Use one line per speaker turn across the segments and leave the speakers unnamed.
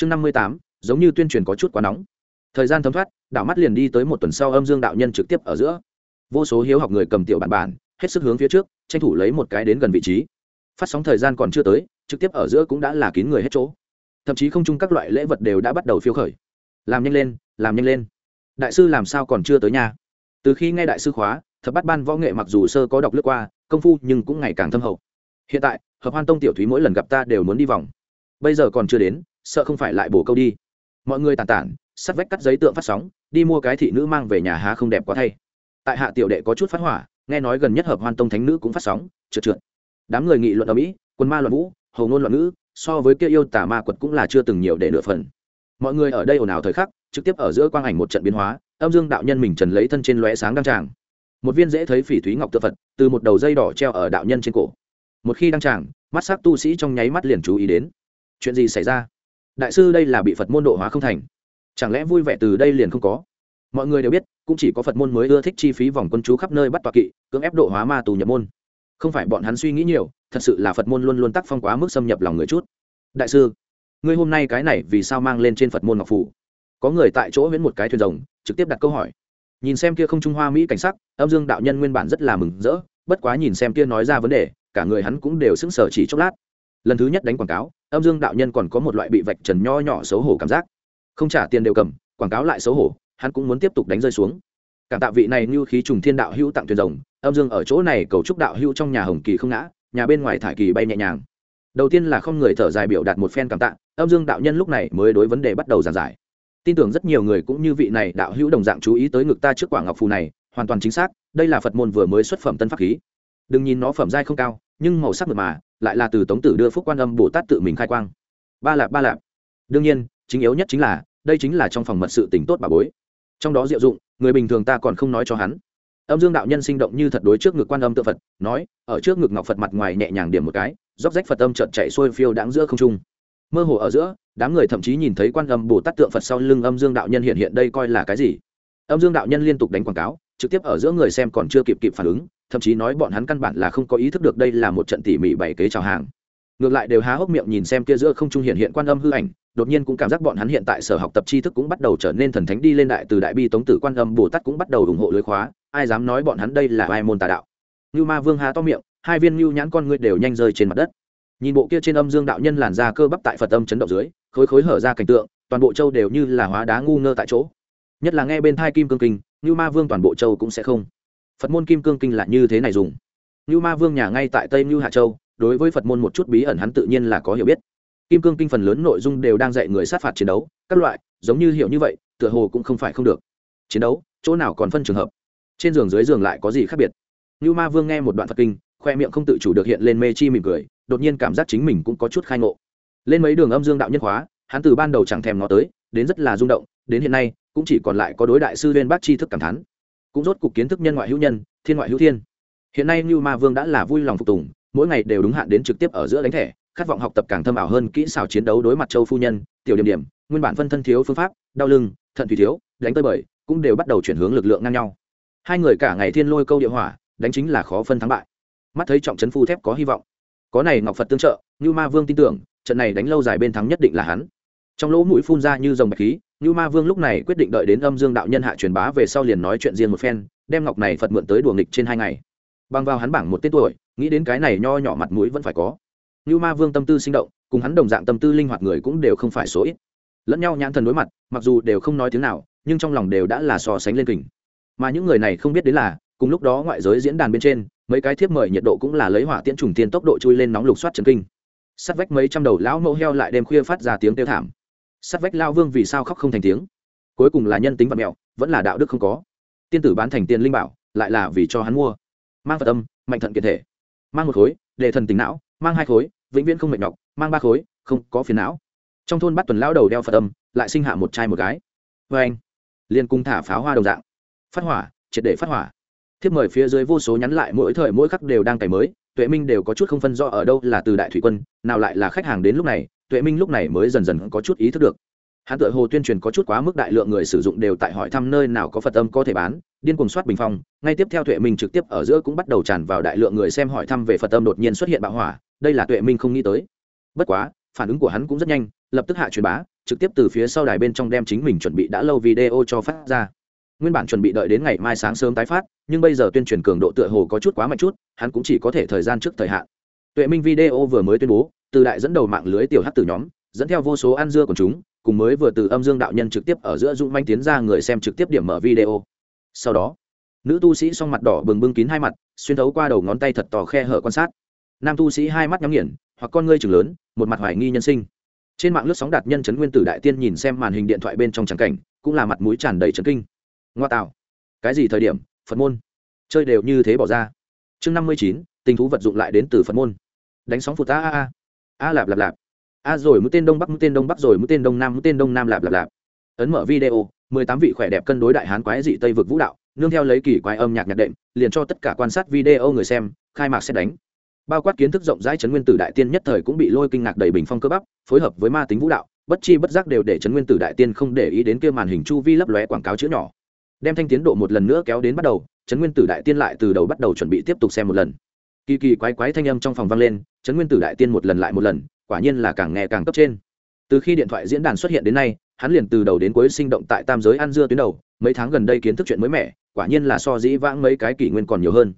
chương năm mươi tám, giống như tuyên truyền có chút quá nóng. Thời gian thấm thoát, đảo mắt liền đi tới một tuần sau âm dương đạo nhân trực tiếp ở giữa. Vô số hiếu học người cầm tiểu bản bản, hết sức hướng phía trước, tranh thủ lấy một cái đến gần vị trí. Phát sóng thời gian còn chưa tới, trực tiếp ở giữa cũng đã là kín người hết chỗ. Thậm chí không chung các loại lễ vật đều đã bắt đầu phiêu khởi. Làm nhanh lên, làm nhanh lên. Đại sư làm sao còn chưa tới nhà? Từ khi nghe đại sư khóa, thập bắt ban võ nghệ mặc dù sơ có đọc lướt qua, công phu nhưng cũng ngày càng thâm hậu. Hiện tại, hợp hoan tông tiểu thúy mỗi lần gặp ta đều muốn đi vòng. Bây giờ còn chưa đến sợ không phải lại bổ câu đi. Mọi người tàn tản, sắt vách cắt giấy tượng phát sóng, đi mua cái thị nữ mang về nhà há không đẹp quá thay. Tại hạ tiểu đệ có chút phát hỏa, nghe nói gần nhất hợp hoan tông thánh nữ cũng phát sóng, trượt trượt. Đám người nghị luận ở mỹ quân ma luận vũ hầu ngôn luận ngữ, so với kia yêu tà ma quật cũng là chưa từng nhiều để nửa phần. Mọi người ở đây ồn ào thời khắc, trực tiếp ở giữa quang ảnh một trận biến hóa, âm dương đạo nhân mình trần lấy thân trên lóe sáng đăng tràng. Một viên dễ thấy phỉ thúy ngọc tự phật, từ một đầu dây đỏ treo ở đạo nhân trên cổ. Một khi đăng tràng, mắt s tu sĩ trong nháy mắt liền chú ý đến. Chuyện gì xảy ra? Đại sư đây là bị phật môn độ hóa không thành. Chẳng lẽ vui vẻ từ đây liền không có? Mọi người đều biết, cũng chỉ có phật môn mới ưa thích chi phí vòng quân chú khắp nơi bắt tọa kỵ, cưỡng ép độ hóa ma tù nhập môn. Không phải bọn hắn suy nghĩ nhiều, thật sự là phật môn luôn luôn tác phong quá mức xâm nhập lòng người chút. Đại sư, ngươi hôm nay cái này vì sao mang lên trên phật môn ngọc phủ? Có người tại chỗ viễn một cái thuyền rồng, trực tiếp đặt câu hỏi. Nhìn xem kia không trung hoa mỹ cảnh sắc, âm dương đạo nhân nguyên bản rất là mừng rỡ, bất quá nhìn xem kia nói ra vấn đề, cả người hắn cũng đều sững sờ chỉ chốc lát. Lần thứ nhất đánh quảng cáo âm dương đạo nhân còn có một loại bị vạch trần nho nhỏ xấu hổ cảm giác. Không trả tiền đều cầm, quảng cáo lại xấu hổ, hắn cũng muốn tiếp tục đánh rơi xuống. Cảm tạ vị này như khí trùng thiên đạo hữu tặng thuyền rồng, âm dương ở chỗ này cầu chúc đạo hữu trong nhà hồng kỳ không ngã, nhà bên ngoài thải kỳ bay nhẹ nhàng. Đầu tiên là không người thở dài biểu đạt một phen cảm tạ, âm dương đạo nhân lúc này mới đối vấn đề bắt đầu giảng giải. Tin tưởng rất nhiều người cũng như vị này đạo hữu đồng dạng chú ý tới ngực ta trước quả ngọc phù này, hoàn toàn chính xác, đây là phật môn vừa mới xuất phẩm tân pháp khí. Đừng nhìn nó phẩm giai không cao, nhưng màu sắc mượt mà lại là từ tống tử đưa phúc quan âm bồ tát tự mình khai quang ba lạp ba lạp đương nhiên chính yếu nhất chính là đây chính là trong phòng mật sự tỉnh tốt bà bối trong đó diệu dụng người bình thường ta còn không nói cho hắn âm dương đạo nhân sinh động như thật đối trước ngực quan âm tự phật nói ở trước ngực ngọc phật mặt ngoài nhẹ nhàng điểm một cái róc rách phật âm trợn chạy xuôi phiêu đáng giữa không trung mơ hồ ở giữa đám người thậm chí nhìn thấy quan âm bồ tát tượng phật sau lưng âm dương đạo nhân hiện hiện đây coi là cái gì âm dương đạo nhân liên tục đánh quảng cáo trực tiếp ở giữa người xem còn chưa kịp kịp phản ứng thậm chí nói bọn hắn căn bản là không có ý thức được đây là một trận tỉ mỉ bày kế chào hàng. Ngược lại đều há hốc miệng nhìn xem kia giữa không trung hiện hiện quan âm hư ảnh, đột nhiên cũng cảm giác bọn hắn hiện tại sở học tập tri thức cũng bắt đầu trở nên thần thánh đi lên đại từ đại bi tống tử quan âm bồ tát cũng bắt đầu ủng hộ lưới khóa, ai dám nói bọn hắn đây là ai môn tà đạo. Như ma vương há to miệng, hai viên lưu nhãn con ngươi đều nhanh rơi trên mặt đất. Nhìn bộ kia trên âm dương đạo nhân làn da cơ bắp tại phật âm chấn động dưới, khối khối hở ra cảnh tượng, toàn bộ châu đều như là hóa đá ngu ngơ tại chỗ. Nhất là nghe bên thai kim cương kinh như ma vương toàn bộ châu cũng sẽ không phật môn kim cương kinh là như thế này dùng. Như ma vương nhà ngay tại tây như hạ châu, đối với phật môn một chút bí ẩn hắn tự nhiên là có hiểu biết. Kim cương kinh phần lớn nội dung đều đang dạy người sát phạt chiến đấu, các loại, giống như hiểu như vậy, tựa hồ cũng không phải không được. Chiến đấu, chỗ nào còn phân trường hợp? Trên giường dưới giường lại có gì khác biệt? Như ma vương nghe một đoạn phật kinh, khoe miệng không tự chủ được hiện lên mê chi mỉm cười, đột nhiên cảm giác chính mình cũng có chút khai ngộ. Lên mấy đường âm dương đạo nhân hóa, hắn từ ban đầu chẳng thèm nó tới, đến rất là rung động, đến hiện nay, cũng chỉ còn lại có đối đại sư viên bác tri thức cảm thán cũng rốt cục kiến thức nhân ngoại hữu nhân, thiên ngoại hữu thiên. Hiện nay như ma vương đã là vui lòng phục tùng, mỗi ngày đều đúng hạn đến trực tiếp ở giữa đánh thẻ, khát vọng học tập càng thâm ảo hơn kỹ xảo chiến đấu đối mặt châu phu nhân, tiểu điểm điểm, nguyên bản phân thân thiếu phương pháp, đau lưng, thận thủy thiếu, đánh tơi bời, cũng đều bắt đầu chuyển hướng lực lượng ngang nhau. Hai người cả ngày thiên lôi câu địa hỏa, đánh chính là khó phân thắng bại. Mắt thấy trọng trấn phu thép có hy vọng. Có này ngọc phật tương trợ như ma vương tin tưởng, trận này đánh lâu dài bên thắng nhất định là hắn. Trong lỗ mũi phun ra như dòng bạch khí Nhu ma vương lúc này quyết định đợi đến âm dương đạo nhân hạ truyền bá về sau liền nói chuyện riêng một phen, đem ngọc này phật mượn tới đùa nghịch trên hai ngày. Bằng vào hắn bảng một tên tuổi, nghĩ đến cái này nho nhỏ mặt mũi vẫn phải có. Nhu ma vương tâm tư sinh động, cùng hắn đồng dạng tâm tư linh hoạt người cũng đều không phải số ít. Lẫn nhau nhãn thần đối mặt, mặc dù đều không nói tiếng nào, nhưng trong lòng đều đã là so sánh lên kình. Mà những người này không biết đến là, cùng lúc đó ngoại giới diễn đàn bên trên, mấy cái thiếp mời nhiệt độ cũng là lấy hỏa tiễn trùng tiên tốc độ chui lên nóng lục soát trần kinh. Sắt vách mấy trăm đầu lão mẫu heo lại đêm khuya phát ra tiếng kêu thảm sắt vách lao vương vì sao khóc không thành tiếng? Cuối cùng là nhân tính vật mẹo, vẫn là đạo đức không có. Tiên tử bán thành tiền linh bảo, lại là vì cho hắn mua. Mang phật âm, mạnh thận kiệt thể. Mang một khối đề thần tính não, mang hai khối, vĩnh viễn không mệt nhọc, mang ba khối, không có phiền não. Trong thôn bắt tuần lão đầu đeo phật âm, lại sinh hạ một trai một gái. Vê anh, liên cung thả pháo hoa đồng dạng. Phát hỏa, triệt để phát hỏa. Thiếp mời phía dưới vô số nhắn lại mỗi thời mỗi khắc đều đang cày mới, tuệ minh đều có chút không phân rõ ở đâu là từ đại thủy quân, nào lại là khách hàng đến lúc này tuệ minh lúc này mới dần dần có chút ý thức được. Hắn tự hồ tuyên truyền có chút quá mức đại lượng người sử dụng đều tại hỏi thăm nơi nào có phật âm có thể bán, điên cuồng soát bình phong, ngay tiếp theo tuệ minh trực tiếp ở giữa cũng bắt đầu tràn vào đại lượng người xem hỏi thăm về phật âm đột nhiên xuất hiện bạo hỏa, đây là tuệ minh không nghĩ tới. Bất quá, phản ứng của hắn cũng rất nhanh, lập tức hạ truyền bá, trực tiếp từ phía sau đài bên trong đem chính mình chuẩn bị đã lâu video cho phát ra. Nguyên bản chuẩn bị đợi đến ngày mai sáng sớm tái phát, nhưng bây giờ tuyên truyền cường độ tựa hồ có chút quá mạnh chút, hắn cũng chỉ có thể thời gian trước thời hạn. Tuệ minh video vừa mới tuyên bố từ đại dẫn đầu mạng lưới tiểu hắc tử nhóm, dẫn theo vô số ăn dưa của chúng, cùng mới vừa từ âm dương đạo nhân trực tiếp ở giữa dũng manh tiến ra người xem trực tiếp điểm mở video. Sau đó, nữ tu sĩ song mặt đỏ bừng bưng kín hai mặt, xuyên thấu qua đầu ngón tay thật tò khe hở quan sát. Nam tu sĩ hai mắt nhắm nghiền, hoặc con ngươi chừng lớn, một mặt hoài nghi nhân sinh. Trên mạng lướt sóng đạt nhân chấn nguyên tử đại tiên nhìn xem màn hình điện thoại bên trong trắng cảnh, cũng là mặt mũi tràn đầy trấn kinh. Ngoa tạo. Cái gì thời điểm? Phật môn. Chơi đều như thế bỏ ra. Chương năm mươi chín, tình thú vật dụng lại đến từ phật môn. Đánh sóng phụt a a a lạp lạp lạp. A rồi mũi tên đông bắc, mũi tên đông bắc rồi mũi tên đông nam, mũi tên đông nam lạp lạp lạp. Ấn mở video, mười tám vị khỏe đẹp cân đối đại hán quái dị tây vực vũ đạo, nương theo lấy kỳ quái âm nhạc nhạc đệm, liền cho tất cả quan sát video người xem, khai mạc sẽ đánh. Bao quát kiến thức rộng rãi chấn nguyên tử đại tiên nhất thời cũng bị lôi kinh ngạc đầy bình phong cơ bắp, phối hợp với ma tính vũ đạo, bất chi bất giác đều để chấn nguyên tử đại tiên không để ý đến kia màn hình chu vi lấp lóe quảng cáo chữ nhỏ. Đem thanh tiến độ một lần nữa kéo đến bắt đầu chấn nguyên tử đại tiên lại từ đầu bắt đầu chuẩn bị tiếp tục xem một lần. Kỳ kỳ quái quái thanh âm trong phòng vang lên chấn nguyên tử đại tiên một lần lại một lần, quả nhiên là càng nghe càng cấp trên. Từ khi điện thoại diễn đàn xuất hiện đến nay, hắn liền từ đầu đến cuối sinh động tại tam giới ăn dưa tuyến đầu, mấy tháng gần đây kiến thức chuyện mới mẻ, quả nhiên là so dĩ vãng mấy cái kỷ nguyên còn nhiều hơn.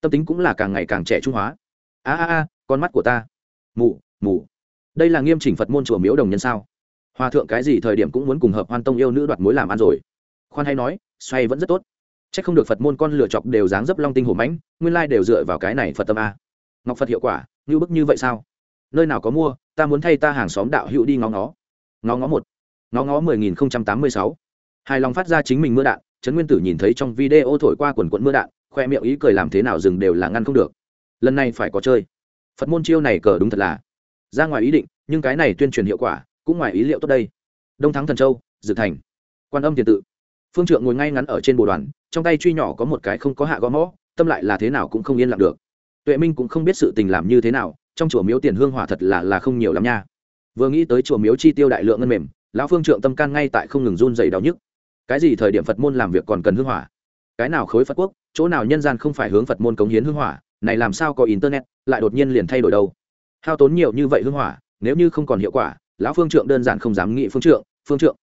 Tâm tính cũng là càng ngày càng trẻ trung hóa. A a a, con mắt của ta. Mù mù đây là nghiêm chỉnh phật môn chùa miếu đồng nhân sao? Hòa thượng cái gì thời điểm cũng muốn cùng hợp hoan tông yêu nữ đoạt mối làm ăn rồi. Khoan hay nói, xoay vẫn rất tốt. C h ắ c không được phật môn con lựa chọc đều dáng dấp long tinh hổ mãnh, nguyên lai đều dựa vào cái này phật tâm a. Ngọc phật hiệu quả như bức như vậy sao? Nơi nào có mua, ta muốn thay ta hàng xóm đạo hữu đi ngó ngó. Ngó ngó một. Ngó ngó mười nghìn không trăm tám mươi sáu. Hài lòng phát ra chính mình mưa đạn, trấn nguyên tử nhìn thấy trong video thổi qua quần quận mưa đạn, khoe miệng ý cười làm thế nào dừng đều là ngăn không được. Lần này phải có chơi. Phật môn chiêu này cờ đúng thật là. Ra ngoài ý định, nhưng cái này tuyên truyền hiệu quả, cũng ngoài ý liệu tốt đây. Đông thắng thần châu, dự thành. Quan âm tiền tự. Phương trượng ngồi ngay ngắn ở trên bồ đoàn, trong tay truy nhỏ có một cái không có hạ gõ mõ, tâm lại là thế nào cũng không yên lặng được tuệ minh cũng không biết sự tình làm như thế nào, trong chùa miếu tiền hương hỏa thật là là không nhiều lắm nha. Vừa nghĩ tới chùa miếu chi tiêu đại lượng ngân mềm, lão phương trượng tâm can ngay tại không ngừng run dày đau nhức. Cái gì thời điểm phật môn làm việc còn cần hương hỏa? Cái nào khối phật quốc, chỗ nào nhân gian không phải hướng phật môn cống hiến hương hỏa, này làm sao có internet, lại đột nhiên liền thay đổi đâu? Hao tốn nhiều như vậy hương hỏa, nếu như không còn hiệu quả, lão phương trượng đơn giản không dám nghị phương trượng phương trượng.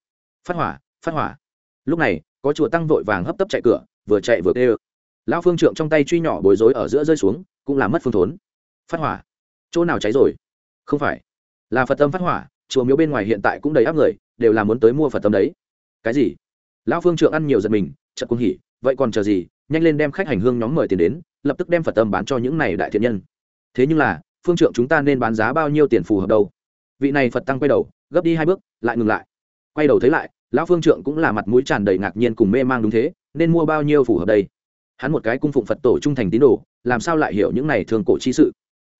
Phát hỏa phát hỏa. Lúc này, có chùa tăng vội vàng hấp tấp chạy cửa, vừa chạy vừa kê lão phương trượng trong tay truy nhỏ bối rối ở giữa rơi xuống cũng làm mất phương thốn. Phát hỏa. Chỗ nào cháy rồi? Không phải. Là phật tâm phát hỏa, chùa miếu bên ngoài hiện tại cũng đầy áp người, đều là muốn tới mua phật tâm đấy. Cái gì? Lão phương trượng ăn nhiều giật mình chật cũng hỉ, vậy còn chờ gì? Nhanh lên đem khách hành hương nhóm mời tiền đến, lập tức đem phật tâm bán cho những này đại thiện nhân. Thế nhưng là, phương trượng chúng ta nên bán giá bao nhiêu tiền phù hợp đâu? Vị này phật tăng quay đầu, gấp đi hai bước, lại ngừng lại. Quay đầu thấy lại, lão phương trượng cũng là mặt mũi tràn đầy ngạc nhiên cùng mê mang đúng thế, nên mua bao nhiêu phù hợp đây? Hắn một cái cung phụng phật tổ trung thành tín đồ, làm sao lại hiểu những này thường cổ chi sự?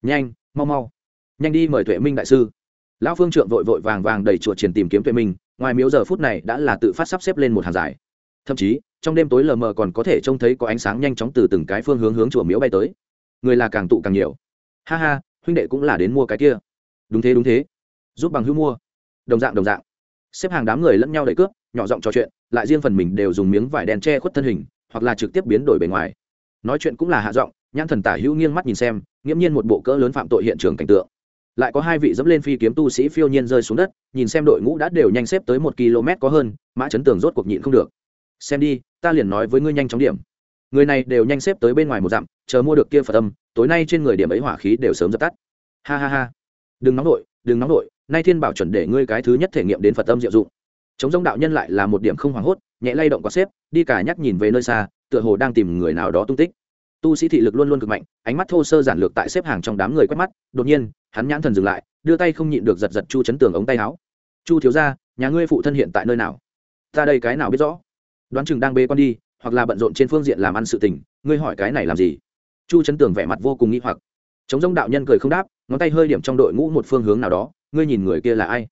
Nhanh, mau mau. Nhanh đi mời tuệ minh đại sư. Lão phương trượng vội vội vàng vàng đầy chuột triển tìm kiếm tuệ minh, ngoài miếu giờ phút này đã là tự phát sắp xếp lên một hàng dài. Thậm chí, trong đêm tối lờ mờ còn có thể trông thấy có ánh sáng nhanh chóng từ từng cái phương hướng hướng chùa miếu bay tới. Người là càng tụ càng nhiều. Ha ha, huynh đệ cũng là đến mua cái kia. Đúng thế đúng thế. Giúp bằng hữu mua. Đồng dạng đồng dạng. Xếp hàng đám người lẫn nhau đẩy cướp, nhỏ giọng trò chuyện, lại riêng phần mình đều dùng miếng vải đen che khuất thân hình hoặc là trực tiếp biến đổi bề ngoài. Nói chuyện cũng là hạ giọng, nhãn thần tả hữu nghiêng mắt nhìn xem, nghiễm nhiên một bộ cỡ lớn phạm tội hiện trường cảnh tượng. Lại có hai vị dẫm lên phi kiếm tu sĩ phiêu nhiên rơi xuống đất, nhìn xem đội ngũ đã đều nhanh xếp tới một km có hơn, mã chấn tường rốt cuộc nhịn không được. Xem đi, ta liền nói với ngươi nhanh chóng điểm. Người này đều nhanh xếp tới bên ngoài một dặm, chờ mua được kia phật âm, tối nay trên người điểm ấy hỏa khí đều sớm dập tắt. Ha ha ha. Đừng nóng đội đừng nóng đội nay thiên bảo chuẩn để ngươi cái thứ nhất thể nghiệm đến phật âm diệu dụng. Chống giống đạo nhân lại là một điểm không hoảng hốt nhẹ lay động quạt xếp, đi cả nhắc nhìn về nơi xa, tựa hồ đang tìm người nào đó tung tích. Tu sĩ thị lực luôn luôn cực mạnh, ánh mắt thô sơ giản lược tại xếp hàng trong đám người quét mắt, đột nhiên, hắn nhãn thần dừng lại, đưa tay không nhịn được giật giật chu chấn tường ống tay áo. Chu thiếu ra nhà ngươi phụ thân hiện tại nơi nào? Ta đây cái nào biết rõ? Đoán chừng đang bê con đi, hoặc là bận rộn trên phương diện làm ăn sự tình, ngươi hỏi cái này làm gì? Chu chấn tường vẻ mặt vô cùng nghĩ hoặc. Chống giống đạo nhân cười không đáp, ngón tay hơi điểm trong đội ngũ một phương hướng nào đó, ngươi nhìn người kia là ai?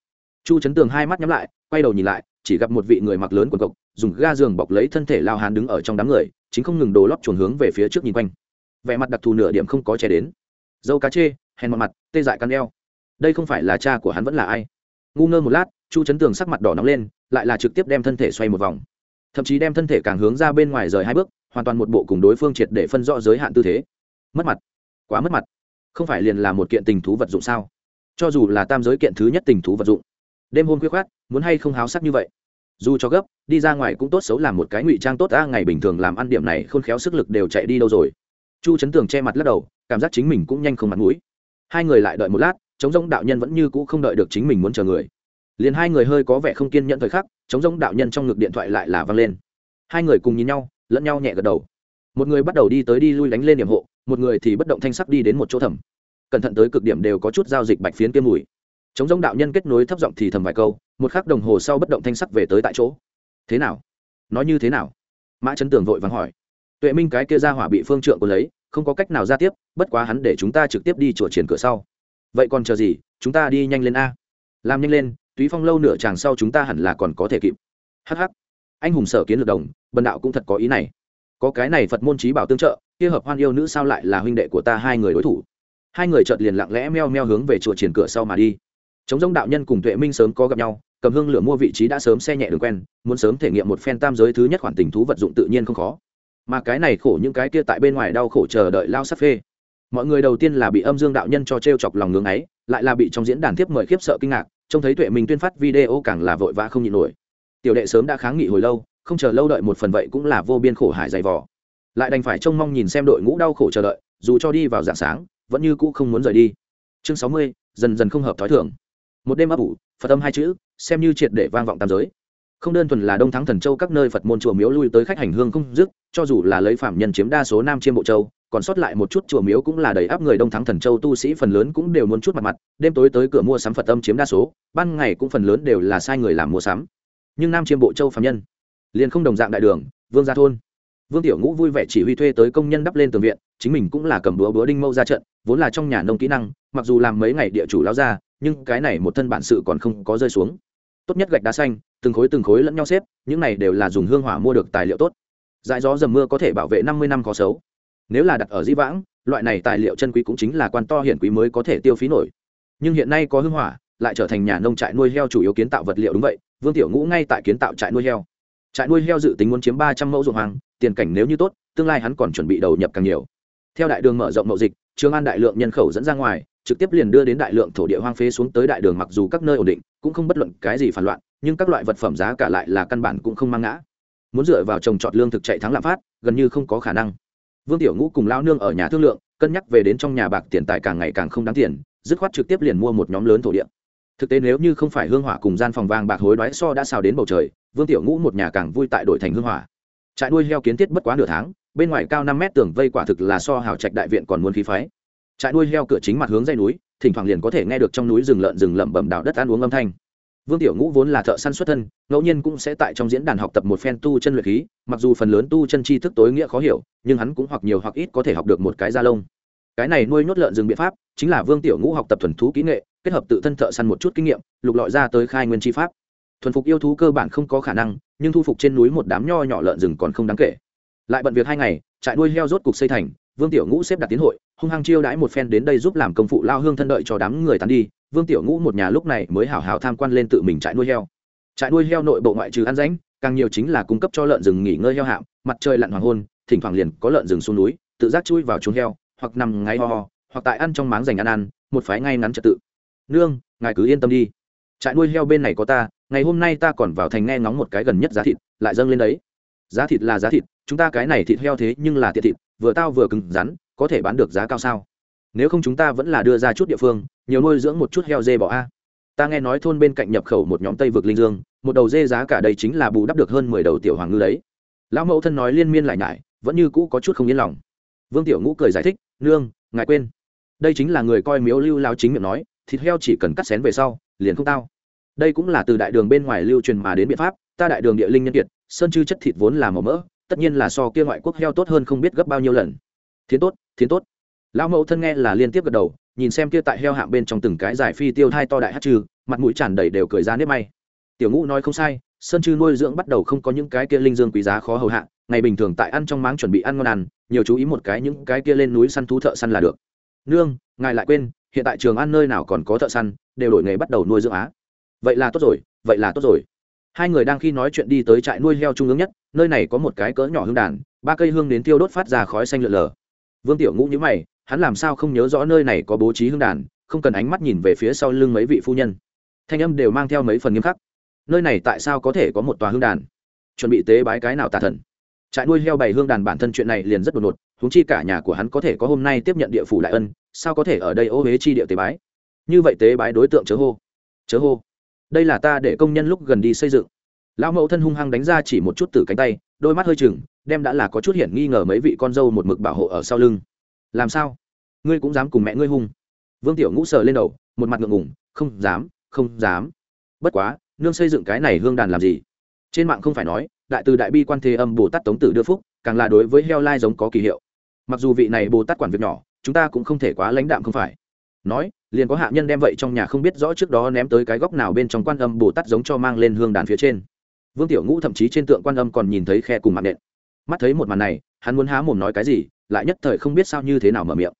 Chu chấn tường hai mắt nhắm lại, quay đầu nhìn lại chỉ gặp một vị người mặc lớn quần cộc, dùng ga giường bọc lấy thân thể lao hán đứng ở trong đám người, chính không ngừng đồ lót chuồn hướng về phía trước nhìn quanh. Vẻ mặt đặc thù nửa điểm không có che đến. Dâu cá chê, hèn mặt mặt, tê dại căn eo. Đây không phải là cha của hắn vẫn là ai? Ngu ngơ một lát, chu chấn tường sắc mặt đỏ nóng lên, lại là trực tiếp đem thân thể xoay một vòng. Thậm chí đem thân thể càng hướng ra bên ngoài rời hai bước, hoàn toàn một bộ cùng đối phương triệt để phân rõ giới hạn tư thế. Mất mặt. Quá mất mặt. Không phải liền là một kiện tình thú vật dụng sao? Cho dù là tam giới kiện thứ nhất tình thú vật dụng đêm hôm khuya khoát, muốn hay không háo sắc như vậy? Dù cho gấp, đi ra ngoài cũng tốt xấu làm một cái ngụy trang tốt ta ngày bình thường làm ăn điểm này khôn khéo sức lực đều chạy đi đâu rồi. Chu chấn tường che mặt lắc đầu, cảm giác chính mình cũng nhanh không mặt mũi. Hai người lại đợi một lát chống rỗng đạo nhân vẫn như cũ không đợi được chính mình muốn chờ người. Liền hai người hơi có vẻ không kiên nhẫn thời khắc chống rỗng đạo nhân trong ngực điện thoại lại là văng lên. Hai người cùng nhìn nhau, lẫn nhau nhẹ gật đầu. Một người bắt đầu đi tới đi lui đánh lên điểm hộ, một người thì bất động thanh sắc đi đến một chỗ thẩm cẩn thận tới cực điểm đều có chút giao dịch bạch phiến kiêm mùi chống giống đạo nhân kết nối thấp giọng thì thầm vài câu, một khắc đồng hồ sau bất động thanh sắc về tới tại chỗ. Thế nào? Nói như thế nào? Mã chấn tường vội vắng hỏi. Tuệ minh cái kia ra hỏa bị phương trượng còn lấy, không có cách nào ra tiếp, bất quá hắn để chúng ta trực tiếp đi chùa triển cửa sau. Vậy còn chờ gì? Chúng ta đi nhanh lên a. Làm nhanh lên, túy phong lâu nửa chàng sau chúng ta hẳn là còn có thể kịp. Hh anh hùng sở kiến lược đồng, bần đạo cũng thật có ý này. Có cái này phật môn trí bảo tương trợ, kia hợp hoan yêu nữ sao lại là huynh đệ của ta hai người đối thủ? Hai người chợt liền lặng lẽ meo meo hướng về chùa triển cửa sau mà đi chống giống đạo nhân cùng tuệ minh sớm có gặp nhau, cầm hương lửa mua vị trí đã sớm xe nhẹ đường quen, muốn sớm thể nghiệm một phen tam giới thứ nhất khoản tình thú vật dụng tự nhiên không khó. Mà cái này khổ những cái kia tại bên ngoài đau khổ chờ đợi lao sắp phê. Mọi người đầu tiên là bị âm dương đạo nhân cho t r e o chọc lòng ngưng ấy, lại là bị trong diễn đàn tiếp mời khiếp sợ kinh ngạc, trông thấy tuệ minh tuyên phát video càng là vội vã không nhịn nổi. Tiểu đệ sớm đã kháng nghị hồi lâu, không chờ lâu đợi một phần vậy cũng là vô biên khổ hải dày vò. Lại đành phải trông mong nhìn xem đội ngũ đau khổ chờ đợi, dù cho đi vào dạng sáng, vẫn như cũ không muốn rời đi. Chương sáu mươi, dần dần không hợp t h ó i thưởng một đêm ấp ủ, phật âm hai chữ, xem như triệt để vang vọng tam giới. Không đơn thuần là đông thắng thần châu các nơi phật môn chùa miếu lui tới khách hành hương không dứt, cho dù là lấy phạm nhân chiếm đa số nam chiêm bộ châu, còn sót lại một chút chùa miếu cũng là đầy áp người đông thắng thần châu tu sĩ phần lớn cũng đều muốn chút mặt mặt, đêm tối tới cửa mua sắm phật âm chiếm đa số, ban ngày cũng phần lớn đều là sai người làm mua sắm. Nhưng nam chiêm bộ châu phạm nhân, liền không đồng dạng đại đường, vương gia thôn vương tiểu ngũ vui vẻ chỉ huy thuê tới công nhân đắp lên tường viện, chính mình cũng là cầm búa búa đinh mâu ra trận, vốn là trong nhà nông kỹ năng, mặc dù làm mấy ngày địa chủ lao ra, nhưng cái này một thân bản sự còn không có rơi xuống. Tốt nhất gạch đá xanh, từng khối từng khối lẫn nhau xếp, những này đều là dùng hương hỏa mua được tài liệu tốt. Dại gió dầm mưa có thể bảo vệ năm mươi năm có xấu. Nếu là đặt ở di vãng, loại này tài liệu chân quý cũng chính là quan to hiển quý mới có thể tiêu phí nổi. Nhưng hiện nay có hương hỏa, lại trở thành nhà nông trại nuôi heo chủ yếu kiến tạo vật liệu đúng vậy, vương tiểu ngũ ngay tại kiến tạo trại nuôi heo trại nuôi heo dự tính muốn chiếm ba trăm mẫu ruộng hoang, tiền cảnh nếu như tốt, tương lai hắn còn chuẩn bị đầu nhập càng nhiều. Theo đại đường mở rộng mậu dịch, trường an đại lượng nhân khẩu dẫn ra ngoài, trực tiếp liền đưa đến đại lượng thổ địa hoang phế xuống tới đại đường mặc dù các nơi ổn định, cũng không bất luận cái gì phản loạn, nhưng các loại vật phẩm giá cả lại là căn bản cũng không mang ngã. Muốn dựa vào trồng trọt lương thực chạy thắng lạm phát, gần như không có khả năng. Vương tiểu ngũ cùng lao nương ở nhà thương lượng, cân nhắc về đến trong nhà bạc tiền tài càng ngày càng không đáng tiền, dứt khoát trực tiếp liền mua một nhóm lớn thổ địa. Thực tế nếu như không phải hương hỏa cùng gian phòng vàng bạc hối đoái so đã xào đến bầu trời vương tiểu ngũ một nhà càng vui tại đổi thành hương hỏa trại nuôi heo kiến thiết bất quá nửa tháng, bên ngoài cao năm mét tường vây quả thực là so hào trạch đại viện còn muốn khí phái. Trại nuôi heo cửa chính mặt hướng dây núi, thỉnh thoảng liền có thể nghe được trong núi rừng lợn rừng lẩm bẩm đào đất ăn uống âm thanh. Vương tiểu ngũ vốn là thợ săn xuất thân, ngẫu nhiên cũng sẽ tại trong diễn đàn học tập một phen tu chân luyện khí, mặc dù phần lớn tu chân tri thức tối nghĩa khó hiểu, nhưng hắn cũng hoặc nhiều hoặc ít có thể học được một cái da lông. Cái này nuôi nhốt lợn rừng biện pháp chính là vương tiểu ngũ học tập thuần thú kỹ nghệ, kết hợp tự thân thợ săn một chút kinh nghiệm, lục lọi ra tới khai nguyên tri pháp thuần phục yêu thú cơ bản không có khả năng, nhưng thu phục trên núi một đám nho nhỏ lợn rừng còn không đáng kể. Lại bận việc hai ngày, trại nuôi heo rốt cục xây thành, vương tiểu ngũ xếp đặt tiến hội, hung hăng chiêu đãi một phen đến đây giúp làm công phụ lao hương thân đợi cho đám người tán đi, vương tiểu ngũ một nhà lúc này mới hảo hảo tham quan lên tự mình trại nuôi heo. Trại nuôi heo nội bộ ngoại trừ ăn ránh, càng nhiều chính là cung cấp cho lợn rừng nghỉ ngơi heo hạm, mặt trời lặn hoàng hôn, thỉnh thoảng liền có lợn rừng xuống núi, tự giác chui vào chuồng heo, hoặc nằm ngáy ho ho, hoặc tại ăn trong máng dành ăn ăn, một phái ngay ngắn trật tự. Nương, ngài cứ yên tâm đi. Trại nuôi heo bên này có ta ngày hôm nay ta còn vào thành nghe ngóng một cái gần nhất giá thịt, lại dâng lên đấy. Giá thịt là giá thịt, chúng ta cái này thịt heo thế nhưng là tiện thịt, vừa tao vừa cứng rắn, có thể bán được giá cao sao? Nếu không chúng ta vẫn là đưa ra chút địa phương, nhiều nuôi dưỡng một chút heo dê bỏ a. Ta nghe nói thôn bên cạnh nhập khẩu một nhóm tây vực linh dương, một đầu dê giá cả đây chính là bù đắp được hơn mười đầu tiểu hoàng ngư đấy. Lão mẫu thân nói liên miên lại nhải, vẫn như cũ có chút không yên lòng. Vương tiểu ngũ cười giải thích, nương, ngài quên. Đây chính là người coi miếu lưu lao chính miệng nói, thịt heo chỉ cần cắt xén về sau, liền không tao đây cũng là từ đại đường bên ngoài lưu truyền mà đến biện pháp, ta đại đường địa linh nhân kiệt, sơn chư chất thịt vốn là màu mỡ, tất nhiên là so kia ngoại quốc heo tốt hơn không biết gấp bao nhiêu lần. Thiến tốt thiến tốt. Lão mẫu thân nghe là liên tiếp gật đầu, nhìn xem kia tại heo hạng bên trong từng cái giải phi tiêu thai to đại hát trừ, mặt mũi tràn đầy đều cười ra nếp may. Tiểu ngũ nói không sai, sơn chư nuôi dưỡng bắt đầu không có những cái kia linh dương quý giá khó hầu hạ, ngày bình thường tại ăn trong máng chuẩn bị ăn ngon ăn, nhiều chú ý một cái những cái kia lên núi săn thú thợ săn là được. Nương, ngài lại quên, hiện tại trường ăn nơi nào còn có thợ săn, đều đổi nghề bắt đầu nuôi dưỡng á vậy là tốt rồi, vậy là tốt rồi. Hai người đang khi nói chuyện đi tới trại nuôi heo trung ương nhất, nơi này có một cái cỡ nhỏ hương đàn, ba cây hương đến tiêu đốt phát ra khói xanh lượn lờ. Vương tiểu ngũ nhữ mày, hắn làm sao không nhớ rõ nơi này có bố trí hương đàn, không cần ánh mắt nhìn về phía sau lưng mấy vị phu nhân. Thanh âm đều mang theo mấy phần nghiêm khắc. Nơi này tại sao có thể có một tòa hương đàn? Chuẩn bị tế bái cái nào tà thần? Trại nuôi heo bày hương đàn bản thân chuyện này liền rất đột ngột húng chi cả nhà của hắn có thể có hôm nay tiếp nhận địa phủ đại ân, sao có thể ở đây ô huế chi địa tế bái? Như vậy tế bái đối tượng chớ hô. Chớ hô đây là ta để công nhân lúc gần đi xây dựng. Lão mẫu thân hung hăng đánh ra chỉ một chút từ cánh tay, đôi mắt hơi chừng, đem đã là có chút hiển nghi ngờ mấy vị con dâu một mực bảo hộ ở sau lưng. Làm sao? Ngươi cũng dám cùng mẹ ngươi hung? Vương tiểu ngũ sờ lên đầu, một mặt ngượng ngủng không dám không dám. Bất quá, nương xây dựng cái này hương đàn làm gì? Trên mạng không phải nói, đại từ đại bi quan thế âm bồ tát tống tử đưa phúc, càng là đối với heo lai giống có kỳ hiệu. Mặc dù vị này bồ tát quản việc nhỏ, chúng ta cũng không thể quá lãnh đạm không phải nói, liền có hạ nhân đem vậy trong nhà không biết rõ trước đó ném tới cái góc nào bên trong quan âm bồ tát giống cho mang lên hương đàn phía trên. Vương tiểu ngũ thậm chí trên tượng quan âm còn nhìn thấy khe cùng mạng nện. Mắt thấy một màn này, hắn muốn há mồm nói cái gì, lại nhất thời không biết sao như thế nào mở miệng.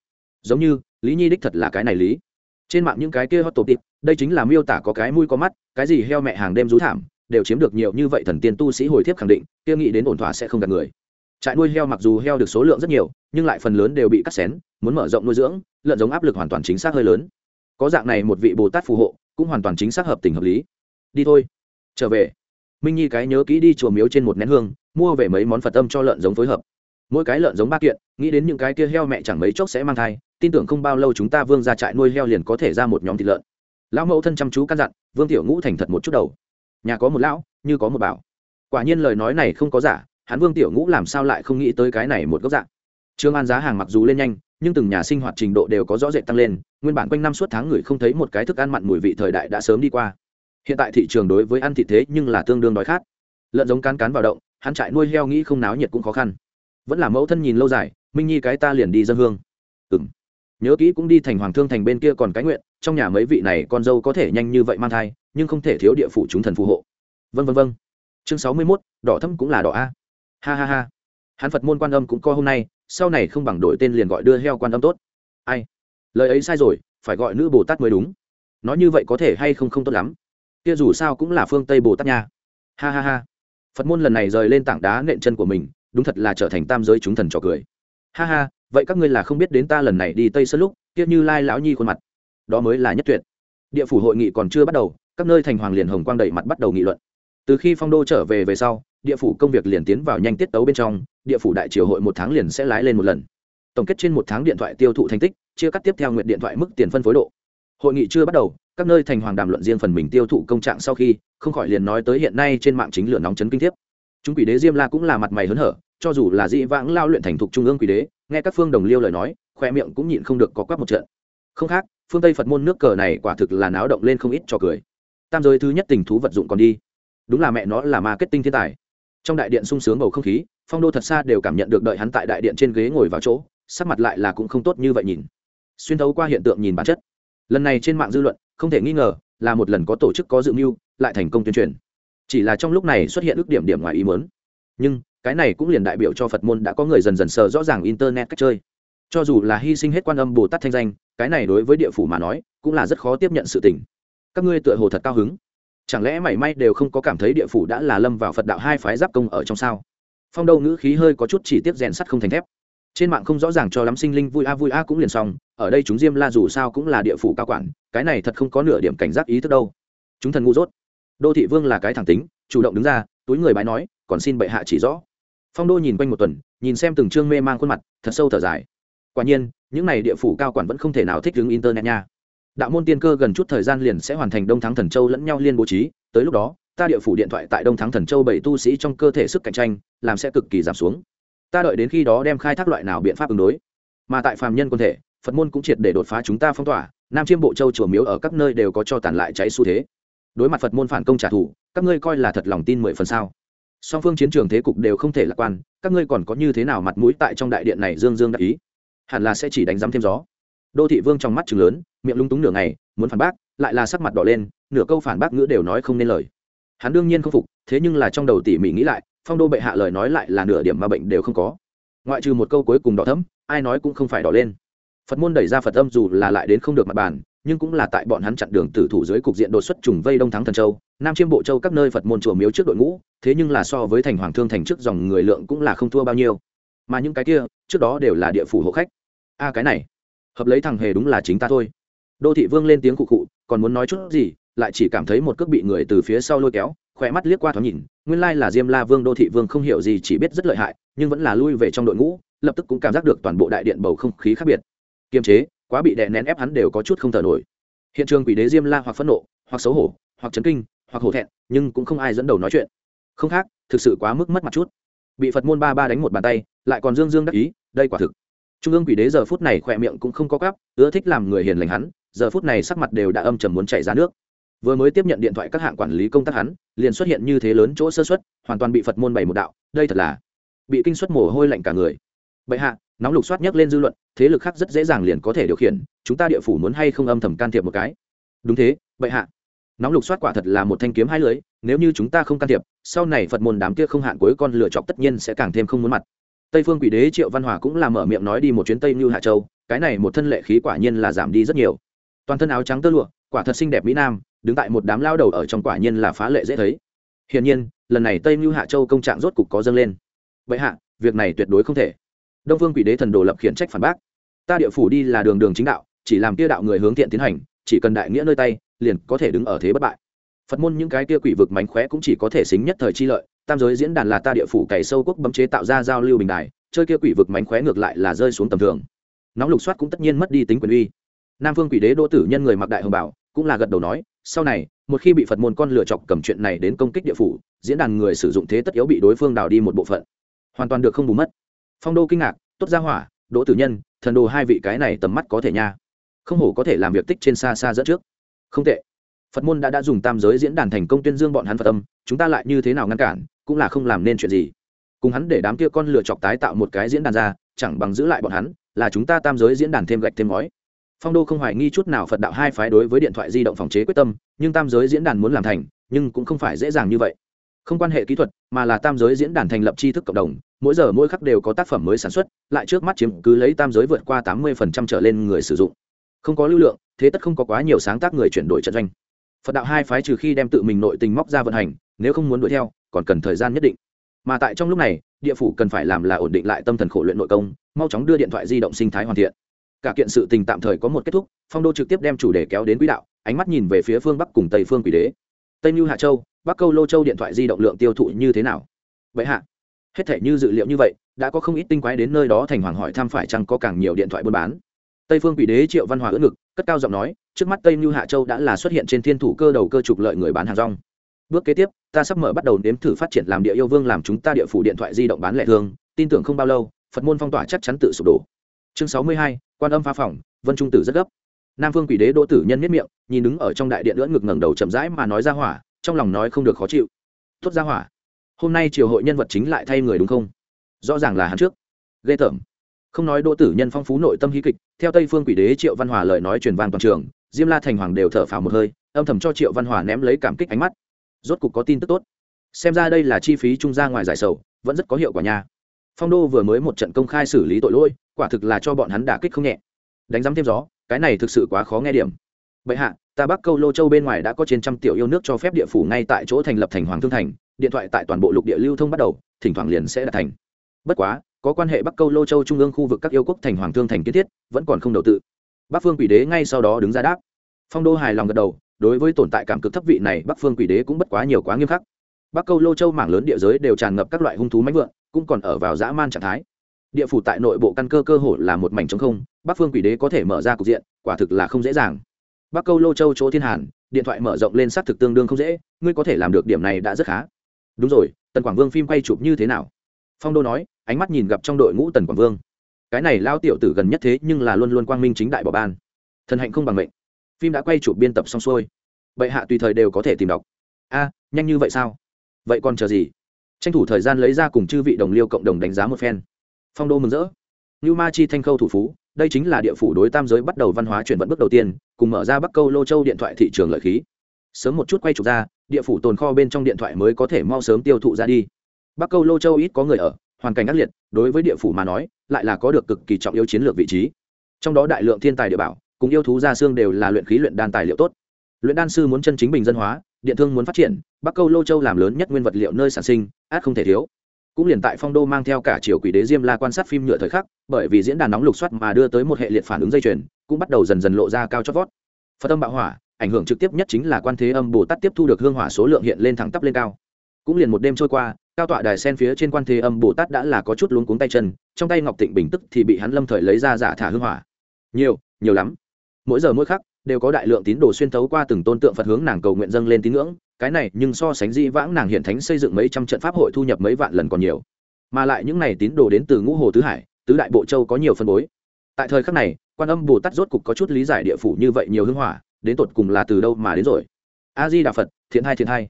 Giống như, lý nhi đích thật là cái này lý. Trên mạng những cái kia hot tổ tịp đây chính là miêu tả có cái mũi có mắt, cái gì heo mẹ hàng đêm rú thảm, đều chiếm được nhiều như vậy thần tiên tu sĩ hồi thiếp khẳng định, kia nghĩ đến ổn thỏa sẽ không gạt người trại nuôi heo mặc dù heo được số lượng rất nhiều, nhưng lại phần lớn đều bị cắt xén, muốn mở rộng nuôi dưỡng, lợn giống áp lực hoàn toàn chính xác hơi lớn. Có dạng này một vị bồ tát phù hộ, cũng hoàn toàn chính xác hợp tình hợp lý. Đi thôi. Trở về. Minh nhi cái nhớ kỹ đi chùa miếu trên một nén hương, mua về mấy món phật tâm cho lợn giống phối hợp. Mỗi cái lợn giống ba kiện, nghĩ đến những cái kia heo mẹ chẳng mấy chốc sẽ mang thai, tin tưởng không bao lâu chúng ta vương ra trại nuôi heo liền có thể ra một nhóm thịt lợn. Lão mẫu thân chăm chú căn dặn, vương tiểu ngũ thành thật một chút đầu. Nhà có một lão, như có một bảo. Quả nhiên lời nói này không có giả hắn vương tiểu ngũ làm sao lại không nghĩ tới cái này một góc dạng? Trương an giá hàng mặc dù lên nhanh, nhưng từng nhà sinh hoạt trình độ đều có rõ rệt tăng lên, nguyên bản quanh năm suốt tháng người không thấy một cái thức ăn mặn mùi vị thời đại đã sớm đi qua. Hiện tại thị trường đối với ăn thịt thế nhưng là tương đương đói khát. Lợn giống cán cán vào động, hắn trại nuôi heo nghĩ không náo nhiệt cũng khó khăn. Vẫn là mẫu thân nhìn lâu dài, minh nhi cái ta liền đi dân hương. Ừng nhớ kỹ cũng đi thành hoàng thương thành bên kia còn cái nguyện, trong nhà mấy vị này con dâu có thể nhanh như vậy mang thai, nhưng không thể thiếu địa phủ chúng thần phù hộ. Vân vân vân chương sáu mươi mốt, đỏ thâm cũng là đỏ a ha ha ha. Hắn phật môn quan âm cũng co hôm nay, sau này không bằng đổi tên liền gọi đưa heo quan âm tốt. Ai? Lời ấy sai rồi, phải gọi nữ bồ tát mới đúng. Nói như vậy có thể hay không không tốt lắm. Kia dù sao cũng là phương tây bồ tát nha. Ha ha ha. Phật môn lần này rời lên tảng đá nện chân của mình, đúng thật là trở thành tam giới chúng thần trò cười. Ha ha, vậy các ngươi là không biết đến ta lần này đi tây sơn lúc, kia như lai lão nhi khuôn mặt. Đó mới là nhất tuyệt. Địa phủ hội nghị còn chưa bắt đầu, các nơi thành hoàng liền hồng quang đẩy mặt bắt đầu nghị luận. Từ khi phong đô trở về về sau địa phủ công việc liền tiến vào nhanh tiết tấu bên trong, địa phủ đại triều hội một tháng liền sẽ lái lên một lần. Tổng kết trên một tháng điện thoại tiêu thụ thành tích, chia cắt tiếp theo nguyện điện thoại mức tiền phân phối độ. Hội nghị chưa bắt đầu, các nơi thành hoàng đàm luận riêng phần mình tiêu thụ công trạng sau khi, không khỏi liền nói tới hiện nay trên mạng chính lửa nóng chấn kinh thiếp. Chúng quỷ đế diêm la cũng là mặt mày hớn hở, cho dù là dĩ vãng lao luyện thành thục trung ương quỷ đế, nghe các phương đồng liêu lời nói, khoe miệng cũng nhịn không được có quắc một trận. Không khác, phương tây phật môn nước cờ này quả thực là náo động lên không ít cho cười. Tam giới thứ nhất tình thú vật dụng còn đi. Đúng là mẹ nó là marketing thiên tài trong đại điện sung sướng bầu không khí, phong đô thật xa đều cảm nhận được đợi hắn tại đại điện trên ghế ngồi vào chỗ, sắc mặt lại là cũng không tốt như vậy nhìn. Xuyên thấu qua hiện tượng nhìn bản chất. Lần này trên mạng dư luận, không thể nghi ngờ, là một lần có tổ chức có dự mưu, lại thành công tuyên truyền. Chỉ là trong lúc này xuất hiện ước điểm điểm ngoài ý mớn nhưng, cái này cũng liền đại biểu cho phật môn đã có người dần dần sờ rõ ràng internet cách chơi. Cho dù là hy sinh hết quan âm bồ tát thanh danh, cái này đối với địa phủ mà nói, cũng là rất khó tiếp nhận sự tình. Các ngươi tựa hồ thật cao hứng chẳng lẽ mảy may đều không có cảm thấy địa phủ đã là lâm vào phật đạo hai phái giáp công ở trong sao? Phong đâu ngữ khí hơi có chút chỉ tiếp rèn sắt không thành thép. Trên mạng không rõ ràng cho lắm sinh linh vui a vui a cũng liền xong, ở đây chúng diêm la dù sao cũng là địa phủ cao quản, cái này thật không có nửa điểm cảnh giác ý thức đâu. Chúng thần ngu dốt. Đô thị vương là cái thẳng tính, chủ động đứng ra, túi người bái nói, còn xin bệ hạ chỉ rõ. Phong đô nhìn quanh một tuần, nhìn xem từng chương mê mang khuôn mặt, thật sâu thở dài. Quả nhiên, những n à y địa phủ cao quản vẫn không thể nào thích ứng internet nha đạo môn tiên cơ gần chút thời gian liền sẽ hoàn thành đông thắng thần châu lẫn nhau liên bố trí, tới lúc đó, ta địa phủ điện thoại tại đông thắng thần châu bảy tu sĩ trong cơ thể sức cạnh tranh, làm sẽ cực kỳ giảm xuống. Ta đợi đến khi đó đem khai thác loại nào biện pháp ứng đối. Mà tại phàm nhân quân thể, phật môn cũng triệt để đột phá chúng ta phong tỏa, nam chiêm bộ châu chùa miếu ở các nơi đều có cho tàn lại cháy xu thế. Đối mặt phật môn phản công trả thù, các ngươi coi là thật lòng tin mười phần sao? Song phương chiến trường thế cục đều không thể lạc quan, các ngươi còn có như thế nào mặt mũi tại trong đại điện này dương dương đắc ý? Hẳn là sẽ chỉ đánh giám thêm gió đô thị vương trong mắt chừng lớn, miệng lung túng nửa ngày, muốn phản bác, lại là sắc mặt đỏ lên, nửa câu phản bác ngữ đều nói không nên lời. Hắn đương nhiên không phục, thế nhưng là trong đầu tỉ mỉ nghĩ lại, phong đô bệ hạ lời nói lại là nửa điểm mà bệnh đều không có. Ngoại trừ một câu cuối cùng đỏ thấm ai nói cũng không phải đỏ lên. Phật môn đẩy ra phật âm dù là lại đến không được mặt bàn, nhưng cũng là tại bọn hắn chặn đường tử thủ dưới cục diện đột xuất trùng vây đông thắng thần châu, nam chiêm bộ châu các nơi phật môn chùa miếu trước đội ngũ, thế nhưng là so với thành hoàng thương thành trước dòng người lượng cũng là không thua bao nhiêu. Mà những cái kia, trước đó đều là địa phủ hộ khách. A, cái này hợp lấy thằng hề đúng là chính ta thôi. Đô thị vương lên tiếng cụ cụ còn muốn nói chút gì, lại chỉ cảm thấy một cước bị người từ phía sau lôi kéo, khỏe mắt liếc qua thoáng nhìn, nguyên lai là diêm la vương đô thị vương không hiểu gì chỉ biết rất lợi hại, nhưng vẫn là lui về trong đội ngũ, lập tức cũng cảm giác được toàn bộ đại điện bầu không khí khác biệt. Kiềm chế, quá bị đè nén ép hắn đều có chút không thở nổi. Hiện trường quỷ đế diêm la hoặc phẫn nộ, hoặc xấu hổ, hoặc chấn kinh, hoặc hổ thẹn, nhưng cũng không ai dẫn đầu nói chuyện. Không khác, thực sự quá mức mất mặt chút. Bị phật môn ba ba đánh một bàn tay, lại còn dương dương đắc ý, đây quả thực trung ương quỷ đế giờ phút này khỏe miệng cũng không có cắp ưa thích làm người hiền lành hắn, giờ phút này sắc mặt đều đã âm trầm muốn chảy ra nước. Vừa mới tiếp nhận điện thoại các hạng quản lý công tác hắn, liền xuất hiện như thế lớn chỗ sơ xuất hoàn toàn bị phật môn bày một đạo, đây thật là bị kinh xuất mồ hôi lạnh cả người. Bệ hạ, nóng lục soát nhấc lên dư luận, thế lực khác rất dễ dàng liền có thể điều khiển, chúng ta địa phủ muốn hay không âm thầm can thiệp một cái? Đúng thế, bệ hạ. Nóng lục soát quả thật là một thanh kiếm hai lưới nếu như chúng ta không can thiệp, sau này phật môn đám kia không hạn cuối con lựa chọc tất nhiên sẽ càng thêm không muốn mặt tây phương quỷ đế triệu văn hòa cũng là mở miệng nói đi một chuyến tây như hạ châu, cái này một thân lệ khí quả nhiên là giảm đi rất nhiều. Toàn thân áo trắng tơ lụa, quả thật xinh đẹp mỹ nam, đứng tại một đám lao đầu ở trong quả nhiên là phá lệ dễ thấy. Hiển nhiên, lần này tây như hạ châu công trạng rốt cục có dâng lên. Vậy hạ, việc này tuyệt đối không thể. Đông phương quỷ đế thần đồ lập khiển trách phản bác. Ta địa phủ đi là đường đường chính đạo, chỉ làm kia đạo người hướng thiện tiến hành, chỉ cần đại nghĩa nơi tay, liền có thể đứng ở thế bất bại phật môn những cái kia quỷ vực mánh khóe cũng chỉ có thể xính nhất thời chi lợi. Tam giới diễn đàn là ta địa phủ cày sâu quốc bấm chế tạo ra giao lưu bình đài, chơi kia quỷ vực mánh khóe ngược lại là rơi xuống tầm thường. Nóng lục soát cũng tất nhiên mất đi tính quyền uy. Nam phương quỷ đế đỗ tử nhân người mặc đại hồng bảo cũng là gật đầu nói, sau này, một khi bị phật môn con lựa chọc cầm chuyện này đến công kích địa phủ, diễn đàn người sử dụng thế tất yếu bị đối phương đào đi một bộ phận. Hoàn toàn được không bù mất. Phong đô kinh ngạc, tốt gia hỏa, đỗ tử nhân, thần đồ hai vị cái này tầm mắt có thể nha. Không hổ có thể làm việc tích trên xa xa dẫn trước. Không tệ phật môn đã đã dùng tam giới diễn đàn thành công tuyên dương bọn hắn phật tâm chúng ta lại như thế nào ngăn cản, cũng là không làm nên chuyện gì. Cùng hắn để đám kia con lựa chọc tái tạo một cái diễn đàn ra, chẳng bằng giữ lại bọn hắn, là chúng ta tam giới diễn đàn thêm gạch thêm ngói. Phong đô không hoài nghi chút nào phật đạo hai phái đối với điện thoại di động phòng chế quyết tâm, nhưng tam giới diễn đàn muốn làm thành, nhưng cũng không phải dễ dàng như vậy. Không quan hệ kỹ thuật, mà là tam giới diễn đàn thành lập tri thức cộng đồng, mỗi giờ mỗi khắc đều có tác phẩm mới sản xuất, lại trước mắt chiếm cứ lấy tam giới vượt qua tám mươi trở lên người sử dụng. Không có lưu lượng, thế tất không có quá nhiều sáng tác người chuyển đổi trận doanh phật đạo hai phái trừ khi đem tự mình nội tình móc ra vận hành, nếu không muốn đuổi theo, còn cần thời gian nhất định. Mà tại trong lúc này, địa phủ cần phải làm là ổn định lại tâm thần khổ luyện nội công, mau chóng đưa điện thoại di động sinh thái hoàn thiện. Cả kiện sự tình tạm thời có một kết thúc, phong đô trực tiếp đem chủ đề kéo đến quỹ đạo, ánh mắt nhìn về phía phương bắc cùng tây phương quỷ đế. Tây như hạ châu, bắc câu lô châu điện thoại di động lượng tiêu thụ như thế nào? Vậy hạ, hết thể như dự liệu như vậy, đã có không ít tinh quái đến nơi đó thành hoàng hỏi thăm phải chăng có càng nhiều điện thoại buôn bán tây phương quỷ đế triệu văn hòa ưỡn ngực, cất cao giọng nói, trước mắt tây mưu hạ châu đã là xuất hiện trên thiên thủ cơ đầu cơ trục lợi người bán hàng rong. Bước kế tiếp, ta sắp mở bắt đầu nếm thử phát triển làm địa yêu vương làm chúng ta địa phủ điện thoại di động bán lẻ thương, tin tưởng không bao lâu, phật môn phong tỏa chắc chắn tự sụp đổ. Chương sáu mươi hai, quan âm phá phòng, vân trung tử rất gấp. Nam phương quỷ đế đỗ tử nhân miết miệng, nhìn đứng ở trong đại điện lưỡn ngực ngẩng đầu chậm rãi mà nói ra hỏa, trong lòng nói không được khó chịu. Tốt ra hỏa. Hôm nay triều hội nhân vật chính lại thay người đúng không? Rõ ràng là hắn trước. Ghê tởm không nói đỗ tử nhân phong phú nội tâm hí kịch, theo tây phương quỷ đế triệu văn hòa lời nói truyền vang toàn trường, diêm la thành hoàng đều thở phào một hơi, âm thầm cho triệu văn hòa ném lấy cảm kích ánh mắt. Rốt cục có tin tức tốt. Xem ra đây là chi phí trung ra ngoài giải sầu, vẫn rất có hiệu quả nha. Phong đô vừa mới một trận công khai xử lý tội lỗi, quả thực là cho bọn hắn đả kích không nhẹ. Đánh giám thêm gió, cái này thực sự quá khó nghe điểm. Bệ hạ, ta bắc câu lô châu bên ngoài đã có trên trăm tiểu yêu nước cho phép địa phủ ngay tại chỗ thành lập thành hoàng thương thành, điện thoại tại toàn bộ lục địa lưu thông bắt đầu, thỉnh thoảng liền sẽ đạt thành. Bất quá có quan hệ bắc câu lô châu trung ương khu vực các yêu quốc thành hoàng thương thành kiến thiết, vẫn còn không đầu tư bắc phương quỷ đế ngay sau đó đứng ra đáp. Phong đô hài lòng gật đầu, đối với tồn tại cảm cực thấp vị này, bắc phương quỷ đế cũng bất quá nhiều quá nghiêm khắc. Bắc câu lô châu mảng lớn địa giới đều tràn ngập các loại hung thú mánh vượn cũng còn ở vào dã man trạng thái. Địa phủ tại nội bộ căn cơ cơ hội là một mảnh trống không, bắc phương quỷ đế có thể mở ra cục diện, quả thực là không dễ dàng. Bắc câu lô châu chỗ thiên hàn, điện thoại mở rộng lên xác thực tương đương không dễ, ngươi có thể làm được điểm này đã rất khá. Đúng rồi, tần quảng vương phim quay chụp như thế nào? Phong đô nói ánh mắt nhìn gặp trong đội ngũ tần quảng vương. Cái này lao tiểu tử gần nhất thế nhưng là luôn luôn quang minh chính đại bỏ ban. Thần hạnh không bằng mệnh. Phim đã quay chụp biên tập xong xuôi. Bệ hạ tùy thời đều có thể tìm đọc. A, nhanh như vậy sao? Vậy còn chờ gì? Tranh thủ thời gian lấy ra cùng chư vị đồng liêu cộng đồng đánh giá một phen. Phong đô mừng rỡ. Như ma chi thanh khâu thủ phú, đây chính là địa phủ đối tam giới bắt đầu văn hóa chuyển vận bước đầu tiên, cùng mở ra bắc câu lô châu điện thoại thị trường lợi khí. Sớm một chút quay trục ra, địa phủ tồn kho bên trong điện thoại mới có thể mau sớm tiêu thụ ra đi. Bắc câu lô châu ít có người ở hoàn cảnh ác liệt, đối với địa phủ mà nói, lại là có được cực kỳ trọng yếu chiến lược vị trí. Trong đó đại lượng thiên tài địa bảo, cùng yêu thú gia xương đều là luyện khí luyện đan tài liệu tốt. Luyện đan sư muốn chân chính bình dân hóa, điện thương muốn phát triển, bắc câu lô châu làm lớn nhất nguyên vật liệu nơi sản sinh át không thể thiếu. Cũng liền tại phong đô mang theo cả triều quỷ đế diêm la quan sát phim nhựa thời khắc, bởi vì diễn đàn nóng lục soát mà đưa tới một hệ liệt phản ứng dây chuyền, cũng bắt đầu dần dần lộ ra cao chót vót. Phật tâm bạo hỏa, ảnh hưởng trực tiếp nhất chính là quan thế âm bồ tát tiếp thu được hương hỏa số lượng hiện lên thẳng tắp lên cao. Cũng liền một đêm trôi qua cao tọa đài sen phía trên quan thế âm bồ tát đã là có chút luống cuống tay chân, trong tay ngọc tịnh bình tức thì bị hắn lâm thời lấy ra giả thả hương hỏa. Nhiều nhiều lắm. Mỗi giờ mỗi khắc, đều có đại lượng tín đồ xuyên thấu qua từng tôn tượng phật hướng nàng cầu nguyện dâng lên tín ngưỡng. Cái này, nhưng so sánh di vãng nàng hiện thánh xây dựng mấy trăm trận pháp hội thu nhập mấy vạn lần còn nhiều. Mà lại những này tín đồ đến từ ngũ hồ tứ hải, tứ đại bộ châu có nhiều phân bối. Tại thời khắc này, quan âm bồ tát rốt cục có chút lý giải địa phủ như vậy nhiều hưng hỏa, đến tột cùng là từ đâu mà đến rồi? A di đà phật, thiện hai thiện hai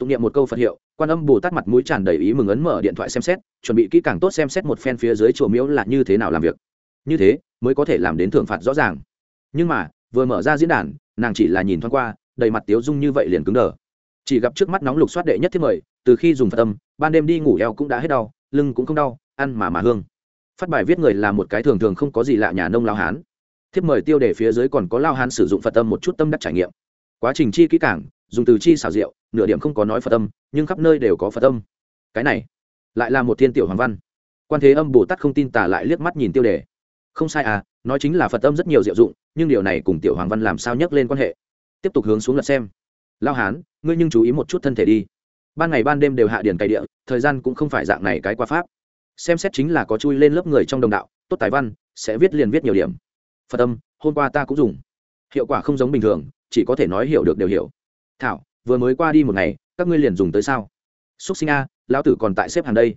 tụng niệm một câu phật hiệu quan âm bồ tát mặt mũi tràn đầy ý mừng ấn mở điện thoại xem xét, chuẩn bị kỹ càng tốt xem xét một phen phía dưới chùa miếu là như thế nào làm việc. Như thế, mới có thể làm đến thưởng phạt rõ ràng. Nhưng mà, vừa mở ra diễn đàn, nàng chỉ là nhìn thoáng qua, đầy mặt tiếu dung như vậy liền cứng đờ. Chỉ gặp trước mắt nóng lục xoát đệ nhất thiết mời, từ khi dùng phật tâm ban đêm đi ngủ eo cũng đã hết đau, lưng cũng không đau, ăn mà mà hương. Phát bài viết người là một cái thường thường không có gì lạ nhà nông lao hán. Thiếp mời tiêu đề phía dưới còn có lao hán sử dụng phật tâm một chút tâm đắc trải nghiệm. Quá trình chi kỹ càng dùng từ chi xào rượu nửa điểm không có nói phật âm, nhưng khắp nơi đều có phật âm. cái này lại là một thiên tiểu hoàng văn. Quan thế âm bồ tát không tin tả lại liếc mắt nhìn tiêu đề. Không sai à nói chính là phật âm rất nhiều diệu dụng nhưng điều này cùng tiểu hoàng văn làm sao nhắc lên quan hệ? Tiếp tục hướng xuống lật xem. Lao hán ngươi nhưng chú ý một chút thân thể đi. Ban ngày ban đêm đều hạ điển cày địa thời gian cũng không phải dạng này cái qua pháp. Xem xét chính là có chui lên lớp người trong đồng đạo tốt tài văn sẽ viết liền viết nhiều điểm. Phật âm hôm qua ta cũng dùng. Hiệu quả không giống bình thường chỉ có thể nói hiểu được đều hiểu thảo, vừa mới qua đi một ngày, các ngươi liền dùng tới sao? Xúc sinh a, lão tử còn tại xếp hàng đây.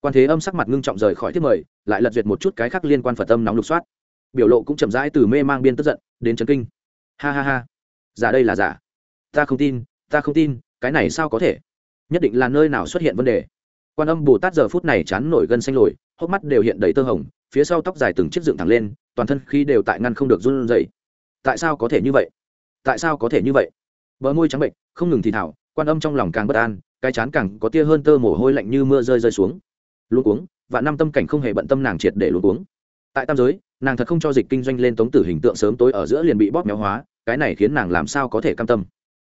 Quan thế âm sắc mặt ngưng trọng rời khỏi thiết mời, lại lật duyệt một chút cái khác liên quan phật tâm nóng lục soát. Biểu lộ cũng chậm rãi từ mê mang biên tức giận, đến trấn kinh. Ha ha ha. Giả đây là giả. Ta không tin, ta không tin, cái này sao có thể? Nhất định là nơi nào xuất hiện vấn đề. Quan âm bồ tát giờ phút này chán nổi gân xanh lồi, hốc mắt đều hiện đầy tơ hồng, phía sau tóc dài từng chiếc dựng thẳng lên, toàn thân khi đều tại ngăn không được run rẩy. Tại sao có thể như vậy? Tại sao có thể như vậy? Bờ môi trắng bệnh không ngừng thì thảo, quan âm trong lòng càng bất an, cái chán càng có tia hơn tơ mồ hôi lạnh như mưa rơi rơi xuống. Luôn uống và năm tâm cảnh không hề bận tâm nàng triệt để luôn uống tại tam giới, nàng thật không cho dịch kinh doanh lên tống tử hình tượng sớm tối ở giữa liền bị bóp méo hóa, cái này khiến nàng làm sao có thể cam tâm.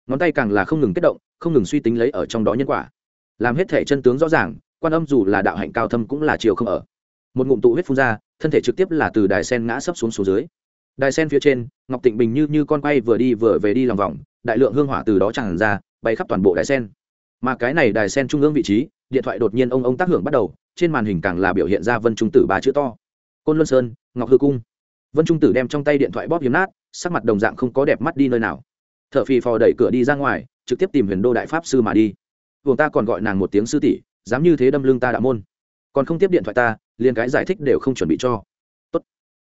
Ngón tay càng là không ngừng kết động, không ngừng suy tính lấy ở trong đó nhân quả. Làm hết thể chân tướng rõ ràng, quan âm dù là đạo hạnh cao thâm cũng là chiều không ở. Một ngụm tụ huyết phun ra, thân thể trực tiếp là từ đài sen ngã sấp xuống xuống dưới. Đài sen phía trên, ngọc tịnh bình như như con quay vừa đi vừa về đi lòng vòng đại lượng hương hỏa từ đó tràn ra, bay khắp toàn bộ đài sen. Mà cái này đài sen trung ương vị trí, điện thoại đột nhiên ông ông tác hưởng bắt đầu, trên màn hình càng là biểu hiện ra vân trung tử ba chữ to. Côn luân sơn, ngọc hư cung. Vân trung tử đem trong tay điện thoại bóp hiếm nát, sắc mặt đồng dạng không có đẹp mắt đi nơi nào. T h ở phì phò đẩy cửa đi ra ngoài, trực tiếp tìm huyền đô đại pháp sư mà đi. Buồng ta còn gọi nàng một tiếng sư tỷ, dám như thế đâm lưng ta đã môn. Còn không tiếp điện thoại ta, liền cái giải thích đều không chuẩn bị cho. Tốt.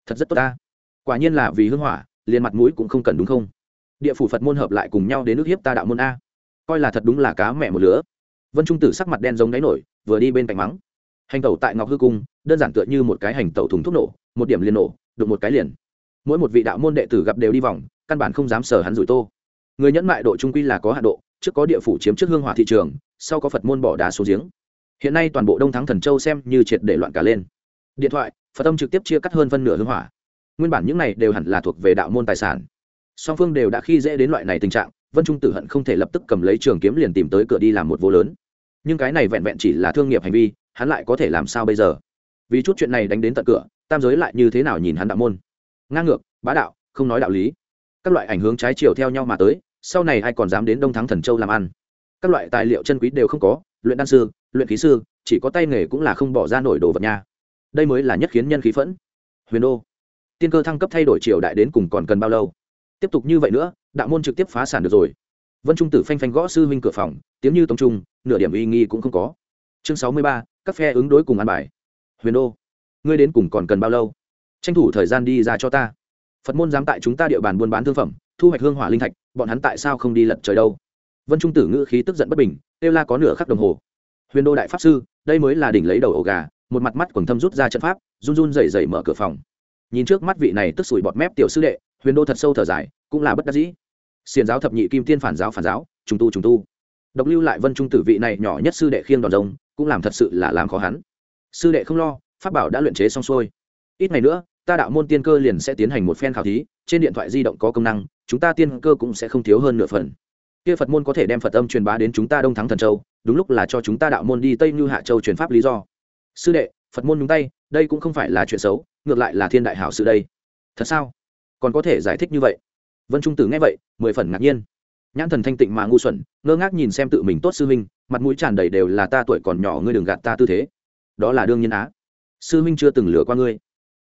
Thật rất tốt ta. Quả nhiên là vì hưng hỏa, liền mặt mũi cũng không cần đúng không? Địa phủ phật môn hợp lại cùng nhau đến nước hiếp ta đạo môn a coi là thật đúng là cá mẹ một lứa vân trung tử sắc mặt đen giống đáy nổi vừa đi bên cạnh mắng hành tẩu tại ngọc hư cung đơn giản tựa như một cái hành tẩu thùng thuốc nổ một điểm liền nổ đụng một cái liền mỗi một vị đạo môn đệ tử gặp đều đi vòng căn bản không dám sờ hắn rủi tô người nhẫn mại độ trung quy là có hạ độ trước có địa phủ chiếm trước hương hỏa thị trường sau có phật môn bỏ đá xuống giếng hiện nay toàn bộ đông thắng thần châu xem như triệt để loạn cả lên điện thoại phật tâm trực tiếp chia cắt hơn phân nửa hương hỏa nguyên bản những này đều hẳn là thuộc về đạo môn tài sản song phương đều đã khi dễ đến loại này tình trạng, vân trung tử hận không thể lập tức cầm lấy trường kiếm liền tìm tới cửa đi làm một vô lớn. Nhưng cái này vẹn vẹn chỉ là thương nghiệp hành vi, hắn lại có thể làm sao bây giờ? Vì chút chuyện này đánh đến tận cửa, tam giới lại như thế nào nhìn hắn đạo môn? Ngang ngược, bá đạo, không nói đạo lý. Các loại ảnh hướng trái chiều theo nhau mà tới, sau này ai còn dám đến đông thắng thần châu làm ăn? Các loại tài liệu chân quý đều không có, luyện đan sư, luyện khí sư, chỉ có tay nghề cũng là không bỏ ra nổi đồ vật nha. Đây mới là nhất khiến nhân khí phẫn. Huyền đô, tiên cơ thăng cấp thay đổi triều đại đến cùng còn cần bao lâu? Tiếp tục như vậy nữa, đạo môn trực tiếp phá sản được rồi. Vân trung tử phanh phanh gõ sư huynh cửa phòng, tiếng như tống trung, nửa điểm uy nghi cũng không có. Chương sáu mươi ba, các phe ứng đối cùng ăn bài. Huyền đô, ngươi đến cùng còn cần bao lâu? Tranh thủ thời gian đi ra cho ta. Phật môn dám tại chúng ta địa bàn buôn bán thương phẩm, thu hoạch hương hỏa linh thạch, bọn hắn tại sao không đi lật trời đâu? Vân trung tử ngữ khí tức giận bất bình, kêu la có nửa khắc đồng hồ. Huyền đô đại pháp sư, đây mới là đỉnh lấy đầu ổ gà, một mặt mắt quần thâm rút ra trận pháp, run run rẩy rẩy mở cửa phòng. Nhìn trước mắt vị này tức sủi bọt mép tiểu sư đệ huyền đô thật sâu thở dài, cũng là bất đắc dĩ. Xiền giáo thập nhị kim tiên phản giáo phản giáo, trùng tu trùng tu. Độc lưu lại vân trung tử vị này nhỏ nhất sư đệ khiêng đòn rồng, cũng làm thật sự là làm khó hắn. Sư đệ không lo, pháp bảo đã luyện chế xong xuôi. Ít ngày nữa, ta đạo môn tiên cơ liền sẽ tiến hành một phen khảo thí, trên điện thoại di động có công năng, chúng ta tiên cơ cũng sẽ không thiếu hơn nửa phần. Kia phật môn có thể đem phật âm truyền bá đến chúng ta đông thắng thần châu, đúng lúc là cho chúng ta đạo môn đi tây như hạ châu truyền pháp lý do. Sư đệ, phật môn nhúng tay, đây cũng không phải là chuyện xấu, ngược lại là thiên đại hảo sự đây. Thật sao? Còn có thể giải thích như vậy? Vân trung tử nghe vậy, mười phần ngạc nhiên. Nhãn thần thanh tịnh mà ngu xuẩn, ngơ ngác nhìn xem tự mình tốt sư huynh, mặt mũi tràn đầy đều là ta tuổi còn nhỏ ngươi đừng gạt ta tư thế. Đó là đương nhiên á. Sư huynh chưa từng lừa qua ngươi.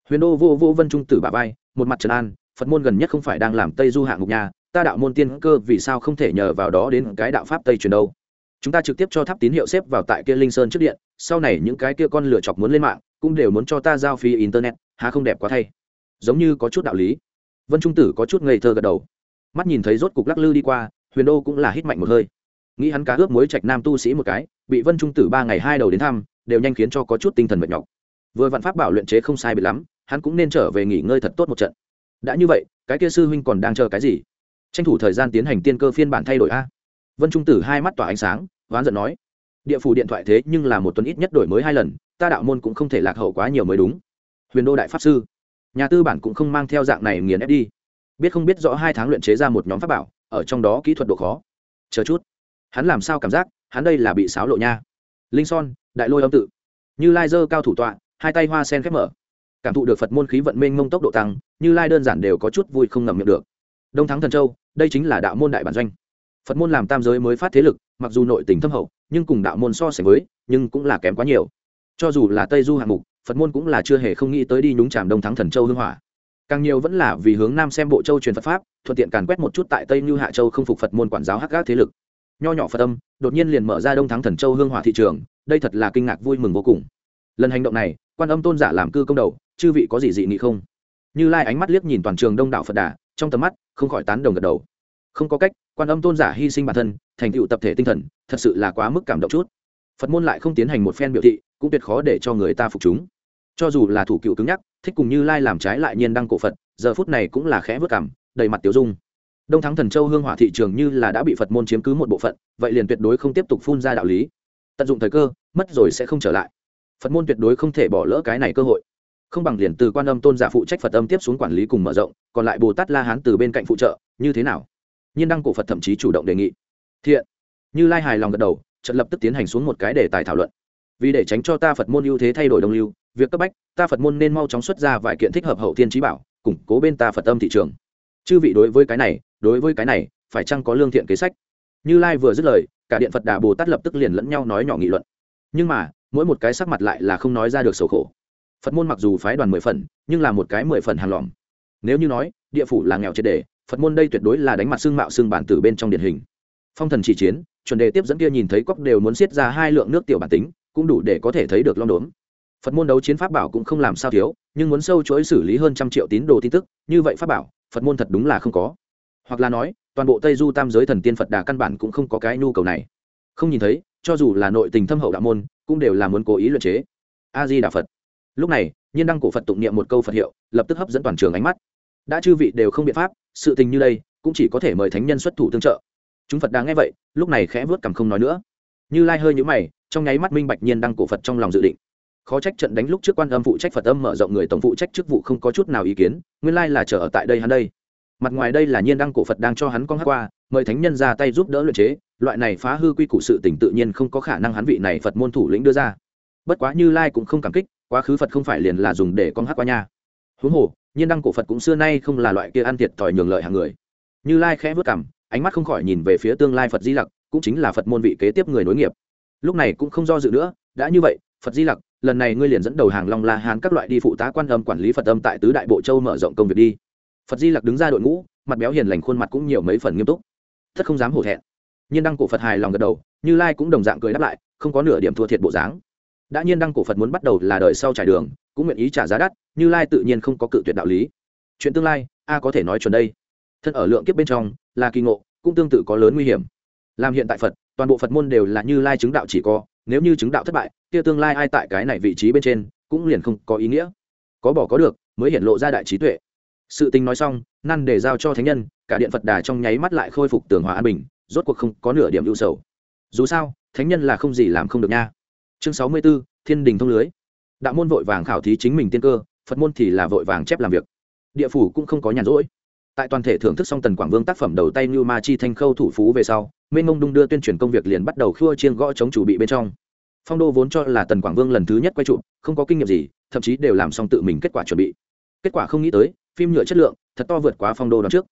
Huyền đô vô vô vân trung tử bà vai, một mặt trần an, phật môn gần nhất không phải đang làm tây du hạng mục nhà, ta đạo môn tiên cơ vì sao không thể nhờ vào đó đến cái đạo pháp tây truyền đâu? Chúng ta trực tiếp cho tháp tín hiệu xếp vào tại kia linh sơn trước điện, sau này những cái kia con lửa chọc muốn lên mạng, cũng đều muốn cho ta giao phí internet, há không đẹp quá thay. Giống như có chút đạo lý vân trung tử có chút ngây thơ gật đầu. Mắt nhìn thấy rốt cục lắc lư đi qua, huyền đô cũng là hít mạnh một hơi. Nghĩ hắn cá ướp mối trạch nam tu sĩ một cái, bị vân trung tử ba ngày hai đầu đến thăm, đều nhanh khiến cho có chút tinh thần mệt nhọc. Vừa vạn pháp bảo luyện chế không sai bị lắm, hắn cũng nên trở về nghỉ ngơi thật tốt một trận. Đã như vậy, cái kia sư huynh còn đang chờ cái gì? Tranh thủ thời gian tiến hành tiên cơ phiên bản thay đổi a. Vân trung tử hai mắt tỏa ánh sáng oán giận nói, địa phủ điện thoại thế nhưng là một tuần ít nhất đổi mới hai lần, ta đạo môn cũng không thể lạc hậu quá nhiều mới đúng. Huyền đô đại pháp sư nhà tư bản cũng không mang theo dạng này nghiền ép đi. Biết không biết rõ hai tháng luyện chế ra một nhóm pháp bảo, ở trong đó kỹ thuật độ khó. Chờ chút. Hắn làm sao cảm giác, hắn đây là bị xáo lộ nha. Linh son, đại lôi âm tự. Như lai dơ cao thủ tọa, hai tay hoa sen khép mở. Cảm thụ được phật môn khí vận mênh mông tốc độ tăng, như lai đơn giản đều có chút vui không ngầm miệng được. Đông thắng thần châu, đây chính là đạo môn đại bản doanh. Phật môn làm tam giới mới phát thế lực, mặc dù nội tình thâm hậu, nhưng cùng đạo môn so sánh với, nhưng cũng là kém quá nhiều. Cho dù là tây du hạng mục phật môn cũng là chưa hề không nghĩ tới đi nhúng tràm đông thắng thần châu hưng hỏa. Càng nhiều vẫn là vì hướng nam xem bộ châu truyền phật pháp, thuận tiện càn quét một chút tại tây như hạ châu không phục phật môn quản giáo hắc gác thế lực. Nho nhỏ phật âm, đột nhiên liền mở ra đông thắng thần châu hương hỏa thị trường, đây thật là kinh ngạc vui mừng vô cùng. Lần hành động này, quan âm tôn giả làm cư công đầu, chư vị có gì dị nghị không? Như lai ánh mắt liếc nhìn toàn trường đông đảo phật đà, trong tầm mắt, không khỏi tán đồng gật đầu. Không có cách, quan âm tôn giả hy sinh bản thân, thành tựu tập thể tinh thần, thật sự là quá mức cảm động chút. Phật môn lại không tiến hành một phen biểu thị, cũng tuyệt khó để cho người ta phục chúng cho dù là thủ cựu cứng nhắc, thích cùng như lai làm trái lại nhiên đăng cổ phật, giờ phút này cũng là khẽ vất cảm, đầy mặt tiểu dung. Đông thắng thần châu hương hỏa thị trường như là đã bị phật môn chiếm cứ một bộ phận, vậy liền tuyệt đối không tiếp tục phun ra đạo lý. Tận dụng thời cơ, mất rồi sẽ không trở lại. Phật môn tuyệt đối không thể bỏ lỡ cái này cơ hội. Không bằng liền từ quan âm tôn giả phụ trách phật âm tiếp xuống quản lý cùng mở rộng, còn lại bồ tát la hán từ bên cạnh phụ trợ, như thế nào? Nhiên đăng cổ phật thậm chí chủ động đề nghị. Thiện. Như lai hài lòng gật đầu trận lập tức tiến hành xuống một cái đề tài thảo luận. Vì để tránh cho ta phật môn ưu thế thay đổi đồng lưu việc cấp bách, ta phật môn nên mau chóng xuất ra vài kiện thích hợp hậu thiên trí bảo, củng cố bên ta phật âm thị trường. Chư vị đối với cái này, đối với cái này, phải chăng có lương thiện kế sách? Như lai vừa dứt lời, cả điện phật đà bồ tát lập tức liền lẫn nhau nói nhỏ nghị luận. Nhưng mà, mỗi một cái sắc mặt lại là không nói ra được sầu khổ. Phật môn mặc dù phái đoàn mười phần, nhưng là một cái mười phần hàng lỏm nếu như nói, địa phủ là nghèo triệt đề phật môn đây tuyệt đối là đánh mặt xương mạo xương bản tử bên trong điển hình. Phong thần chỉ chiến, chuẩn đề tiếp dẫn kia nhìn thấy cóc đều muốn xiết ra hai lượng nước tiểu bản tính, cũng đủ để có thể thấy được long đốn phật môn đấu chiến pháp bảo cũng không làm sao thiếu, nhưng muốn sâu chuỗi xử lý hơn trăm triệu tín đồ tin tức, như vậy pháp bảo, phật môn thật đúng là không có. Hoặc là nói, toàn bộ tây du tam giới thần tiên phật đà căn bản cũng không có cái nhu cầu này. Không nhìn thấy, cho dù là nội tình thâm hậu đạo môn, cũng đều là muốn cố ý luyện chế. A di đà phật. Lúc này, nhiên đăng cổ phật tụng niệm một câu phật hiệu, lập tức hấp dẫn toàn trường ánh mắt. Đã chư vị đều không biện pháp, sự tình như đây, cũng chỉ có thể mời thánh nhân xuất thủ tương trợ. Chúng phật đang nghe vậy, lúc này khẽ vớt cằm không nói nữa. Như lai hơi nhũ mày, trong nháy mắt minh bạch nhiên đăng cổ phật trong lòng dự định khó trách trận đánh lúc trước quan âm phụ trách phật âm mở rộng người tổng phụ trách chức vụ không có chút nào ý kiến, nguyên lai là chờ ở tại đây hắn đây. Mặt ngoài đây là nhiên đăng cổ phật đang cho hắn con hát qua, mời thánh nhân ra tay giúp đỡ luyện chế, loại này phá hư quy củ sự tỉnh tự nhiên không có khả năng hắn vị này phật môn thủ lĩnh đưa ra. Bất quá như lai cũng không cảm kích, quá khứ phật không phải liền là dùng để con hát qua nha. Huống hồ, nhiên đăng cổ phật cũng xưa nay không là loại kia ăn thiệt thòi nhường lợi hàng người. Như lai khẽ vất cảm ánh mắt không khỏi nhìn về phía tương lai phật di lặc, cũng chính là phật môn vị kế tiếp người nối nghiệp. Lúc này cũng không do dự nữa, đã như vậy, phật di lặc lần này ngươi liền dẫn đầu hàng long la hán các loại đi phụ tá quan âm quản lý phật âm tại tứ đại bộ châu mở rộng công việc đi. Phật di lặc đứng ra đội ngũ, mặt béo hiền lành, khuôn mặt cũng nhiều mấy phần nghiêm túc. Thất không dám hổ thẹn. Nhiên đăng cổ phật hài lòng gật đầu, như lai cũng đồng dạng cười đáp lại, không có nửa điểm thua thiệt bộ dáng. Đã nhiên đăng cổ phật muốn bắt đầu là đời sau trải đường, cũng nguyện ý trả giá đắt, như lai tự nhiên không có cự tuyệt đạo lý. Chuyện tương lai, a có thể nói chuẩn đây. Thân ở lượng kiếp bên trong, là kỳ ngộ, cũng tương tự có lớn nguy hiểm. Làm hiện tại phật, toàn bộ phật môn đều là như lai chứng đạo chỉ có nếu như chứng đạo thất bại, kia tương lai ai tại cái này vị trí bên trên cũng liền không có ý nghĩa. Có bỏ có được, mới hiện lộ ra đại trí tuệ. Sự tình nói xong năn để giao cho thánh nhân, cả điện phật đà trong nháy mắt lại khôi phục tường hòa an bình, rốt cuộc không có nửa điểm ưu sầu. Dù sao, thánh nhân là không gì làm không được nha. Chương sáu mươi b ố thiên đình thông lưới. Đạo môn vội vàng khảo thí chính mình tiên cơ, phật môn thì là vội vàng chép làm việc. Địa phủ cũng không có nhàn rỗi tại toàn thể thưởng thức xong tần quảng vương tác phẩm đầu tay như ma chi thanh khâu thủ phú về sau minh mông đung đưa tuyên truyền công việc liền bắt đầu khua chiên gõ chống chủ bị bên trong. Phong đô vốn cho là tần quảng vương lần thứ nhất quay trụ, không có kinh nghiệm gì, thậm chí đều làm xong tự mình kết quả chuẩn bị. Kết quả không nghĩ tới, phim nhựa chất lượng, thật to vượt quá phong đô đón trước.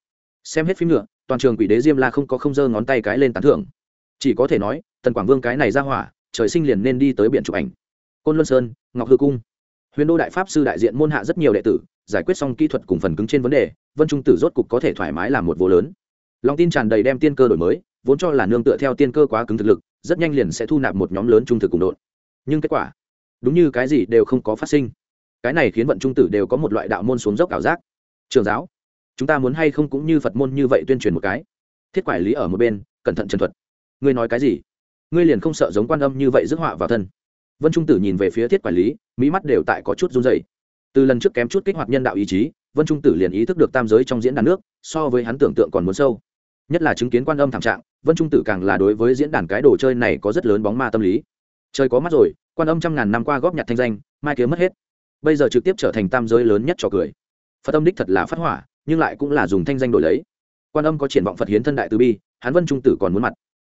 Xem hết phim nhựa, toàn trường quỷ đế diêm la không có không giơ ngón tay cái lên tán thưởng. Chỉ có thể nói, tần quảng vương cái này ra hỏa, trời sinh liền nên đi tới biển chụp ảnh. Côn luân sơn, ngọc hư cung huyền đô đại pháp sư đại diện môn hạ rất nhiều đệ tử, giải quyết xong kỹ thuật cùng phần cứng trên vấn đề, vân trung tử rốt cục có thể thoải mái làm một vô lớn. Lòng tin tràn đầy đem tiên cơ đổi mới, vốn cho là nương tựa theo tiên cơ quá cứng thực lực, rất nhanh liền sẽ thu nạp một nhóm lớn trung thực cùng đội nhưng kết quả, đúng như cái gì đều không có phát sinh. Cái này khiến vận trung tử đều có một loại đạo môn xuống dốc ảo giác. Trường giáo, chúng ta muốn hay không cũng như phật môn như vậy tuyên truyền một cái? Thiết quản lý ở một bên, cẩn thận trần thuật. Ngươi nói cái gì? Ngươi liền không sợ giống quan âm như vậy rước họa vào thân vân trung tử nhìn về phía thiết quản lý mỹ mắt đều tại có chút run dày từ lần trước kém chút kích hoạt nhân đạo ý chí, vân trung tử liền ý thức được tam giới trong diễn đàn nước, so với hắn tưởng tượng còn muốn sâu. Nhất là chứng kiến quan âm thảm trạng, vân trung tử càng là đối với diễn đàn cái đồ chơi này có rất lớn bóng ma tâm lý. Trời có mắt rồi, quan âm trăm ngàn năm qua góp nhặt thanh danh, mai kiếm mất hết. Bây giờ trực tiếp trở thành tam giới lớn nhất trò cười. Phật âm đích thật là phát hỏa, nhưng lại cũng là dùng thanh danh đổi lấy. Quan âm có triển vọng phật hiến thân đại từ bi, hắn vân trung tử còn muốn mặt.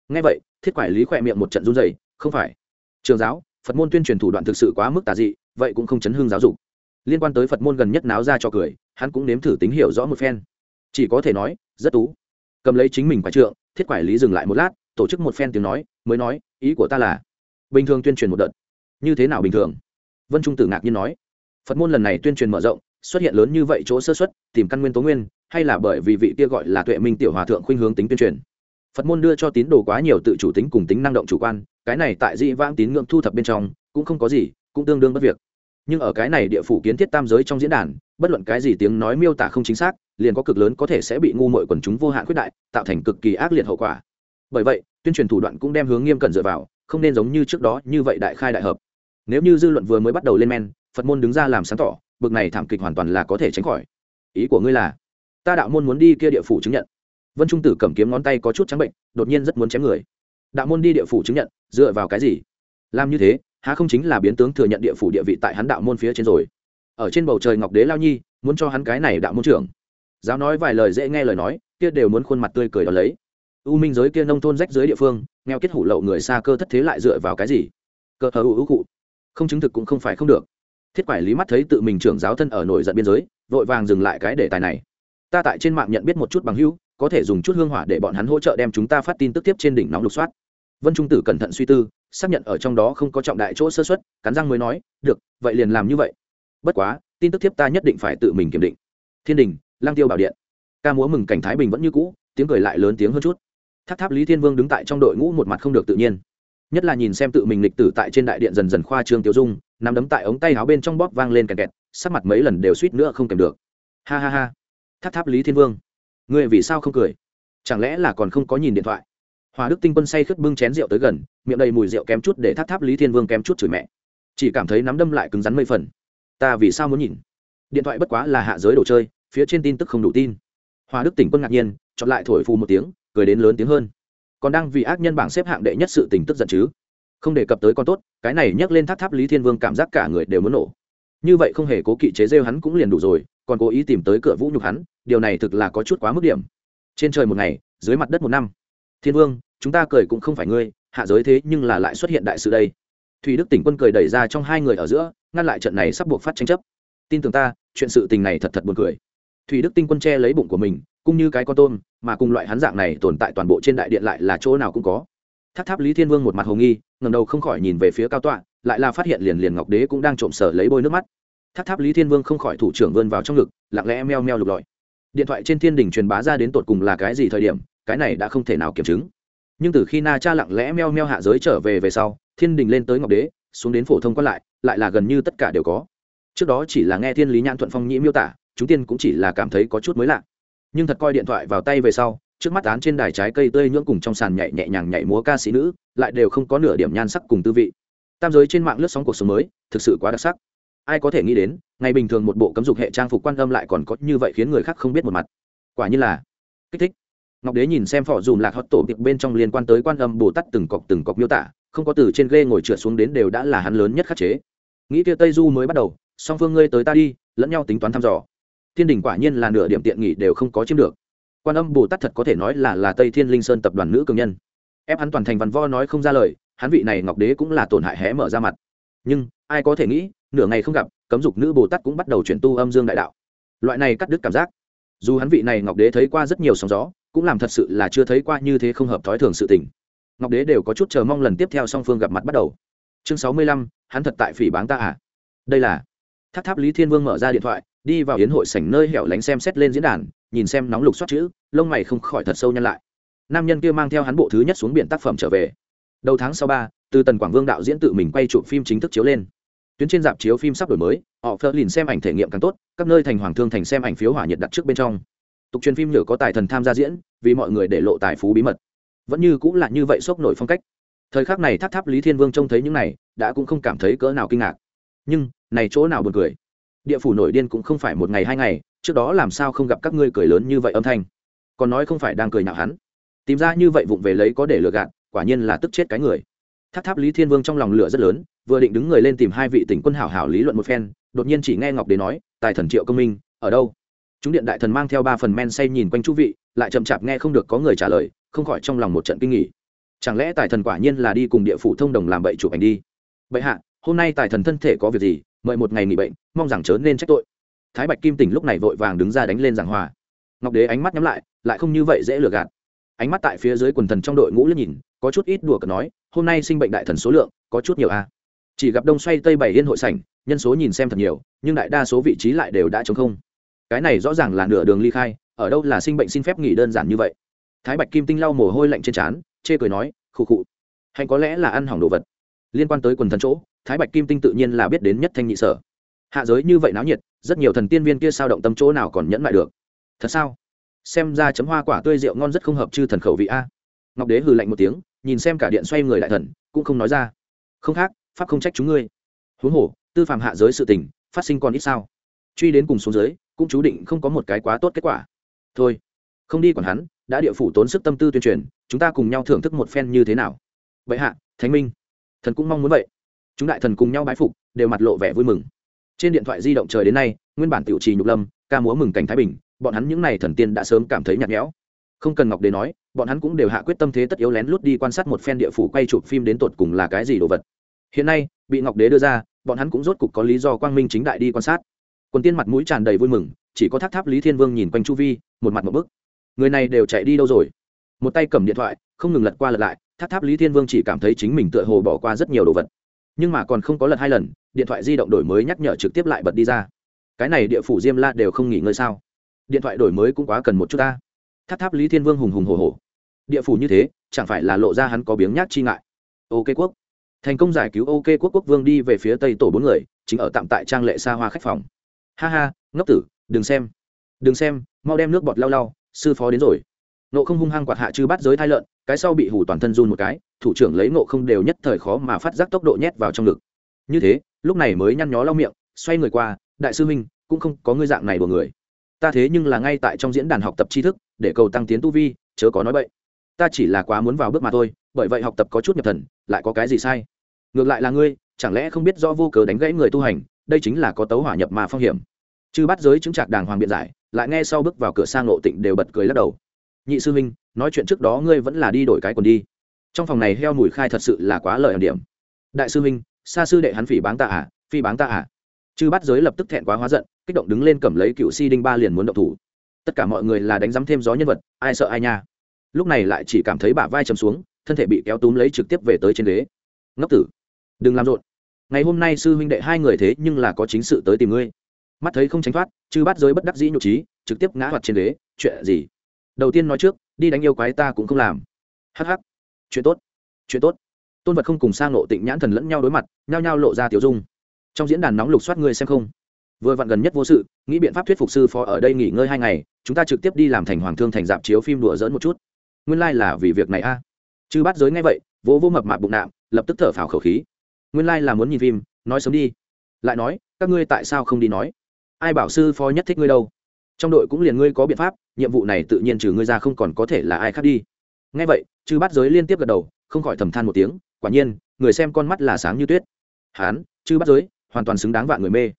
Ngay vậy, thiết quải lý khỏe miệng một trận run dày không phải. Trường giáo phật môn tuyên truyền thủ đoạn thực sự quá mức tà dị, vậy cũng không chấn hương giáo dục. Liên quan tới phật môn gần nhất náo ra cho cười, hắn cũng nếm thử tính hiểu rõ một phen. Chỉ có thể nói, rất tú. Cầm lấy chính mình quả trượng, thiết quản lý dừng lại một lát, tổ chức một phen tiếng nói, mới nói, ý của ta là, bình thường tuyên truyền một đợt. Như thế nào bình thường? Vân trung tử ngạc nhiên nói. Phật môn lần này tuyên truyền mở rộng, xuất hiện lớn như vậy chỗ sơ xuất, tìm căn nguyên tố nguyên, hay là bởi vì vị kia gọi là tuệ minh tiểu hòa thượng khuynh hướng tính tuyên truyền? Phật môn đưa cho tín đồ quá nhiều tự chủ tính cùng tính năng động chủ quan cái này tại dị vãng tín ngưỡng thu thập bên trong, cũng không có gì, cũng tương đương bất việc. Nhưng ở cái này địa phủ kiến thiết tam giới trong diễn đàn, bất luận cái gì tiếng nói miêu tả không chính xác, liền có cực lớn có thể sẽ bị ngu mội quần chúng vô hạn khuyết đại, tạo thành cực kỳ ác liệt hậu quả. Bởi vậy, tuyên truyền thủ đoạn cũng đem hướng nghiêm cẩn dựa vào, không nên giống như trước đó như vậy đại khai đại hợp. Nếu như dư luận vừa mới bắt đầu lên men, phật môn đứng ra làm sáng tỏ, bực này thảm kịch hoàn toàn là có thể tránh khỏi. Ý của ngươi là, ta đạo môn muốn đi kia địa phủ chứng nhận. Vân trung tử cầm kiếm ngón tay có chút trắng bệnh, đột nhiên rất muốn chém người đạo môn đi địa phủ chứng nhận, dựa vào cái gì? Làm như thế, há không chính là biến tướng thừa nhận địa phủ địa vị tại hắn đạo môn phía trên rồi? Ở trên bầu trời ngọc đế lao nhi, muốn cho hắn cái này đạo môn trưởng. Giáo nói vài lời dễ nghe lời nói, kia đều muốn khuôn mặt tươi cười đó lấy. U minh giới kia nông thôn rách dưới địa phương, nghèo kết hủ lậu người xa cơ thất thế lại dựa vào cái gì? Cơ hờ ưu cụ. Không chứng thực cũng không phải không được. Thiết quản lý mắt thấy tự mình trưởng giáo thân ở nổi giận biên giới, vội vàng dừng lại cái đề tài này. Ta tại trên mạng nhận biết một chút bằng hữu có thể dùng chút hương hỏa để bọn hắn hỗ trợ đem chúng ta phát tin tức tiếp trên đỉnh nóng lục soát. Vân trung tử cẩn thận suy tư, xác nhận ở trong đó không có trọng đại chỗ sơ xuất cắn răng mới nói, được, vậy liền làm như vậy. Bất quá, tin tức tiếp ta nhất định phải tự mình kiểm định. Thiên đình lang tiêu bảo điện. Ca múa mừng cảnh thái bình vẫn như cũ, tiếng cười lại lớn tiếng hơn chút. Tháp tháp lý thiên vương đứng tại trong đội ngũ một mặt không được tự nhiên. Nhất là nhìn xem tự mình lịch tử tại trên đại điện dần dần khoa trương tiêu dung nằm đấm tại ống tay áo bên trong bóp vang lên kẹt kẹt, sắc mặt mấy lần đều suýt nữa không kèm được. Ha ha ha. Tháp tháp lý thiên vương ngươi vì sao không cười? Chẳng lẽ là còn không có nhìn điện thoại? Hòa đức tinh quân say khướt bưng chén rượu tới gần, miệng đầy mùi rượu kém chút để tháp tháp lý thiên vương kém chút chửi mẹ. Chỉ cảm thấy nắm đâm lại cứng rắn mây phần. Ta vì sao muốn nhìn? Điện thoại bất quá là hạ giới đồ chơi, phía trên tin tức không đủ tin. Hòa đức tỉnh quân ngạc nhiên chọn lại thổi phù một tiếng, cười đến lớn tiếng hơn. Còn đang vì ác nhân bảng xếp hạng đệ nhất sự tình tức giận chứ? Không đề cập tới con tốt, cái này nhắc lên tháp tháp lý thiên vương cảm giác cả người đều muốn nổ. Như vậy không hề cố kỵ chế rêu hắn cũng liền đủ rồi còn cố ý tìm tới cửa vũ nhục hắn, điều này thực là có chút quá mức điểm. Trên trời một ngày, dưới mặt đất một năm. Thiên vương, chúng ta cười cũng không phải ngươi, hạ giới thế nhưng là lại xuất hiện đại sự đây. Thủy đức tỉnh quân cười đẩy ra trong hai người ở giữa, ngăn lại trận này sắp buộc phát tranh chấp. Tin tưởng ta, chuyện sự tình này thật thật buồn cười. Thủy đức tinh quân che lấy bụng của mình, cũng như cái con tôm, mà cùng loại hắn dạng này tồn tại toàn bộ trên đại điện lại là chỗ nào cũng có. Tháp tháp lý thiên vương một mặt hồ nghi ngầm đầu không khỏi nhìn về phía cao tọa, lại là phát hiện liền liền ngọc đế cũng đang trộm sở lấy bôi nước mắt tháp tháp lý thiên vương không khỏi thủ trưởng vươn vào trong ngực, lặng lẽ meo meo lục lọi. Điện thoại trên thiên đình truyền bá ra đến tột cùng là cái gì thời điểm, cái này đã không thể nào kiểm chứng. Nhưng từ khi na cha lặng lẽ meo meo hạ giới trở về về sau, thiên đình lên tới ngọc đế, xuống đến phổ thông quan lại lại là gần như tất cả đều có. Trước đó chỉ là nghe thiên lý nhãn thuận phong nhĩ miêu tả, chúng tiên cũng chỉ là cảm thấy có chút mới lạ. Nhưng thật coi điện thoại vào tay về sau, trước mắt án trên đài trái cây tươi nhưỡng cùng trong sàn nhảy nhẹ nhàng nhảy múa ca sĩ nữ, lại đều không có nửa điểm nhan sắc cùng tư vị. Tam giới trên mạng lướt sóng cuộc sống mới, thực sự quá đặc sắc ai có thể nghĩ đến, ngày bình thường một bộ cấm dục hệ trang phục quan âm lại còn có như vậy khiến người khác không biết một mặt. Quả như là, kích thích. Ngọc đế nhìn xem phỏ dùm lạc hót tổ tiệc bên trong liên quan tới quan âm bồ tát từng cọc từng cọc miêu tả, không có từ trên ghê ngồi trượt xuống đến đều đã là hắn lớn nhất khắc chế. Nghĩ kia tây du mới bắt đầu, song phương ngươi tới ta đi, lẫn nhau tính toán thăm dò. Thiên đình quả nhiên là nửa điểm tiện nghỉ đều không có chiếm được. Quan âm bồ tát thật có thể nói là là tây thiên linh sơn tập đoàn nữ cường nhân. Ép hắn toàn thành văn vo nói không ra lời, hắn vị này ngọc đế cũng là tổn hại hé mở ra mặt. Nhưng, ai có thể nghĩ nửa ngày không gặp, cấm dục nữ bồ tát cũng bắt đầu chuyển tu âm dương đại đạo. Loại này cắt đứt cảm giác. Dù hắn vị này ngọc đế thấy qua rất nhiều sóng gió, cũng làm thật sự là chưa thấy qua như thế không hợp thói thường sự tình. Ngọc đế đều có chút chờ mong lần tiếp theo song phương gặp mặt bắt đầu. Chương sáu mươi lăm, hắn thật tại phỉ báng ta à? Đây là tháp tháp lý thiên vương mở ra điện thoại, đi vào yến hội sảnh nơi hẻo lánh xem xét lên diễn đàn, nhìn xem nóng lục xoát chữ, lông mày không khỏi thật sâu nhăn lại. Nam nhân kia mang theo hắn bộ thứ nhất xuống biển tác phẩm trở về. Đầu tháng sau ba, từ tần quảng vương đạo diễn tự mình quay chụp phim chính thức chiếu lên tuyến trên dạp chiếu phim sắp đổi mới, họ phơ lìn xem ảnh thể nghiệm càng tốt, các nơi thành hoàng thương thành xem ảnh phiếu hỏa nhiệt đặt trước bên trong. Tục truyền phim nhựa có tài thần tham gia diễn, vì mọi người để lộ tài phú bí mật. Vẫn như cũng là như vậy sốc nổi phong cách. Thời khắc này tháp tháp lý thiên vương trông thấy những này, đã cũng không cảm thấy cỡ nào kinh ngạc. Nhưng, này chỗ nào buồn cười? Địa phủ nổi điên cũng không phải một ngày hai ngày, trước đó làm sao không gặp các ngươi cười lớn như vậy âm thanh? Còn nói không phải đang cười nhạo hắn. Tìm ra như vậy vụng về lấy có để lừa gạt, quả nhiên là tức chết cái người. Tháp tháp lý thiên vương trong lòng lửa rất lớn vừa định đứng người lên tìm hai vị tỉnh quân hảo hảo lý luận một phen, đột nhiên chỉ nghe ngọc đế nói, tài thần triệu công minh, ở đâu? Chúng điện đại thần mang theo ba phần men say nhìn quanh chú vị, lại chậm chạp nghe không được có người trả lời, không khỏi trong lòng một trận kinh nghỉ chẳng lẽ tài thần quả nhiên là đi cùng địa phủ thông đồng làm bậy chụp ảnh đi? Bệ hạ, hôm nay tài thần thân thể có việc gì, mời một ngày nghỉ bệnh, mong rằng chớ nên trách tội. Thái bạch kim tỉnh lúc này vội vàng đứng ra đánh lên giảng hòa. Ngọc đế ánh mắt nhắm lại lại không như vậy dễ lừa gạt. Ánh mắt tại phía dưới quần thần trong đội ngũ liếc nhìn, có chút ít đùa cợt nói, hôm nay sinh bệnh đại thần số lượng có chút nhiều a chỉ gặp đông xoay tây bảy yên hội sảnh, nhân số nhìn xem thật nhiều, nhưng đại đa số vị trí lại đều đã trống không. Cái này rõ ràng là nửa đường ly khai, ở đâu là sinh bệnh xin phép nghỉ đơn giản như vậy. Thái bạch kim tinh lau mồ hôi lạnh trên trán, chê cười nói, khụ khụ hay có lẽ là ăn hỏng đồ vật. Liên quan tới quần thần chỗ, thái bạch kim tinh tự nhiên là biết đến nhất thanh nhị sở. Hạ giới như vậy náo nhiệt, rất nhiều thần tiên viên kia sao động tâm chỗ nào còn nhẫn lại được? Thật sao? Xem ra chấm hoa quả tươi rượu ngon rất không hợp chư thần khẩu vị a. Ngọc đế hừ lạnh một tiếng, nhìn xem cả điện xoay người đại thần, cũng không nói ra. Không khác pháp không trách chúng ngươi. Huống hồ, tư phạm hạ giới sự tình, phát sinh còn ít sao? Truy đến cùng xuống dưới, cũng chú định không có một cái quá tốt kết quả. Thôi, không đi còn hắn, đã địa phủ tốn sức tâm tư tuyên truyền, chúng ta cùng nhau thưởng thức một phen như thế nào? Vậy hạ, thánh minh, thần cũng mong muốn vậy. Chúng đại thần cùng nhau bái phục, đều mặt lộ vẻ vui mừng. Trên điện thoại di động trời đến nay, nguyên bản tiểu trì nhục lâm, ca múa mừng cảnh thái bình, bọn hắn những n à y thần tiên đã sớm cảm thấy nhạt nhẽo. Không cần ngọc đế nói, bọn hắn cũng đều hạ quyết tâm thế tất yếu lén lút đi quan sát một phen địa phủ quay chụp phim đến tột cùng là cái gì đồ vật hiện nay, bị ngọc đế đưa ra, bọn hắn cũng rốt cục có lý do quang minh chính đại đi quan sát. Quần tiên mặt mũi tràn đầy vui mừng, chỉ có tháp tháp lý thiên vương nhìn quanh chu vi, một mặt một bức. Người này đều chạy đi đâu rồi? Một tay cầm điện thoại, không ngừng lật qua lật lại tháp tháp lý thiên vương chỉ cảm thấy chính mình tựa hồ bỏ qua rất nhiều đồ vật. Nhưng mà còn không có lật hai lần, điện thoại di động đổi mới nhắc nhở trực tiếp lại bật đi ra. Cái này địa phủ diêm la đều không nghỉ ngơi sao? Điện thoại đổi mới cũng quá cần một chút ta. Tháp tháp lý thiên vương hùng hùng hồ hồ địa phủ như thế, chẳng phải là lộ ra hắn có biếng nhác chi ngại. Ok quốc thành công giải cứu ok quốc quốc vương đi về phía tây tổ bốn người, chính ở tạm tại trang lệ xa hoa khách phòng. Ha ha, ngốc tử, đừng xem. Đừng xem, mau đem nước bọt lau lau, sư phó đến rồi. Nộ không hung hăng quạt hạ chư bắt giới thai lợn, cái sau bị hủ toàn thân run một cái, thủ trưởng lấy nộ không đều nhất thời khó mà phát giác tốc độ nhét vào trong ngực. Như thế, lúc này mới nhăn nhó lau miệng, xoay người qua, đại sư minh cũng không có ngươi dạng này của người. Ta thế nhưng là ngay tại trong diễn đàn học tập tri thức, để cầu tăng tiến tu vi, chớ có nói vậy ta chỉ là quá muốn vào bước mà thôi, bởi vậy học tập có chút nhập thần, lại có cái gì sai? Ngược lại là ngươi, chẳng lẽ không biết do vô cớ đánh gãy người tu hành, đây chính là có tấu hỏa nhập mà phong hiểm. Chư bắt giới chứng trạc đàng hoàng biện giải, lại nghe sau bước vào cửa sang lộ tịnh đều bật cười lắc đầu. Nhị sư huynh, nói chuyện trước đó ngươi vẫn là đi đổi cái quần đi. Trong phòng này heo mùi khai thật sự là quá lời điểm. Đại sư huynh, xa sư đệ hắn phỉ báng ta à phi báng ta à. Chư bắt giới lập tức thẹn quá hóa giận, kích động đứng lên cầm lấy cựu si đinh ba liền muốn động thủ. Tất cả mọi người là đánh giám thêm gió nhân vật, ai sợ ai nha lúc này lại chỉ cảm thấy bả vai chầm xuống, thân thể bị kéo túm lấy trực tiếp về tới trên ghế. Ngốc tử, đừng làm rộn. Ngày hôm nay sư huynh đệ hai người thế nhưng là có chính sự tới tìm ngươi. Mắt thấy không tránh thoát, chư bắt giới bất đắc dĩ nhục trí, trực tiếp ngã hoạt trên ghế. Chuyện gì? Đầu tiên nói trước, đi đánh yêu quái ta cũng không làm. Hắc hắc. Chuyện tốt chuyện tốt. Tôn vật không cùng sang nộ tịnh nhãn thần lẫn nhau đối mặt, nhao nhao lộ ra tiểu dung. Trong diễn đàn nóng lục soát ngươi xem không? Vừa vặn gần nhất vô sự, nghĩ biện pháp thuyết phục sư phó ở đây nghỉ ngơi hai ngày, chúng ta trực tiếp đi làm thành hoàng thương thành dạp chiếu phim đùa dỡn một chút nguyên lai là vì việc này a. À. chư bắt giới ngay vậy, vỗ vô mập mạp bụng nạm, lập tức thở phào khẩu khí. Nguyên lai là muốn nhìn phim, nói sớm đi. Lại nói, các ngươi tại sao không đi nói? Ai bảo sư phó nhất thích ngươi đâu? Trong đội cũng liền ngươi có biện pháp, nhiệm vụ này tự nhiên trừ ngươi ra không còn có thể là ai khác đi. Ngay vậy, chư bắt giới liên tiếp gật đầu, không khỏi thầm than một tiếng, quả nhiên, người xem con mắt là sáng như tuyết. Hán, chư bắt giới, hoàn toàn xứng đáng vạn người mê.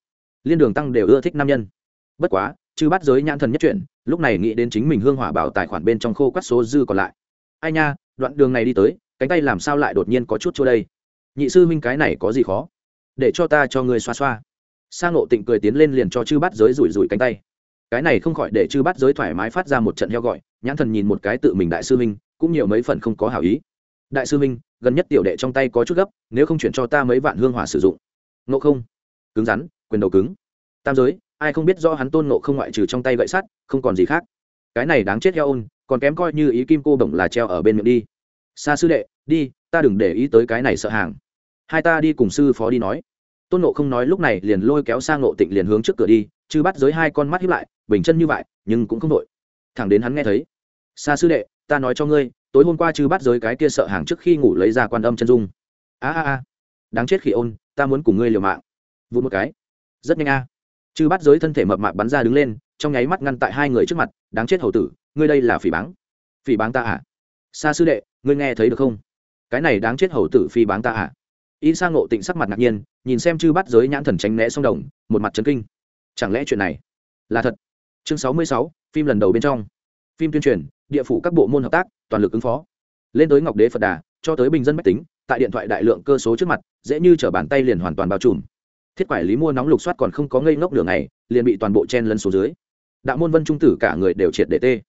Liên đường tăng đều ưa thích nam nhân. Bất quá, chư bắt giới nhãn thần nhất chuyển lúc này nghĩ đến chính mình hương hỏa bảo tài khoản bên trong khô quát số dư còn lại. Ai nha, đoạn đường này đi tới, cánh tay làm sao lại đột nhiên có chút chỗ đây? Nhị sư huynh cái này có gì khó? Để cho ta cho người xoa xoa. Sang ngộ tịnh cười tiến lên liền cho chư bắt giới rủi rủi cánh tay. Cái này không khỏi để chư bắt giới thoải mái phát ra một trận heo gọi, nhãn thần nhìn một cái tự mình đại sư minh cũng nhiều mấy phần không có hảo ý. Đại sư minh gần nhất tiểu đệ trong tay có chút gấp, nếu không chuyển cho ta mấy vạn hương hỏa sử dụng. Nộ không? Cứng rắn, quyền đầu cứng. Tam giới ai không biết do hắn tôn nộ không ngoại trừ trong tay gậy sắt, không còn gì khác. Cái này đáng chết heo ôn, còn kém coi như ý kim cô bổng là treo ở bên miệng đi. Xa sư đệ, đi, ta đừng để ý tới cái này sợ hàng. Hai ta đi cùng sư phó đi nói. Tôn nộ không nói lúc này liền lôi kéo sang nộ tịnh liền hướng trước cửa đi chứ bắt giới hai con mắt hiếp lại, bình chân như vậy, nhưng cũng không đội thẳng đến hắn nghe thấy xa sư đệ, ta nói cho ngươi, tối hôm qua chứ bắt giới cái kia sợ hàng trước khi ngủ lấy ra quan âm chân dung. A a a, đáng chết khỉ ôn, ta muốn cùng ngươi liều mạng. Vụ một cái. Rất nhanh a. à chư bắt giới thân thể mập mạp bắn ra đứng lên, trong nháy mắt ngăn tại hai người trước mặt, đáng chết hầu tử, ngươi đây là phỉ báng. Phỉ báng ta à? Xa sư đệ, ngươi nghe thấy được không? Cái này đáng chết hầu tử phi báng ta à? Y sang ngộ tịnh sắc mặt ngạc nhiên, nhìn xem chư bắt giới nhãn thần tránh né song đồng, một mặt trấn kinh. Chẳng lẽ chuyện này là thật? Chương sáu mươi sáu, phim lần đầu bên trong. Phim tuyên truyền, địa phủ các bộ môn hợp tác, toàn lực ứng phó. Lên tới ngọc đế phật đà, cho tới bình dân mách tính, tại điện thoại đại lượng cơ số trước mặt, dễ như t bàn tay liền hoàn toàn bao trùm thiết quải lý mua nóng lục soát còn không có ngây ngốc đường này liền bị toàn bộ chen lấn xuống dưới. Đạo môn vân trung tử cả người đều triệt để tê.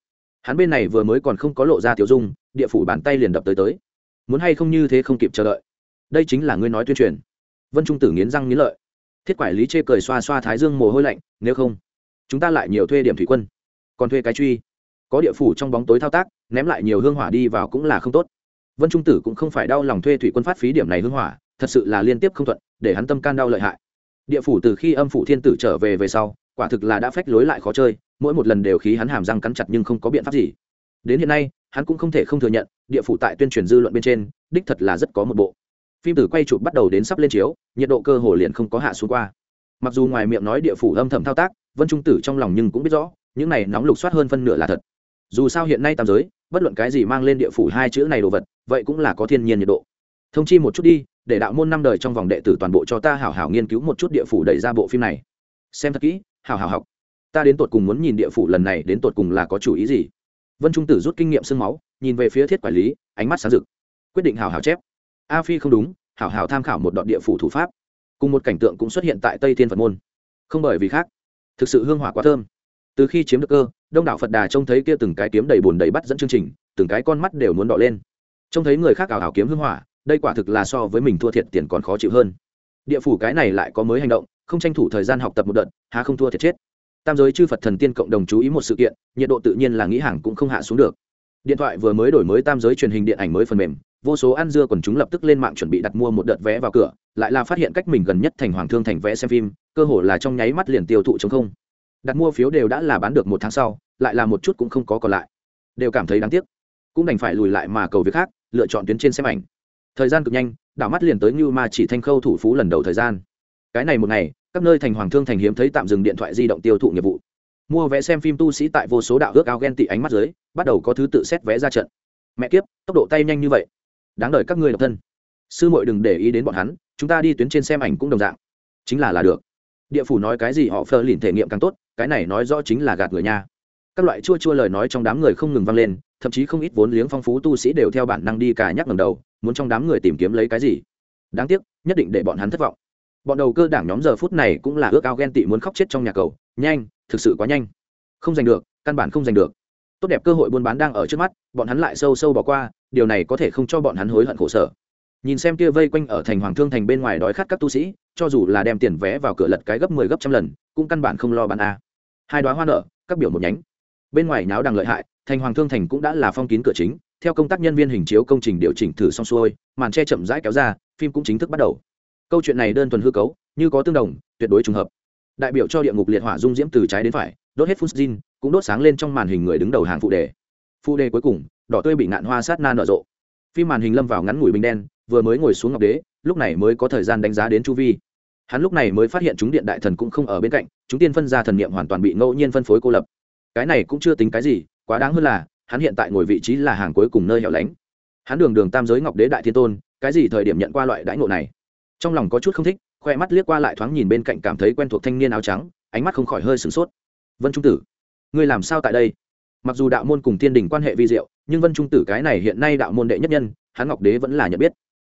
Hắn bên này vừa mới còn không có lộ ra tiểu dung, địa phủ bàn tay liền đập tới tới. Muốn hay không như thế không kịp chờ đợi. Đây chính là ngươi nói tuyên truyền. Vân trung tử nghiến răng nghiến lợi. Thiết quản lý chê cười xoa xoa thái dương mồ hôi lạnh, nếu không, chúng ta lại nhiều thuê điểm thủy quân. Còn thuê cái truy. Có địa phủ trong bóng tối thao tác, ném lại nhiều hương hỏa đi vào cũng là không tốt. Vân trung tử cũng không phải đau lòng thuê thủy quân phát phí điểm này hương hỏa, thật sự là liên tiếp không thuận, để hắn tâm can đau lợi hại địa phủ từ khi âm phủ thiên tử trở về về sau, quả thực là đã phách lối lại khó chơi, mỗi một lần đều khí hắn hàm răng cắn chặt nhưng không có biện pháp gì. Đến hiện nay, hắn cũng không thể không thừa nhận, địa phủ tại tuyên truyền dư luận bên trên, đích thật là rất có một bộ. Phim từ quay chụp bắt đầu đến sắp lên chiếu, nhiệt độ cơ hồ liền không có hạ xuống qua. Mặc dù ngoài miệng nói địa phủ âm thầm thao tác, vân trung tử trong lòng nhưng cũng biết rõ, những này nóng lục soát hơn phân nửa là thật. Dù sao hiện nay tam giới, bất luận cái gì mang lên địa phủ hai chữ này đồ vật, vậy cũng là có thiên nhiên nhiệt độ. Thông chi một chút đi để đạo môn năm đời trong vòng đệ tử toàn bộ cho ta hảo hảo nghiên cứu một chút địa phủ đẩy ra bộ phim này. Xem thật kỹ, hảo hảo học. Ta đến tột cùng muốn nhìn địa phủ lần này đến tột cùng là có chủ ý gì? Vân trung tử rút kinh nghiệm sương máu, nhìn về phía thiết quản lý, ánh mắt sáng rực. Quyết định hảo hảo chép. A phi không đúng, hảo hảo tham khảo một đoạn địa phủ thủ pháp. Cùng một cảnh tượng cũng xuất hiện tại tây thiên phật môn. Không bởi vì khác, thực sự hương hỏa quá thơm. Từ khi chiếm được cơ, đông đảo phật đà trông thấy kia từng cái kiếm đầy bùn đầy bắt dẫn chương trình, từng cái con mắt đều muốn đỏ lên. Trông thấy người khác ảo hảo kiếm hương hỏa đây quả thực là so với mình thua thiệt tiền còn khó chịu hơn. Địa phủ cái này lại có mới hành động, không tranh thủ thời gian học tập một đợt, há không thua thiệt chết. Tam giới chư phật thần tiên cộng đồng chú ý một sự kiện, nhiệt độ tự nhiên là nghĩ hàng cũng không hạ xuống được. Điện thoại vừa mới đổi mới tam giới truyền hình điện ảnh mới phần mềm, vô số ăn dưa còn chúng lập tức lên mạng chuẩn bị đặt mua một đợt vé vào cửa, lại là phát hiện cách mình gần nhất thành hoàng thương thành vé xem phim, cơ hồ là trong nháy mắt liền tiêu thụ chống không. Đặt mua phiếu đều đã là bán được một tháng sau, lại là một chút cũng không có còn lại. Đều cảm thấy đáng tiếc. Cũng đành phải lùi lại mà cầu việc khác, lựa chọn tuyến trên xem ảnh thời gian cực nhanh, đảo mắt liền tới như ma chỉ thanh khâu thủ phú lần đầu thời gian. Cái này một ngày, các nơi thành hoàng thương thành hiếm thấy tạm dừng điện thoại di động tiêu thụ nghiệp vụ. Mua vé xem phim tu sĩ tại vô số đạo ước ao ghen tị ánh mắt dưới, bắt đầu có thứ tự xét vé ra trận. Mẹ kiếp, tốc độ tay nhanh như vậy. Đáng đời các ngươi độc thân. Sư muội đừng để ý đến bọn hắn, chúng ta đi tuyến trên xem ảnh cũng đồng dạng. Chính là là được. Địa phủ nói cái gì họ phơ lìn thể nghiệm càng tốt, cái này nói rõ chính là gạt người nha. Các loại chua chua lời nói trong đám người không ngừng vang lên, thậm chí không ít vốn liếng phong phú tu sĩ đều theo bản năng đi cả nhắc ngầm đầu muốn trong đám người tìm kiếm lấy cái gì? Đáng tiếc, nhất định để bọn hắn thất vọng. Bọn đầu cơ đảng nhóm giờ phút này cũng là ước ao ghen tị muốn khóc chết trong nhà cầu. Nhanh, thực sự quá nhanh. Không giành được, căn bản không giành được. Tốt đẹp cơ hội buôn bán đang ở trước mắt, bọn hắn lại sâu sâu bỏ qua, điều này có thể không cho bọn hắn hối hận khổ sở. Nhìn xem kia vây quanh ở thành hoàng thương thành bên ngoài đói khát các tu sĩ, cho dù là đem tiền vé vào cửa lật cái gấp mười 10 gấp trăm lần, cũng căn bản không lo bán a. Hai đoá hoa nợ các biểu một nhánh. Bên ngoài náo đằng lợi hại, thành hoàng thương thành cũng đã là phong kín cửa chính theo công tác nhân viên hình chiếu công trình điều chỉnh thử xong xuôi, màn che chậm rãi kéo ra, phim cũng chính thức bắt đầu. Câu chuyện này đơn thuần hư cấu, như có tương đồng, tuyệt đối trùng hợp. Đại biểu cho địa ngục liệt hỏa dung diễm từ trái đến phải, đốt hết phun cũng đốt sáng lên trong màn hình người đứng đầu hàng phụ đề. Phụ đề cuối cùng, đỏ tươi bị nạn hoa sát na nở rộ. Phim màn hình lâm vào ngắn ngủi bình đen, vừa mới ngồi xuống ngọc đế, lúc này mới có thời gian đánh giá đến chu vi. Hắn lúc này mới phát hiện chúng điện đại thần cũng không ở bên cạnh, chúng tiên phân ra thần niệm hoàn toàn bị ngẫu nhiên phân phối cô lập. Cái này cũng chưa tính cái gì, quá đáng hơn là hắn hiện tại ngồi vị trí là hàng cuối cùng nơi hẻo lánh. Hắn đường đường tam giới ngọc đế đại thiên tôn, cái gì thời điểm nhận qua loại đãi ngộ này? Trong lòng có chút không thích, khoe mắt liếc qua lại thoáng nhìn bên cạnh cảm thấy quen thuộc thanh niên áo trắng, ánh mắt không khỏi hơi sửng sốt. Vân trung tử, ngươi làm sao tại đây? Mặc dù đạo môn cùng thiên đình quan hệ vi diệu, nhưng vân trung tử cái này hiện nay đạo môn đệ nhất nhân, hắn ngọc đế vẫn là nhận biết.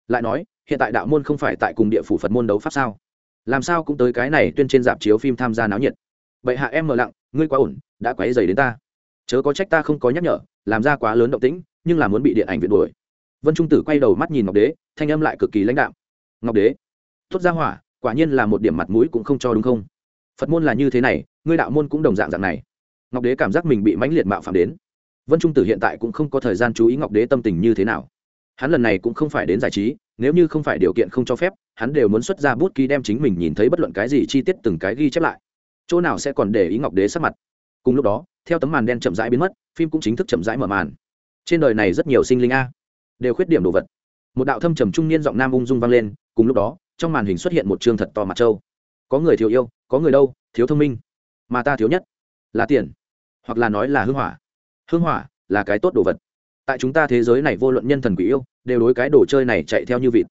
Lại nói, hiện tại đạo môn không phải tại cùng địa phủ phật môn đấu pháp sao? Làm sao cũng tới cái này tuyên trên dạp chiếu phim tham gia náo nhiệt. Vậy hạ em mờ lặng, ngươi quá ổn, đã quấy dày đến ta chớ có trách ta không có nhắc nhở, làm ra quá lớn động tĩnh, nhưng là muốn bị điện ảnh viện đuổi. Vân trung tử quay đầu mắt nhìn ngọc đế, thanh âm lại cực kỳ lãnh đạm. Ngọc đế thốt ra hỏa, quả nhiên là một điểm mặt mũi cũng không cho đúng không? Phật môn là như thế này, ngươi đạo môn cũng đồng dạng dạng này. Ngọc đế cảm giác mình bị mãnh liệt mạo phạm đến. Vân trung tử hiện tại cũng không có thời gian chú ý ngọc đế tâm tình như thế nào. Hắn lần này cũng không phải đến giải trí, nếu như không phải điều kiện không cho phép, hắn đều muốn xuất ra bút ký đem chính mình nhìn thấy bất luận cái gì chi tiết từng cái ghi chép lại. Chỗ nào sẽ còn để ý ngọc đế sắc mặt? Cùng lúc đó, theo tấm màn đen chậm rãi biến mất, phim cũng chính thức chậm rãi mở màn. Trên đời này rất nhiều sinh linh a, đều khuyết điểm đồ vật. Một đạo thâm trầm trung niên giọng nam ung dung vang lên, cùng lúc đó, trong màn hình xuất hiện một chương thật to mặt trâu. Có người thiếu yêu, có người đâu, thiếu thông minh. Mà ta thiếu nhất, là tiền, hoặc là nói là hương hỏa. Hương hỏa là cái tốt đồ vật. Tại chúng ta thế giới này vô luận nhân thần quỷ yêu, đều đối cái đồ chơi này chạy theo như vịt.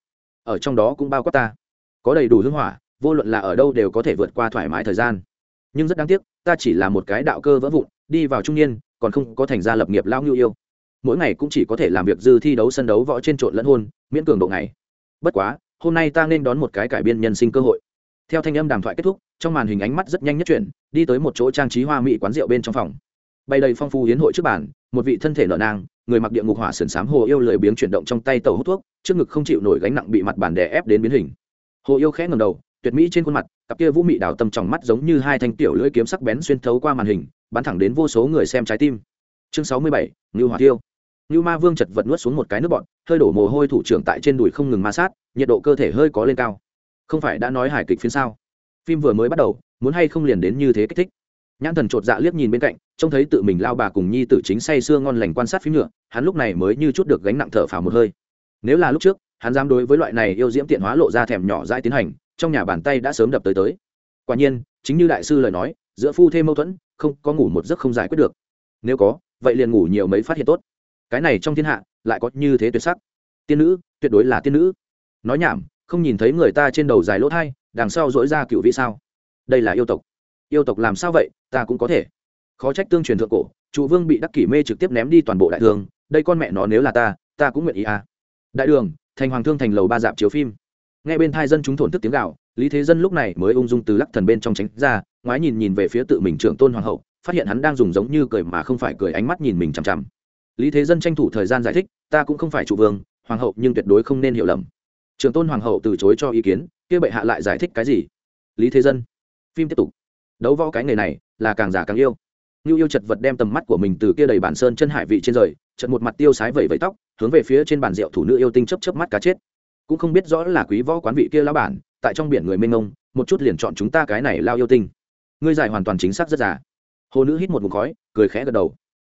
Ở trong đó cũng bao quát ta. Có đầy đủ hương hỏa, vô luận là ở đâu đều có thể vượt qua thoải mái thời gian nhưng rất đáng tiếc, ta chỉ là một cái đạo cơ vỡ vụn, đi vào trung niên, còn không có thành gia lập nghiệp lao ngưu yêu. Mỗi ngày cũng chỉ có thể làm việc dư thi đấu sân đấu võ trên trộn lẫn hôn, miễn cường độ ngày. Bất quá, hôm nay ta nên đón một cái cải biên nhân sinh cơ hội. Theo thanh âm đàm thoại kết thúc, trong màn hình ánh mắt rất nhanh nhất chuyển, đi tới một chỗ trang trí hoa mỹ quán rượu bên trong phòng. Bay đầy phong phu hiến hội trước bàn, một vị thân thể nợ nang, người mặc địa ngục hỏa sườn xám hồ yêu lười biếng chuyển động trong tay tàu hút thuốc, trước ngực không chịu nổi gánh nặng bị mặt bàn đè ép đến biến hình. Hồ yêu khẽ ngầm đầu tuyệt mỹ trên khuôn mặt, cặp kia vũ mị đào tâm trong mắt giống như hai thanh tiểu lưỡi kiếm sắc bén xuyên thấu qua màn hình, bắn thẳng đến vô số người xem trái tim. Chương sáu mươi bảy, ngưu hỏa tiêu ngưu ma vương chật vật nuốt xuống một cái nước bọn hơi đổ mồ hôi thủ trưởng tại trên đùi không ngừng ma sát, nhiệt độ cơ thể hơi có lên cao. Không phải đã nói hài kịch phiến sao? Phim vừa mới bắt đầu, muốn hay không liền đến như thế kích thích? Nhãn thần chột dạ liếc nhìn bên cạnh, trông thấy tự mình lao bà cùng nhi tử chính say sưa ngon lành quan sát phim nhựa hắn lúc này mới như chút được gánh nặng thở phào một hơi. Nếu là lúc trước, hắn dám đối với loại này yêu diễm tiện hóa lộ ra thèm nhỏ dãi tiến hành trong nhà bàn tay đã sớm đập tới tới. Quả nhiên, chính như đại sư lời nói, giữa phu thêm mâu thuẫn, không có ngủ một giấc không giải quyết được. Nếu có, vậy liền ngủ nhiều mấy phát hiện tốt. Cái này trong thiên hạ, lại có như thế tuyệt sắc. Tiên nữ, tuyệt đối là tiên nữ. Nói nhảm, không nhìn thấy người ta trên đầu dài lỗ thai, đằng sau dỗi ra cựu vị sao? Đây là yêu tộc. Yêu tộc làm sao vậy? Ta cũng có thể. Khó trách tương truyền thượng cổ, trụ vương bị đắc kỷ mê trực tiếp ném đi toàn bộ đại thương đây con mẹ nó nếu là ta ta cũng nguyện ý à. Đại đường, thành hoàng thương thành lầu ba dạp chiếu phim nghe bên thai dân chúng thổn thức tiếng gạo lý thế dân lúc này mới ung dung từ lắc thần bên trong tránh ra, ngoái nhìn nhìn về phía tự mình trưởng tôn hoàng hậu, phát hiện hắn đang dùng giống như cười mà không phải cười ánh mắt nhìn mình chằm chằm. Lý thế dân tranh thủ thời gian giải thích, ta cũng không phải trụ vương, hoàng hậu nhưng tuyệt đối không nên hiểu lầm. Trưởng tôn hoàng hậu từ chối cho ý kiến, kia bệ hạ lại giải thích cái gì? Lý thế dân, phim tiếp tục. Đấu võ cái nghề này là càng giả càng yêu. Như yêu chật vật đem tầm mắt của mình từ kia đầy bản sơn chân hải vị trên rời chật một mặt tiêu sái vẩy vẩy tóc, hướng về phía trên bàn rượu thủ nữ yêu tinh chấp chấp mắt cá chết cũng không biết rõ là quý võ quán vị kia lão bản tại trong biển người mênh mông một chút liền chọn chúng ta cái này lao yêu tinh. Ngươi giải hoàn toàn chính xác rất già. Hồ nữ hít một vùng khói cười khẽ gật đầu.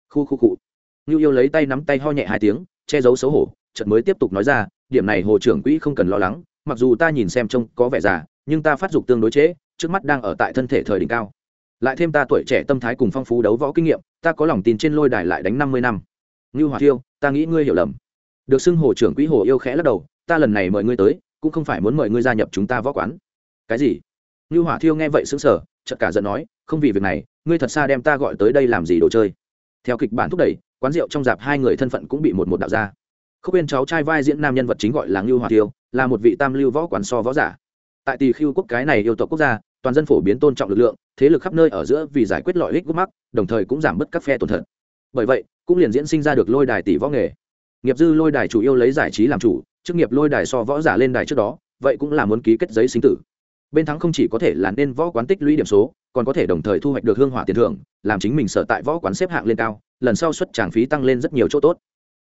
Khu khu cụ như yêu lấy tay nắm tay ho nhẹ hai tiếng che giấu xấu hổ chợt mới tiếp tục nói ra điểm này hồ trưởng quỹ không cần lo lắng mặc dù ta nhìn xem trông có vẻ già nhưng ta phát dục tương đối chế, trước mắt đang ở tại thân thể thời đỉnh cao. Lại thêm ta tuổi trẻ tâm thái cùng phong phú đấu võ kinh nghiệm ta có lòng tin trên lôi đài lại đánh năm mươi năm. Ngưu hòa thiêu ta nghĩ ngươi hiểu lầm. Được xưng hồ trưởng quỹ hồ yêu khẽ lắc đầu ta lần này mời ngươi tới, cũng không phải muốn mời ngươi gia nhập chúng ta võ quán. Cái gì? Như hỏa thiêu nghe vậy xứng sở chợt cả giận nói, không vì việc này, ngươi thật xa đem ta gọi tới đây làm gì đồ chơi? Theo kịch bản thúc đẩy, quán rượu trong dạp hai người thân phận cũng bị một một đạo ra. Khúc bên cháu trai vai diễn nam nhân vật chính gọi là ngưu hòa thiêu, là một vị tam lưu võ quán so võ giả. Tại tỳ khiêu quốc cái này yêu tộc quốc gia, toàn dân phổ biến tôn trọng lực lượng, thế lực khắp nơi ở giữa vì giải quyết loại ích gốc mắc đồng thời cũng giảm bớt các phe tổn thận. bởi vậy, cũng liền diễn sinh ra được lôi đài tỷ võ nghề. Nghiệp dư lôi đài chủ yếu lấy giải trí làm chủ chức nghiệp lôi đài so võ giả lên đài trước đó, vậy cũng là muốn ký kết giấy sinh tử. Bên thắng không chỉ có thể là nên võ quán tích lũy điểm số, còn có thể đồng thời thu hoạch được hương hỏa tiền thưởng, làm chính mình sở tại võ quán xếp hạng lên cao, lần sau xuất tràng phí tăng lên rất nhiều chỗ tốt.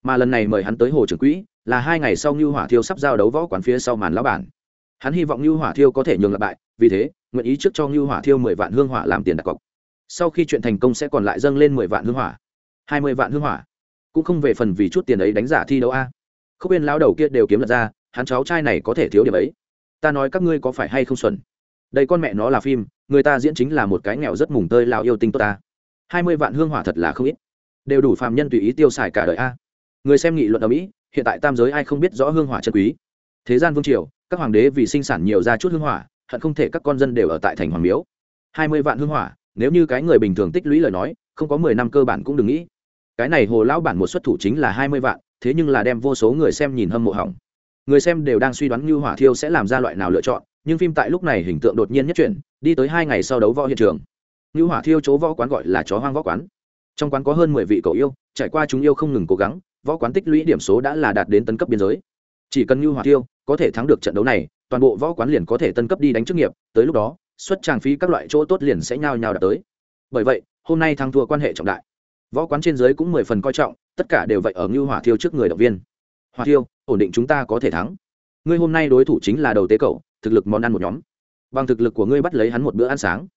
Mà lần này mời hắn tới hồ trưởng quỹ, là hai ngày sau như hỏa thiêu sắp giao đấu võ quán phía sau màn lão bản. Hắn hy vọng như hỏa thiêu có thể nhường lại bại, vì thế, nguyện ý trước cho như hỏa thiêu mười vạn hương hỏa làm tiền đặt cọc. Sau khi chuyện thành công sẽ còn lại dâng lên mười vạn hương hỏa. Hai mươi vạn hương hỏa. Cũng không về phần vì chút tiền ấy đánh giả thi đấu a không bên lão đầu kia đều kiếm lật ra, hắn cháu trai này có thể thiếu điểm ấy. Ta nói các ngươi có phải hay không xuẩn? Đây con mẹ nó là phim, người ta diễn chính là một cái nghèo rất mùng tơi lao yêu tinh tốt ta. Hai mươi vạn hương hỏa thật là không ít. Đều đủ phàm nhân tùy ý tiêu xài cả đời a. Người xem nghị luận ở mỹ, hiện tại tam giới ai không biết rõ hương hỏa chân quý. Thế gian vương triều, các hoàng đế vì sinh sản nhiều ra chút hương hỏa, hận không thể các con dân đều ở tại thành hoàng miếu. Hai mươi vạn hương hỏa, nếu như cái người bình thường tích lũy lời nói, không có mười năm cơ bản cũng đừng nghĩ. Cái này hồ lão bản một xuất thủ chính là hai mươi vạn thế nhưng là đem vô số người xem nhìn hâm mộ hỏng. Người xem đều đang suy đoán như hỏa thiêu sẽ làm ra loại nào lựa chọn, nhưng phim tại lúc này hình tượng đột nhiên nhất chuyển, đi tới hai ngày sau đấu võ hiện trường. Như hỏa thiêu chỗ võ quán gọi là chó hoang võ quán. Trong quán có hơn mười vị cậu yêu, trải qua chúng yêu không ngừng cố gắng, võ quán tích lũy điểm số đã là đạt đến tân cấp biên giới. Chỉ cần như hỏa thiêu có thể thắng được trận đấu này, toàn bộ võ quán liền có thể tân cấp đi đánh chức nghiệp, tới lúc đó, xuất trang phí các loại chỗ tốt liền sẽ nhao nhao đạt tới. Bởi vậy, hôm nay thắng thua quan hệ trọng đại. Võ quán trên giới cũng mười phần coi trọng tất cả đều vậy ở ngưu hỏa thiêu trước người động viên. Hỏa thiêu, ổn định chúng ta có thể thắng. Ngươi hôm nay đối thủ chính là đầu tế cậu, thực lực món ăn một nhóm. Bằng thực lực của ngươi bắt lấy hắn một bữa ăn sáng.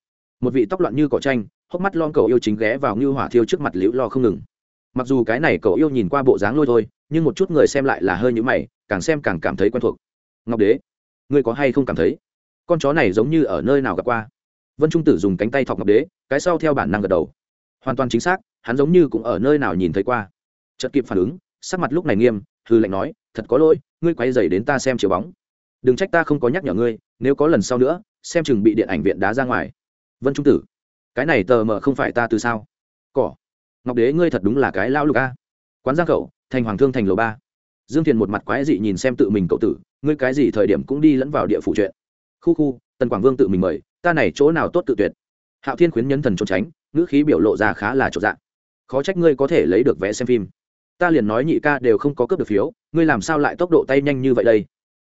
Một vị tóc loạn như cỏ tranh hốc mắt lon cậu yêu chính ghé vào ngưu hỏa thiêu trước mặt liễu lo không ngừng. Mặc dù cái này cậu yêu nhìn qua bộ dáng lôi thôi, nhưng một chút người xem lại là hơi nhữ mày, càng xem càng cảm thấy quen thuộc. Ngọc đế, ngươi có hay không cảm thấy con chó này giống như ở nơi nào gặp qua? Vân trung tử dùng cánh tay thọc ngọc đế, cái sau theo bản năng gật đầu. Hoàn toàn chính xác, hắn giống như cũng ở nơi nào nhìn thấy qua chợt kịp phản ứng, sắc mặt lúc này nghiêm hư lệnh nói, thật có lỗi, ngươi quay dày đến ta xem chiều bóng. Đừng trách ta không có nhắc nhở ngươi, nếu có lần sau nữa, xem chừng bị điện ảnh viện đá ra ngoài. Vân trung tử, cái này tờ mờ không phải ta từ sao? Cỏ, ngọc đế ngươi thật đúng là cái lao lục a. Quán giang khẩu, thành hoàng thương thành lầu ba. Dương thiền một mặt quái dị nhìn xem tự mình cậu tử, ngươi cái gì thời điểm cũng đi lẫn vào địa phủ chuyện. Khu khu, tần quảng vương tự mình mời, ta này chỗ nào tốt tự tuyệt? Hạo thiên khuyến nhấn thần trốn tránh, ngữ khí biểu lộ ra khá là trọn dạng khó trách ngươi có thể lấy được vé xem phim ta liền nói nhị ca đều không có cướp được phiếu, ngươi làm sao lại tốc độ tay nhanh như vậy đây?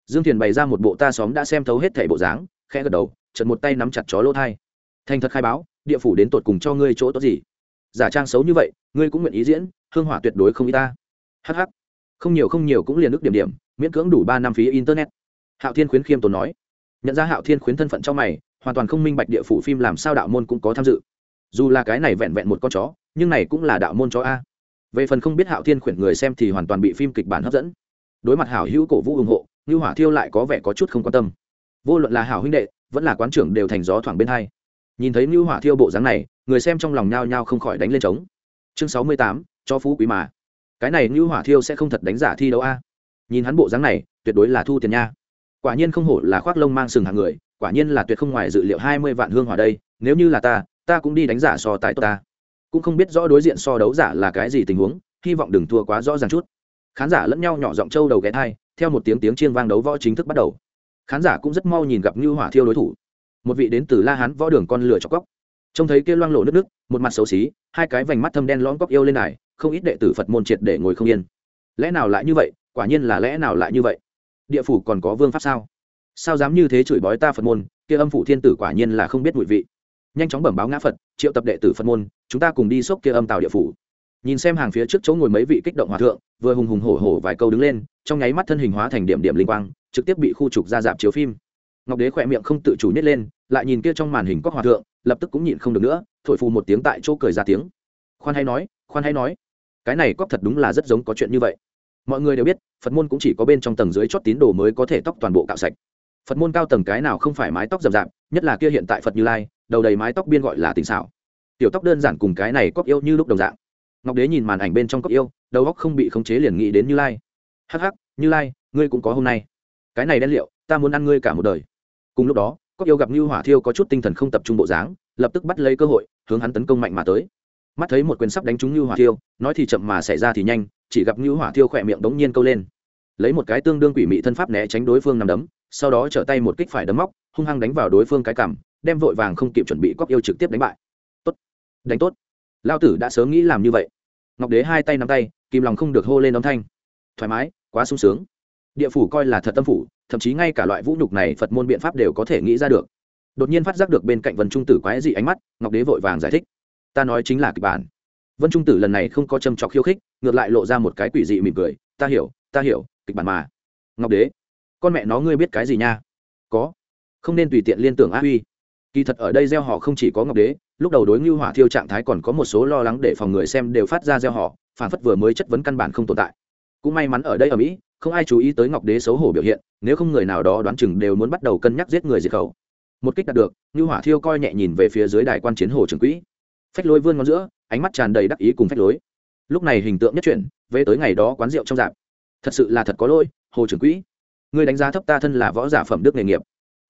Dương thiền bày ra một bộ ta xóm đã xem thấu hết thẻ bộ dáng, khẽ gật đầu chật một tay nắm chặt chó lỗ thai. Thành thật khai báo, địa phủ đến tột cùng cho ngươi chỗ tốt gì? Giả trang xấu như vậy, ngươi cũng nguyện ý diễn, hương hỏa tuyệt đối không y ta. Hh không nhiều không nhiều cũng liền ước điểm điểm, miễn cưỡng đủ ba năm phí internet. Hạo thiên khuyến khiêm tốn nói. Nhận ra hạo thiên khuyến thân phận trong mày, hoàn toàn không minh bạch địa phủ phim làm sao đạo môn cũng có tham dự. Dù là cái này vẹn vẹn một con chó, nhưng này cũng là đạo môn chó a về phần không biết hạo thiên khuyển người xem thì hoàn toàn bị phim kịch bản hấp dẫn. Đối mặt hảo hữu cổ vũ ủng hộ như hỏa thiêu lại có vẻ có chút không quan tâm. Vô luận là hảo huynh đệ, vẫn là quán trưởng đều thành gió thoảng bên hai. Nhìn thấy như hỏa thiêu bộ dáng này, người xem trong lòng nhao nhao không khỏi đánh lên trống. Chương sáu mươi tám, cho phú quý mà. Cái này như hỏa thiêu sẽ không thật đánh giả thi đấu a. Nhìn hắn bộ dáng này, tuyệt đối là thu tiền nha. Quả nhiên không hổ là khoác lông mang sừng hàng người, quả nhiên là tuyệt không ngoài dự liệu hai mươi vạn hương hỏa đây, nếu như là ta ta cũng đi đánh giả so tài tốt ta cũng không biết rõ đối diện so đấu giả là cái gì tình huống, hy vọng đừng thua quá rõ ràng chút. Khán giả lẫn nhau nhỏ giọng trâu đầu ghé thai, theo một tiếng tiếng chiên vang đấu võ chính thức bắt đầu. Khán giả cũng rất mau nhìn gặp như hỏa thiêu đối thủ. Một vị đến từ la hán võ đường con lửa chọc góc. Trông thấy kia loang lộ nước nước, một mặt xấu xí, hai cái vành mắt thâm đen lõm cóc yêu lên này không ít đệ tử phật môn triệt để ngồi không yên. Lẽ nào lại như vậy? Quả nhiên là lẽ nào lại như vậy? Địa phủ còn có vương pháp sao? Sao dám như thế chửi bói ta phật môn? Kia âm phủ thiên tử quả nhiên là không biết mùi vị nhanh chóng bẩm báo ngã phật, triệu tập đệ tử phật môn, chúng ta cùng đi xốc kia âm tàu địa phủ. Nhìn xem hàng phía trước chỗ ngồi mấy vị kích động hòa thượng, vừa hùng hùng hổ hổ vài câu đứng lên, trong nháy mắt thân hình hóa thành điểm điểm linh quang, trực tiếp bị khu trục ra dạp chiếu phim. Ngọc đế khỏe miệng không tự chủ nhét lên, lại nhìn kia trong màn hình có hòa thượng, lập tức cũng nhịn không được nữa, thổi phù một tiếng tại chỗ cười ra tiếng. Khoan hay nói, khoan hay nói. Cái này cóp thật đúng là rất giống có chuyện như vậy. Mọi người đều biết, phật môn cũng chỉ có bên trong tầng dưới chót tín đồ mới có thể tóc toàn bộ cạo sạch. Phật môn cao tầng cái nào không phải mái tóc rậm rạp, nhất là kia hiện tại phật như lai đầu đầy mái tóc biên gọi là tình xảo. Tiểu tóc đơn giản cùng cái này cóc yêu như lúc đồng dạng. Ngọc đế nhìn màn ảnh bên trong cóc yêu, đầu góc không bị khống chế liền nghĩ đến như lai. Hắc hắc, như lai, ngươi cũng có hôm nay. Cái này đen liệu, ta muốn ăn ngươi cả một đời. Cùng lúc đó, cóc yêu gặp như hỏa thiêu có chút tinh thần không tập trung bộ dáng, lập tức bắt lấy cơ hội, hướng hắn tấn công mạnh mà tới. Mắt thấy một quyền sắp đánh trúng như hỏa thiêu, nói thì chậm mà xảy ra thì nhanh, chỉ gặp như hỏa thiêu khỏe miệng đống nhiên câu lên. Lấy một cái tương đương quỷ mị thân pháp né tránh đối phương nằm đấm, sau đó trở tay một kích phải đấm móc, hung hăng đánh vào đối phương cái cằm đem vội vàng không kịp chuẩn bị cóc yêu trực tiếp đánh bại. Tốt. Đánh tốt. Lao tử đã sớm nghĩ làm như vậy. Ngọc đế hai tay nắm tay, kìm lòng không được hô lên âm thanh. Thoải mái, quá sung sướng. Địa phủ coi là thật tâm phủ, thậm chí ngay cả loại vũ nhục này phật môn biện pháp đều có thể nghĩ ra được. Đột nhiên phát giác được bên cạnh vân trung tử quái dị ánh mắt, ngọc đế vội vàng giải thích. Ta nói chính là kịch bản. Vân trung tử lần này không có châm trọc khiêu khích, ngược lại lộ ra một cái quỷ dị mỉm cười. Ta hiểu ta hiểu, kịch bản mà. Ngọc đế, con mẹ nó ngươi biết cái gì nha? Có. Không nên tùy tiện liên tưởng á huy kỳ thật ở đây gieo họ không chỉ có ngọc đế, lúc đầu đối ngưu hỏa thiêu trạng thái còn có một số lo lắng để phòng người xem đều phát ra gieo họ, phản phất vừa mới chất vấn căn bản không tồn tại. Cũng may mắn ở đây ở mỹ, không ai chú ý tới ngọc đế xấu hổ biểu hiện, nếu không người nào đó đoán chừng đều muốn bắt đầu cân nhắc giết người diệt khẩu. Một kích đạt được, ngưu hỏa thiêu coi nhẹ nhìn về phía dưới đài quan chiến hồ trường quỹ. Phách lối vươn ngón giữa, ánh mắt tràn đầy đắc ý cùng phách lối. Lúc này hình tượng nhất chuyển, về tới ngày đó quán rượu trong dạp. Thật sự là thật có lỗi, hồ trưởng quỹ. Ngươi đánh giá thấp ta thân là võ giả phẩm đức nghề nghiệp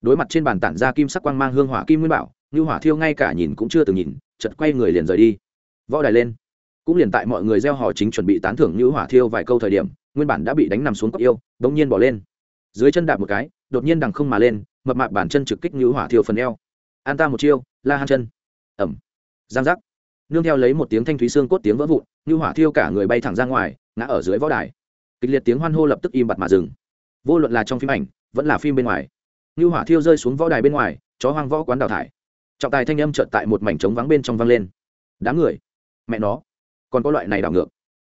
đối mặt trên bàn tản ra kim sắc quang mang hương hỏa kim nguyên bảo như hỏa thiêu ngay cả nhìn cũng chưa từng nhìn chật quay người liền rời đi. Võ đài lên. Cũng liền tại mọi người gieo hò chính chuẩn bị tán thưởng như hỏa thiêu vài câu thời điểm, nguyên bản đã bị đánh nằm xuống cọc yêu, bỗng nhiên bỏ lên. Dưới chân đạp một cái, đột nhiên đằng không mà lên, mập mạp bản chân trực kích như hỏa thiêu phần eo. An ta một chiêu, la han chân. Ẩm. Giang giác. Nương theo lấy một tiếng thanh thúy xương cốt tiếng vỡ vụn như hỏa thiêu cả người bay thẳng ra ngoài, ngã ở dưới võ đài. Kịch liệt tiếng hoan hô lập tức im bặt mà dừng. Vô luận là trong phim ảnh, vẫn là phim bên ngoài như hỏa thiêu rơi xuống võ đài bên ngoài, chó hoang võ quán đào thải. Trọng tài thanh âm trợt tại một mảnh trống vắng bên trong vang lên. Đám người, mẹ nó, còn có loại này đảo ngược.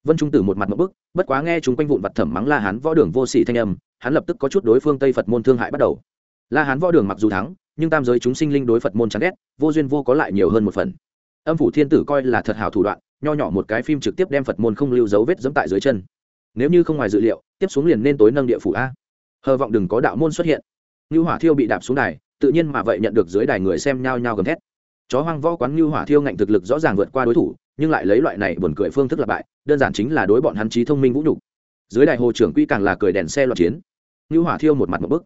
Vân trung tử một mặt một bức, bất quá nghe chúng quanh vụn vặt thẩm mắng la hán võ đường vô sĩ thanh âm, hắn lập tức có chút đối phương tây phật môn thương hại bắt đầu. La hán võ đường mặc dù thắng, nhưng tam giới chúng sinh linh đối phật môn chán ghét, vô duyên vô có lại nhiều hơn một phần. Âm phủ thiên tử coi là thật hào thủ đoạn, nho nhỏ một cái phim trực tiếp đem phật môn không lưu dấu vết dẫm tại dưới chân. Nếu như không ngoài dự liệu, tiếp xuống liền nên tối nâng địa phủ a. Hờ vọng đừng có đạo môn xuất hiện như hỏa thiêu bị đạp xuống đài, tự nhiên mà vậy nhận được dưới đài người xem nhao nhao gầm thét. Chó hoang võ quán như hỏa thiêu ngạnh thực lực rõ ràng vượt qua đối thủ, nhưng lại lấy loại này buồn cười phương thức là bại, đơn giản chính là đối bọn hắn trí thông minh vũ nhục. Dưới đài hồ trưởng quỹ càng là cười đèn xe loạt chiến. Như hỏa thiêu một mặt một bức.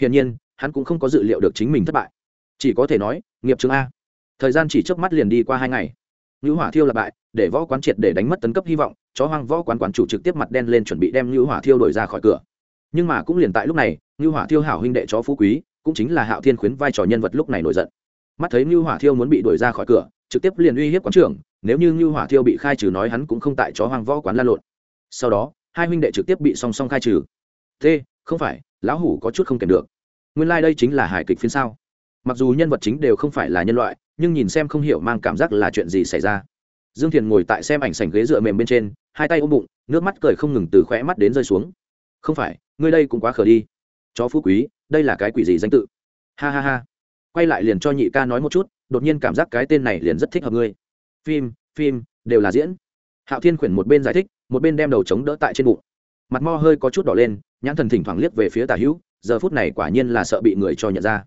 Hiển nhiên, hắn cũng không có dự liệu được chính mình thất bại. Chỉ có thể nói, nghiệp chứng a. Thời gian chỉ trước mắt liền đi qua hai ngày. Như hỏa thiêu là bại, để võ quán triệt để đánh mất tấn cấp hy vọng, chó hoang võ quán quán chủ trực tiếp mặt đen lên chuẩn bị đem như hỏa thiêu đổi ra khỏi cửa. Nhưng mà cũng liền tại lúc này như hỏa thiêu hảo huynh đệ chó phú quý, cũng chính là hạo thiên khuyến vai trò nhân vật lúc này nổi giận. Mắt thấy như hỏa thiêu muốn bị đuổi ra khỏi cửa, trực tiếp liền uy hiếp quán trưởng, nếu như như hỏa thiêu bị khai trừ nói hắn cũng không tại chó hoang võ quán la lộn. Sau đó, hai huynh đệ trực tiếp bị song song khai trừ. T không phải, lão hủ có chút không kèm được. Nguyên lai、like、đây chính là hài kịch phiên sao? Mặc dù nhân vật chính đều không phải là nhân loại, nhưng nhìn xem không hiểu mang cảm giác là chuyện gì xảy ra. Dương thiền ngồi tại xem ảnh sảnh ghế dựa mềm bên trên, hai tay ôm bụng, nước mắt cười không ngừng từ khóe mắt đến rơi xuống. Không phải, ngươi đây cũng quá khờ đi chó phú quý, đây là cái quỷ gì danh tự? Ha ha ha. Quay lại liền cho nhị ca nói một chút, đột nhiên cảm giác cái tên này liền rất thích hợp ngươi. Phim phim, đều là diễn. Hạo thiên khuyển một bên giải thích, một bên đem đầu chống đỡ tại trên bụng. Mặt mo hơi có chút đỏ lên, nhãn thần thỉnh thoảng liếc về phía tả hữu, giờ phút này quả nhiên là sợ bị người cho nhận ra.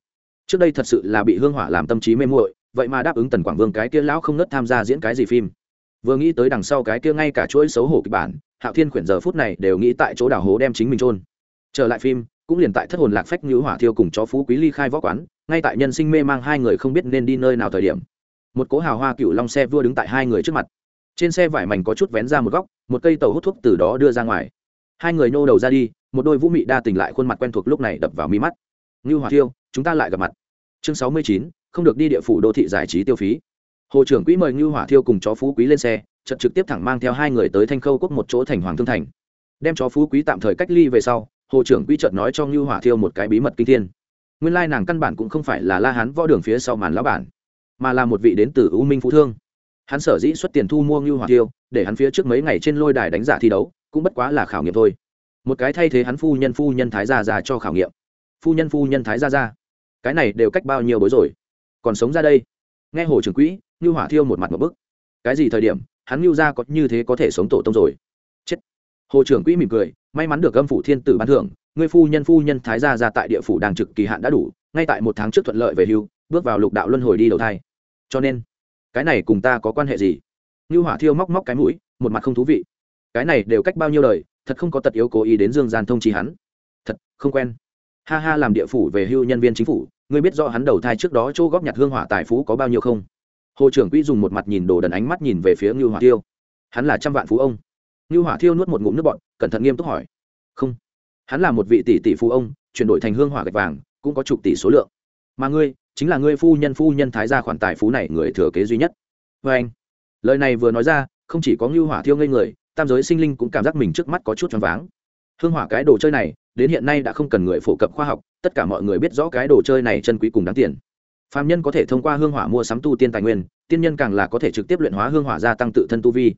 Trước đây thật sự là bị hương hỏa làm tâm trí mê muội, vậy mà đáp ứng tần quảng vương cái kia lão không nớt tham gia diễn cái gì phim. Vừa nghĩ tới đằng sau cái kia ngay cả chuỗi xấu hổ kịch bản, hạo thiên khuyển giờ phút này đều nghĩ tại chỗ đảo hố đem chính mình trôn trở lại phim cũng liền tại thất hồn lạc phách như hỏa thiêu cùng chó phú quý ly khai võ quán, ngay tại nhân sinh mê mang hai người không biết nên đi nơi nào thời điểm. Một cố hào hoa cựu long xe vua đứng tại hai người trước mặt. Trên xe vải mảnh có chút vén ra một góc, một cây tàu hút thuốc từ đó đưa ra ngoài. Hai người nô đầu ra đi, một đôi vũ mị đa tình lại khuôn mặt quen thuộc lúc này đập vào mi mắt. Ngưu hỏa thiêu, chúng ta lại gặp mặt. Chương sáu mươi chín, không được đi địa phủ đô thị giải trí tiêu phí. Hồ trưởng quỹ mời ngưu hỏa thiêu cùng chó phú quý lên xe chật trực tiếp thẳng mang theo hai người tới thanh khâu quốc một chỗ thành hoàng thương thành. Đem chó phú quý tạm thời cách ly về sau hồ trưởng quỹ chợt nói cho ngưu hỏa thiêu một cái bí mật kinh thiên. Nguyên lai nàng căn bản cũng không phải là la hán võ đường phía sau màn lão bản mà là một vị đến từ u minh phú thương. Hắn sở dĩ xuất tiền thu mua ngưu hỏa Thiêu, để hắn phía trước mấy ngày trên lôi đài đánh giả thi đấu cũng bất quá là khảo nghiệm thôi. Một cái thay thế hắn phu nhân phu nhân thái gia ra cho khảo nghiệm. Phu nhân phu nhân thái gia ra cái này đều cách bao nhiêu bối rồi? Còn sống ra đây? Nghe hồ trưởng quỹ ngưu hỏa thiêu một mặt một bức. Cái gì thời điểm hắn ngưu ra có như thế có thể sống tổ tông rồi? Hồ trưởng quỹ mỉm cười, may mắn được âm phủ thiên tử ban thưởng, ngươi phu nhân phu nhân thái gia ra tại địa phủ đang trực kỳ hạn đã đủ, ngay tại một tháng trước thuận lợi về hưu, bước vào lục đạo luân hồi đi đầu thai. Cho nên, cái này cùng ta có quan hệ gì? Như hỏa thiêu móc móc cái mũi, một mặt không thú vị. Cái này đều cách bao nhiêu đời, thật không có tật yếu cố ý đến dương gian thông trí hắn. Thật, không quen. Ha ha, làm địa phủ về hưu nhân viên chính phủ, ngươi biết do hắn đầu thai trước đó chỗ góp nhặt hương hỏa tài phú có bao nhiêu không? Hồ trưởng quỹ dùng một mặt nhìn đồ đần ánh mắt nhìn về phía ngưu hỏa tiêu hắn là trăm vạn phú ông ngưu hỏa thiêu nuốt một ngụm nước bọn cẩn thận nghiêm túc hỏi. Không. Hắn là một vị tỷ tỷ phú ông, chuyển đổi thành hương hỏa gạch vàng, cũng có chục tỷ số lượng. Mà ngươi, chính là ngươi phu nhân phu nhân thái gia khoản tài phú này người thừa kế duy nhất. Vê anh. Lời này vừa nói ra, không chỉ có ngưu hỏa thiêu ngây người, tam giới sinh linh cũng cảm giác mình trước mắt có chút choáng váng. Hương hỏa cái đồ chơi này, đến hiện nay đã không cần người phổ cập khoa học, tất cả mọi người biết rõ cái đồ chơi này chân quý cùng đáng tiền. Phạm nhân có thể thông qua hương hỏa mua sắm tu tiên tài nguyên, tiên nhân càng là có thể trực tiếp luyện hóa hương hỏa gia tăng tự thân tu vi.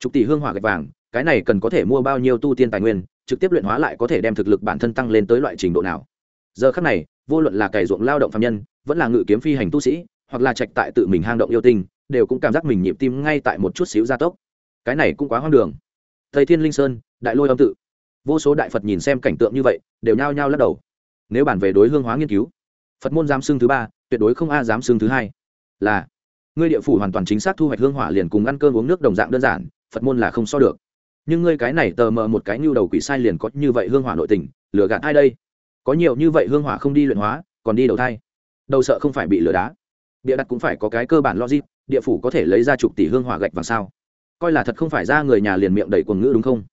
Chục tỷ hương hỏa gạch vàng cái này cần có thể mua bao nhiêu tu tiên tài nguyên, trực tiếp luyện hóa lại có thể đem thực lực bản thân tăng lên tới loại trình độ nào. Giờ khắc này, vô luận là cày ruộng lao động phạm nhân, vẫn là ngự kiếm phi hành tu sĩ, hoặc là trạch tại tự mình hang động yêu tinh, đều cũng cảm giác mình nhịp tim ngay tại một chút xíu gia tốc. Cái này cũng quá hoang đường. Thầy thiên linh sơn, đại lôi âm tự. Vô số đại phật nhìn xem cảnh tượng như vậy, đều nhao nhao lắc đầu. Nếu bản về đối hương hóa nghiên cứu, phật môn giám xương thứ ba, tuyệt đối không a giám xương thứ hai. Là, ngươi địa phủ hoàn toàn chính xác thu hoạch hương hỏa liền cùng ăn cơm uống nước đồng dạng đơn giản, phật môn là không so được nhưng ngươi cái này tờ mờ một cái nhu đầu quỷ sai liền có như vậy hương hỏa nội tình, lừa gạt ai đây? Có nhiều như vậy hương hỏa không đi luyện hóa, còn đi đầu thai. Đầu sợ không phải bị lừa đá. Bịa đặt cũng phải có cái cơ bản logic, địa phủ có thể lấy ra chục tỷ hương hỏa gạch vàng sao? Coi là thật không phải ra người nhà liền miệng đầy quần ngữ đúng không?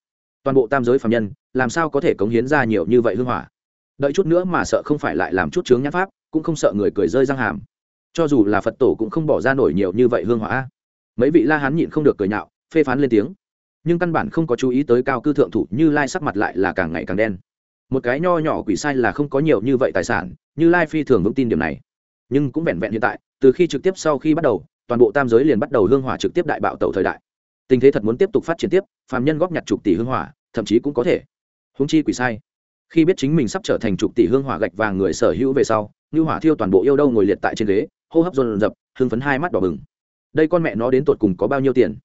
Toàn bộ tam giới phạm nhân, làm sao có thể cống hiến ra nhiều như vậy hương hỏa? Đợi chút nữa mà sợ không phải lại làm chút chướng nhãn pháp, cũng không sợ người cười rơi răng hàm. Cho dù là phật tổ cũng không bỏ ra nổi nhiều như vậy hương hỏa mấy vị la hán nhịn không được cười nhạo, phê phán lên tiếng nhưng căn bản không có chú ý tới cao cư thượng thủ như lai sắc mặt lại là càng ngày càng đen. Một cái nho nhỏ quỷ sai là không có nhiều như vậy tài sản, như lai phi thường vững tin điểm này. Nhưng cũng vẹn vẹn hiện tại, từ khi trực tiếp sau khi bắt đầu, toàn bộ tam giới liền bắt đầu hương hỏa trực tiếp đại bạo tàu thời đại. Tình thế thật muốn tiếp tục phát triển tiếp, phàm nhân góp nhặt chục tỷ hương hỏa, thậm chí cũng có thể. Húng chi quỷ sai. Khi biết chính mình sắp trở thành chục tỷ hương hỏa gạch vàng người sở hữu về sau, như hỏa thiêu toàn bộ yêu đâu ngồi liệt tại trên ghế, hô hấp dồn dập, hưng phấn hai mắt đỏ bừng. Đây con mẹ nó đến tột cùng có bao nhiêu tiền?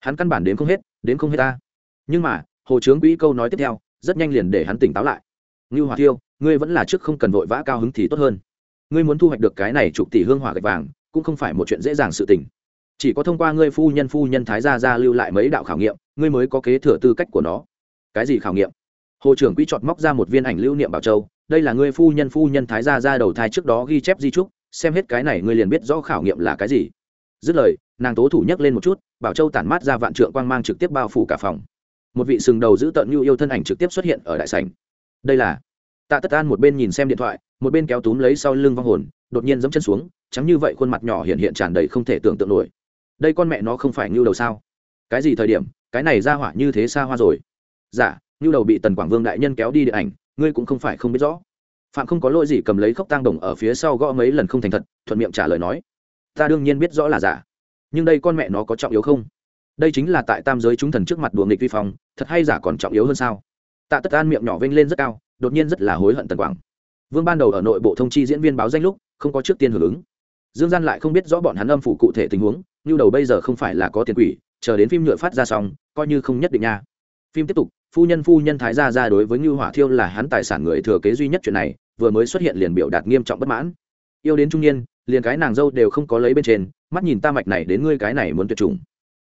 Hắn căn bản đến không hết đến không hết ta. Nhưng mà, hồ trướng quỹ câu nói tiếp theo, rất nhanh liền để hắn tỉnh táo lại. Ngưu hỏa thiêu, ngươi vẫn là trước không cần vội vã cao hứng thì tốt hơn. Ngươi muốn thu hoạch được cái này chục tỷ hương hỏa gạch vàng, cũng không phải một chuyện dễ dàng sự tình. Chỉ có thông qua ngươi phu nhân phu nhân thái gia gia lưu lại mấy đạo khảo nghiệm, ngươi mới có kế thừa tư cách của nó. Cái gì khảo nghiệm? Hồ trưởng quỹ chọt móc ra một viên ảnh lưu niệm bảo châu, đây là ngươi phu nhân phu nhân thái gia gia đầu thai trước đó ghi chép di trúc, xem hết cái này ngươi liền biết rõ khảo nghiệm là cái gì dứt lời, nàng tố thủ nhấc lên một chút, bảo châu tản mát ra vạn trượng quang mang trực tiếp bao phủ cả phòng. Một vị sừng đầu giữ tợn như yêu thân ảnh trực tiếp xuất hiện ở đại sảnh. Đây là tạ tất an một bên nhìn xem điện thoại, một bên kéo túm lấy sau lưng vong hồn, đột nhiên giẫm chân xuống, trắng như vậy khuôn mặt nhỏ hiện hiện tràn đầy không thể tưởng tượng nổi. Đây con mẹ nó không phải như đầu sao? Cái gì thời điểm, cái này ra hỏa như thế xa hoa rồi? Dạ như đầu bị tần quảng vương đại nhân kéo đi điện ảnh, ngươi cũng không phải không biết rõ. Phạm không có lỗi gì cầm lấy khóc tang đồng ở phía sau gõ mấy lần không thành thật, thuận miệng trả lời nói ta đương nhiên biết rõ là giả. Nhưng đây con mẹ nó có trọng yếu không? Đây chính là tại tam giới chúng thần trước mặt đùa nghịch vi phong, thật hay giả còn trọng yếu hơn sao? Tạ tất an miệng nhỏ vênh lên rất cao, đột nhiên rất là hối hận tần quảng. Vương ban đầu ở nội bộ thông chi diễn viên báo danh lúc, không có trước tiên hưởng ứng. Dương gian lại không biết rõ bọn hắn âm phủ cụ thể tình huống, như đầu bây giờ không phải là có tiền quỷ, chờ đến phim nhựa phát ra xong, coi như không nhất định nha. Phim tiếp tục, phu nhân phu nhân thái gia ra đối với ngưu hỏa thiêu là hắn tài sản người thừa kế duy nhất chuyện này, vừa mới xuất hiện liền biểu đạt nghiêm trọng bất mãn. Yêu đến trung niên liền cái nàng dâu đều không có lấy bên trên, mắt nhìn ta mạch này đến ngươi cái này muốn tuyệt chủng.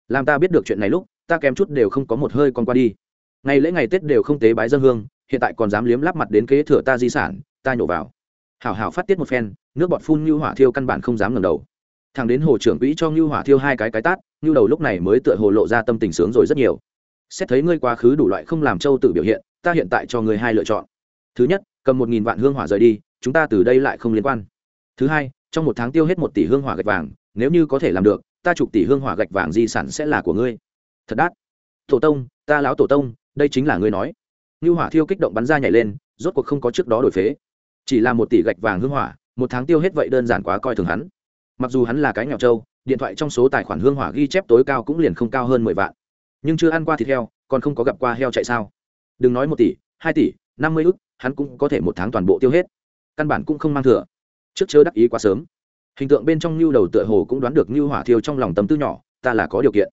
Làm ta biết được chuyện này lúc, ta kém chút đều không có một hơi con qua đi. Ngày lễ ngày tết đều không tế bái dân hương, hiện tại còn dám liếm lắp mặt đến kế thừa ta di sản, ta nhổ vào. Hảo hảo phát tiết một phen, nước bọt phun như hỏa thiêu căn bản không dám ngẩng đầu. Thằng đến hồ trưởng quỹ cho như hỏa thiêu hai cái cái tát như đầu lúc này mới tựa hồ lộ ra tâm tình sướng rồi rất nhiều. Xét thấy ngươi quá khứ đủ loại không làm châu tự biểu hiện, ta hiện tại cho ngươi hai lựa chọn. Thứ nhất, cầm một nghìn vạn hương hỏa rời đi, chúng ta từ đây lại không liên quan. Thứ hai trong một tháng tiêu hết một tỷ hương hỏa gạch vàng, nếu như có thể làm được, ta chục tỷ hương hỏa gạch vàng di sản sẽ là của ngươi. Thật đắt. Tổ tông, ta lão tổ tông, đây chính là ngươi nói. Như hỏa thiêu kích động bắn ra nhảy lên, rốt cuộc không có trước đó đổi phế. Chỉ là một tỷ gạch vàng hương hỏa, một tháng tiêu hết vậy đơn giản quá coi thường hắn. Mặc dù hắn là cái nghèo trâu, điện thoại trong số tài khoản hương hỏa ghi chép tối cao cũng liền không cao hơn mười vạn. Nhưng chưa ăn qua thịt heo, còn không có gặp qua heo chạy sao? Đừng nói một tỷ, hai tỷ, năm mươi ức, hắn cũng có thể một tháng toàn bộ tiêu hết. Căn bản cũng không mang thừa trước chớ đắc ý quá sớm. Hình tượng bên trong nhu đầu tựa hồ cũng đoán được nhu hỏa thiêu trong lòng tâm tư nhỏ, ta là có điều kiện.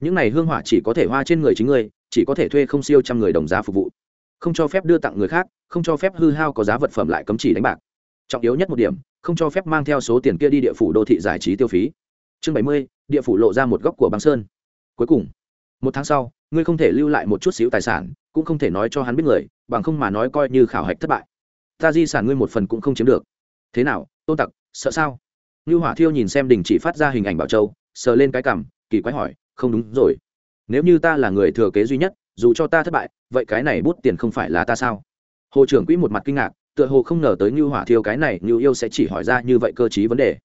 Những này hương hỏa chỉ có thể hoa trên người chính người chỉ có thể thuê không siêu trăm người đồng giá phục vụ. Không cho phép đưa tặng người khác, không cho phép hư hao có giá vật phẩm lại cấm chỉ đánh bạc. Trọng yếu nhất một điểm, không cho phép mang theo số tiền kia đi địa phủ đô thị giải trí tiêu phí. Chương bảy mươi, địa phủ lộ ra một góc của băng sơn. Cuối cùng, một tháng sau, ngươi không thể lưu lại một chút xíu tài sản, cũng không thể nói cho hắn biết người, bằng không mà nói coi như khảo hạch thất bại. Ta di sản ngươi một phần cũng không chiếm được thế nào tôn tặc, sợ sao? Như hỏa thiêu nhìn xem đình chỉ phát ra hình ảnh bảo châu, sờ lên cái cằm, kỳ quái hỏi, không đúng rồi. Nếu như ta là người thừa kế duy nhất, dù cho ta thất bại, vậy cái này bút tiền không phải là ta sao? Hồ trưởng quỹ một mặt kinh ngạc, tựa hồ không ngờ tới như hỏa thiêu cái này như yêu sẽ chỉ hỏi ra như vậy cơ chí vấn đề.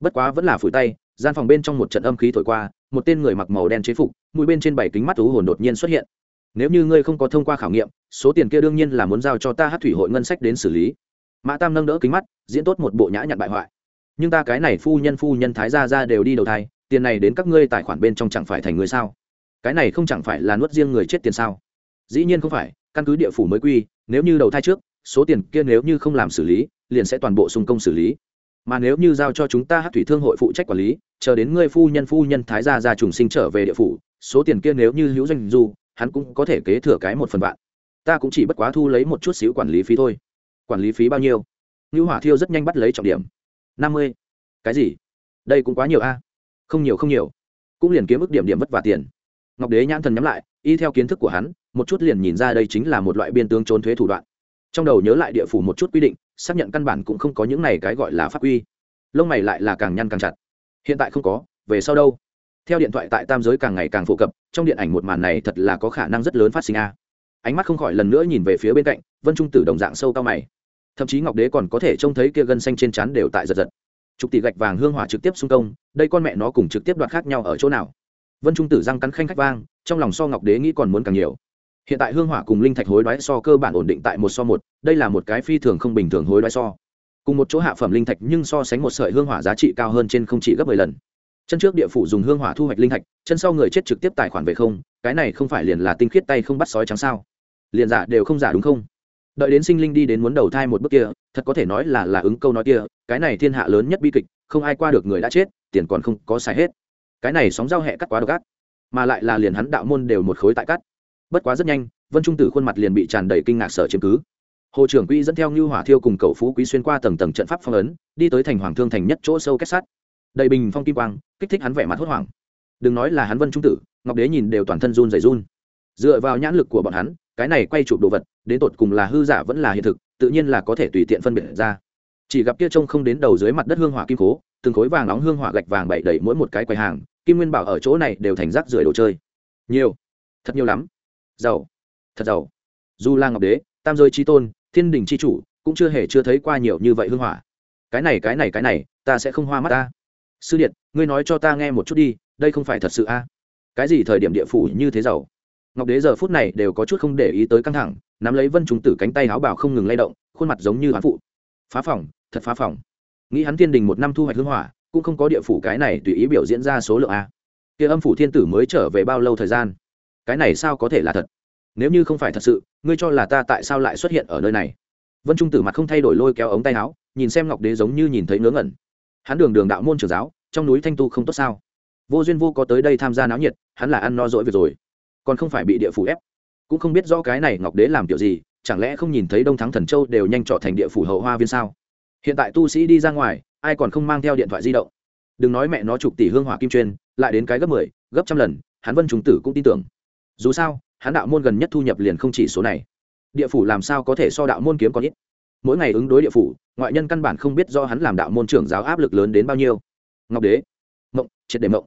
Bất quá vẫn là phủi tay, gian phòng bên trong một trận âm khí thổi qua, một tên người mặc màu đen chế phục, mũi bên trên bảy kính mắt thú hồn đột nhiên xuất hiện. Nếu như ngươi không có thông qua khảo nghiệm, số tiền kia đương nhiên là muốn giao cho ta hát thủy hội ngân sách đến xử lý mã tam nâng đỡ kính mắt, diễn tốt một bộ nhã nhặn bại hoại. Nhưng ta cái này phu nhân phu nhân thái gia ra đều đi đầu thai, tiền này đến các ngươi tài khoản bên trong chẳng phải thành người sao? Cái này không chẳng phải là nuốt riêng người chết tiền sao? Dĩ nhiên không phải, căn cứ địa phủ mới quy, nếu như đầu thai trước, số tiền kia nếu như không làm xử lý, liền sẽ toàn bộ xung công xử lý. Mà nếu như giao cho chúng ta hát thủy thương hội phụ trách quản lý, chờ đến ngươi phu nhân phu nhân thái gia ra trùng sinh trở về địa phủ, số tiền kia nếu như hữu doanh du hắn cũng có thể kế thừa cái một phần vạn. Ta cũng chỉ bất quá thu lấy một chút xíu quản lý phí thôi quản lý phí bao nhiêu? Như hỏa thiêu rất nhanh bắt lấy trọng điểm. Năm mươi. Cái gì? Đây cũng quá nhiều a. Không nhiều không nhiều. Cũng liền kiếm ức điểm điểm vất vả tiền. Ngọc đế nhãn thần nhắm lại, y theo kiến thức của hắn, một chút liền nhìn ra đây chính là một loại biên tướng trốn thuế thủ đoạn. Trong đầu nhớ lại địa phủ một chút quy định, xác nhận căn bản cũng không có những này cái gọi là pháp quy. Lông mày lại là càng nhăn càng chặt. Hiện tại không có, về sau đâu? Theo điện thoại tại tam giới càng ngày càng phổ cập, trong điện ảnh một màn này thật là có khả năng rất lớn phát sinh a. Ánh mắt không khỏi lần nữa nhìn về phía bên cạnh, vân trung tử đồng dạng sâu cao mày thậm chí ngọc đế còn có thể trông thấy kia gân xanh trên chắn đều tại giật giật. Chục tỷ gạch vàng hương hỏa trực tiếp xung công, đây con mẹ nó cùng trực tiếp đoạt khác nhau ở chỗ nào? Vân trung tử răng cắn khanh khách vang, trong lòng so ngọc đế nghĩ còn muốn càng nhiều. Hiện tại hương hỏa cùng linh thạch hối đoái so cơ bản ổn định tại một so một, đây là một cái phi thường không bình thường hối đoái so. Cùng một chỗ hạ phẩm linh thạch nhưng so sánh một sợi hương hỏa giá trị cao hơn trên không chỉ gấp mười lần. Chân trước địa phủ dùng hương hỏa thu hoạch linh thạch, chân sau người chết trực tiếp tài khoản về không, cái này không phải liền là tinh khiết tay không bắt sói trắng sao? Liền giả đều không giả đúng không? Đợi đến sinh linh đi đến muốn đầu thai một bước kia, thật có thể nói là là ứng câu nói kia, cái này thiên hạ lớn nhất bi kịch, không ai qua được người đã chết, tiền còn không có xài hết. Cái này sóng giao hẹ cắt quá độc ác, mà lại là liền hắn đạo môn đều một khối tại cắt. Bất quá rất nhanh, vân trung tử khuôn mặt liền bị tràn đầy kinh ngạc sở chiếm cứ. Hồ trưởng quỹ dẫn theo như hỏa thiêu cùng cậu phú quý xuyên qua tầng tầng trận pháp phong ấn, đi tới thành hoàng thương thành nhất chỗ sâu kết sát. Đầy bình phong kim quang, kích thích hắn vẻ mặt hốt hoảng. Đừng nói là hắn vân trung tử, ngọc đế nhìn đều toàn thân run dày run. Dựa vào nhãn lực của bọn hắn cái này quay chụp đồ vật, đến tột cùng là hư giả vẫn là hiện thực, tự nhiên là có thể tùy tiện phân biệt ra. Chỉ gặp kia trông không đến đầu dưới mặt đất hương hỏa kim cố từng khối vàng nóng hương hỏa gạch vàng bậy đầy mỗi một cái quầy hàng, kim nguyên bảo ở chỗ này đều thành rác rưởi đồ chơi. Nhiều. Thật nhiều lắm. Giàu. Thật giàu. Dù là ngọc đế, tam giới tri tôn, thiên đình chi chủ, cũng chưa hề chưa thấy qua nhiều như vậy hương hỏa. Cái này cái này cái này, ta sẽ không hoa mắt ta. Sư điện ngươi nói cho ta nghe một chút đi, đây không phải thật sự a? Cái gì thời điểm địa phủ như thế giàu? Ngọc đế giờ phút này đều có chút không để ý tới căng thẳng, nắm lấy vân Trung tử cánh tay áo bảo không ngừng lay động, khuôn mặt giống như hoán phụ. Phá phòng, thật phá phòng. Nghĩ hắn thiên đình một năm thu hoạch hương hỏa, cũng không có địa phủ cái này tùy ý biểu diễn ra số lượng a. Kia âm phủ thiên tử mới trở về bao lâu thời gian? Cái này sao có thể là thật? Nếu như không phải thật sự, ngươi cho là ta tại sao lại xuất hiện ở nơi này? Vân trung tử mặt không thay đổi lôi kéo ống tay áo, nhìn xem ngọc đế giống như nhìn thấy ngớ ngẩn. Hắn đường đường đạo môn trưởng giáo, trong núi thanh tu không tốt sao? Vô duyên vô có tới đây tham gia náo nhiệt, hắn là ăn no dỗi việc rồi còn không phải bị địa phủ ép. Cũng không biết rõ cái này ngọc đế làm kiểu gì chẳng lẽ không nhìn thấy đông thắng thần châu đều nhanh trọ thành địa phủ hậu hoa viên sao? Hiện tại tu sĩ đi ra ngoài ai còn không mang theo điện thoại di động? Đừng nói mẹ nó chục tỷ hương hỏa kim chuyên lại đến cái gấp mười 10, gấp trăm lần hắn vân trùng tử cũng tin tưởng. Dù sao hắn đạo môn gần nhất thu nhập liền không chỉ số này. Địa phủ làm sao có thể so đạo môn kiếm còn ít? Mỗi ngày ứng đối địa phủ ngoại nhân căn bản không biết do hắn làm đạo môn trưởng giáo áp lực lớn đến bao nhiêu. Ngọc đế mộng triệt để mộng.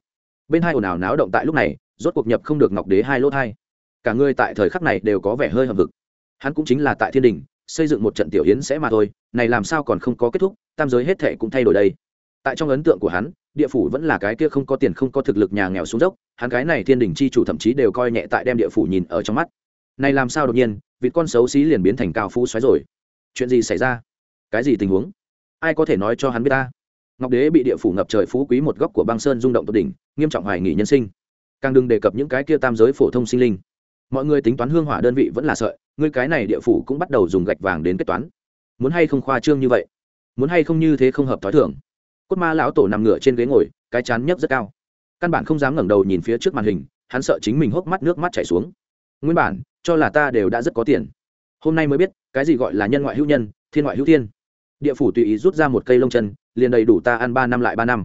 Bên hai ồn ào náo động tại lúc này rốt cuộc nhập không được ngọc đế hai lỗ thai. Cả người tại thời khắc này đều có vẻ hơi hầm vực hắn cũng chính là tại thiên đình, xây dựng một trận tiểu hiến sẽ mà thôi, này làm sao còn không có kết thúc, tam giới hết thệ cũng thay đổi đây. Tại trong ấn tượng của hắn, địa phủ vẫn là cái kia không có tiền không có thực lực nhà nghèo xuống dốc, hắn cái này thiên đình chi chủ thậm chí đều coi nhẹ tại đem địa phủ nhìn ở trong mắt. Này làm sao đột nhiên vị con xấu xí liền biến thành cao phú xoáy rồi. Chuyện gì xảy ra? Cái gì tình huống? Ai có thể nói cho hắn biết ta? Ngọc đế bị địa phủ ngập trời phú quý một góc của băng sơn rung động tột đỉnh, nghiêm trọng hoài nghỉ nhân sinh càng đừng đề cập những cái kia tam giới phổ thông sinh linh. Mọi người tính toán hương hỏa đơn vị vẫn là sợi, ngươi cái này địa phủ cũng bắt đầu dùng gạch vàng đến kết toán. Muốn hay không khoa trương như vậy? Muốn hay không như thế không hợp t h ó i thưởng cốt ma lão tổ nằm ngửa trên ghế ngồi, cái chán nhấc rất cao. Căn bản không dám ngẩng đầu nhìn phía trước màn hình, hắn sợ chính mình hốc mắt nước mắt chảy xuống. Nguyên bản, cho là ta đều đã rất có tiền. Hôm nay mới biết, cái gì gọi là nhân ngoại hữu nhân, thiên ngoại hữu thiên. Địa phủ tùy ý rút ra một cây lông chân, liền đầy đủ ta ăn ba năm lại ba năm.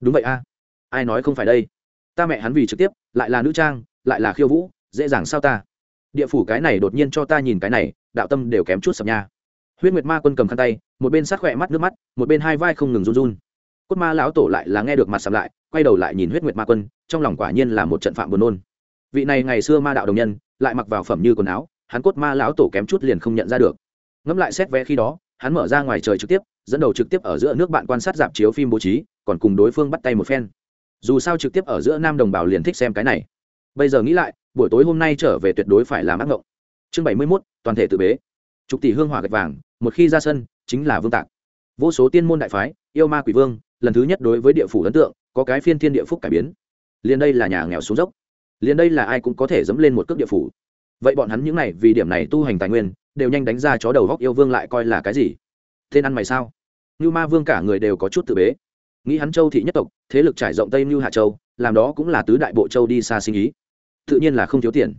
Đúng vậy a. Ai nói không phải đây? Ta mẹ hắn vì trực tiếp, lại là nữ trang, lại là khiêu vũ, dễ dàng sao ta? Địa phủ cái này đột nhiên cho ta nhìn cái này, đạo tâm đều kém chút sập nha. Huyết nguyệt ma quân cầm khăn tay, một bên sát khỏe mắt nước mắt, một bên hai vai không ngừng run run. Cốt ma lão tổ lại là nghe được mặt sập lại, quay đầu lại nhìn huyết nguyệt ma quân, trong lòng quả nhiên là một trận phạm buồn nôn. Vị này ngày xưa ma đạo đồng nhân, lại mặc vào phẩm như quần áo, hắn cốt ma lão tổ kém chút liền không nhận ra được. Ngẫm lại xét vé khi đó, hắn mở ra ngoài trời trực tiếp, dẫn đầu trực tiếp ở giữa nước bạn quan sát dạp chiếu phim bố trí, còn cùng đối phương bắt tay một phen dù sao trực tiếp ở giữa nam đồng bào liền thích xem cái này. Bây giờ nghĩ lại, buổi tối hôm nay trở về tuyệt đối phải làm ác ngộng. Chương bảy mươi mốt, toàn thể tự bế. Chục tỷ hương hỏa gạch vàng, một khi ra sân, chính là vương tạc. Vô số tiên môn đại phái, yêu ma quỷ vương, lần thứ nhất đối với địa phủ ấn tượng, có cái phiên thiên địa phúc cải biến. Liền đây là nhà nghèo xuống dốc. Liền đây là ai cũng có thể dẫm lên một cước địa phủ. Vậy bọn hắn những này vì điểm này tu hành tài nguyên, đều nhanh đánh ra chó đầu góc yêu vương lại coi là cái gì? Tên ăn mày sao? Như ma vương cả người đều có chút tự bế nghĩ hắn châu thị nhất tộc, thế lực trải rộng tây mưu hạ châu, làm đó cũng là tứ đại bộ châu đi xa sinh ý. Tự nhiên là không thiếu tiền.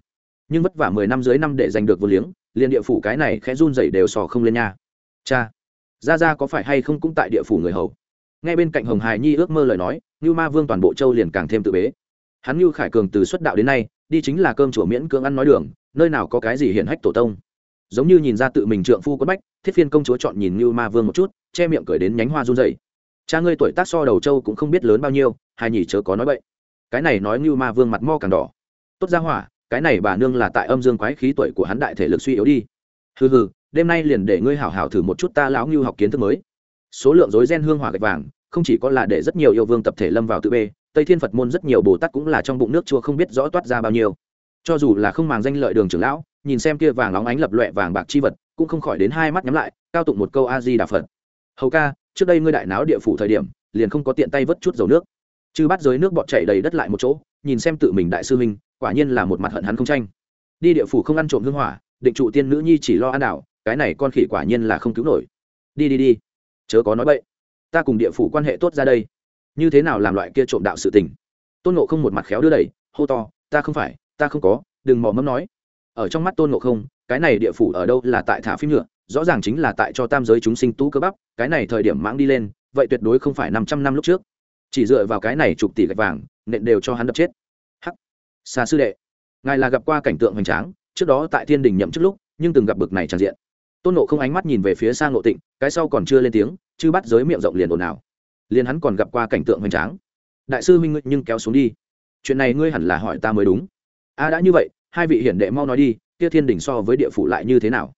Nhưng vất vả mười năm dưới năm để giành được vô liếng, liền địa phủ cái này khẽ run dậy đều sò không lên nha. Cha ra ra có phải hay không cũng tại địa phủ người hầu? Ngay bên cạnh hồng hải nhi ước mơ lời nói như ma vương toàn bộ châu liền càng thêm tự bế. Hắn như khải cường từ xuất đạo đến nay, đi chính là cơm chùa miễn cưỡng ăn nói đường, nơi nào có cái gì hiển hách tổ tông. Giống như nhìn ra tự mình trượng phu quất bách, thiết phiên công chúa chọn nhìn như ma vương một chút, che miệng cười đến nhánh hoa run dậy cha ngươi tuổi tác so đầu châu cũng không biết lớn bao nhiêu, hai nhỉ chớ có nói vậy cái này nói như ma vương mặt mo càng đỏ. Tốt ra hỏa, cái này bà nương là tại âm dương quái khí tuổi của hắn đại thể lực suy yếu đi. Hừ hừ, đêm nay liền để ngươi hảo hảo thử một chút ta lão ngưu học kiến thức mới. Số lượng rối gen hương hỏa gạch vàng, không chỉ có là để rất nhiều yêu vương tập thể lâm vào tự bê, tây thiên phật môn rất nhiều bồ tát cũng là trong bụng nước chua không biết rõ toát ra bao nhiêu. Cho dù là không màng danh lợi đường trưởng lão, nhìn xem kia vàng óng ánh lập loẹ vàng bạc chi vật, cũng không khỏi đến hai mắt nhắm lại, cao tụng một câu a di đà phật. Hầu ca trước đây ngươi đại náo địa phủ thời điểm, liền không có tiện tay vớt chút dầu nước. Chư bắt giới nước bọt chảy đầy đất lại một chỗ, nhìn xem tự mình đại sư minh quả nhiên là một mặt hận hắn không tranh. Đi địa phủ không ăn trộm hương hỏa, định trụ tiên nữ nhi chỉ lo ăn đảo, cái này con khỉ quả nhiên là không cứu nổi. Đi đi đi, chớ có nói bậy. Ta cùng địa phủ quan hệ tốt ra đây. Như thế nào làm loại kia trộm đạo sự tình? Tôn ngộ không một mặt khéo đưa đẩy, hô to, ta không phải, ta không có, đừng mò mẫm nói. Ở trong mắt tôn ngộ không, cái này địa phủ ở đâu là tại thả phim nhựa? Rõ ràng chính là tại cho tam giới chúng sinh tú cơ bắp, cái này thời điểm mãng đi lên, vậy tuyệt đối không phải năm trăm năm lúc trước. Chỉ dựa vào cái này chục tỷ gạch vàng, nện đều cho hắn đập chết. Hắc. Xa sư đệ, ngài là gặp qua cảnh tượng hoành tráng, trước đó tại thiên đình nhậm trước lúc, nhưng từng gặp bực này tràn diện. Tôn nộ không ánh mắt nhìn về phía sang ngộ tịnh, cái sau còn chưa lên tiếng, chứ bắt giới miệng rộng liền ồn ào. Liền hắn còn gặp qua cảnh tượng hoành tráng. Đại sư minh nhưng kéo xuống đi. Chuyện này ngươi hẳn là hỏi ta mới đúng. A, đã như vậy, hai vị hiển đệ mau nói đi, kia thiên đình so với địa phủ lại như thế nào?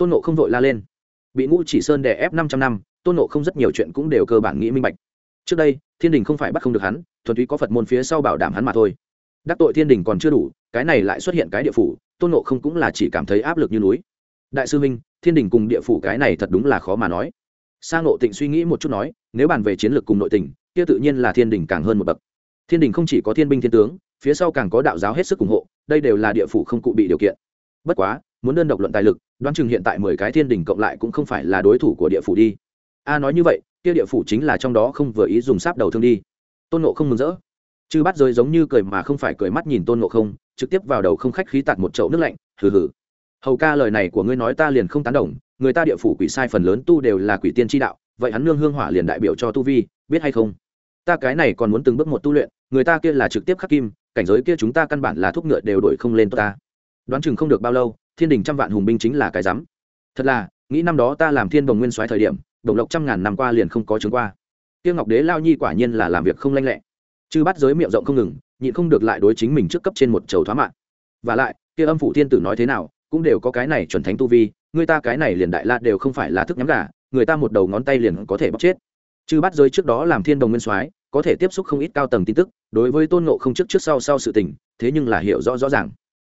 Tôn nộ không vội la lên. Bị ngũ chỉ sơn đè ép năm trăm năm, tôn nộ không rất nhiều chuyện cũng đều cơ bản nghĩ minh bạch. Trước đây, thiên đình không phải bắt không được hắn, thuần túy có phật môn phía sau bảo đảm hắn mà thôi. Đắc tội thiên đình còn chưa đủ, cái này lại xuất hiện cái địa phủ, tôn nộ không cũng là chỉ cảm thấy áp lực như núi. Đại sư minh, thiên đình cùng địa phủ cái này thật đúng là khó mà nói. Sang nộ tịnh suy nghĩ một chút nói, nếu bàn về chiến lược cùng nội tình, kia tự nhiên là thiên đình càng hơn một bậc. Thiên đình không chỉ có thiên binh thiên tướng, phía sau càng có đạo giáo hết sức ủng hộ, đây đều là địa phủ không cụ bị điều kiện. Bất quá muốn đơn độc luận tài lực, đoán chừng hiện tại mười cái thiên đình cộng lại cũng không phải là đối thủ của địa phủ đi. A nói như vậy, kia địa phủ chính là trong đó không vừa ý dùng sáp đầu thương đi. Tôn nộ không mừng rỡ. Chư bắt rơi giống như cười mà không phải cười mắt nhìn tôn nộ không, trực tiếp vào đầu không khách khí tạt một chậu nước lạnh, hừ hừ. Hầu ca lời này của ngươi nói ta liền không tán đồng, người ta địa phủ quỷ sai phần lớn tu đều là quỷ tiên tri đạo, vậy hắn nương hương hỏa liền đại biểu cho tu vi, biết hay không? Ta cái này còn muốn từng bước một tu luyện, người ta kia là trực tiếp khắc kim, cảnh giới kia chúng ta căn bản là thuốc ngựa đều đổi không lên ta. Đoán chừng không được bao lâu thiên đình trăm vạn hùng binh chính là cái rắm. Thật là, nghĩ năm đó ta làm thiên đồng nguyên soái thời điểm đồng lộc trăm ngàn năm qua liền không có chứng qua. Tiêu ngọc đế lao nhi quả nhiên là làm việc không lanh lẹ. Chư bắt giới miệng rộng không ngừng, nhịn không được lại đối chính mình trước cấp trên một chầu thoá mạng và lại, kia âm Phụ thiên tử nói thế nào, cũng đều có cái này chuẩn thánh tu vi, người ta cái này liền đại la đều không phải là thức nhắm gà, người ta một đầu ngón tay liền có thể bóc chết. Chư bắt giới trước đó làm thiên đồng nguyên soái, có thể tiếp xúc không ít cao tầng tin tức, đối với tôn nộ không trước trước sau sau sự tình, thế nhưng là hiểu rõ rõ ràng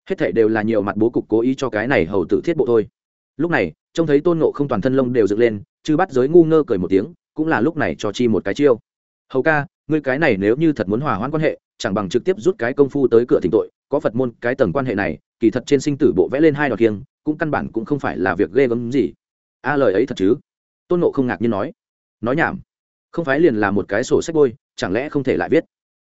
hết thảy đều là nhiều mặt bố cục cố ý cho cái này hầu tử thiết bộ thôi. Lúc này, trông thấy tôn nộ không toàn thân lông đều dựng lên, chư bắt giới ngu ngơ cười một tiếng, cũng là lúc này cho chi một cái chiêu. Hầu ca, ngươi cái này nếu như thật muốn hòa hoãn quan hệ, chẳng bằng trực tiếp rút cái công phu tới cửa thỉnh tội, có phật môn cái tầng quan hệ này, kỳ thật trên sinh tử bộ vẽ lên hai đọt kiêng, cũng căn bản cũng không phải là việc ghê gớm gì. A, lời ấy thật chứ? Tôn nộ không ngạc nhiên nói. Nói nhảm. Không phải liền là một cái sổ sách bôi, chẳng lẽ không thể lại viết?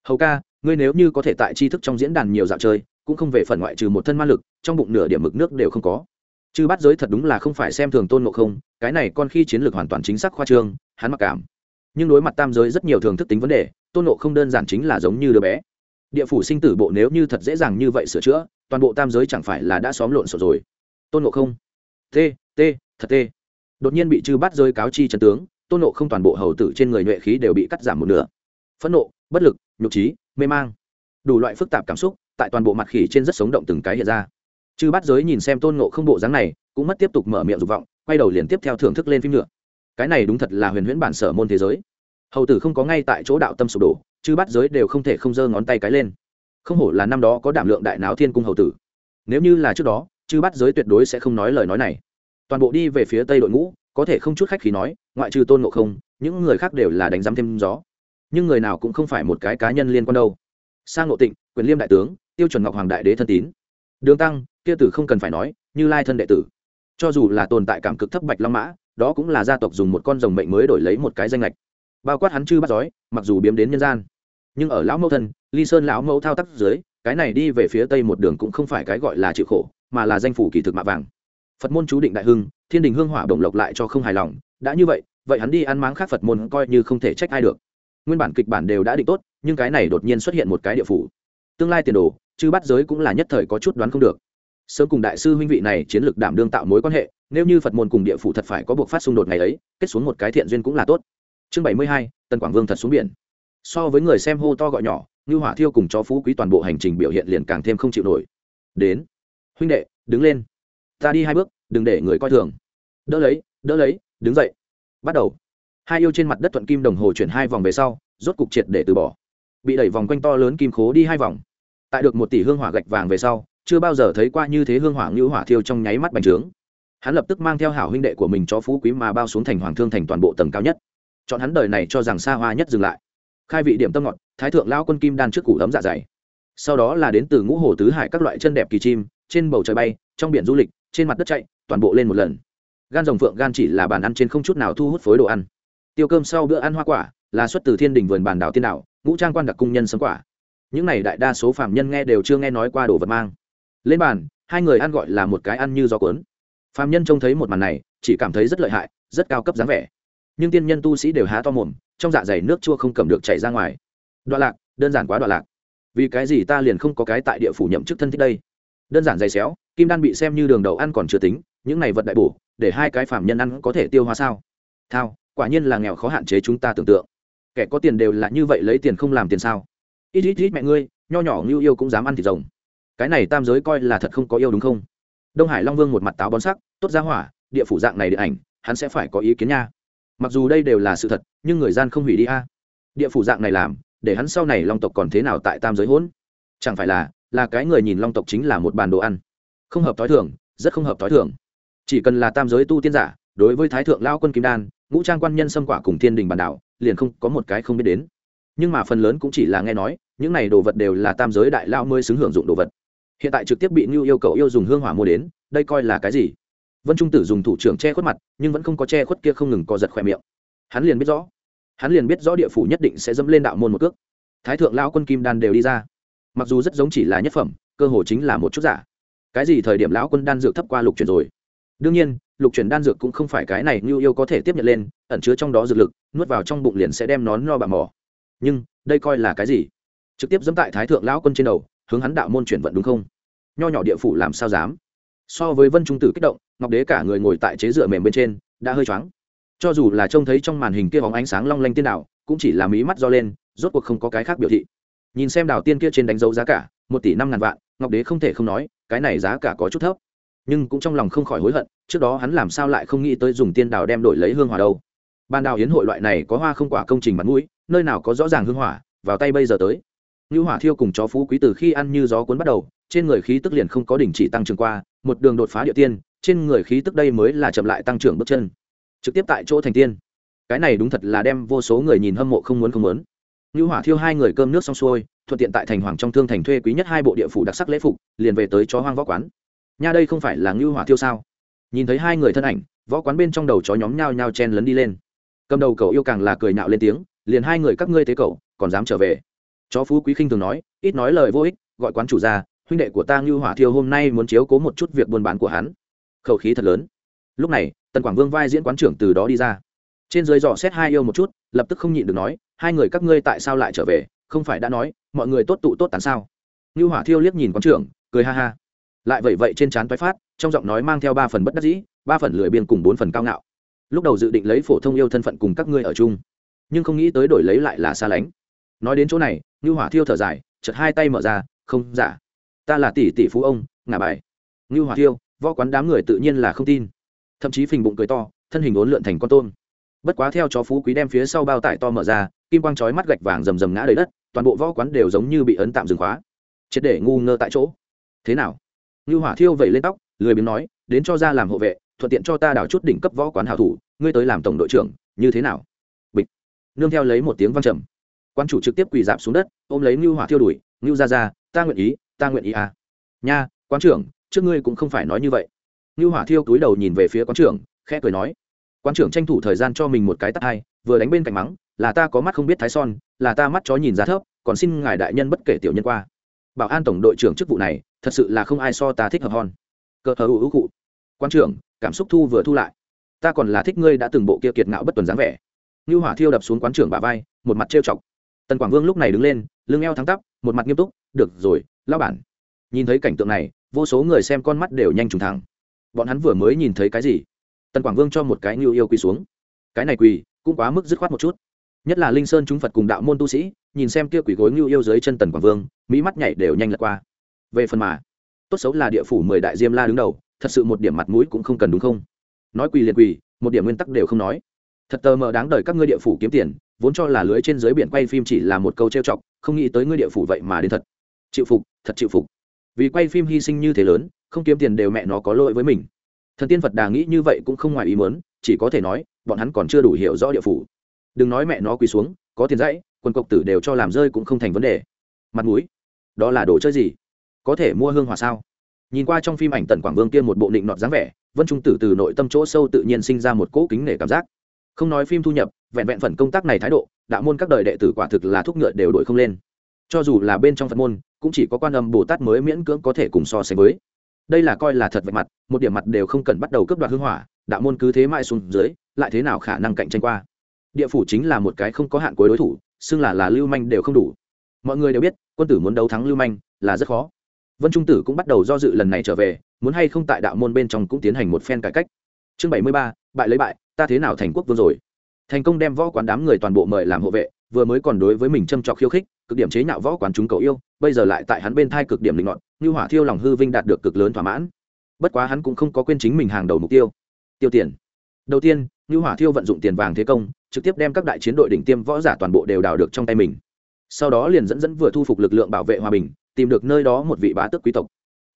Hầu ca, ngươi nếu như có thể tại tri thức trong diễn đàn nhiều dạo chơi cũng không về phần ngoại trừ một thân ma lực, trong bụng nửa điểm mực nước đều không có. Chư bắt giới thật đúng là không phải xem thường tôn ngộ không, cái này con khi chiến lược hoàn toàn chính xác khoa trương, hắn mặc cảm. Nhưng đối mặt tam giới rất nhiều thường thức tính vấn đề, tôn ngộ không đơn giản chính là giống như đứa bé. Địa phủ sinh tử bộ nếu như thật dễ dàng như vậy sửa chữa, toàn bộ tam giới chẳng phải là đã xóm lộn xộn rồi. Tôn ngộ không. T t, thật t. Đột nhiên bị chư bắt Giới cáo chi trần tướng, tôn nộ không toàn bộ hầu tử trên người nhuệ khí đều bị cắt giảm một nửa. Phẫn nộ, bất lực, nhục trí, mê mang. Đủ loại phức tạp cảm xúc tại toàn bộ mặt khỉ trên rất sống động từng cái hiện ra. Chư bắt giới nhìn xem tôn nộ không bộ dáng này, cũng mất tiếp tục mở miệng dục vọng, quay đầu liền tiếp theo thưởng thức lên phim nữa. Cái này đúng thật là huyền huyễn bản sở môn thế giới. Hầu tử không có ngay tại chỗ đạo tâm sụp đổ, chư bắt giới đều không thể không giơ ngón tay cái lên. Không hổ là năm đó có đảm lượng đại náo thiên cung hầu tử. Nếu như là trước đó, chư bắt giới tuyệt đối sẽ không nói lời nói này. Toàn bộ đi về phía tây đội ngũ, có thể không chút khách khí nói, ngoại trừ tôn ngộ không, những người khác đều là đánh giám thêm gió. Nhưng người nào cũng không phải một cái cá nhân liên quan đâu. Sang ngộ tịnh, quyền liêm đại tướng tiêu chuẩn ngọc hoàng đại đế thân tín. Đường tăng, kia tử không cần phải nói, như lai thân đệ tử. Cho dù là tồn tại cảm cực thấp bạch long mã, đó cũng là gia tộc dùng một con rồng mệnh mới đổi lấy một cái danh lệch. Bao quát hắn chư bắt giói, mặc dù biếm đến nhân gian, nhưng ở lão mẫu thân, ly sơn lão mẫu thao tác dưới, cái này đi về phía tây một đường cũng không phải cái gọi là chịu khổ, mà là danh phủ kỳ thực mạ vàng. Phật môn chú định đại hưng, thiên đình hương hỏa đồng lộc lại cho không hài lòng, đã như vậy vậy hắn đi ăn máng khác phật môn coi như không thể trách ai được. Nguyên bản kịch bản đều đã định tốt, nhưng cái này đột nhiên xuất hiện một cái địa phủ tương lai tiền đồ, chứ bắt giới cũng là nhất thời có chút đoán không được. Sớm cùng đại sư huynh vị này chiến lược đảm đương tạo mối quan hệ, nếu như phật môn cùng địa phủ thật phải có buộc phát xung đột ngày ấy, kết xuống một cái thiện duyên cũng là tốt. Chương bảy mươi hai, tần quảng vương thật xuống biển. So với người xem hô to gọi nhỏ như hỏa thiêu cùng chó phú quý toàn bộ hành trình biểu hiện liền càng thêm không chịu nổi. Đến. Huynh đệ, đứng lên. Ta đi hai bước, đừng để người coi thường. Đỡ lấy đỡ lấy, đứng dậy. Bắt đầu. Hai yêu trên mặt đất thuận kim đồng hồ chuyển hai vòng về sau, rốt cục triệt để từ bỏ. Bị đẩy vòng quanh to lớn kim khố đi hai vòng tại được một tỷ hương hỏa gạch vàng về sau, chưa bao giờ thấy qua như thế hương hỏa ngữ hỏa thiêu trong nháy mắt bành trướng. Hắn lập tức mang theo hảo huynh đệ của mình cho phú quý mà bao xuống thành hoàng thương thành toàn bộ tầng cao nhất. Chọn hắn đời này cho rằng xa hoa nhất dừng lại. Khai vị điểm tâm ngọt, thái thượng lao quân kim đan trước củ ấm dạ dày. Sau đó là đến từ ngũ hồ tứ hải các loại chân đẹp kỳ chim, trên bầu trời bay, trong biển du lịch, trên mặt đất chạy, toàn bộ lên một lần. Gan rồng phượng gan chỉ là bàn ăn trên không chút nào thu hút phối đồ ăn. Tiêu cơm sau bữa ăn hoa quả, là xuất từ thiên đình vườn bàn đảo tiên đảo ngũ trang quan đặc cung nhân sấm quả những này đại đa số phạm nhân nghe đều chưa nghe nói qua đồ vật mang. Lên bàn, hai người ăn gọi là một cái ăn như gió cuốn. Phạm nhân trông thấy một màn này, chỉ cảm thấy rất lợi hại, rất cao cấp dáng vẻ. Nhưng tiên nhân tu sĩ đều há to mồm, trong dạ dày nước chua không cầm được chảy ra ngoài. Đoạn lạc, đơn giản quá đoạn lạc. Vì cái gì ta liền không có cái tại địa phủ nhậm chức thân thích đây? Đơn giản dày xéo, kim đan bị xem như đường đầu ăn còn chưa tính, những này vật đại bổ, để hai cái phạm nhân ăn có thể tiêu hóa sao? Thao, quả nhiên là nghèo khó hạn chế chúng ta tưởng tượng. Kẻ có tiền đều là như vậy lấy tiền không làm tiền sao? Ít ít ít mẹ ngươi, nho nhỏ ngưu yêu cũng dám ăn thịt rồng. Cái này tam giới coi là thật không có yêu đúng không? Đông hải long vương một mặt táo bón sắc, tốt ra hỏa, địa phủ dạng này điện ảnh, hắn sẽ phải có ý kiến nha. Mặc dù đây đều là sự thật, nhưng người gian không hủy đi a. Địa phủ dạng này làm, để hắn sau này long tộc còn thế nào tại tam giới hỗn? Chẳng phải là là cái người nhìn long tộc chính là một bàn đồ ăn. Không hợp t h o i thường, rất không hợp t h o i thường. Chỉ cần là tam giới tu tiên giả, đối với thái thượng lao quân kim đan, ngũ trang quan nhân xâm quả cùng thiên đình bản đảo liền không có một cái không biết đến nhưng mà phần lớn cũng chỉ là nghe nói, những này đồ vật đều là tam giới đại lao mới xứng hưởng dụng đồ vật. Hiện tại trực tiếp bị ngưu yêu cầu yêu dùng hương hỏa mua đến, đây coi là cái gì? Vân trung tử dùng thủ trưởng che khuất mặt, nhưng vẫn không có che khuất kia không ngừng co giật khỏe miệng. Hắn liền biết rõ, hắn liền biết rõ địa phủ nhất định sẽ dẫm lên đạo môn một cước. Thái thượng lão quân kim đan đều đi ra. Mặc dù rất giống chỉ là nhất phẩm, cơ hồ chính là một chút giả. Cái gì thời điểm lão quân đan dược thấp qua lục chuyển rồi? Đương nhiên, lục chuyển đan dược cũng không phải cái này như yêu có thể tiếp nhận lên, ẩn chứa trong đó dược lực, nuốt vào trong bụng liền sẽ đem nón no bà mỏ nhưng đây coi là cái gì? Trực tiếp dẫm tại thái thượng lão quân trên đầu, hướng hắn đạo môn chuyển vận đúng không? Nho nhỏ địa phủ làm sao dám? So với vân trung tử kích động, ngọc đế cả người ngồi tại chế dựa mềm bên trên, đã hơi choáng. Cho dù là trông thấy trong màn hình kia bóng ánh sáng long lanh tiên đạo, cũng chỉ là mí mắt do lên, rốt cuộc không có cái khác biểu thị. Nhìn xem đào tiên kia trên đánh dấu giá cả, một tỷ năm ngàn vạn, ngọc đế không thể không nói, cái này giá cả có chút thấp. Nhưng cũng trong lòng không khỏi hối hận, trước đó hắn làm sao lại không nghĩ tới dùng tiên đào đem đổi lấy hương hỏa đâu. Ban đào hiến hội loại này có hoa không quả công trình mặt mũi nơi nào có rõ ràng hương hỏa, vào tay bây giờ tới. Như hỏa thiêu cùng chó phú quý từ khi ăn như gió cuốn bắt đầu, trên người khí tức liền không có đỉnh chỉ tăng trưởng qua, một đường đột phá địa tiên, trên người khí tức đây mới là chậm lại tăng trưởng bước chân. Trực tiếp tại chỗ thành tiên. Cái này đúng thật là đem vô số người nhìn hâm mộ không muốn không muốn. Như hỏa thiêu hai người cơm nước xong xuôi, thuận tiện tại thành hoàng trong thương thành thuê quý nhất hai bộ địa phủ đặc sắc lễ phục, liền về tới chó hoang võ quán. Nha đây không phải là ngưu hỏa thiêu sao? Nhìn thấy hai người thân ảnh, võ quán bên trong đầu chó nhóm nhao nhao chen lấn đi lên. Cầm đầu cậu yêu càng là cười nhạo lên tiếng liền hai người các ngươi tế cậu, còn dám trở về. Chó phú quý khinh thường nói, ít nói lời vô ích, gọi quán chủ ra, huynh đệ của ta Như hỏa thiêu hôm nay muốn chiếu cố một chút việc buôn bán của hắn. Khẩu khí thật lớn. Lúc này, tần quảng vương vai diễn quán trưởng từ đó đi ra. Trên dưới dò xét hai yêu một chút, lập tức không nhịn được nói, hai người các ngươi tại sao lại trở về? Không phải đã nói, mọi người tốt tụ tốt tán sao? Như hỏa thiêu liếc nhìn quán trưởng, cười ha ha. Lại vậy vậy trên trán toái phát, trong giọng nói mang theo ba phần bất đắc dĩ, ba phần lười biên cùng bốn phần cao ngạo. Lúc đầu dự định lấy phổ thông yêu thân phận cùng các ngươi ở chung nhưng không nghĩ tới đổi lấy lại là xa lánh. Nói đến chỗ này ngư hỏa thiêu thở dài chật hai tay mở ra, không giả ta là tỷ tỷ phú ông, ngả bài. Ngư hỏa thiêu, võ quán đám người tự nhiên là không tin. Thậm chí phình bụng cười to, thân hình ốn lượn thành con tôm. Bất quá theo chó phú quý đem phía sau bao tải to mở ra, kim quang chói mắt gạch vàng rầm rầm ngã đầy đất, toàn bộ võ quán đều giống như bị ấn tạm dừng khóa. Triệt để ngu ngơ tại chỗ. Thế nào? Ngư hỏa thiêu vẩy lên tóc, lười biếng nói, đến cho ra làm hộ vệ, thuận tiện cho ta đào chút đỉnh cấp võ quán hảo thủ, ngươi tới làm tổng đội trưởng, như thế nào? Nương theo lấy một tiếng văn trầm. Quan chủ trực tiếp quỳ dạp xuống đất, ôm lấy ngưu hỏa thiêu đuổi, ngưu ra ra ta nguyện ý, ta nguyện ý à. Nha, quan trưởng, trước ngươi cũng không phải nói như vậy. Ngưu hỏa thiêu túi đầu nhìn về phía quan trưởng, khẽ cười nói, quan trưởng tranh thủ thời gian cho mình một cái tắt hai, vừa đánh bên cạnh mắng, là ta có mắt không biết thái son, là ta mắt chó nhìn ra thấp, còn xin ngài đại nhân bất kể tiểu nhân qua. Bảo an tổng đội trưởng chức vụ này, thật sự là không ai so ta thích hợp hòn cờ hờ hữu cụ. Quan trưởng, cảm xúc thu vừa thu lại. Ta còn là thích ngươi đã từng bộ kia kiệt ngạo bất tuần dáng vẻ như hỏa thiêu đập xuống quán trưởng bà vai, một mặt trêu chọc. Tần quảng vương lúc này đứng lên, lưng eo thắng tắp, một mặt nghiêm túc, được rồi lao bản. Nhìn thấy cảnh tượng này, vô số người xem con mắt đều nhanh trùng thẳng. Bọn hắn vừa mới nhìn thấy cái gì? Tần quảng vương cho một cái ngưu yêu quỳ xuống. Cái này quỳ cũng quá mức dứt khoát một chút. Nhất là linh sơn chúng phật cùng đạo môn tu sĩ, nhìn xem kia quỷ gối ngưu yêu dưới chân tần quảng vương, mỹ mắt nhảy đều nhanh lật qua. Về phần mà, tốt xấu là địa phủ mười đại diêm la đứng đầu, thật sự một điểm mặt mũi cũng không cần đúng không? Nói quỳ liền quỳ, một điểm nguyên tắc đều không nói thật tờ mờ đáng đời các ngươi địa phủ kiếm tiền, vốn cho là lưới trên dưới biển quay phim chỉ là một câu trêu chọc, không nghĩ tới ngươi địa phủ vậy mà đến thật. Chịu phục, thật chịu phục. Vì quay phim hy sinh như thế lớn, không kiếm tiền đều mẹ nó có lỗi với mình. Thần tiên phật đà nghĩ như vậy cũng không ngoài ý mớn chỉ có thể nói, bọn hắn còn chưa đủ hiểu rõ địa phủ. Đừng nói mẹ nó quỳ xuống, có tiền dãy quân cộc tử đều cho làm rơi cũng không thành vấn đề. Mặt mũi, đó là đồ chơi gì? Có thể mua hương hòa sao? Nhìn qua trong phim ảnh tần quảng vương kia một bộ định nọt dáng vẻ, vân trung tử từ nội tâm chỗ sâu tự nhiên sinh ra một cỗ kính nể cảm giác không nói phim thu nhập, vẹn vẹn phần công tác này thái độ, đạo môn các đời đệ tử quả thực là thúc ngựa đều đổi không lên. Cho dù là bên trong phật môn, cũng chỉ có quan âm bồ tát mới miễn cưỡng có thể cùng so sánh với. Đây là coi là thật vạch mặt, một điểm mặt đều không cần bắt đầu cướp đoạt hư hỏa, đạo môn cứ thế mãi xuống dưới, lại thế nào khả năng cạnh tranh qua? Địa phủ chính là một cái không có hạn cuối đối thủ, xưng là là lưu manh đều không đủ. Mọi người đều biết, quân tử muốn đấu thắng lưu manh là rất khó. Vân trung tử cũng bắt đầu do dự lần này trở về, muốn hay không tại đạo môn bên trong cũng tiến hành một phen cải cách. Chương bảy mươi ba, bại lấy bại ta thế nào thành quốc vương rồi? Thành công đem võ quán đám người toàn bộ mời làm hộ vệ, vừa mới còn đối với mình châm trọc khiêu khích, cực điểm chế nhạo võ quán chúng cầu yêu, bây giờ lại tại hắn bên thai cực điểm linh ngọn, như hỏa thiêu lòng hư vinh đạt được cực lớn thỏa mãn. Bất quá hắn cũng không có quên chính mình hàng đầu mục tiêu tiêu tiền. Đầu tiên, như hỏa thiêu vận dụng tiền vàng thế công, trực tiếp đem các đại chiến đội đỉnh tiêm võ giả toàn bộ đều đào được trong tay mình. Sau đó liền dẫn dẫn vừa thu phục lực lượng bảo vệ hòa bình, tìm được nơi đó một vị bá tước quý tộc.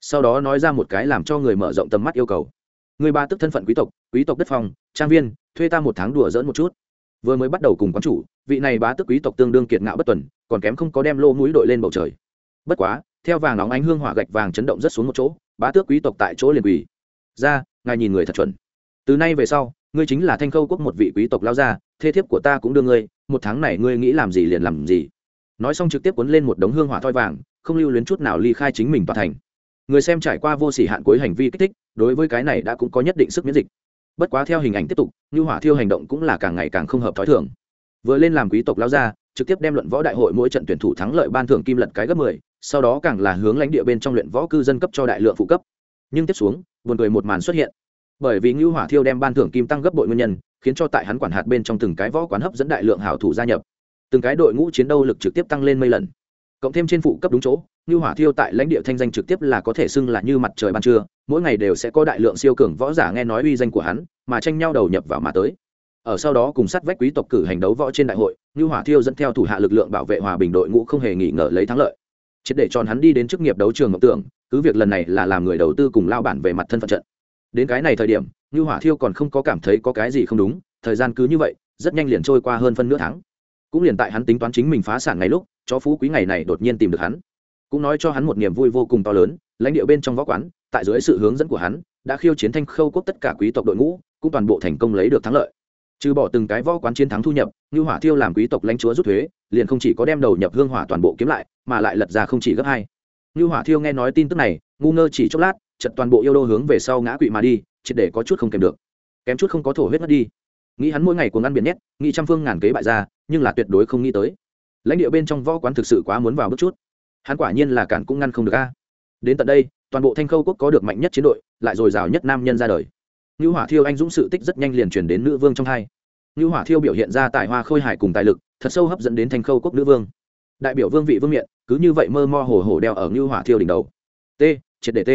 Sau đó nói ra một cái làm cho người mở rộng tầm mắt yêu cầu người ba tức thân phận quý tộc quý tộc đất phòng trang viên thuê ta một tháng đùa dỡn một chút. Vừa mới bắt đầu cùng quán chủ vị này bá tức quý tộc tương đương kiệt ngạo bất tuần còn kém không có đem lô mũi đội lên bầu trời. Bất quá theo vàng nóng ánh hương hỏa gạch vàng chấn động rất xuống một chỗ bá tước quý tộc tại chỗ liền quỳ. Ra ngài nhìn người thật chuẩn. Từ nay về sau ngươi chính là thanh khâu quốc một vị quý tộc lao ra, thê thiếp của ta cũng đưa ngươi một tháng này ngươi nghĩ làm gì liền làm gì. Nói xong trực tiếp cuốn lên một đống hương hỏa thoi vàng không lưu luyến chút nào ly khai chính mình tòa thành người xem trải qua vô sỉ hạn cuối hành vi kích thích, đối với cái này đã cũng có nhất định sức miễn dịch. Bất quá theo hình ảnh tiếp tục, như hỏa thiêu hành động cũng là càng ngày càng không hợp t h ó i thường. Vừa lên làm quý tộc lao ra trực tiếp đem luận võ đại hội mỗi trận tuyển thủ thắng lợi ban thưởng kim lật cái gấp mười, sau đó càng là hướng lãnh địa bên trong luyện võ cư dân cấp cho đại lượng phụ cấp. Nhưng tiếp xuống, buồn cười một màn xuất hiện. Bởi vì ngưu hỏa thiêu đem ban thưởng kim tăng gấp bội nguyên nhân, khiến cho tại hắn quản hạt bên trong từng cái võ quán hấp dẫn đại lượng hảo thủ gia nhập. Từng cái đội ngũ chiến đấu lực trực tiếp tăng lên mây lần. Cộng thêm trên phụ cấp đúng chỗ như hỏa thiêu tại lãnh địa thanh danh trực tiếp là có thể xưng là như mặt trời ban trưa, mỗi ngày đều sẽ có đại lượng siêu cường võ giả nghe nói uy danh của hắn, mà tranh nhau đầu nhập vào mà tới. Ở sau đó cùng sát vách quý tộc cử hành đấu võ trên đại hội, như hỏa thiêu dẫn theo thủ hạ lực lượng bảo vệ hòa bình đội ngũ không hề nghỉ ngờ lấy thắng lợi. Triệt để tròn hắn đi đến chức nghiệp đấu trường ngọc tưởng, cứ việc lần này là làm người đầu tư cùng lao bản về mặt thân phận trận. Đến cái này thời điểm, như hỏa thiêu còn không có cảm thấy có cái gì không đúng, thời gian cứ như vậy, rất nhanh liền trôi qua hơn phân nửa tháng. Cũng liền tại hắn tính toán chính mình phá sản ngày lúc, chó phú quý ngày này đột nhiên tìm được hắn cũng nói cho hắn một niềm vui vô cùng to lớn, lãnh địa bên trong võ quán, tại dưới sự hướng dẫn của hắn, đã khiêu chiến thanh khâu quốc tất cả quý tộc đội ngũ, cũng toàn bộ thành công lấy được thắng lợi. Trừ bỏ từng cái võ quán chiến thắng thu nhập như hỏa thiêu làm quý tộc lãnh chúa rút thuế, liền không chỉ có đem đầu nhập hương hỏa toàn bộ kiếm lại, mà lại lật ra không chỉ gấp hai. Như hỏa thiêu nghe nói tin tức này, ngu ngơ chỉ chốc lát chật toàn bộ yêu đô hướng về sau ngã quỵ mà đi, triệt để có chút không kèm được. Kém chút không có thổ huyết mất đi. Nghĩ hắn mỗi ngày cuồng ăn biển nhét, nghĩ trăm phương ngàn kế bại ra, nhưng là tuyệt đối không nghĩ tới. Lãnh địa bên trong võ quán thực sự quá muốn vào bước chút hắn quả nhiên là cản cũng ngăn không được a. Đến tận đây, toàn bộ thanh khâu quốc có được mạnh nhất chiến đội, lại dồi dào nhất nam nhân ra đời. Như hỏa thiêu anh dũng sự tích rất nhanh liền truyền đến nữ vương trong hai. Như hỏa thiêu biểu hiện ra tài hoa khôi hải cùng tài lực, thật sâu hấp dẫn đến thanh khâu quốc nữ vương. Đại biểu vương vị vương miện, cứ như vậy mơ mơ hồ hồ đeo ở như hỏa thiêu đỉnh đầu. T, triệt để t.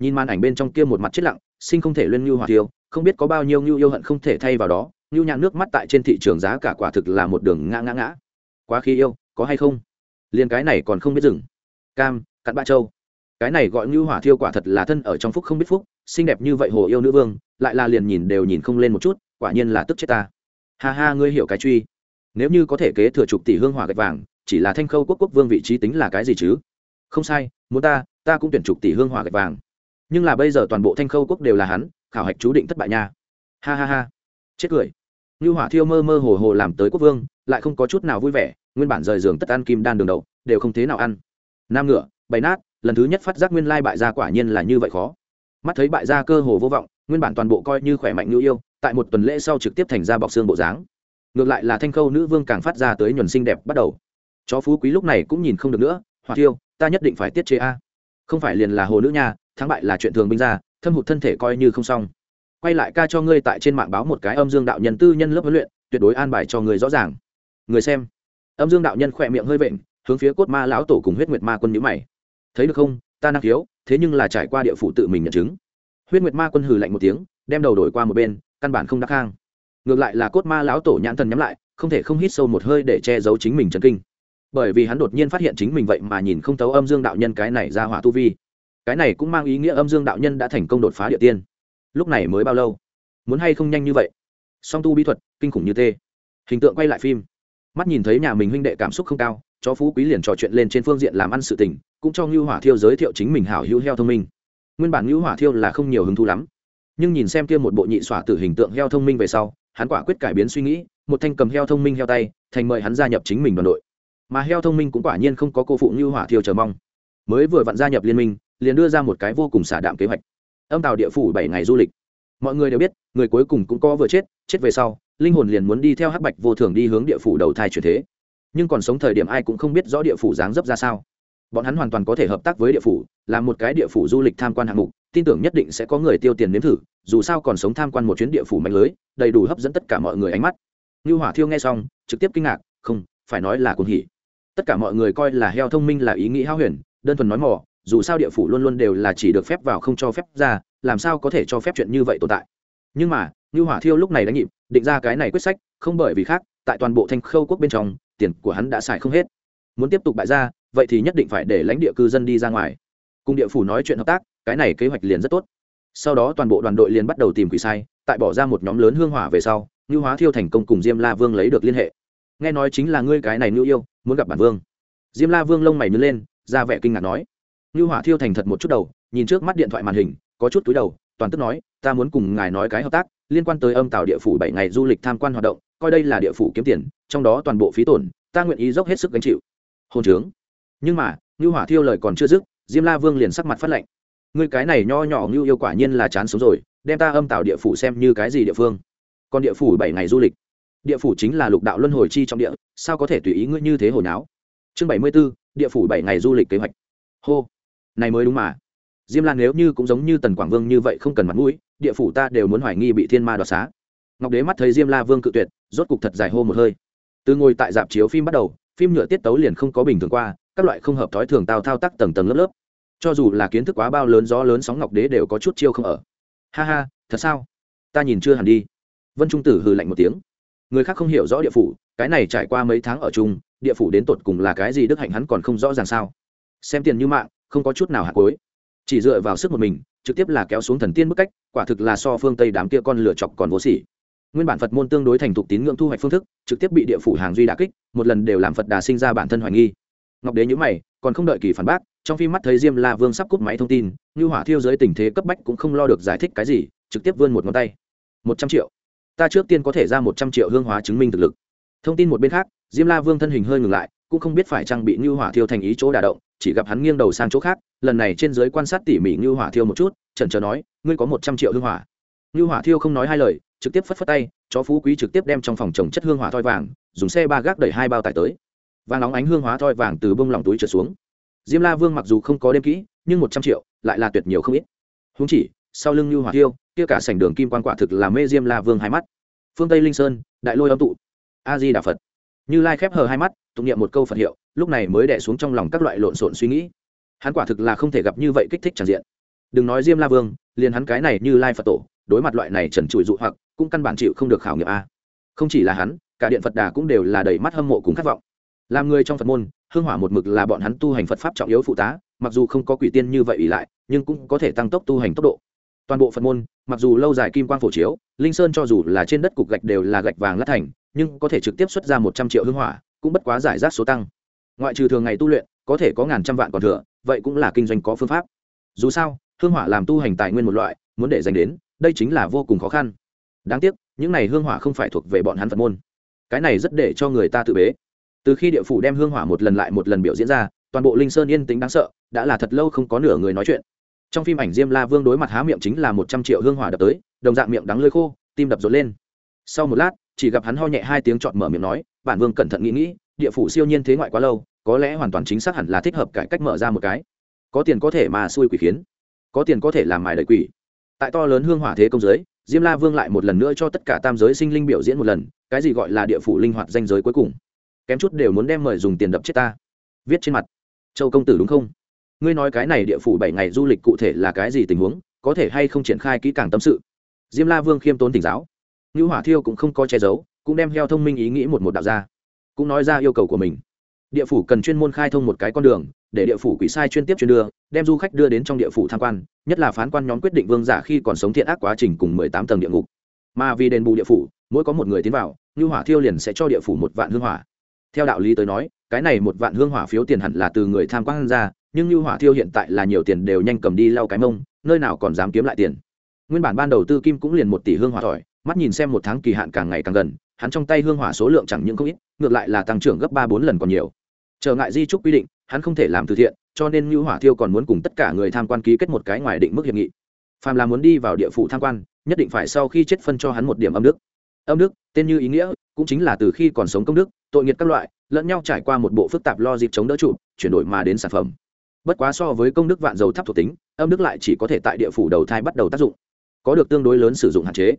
Nhìn màn ảnh bên trong kia một mặt chết lặng, sinh không thể lên như hỏa thiêu, không biết có bao nhiêu như yêu hận không thể thay vào đó như nhãn nước mắt tại trên thị trường giá cả quả thực là một đường ngã ngã ngã. Quá khi yêu, có hay không? Liền cái này còn không biết dừng. Cam, cặn ba châu. Cái này gọi như hỏa thiêu quả thật là thân ở trong phúc không biết phúc, xinh đẹp như vậy hồ yêu nữ vương, lại là liền nhìn đều nhìn không lên một chút, quả nhiên là tức chết ta. Ha ha, ngươi hiểu cái truy. Nếu như có thể kế thừa chục tỷ hương hỏa gạch vàng, chỉ là thanh khâu quốc quốc vương vị trí tính là cái gì chứ? Không sai, muốn ta ta cũng tuyển chục tỷ hương hỏa gạch vàng. Nhưng là bây giờ toàn bộ thanh khâu quốc đều là hắn, khảo hạch chú định thất bại nha. Ha ha ha. Chết cười. Như hỏa thiêu mơ mơ hồ hồ làm tới quốc vương, lại không có chút nào vui vẻ nguyên bản rời giường tất ăn kim đan đường đậu đều không thế nào ăn. Nam ngựa, bày nát, lần thứ nhất phát giác nguyên lai bại gia quả nhiên là như vậy khó. Mắt thấy bại gia cơ hồ vô vọng, nguyên bản toàn bộ coi như khỏe mạnh như yêu, tại một tuần lễ sau trực tiếp thành ra bọc xương bộ dáng. Ngược lại là thanh khâu nữ vương càng phát ra tới nhuần xinh đẹp bắt đầu. Chó phú quý lúc này cũng nhìn không được nữa, hỏa tiêu ta nhất định phải tiết chế a. Không phải liền là hồ nữ nha, thắng bại là chuyện thường binh ra thâm hụt thân thể coi như không xong. Quay lại ca cho ngươi tại trên mạng báo một cái âm dương đạo nhân tư nhân lớp huấn luyện, tuyệt đối an bài cho người rõ ràng. Người xem âm dương đạo nhân khỏe miệng hơi vện, hướng phía cốt ma lão tổ cùng huyết nguyệt ma quân nhữ mày. Thấy được không, ta năng khiếu, thế nhưng là trải qua địa phủ tự mình nhận chứng. Huyết nguyệt ma quân hừ lạnh một tiếng, đem đầu đổi qua một bên, căn bản không đắc khang ngược lại là cốt ma lão tổ nhãn thần nhắm lại, không thể không hít sâu một hơi để che giấu chính mình trần kinh. Bởi vì hắn đột nhiên phát hiện chính mình vậy mà nhìn không thấu âm dương đạo nhân cái này ra hỏa tu vi. Cái này cũng mang ý nghĩa âm dương đạo nhân đã thành công đột phá địa tiên. Lúc này mới bao lâu? Muốn hay không nhanh như vậy? Song tu bí thuật, kinh khủng như tê. Hình tượng quay lại phim mắt nhìn thấy nhà mình huynh đệ cảm xúc không cao cho phú quý liền trò chuyện lên trên phương diện làm ăn sự tình, cũng cho ngưu hỏa thiêu giới thiệu chính mình hảo hữu heo thông minh. Nguyên bản ngưu hỏa thiêu là không nhiều hứng thú lắm, nhưng nhìn xem kia một bộ nhị xỏa tử hình tượng heo thông minh về sau, hắn quả quyết cải biến suy nghĩ, một thanh cầm heo thông minh heo tay, thành mời hắn gia nhập chính mình đoàn đội. Mà heo thông minh cũng quả nhiên không có cô phụ ngưu hỏa thiêu chờ mong. Mới vừa vặn gia nhập liên minh, liền đưa ra một cái vô cùng xả đạm kế hoạch. Âm tàu địa phủ bảy ngày du lịch. Mọi người đều biết, người cuối cùng cũng có vừa chết chết về sau linh hồn liền muốn đi theo hắc bạch vô thường đi hướng địa phủ đầu thai chuyển thế. Nhưng còn sống thời điểm ai cũng không biết rõ địa phủ dáng dấp ra sao. Bọn hắn hoàn toàn có thể hợp tác với địa phủ, làm một cái địa phủ du lịch tham quan hạng mục, tin tưởng nhất định sẽ có người tiêu tiền nếm thử, dù sao còn sống tham quan một chuyến địa phủ mạnh lưới, đầy đủ hấp dẫn tất cả mọi người ánh mắt. Như hỏa thiêu nghe xong, trực tiếp kinh ngạc, không, phải nói là cuồng hỉ. Tất cả mọi người coi là heo thông minh là ý nghĩ hao huyền, đơn thuần nói mò, dù sao địa phủ luôn luôn đều là chỉ được phép vào không cho phép ra, làm sao có thể cho phép chuyện như vậy tồn tại. Nhưng mà như hỏa thiêu lúc này đã nhịp định ra cái này quyết sách, không bởi vì khác, tại toàn bộ thanh khâu quốc bên trong, tiền của hắn đã xài không hết. Muốn tiếp tục bại ra vậy thì nhất định phải để lãnh địa cư dân đi ra ngoài. Cùng địa phủ nói chuyện hợp tác, cái này kế hoạch liền rất tốt. Sau đó toàn bộ đoàn đội liền bắt đầu tìm quỷ sai, tại bỏ ra một nhóm lớn hương hỏa về sau như hóa thiêu thành công cùng diêm la vương lấy được liên hệ. Nghe nói chính là ngươi cái này ngưu yêu, muốn gặp bản vương. Diêm la vương lông mày nhớ lên, ra vẻ kinh ngạc nói. Như hỏa thiêu thành thật một chút đầu, nhìn trước mắt điện thoại màn hình, có chút túi đầu toàn tức nói, ta muốn cùng ngài nói cái hợp tác, liên quan tới âm tạo địa phủ bảy ngày du lịch tham quan hoạt động, coi đây là địa phủ kiếm tiền, trong đó toàn bộ phí tổn, ta nguyện ý dốc hết sức gánh chịu. Hồn trướng. Nhưng mà, Ngưu hỏa thiêu lời còn chưa dứt, diêm la vương liền sắc mặt phát lệnh ngươi cái này nho nhỏ như yêu quả nhiên là chán sống rồi, đem ta âm tạo địa phủ xem như cái gì địa phương? Còn địa phủ bảy ngày du lịch? Địa phủ chính là lục đạo luân hồi chi trong địa, sao có thể tùy ý ngươi như thế hồi náo? Chương bảy mươi b ố địa phủ bảy ngày du lịch kế hoạch. Hô. Này mới đúng mà diêm lan nếu như cũng giống như tần quảng vương như vậy không cần mặt mũi, địa phủ ta đều muốn hoài nghi bị thiên ma đoạt xá. Ngọc đế mắt thấy diêm la vương cự tuyệt, rốt cục thật dài hô một hơi. Từ ngồi tại dạp chiếu phim bắt đầu, phim nhựa tiết tấu liền không có bình thường qua, các loại không hợp thói thường tao thao tác tầng tầng lớp lớp. Cho dù là kiến thức quá bao lớn, gió lớn sóng ngọc đế đều có chút chiêu không ở. Ha ha, thật sao? Ta nhìn chưa hẳn đi. Vân trung tử hừ lạnh một tiếng. Người khác không hiểu rõ địa phủ, cái này trải qua mấy tháng ở chung, địa phủ đến tột cùng là cái gì, đức hạnh hắn còn không rõ ràng sao. Xem tiền như mạng, không có chút nào hạt cối chỉ dựa vào sức một mình, trực tiếp là kéo xuống thần tiên bức cách, quả thực là so phương tây đám kia con lửa chọc còn vô sỉ. Nguyên bản phật môn tương đối thành thục tín ngưỡng thu hoạch phương thức, trực tiếp bị địa phủ hàng duy đà kích, một lần đều làm phật đà sinh ra bản thân hoài nghi. Ngọc đế nhữ mày, còn không đợi kỳ phản bác, trong phim mắt thấy diêm la vương sắp cút máy thông tin, như hỏa thiêu dưới tình thế cấp bách cũng không lo được giải thích cái gì, trực tiếp vươn một ngón tay. Một trăm triệu. Ta trước tiên có thể ra một trăm triệu hương hóa chứng minh thực lực. Thông tin một bên khác, diêm la vương thân hình hơi ngừng lại cũng không biết phải trang bị như hỏa thiêu thành ý chỗ đả động, chỉ gặp hắn nghiêng đầu sang chỗ khác, lần này trên giới quan sát tỉ mỉ như hỏa thiêu một chút trần chờ nói, ngươi có một trăm triệu hương hỏa. Như hỏa thiêu không nói hai lời, trực tiếp phất phất tay, chó phú quý trực tiếp đem trong phòng trồng chất hương hỏa thoi vàng, dùng xe ba gác đẩy hai bao tải tới. Và nóng ánh hương hóa thoi vàng từ bông lòng túi trở xuống. Diêm la vương mặc dù không có đêm kỹ, nhưng một trăm triệu lại là tuyệt nhiều không ít. Húng chỉ, sau lưng như hỏa thiêu, kia cả sảnh đường kim quan quả thực là mê diêm la vương hai mắt. Phương tây linh sơn, đại lôi âm tụ. A di đà phật. Như lai khép hờ hai mắt tụng niệm một câu phật hiệu, lúc này mới đẻ xuống trong lòng các loại lộn xộn suy nghĩ. Hắn quả thực là không thể gặp như vậy kích thích tràn diện. Đừng nói diêm la vương, liền hắn cái này như lai phật tổ, đối mặt loại này trần trụi dụ hoặc, cũng căn bản chịu không được khảo nghiệm a. Không chỉ là hắn, cả điện phật đà cũng đều là đầy mắt hâm mộ cùng khát vọng. Làm người trong phật môn, hương hỏa một mực là bọn hắn tu hành phật pháp trọng yếu phụ tá, mặc dù không có quỷ tiên như vậy ỷ lại, nhưng cũng có thể tăng tốc tu hành tốc độ. Toàn bộ phật môn, mặc dù lâu dài kim quang phổ chiếu, linh sơn cho dù là trên đất cục gạch đều là gạch vàng lát thành, nhưng có thể trực tiếp xuất ra một trăm triệu hương hỏa cũng bất quá giải rác số tăng. Ngoại trừ thường ngày tu luyện, có thể có ngàn trăm vạn còn thừa, vậy cũng là kinh doanh có phương pháp. Dù sao, hương hỏa làm tu hành tài nguyên một loại, muốn để dành đến, đây chính là vô cùng khó khăn. Đáng tiếc, những này hương hỏa không phải thuộc về bọn hắn phật môn. Cái này rất để cho người ta tự bế. Từ khi địa phủ đem hương hỏa một lần lại một lần biểu diễn ra, toàn bộ linh sơn yên tĩnh đáng sợ, đã là thật lâu không có nửa người nói chuyện. Trong phim ảnh diêm la vương đối mặt há miệng chính là một trăm triệu hương hỏa đập tới, đồng dạng miệng đắng lơi khô, tim đập rộn lên. Sau một lát, chỉ gặp hắn ho nhẹ hai tiếng chọn mở miệng nói bản vương cẩn thận nghĩ nghĩ, địa phủ siêu nhiên thế ngoại quá lâu, có lẽ hoàn toàn chính xác hẳn là thích hợp cải cách mở ra một cái. Có tiền có thể mà xui quỷ khiến. Có tiền có thể làm mài đầy quỷ. Tại to lớn hương hỏa thế công giới, diêm la vương lại một lần nữa cho tất cả tam giới sinh linh biểu diễn một lần, cái gì gọi là địa phủ linh hoạt danh giới cuối cùng. Kém chút đều muốn đem mời dùng tiền đập chết ta. Viết trên mặt. Châu công tử đúng không? Ngươi nói cái này địa phủ bảy ngày du lịch cụ thể là cái gì tình huống, có thể hay không triển khai kỹ càng tâm sự? Diêm la vương khiêm tốn tỉnh giáo. Ngữ hỏa thiêu cũng không có che giấu cũng đem heo thông minh ý nghĩ một một đạo ra, cũng nói ra yêu cầu của mình. Địa phủ cần chuyên môn khai thông một cái con đường, để địa phủ quỷ sai chuyên tiếp chuyên đưa, đem du khách đưa đến trong địa phủ tham quan, nhất là phán quan nhóm quyết định vương giả khi còn sống thiện ác quá trình cùng mười tám tầng địa ngục. Mà vì đền bù địa phủ, mỗi có một người tiến vào, như hỏa thiêu liền sẽ cho địa phủ một vạn hương hỏa. Theo đạo lý tới nói, cái này một vạn hương hỏa phiếu tiền hẳn là từ người tham quan ra, nhưng như hỏa thiêu hiện tại là nhiều tiền đều nhanh cầm đi lau cái mông, nơi nào còn dám kiếm lại tiền. Nguyên bản ban đầu tư kim cũng liền một tỷ hương hỏa tỏi mắt nhìn xem một tháng kỳ hạn càng ngày càng gần hắn trong tay hương hỏa số lượng chẳng những không ít, ngược lại là tăng trưởng gấp ba bốn lần còn nhiều. Trở ngại di trúc quy định, hắn không thể làm từ thiện, cho nên ngưu hỏa thiêu còn muốn cùng tất cả người tham quan ký kết một cái ngoài định mức hiệp nghị. Phàm là muốn đi vào địa phủ tham quan, nhất định phải sau khi chết phân cho hắn một điểm âm đức. Âm đức, tên như ý nghĩa, cũng chính là từ khi còn sống công đức, tội nghiệt các loại, lẫn nhau trải qua một bộ phức tạp lo dịp chống đỡ trụ, chuyển đổi mà đến sản phẩm. Bất quá so với công đức vạn dầu thấp thuộc tính, âm đức lại chỉ có thể tại địa phủ đầu thai bắt đầu tác dụng, có được tương đối lớn sử dụng hạn chế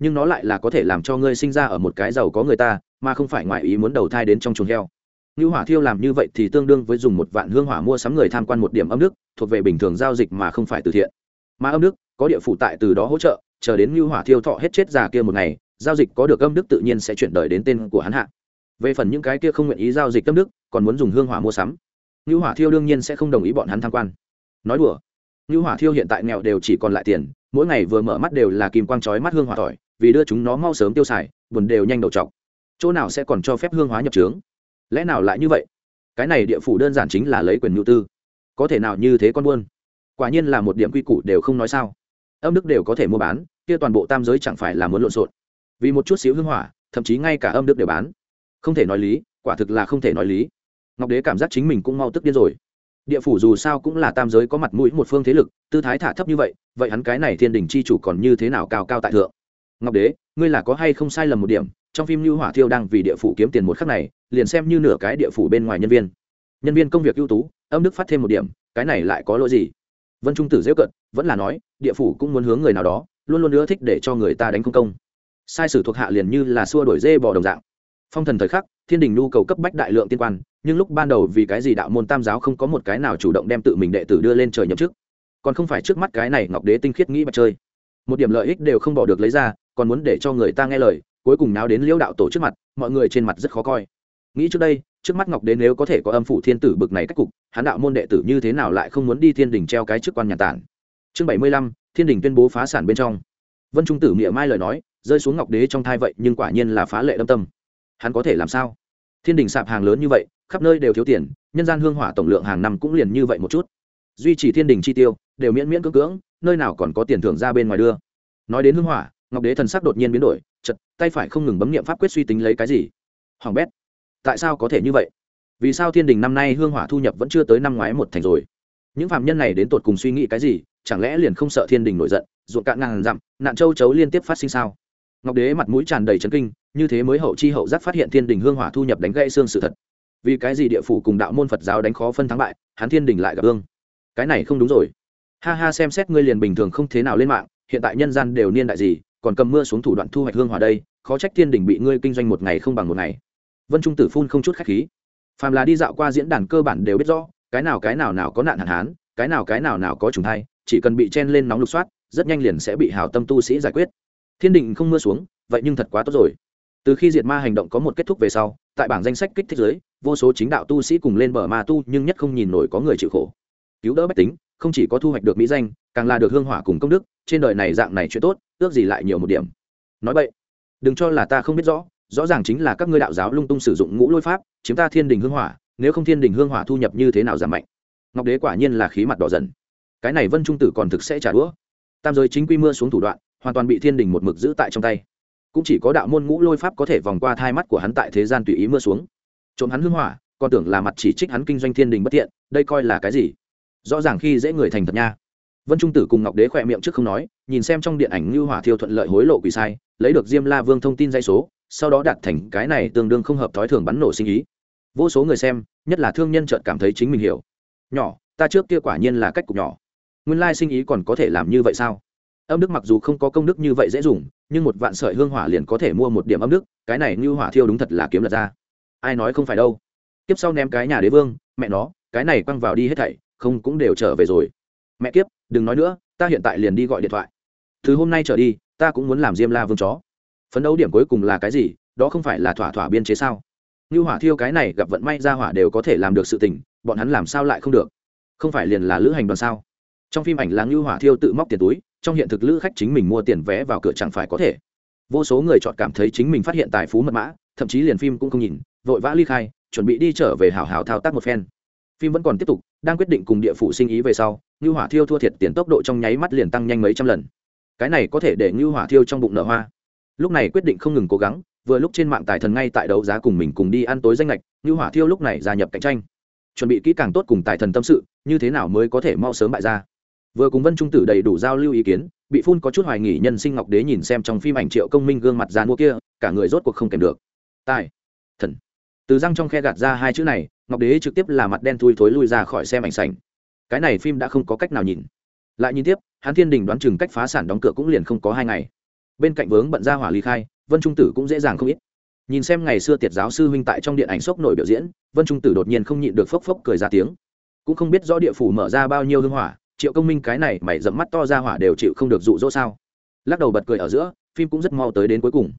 nhưng nó lại là có thể làm cho ngươi sinh ra ở một cái giàu có người ta, mà không phải ngoại ý muốn đầu thai đến trong chuồng heo. Như hỏa thiêu làm như vậy thì tương đương với dùng một vạn hương hỏa mua sắm người tham quan một điểm âm đức thuộc về bình thường giao dịch mà không phải từ thiện. Mà âm đức có địa phủ tại từ đó hỗ trợ, chờ đến như hỏa thiêu thọ hết chết già kia một ngày, giao dịch có được âm đức tự nhiên sẽ chuyển đời đến tên của hắn hạ. Về phần những cái kia không nguyện ý giao dịch âm đức còn muốn dùng hương hỏa mua sắm. Như hỏa thiêu đương nhiên sẽ không đồng ý bọn hắn tham quan. Nói đùa như hỏa thiêu hiện tại nghèo đều chỉ còn lại tiền, mỗi ngày vừa mở mắt đều là kim quang chói mắt hương hỏa tỏi vì đưa chúng nó mau sớm tiêu xài, buồn đều nhanh đầu trọc. Chỗ nào sẽ còn cho phép hương hóa nhập trướng? Lẽ nào lại như vậy? Cái này địa phủ đơn giản chính là lấy quyền nhu tư. Có thể nào như thế con buôn? Quả nhiên là một điểm quy củ đều không nói sao. Âm đức đều có thể mua bán, kia toàn bộ tam giới chẳng phải là muốn lộn xộn. Vì một chút xíu hương hỏa, thậm chí ngay cả âm đức đều bán. Không thể nói lý, quả thực là không thể nói lý. Ngọc đế cảm giác chính mình cũng mau tức điên rồi. Địa phủ dù sao cũng là tam giới có mặt mũi một phương thế lực, tư thái thả thấp như vậy vậy hắn cái này thiên đình c h i chủ còn như thế nào cao cao tại thượng? Ngọc đế, ngươi là có hay không sai lầm một điểm, trong phim lưu hỏa thiêu đang vì địa phủ kiếm tiền một khắc này, liền xem như nửa cái địa phủ bên ngoài nhân viên. Nhân viên công việc ưu tú, âm đức phát thêm một điểm, cái này lại có lỗi gì? Vân trung tử dễ cận vẫn là nói, địa phủ cũng muốn hướng người nào đó, luôn luôn ưa thích để cho người ta đánh công công. Sai sử thuộc hạ liền như là xua đổi dê bò đồng dạng. Phong thần thời khắc, thiên đình nhu cầu cấp bách đại lượng tiên quan, nhưng lúc ban đầu vì cái gì đạo môn tam giáo không có một cái nào chủ động đem tự mình đệ tử đưa lên trời nhậm chức? Còn không phải trước mắt cái này ngọc đế tinh khiết nghĩ mà chơi. Một điểm lợi ích đều không bỏ được lấy ra còn muốn để cho người ta nghe lời, cuối cùng náo đến liễu đạo tổ trước mặt, mọi người trên mặt rất khó coi. Nghĩ trước đây, trước mắt ngọc đế nếu có thể có âm phủ thiên tử bực này cách cục hán đạo môn đệ tử như thế nào lại không muốn đi thiên đình treo cái chức quan nhà tản. Chương bảy mươi lăm, thiên đình tuyên bố phá sản bên trong. Vân trung tử miệng mai lời nói, rơi xuống ngọc đế trong thai vậy nhưng quả nhiên là phá lệ đâm tâm. Hắn có thể làm sao? Thiên đình sạp hàng lớn như vậy, khắp nơi đều thiếu tiền, nhân gian hương hỏa tổng lượng hàng năm cũng liền như vậy một chút. Duy trì thiên đình chi tiêu, đều miễn miễn cưỡng cưỡng, nơi nào còn có tiền thưởng ra bên ngoài đưa. Nói đến hương hỏa ngọc đế thần sắc đột nhiên biến đổi chật tay phải không ngừng bấm nghiệm pháp quyết suy tính lấy cái gì? Hoàng bét, tại sao có thể như vậy? Vì sao thiên đình năm nay hương hỏa thu nhập vẫn chưa tới năm ngoái một thành rồi? Những phạm nhân này đến tột cùng suy nghĩ cái gì? Chẳng lẽ liền không sợ thiên đình nổi giận, ruộng cạn ngàn dặm, nạn châu chấu liên tiếp phát sinh sao? Ngọc đế mặt mũi tràn đầy chấn kinh, như thế mới hậu chi hậu giác phát hiện thiên đình hương hỏa thu nhập đánh gãy xương sự thật. Vì cái gì địa phủ cùng đạo môn phật giáo đánh khó phân thắng bại, hắn thiên đình lại gặp ương cái này không đúng rồi. Ha ha, xem xét ngươi liền bình thường không thế nào lên mạng, hiện tại nhân gian đều niên đại gì còn cầm mưa xuống thủ đoạn thu hoạch hương hỏa đây, khó trách thiên đình bị ngươi kinh doanh một ngày không bằng một ngày. Vân trung tử phun không chút khách khí. Phàm là đi dạo qua diễn đàn cơ bản đều biết rõ, cái nào cái nào nào có nạn hạn hán, cái nào cái nào nào có trùng thai, chỉ cần bị chen lên nóng lục soát, rất nhanh liền sẽ bị hào tâm tu sĩ giải quyết. Thiên Đình không mưa xuống, vậy nhưng thật quá tốt rồi. Từ khi diệt ma hành động có một kết thúc về sau, tại bảng danh sách kích thích giới vô số chính đạo tu sĩ cùng lên bờ ma tu nhưng nhất không nhìn nổi có người chịu khổ. Cứu đỡ bách tính, không chỉ có thu hoạch được mỹ danh, càng là được hương hỏa cùng công đức, trên đời này dạng này chuyện tốt ước gì lại nhiều một điểm. Nói vậy, đừng cho là ta không biết rõ rõ ràng chính là các ngươi đạo giáo lung tung sử dụng ngũ lôi pháp, chiếm ta thiên đình hương hỏa, nếu không thiên đình hương hỏa thu nhập như thế nào giảm mạnh? Ngọc đế quả nhiên là khí mặt đỏ dần. Cái này vân trung tử còn thực sẽ trả đũa. Tam giới chính quy mưa xuống thủ đoạn, hoàn toàn bị thiên đình một mực giữ tại trong tay. Cũng chỉ có đạo môn ngũ lôi pháp có thể vòng qua thai mắt của hắn tại thế gian tùy ý mưa xuống. Trộm hắn hương hỏa, còn tưởng là mặt chỉ trích hắn kinh doanh thiên đình bất thiện đây coi là cái gì? Rõ ràng khi dễ người thành thật nha vân trung tử cùng ngọc đế khỏe miệng trước không nói, nhìn xem trong điện ảnh như hỏa thiêu thuận lợi hối lộ quỷ sai, lấy được diêm la vương thông tin dây số, sau đó đặt thành cái này tương đương không hợp thói thường bắn nổ sinh ý. Vô số người xem, nhất là thương nhân trợt cảm thấy chính mình hiểu. Nhỏ, ta trước kia quả nhiên là cách cục nhỏ. Nguyên lai sinh ý còn có thể làm như vậy sao? Âm đức mặc dù không có công đức như vậy dễ dùng, nhưng một vạn sợi hương hỏa liền có thể mua một điểm âm đức, cái này như hỏa thiêu đúng thật là kiếm lật ra. Ai nói không phải đâu. Kiếp sau ném cái nhà đế vương, mẹ nó, cái này quăng vào đi hết thảy, không cũng đều trở về rồi mẹ kiếp, đừng nói nữa, ta hiện tại liền đi gọi điện thoại. Từ hôm nay trở đi, ta cũng muốn làm diêm la vương chó. Phấn đấu điểm cuối cùng là cái gì, đó không phải là thỏa thỏa biên chế sao? Như hỏa thiêu cái này gặp vận may ra hỏa đều có thể làm được sự tình, bọn hắn làm sao lại không được? Không phải liền là lữ hành đoàn sao? Trong phim ảnh là như hỏa thiêu tự móc tiền túi, trong hiện thực lữ khách chính mình mua tiền vé vào cửa chẳng phải có thể. Vô số người chọn cảm thấy chính mình phát hiện tài phú mật mã, thậm chí liền phim cũng không nhìn, vội vã ly khai, chuẩn bị đi trở về hào hào thao tác một phen. Phim vẫn còn tiếp tục đang quyết định cùng địa phủ sinh ý về sau ngư hỏa thiêu thua thiệt tiền tốc độ trong nháy mắt liền tăng nhanh mấy trăm lần. Cái này có thể để ngư hỏa thiêu trong bụng nở hoa. Lúc này quyết định không ngừng cố gắng, vừa lúc trên mạng tài thần ngay tại đấu giá cùng mình cùng đi ăn tối danh lệch ngư hỏa thiêu lúc này gia nhập cạnh tranh. Chuẩn bị kỹ càng tốt cùng tài thần tâm sự, như thế nào mới có thể mau sớm bại ra? Vừa cùng vân trung tử đầy đủ giao lưu ý kiến, bị phun có chút hoài nghỉ nhân sinh ngọc đế nhìn xem trong phim ảnh triệu công minh gương mặt già mua kia, cả người rốt cuộc không kèm được. Tài, thần từ răng trong khe gạt ra hai chữ này, ngọc đế trực tiếp là mặt đen thui thối lui ra khỏi xem ảnh sảnh. Cái này phim đã không có cách nào nhìn. Lại nhìn tiếp, hắn thiên đình đoán chừng cách phá sản đóng cửa cũng liền không có hai ngày. Bên cạnh vướng bận ra hỏa ly khai, vân trung tử cũng dễ dàng không ít. Nhìn xem ngày xưa tiệt giáo sư huynh tại trong điện ảnh sốc nổi biểu diễn, vân trung tử đột nhiên không nhịn được phốc phốc cười ra tiếng. Cũng không biết rõ địa phủ mở ra bao nhiêu hương hỏa, triệu công minh cái này mày dẫm mắt to ra hỏa đều chịu không được dụ dỗ sao. Lắc đầu bật cười ở giữa, phim cũng rất mau tới đến cuối cùng.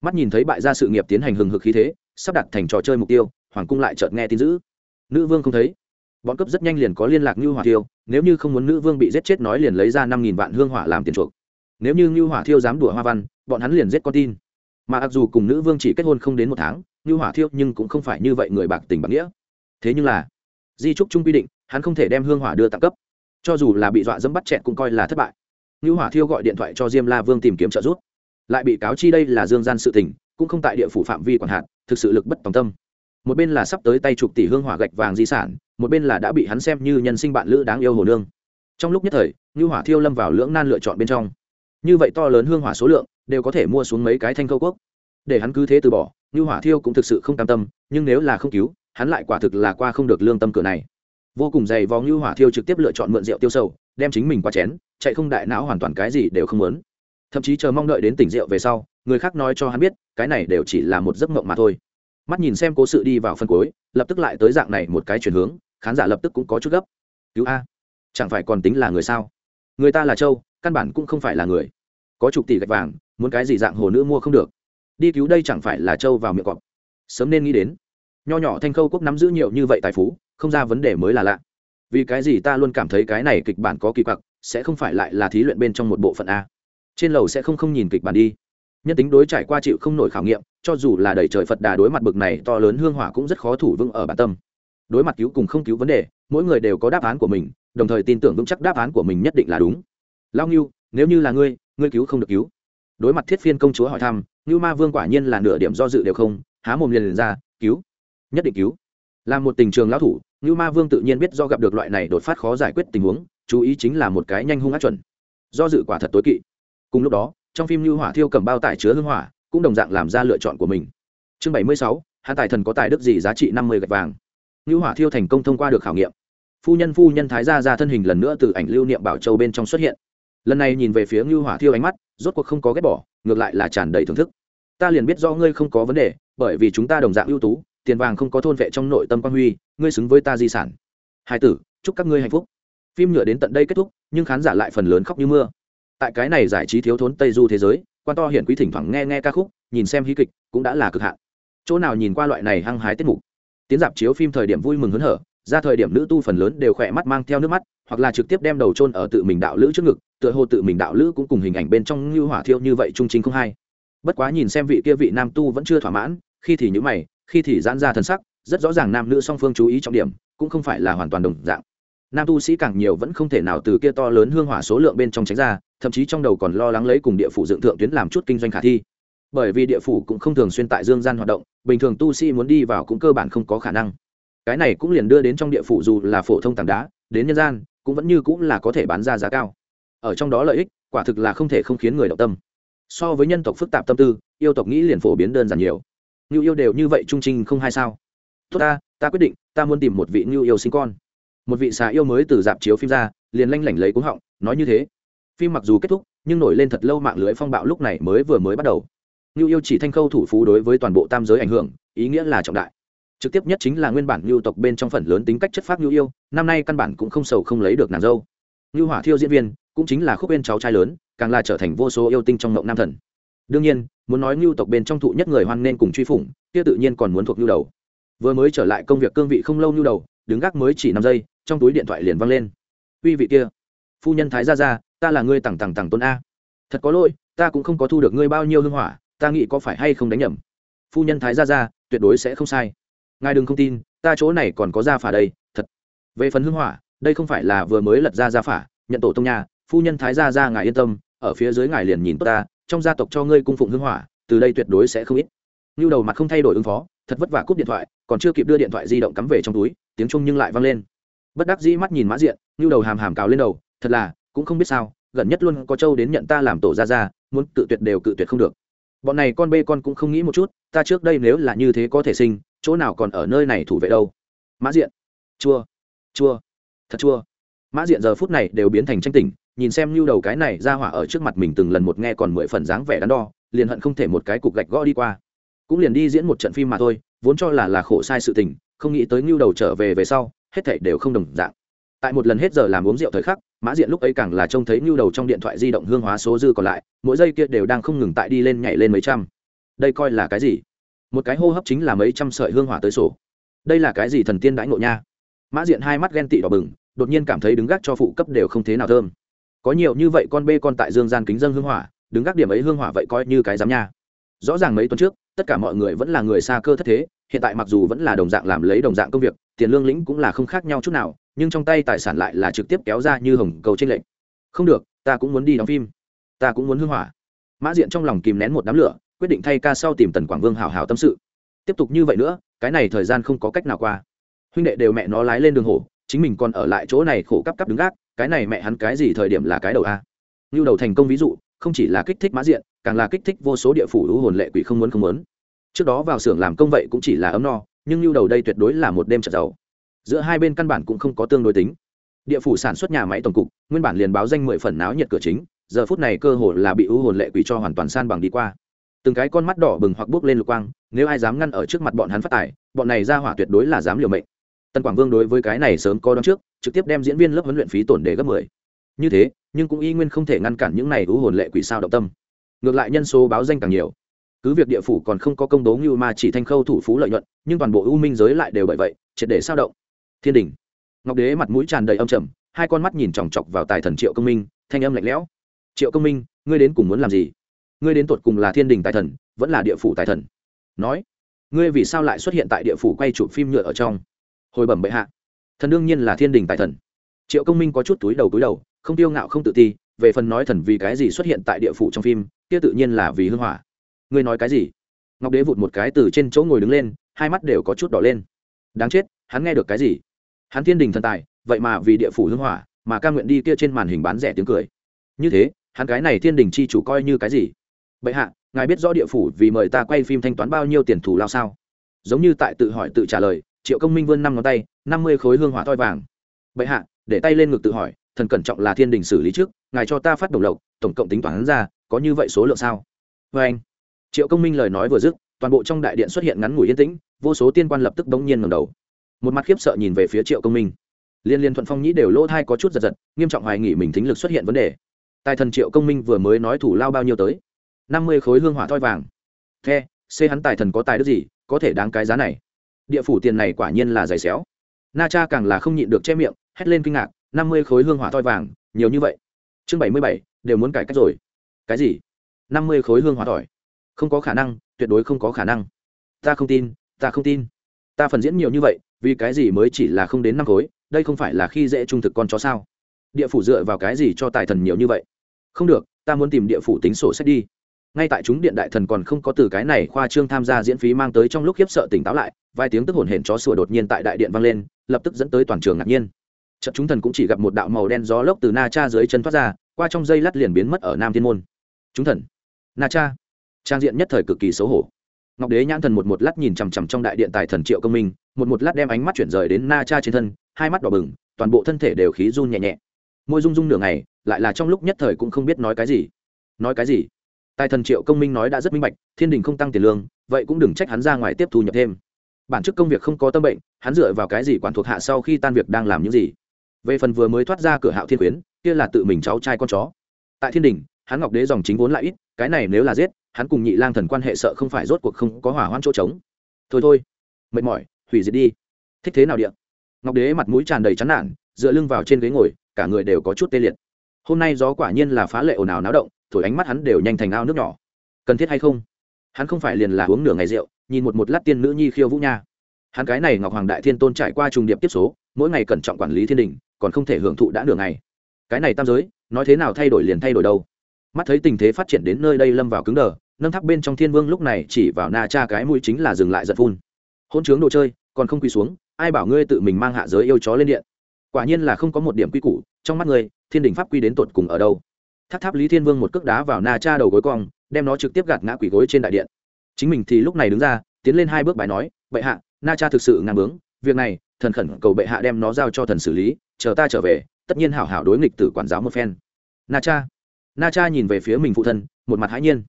Mắt nhìn thấy bại gia sự nghiệp tiến hành hừng hực khí thế sắp đặt thành trò chơi mục tiêu, hoàng cung lại chợt nghe tin dữ. Nữ vương không thấy. Bọn cấp rất nhanh liền có liên lạc như hỏa thiêu, nếu như không muốn nữ vương bị giết chết nói liền lấy ra năm nghìn vạn hương hỏa làm tiền chuộc. Nếu như như hỏa thiêu dám đùa hoa văn, bọn hắn liền giết con tin. Mà mặc dù cùng nữ vương chỉ kết hôn không đến một tháng như hỏa thiêu nhưng cũng không phải như vậy người bạc tình bạc nghĩa. Thế nhưng là, di trúc trung quy định, hắn không thể đem hương hỏa đưa tặng cấp. Cho dù là bị dọa dẫm bắt chẹn cũng coi là thất bại. Như hỏa thiêu gọi điện thoại cho diêm la vương tìm kiếm trợ giúp. Lại bị cáo chi đây là dương gian sự tình, cũng không tại địa phủ phạm vi quản hạt thực sự lực bất tòng tâm. Một bên là sắp tới tay chục tỷ hương hỏa gạch vàng di sản, một bên là đã bị hắn xem như nhân sinh bạn lữ đáng yêu hồ nương. Trong lúc nhất thời, như hỏa thiêu lâm vào lưỡng nan lựa chọn bên trong. Như vậy to lớn hương hỏa số lượng, đều có thể mua xuống mấy cái thanh câu quốc. Để hắn cứ thế từ bỏ, như hỏa thiêu cũng thực sự không cam tâm, nhưng nếu là không cứu, hắn lại quả thực là qua không được lương tâm cửa này. Vô cùng dày vò như hỏa thiêu trực tiếp lựa chọn mượn rượu tiêu sầu, đem chính mình qua chén, chạy không đại não hoàn toàn cái gì đều không muốn thậm chí chờ mong đợi đến tỉnh rượu về sau, người khác nói cho hắn biết, cái này đều chỉ là một giấc mộng mà thôi. Mắt nhìn xem cố sự đi vào phân cuối, lập tức lại tới dạng này một cái chuyển hướng, khán giả lập tức cũng có chút gấp. Cứu a. Chẳng phải còn tính là người sao? Người ta là châu, căn bản cũng không phải là người. Có chục tỷ gạch vàng, muốn cái gì dạng hồ nữ mua không được. Đi cứu đây chẳng phải là châu vào miệng cọp. Sớm nên nghĩ đến. Nho nhỏ thanh khâu quốc nắm giữ nhiều như vậy tài phú, không ra vấn đề mới là lạ. Vì cái gì ta luôn cảm thấy cái này kịch bản có kỳ quặc, sẽ không phải lại là thí luyện bên trong một bộ phận a? Trên lầu sẽ không không nhìn kịch bản đi. Nhân tính đối trải qua chịu không nổi khảo nghiệm cho dù là đầy trời phật đà đối mặt bực này to lớn hương hỏa cũng rất khó thủ vững ở bản tâm. Đối mặt cứu cùng không cứu vấn đề mỗi người đều có đáp án của mình đồng thời tin tưởng vững chắc đáp án của mình nhất định là đúng. Lao ngưu nếu như là ngươi ngươi cứu không được cứu. Đối mặt thiết phiên công chúa hỏi thăm ngưu ma vương quả nhiên là nửa điểm do dự đều không há mồm liền, liền ra cứu nhất định cứu. Là một tình trường lão thủ ngưu ma vương tự nhiên biết do gặp được loại này đột phát khó giải quyết tình huống chú ý chính là một cái nhanh hung ác chuẩn. Do dự quả thật tối kỵ cùng lúc đó, trong phim lưu hỏa thiêu cầm bao tải chứa hương hỏa, cũng đồng dạng làm ra lựa chọn của mình. Chương bảy mươi sáu hạ tài thần có tài đức gì giá trị năm mươi gạch vàng. Lưu hỏa thiêu thành công thông qua được khảo nghiệm. Phu nhân phu nhân thái gia ra thân hình lần nữa từ ảnh lưu niệm bảo châu bên trong xuất hiện. Lần này nhìn về phía như hỏa thiêu ánh mắt, rốt cuộc không có ghét bỏ, ngược lại là tràn đầy thưởng thức. Ta liền biết do ngươi không có vấn đề, bởi vì chúng ta đồng dạng ưu tú, tiền vàng không có thôn vệ trong nội tâm quan huy, ngươi xứng với ta di sản. Hai tử, chúc các ngươi hạnh phúc. Phim nhựa đến tận đây kết thúc, nhưng khán giả lại phần lớn khóc như mưa tại cái này giải trí thiếu thốn tây du thế giới, quan to hiển quý thỉnh thoảng nghe nghe ca khúc, nhìn xem hí kịch, cũng đã là cực hạn. Chỗ nào nhìn qua loại này hăng hái tiết mục. Tiến dạp chiếu phim thời điểm vui mừng hớn hở, ra thời điểm nữ tu phần lớn đều khỏe mắt mang theo nước mắt, hoặc là trực tiếp đem đầu trôn ở tự mình đạo lữ trước ngực, tựa hồ tự mình đạo lữ cũng cùng hình ảnh bên trong như hỏa thiêu như vậy trung chính không hay. Bất quá nhìn xem vị kia vị nam tu vẫn chưa thỏa mãn, khi thì nhữ mày, khi thì giãn ra thần sắc, rất rõ ràng nam nữ song phương chú ý trọng điểm, cũng không phải là hoàn toàn đồng dạng. Nam tu sĩ càng nhiều vẫn không thể nào từ kia to lớn hương hỏa số lượng bên trong tránh ra thậm chí trong đầu còn lo lắng lấy cùng địa phủ dựng thượng tuyến làm chút kinh doanh khả thi. Bởi vì địa phủ cũng không thường xuyên tại dương gian hoạt động, bình thường tu sĩ muốn đi vào cũng cơ bản không có khả năng. Cái này cũng liền đưa đến trong địa phủ dù là phổ thông tảng đá, đến nhân gian, cũng vẫn như cũng là có thể bán ra giá cao. Ở trong đó lợi ích, quả thực là không thể không khiến người động tâm. So với nhân tộc phức tạp tâm tư, yêu tộc nghĩ liền phổ biến đơn giản nhiều. Như yêu đều như vậy trung trinh không hay sao? Tốt ta ta quyết định, ta muốn tìm một vị như yêu sinh con. Một vị xà yêu mới từ dạp chiếu phim ra, liền lanh lảnh lấy cuống họng, nói như thế phim mặc dù kết thúc, nhưng nổi lên thật lâu mạng lưới phong bạo lúc này mới vừa mới bắt đầu. Như yêu chỉ thanh khâu thủ phú đối với toàn bộ tam giới ảnh hưởng, ý nghĩa là trọng đại. Trực tiếp nhất chính là nguyên bản lưu tộc bên trong phần lớn tính cách chất phác như yêu, năm nay căn bản cũng không sầu không lấy được nàng dâu. Như hỏa thiêu diễn viên, cũng chính là khúc bên cháu trai lớn, càng là trở thành vô số yêu tinh trong mộng nam thần. Đương nhiên, muốn nói lưu tộc bên trong thụ nhất người hoan nên cùng truy phủng, kia tự nhiên còn muốn thuộc lưu đầu. Vừa mới trở lại công việc cương vị không lâu lưu đầu, đứng gác mới chỉ năm giây, trong túi điện thoại liền văng lên. Uy vị kia, phu nhân thái gia gia ta là ngươi tằng tằng tằng tôn a. Thật có lỗi, ta cũng không có thu được ngươi bao nhiêu hương hỏa, ta nghĩ có phải hay không đánh nhầm. Phu nhân thái gia gia, tuyệt đối sẽ không sai. Ngài đừng không tin, ta chỗ này còn có gia phả đây, thật. Về phần hương hỏa, đây không phải là vừa mới lật ra gia phả, nhận tổ tông nhà, phu nhân thái gia gia ngài yên tâm, ở phía dưới ngài liền nhìn ta, trong gia tộc cho ngươi cung phụng hương hỏa, từ đây tuyệt đối sẽ không ít. Như đầu mặt không thay đổi ứng phó, thật vất vả cúp điện thoại, còn chưa kịp đưa điện thoại di động cắm về trong túi, tiếng trung nhưng lại vang lên. Bất đắc dĩ mắt nhìn mã diện như đầu hàm hàm cào lên đầu, thật là cũng không biết sao, gần nhất luôn có châu đến nhận ta làm tổ ra ra muốn cự tuyệt đều cự tuyệt không được. Bọn này con bê con cũng không nghĩ một chút, ta trước đây nếu là như thế có thể sinh, chỗ nào còn ở nơi này thủ vệ đâu. Mã diện. Chua. Chua. Thật chua. Mã diện giờ phút này đều biến thành tranh tỉnh, nhìn xem lưu đầu cái này ra hỏa ở trước mặt mình từng lần một nghe còn mười phần dáng vẻ đắn đo, liền hận không thể một cái cục gạch gõ đi qua. Cũng liền đi diễn một trận phim mà thôi, vốn cho là là khổ sai sự tình, không nghĩ tới lưu đầu trở về về sau, hết thảy đều không đồng dạng tại một lần hết giờ làm uống rượu thời khắc, mã diện lúc ấy càng là trông thấy nhu đầu trong điện thoại di động hương hóa số dư còn lại, mỗi giây kia đều đang không ngừng tại đi lên nhảy lên mấy trăm. Đây coi là cái gì? Một cái hô hấp chính là mấy trăm sợi hương hỏa tới sổ. Đây là cái gì thần tiên đãi ngộ nha? Mã diện hai mắt ghen tị đỏ bừng, đột nhiên cảm thấy đứng gác cho phụ cấp đều không thế nào thơm. Có nhiều như vậy con bê con tại dương gian kính dân hương hỏa, đứng gác điểm ấy hương hỏa vậy coi như cái giám nha. Rõ ràng mấy tuần trước tất cả mọi người vẫn là người xa cơ thất thế, hiện tại mặc dù vẫn là đồng dạng làm lấy đồng dạng công việc, tiền lương lĩnh cũng là không khác nhau chút nào, nhưng trong tay tài sản lại là trực tiếp kéo ra như hồng cầu tranh lệnh không được, ta cũng muốn đi đóng phim. Ta cũng muốn hưng hỏa. Mã diện trong lòng kìm nén một đám lửa, quyết định thay ca sau tìm tần quảng vương hào hào tâm sự. Tiếp tục như vậy nữa, cái này thời gian không có cách nào qua. Huynh đệ đều mẹ nó lái lên đường hổ, chính mình còn ở lại chỗ này khổ cấp cấp đứng gác, cái này mẹ hắn cái gì thời điểm là cái đầu a? Như đầu thành công ví dụ, không chỉ là kích thích mã diện càng là kích thích vô số địa phủ hữu hồn lệ quỷ không muốn không muốn. Trước đó vào xưởng làm công vậy cũng chỉ là ấm no, nhưng lưu đầu đây tuyệt đối là một đêm chợ giàu giữa hai bên căn bản cũng không có tương đối tính. Địa phủ sản xuất nhà máy tổng cục, nguyên bản liền báo danh mười phần náo nhiệt cửa chính, giờ phút này cơ hồ là bị ưu hồn lệ quỷ cho hoàn toàn san bằng đi qua. Từng cái con mắt đỏ bừng hoặc bước lên lục quang, nếu ai dám ngăn ở trước mặt bọn hắn phát tài, bọn này ra hỏa tuyệt đối là dám liều mệnh. Tân quảng vương đối với cái này sớm có đón trước, trực tiếp đem diễn viên lớp huấn luyện phí tổn đề gấp mười. Như thế, nhưng cũng y nguyên không thể ngăn cản những này ưu hồn lệ quỷ sao động tâm ngược lại nhân số báo danh càng nhiều. Cứ việc địa phủ còn không có công bố như mà chỉ thanh khâu thủ phú lợi nhuận, nhưng toàn bộ ưu minh giới lại đều bởi vậy, triệt để sao động. Thiên đình. Ngọc đế mặt mũi tràn đầy âm trầm, hai con mắt nhìn chòng chọc vào tài thần triệu công minh, thanh âm lạnh lẽo. Triệu công minh, ngươi đến cùng muốn làm gì? Ngươi đến tột cùng là thiên đình tài thần, vẫn là địa phủ tài thần? Nói. Ngươi vì sao lại xuất hiện tại địa phủ quay chụp phim nhựa ở trong? Hồi bẩm bệ hạ. Thần đương nhiên là thiên đình tài thần. Triệu công minh có chút túi đầu túi đầu, không tiêu ngạo không tự ti, về phần nói thần vì cái gì xuất hiện tại địa phủ trong phim kia tự nhiên là vì hưng hỏa. Ngươi nói cái gì? Ngọc đế vụt một cái từ trên chỗ ngồi đứng lên, hai mắt đều có chút đỏ lên. Đáng chết, hắn nghe được cái gì? Hắn thiên đình thần tài, vậy mà vì địa phủ hưng hỏa, mà ca nguyện đi kia trên màn hình bán rẻ tiếng cười. Như thế, hắn cái này thiên đình chi chủ coi như cái gì? Bệ hạ, ngài biết rõ địa phủ vì mời ta quay phim thanh toán bao nhiêu tiền thù lao sao? Giống như tại tự hỏi tự trả lời, triệu công minh vươn năm ngón tay, năm mươi khối hương hỏa thoi vàng. Bệ hạ, để tay lên ngực tự hỏi, thần cẩn trọng là thiên đình xử lý trước, ngài cho ta phát đồng lộc, tổng cộng tính toán ra có như vậy số lượng sao? Vê anh. Triệu công minh lời nói vừa dứt, toàn bộ trong đại điện xuất hiện ngắn ngủi yên tĩnh, vô số tiên quan lập tức bỗng nhiên ngầm đầu. Một mặt khiếp sợ nhìn về phía triệu công minh. Liên liên thuận phong nhĩ đều lỗ thai có chút giật giật, nghiêm trọng hoài nghỉ mình thính lực xuất hiện vấn đề. Tài thần triệu công minh vừa mới nói thủ lao bao nhiêu tới? Năm mươi khối hương hỏa thoi vàng. The xê hắn tài thần có tài đức gì, có thể đáng cái giá này? Địa phủ tiền này quả nhiên là dày xéo. Na cha càng là không nhịn được che miệng, hét lên kinh ngạc, năm mươi khối hương hỏa thoi vàng, nhiều như vậy. Chương bảy mươi bảy, đều muốn cải cách rồi cái gì? Năm mươi khối hương hỏa tỏi. Không có khả năng, tuyệt đối không có khả năng. Ta không tin, ta không tin. Ta phần diễn nhiều như vậy, vì cái gì mới chỉ là không đến năm khối? Đây không phải là khi dễ trung thực con chó sao? Địa phủ dựa vào cái gì cho tài thần nhiều như vậy? Không được, ta muốn tìm địa phủ tính sổ sách đi. Ngay tại chúng điện đại thần còn không có từ cái này khoa trương tham gia diễn phí mang tới trong lúc khiếp sợ tỉnh táo lại, vài tiếng tức hồn hển chó sủa đột nhiên tại đại điện vang lên, lập tức dẫn tới toàn trường ngạc nhiên. Trận chúng thần cũng chỉ gặp một đạo màu đen gió lốc từ na cha dưới chân thoát ra, qua trong dây lát liền biến mất ở nam thiên môn chúng thần. Na cha. Trang diện nhất thời cực kỳ xấu hổ. Ngọc đế nhãn thần một một lát nhìn chằm chằm trong đại điện tài thần triệu công minh, một một lát đem ánh mắt chuyển rời đến na cha trên thân, hai mắt đỏ bừng, toàn bộ thân thể đều khí run nhẹ nhẹ. Môi rung rung nửa ngày, lại là trong lúc nhất thời cũng không biết nói cái gì. Nói cái gì? Tài thần triệu công minh nói đã rất minh bạch, thiên đình không tăng tiền lương, vậy cũng đừng trách hắn ra ngoài tiếp thu nhập thêm. Bản chức công việc không có tâm bệnh, hắn dựa vào cái gì quản thuộc hạ sau khi tan việc đang làm những gì? Về phần vừa mới thoát ra cửa hạo thiên quyến, kia là tự mình cháu trai con chó. Tại thiên đình hắn ngọc đế dòng chính vốn lại ít, cái này nếu là giết, hắn cùng nhị lang thần quan hệ sợ không phải rốt cuộc không có hỏa hoãn chỗ trống. Thôi thôi, mệt mỏi, hủy diệt đi. Thích thế nào điện ngọc đế mặt mũi tràn đầy chán nản, dựa lưng vào trên ghế ngồi, cả người đều có chút tê liệt. Hôm nay gió quả nhiên là phá lệ ồn ào náo động, thổi ánh mắt hắn đều nhanh thành ao nước nhỏ. Cần thiết hay không? Hắn không phải liền là uống nửa ngày rượu, nhìn một một lát tiên nữ nhi khiêu vũ nha. Hắn cái này ngọc hoàng đại thiên tôn trải qua trùng điệp tiếp số, mỗi ngày cẩn trọng quản lý thiên đình, còn không thể hưởng thụ đã nửa ngày. Cái này tam giới, nói thế nào thay đổi liền thay đổi đâu? Mắt thấy tình thế phát triển đến nơi đây lâm vào cứng đờ, nâng tháp bên trong thiên vương lúc này chỉ vào na cha cái mũi chính là dừng lại giật phun. Hôn chướng đồ chơi, còn không quỳ xuống, ai bảo ngươi tự mình mang hạ giới yêu chó lên điện. Quả nhiên là không có một điểm quy củ, trong mắt ngươi, thiên đình pháp quy đến tột cùng ở đâu? Tháp tháp lý thiên vương một cước đá vào na cha đầu gối cong, đem nó trực tiếp gạt ngã quỷ gối trên đại điện. Chính mình thì lúc này đứng ra, tiến lên hai bước bài nói, bệ hạ, na cha thực sự ngang bướng, việc này, thần khẩn cầu bệ hạ đem nó giao cho thần xử lý, chờ ta trở về, tất nhiên hảo hảo đối nghịch tử quản giáo một phen. Na cha na cha nhìn về phía mình phụ thân, một mặt hãi nhiên.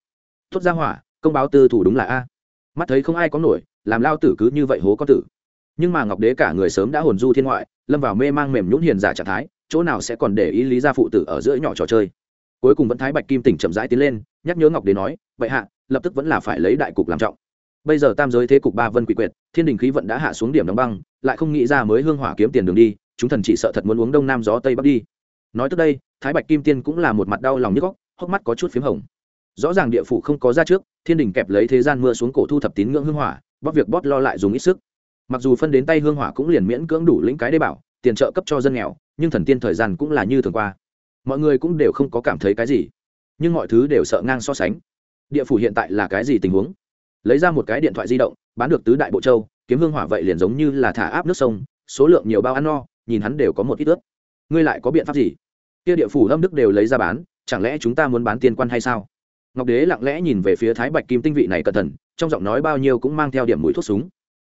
Thốt ra hỏa, công báo tư thủ đúng là a. Mắt thấy không ai có nổi, làm lao tử cứ như vậy hố có tử. Nhưng mà ngọc đế cả người sớm đã hồn du thiên ngoại, lâm vào mê mang mềm nhũng hiền giả trạng thái, chỗ nào sẽ còn để ý lý gia phụ tử ở giữa nhỏ trò chơi. Cuối cùng vẫn thái bạch kim tỉnh chậm rãi tiến lên, nhắc nhớ ngọc đế nói, vậy hạ, lập tức vẫn là phải lấy đại cục làm trọng. Bây giờ tam giới thế cục ba vân quỷ quyệt, thiên đình khí vận đã hạ xuống điểm đóng băng, lại không nghĩ ra mới hương hỏa kiếm tiền đường đi, chúng thần chỉ sợ thật muốn uống đông nam gió tây bắc đi. Nói tới đây thái bạch kim tiên cũng là một mặt đau lòng nhức góc, hốc mắt có chút p h í m hồng. Rõ ràng địa phủ không có ra trước, thiên đình kẹp lấy thế gian mưa xuống cổ thu thập tín ngưỡng hương hỏa bóc việc bót lo lại dùng ít sức. Mặc dù phân đến tay hương hỏa cũng liền miễn cưỡng đủ lĩnh cái đê bảo, tiền trợ cấp cho dân nghèo, nhưng thần tiên thời gian cũng là như thường qua. Mọi người cũng đều không có cảm thấy cái gì, nhưng mọi thứ đều sợ ngang so sánh. Địa phủ hiện tại là cái gì tình huống? Lấy ra một cái điện thoại di động, bán được tứ đại bộ châu, kiếm hương hỏa vậy liền giống như là thả áp nước sông, số lượng nhiều bao ăn no, nhìn hắn đều có một ít ướt. Ngươi lại có biện pháp gì? Kia địa phủ âm đức đều lấy ra bán, chẳng lẽ chúng ta muốn bán tiên quan hay sao? Ngọc đế lặng lẽ nhìn về phía thái bạch kim tinh vị này cẩn thận, trong giọng nói bao nhiêu cũng mang theo điểm mũi thuốc súng.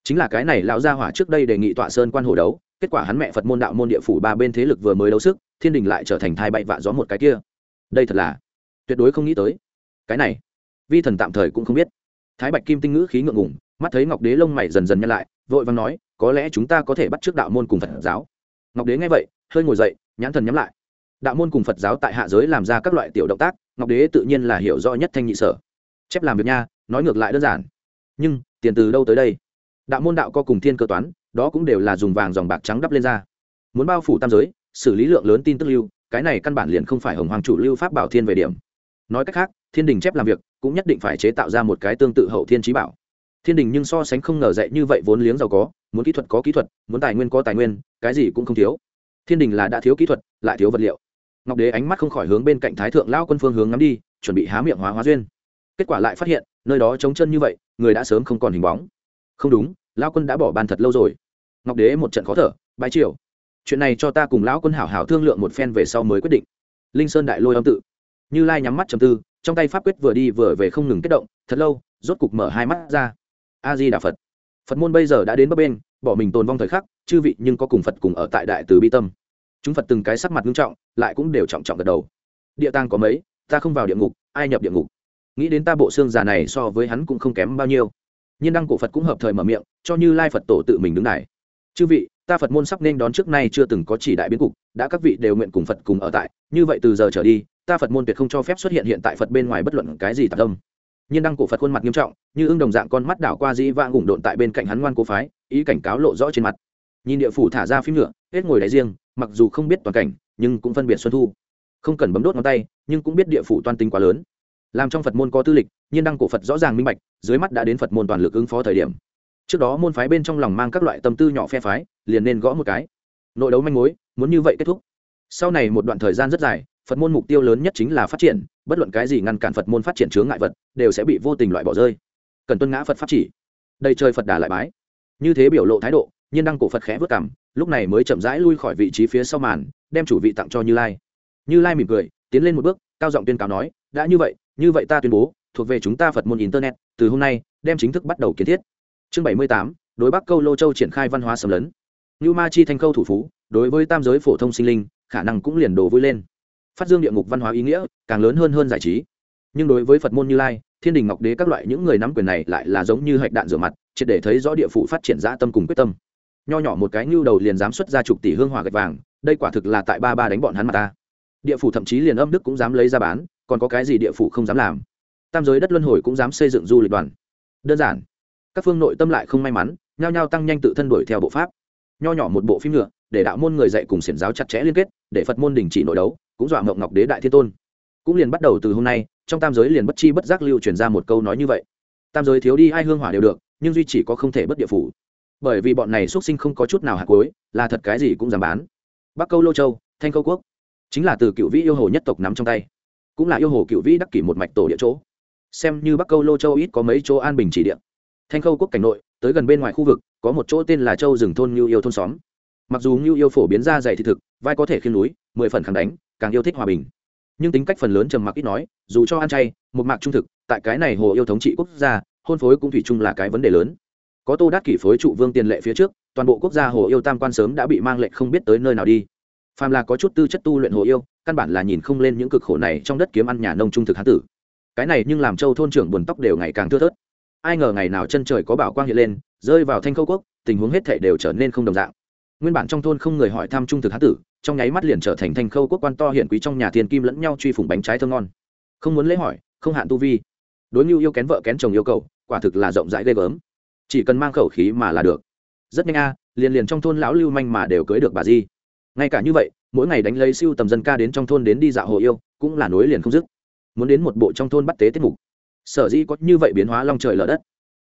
Chính là cái này lão gia hỏa trước đây đề nghị tọa sơn quan hồ đấu, kết quả hắn mẹ phật môn đạo môn địa phủ ba bên thế lực vừa mới đấu sức, thiên đình lại trở thành thai bậy vạ gió một cái kia. Đây thật là tuyệt đối không nghĩ tới. Cái này, vi thần tạm thời cũng không biết. Thái bạch kim tinh ngữ khí ngượng ngùng, mắt thấy ngọc đế lông mày dần dần nhăn lại, vội vàng nói, có lẽ chúng ta có thể bắt trước đạo môn cùng phật giáo. Ngọc đế nghe vậy, hơi ngồi dậy, nhãn thần nhắm lại đạo môn cùng phật giáo tại hạ giới làm ra các loại tiểu động tác, ngọc đế tự nhiên là hiểu rõ nhất thanh nhị sở. Chép làm việc nha, nói ngược lại đơn giản. Nhưng, tiền từ đâu tới đây? Đạo môn đạo co cùng thiên cơ toán, đó cũng đều là dùng vàng dòng bạc trắng đắp lên ra. Muốn bao phủ tam giới, xử lý lượng lớn tin tức lưu, cái này căn bản liền không phải hồng hoàng chủ lưu pháp bảo thiên về điểm. Nói cách khác, thiên đình chép làm việc, cũng nhất định phải chế tạo ra một cái tương tự hậu thiên trí bảo. Thiên đình nhưng so sánh không ngờ dậy như vậy vốn liếng giàu có, muốn kỹ thuật có kỹ thuật, muốn tài nguyên có tài nguyên, cái gì cũng không thiếu. Thiên đình là đã thiếu kỹ thuật, lại thiếu vật liệu ngọc đế ánh mắt không khỏi hướng bên cạnh thái thượng lao quân phương hướng ngắm đi, chuẩn bị há miệng hóa hóa duyên. Kết quả lại phát hiện, nơi đó trống chân như vậy, người đã sớm không còn hình bóng. Không đúng lao quân đã bỏ bàn thật lâu rồi. Ngọc đế một trận khó thở bãi triều. Chuyện này cho ta cùng lão quân hảo hảo thương lượng một phen về sau mới quyết định. Linh sơn đại lôi âm tự. Như lai nhắm mắt chầm tư, trong tay pháp quyết vừa đi vừa về không ngừng kết động, thật lâu, rốt cục mở hai mắt ra. A di đà phật. Phật môn bây giờ đã đến bấp bên bỏ mình tồn vong thời khắc, chư vị nhưng có cùng phật cùng ở tại đại từ bi tâm chúng phật từng cái sắc mặt nghiêm trọng, lại cũng đều trọng trọng gật đầu. Địa tang có mấy, ta không vào địa ngục, ai nhập địa ngục? Nghĩ đến ta bộ xương già này so với hắn cũng không kém bao nhiêu. Nhiên đăng cổ phật cũng hợp thời mở miệng, cho như lai phật tổ tự mình đứng này chư vị, ta phật môn sắp nên đón trước nay chưa từng có chỉ đại biến cục, đã các vị đều nguyện cùng phật cùng ở tại, như vậy từ giờ trở đi, ta phật môn tuyệt không cho phép xuất hiện hiện tại phật bên ngoài bất luận cái gì tạc tâm. Nhiên đăng cổ phật khuôn mặt nghiêm trọng, như ưng đồng dạng con mắt đảo qua dĩ vang ủng độn tại bên cạnh hắn ngoan cố phái, ý cảnh cáo lộ rõ trên mặt. Nhìn địa phủ thả ra phím nhựa hết ngồi đáy riêng mặc dù không biết toàn cảnh, nhưng cũng phân biệt xuân thu. Không cần bấm đốt ngón tay, nhưng cũng biết địa phủ toan tính quá lớn. Làm trong phật môn có tư lịch, nhiên đăng cổ phật rõ ràng minh bạch, dưới mắt đã đến phật môn toàn lực ứng phó thời điểm. Trước đó môn phái bên trong lòng mang các loại tâm tư nhỏ phe phái, liền nên gõ một cái. Nội đấu manh mối, muốn như vậy kết thúc. Sau này một đoạn thời gian rất dài, phật môn mục tiêu lớn nhất chính là phát triển, bất luận cái gì ngăn cản phật môn phát triển chướng ngại vật, đều sẽ bị vô tình loại bỏ rơi. Cần tuân ngã phật pháp chỉ. Đây chơi phật đà lại bái. Như thế biểu lộ thái độ, nhiên đăng cổ phật khẽ vất cảm lúc này mới chậm rãi lui khỏi vị trí phía sau màn, đem chủ vị tặng cho như lai. Như lai mỉm cười, tiến lên một bước, cao giọng tuyên cáo nói, đã như vậy như vậy ta tuyên bố, thuộc về chúng ta phật môn internet, từ hôm nay, đem chính thức bắt đầu kiến thiết. Chương bảy mươi tám, đối bắc câu lô châu triển khai văn hóa sầm lấn. Như ma chi thanh khâu thủ phú, đối với tam giới phổ thông sinh linh, khả năng cũng liền đổ vui lên. Phát dương địa ngục văn hóa ý nghĩa, càng lớn hơn hơn giải trí. Nhưng đối với phật môn như lai, thiên đình ngọc đế các loại những người nắm quyền này lại là giống như hạch đạn rửa mặt, triệt để thấy rõ địa phủ phát triển dã tâm cùng quyết tâm nho nhỏ một cái nhu đầu liền dám xuất ra chục tỷ hương hỏa gạch vàng, đây quả thực là tại ba ba đánh bọn hắn mà ta. Địa phủ thậm chí liền âm đức cũng dám lấy ra bán, còn có cái gì địa phủ không dám làm. Tam giới đất luân hồi cũng dám xây dựng du lịch đoàn. Đơn giản, các phương nội tâm lại không may mắn, nhao nhao tăng nhanh tự thân đuổi theo bộ pháp. Nho nhỏ một bộ phim nhựa để đạo môn người dạy cùng xiển giáo chặt chẽ liên kết, để phật môn đình chỉ nội đấu, cũng dọa mộng ngọc đế đại thiên tôn. Cũng liền bắt đầu từ hôm nay, trong tam giới liền bất chi bất giác lưu truyền ra một câu nói như vậy. Tam giới thiếu đi hai hương hỏa đều được, nhưng duy chỉ có không thể bất địa phủ bởi vì bọn này xuất sinh không có chút nào hạt cuối, là thật cái gì cũng dám bán. Bắc câu lô châu, thanh câu quốc, chính là từ cựu vĩ yêu hồ nhất tộc nắm trong tay, cũng là yêu hồ cựu vĩ đắc kỷ một mạch tổ địa chỗ. Xem như bắc câu lô châu ít có mấy chỗ an bình chỉ địa. Thanh khâu quốc cảnh nội, tới gần bên ngoài khu vực, có một chỗ tên là châu rừng thôn như yêu thôn xóm. Mặc dù như yêu phổ biến ra dày thị thực, vai có thể khiên núi, mười phần khẳng đánh, càng yêu thích hòa bình. Nhưng tính cách phần lớn trầm mặc ít nói, dù cho ăn chay, một mạc trung thực, tại cái này hồ yêu thống trị quốc gia, hôn phối cũng thủy chung là cái vấn đề lớn có tô đắc kỷ phối trụ vương tiền lệ phía trước, toàn bộ quốc gia hồ yêu tam quan sớm đã bị mang lệnh không biết tới nơi nào đi. Phàm là có chút tư chất tu luyện hồ yêu, căn bản là nhìn không lên những cực khổ này trong đất kiếm ăn nhà nông trung thực hán tử. Cái này nhưng làm châu thôn trưởng buồn tóc đều ngày càng thưa thớt. Ai ngờ ngày nào chân trời có bảo quang hiện lên, rơi vào thanh khâu quốc, tình huống hết thể đều trở nên không đồng dạng. Nguyên bản trong thôn không người hỏi thăm trung thực hán tử, trong nháy mắt liền trở thành thanh khâu quốc quan to hiển quý trong nhà thiên kim lẫn nhau truy phủng bánh trái thơm ngon. Không muốn lễ hỏi, không hạn tu vi. Đối ngưu yêu kén vợ kén chồng yêu cầu, quả thực là rộng rãi ghê gớm chỉ cần mang khẩu khí mà là được. Rất nhanh a, liền liền trong thôn lão lưu manh mà đều cưới được bà di. Ngay cả như vậy, mỗi ngày đánh lấy siêu tầm dân ca đến trong thôn đến đi dạo hồ yêu, cũng là nối liền không dứt. Muốn đến một bộ trong thôn bắt tế tiết mục. Sở dĩ có như vậy biến hóa long trời lở đất.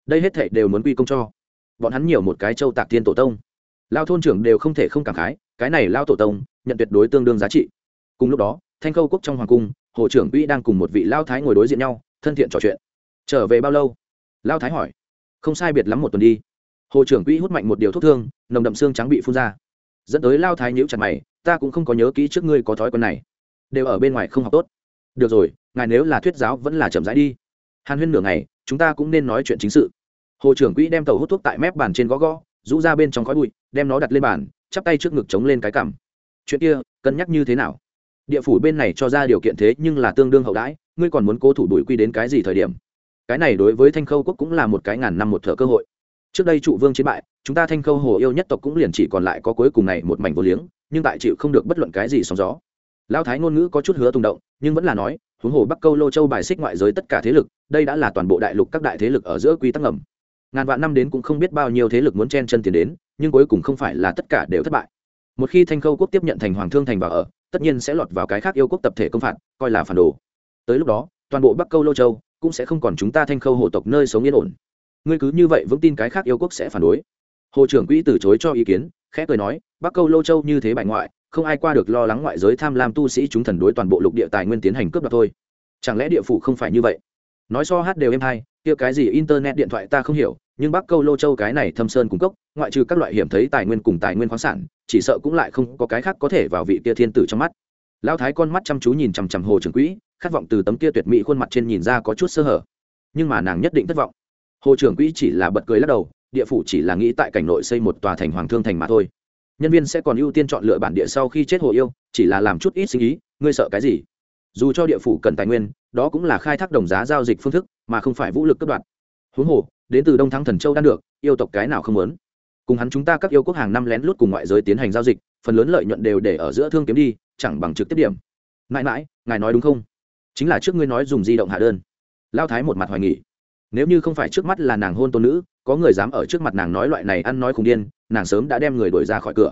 Đây hết thệ đều muốn quy công cho. Bọn hắn nhiều một cái châu tạc tiên tổ tông. Lao thôn trưởng đều không thể không cảm khái, cái này lao tổ tông, nhận tuyệt đối tương đương giá trị. Cùng lúc đó, thanh khâu quốc trong hoàng cung, hồ trưởng uy đang cùng một vị lao thái ngồi đối diện nhau, thân thiện trò chuyện. Trở về bao lâu? Lao thái hỏi không sai biệt lắm một tuần đi. Hồ trưởng quỹ hút mạnh một điều thuốc thương, nồng đậm xương trắng bị phun ra. Dẫn tới lao thái nhíu chặt mày, ta cũng không có nhớ kỹ trước ngươi có thói quen này. Đều ở bên ngoài không học tốt. Được rồi, ngài nếu là thuyết giáo vẫn là chậm rãi đi. Hàn huyên nửa ngày, chúng ta cũng nên nói chuyện chính sự. Hồ trưởng quỹ đem tàu hút thuốc tại mép bàn trên gõ gõ, rũ ra bên trong khói bụi, đem nó đặt lên bàn, chắp tay trước ngực chống lên cái cằm. Chuyện kia, cân nhắc như thế nào? Địa phủ bên này cho ra điều kiện thế nhưng là tương đương hậu đãi, ngươi còn muốn cố thủ đuổi quy đến cái gì thời điểm? Cái này đối với thanh khâu quốc cũng là một cái ngàn năm một thợ cơ hội. Trước đây trụ vương chiến bại, chúng ta thanh khâu hồ yêu nhất tộc cũng liền chỉ còn lại có cuối cùng này một mảnh vô liếng, nhưng tại chịu không được bất luận cái gì sóng gió. Lao thái ngôn ngữ có chút hứa tung động, nhưng vẫn là nói, huống hồ bắc câu lô châu bài xích ngoại giới tất cả thế lực, đây đã là toàn bộ đại lục các đại thế lực ở giữa quy tắc ngầm. Ngàn vạn năm đến cũng không biết bao nhiêu thế lực muốn chen chân tiền đến, nhưng cuối cùng không phải là tất cả đều thất bại. Một khi thanh khâu quốc tiếp nhận thành hoàng thương thành vào ở, tất nhiên sẽ lọt vào cái khác yêu quốc tập thể công phạt, coi là phản đồ. Tới lúc đó, toàn bộ bắc câu lô châu cũng sẽ không còn chúng ta thanh khâu hồ tộc nơi sống yên ổn. Ngươi cứ như vậy vững tin cái khác yêu quốc sẽ phản đối. Hồ trưởng quỹ từ chối cho ý kiến, khẽ cười nói, bắc câu lô châu như thế bại ngoại, không ai qua được lo lắng ngoại giới tham lam tu sĩ chúng thần đối toàn bộ lục địa tài nguyên tiến hành cướp đoạt thôi. Chẳng lẽ địa phủ không phải như vậy? Nói so hát đều em hay, kia cái gì internet điện thoại ta không hiểu, nhưng bắc câu lô châu cái này thâm sơn cung cấp ngoại trừ các loại hiểm thấy tài nguyên cùng tài nguyên khoáng sản, chỉ sợ cũng lại không có cái khác có thể vào vị kia thiên tử trong mắt lão thái con mắt chăm chú nhìn chằm chằm hồ trưởng quỹ, khát vọng từ tấm kia tuyệt mỹ khuôn mặt trên nhìn ra có chút sơ hở. Nhưng mà nàng nhất định thất vọng. Hồ trưởng quỹ chỉ là bật cười lắc đầu, địa phủ chỉ là nghĩ tại cảnh nội xây một tòa thành hoàng thương thành mà thôi. Nhân viên sẽ còn ưu tiên chọn lựa bản địa sau khi chết hồ yêu, chỉ là làm chút ít sinh ý ngươi sợ cái gì? Dù cho địa phủ cần tài nguyên, đó cũng là khai thác đồng giá giao dịch phương thức, mà không phải vũ lực cấp đoạt. huống hồ, đến từ đông thắng thần châu đã được, yêu tộc cái nào không muốn? Cùng hắn chúng ta các yêu quốc hàng năm lén lút cùng ngoại giới tiến hành giao dịch, phần lớn lợi nhuận đều để ở giữa thương kiếm đi chẳng bằng trực tiếp điểm. Mãi mãi, ngài nói đúng không? Chính là trước ngươi nói dùng di động hạ đơn. Lao thái một mặt hoài nghỉ nếu như không phải trước mắt là nàng hôn tôn nữ, có người dám ở trước mặt nàng nói loại này ăn nói khùng điên, nàng sớm đã đem người đuổi ra khỏi cửa.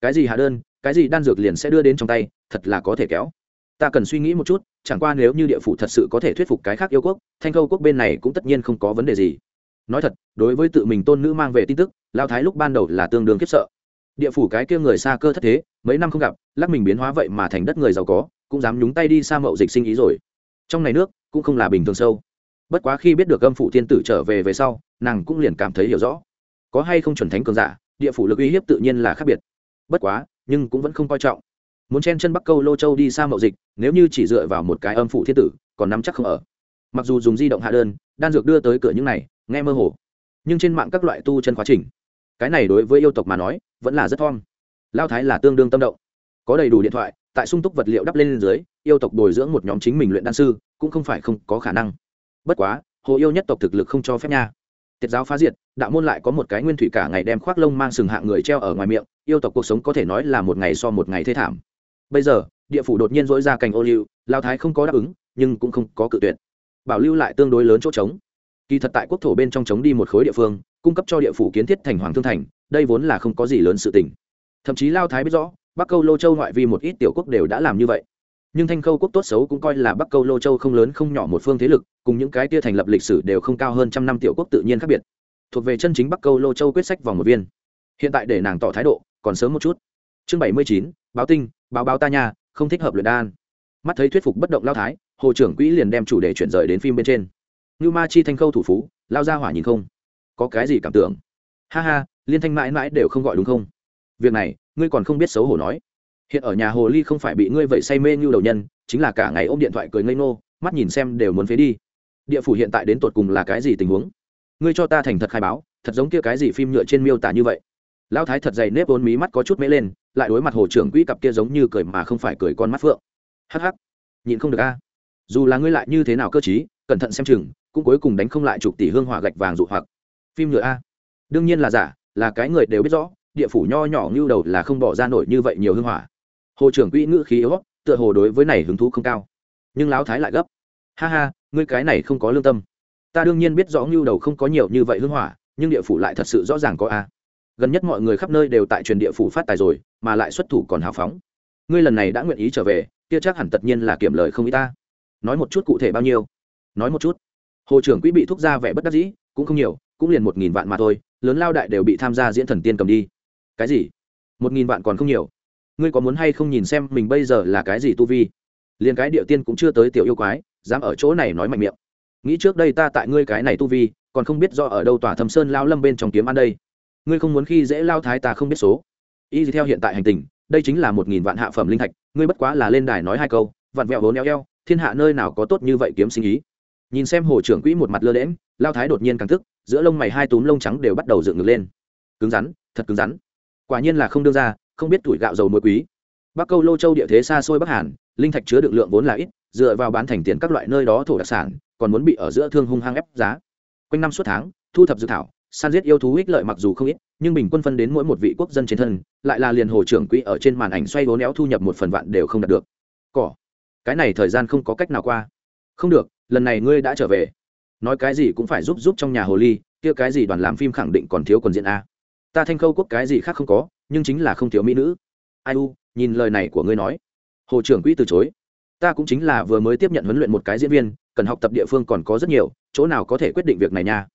Cái gì hạ đơn, cái gì đan dược liền sẽ đưa đến trong tay, thật là có thể kéo. Ta cần suy nghĩ một chút, chẳng qua nếu như địa phủ thật sự có thể thuyết phục cái khác yêu quốc, thanh khâu quốc bên này cũng tất nhiên không có vấn đề gì. Nói thật, đối với tự mình tôn nữ mang về tin tức, lao thái lúc ban đầu là tương đương khiếp sợ địa phủ cái kia người xa cơ thất thế, mấy năm không gặp, lắc mình biến hóa vậy mà thành đất người giàu có, cũng dám nhúng tay đi xa mậu dịch sinh ý rồi. Trong này nước, cũng không là bình thường sâu. Bất quá khi biết được âm phụ thiên tử trở về về sau, nàng cũng liền cảm thấy hiểu rõ. Có hay không chuẩn thánh cường giả, địa phủ lực uy hiếp tự nhiên là khác biệt. Bất quá, nhưng cũng vẫn không coi trọng. Muốn chen chân bắc câu lô châu đi xa mậu dịch, nếu như chỉ dựa vào một cái âm phụ thiên tử, còn nắm chắc không ở. Mặc dù dùng di động hạ đơn, đan dược đưa tới cửa những này, nghe mơ hồ. Nhưng trên mạng các loại tu chân quá trình, cái này đối với yêu tộc mà nói vẫn là rất thom. Lao thái là tương đương tâm động. Có đầy đủ điện thoại, tại sung túc vật liệu đắp lên dưới, yêu tộc bồi dưỡng một nhóm chính mình luyện đan sư, cũng không phải không có khả năng. Bất quá, hồ yêu nhất tộc thực lực không cho phép nha. Tiết giáo phá diệt, đạo môn lại có một cái nguyên thủy cả ngày đem khoác lông mang sừng hạng người treo ở ngoài miệng, yêu tộc cuộc sống có thể nói là một ngày so một ngày thê thảm. Bây giờ, địa phủ đột nhiên dỗi ra cành ô liu, lao thái không có đáp ứng, nhưng cũng không có cự tuyệt. Bảo lưu lại tương đối lớn chỗ trống. Kỳ thật tại quốc thổ bên trong trống đi một khối địa phương, cung cấp cho địa phủ kiến thiết thành hoàng thương thành đây vốn là không có gì lớn sự tình. Thậm chí lao thái biết rõ, bắc câu lô châu ngoại vi một ít tiểu quốc đều đã làm như vậy. Nhưng thanh khâu quốc tốt xấu cũng coi là bắc câu lô châu không lớn không nhỏ một phương thế lực, cùng những cái tia thành lập lịch sử đều không cao hơn trăm năm tiểu quốc tự nhiên khác biệt. Thuộc về chân chính bắc câu lô châu quyết sách vòng một viên. Hiện tại để nàng tỏ thái độ, còn sớm một chút. Chương bảy mươi chín, báo tinh báo báo ta nhà không thích hợp luyện đan. Mắt thấy thuyết phục bất động lao thái, hồ trưởng quỹ liền đem chủ đề chuyển rời đến phim bên trên. Như ma chi thanh khâu thủ phú, lao ra hỏa nhìn không. Có cái gì cảm tưởng? Ha ha liên thanh mãi mãi đều không gọi đúng không? Việc này, ngươi còn không biết xấu hổ nói. Hiện ở nhà hồ ly không phải bị ngươi vậy say mê như đầu nhân, chính là cả ngày ôm điện thoại cười ngây nô mắt nhìn xem đều muốn phế đi. Địa phủ hiện tại đến tột cùng là cái gì tình huống? Ngươi cho ta thành thật khai báo, thật giống kia cái gì phim nhựa trên miêu tả như vậy. Lão thái thật dày nếp vốn mí mắt có chút mễ lên, lại đối mặt hồ trưởng quỹ cặp kia giống như cười mà không phải cười con mắt phượng. Hắc hắc, nhịn không được a. Dù là ngươi lại như thế nào cơ chí cẩn thận xem chừng, cũng cuối cùng đánh không lại chục tỷ hương hỏa gạch vàng dụ hoặc. Phim nhựa a? Đương nhiên là giả là cái người đều biết rõ, địa phủ nho nhỏ như đầu là không bỏ ra nổi như vậy nhiều hương hỏa. Hồ trưởng quỹ ngữ khí yếu tựa hồ đối với này hứng thú không cao. Nhưng lão thái lại gấp. Ha ha, ngươi cái này không có lương tâm. Ta đương nhiên biết rõ như đầu không có nhiều như vậy hương hỏa, nhưng địa phủ lại thật sự rõ ràng có a. Gần nhất mọi người khắp nơi đều tại truyền địa phủ phát tài rồi, mà lại xuất thủ còn hào phóng. Ngươi lần này đã nguyện ý trở về, kia chắc hẳn tất nhiên là kiểm lời không ý ta. Nói một chút cụ thể bao nhiêu? Nói một chút. Hồ trưởng quỹ bị thúc ra vẻ bất đắc dĩ, cũng không nhiều, cũng liền một nghìn vạn mà thôi lớn lao đại đều bị tham gia diễn thần tiên cầm đi. Cái gì? Một nghìn vạn còn không nhiều. Ngươi có muốn hay không nhìn xem mình bây giờ là cái gì tu vi? Liền cái địa tiên cũng chưa tới tiểu yêu quái, dám ở chỗ này nói mạnh miệng. Nghĩ trước đây ta tại ngươi cái này tu vi, còn không biết do ở đâu tòa thâm sơn lao lâm bên trong kiếm ăn đây. Ngươi không muốn khi dễ lao thái ta không biết số. Y theo hiện tại hành tình, đây chính là một nghìn vạn hạ phẩm linh thạch, ngươi bất quá là lên đài nói hai câu, vặn vẹo vốn eo eo, thiên hạ nơi nào có tốt như vậy kiếm sinh ý. Nhìn xem hồ trưởng quỹ một mặt lơ lẽm lao thái đột nhiên càng tức giữa lông mày hai túm lông trắng đều bắt đầu dựng ngược lên. Cứng rắn, thật cứng rắn. Quả nhiên là không đương ra, không biết tuổi gạo dầu muối quý. Bắc câu lô châu địa thế xa xôi bắc hàn, linh thạch chứa được lượng vốn là ít, dựa vào bán thành tiền các loại nơi đó thổ đặc sản, còn muốn bị ở giữa thương hung hăng ép giá. Quanh năm suốt tháng, thu thập dự thảo, san giết yêu thú ích lợi mặc dù không ít, nhưng bình quân phân đến mỗi một vị quốc dân trên thân, lại là liền hồ trưởng quỹ ở trên màn ảnh xoay vốn éo thu nhập một phần vạn đều không đạt được. Cỏ. Cái này thời gian không có cách nào qua. Không được, lần này ngươi đã trở về nói cái gì cũng phải giúp giúp trong nhà hồ ly, kia cái gì đoàn làm phim khẳng định còn thiếu quần diện a. Ta thanh khâu quốc cái gì khác không có, nhưng chính là không thiếu mỹ nữ. Ai u, nhìn lời này của ngươi nói. Hồ trưởng quỹ từ chối. Ta cũng chính là vừa mới tiếp nhận huấn luyện một cái diễn viên, cần học tập địa phương còn có rất nhiều, chỗ nào có thể quyết định việc này nha.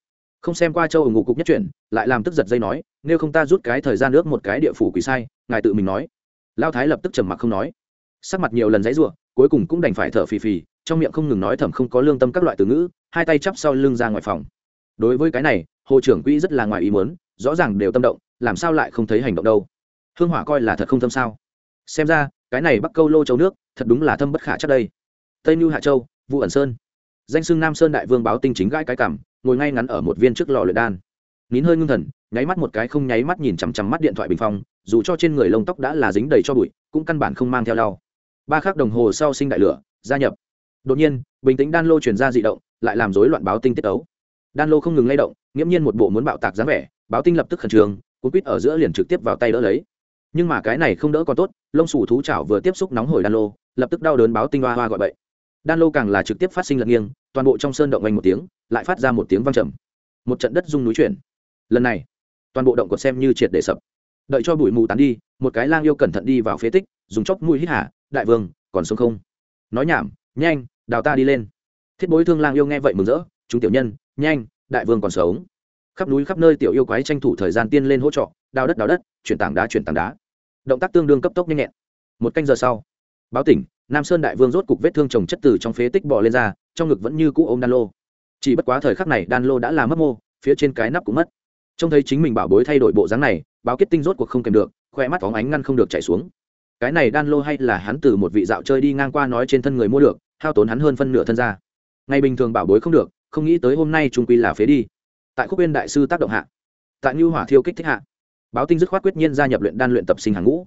Không xem qua châu ở ngụ cục nhất chuyển lại làm tức giật dây nói, nếu không ta rút cái thời gian nước một cái địa phủ quỷ sai, ngài tự mình nói. Lao thái lập tức trầm mặc không nói. Sắc mặt nhiều lần dãy ruộng cuối cùng cũng đành phải thở phì phì, trong miệng không ngừng nói thầm không có lương tâm các loại từ ngữ, hai tay chắp sau lưng ra ngoài phòng. Đối với cái này, hồ trưởng quỹ rất là ngoài ý muốn, rõ ràng đều tâm động, làm sao lại không thấy hành động đâu? Hương hỏa coi là thật không tâm sao? Xem ra, cái này bắc câu lô châu nước, thật đúng là thâm bất khả chắc đây. Tây mưu hạ châu vụ ẩn sơn. Danh xưng nam sơn đại vương báo tinh chính gãi cái cảm ngồi ngay ngắn ở một viên trước lò luyện đan. Nín hơi ngưng thần, nháy mắt một cái không nháy mắt nhìn chằm chằm mắt điện thoại bình phong, dù cho trên người lông tóc đã là dính đầy cho bụi, cũng căn bản không mang theo lau ba khắc đồng hồ sau sinh đại lửa, gia nhập. Đột nhiên, bình tĩnh đan lô truyền ra dị động, lại làm rối loạn báo tinh tiết ấu đan lô không ngừng lay động, nghiễm nhiên một bộ muốn bạo tạc dáng vẻ, báo tinh lập tức khẩn trương, cuốn quýt ở giữa liền trực tiếp vào tay đỡ lấy. Nhưng mà cái này không đỡ còn tốt, lông sủ thú chảo vừa tiếp xúc nóng hổi đan lô, lập tức đau đớn báo tinh hoa hoa gọi bậy. Đan lô càng là trực tiếp phát sinh lật nghiêng, toàn bộ trong sơn động vang một tiếng, lại phát ra một tiếng vang trầm. Một trận đất rung núi chuyển. Lần này, toàn bộ động còn xem như triệt để sập. Đợi cho bụi mù tán đi, một cái lang yêu cẩn thận đi vào phế tích, dùng chóc mũi hít hà đại vương, còn sống không? Nói nhảm, nhanh, đào ta đi lên. Thiết bối thương lang yêu nghe vậy mừng rỡ, chúng tiểu nhân, nhanh, đại vương còn sống. Khắp núi khắp nơi tiểu yêu quái tranh thủ thời gian tiên lên hỗ trợ, đào đất đào đất, chuyển tảng đá chuyển tảng đá. Động tác tương đương cấp tốc nhanh nhẹn. Một canh giờ sau, báo tỉnh, nam sơn đại vương rốt cục vết thương trồng chất từ trong phế tích bò lên ra, trong ngực vẫn như cũ ôm đan lô. Chỉ bất quá thời khắc này đan lô đã làm mất mô, phía trên cái nắp cũng mất. Trông thấy chính mình bảo bối thay đổi bộ dáng này, báo kết tinh rốt cuộc không kèm được khoe mắt phóng ánh ngăn không được chảy xuống cái này đan lô hay là hắn từ một vị dạo chơi đi ngang qua nói trên thân người mua được, hao tốn hắn hơn phân nửa thân ra ngày bình thường bảo bối không được, không nghĩ tới hôm nay trung quy là phế đi. Tại khúc viên đại sư tác động hạ, tại như hỏa thiêu kích thích hạ, báo tinh dứt khoát quyết nhiên gia nhập luyện đan luyện tập sinh hàng ngũ.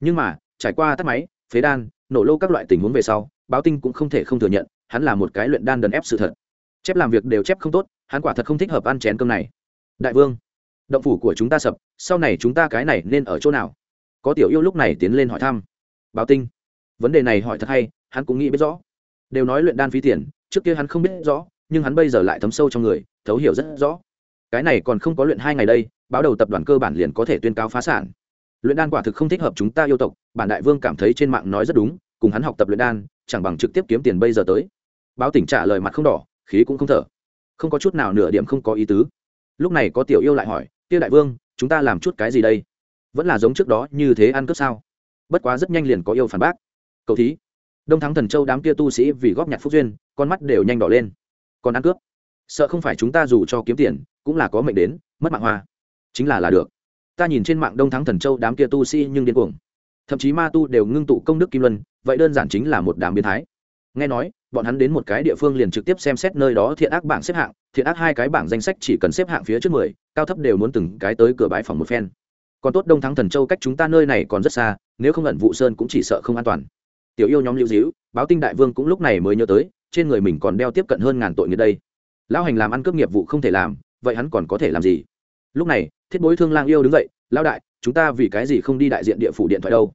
Nhưng mà, trải qua tắt máy, phế đan, nổ lô các loại tình huống về sau, báo tinh cũng không thể không thừa nhận, hắn là một cái luyện đan đần ép sự thật. Chép làm việc đều chép không tốt, hắn quả thật không thích hợp ăn chén cơm này. Đại vương, động phủ của chúng ta sập, sau này chúng ta cái này nên ở chỗ nào? Có tiểu yêu lúc này tiến lên hỏi thăm. Báo tinh, vấn đề này hỏi thật hay, hắn cũng nghĩ biết rõ. Đều nói luyện đan phí tiền, trước kia hắn không biết rõ, nhưng hắn bây giờ lại thấm sâu trong người, thấu hiểu rất rõ. Cái này còn không có luyện hai ngày đây, báo đầu tập đoàn cơ bản liền có thể tuyên cáo phá sản. Luyện đan quả thực không thích hợp chúng ta yêu tộc, bản đại vương cảm thấy trên mạng nói rất đúng, cùng hắn học tập luyện đan, chẳng bằng trực tiếp kiếm tiền bây giờ tới. Báo tỉnh trả lời mặt không đỏ, khí cũng không thở. Không có chút nào nửa điểm không có ý tứ. Lúc này có tiểu yêu lại hỏi, tiêu đại vương, chúng ta làm chút cái gì đây? Vẫn là giống trước đó như thế ăn cướp sao? Bất quá rất nhanh liền có yêu phản bác. Cậu thí, đông thắng thần châu đám kia tu sĩ vì góp nhặt phúc duyên, con mắt đều nhanh đỏ lên. Còn ăn cướp? Sợ không phải chúng ta dù cho kiếm tiền, cũng là có mệnh đến, mất mạng hoa. Chính là là được. Ta nhìn trên mạng đông thắng thần châu đám kia tu sĩ nhưng điên cuồng. Thậm chí ma tu đều ngưng tụ công đức kim luân, vậy đơn giản chính là một đám biến thái. Nghe nói, bọn hắn đến một cái địa phương liền trực tiếp xem xét nơi đó thiện ác bảng xếp hạng, thiện ác hai cái bảng danh sách chỉ cần xếp hạng phía trước mười, cao thấp đều muốn từng cái tới cửa bãi phòng một phen còn tốt đông thắng thần châu cách chúng ta nơi này còn rất xa, nếu không ẩn vụ sơn cũng chỉ sợ không an toàn. Tiểu yêu nhóm lưu dĩu báo tinh đại vương cũng lúc này mới nhớ tới, trên người mình còn đeo tiếp cận hơn ngàn tội như đây. Lão hành làm ăn cướp nghiệp vụ không thể làm, vậy hắn còn có thể làm gì? Lúc này, thiết bối thương lang yêu đứng dậy, lão đại, chúng ta vì cái gì không đi đại diện địa phủ điện thoại đâu?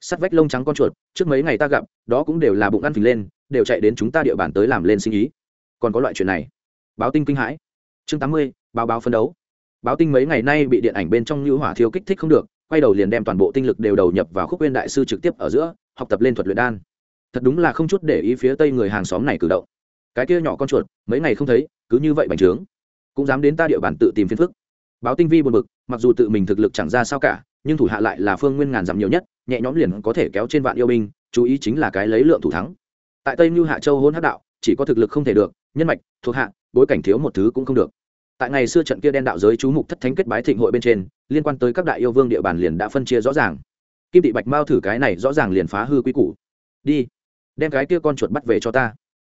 Sắt vách lông trắng con chuột, trước mấy ngày ta gặp, đó cũng đều là bụng ăn phình lên, đều chạy đến chúng ta địa bàn tới làm lên sinh ý. Còn có loại chuyện này. Báo tinh kinh hãi. Chương tám mươi, báo báo phân đấu báo tinh mấy ngày nay bị điện ảnh bên trong như hỏa thiêu kích thích không được, quay đầu liền đem toàn bộ tinh lực đều đầu nhập vào khúc nguyên đại sư trực tiếp ở giữa, học tập lên thuật luyện đan. Thật đúng là không chút để ý phía tây người hàng xóm này cử động. Cái kia nhỏ con chuột, mấy ngày không thấy, cứ như vậy bành trướng. Cũng dám đến ta địa bàn tự tìm phiền phức. Báo tinh vi buồn bực, mặc dù tự mình thực lực chẳng ra sao cả, nhưng thủ hạ lại là phương nguyên ngàn giảm nhiều nhất, nhẹ nhõm liền có thể kéo trên vạn yêu binh, chú ý chính là cái lấy lượng thủ thắng. Tại tây mưu hạ châu hôn hắc đạo, chỉ có thực lực không thể được, nhân mạch, thuộc hạ, bối cảnh thiếu một thứ cũng không được tại ngày xưa trận kia đen đạo giới chú mục thất thánh kết bái thịnh hội bên trên, liên quan tới các đại yêu vương địa bàn liền đã phân chia rõ ràng. Kim thị bạch mao thử cái này rõ ràng liền phá hư quy củ. Đi, đem cái kia con chuột bắt về cho ta.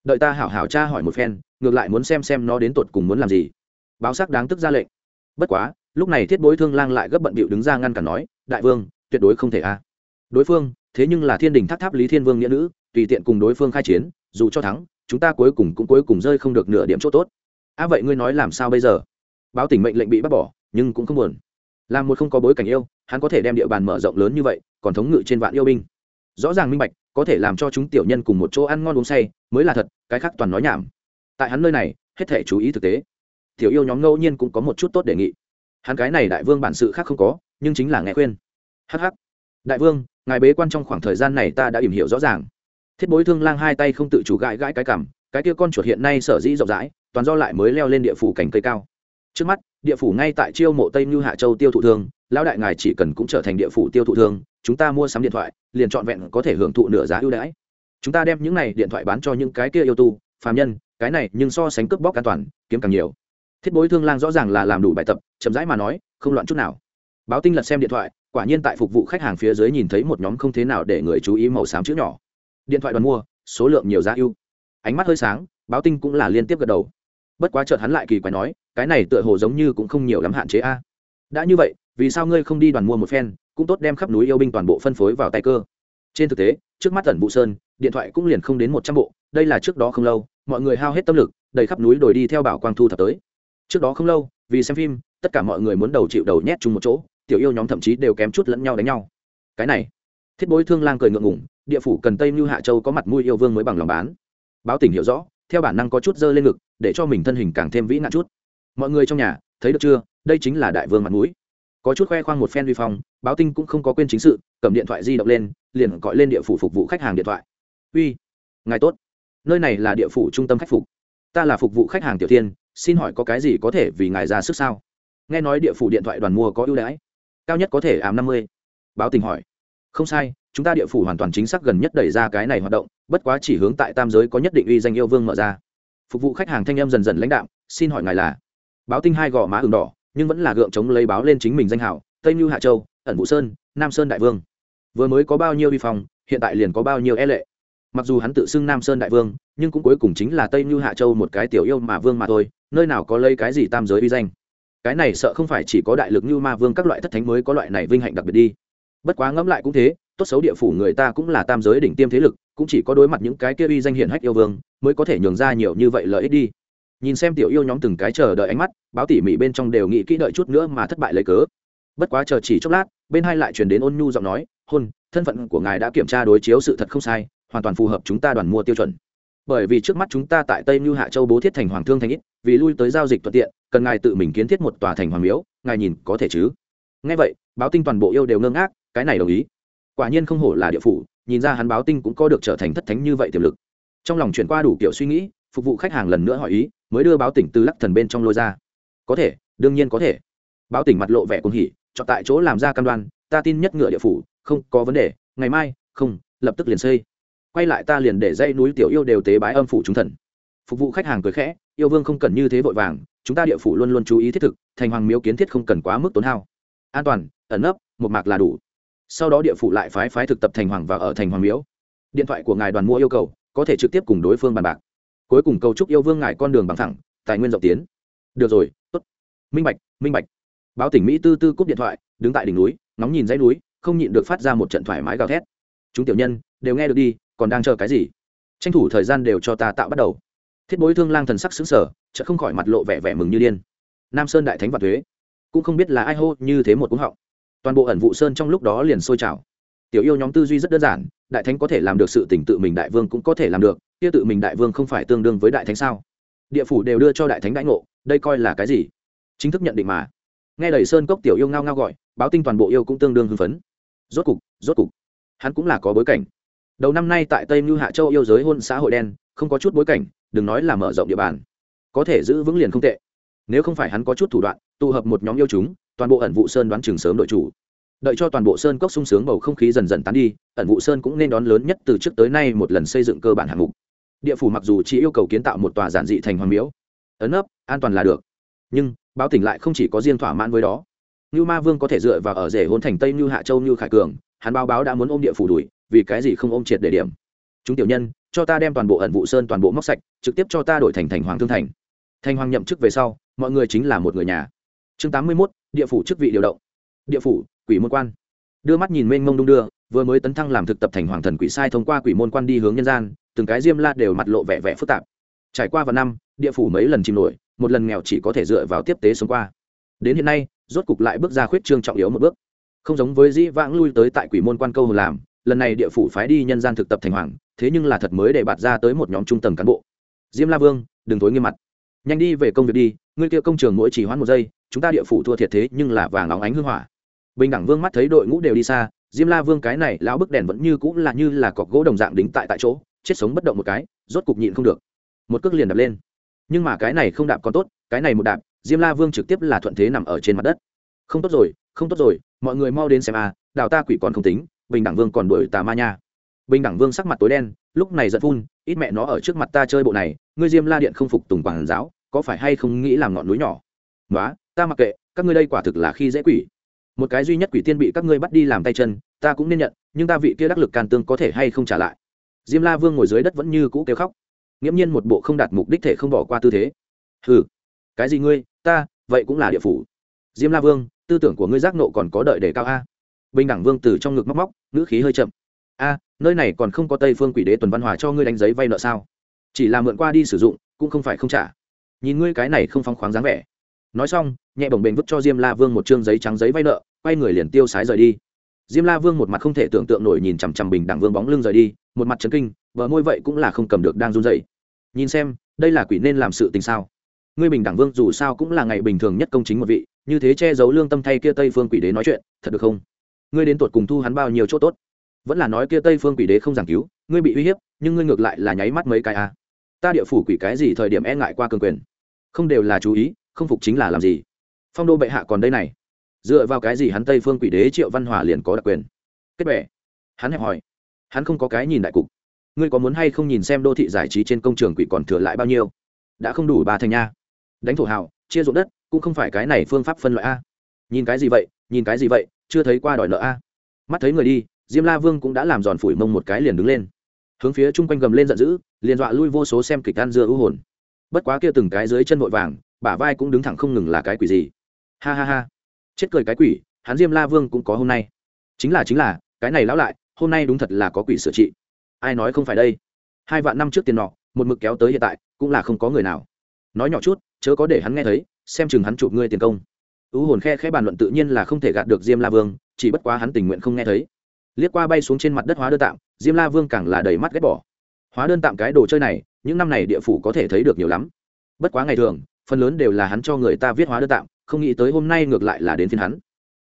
Đợi ta hảo hảo tra hỏi một phen, ngược lại muốn xem xem nó đến tột cùng muốn làm gì. Báo sắc đáng tức ra lệnh. Bất quá, lúc này thiết bối thương lang lại gấp bận bịu đứng ra ngăn cản nói, đại vương, tuyệt đối không thể a. À. Đối phương, thế nhưng là thiên đình tháp tháp lý thiên vương nghĩa nữ, tùy tiện cùng đối phương khai chiến, dù cho thắng, chúng ta cuối cùng cũng cuối cùng rơi không được nửa điểm chỗ tốt a, vậy ngươi nói làm sao bây giờ? Báo tỉnh mệnh lệnh bị bắt bỏ, nhưng cũng không buồn. Làm một không có bối cảnh yêu, hắn có thể đem địa bàn mở rộng lớn như vậy, còn thống ngự trên vạn yêu binh. Rõ ràng minh bạch, có thể làm cho chúng tiểu nhân cùng một chỗ ăn ngon uống say, mới là thật, cái khác toàn nói nhảm. Tại hắn nơi này, hết thể chú ý thực tế. Tiểu yêu nhóm ngẫu nhiên cũng có một chút tốt đề nghị. Hắn cái này đại vương bản sự khác không có, nhưng chính là nghe khuyên. Hh đại vương, ngài bế quan trong khoảng thời gian này ta đã tìm hiểu rõ ràng. Thiết bối thương lang hai tay không tự chủ gãi gãi cái cảm cái kia con chuột hiện nay sở dĩ rộng rãi toàn do lại mới leo lên địa phủ cảnh cây cao. Trước mắt, địa phủ ngay tại chiêu mộ tây như hạ châu tiêu thụ thương, lão đại ngài chỉ cần cũng trở thành địa phủ tiêu thụ thương, chúng ta mua sắm điện thoại, liền trọn vẹn có thể hưởng thụ nửa giá ưu đãi. Chúng ta đem những này điện thoại bán cho những cái kia yêu tu, phàm nhân, cái này nhưng so sánh cướp bóc an toàn, kiếm càng nhiều. Thiết bối thương lang rõ ràng là làm đủ bài tập, chậm rãi mà nói, không loạn chút nào. Báo tinh lật xem điện thoại, quả nhiên tại phục vụ khách hàng phía dưới nhìn thấy một nhóm không thế nào để người chú ý màu xám chữ nhỏ. Điện thoại đoàn mua, số lượng nhiều giá ưu. Ánh mắt hơi sáng, báo tinh cũng là liên tiếp gật đầu bất quá chợt hắn lại kỳ quái nói, cái này tựa hồ giống như cũng không nhiều lắm hạn chế a. À. Đã như vậy, vì sao ngươi không đi đoàn mua một phen, cũng tốt đem khắp núi yêu binh toàn bộ phân phối vào tay cơ. Trên thực tế, trước mắt tần vụ sơn, điện thoại cũng liền không đến một trăm bộ, đây là trước đó không lâu, mọi người hao hết tâm lực đầy khắp núi đồi đi theo bảo quang thu thập tới. Trước đó không lâu, vì xem phim, tất cả mọi người muốn đầu chịu đầu nhét chung một chỗ, tiểu yêu nhóm thậm chí đều kém chút lẫn nhau đánh nhau. Cái này, thiết bối thương lang cười ngượng ngủng địa phủ cần tây như hạ châu có mặt mũi yêu vương mới bằng lòng bán. Báo tỉnh hiểu rõ theo bản năng có chút dơ lên ngực, để cho mình thân hình càng thêm vĩ nạn chút. Mọi người trong nhà, thấy được chưa? Đây chính là đại vương mặt mũi. Có chút khoe khoang một phen vi phong, báo tinh cũng không có quên chính sự, cầm điện thoại di động lên, liền gọi lên địa phủ phục vụ khách hàng điện thoại. Uy, ngài tốt. Nơi này là địa phủ trung tâm khách phục. Ta là phục vụ khách hàng tiểu tiên, xin hỏi có cái gì có thể vì ngài ra sức sao? Nghe nói địa phủ điện thoại đoàn mua có ưu đãi, cao nhất có thể ám năm mươi. Báo tình hỏi không sai, chúng ta địa phủ hoàn toàn chính xác gần nhất đẩy ra cái này hoạt động, bất quá chỉ hướng tại tam giới có nhất định uy danh yêu vương mở ra. Phục vụ khách hàng thanh em dần dần lãnh đạm, xin hỏi ngài là? Báo tinh hai gò má ừng đỏ, nhưng vẫn là gượng chống lấy báo lên chính mình danh hảo tây như hạ châu, ẩn vũ sơn, nam sơn đại vương. Vừa mới có bao nhiêu vi phong, hiện tại liền có bao nhiêu e lệ. Mặc dù hắn tự xưng nam sơn đại vương, nhưng cũng cuối cùng chính là tây như hạ châu một cái tiểu yêu mà vương mà thôi, nơi nào có lấy cái gì tam giới uy danh. Cái này sợ không phải chỉ có đại lực như ma vương các loại thất thánh mới có loại này vinh hạnh đặc biệt đi bất quá ngẫm lại cũng thế, tốt xấu địa phủ người ta cũng là tam giới đỉnh tiêm thế lực, cũng chỉ có đối mặt những cái kia uy danh hiển hách yêu vương, mới có thể nhường ra nhiều như vậy lợi ích đi. Nhìn xem tiểu yêu nhóm từng cái chờ đợi ánh mắt, báo tỉ mỉ bên trong đều nghĩ kỹ đợi chút nữa mà thất bại lấy cớ. Bất quá chờ chỉ chốc lát, bên hai lại chuyển đến ôn nhu giọng nói, hôn, thân phận của ngài đã kiểm tra đối chiếu sự thật không sai, hoàn toàn phù hợp chúng ta đoàn mua tiêu chuẩn. Bởi vì trước mắt chúng ta tại tây như hạ châu bố thiết thành hoàng thương thành ít, vì lui tới giao dịch thuận tiện, cần ngài tự mình kiến thiết một tòa thành hoàng miếu, ngài nhìn có thể chứ? Ngay vậy, báo tinh toàn bộ yêu đều ngơ ngác cái này đồng ý. Quả nhiên không hổ là địa phủ, nhìn ra hắn báo tinh cũng có được trở thành thất thánh như vậy tiềm lực. Trong lòng chuyển qua đủ kiểu suy nghĩ, phục vụ khách hàng lần nữa hỏi ý, mới đưa báo tỉnh từ lắc thần bên trong lôi ra. Có thể, đương nhiên có thể. Báo tỉnh mặt lộ vẻ cuồng hỉ, chọn tại chỗ làm ra cam đoan, ta tin nhất ngựa địa phủ, không có vấn đề, ngày mai, không, lập tức liền xây. Quay lại ta liền để dây núi tiểu yêu đều tế bái âm phủ chúng thần. Phục vụ khách hàng cười khẽ, yêu vương không cần như thế vội vàng, chúng ta địa phủ luôn luôn chú ý thiết thực, thành hoàng miếu kiến thiết không cần quá mức tốn hao. An toàn, ẩn nấp, một mạc là đủ sau đó địa phủ lại phái phái thực tập thành hoàng và ở thành hoàng miếu. Điện thoại của ngài đoàn mua yêu cầu, có thể trực tiếp cùng đối phương bàn bạc. Cuối cùng cầu chúc yêu vương ngài con đường bằng thẳng, tài nguyên rộng tiến. Được rồi, tốt. Minh bạch minh bạch. Báo tỉnh mỹ tư tư cúp điện thoại, đứng tại đỉnh núi, ngóng nhìn dãy núi, không nhịn được phát ra một trận thoải mái gào thét. Chúng tiểu nhân, đều nghe được đi, còn đang chờ cái gì? Tranh thủ thời gian đều cho ta tạo bắt đầu. Thiết bối thương lang thần sắc xứng sở chợ không khỏi mặt lộ vẻ vẻ mừng như điên. Nam sơn đại thánh và thuế. Cũng không biết là ai hô, như thế một cúng họng toàn bộ ẩn vụ sơn trong lúc đó liền sôi trào. Tiểu yêu nhóm tư duy rất đơn giản, đại thánh có thể làm được sự tỉnh tự mình đại vương cũng có thể làm được, kia tự mình đại vương không phải tương đương với đại thánh sao? Địa phủ đều đưa cho đại thánh đãi ngộ, đây coi là cái gì? Chính thức nhận định mà. Nghe đầy sơn cốc tiểu yêu ngao ngao gọi, báo tinh toàn bộ yêu cũng tương đương hưng phấn. Rốt cục rốt cục, hắn cũng là có bối cảnh. Đầu năm nay tại tây mưu hạ châu yêu giới hôn xã hội đen, không có chút bối cảnh, đừng nói là mở rộng địa bàn. Có thể giữ vững liền không tệ. Nếu không phải hắn có chút thủ đoạn, tụ hợp một nhóm yêu chúng toàn bộ ẩn vụ sơn đoán chừng sớm đội chủ. Đợi cho toàn bộ sơn cốc sung sướng bầu không khí dần dần tán đi, ẩn vụ sơn cũng nên đón lớn nhất từ trước tới nay một lần xây dựng cơ bản hạng mục. Địa phủ mặc dù chỉ yêu cầu kiến tạo một tòa giản dị thành hoàng miếu, ấn ấp, an toàn là được. Nhưng, báo tỉnh lại không chỉ có riêng thỏa mãn với đó. Như ma vương có thể dựa vào ở rể hôn thành tây như hạ châu như khải cường, hắn báo báo đã muốn ôm địa phủ đuổi, vì cái gì không ôm triệt để điểm. Chúng tiểu nhân, cho ta đem toàn bộ ẩn vụ sơn toàn bộ móc sạch, trực tiếp cho ta đổi thành thành hoàng thương thành. Thành hoàng nhậm chức về sau, mọi người chính là một người nhà. Chương tám mươi mốt địa phủ chức vị điều động. Địa phủ, quỷ môn quan. Đưa mắt nhìn mênh mông đung đưa, vừa mới tấn thăng làm thực tập thành hoàng thần quỷ sai thông qua quỷ môn quan đi hướng nhân gian, từng cái diêm la đều mặt lộ vẻ vẻ phức tạp. Trải qua vào năm, địa phủ mấy lần chìm nổi, một lần nghèo chỉ có thể dựa vào tiếp tế sống qua. Đến hiện nay, rốt cục lại bước ra khuyết trương trọng yếu một bước. Không giống với dĩ vãng lui tới tại quỷ môn quan câu làm, lần này địa phủ phái đi nhân gian thực tập thành hoàng, thế nhưng là thật mới để bạt ra tới một nhóm trung tầng cán bộ. Diêm la vương, đừng thối nghiêm mặt. Nhanh đi về công việc đi, ngươi kia công trường mỗi chỉ hoãn một giây chúng ta địa phủ thua thiệt thế nhưng là vàng óng ánh hương hỏa. Bình đẳng vương mắt thấy đội ngũ đều đi xa, diêm la vương cái này lão bức đèn vẫn như cũng là như là cọc gỗ đồng dạng đính tại tại chỗ, chết sống bất động một cái, rốt cục nhịn không được. Một cước liền đập lên. Nhưng mà cái này không đạp còn tốt, cái này một đạp, diêm la vương trực tiếp là thuận thế nằm ở trên mặt đất. Không tốt rồi, không tốt rồi, mọi người mau đến xem à đào ta quỷ còn không tính, bình đẳng vương còn đuổi tà ma nha. Bình đẳng vương sắc mặt tối đen, lúc này giận phun, ít mẹ nó ở trước mặt ta chơi bộ này, ngươi diêm la điện không phục tùng quản giáo, có phải hay không nghĩ làm ngọn núi nhỏ? Nói ta mặc kệ, các ngươi đây quả thực là khi dễ quỷ. Một cái duy nhất quỷ tiên bị các ngươi bắt đi làm tay chân, ta cũng nên nhận, nhưng ta vị kia đắc lực can tương có thể hay không trả lại? Diêm la vương ngồi dưới đất vẫn như cũ kêu khóc. Nghiễm nhiên một bộ không đạt mục đích thể không bỏ qua tư thế. Ừ cái gì ngươi, ta, vậy cũng là địa phủ. Diêm la vương, tư tưởng của ngươi giác nộ còn có đợi để cao a? Bình đẳng vương từ trong ngực móc móc, ngữ khí hơi chậm. A, nơi này còn không có tây phương quỷ đế tuần văn hòa cho ngươi đánh giấy vay nợ sao? Chỉ là mượn qua đi sử dụng, cũng không phải không trả. Nhìn ngươi cái này không phong khoáng dáng vẻ nói xong, nhẹ bồng bềnh vứt cho diêm la vương một chương giấy trắng giấy vay nợ, quay người liền tiêu sái rời đi. Diêm la vương một mặt không thể tưởng tượng nổi nhìn chằm chằm bình đẳng vương bóng lưng rời đi, một mặt chấn kinh, vợ môi vậy cũng là không cầm được đang run dậy nhìn xem, đây là quỷ nên làm sự tình sao? Ngươi bình đẳng vương dù sao cũng là ngày bình thường nhất công chính một vị, như thế che giấu lương tâm thay kia tây phương quỷ đế nói chuyện, thật được không? Ngươi đến tuột cùng thu hắn bao nhiêu chỗ tốt? Vẫn là nói kia tây phương quỷ đế không giảng cứu, ngươi bị uy hiếp, nhưng ngươi ngược lại là nháy mắt mấy cái à. ta địa phủ quỷ cái gì thời điểm e ngại qua cường quyền? Không đều là chú ý không phục chính là làm gì? Phong đô bệ hạ còn đây này. Dựa vào cái gì hắn tây phương quỷ đế triệu văn hòa liền có đặc quyền? Kết bệ hắn hẹp hỏi. Hắn không có cái nhìn đại cục. Ngươi có muốn hay không nhìn xem đô thị giải trí trên công trường quỷ còn thừa lại bao nhiêu? Đã không đủ ba thành nha. Đánh thổ hào, chia ruộng đất, cũng không phải cái này phương pháp phân loại a. Nhìn cái gì vậy, nhìn cái gì vậy, chưa thấy qua đòi nợ a. Mắt thấy người đi, diêm la vương cũng đã làm giòn phủi mông một cái liền đứng lên. Hướng phía chung quanh gầm lên giận dữ, liền dọa lui vô số xem kịch ăn dưa ưu hồn. Bất quá kia từng cái dưới chân vội vàng bả vai cũng đứng thẳng không ngừng là cái quỷ gì. Ha ha ha. Chết cười cái quỷ, hắn diêm la vương cũng có hôm nay. Chính là chính là, cái này lão lại, hôm nay đúng thật là có quỷ sửa trị. Ai nói không phải đây? Hai vạn năm trước tiền nọ, một mực kéo tới hiện tại, cũng là không có người nào. Nói nhỏ chút, chớ có để hắn nghe thấy, xem chừng hắn chụp ngươi tiền công. Ưu hồn khe khẽ bàn luận tự nhiên là không thể gạt được diêm la vương, chỉ bất quá hắn tình nguyện không nghe thấy. Liếc qua bay xuống trên mặt đất hóa đơn tạm, diêm la vương càng là đầy mắt ghét bỏ. Hóa đơn tạm cái đồ chơi này, những năm này địa phủ có thể thấy được nhiều lắm. Bất quá ngày thường phần lớn đều là hắn cho người ta viết hóa đơn tạm, không nghĩ tới hôm nay ngược lại là đến phiên hắn.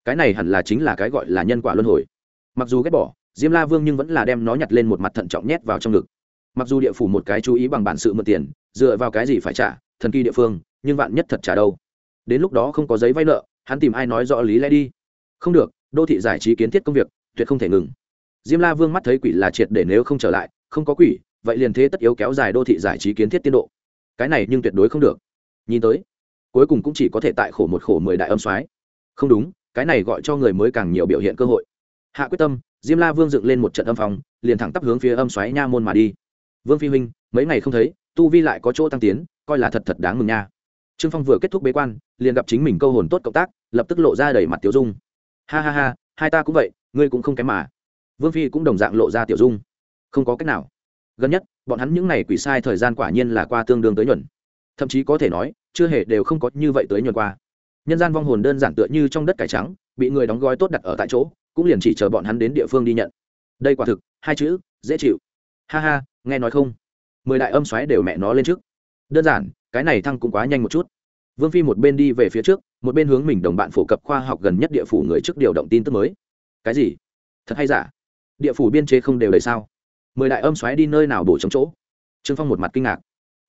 Cái này hẳn là chính là cái gọi là nhân quả luân hồi. Mặc dù ghét bỏ, diêm la vương nhưng vẫn là đem nó nhặt lên một mặt thận trọng nhét vào trong ngực. Mặc dù địa phủ một cái chú ý bằng bản sự mượn tiền, dựa vào cái gì phải trả, thần kỳ địa phương, nhưng vạn nhất thật trả đâu? Đến lúc đó không có giấy vay nợ, hắn tìm ai nói rõ lý lẽ đi? Không được, đô thị giải trí kiến thiết công việc, tuyệt không thể ngừng. Diêm la vương mắt thấy quỷ là triệt để nếu không trở lại, không có quỷ, vậy liền thế tất yếu kéo dài đô thị giải trí kiến thiết tiến độ. Cái này nhưng tuyệt đối không được nhìn tới, cuối cùng cũng chỉ có thể tại khổ một khổ mười đại âm soái. Không đúng, cái này gọi cho người mới càng nhiều biểu hiện cơ hội. Hạ quyết tâm, diêm la vương dựng lên một trận âm phòng liền thẳng tắp hướng phía âm xoáy nha môn mà đi. Vương phi huynh, mấy ngày không thấy, tu vi lại có chỗ tăng tiến, coi là thật thật đáng mừng nha. Trương phong vừa kết thúc bế quan, liền gặp chính mình câu hồn tốt cộng tác, lập tức lộ ra đầy mặt tiểu dung. Ha ha ha, hai ta cũng vậy, ngươi cũng không kém mà. Vương phi cũng đồng dạng lộ ra tiểu dung. Không có cách nào. Gần nhất, bọn hắn những n à y quỷ sai thời gian quả nhiên là qua tương đương tới nhuận thậm chí có thể nói, chưa hề đều không có như vậy tới nhuần qua. Nhân gian vong hồn đơn giản tựa như trong đất cải trắng, bị người đóng gói tốt đặt ở tại chỗ, cũng liền chỉ chờ bọn hắn đến địa phương đi nhận. Đây quả thực, hai chữ, dễ chịu. Ha ha, nghe nói không? Mười đại âm xoáy đều mẹ nó lên trước. Đơn giản, cái này thăng cũng quá nhanh một chút. Vương phi một bên đi về phía trước, một bên hướng mình đồng bạn phổ cập khoa học gần nhất địa phủ người trước điều động tin tức mới. Cái gì? Thật hay giả? Địa phủ biên chế không đều đầy sao? Mười đại âm xoáy đi nơi nào bổ chống chỗ? Trương phong một mặt kinh ngạc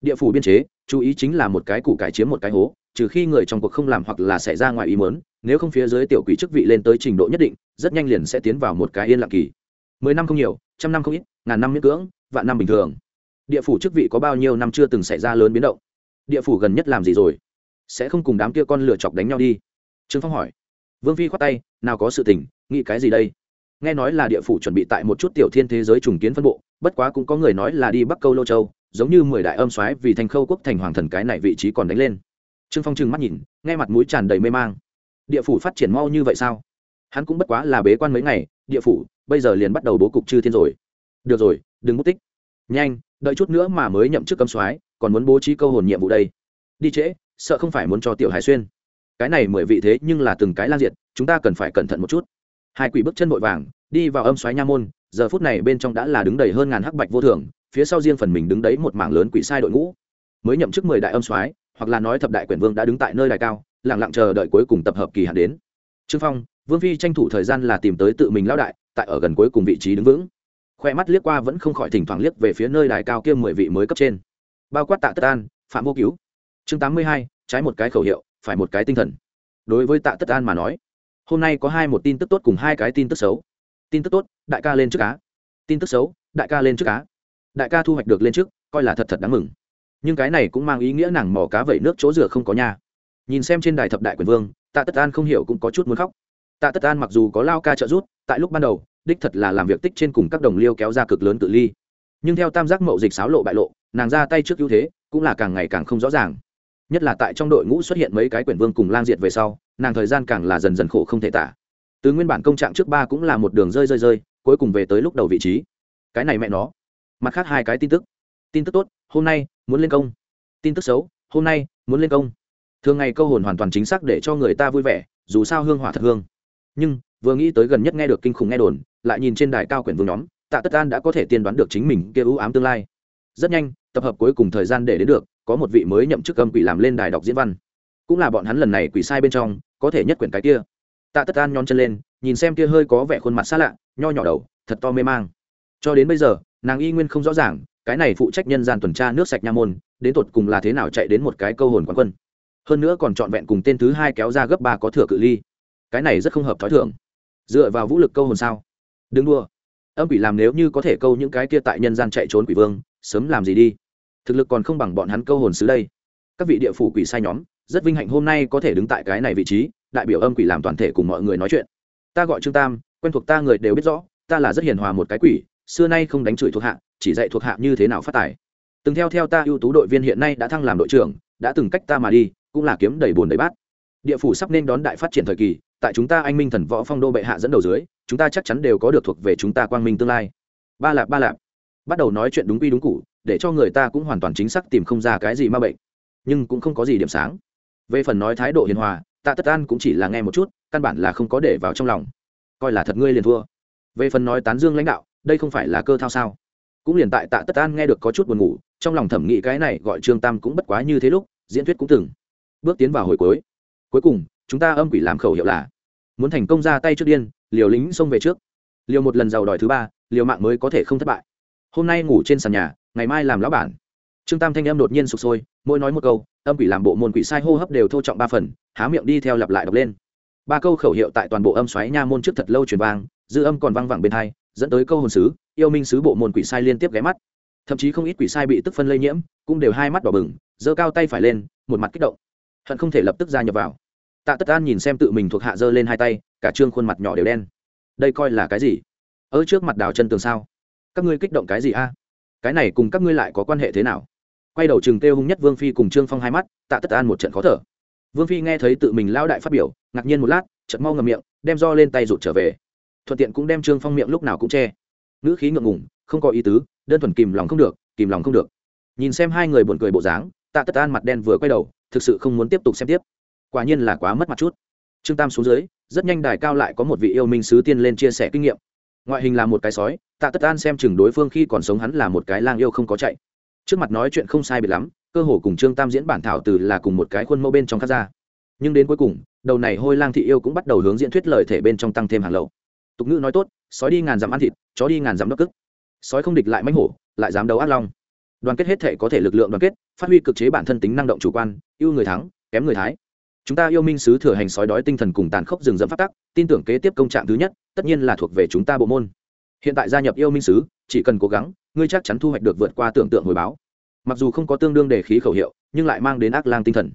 địa phủ biên chế, chú ý chính là một cái củ cải chiếm một cái hố, trừ khi người trong cuộc không làm hoặc là xảy ra ngoài ý mớn nếu không phía dưới tiểu quỷ chức vị lên tới trình độ nhất định, rất nhanh liền sẽ tiến vào một cái yên lặng kỳ. Mười năm không nhiều, trăm năm không ít, ngàn năm miễn cưỡng, vạn năm bình thường. Địa phủ chức vị có bao nhiêu năm chưa từng xảy ra lớn biến động? Địa phủ gần nhất làm gì rồi? Sẽ không cùng đám kia con lửa chọc đánh nhau đi. Trương phong hỏi. Vương phi khoát tay, nào có sự tình, nghĩ cái gì đây? Nghe nói là địa phủ chuẩn bị tại một chút tiểu thiên thế giới trùng kiến phân bộ, bất quá cũng có người nói là đi bắc câu lô châu giống như mười đại âm soái vì thành khâu quốc thành hoàng thần cái này vị trí còn đánh lên. Trương phong trừng mắt nhìn, nghe mặt mũi tràn đầy mê mang. Địa phủ phát triển mau như vậy sao? Hắn cũng bất quá là bế quan mấy ngày, địa phủ, bây giờ liền bắt đầu bố cục chư thiên rồi. Được rồi, đừng mất tích. Nhanh, đợi chút nữa mà mới nhậm chức cấm soái, còn muốn bố trí câu hồn nhiệm vụ đây. Đi trễ, sợ không phải muốn cho tiểu hải xuyên. Cái này mười vị thế nhưng là từng cái lan diệt chúng ta cần phải cẩn thận một chút. Hai quỷ bước chân vội vàng, đi vào âm xoáy nha môn, giờ phút này bên trong đã là đứng đầy hơn ngàn hắc bạch vô thường phía sau riêng phần mình đứng đấy một mảng lớn quỷ sai đội ngũ. Mới nhậm chức mười đại âm soái, hoặc là nói thập đại quyển vương đã đứng tại nơi đài cao lẳng lặng chờ đợi cuối cùng tập hợp kỳ hạn đến. Trương phong, vương phi tranh thủ thời gian là tìm tới tự mình lao đại, tại ở gần cuối cùng vị trí đứng vững. Khoe mắt liếc qua vẫn không khỏi thỉnh thoảng liếc về phía nơi đài cao kia mười vị mới cấp trên. Bao quát tạ tất an, phạm vô cứu. Chương tám mươi hai, trái một cái khẩu hiệu, phải một cái tinh thần. Đối với tạ tất an mà nói, hôm nay có hai một tin tức tốt cùng hai cái tin tức xấu. Tin tức tốt, đại ca lên trước cá tin tức xấu, đại ca lên trước cá đại ca thu hoạch được lên trước, coi là thật thật đáng mừng. Nhưng cái này cũng mang ý nghĩa nàng mò cá vẩy nước chỗ rửa không có nhà. Nhìn xem trên đài thập đại quyền vương, tạ tất an không hiểu cũng có chút muốn khóc. Tạ tất an mặc dù có lao ca trợ rút tại lúc ban đầu, đích thật là làm việc tích trên cùng các đồng liêu kéo ra cực lớn tự ly. Nhưng theo tam giác mậu dịch xáo lộ bại lộ, nàng ra tay trước ưu thế, cũng là càng ngày càng không rõ ràng. Nhất là tại trong đội ngũ xuất hiện mấy cái quyển vương cùng lang diệt về sau, nàng thời gian càng là dần dần khổ không thể tả. Từ nguyên bản công trạng trước ba cũng là một đường rơi rơi rơi, cuối cùng về tới lúc đầu vị trí. Cái này mẹ nó mặt khác hai cái tin tức. Tin tức tốt, hôm nay, muốn lên công. Tin tức xấu, hôm nay, muốn lên công. Thường ngày câu hồn hoàn toàn chính xác để cho người ta vui vẻ, dù sao hương hỏa thật hương. Nhưng, vừa nghĩ tới gần nhất nghe được kinh khủng nghe đồn, lại nhìn trên đài cao quyển vương nhóm, tạ tất an đã có thể tiên đoán được chính mình kia ưu ám tương lai. Rất nhanh, tập hợp cuối cùng thời gian để đến được, có một vị mới nhậm chức âm quỷ làm lên đài đọc diễn văn. Cũng là bọn hắn lần này quỷ sai bên trong, có thể nhất quyển cái kia. Tạ tất an nhón chân lên, nhìn xem kia hơi có vẻ khuôn mặt xa lạ, nho nhỏ đầu, thật to mê mang. Cho đến bây giờ nàng y nguyên không rõ ràng, cái này phụ trách nhân gian tuần tra nước sạch nha môn, đến tột cùng là thế nào chạy đến một cái câu hồn quán quân. Hơn nữa còn trọn vẹn cùng tên thứ hai kéo ra gấp ba có thừa cự ly. Cái này rất không hợp t h ó i thưởng dựa vào vũ lực câu hồn sao? Đừng đua âm quỷ làm nếu như có thể câu những cái kia tại nhân gian chạy trốn quỷ vương, sớm làm gì đi? Thực lực còn không bằng bọn hắn câu hồn xứ đây. Các vị địa phủ quỷ sai nhóm, rất vinh hạnh hôm nay có thể đứng tại cái này vị trí, đại biểu âm quỷ làm toàn thể cùng mọi người nói chuyện. Ta gọi trương tam, quen thuộc ta người đều biết rõ, ta là rất hiền hòa một cái quỷ xưa nay không đánh chửi thuộc hạ, chỉ dạy thuộc hạ như thế nào phát tài. Từng theo theo ta ưu tú đội viên hiện nay đã thăng làm đội trưởng, đã từng cách ta mà đi, cũng là kiếm đầy bồn đầy bát. Địa phủ sắp nên đón đại phát triển thời kỳ, tại chúng ta anh minh thần võ phong đô bệ hạ dẫn đầu dưới, chúng ta chắc chắn đều có được thuộc về chúng ta quang minh tương lai. Ba lạp ba lạp. Bắt đầu nói chuyện đúng quy đúng cụ để cho người ta cũng hoàn toàn chính xác tìm không ra cái gì ma bệnh. Nhưng cũng không có gì điểm sáng. Về phần nói thái độ hiền hòa tạ tất an cũng chỉ là nghe một chút, căn bản là không có để vào trong lòng. Coi là thật ngươi liền thua. Về phần nói tán dương lãnh đạo đây không phải là cơ thao sao? Cũng liền tại tạ tất an nghe được có chút buồn ngủ, trong lòng thẩm nghĩ cái này gọi trương tam cũng bất quá như thế lúc, diễn thuyết cũng từng bước tiến vào hồi cuối. Cuối cùng, chúng ta âm quỷ làm khẩu hiệu là, muốn thành công ra tay trước điên, liều lính xông về trước. Liều một lần giàu đòi thứ ba, liều mạng mới có thể không thất bại. Hôm nay ngủ trên sàn nhà, ngày mai làm lão bản. Trương tam thanh em đột nhiên sụp sôi, mỗi nói một câu, âm quỷ làm bộ môn quỷ sai hô hấp đều thô trọng ba phần, há miệng đi theo lặp lại đọc lên. Ba câu khẩu hiệu tại toàn bộ âm xoáy nha môn trước thật lâu truyền vang, dư âm còn vang vẳng bên hai dẫn tới câu hồn sứ, yêu minh sứ bộ môn quỷ sai liên tiếp ghé mắt. Thậm chí không ít quỷ sai bị tức phân lây nhiễm, cũng đều hai mắt đỏ bừng, giơ cao tay phải lên, một mặt kích động. Hận không thể lập tức ra nhập vào. Tạ tất an nhìn xem tự mình thuộc hạ giơ lên hai tay, cả trương khuôn mặt nhỏ đều đen. Đây coi là cái gì? Ở trước mặt đào chân tường sao? Các ngươi kích động cái gì a? Cái này cùng các ngươi lại có quan hệ thế nào? Quay đầu chừng kêu hung nhất vương phi cùng trương phong hai mắt, tạ tất an một trận khó thở. Vương phi nghe thấy tự mình lao đại phát biểu, ngạc nhiên một lát chật mau ngầm miệng, đem do lên tay rụt trở về thuận tiện cũng đem trương phong miệng lúc nào cũng che. Ngữ khí ngượng ngùng, không có ý tứ, đơn thuần kìm lòng không được, kìm lòng không được. Nhìn xem hai người buồn cười bộ dáng, tạ tất an mặt đen vừa quay đầu, thực sự không muốn tiếp tục xem tiếp. Quả nhiên là quá mất mặt chút. Trương tam xuống dưới, rất nhanh đài cao lại có một vị yêu minh sứ tiên lên chia sẻ kinh nghiệm. Ngoại hình là một cái sói, tạ tất an xem chừng đối phương khi còn sống hắn là một cái lang yêu không có chạy. Trước mặt nói chuyện không sai biệt lắm, cơ hồ cùng trương tam diễn bản thảo từ là cùng một cái khuôn mẫu bên trong khắc ra. Nhưng đến cuối cùng, đầu này hôi lang thị yêu cũng bắt đầu hướng diễn thuyết lời thể bên trong tăng thêm hàng lậu tục ngữ nói tốt, sói đi ngàn dặm ăn thịt, chó đi ngàn dặm đốc cức. Sói không địch lại mánh hổ, lại dám đấu ác long. Đoàn kết hết thể có thể lực lượng đoàn kết, phát huy cực chế bản thân tính năng động chủ quan, yêu người thắng, kém người thái. Chúng ta yêu minh sứ thừa hành sói đói tinh thần cùng tàn khốc rừng rậm phát tắc, tin tưởng kế tiếp công trạng thứ nhất, tất nhiên là thuộc về chúng ta bộ môn. Hiện tại gia nhập yêu minh sứ, chỉ cần cố gắng, ngươi chắc chắn thu hoạch được vượt qua tưởng tượng hồi báo. Mặc dù không có tương đương đề khí khẩu hiệu, nhưng lại mang đến ác lang tinh thần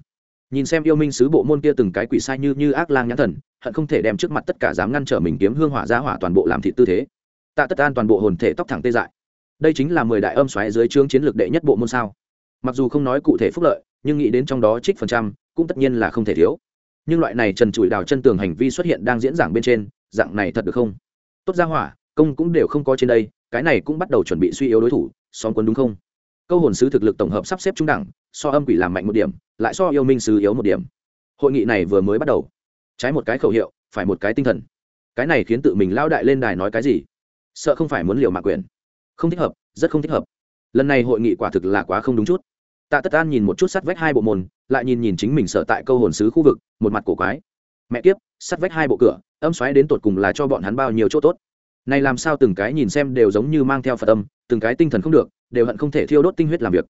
nhìn xem yêu minh sứ bộ môn kia từng cái quỷ sai như như ác lang nhãn thần, hận không thể đem trước mặt tất cả dám ngăn trở mình kiếm hương hỏa ra hỏa toàn bộ làm thị tư thế. Tạ tất an toàn bộ hồn thể tóc thẳng tê dại. Đây chính là mười đại âm xoáy dưới trương chiến lược đệ nhất bộ môn sao? Mặc dù không nói cụ thể phúc lợi, nhưng nghĩ đến trong đó trích phần trăm, cũng tất nhiên là không thể thiếu. Nhưng loại này trần trụi đào chân tường hành vi xuất hiện đang diễn giảng bên trên, dạng này thật được không? Tốt ra hỏa, công cũng đều không có trên đây, cái này cũng bắt đầu chuẩn bị suy yếu đối thủ, xóm quân đúng không? Câu hồn sứ thực lực tổng hợp sắp xếp trung đẳng, so âm quỷ làm mạnh một điểm lại so yêu minh sứ yếu một điểm. Hội nghị này vừa mới bắt đầu. Trái một cái khẩu hiệu, phải một cái tinh thần. Cái này khiến tự mình lao đại lên đài nói cái gì? Sợ không phải muốn liều mạng quyền. Không thích hợp, rất không thích hợp. Lần này hội nghị quả thực là quá không đúng chút. Tạ tất an nhìn một chút sắt vách hai bộ môn, lại nhìn nhìn chính mình sợ tại câu hồn sứ khu vực, một mặt cổ quái. Mẹ kiếp, sắt vách hai bộ cửa, âm xoáy đến tột cùng là cho bọn hắn bao nhiêu chỗ tốt? Này làm sao từng cái nhìn xem đều giống như mang theo phật âm, từng cái tinh thần không được, đều hận không thể thiêu đốt tinh huyết làm việc.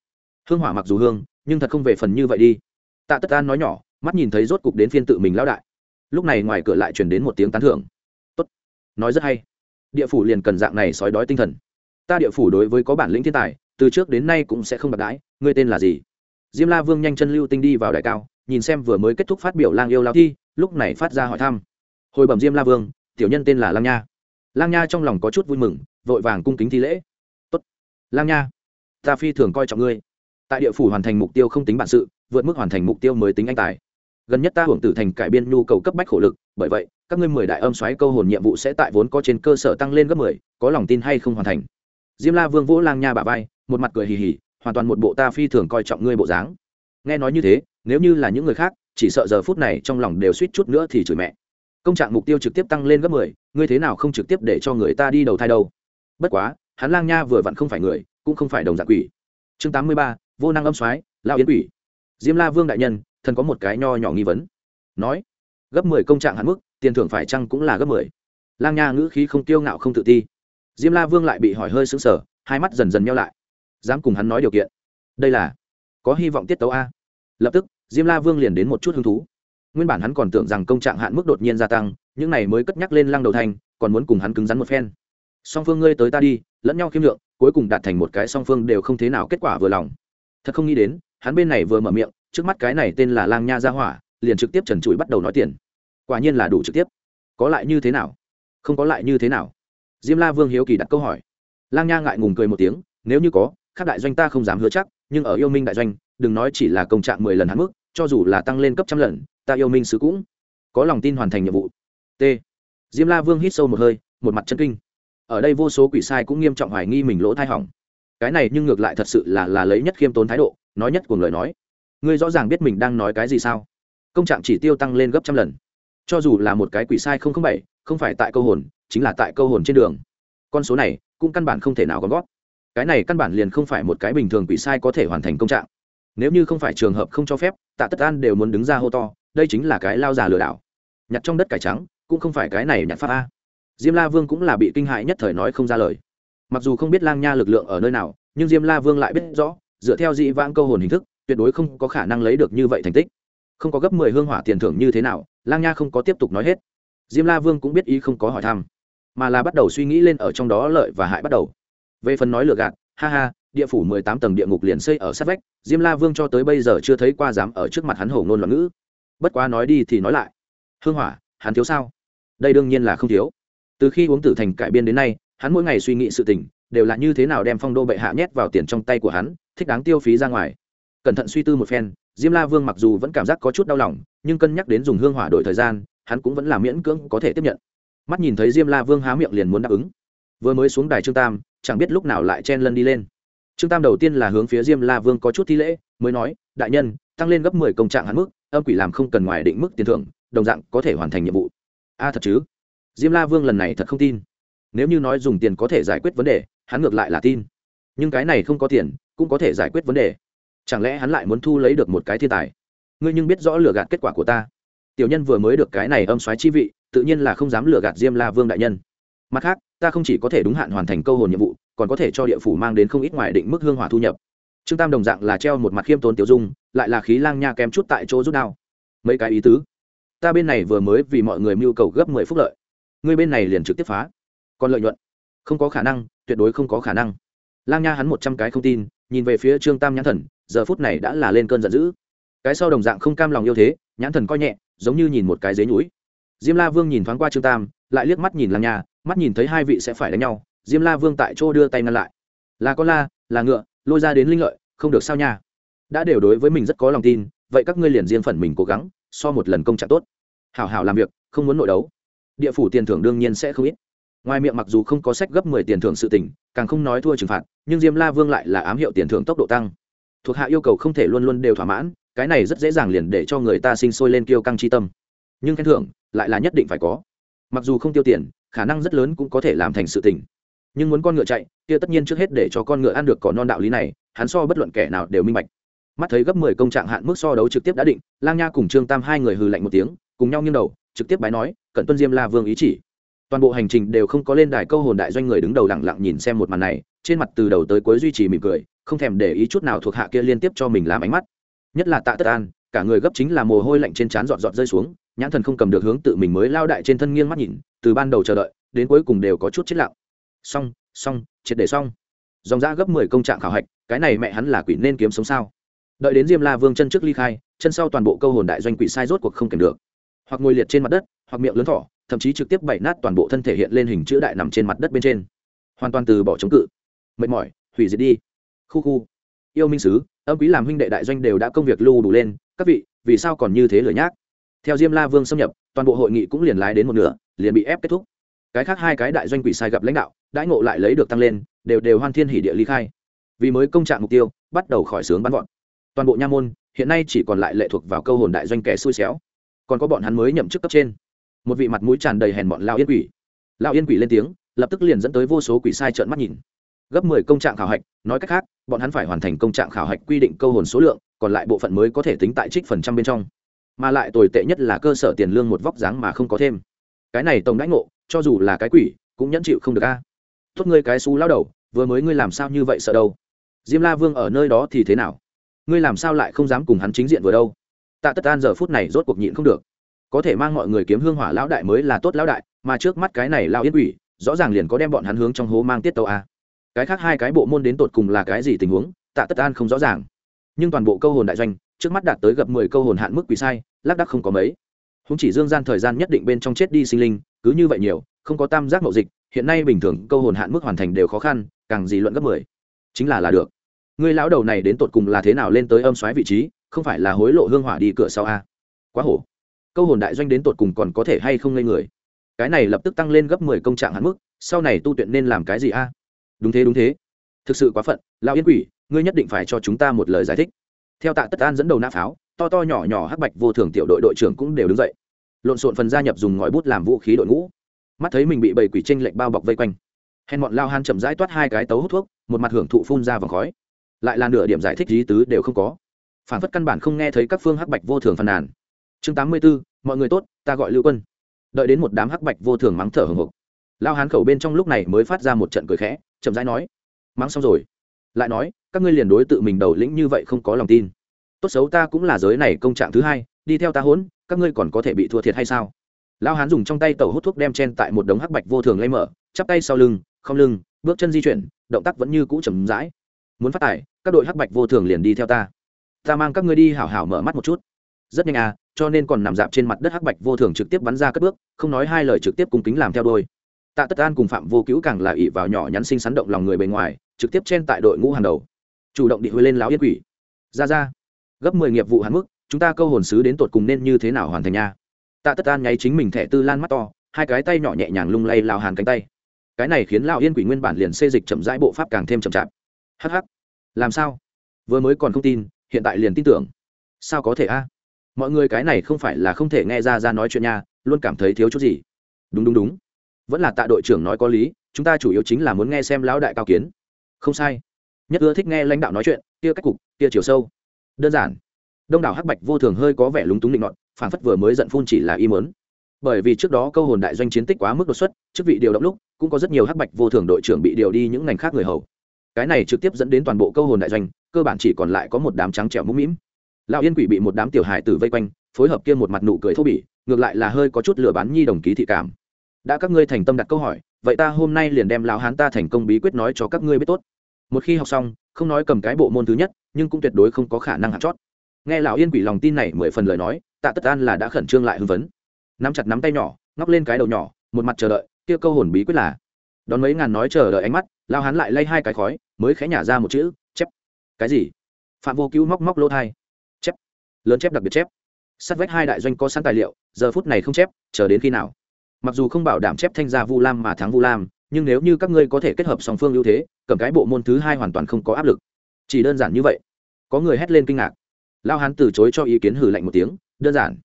Hương hỏa mặc dù hương nhưng thật không về phần như vậy đi. Tạ tất an nói nhỏ, mắt nhìn thấy rốt cục đến phiên tự mình lão đại. Lúc này ngoài cửa lại chuyển đến một tiếng tán thưởng. Tốt, nói rất hay. Địa phủ liền cần dạng này sói đói tinh thần. Ta địa phủ đối với có bản lĩnh thiên tài, từ trước đến nay cũng sẽ không bạc đãi. Ngươi tên là gì? Diêm la vương nhanh chân lưu tinh đi vào đại cao, nhìn xem vừa mới kết thúc phát biểu lang yêu lao thi, lúc này phát ra hỏi thăm. Hồi bẩm diêm la vương, tiểu nhân tên là lang nha. Lang nha trong lòng có chút vui mừng, vội vàng cung kính thi lễ. Tốt, lang nha, ta phi thường coi trọng ngươi tại địa phủ hoàn thành mục tiêu không tính bản sự, vượt mức hoàn thành mục tiêu mới tính anh tài. Gần nhất ta hưởng tử thành cải biên nhu cầu cấp bách khổ lực, bởi vậy, các ngươi mười đại âm xoáy câu hồn nhiệm vụ sẽ tại vốn có trên cơ sở tăng lên gấp mười, có lòng tin hay không hoàn thành. Diêm la vương vỗ lang nha bà vai, một mặt cười hì hì, hoàn toàn một bộ ta phi thường coi trọng ngươi bộ dáng. Nghe nói như thế, nếu như là những người khác, chỉ sợ giờ phút này trong lòng đều suýt chút nữa thì chửi mẹ. Công trạng mục tiêu trực tiếp tăng lên gấp mười, ngươi thế nào không trực tiếp để cho người ta đi đầu thai đâu? Bất quá, hắn lang nha vừa vặn không phải người, cũng không phải đồng dạng quỷ. Chương tám mươi ba vô năng âm soái lao yến quỷ. Diêm la vương đại nhân, thần có một cái nho nhỏ nghi vấn. Nói, gấp mười công trạng hạn mức, tiền thưởng phải chăng cũng là gấp mười. Lang nha ngữ khí không tiêu ngạo không tự ti. Diêm la vương lại bị hỏi hơi sững sờ, hai mắt dần dần nhau lại. Dám cùng hắn nói điều kiện. Đây là, có hy vọng tiết tấu a. Lập tức, diêm la vương liền đến một chút hứng thú. Nguyên bản hắn còn tưởng rằng công trạng hạn mức đột nhiên gia tăng, những này mới cất nhắc lên lăng đầu thành, còn muốn cùng hắn cứng rắn một phen. Song phương ngươi tới ta đi, lẫn nhau khiêm lượng, cuối cùng đạt thành một cái song phương đều không thế nào kết quả vừa lòng thật không nghĩ đến, hắn bên này vừa mở miệng, trước mắt cái này tên là lang nha gia hỏa, liền trực tiếp trần trụi bắt đầu nói tiền. Quả nhiên là đủ trực tiếp. Có lại như thế nào? Không có lại như thế nào? Diêm la vương hiếu kỳ đặt câu hỏi. Lang nha ngại ngùng cười một tiếng, nếu như có các đại doanh ta không dám hứa chắc, nhưng ở yêu minh đại doanh, đừng nói chỉ là công trạng mười lần hạn mức, cho dù là tăng lên cấp trăm lần, ta yêu minh sứ cũng có lòng tin hoàn thành nhiệm vụ. T. Diêm la vương hít sâu một hơi, một mặt chân kinh. Ở đây vô số quỷ sai cũng nghiêm trọng hoài nghi mình lỗ thai hỏng cái này nhưng ngược lại thật sự là là lấy nhất khiêm tốn thái độ, nói nhất cùng lời nói. Ngươi rõ ràng biết mình đang nói cái gì sao? Công trạng chỉ tiêu tăng lên gấp trăm lần. Cho dù là một cái quỷ sai không không bảy, không phải tại câu hồn, chính là tại câu hồn trên đường. Con số này cũng căn bản không thể nào gom gót cái này căn bản liền không phải một cái bình thường quỷ sai có thể hoàn thành công trạng. Nếu như không phải trường hợp không cho phép, tạ tất an đều muốn đứng ra hô to, đây chính là cái lao già lừa đảo. Nhặt trong đất cải trắng, cũng không phải cái này nhặt pháp a. Diêm la vương cũng là bị kinh hại nhất thời nói không ra lời mặc dù không biết lang nha lực lượng ở nơi nào, nhưng diêm la vương lại biết rõ, dựa theo dị vãng câu hồn hình thức, tuyệt đối không có khả năng lấy được như vậy thành tích. Không có gấp mười hương hỏa tiền thưởng như thế nào, lang nha không có tiếp tục nói hết. Diêm la vương cũng biết ý không có hỏi thăm, mà là bắt đầu suy nghĩ lên ở trong đó lợi và hại bắt đầu. Về phần nói lừa gạt, ha ha, địa phủ mười tám tầng địa ngục liền xây ở sát vách, diêm la vương cho tới bây giờ chưa thấy qua dám ở trước mặt hắn hổ ngôn loạn ngữ. Bất quá nói đi thì nói lại. Hương hỏa, hắn thiếu sao? Đây đương nhiên là không thiếu. Từ khi uống tử thành cải biên đến nay hắn mỗi ngày suy nghĩ sự tình, đều là như thế nào đem phong đô bệ hạ nhét vào tiền trong tay của hắn, thích đáng tiêu phí ra ngoài. Cẩn thận suy tư một phen, diêm la vương mặc dù vẫn cảm giác có chút đau lòng, nhưng cân nhắc đến dùng hương hỏa đổi thời gian, hắn cũng vẫn là miễn cưỡng có thể tiếp nhận. Mắt nhìn thấy diêm la vương há miệng liền muốn đáp ứng. Vừa mới xuống đài trương tam, chẳng biết lúc nào lại chen lân đi lên. Trương tam đầu tiên là hướng phía diêm la vương có chút thi lễ, mới nói, đại nhân, tăng lên gấp mười công trạng hắn mức, âm quỷ làm không cần ngoài định mức tiền thưởng, đồng dạng có thể hoàn thành nhiệm vụ. A, thật chứ? Diêm la vương lần này thật không tin nếu như nói dùng tiền có thể giải quyết vấn đề, hắn ngược lại là tin. Nhưng cái này không có tiền, cũng có thể giải quyết vấn đề. Chẳng lẽ hắn lại muốn thu lấy được một cái thiên tài? Ngươi nhưng biết rõ lừa gạt kết quả của ta. Tiểu nhân vừa mới được cái này âm xoáy chi vị, tự nhiên là không dám lừa gạt diêm la vương đại nhân. Mặt khác, ta không chỉ có thể đúng hạn hoàn thành câu hồn nhiệm vụ, còn có thể cho địa phủ mang đến không ít ngoài định mức hương hỏa thu nhập. Trương tam đồng dạng là treo một mặt khiêm tốn tiểu dung, lại là khí lang nha kém chút tại chỗ rút đao. Mấy cái ý tứ. Ta bên này vừa mới vì mọi người mưu cầu gấp mười phúc lợi. Ngươi bên này liền trực tiếp phá còn lợi nhuận. Không có khả năng, tuyệt đối không có khả năng. Lang nha hắn một trăm cái không tin, nhìn về phía trương tam nhãn thần, giờ phút này đã là lên cơn giận dữ. Cái sau đồng dạng không cam lòng yêu thế, nhãn thần coi nhẹ, giống như nhìn một cái dế nhúi diêm la vương nhìn thoáng qua trương tam, lại liếc mắt nhìn lang nha, mắt nhìn thấy hai vị sẽ phải đánh nhau, diêm la vương tại chỗ đưa tay ngăn lại. Là con la, là ngựa, lôi ra đến linh lợi, không được sao nha. Đã đều đối với mình rất có lòng tin, vậy các ngươi liền riêng phần mình cố gắng, so một lần công trạng tốt. Hảo hảo làm việc, không muốn nội đấu. Địa phủ tiền thưởng đương nhiên sẽ không ít ngoài miệng mặc dù không có sách gấp mười tiền thưởng sự tỉnh càng không nói thua trừng phạt, nhưng diêm la vương lại là ám hiệu tiền thưởng tốc độ tăng. Thuộc hạ yêu cầu không thể luôn luôn đều thỏa mãn, cái này rất dễ dàng liền để cho người ta sinh sôi lên kiêu căng chi tâm. Nhưng khen thưởng, lại là nhất định phải có. Mặc dù không tiêu tiền, khả năng rất lớn cũng có thể làm thành sự tình. Nhưng muốn con ngựa chạy, kia tất nhiên trước hết để cho con ngựa ăn được cỏ non đạo lý này, hắn so bất luận kẻ nào đều minh bạch. Mắt thấy gấp mười công trạng hạn mức so đấu trực tiếp đã định, lang nha cùng trương tam hai người hừ lạnh một tiếng, cùng nhau nghiêng đầu, trực tiếp bái nói, cận tuân diêm la vương ý chỉ toàn bộ hành trình đều không có lên đài câu hồn đại doanh người đứng đầu lặng lặng nhìn xem một màn này, trên mặt từ đầu tới cuối duy trì mỉm cười, không thèm để ý chút nào thuộc hạ kia liên tiếp cho mình làm ánh mắt. Nhất là tạ tất an, cả người gấp chính là mồ hôi lạnh trên trán giọt giọt rơi xuống, nhãn thần không cầm được hướng tự mình mới lao đại trên thân nghiêng mắt nhìn, từ ban đầu chờ đợi, đến cuối cùng đều có chút chết lặng. Xong xong, triệt để xong. Dòng ra gấp mười công trạng khảo hạch, cái này mẹ hắn là quỷ nên kiếm sống sao? Đợi đến diêm la vương chân trước ly khai, chân sau toàn bộ câu hồn đại doanh quỷ sai rốt cuộc không kèm được. Hoặc ngồi liệt trên mặt đất, hoặc miệng lớn thỏ thậm chí trực tiếp bậy nát toàn bộ thân thể hiện lên hình chữ đại nằm trên mặt đất bên trên. Hoàn toàn từ bỏ chống cự. Mệt mỏi, hủy diệt đi. Khu khu. Yêu minh sứ, âm quý làm huynh đệ đại doanh đều đã công việc lưu đủ lên. Các vị, vì sao còn như thế lười nhác? Theo diêm la vương xâm nhập, toàn bộ hội nghị cũng liền lái đến một nửa, liền bị ép kết thúc. Cái khác hai cái đại doanh quỷ sai gặp lãnh đạo, đãi ngộ lại lấy được tăng lên, đều đều hoan thiên hỉ địa ly khai. Vì mới công trạng mục tiêu, bắt đầu khỏi sướng bắn gọn toàn bộ nha môn, hiện nay chỉ còn lại lệ thuộc vào câu hồn đại doanh kẻ xui xéo. Còn có bọn hắn mới nhậm chức cấp trên một vị mặt mũi tràn đầy hèn bọn lao yên quỷ. Lao yên quỷ lên tiếng, lập tức liền dẫn tới vô số quỷ sai trợn mắt nhìn. Gấp mười công trạng khảo hạch, nói cách khác, bọn hắn phải hoàn thành công trạng khảo hạch quy định câu hồn số lượng, còn lại bộ phận mới có thể tính tại trích phần trăm bên trong. Mà lại tồi tệ nhất là cơ sở tiền lương một vóc dáng mà không có thêm. Cái này tổng đãi ngộ, cho dù là cái quỷ, cũng nhẫn chịu không được a. Tốt ngươi cái xú lao đầu, vừa mới ngươi làm sao như vậy sợ đâu? Diêm la vương ở nơi đó thì thế nào? Ngươi làm sao lại không dám cùng hắn chính diện vừa đâu? Tạ tất an giờ phút này rốt cuộc nhịn không được có thể mang mọi người kiếm hương hỏa lão đại mới là tốt lão đại, mà trước mắt cái này lao yên quỷ, rõ ràng liền có đem bọn hắn hướng trong hố mang tiết tàu a. Cái khác hai cái bộ môn đến tột cùng là cái gì tình huống, tạ tất an không rõ ràng. Nhưng toàn bộ câu hồn đại doanh, trước mắt đạt tới gặp mười câu hồn hạn mức quỷ sai, lác đắc không có mấy. Húng chỉ dương gian thời gian nhất định bên trong chết đi sinh linh, cứ như vậy nhiều, không có tam giác mậu dịch, hiện nay bình thường câu hồn hạn mức hoàn thành đều khó khăn, càng gì luận gấp mười. Chính là là được. Người lão đầu này đến tột cùng là thế nào lên tới âm xoáy vị trí, không phải là hối lộ hương hỏa đi cửa sau a. Quá hổ câu hồn đại doanh đến tột cùng còn có thể hay không ngây người. Cái này lập tức tăng lên gấp mười công trạng hạn mức, sau này tu tuyện nên làm cái gì a? À? Đúng thế đúng thế. Thực sự quá phận, lão yên quỷ, ngươi nhất định phải cho chúng ta một lời giải thích. Theo tạ tất an dẫn đầu nã pháo, to to nhỏ nhỏ hắc bạch vô thường tiểu đội đội trưởng cũng đều đứng dậy. Lộn xộn phần gia nhập dùng ngòi bút làm vũ khí đội ngũ. Mắt thấy mình bị bầy quỷ tranh lệnh bao bọc vây quanh. Hèn bọn lao han chậm rãi toát hai cái tấu hút thuốc, một mặt hưởng thụ phun ra vòng khói. Lại là nửa điểm giải thích lý tứ đều không có. Phản phất căn bản không nghe thấy các phương hắc bạch vô thường phàn nàn chương tám mươi b ố mọi người tốt, ta gọi lưu quân. Đợi đến một đám hắc bạch vô thường mắng thở hồng hộc lao hán khẩu bên trong lúc này mới phát ra một trận cười khẽ, chậm rãi nói, mắng xong rồi. Lại nói, các ngươi liền đối tự mình đầu lĩnh như vậy không có lòng tin. Tốt xấu ta cũng là giới này công trạng thứ hai, đi theo ta hỗn, các ngươi còn có thể bị thua thiệt hay sao? Lao hán dùng trong tay tàu hút thuốc đem chen tại một đống hắc bạch vô thường lay mở, chắp tay sau lưng, không lưng, bước chân di chuyển, động tác vẫn như cũ chầm rãi. Muốn phát tài, các đội hắc bạch vô thường liền đi theo ta. Ta mang các ngươi đi hảo hảo mở mắt một chút rất nhanh à cho nên còn nằm dạp trên mặt đất hắc bạch vô thường trực tiếp bắn ra cất bước, không nói hai lời trực tiếp cung kính làm theo đôi. Tạ tất an cùng phạm vô cứu càng là ỉ vào nhỏ nhắn sinh sắn động lòng người bề ngoài, trực tiếp trên tại đội ngũ hàng đầu. Chủ động địa huê lên láo yên quỷ. Ra ra. Gấp mười nghiệp vụ hạn mức, chúng ta câu hồn sứ đến tột cùng nên như thế nào hoàn thành nha? Tạ tất an nháy chính mình thẻ tư lan mắt to, hai cái tay nhỏ nhẹ nhàng lung lay lao hàn cánh tay. Cái này khiến lao yên quỷ nguyên bản liền xê dịch chậm rãi bộ pháp càng thêm chậm chạp. Hh làm sao? Vừa mới còn không tin, hiện tại liền tin tưởng. Sao có thể a? Mọi người cái này không phải là không thể nghe ra ra nói chuyện nha, luôn cảm thấy thiếu chút gì. Đúng đúng đúng. Vẫn là tạ đội trưởng nói có lý, chúng ta chủ yếu chính là muốn nghe xem lão đại cao kiến. Không sai. Nhất ưa thích nghe lãnh đạo nói chuyện, kia cách cục, kia chiều sâu. Đơn giản. Đông đảo hắc bạch vô thường hơi có vẻ lúng túng định nọt phản phất vừa mới giận phun chỉ là y mớn bởi vì trước đó câu hồn đại doanh chiến tích quá mức đột xuất, chức vị điều động lúc, cũng có rất nhiều hắc bạch vô thường đội trưởng bị điều đi những ngành khác người hầu. Cái này trực tiếp dẫn đến toàn bộ câu hồn đại doanh, cơ bản chỉ còn lại có một đám trắng trẻo mũm mĩm lão yên quỷ bị một đám tiểu hài tử vây quanh, phối hợp kia một mặt nụ cười thô bỉ, ngược lại là hơi có chút lừa bán nhi đồng ký thị cảm. Đã các ngươi thành tâm đặt câu hỏi, vậy ta hôm nay liền đem lão hán ta thành công bí quyết nói cho các ngươi biết tốt. Một khi học xong, không nói cầm cái bộ môn thứ nhất, nhưng cũng tuyệt đối không có khả năng hạt chót. Nghe lão yên quỷ lòng tin này mười phần lời nói, tạ tất an là đã khẩn trương lại hưng vấn nắm chặt nắm tay nhỏ, ngóc lên cái đầu nhỏ, một mặt chờ đợi, kia câu hồn bí quyết là. Đón mấy ngàn nói chờ đợi ánh mắt lao hắn lại lay hai cái khói, mới khẽ nhả ra một chữ, chép. Cái gì? Phạm vô cứu móc móc lỗ thai lớn chép đặc biệt chép. Sát vách hai đại doanh có sẵn tài liệu, giờ phút này không chép, chờ đến khi nào? Mặc dù không bảo đảm chép thanh gia vu lam mà thắng vu lam, nhưng nếu như các ngươi có thể kết hợp song phương ưu thế, cầm cái bộ môn thứ hai hoàn toàn không có áp lực. Chỉ đơn giản như vậy. Có người hét lên kinh ngạc. Lao hán từ chối cho ý kiến hử lạnh một tiếng, đơn giản.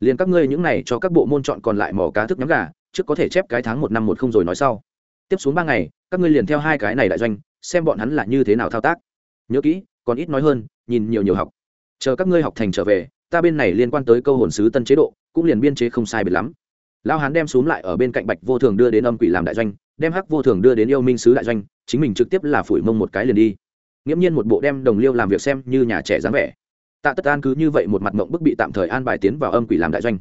Liền các ngươi những này cho các bộ môn chọn còn lại mỏ cá thức nhắm gà, trước có thể chép cái tháng một năm một không rồi nói sau. Tiếp xuống ba ngày, các ngươi liền theo hai cái này đại doanh, xem bọn hắn là như thế nào thao tác. Nhớ kỹ, còn ít nói hơn, nhìn nhiều nhiều học chờ các ngươi học thành trở về, ta bên này liên quan tới câu hồn sứ tân chế độ, cũng liền biên chế không sai biệt lắm. Lao hán đem xuống lại ở bên cạnh bạch vô thường đưa đến âm quỷ làm đại doanh, đem hắc vô thường đưa đến yêu minh sứ đại doanh, chính mình trực tiếp là phủi mông một cái liền đi. Nghiễm nhiên một bộ đem đồng liêu làm việc xem như nhà trẻ dáng vẻ. Tạ tất an cứ như vậy một mặt mộng bức bị tạm thời an bài tiến vào âm quỷ làm đại doanh.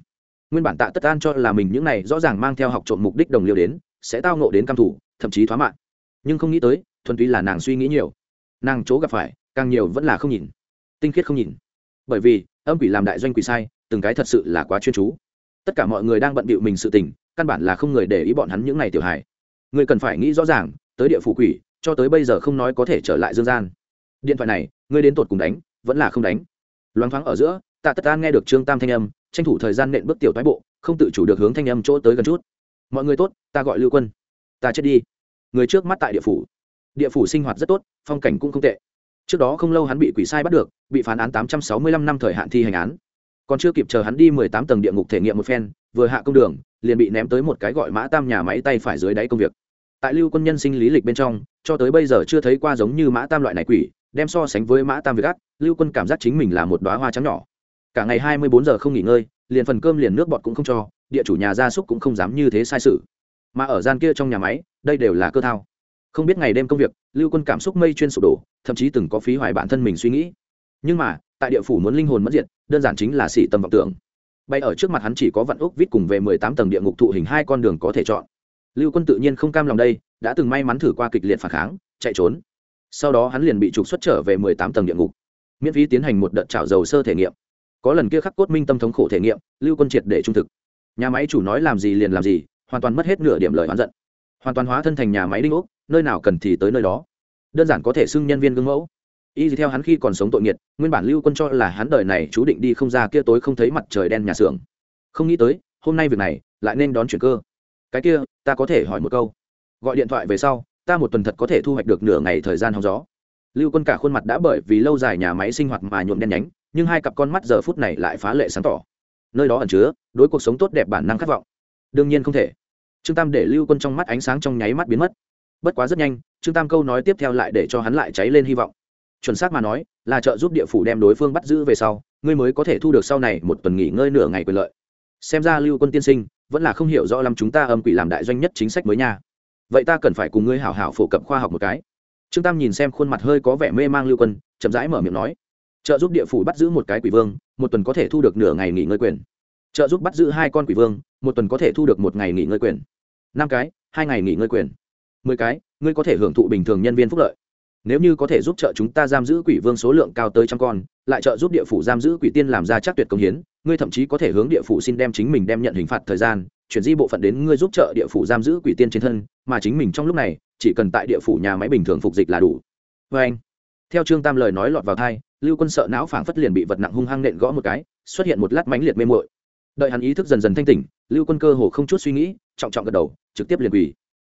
Nguyên bản tạ tất an cho là mình những này rõ ràng mang theo học trộm mục đích đồng liêu đến, sẽ tao nộ đến cam thủ thậm chí thoá mạng. Nhưng không nghĩ tới, thuần túy là nàng suy nghĩ nhiều. Nàng chỗ gặp phải, càng nhiều vẫn là không nhìn. Tinh khiết không nhìn bởi vì, âm quỷ làm đại doanh quỷ sai, từng cái thật sự là quá chuyên chú. Tất cả mọi người đang bận bịu mình sự tình, căn bản là không người để ý bọn hắn những ngày tiểu hài. Người cần phải nghĩ rõ ràng, tới địa phủ quỷ, cho tới bây giờ không nói có thể trở lại dương gian. Điện thoại này, ngươi đến tột cùng đánh, vẫn là không đánh. Loáng thoáng ở giữa, tạ tất an nghe được trương tam thanh âm, tranh thủ thời gian nện bước tiểu thái bộ, không tự chủ được hướng thanh âm chỗ tới gần chút. Mọi người tốt, ta gọi lưu quân. Ta chết đi. Người trước mắt tại địa phủ. Địa phủ sinh hoạt rất tốt, phong cảnh cũng không tệ trước đó không lâu hắn bị quỷ sai bắt được, bị phán án tám trăm sáu mươi lăm năm thời hạn thi hành án. Còn chưa kịp chờ hắn đi mười tám tầng địa ngục thể nghiệm một phen, vừa hạ công đường, liền bị ném tới một cái gọi mã tam nhà máy tay phải dưới đáy công việc. Tại lưu quân nhân sinh lý lịch bên trong, cho tới bây giờ chưa thấy qua giống như mã tam loại này quỷ, đem so sánh với mã tam việc gắt lưu quân cảm giác chính mình là một đoá hoa trắng nhỏ. Cả ngày hai mươi bốn giờ không nghỉ ngơi, liền phần cơm liền nước bọt cũng không cho, địa chủ nhà gia súc cũng không dám như thế sai sự. Mà ở gian kia trong nhà máy, đây đều là cơ thao không biết ngày đêm công việc lưu quân cảm xúc mây chuyên sụp đổ thậm chí từng có phí hoài bản thân mình suy nghĩ. Nhưng mà tại địa phủ muốn linh hồn mất diện, đơn giản chính là xỉ tầm vọng tưởng. Bay ở trước mặt hắn chỉ có vạn úc vít cùng về mười tám tầng địa ngục thụ hình hai con đường có thể chọn. Lưu quân tự nhiên không cam lòng đây đã từng may mắn thử qua kịch liệt phản kháng chạy trốn. Sau đó hắn liền bị trục xuất trở về mười tám tầng địa ngục. Miễn phí tiến hành một đợt trào dầu sơ thể nghiệm. Có lần kia khắc cốt minh tâm thống khổ thể nghiệm lưu quân triệt để trung thực. Nhà máy chủ nói làm gì liền làm gì hoàn toàn mất hết nửa điểm lời oán giận. Hoàn toàn hóa thân thành nhà máy đinh ốc nơi nào cần thì tới nơi đó. Đơn giản có thể xưng nhân viên gương mẫu. Y theo hắn khi còn sống tội nghiệt nguyên bản lưu quân cho là hắn đời này chú định đi không ra kia tối không thấy mặt trời đen nhà xưởng. Không nghĩ tới, hôm nay việc này, lại nên đón chuyển cơ. Cái kia, ta có thể hỏi một câu. Gọi điện thoại về sau, ta một tuần thật có thể thu hoạch được nửa ngày thời gian hóng gió. Lưu quân cả khuôn mặt đã bởi vì lâu dài nhà máy sinh hoạt mà nhuộm đen nhánh, nhưng hai cặp con mắt giờ phút này lại phá lệ sáng tỏ. Nơi đó ẩn chứa, đối cuộc sống tốt đẹp bản năng khát vọng. Đương nhiên không thể. Trương tam để lưu quân trong mắt ánh sáng trong nháy mắt biến mất bất quá rất nhanh, trương tam câu nói tiếp theo lại để cho hắn lại cháy lên hy vọng. Chuẩn xác mà nói, là trợ giúp địa phủ đem đối phương bắt giữ về sau, ngươi mới có thể thu được sau này một tuần nghỉ ngơi nửa ngày quyền lợi. Xem ra lưu quân tiên sinh vẫn là không hiểu rõ lắm chúng ta âm quỷ làm đại doanh nhất chính sách mới nha. Vậy ta cần phải cùng ngươi hảo hảo phổ cập khoa học một cái. Trương tam nhìn xem khuôn mặt hơi có vẻ mê mang lưu quân, chậm rãi mở miệng nói, trợ giúp địa phủ bắt giữ một cái quỷ vương, một tuần có thể thu được nửa ngày nghỉ ngơi quyền. Trợ giúp bắt giữ hai con quỷ vương, một tuần có thể thu được một ngày nghỉ ngơi quyền. Năm cái, hai ngày nghỉ ngơi quyền mười cái, ngươi có thể hưởng thụ bình thường nhân viên phúc lợi. Nếu như có thể giúp trợ chúng ta giam giữ quỷ vương số lượng cao tới trăm con, lại trợ giúp địa phủ giam giữ quỷ tiên làm ra chắc tuyệt công hiến, ngươi thậm chí có thể hướng địa phủ xin đem chính mình đem nhận hình phạt thời gian, chuyển di bộ phận đến ngươi giúp trợ địa phủ giam giữ quỷ tiên trên thân, mà chính mình trong lúc này, chỉ cần tại địa phủ nhà máy bình thường phục dịch là đủ. Vê anh. Theo trương tam lời nói lọt vào thai lưu quân sợ não phảng phất liền bị vật nặng hung hăng nện gõ một cái, xuất hiện một lát mãnh liệt mê mội đợi hắn ý thức dần dần thanh tỉnh, lưu quân cơ hồ không chút suy nghĩ, trọng trọng gật đầu, trực tiếp liền quỳ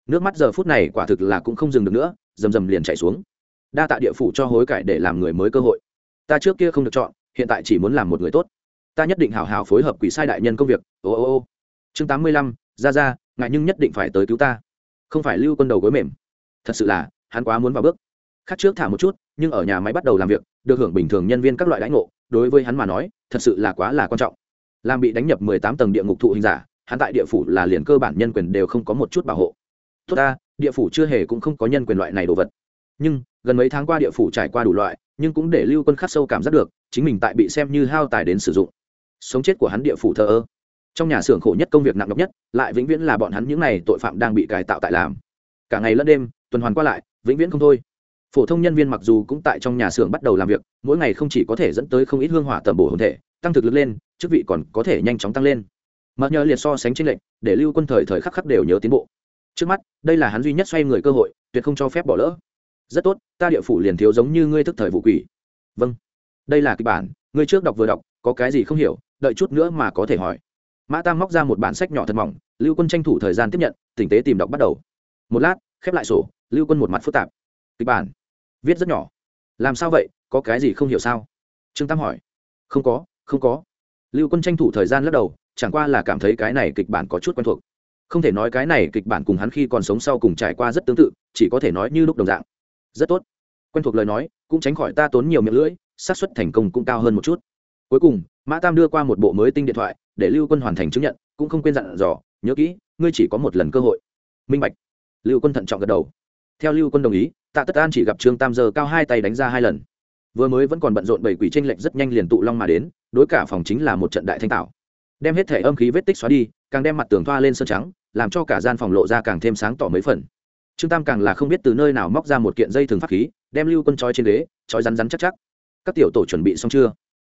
nước mắt giờ phút này quả thực là cũng không dừng được nữa, rầm rầm liền chảy xuống. Đa tạ địa phủ cho hối cải để làm người mới cơ hội. Ta trước kia không được chọn, hiện tại chỉ muốn làm một người tốt. Ta nhất định hào hào phối hợp quỷ sai đại nhân công việc. Ô ô ô. Chương tám mươi lăm, ra ra, ngại nhưng nhất định phải tới cứu ta. Không phải lưu quân đầu gối mềm. Thật sự là, hắn quá muốn vào bước. Khác trước thả một chút, nhưng ở nhà máy bắt đầu làm việc, được hưởng bình thường nhân viên các loại đãi ngộ, đối với hắn mà nói, thật sự là quá là quan trọng. Làm bị đánh nhập mười tám tầng địa ngục thụ hình giả, hắn tại địa phủ là liền cơ bản nhân quyền đều không có một chút bảo hộ tốt ta, địa phủ chưa hề cũng không có nhân quyền loại này đồ vật. Nhưng, gần mấy tháng qua địa phủ trải qua đủ loại, nhưng cũng để lưu quân khắc sâu cảm giác được, chính mình tại bị xem như hao tài đến sử dụng. Sống chết của hắn địa phủ thờ ơ. Trong nhà xưởng khổ nhất công việc nặng nhọc nhất, lại vĩnh viễn là bọn hắn những n à y tội phạm đang bị cải tạo tại làm. Cả ngày lẫn đêm, tuần hoàn qua lại, vĩnh viễn không thôi. Phổ thông nhân viên mặc dù cũng tại trong nhà xưởng bắt đầu làm việc, mỗi ngày không chỉ có thể dẫn tới không ít hương hỏa tầm bổ hồn thể, tăng thực lực lên, chức vị còn có thể nhanh chóng tăng lên. Mặc nhờ liệt so sánh tranh lệnh để lưu quân thời thời khắc khắc đều nhớ tiến bộ trước mắt, đây là hắn duy nhất xoay người cơ hội, tuyệt không cho phép bỏ lỡ. Rất tốt, ta địa phủ liền thiếu giống như ngươi thức thời vụ quỷ. Vâng. Đây là kịch bản, ngươi trước đọc vừa đọc, có cái gì không hiểu, đợi chút nữa mà có thể hỏi. Mã tam móc ra một bản sách nhỏ thật mỏng, lưu quân tranh thủ thời gian tiếp nhận tỉnh tế tìm đọc bắt đầu. Một lát, khép lại sổ, lưu quân một mặt phức tạp. Kịch bản. Viết rất nhỏ. Làm sao vậy, có cái gì không hiểu sao? Trương tam hỏi. Không có không có. Lưu quân tranh thủ thời gian lắc đầu, chẳng qua là cảm thấy cái này kịch bản có chút quen thuộc không thể nói cái này kịch bản cùng hắn khi còn sống sau cùng trải qua rất tương tự, chỉ có thể nói như lúc đồng dạng. Rất tốt. Quen thuộc lời nói, cũng tránh khỏi ta tốn nhiều miệng lưỡi, xác suất thành công cũng cao hơn một chút. Cuối cùng, mã tam đưa qua một bộ mới tinh điện thoại, để lưu quân hoàn thành chứng nhận, cũng không quên dặn dò, nhớ kỹ, ngươi chỉ có một lần cơ hội. Minh bạch. Lưu quân thận trọng gật đầu. Theo lưu quân đồng ý, tạ tất an chỉ gặp trương tam giờ cao hai tay đánh ra hai lần. Vừa mới vẫn còn bận rộn bảy quỷ tranh lệch rất nhanh liền tụ long mà đến, đối cả phòng chính là một trận đại thanh tạo đem hết thể âm khí vết tích xóa đi càng đem mặt tường thoa lên sơn trắng, làm cho cả gian phòng lộ ra càng thêm sáng tỏ mấy phần. Trương tam càng là không biết từ nơi nào móc ra một kiện dây thường pháp khí, đem lưu quân trói trên ghế, trói rắn rắn chắc chắc. Các tiểu tổ chuẩn bị xong chưa?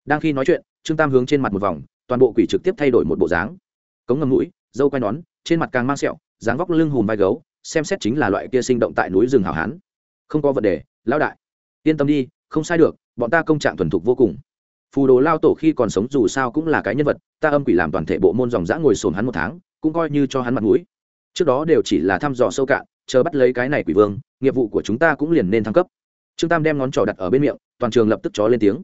Đang khi nói chuyện, trương tam hướng trên mặt một vòng, toàn bộ quỷ trực tiếp thay đổi một bộ dáng. Cống ngầm mũi, dâu quai nón, trên mặt càng mang sẹo, dáng vóc lưng hùm vai gấu, xem xét chính là loại kia sinh động tại núi rừng hảo hán. Không có vấn đề, lão đại. Yên tâm đi, không sai được, bọn ta công trạng thuần thục vô cùng phù đồ lao tổ khi còn sống dù sao cũng là cái nhân vật, ta âm quỷ làm toàn thể bộ môn dòng dã ngồi sồn hắn một tháng, cũng coi như cho hắn mặt mũi. Trước đó đều chỉ là thăm dò sâu cạn, chờ bắt lấy cái này quỷ vương, nghiệp vụ của chúng ta cũng liền nên thăng cấp. Trương tam đem ngón trỏ đặt ở bên miệng, toàn trường lập tức chó lên tiếng.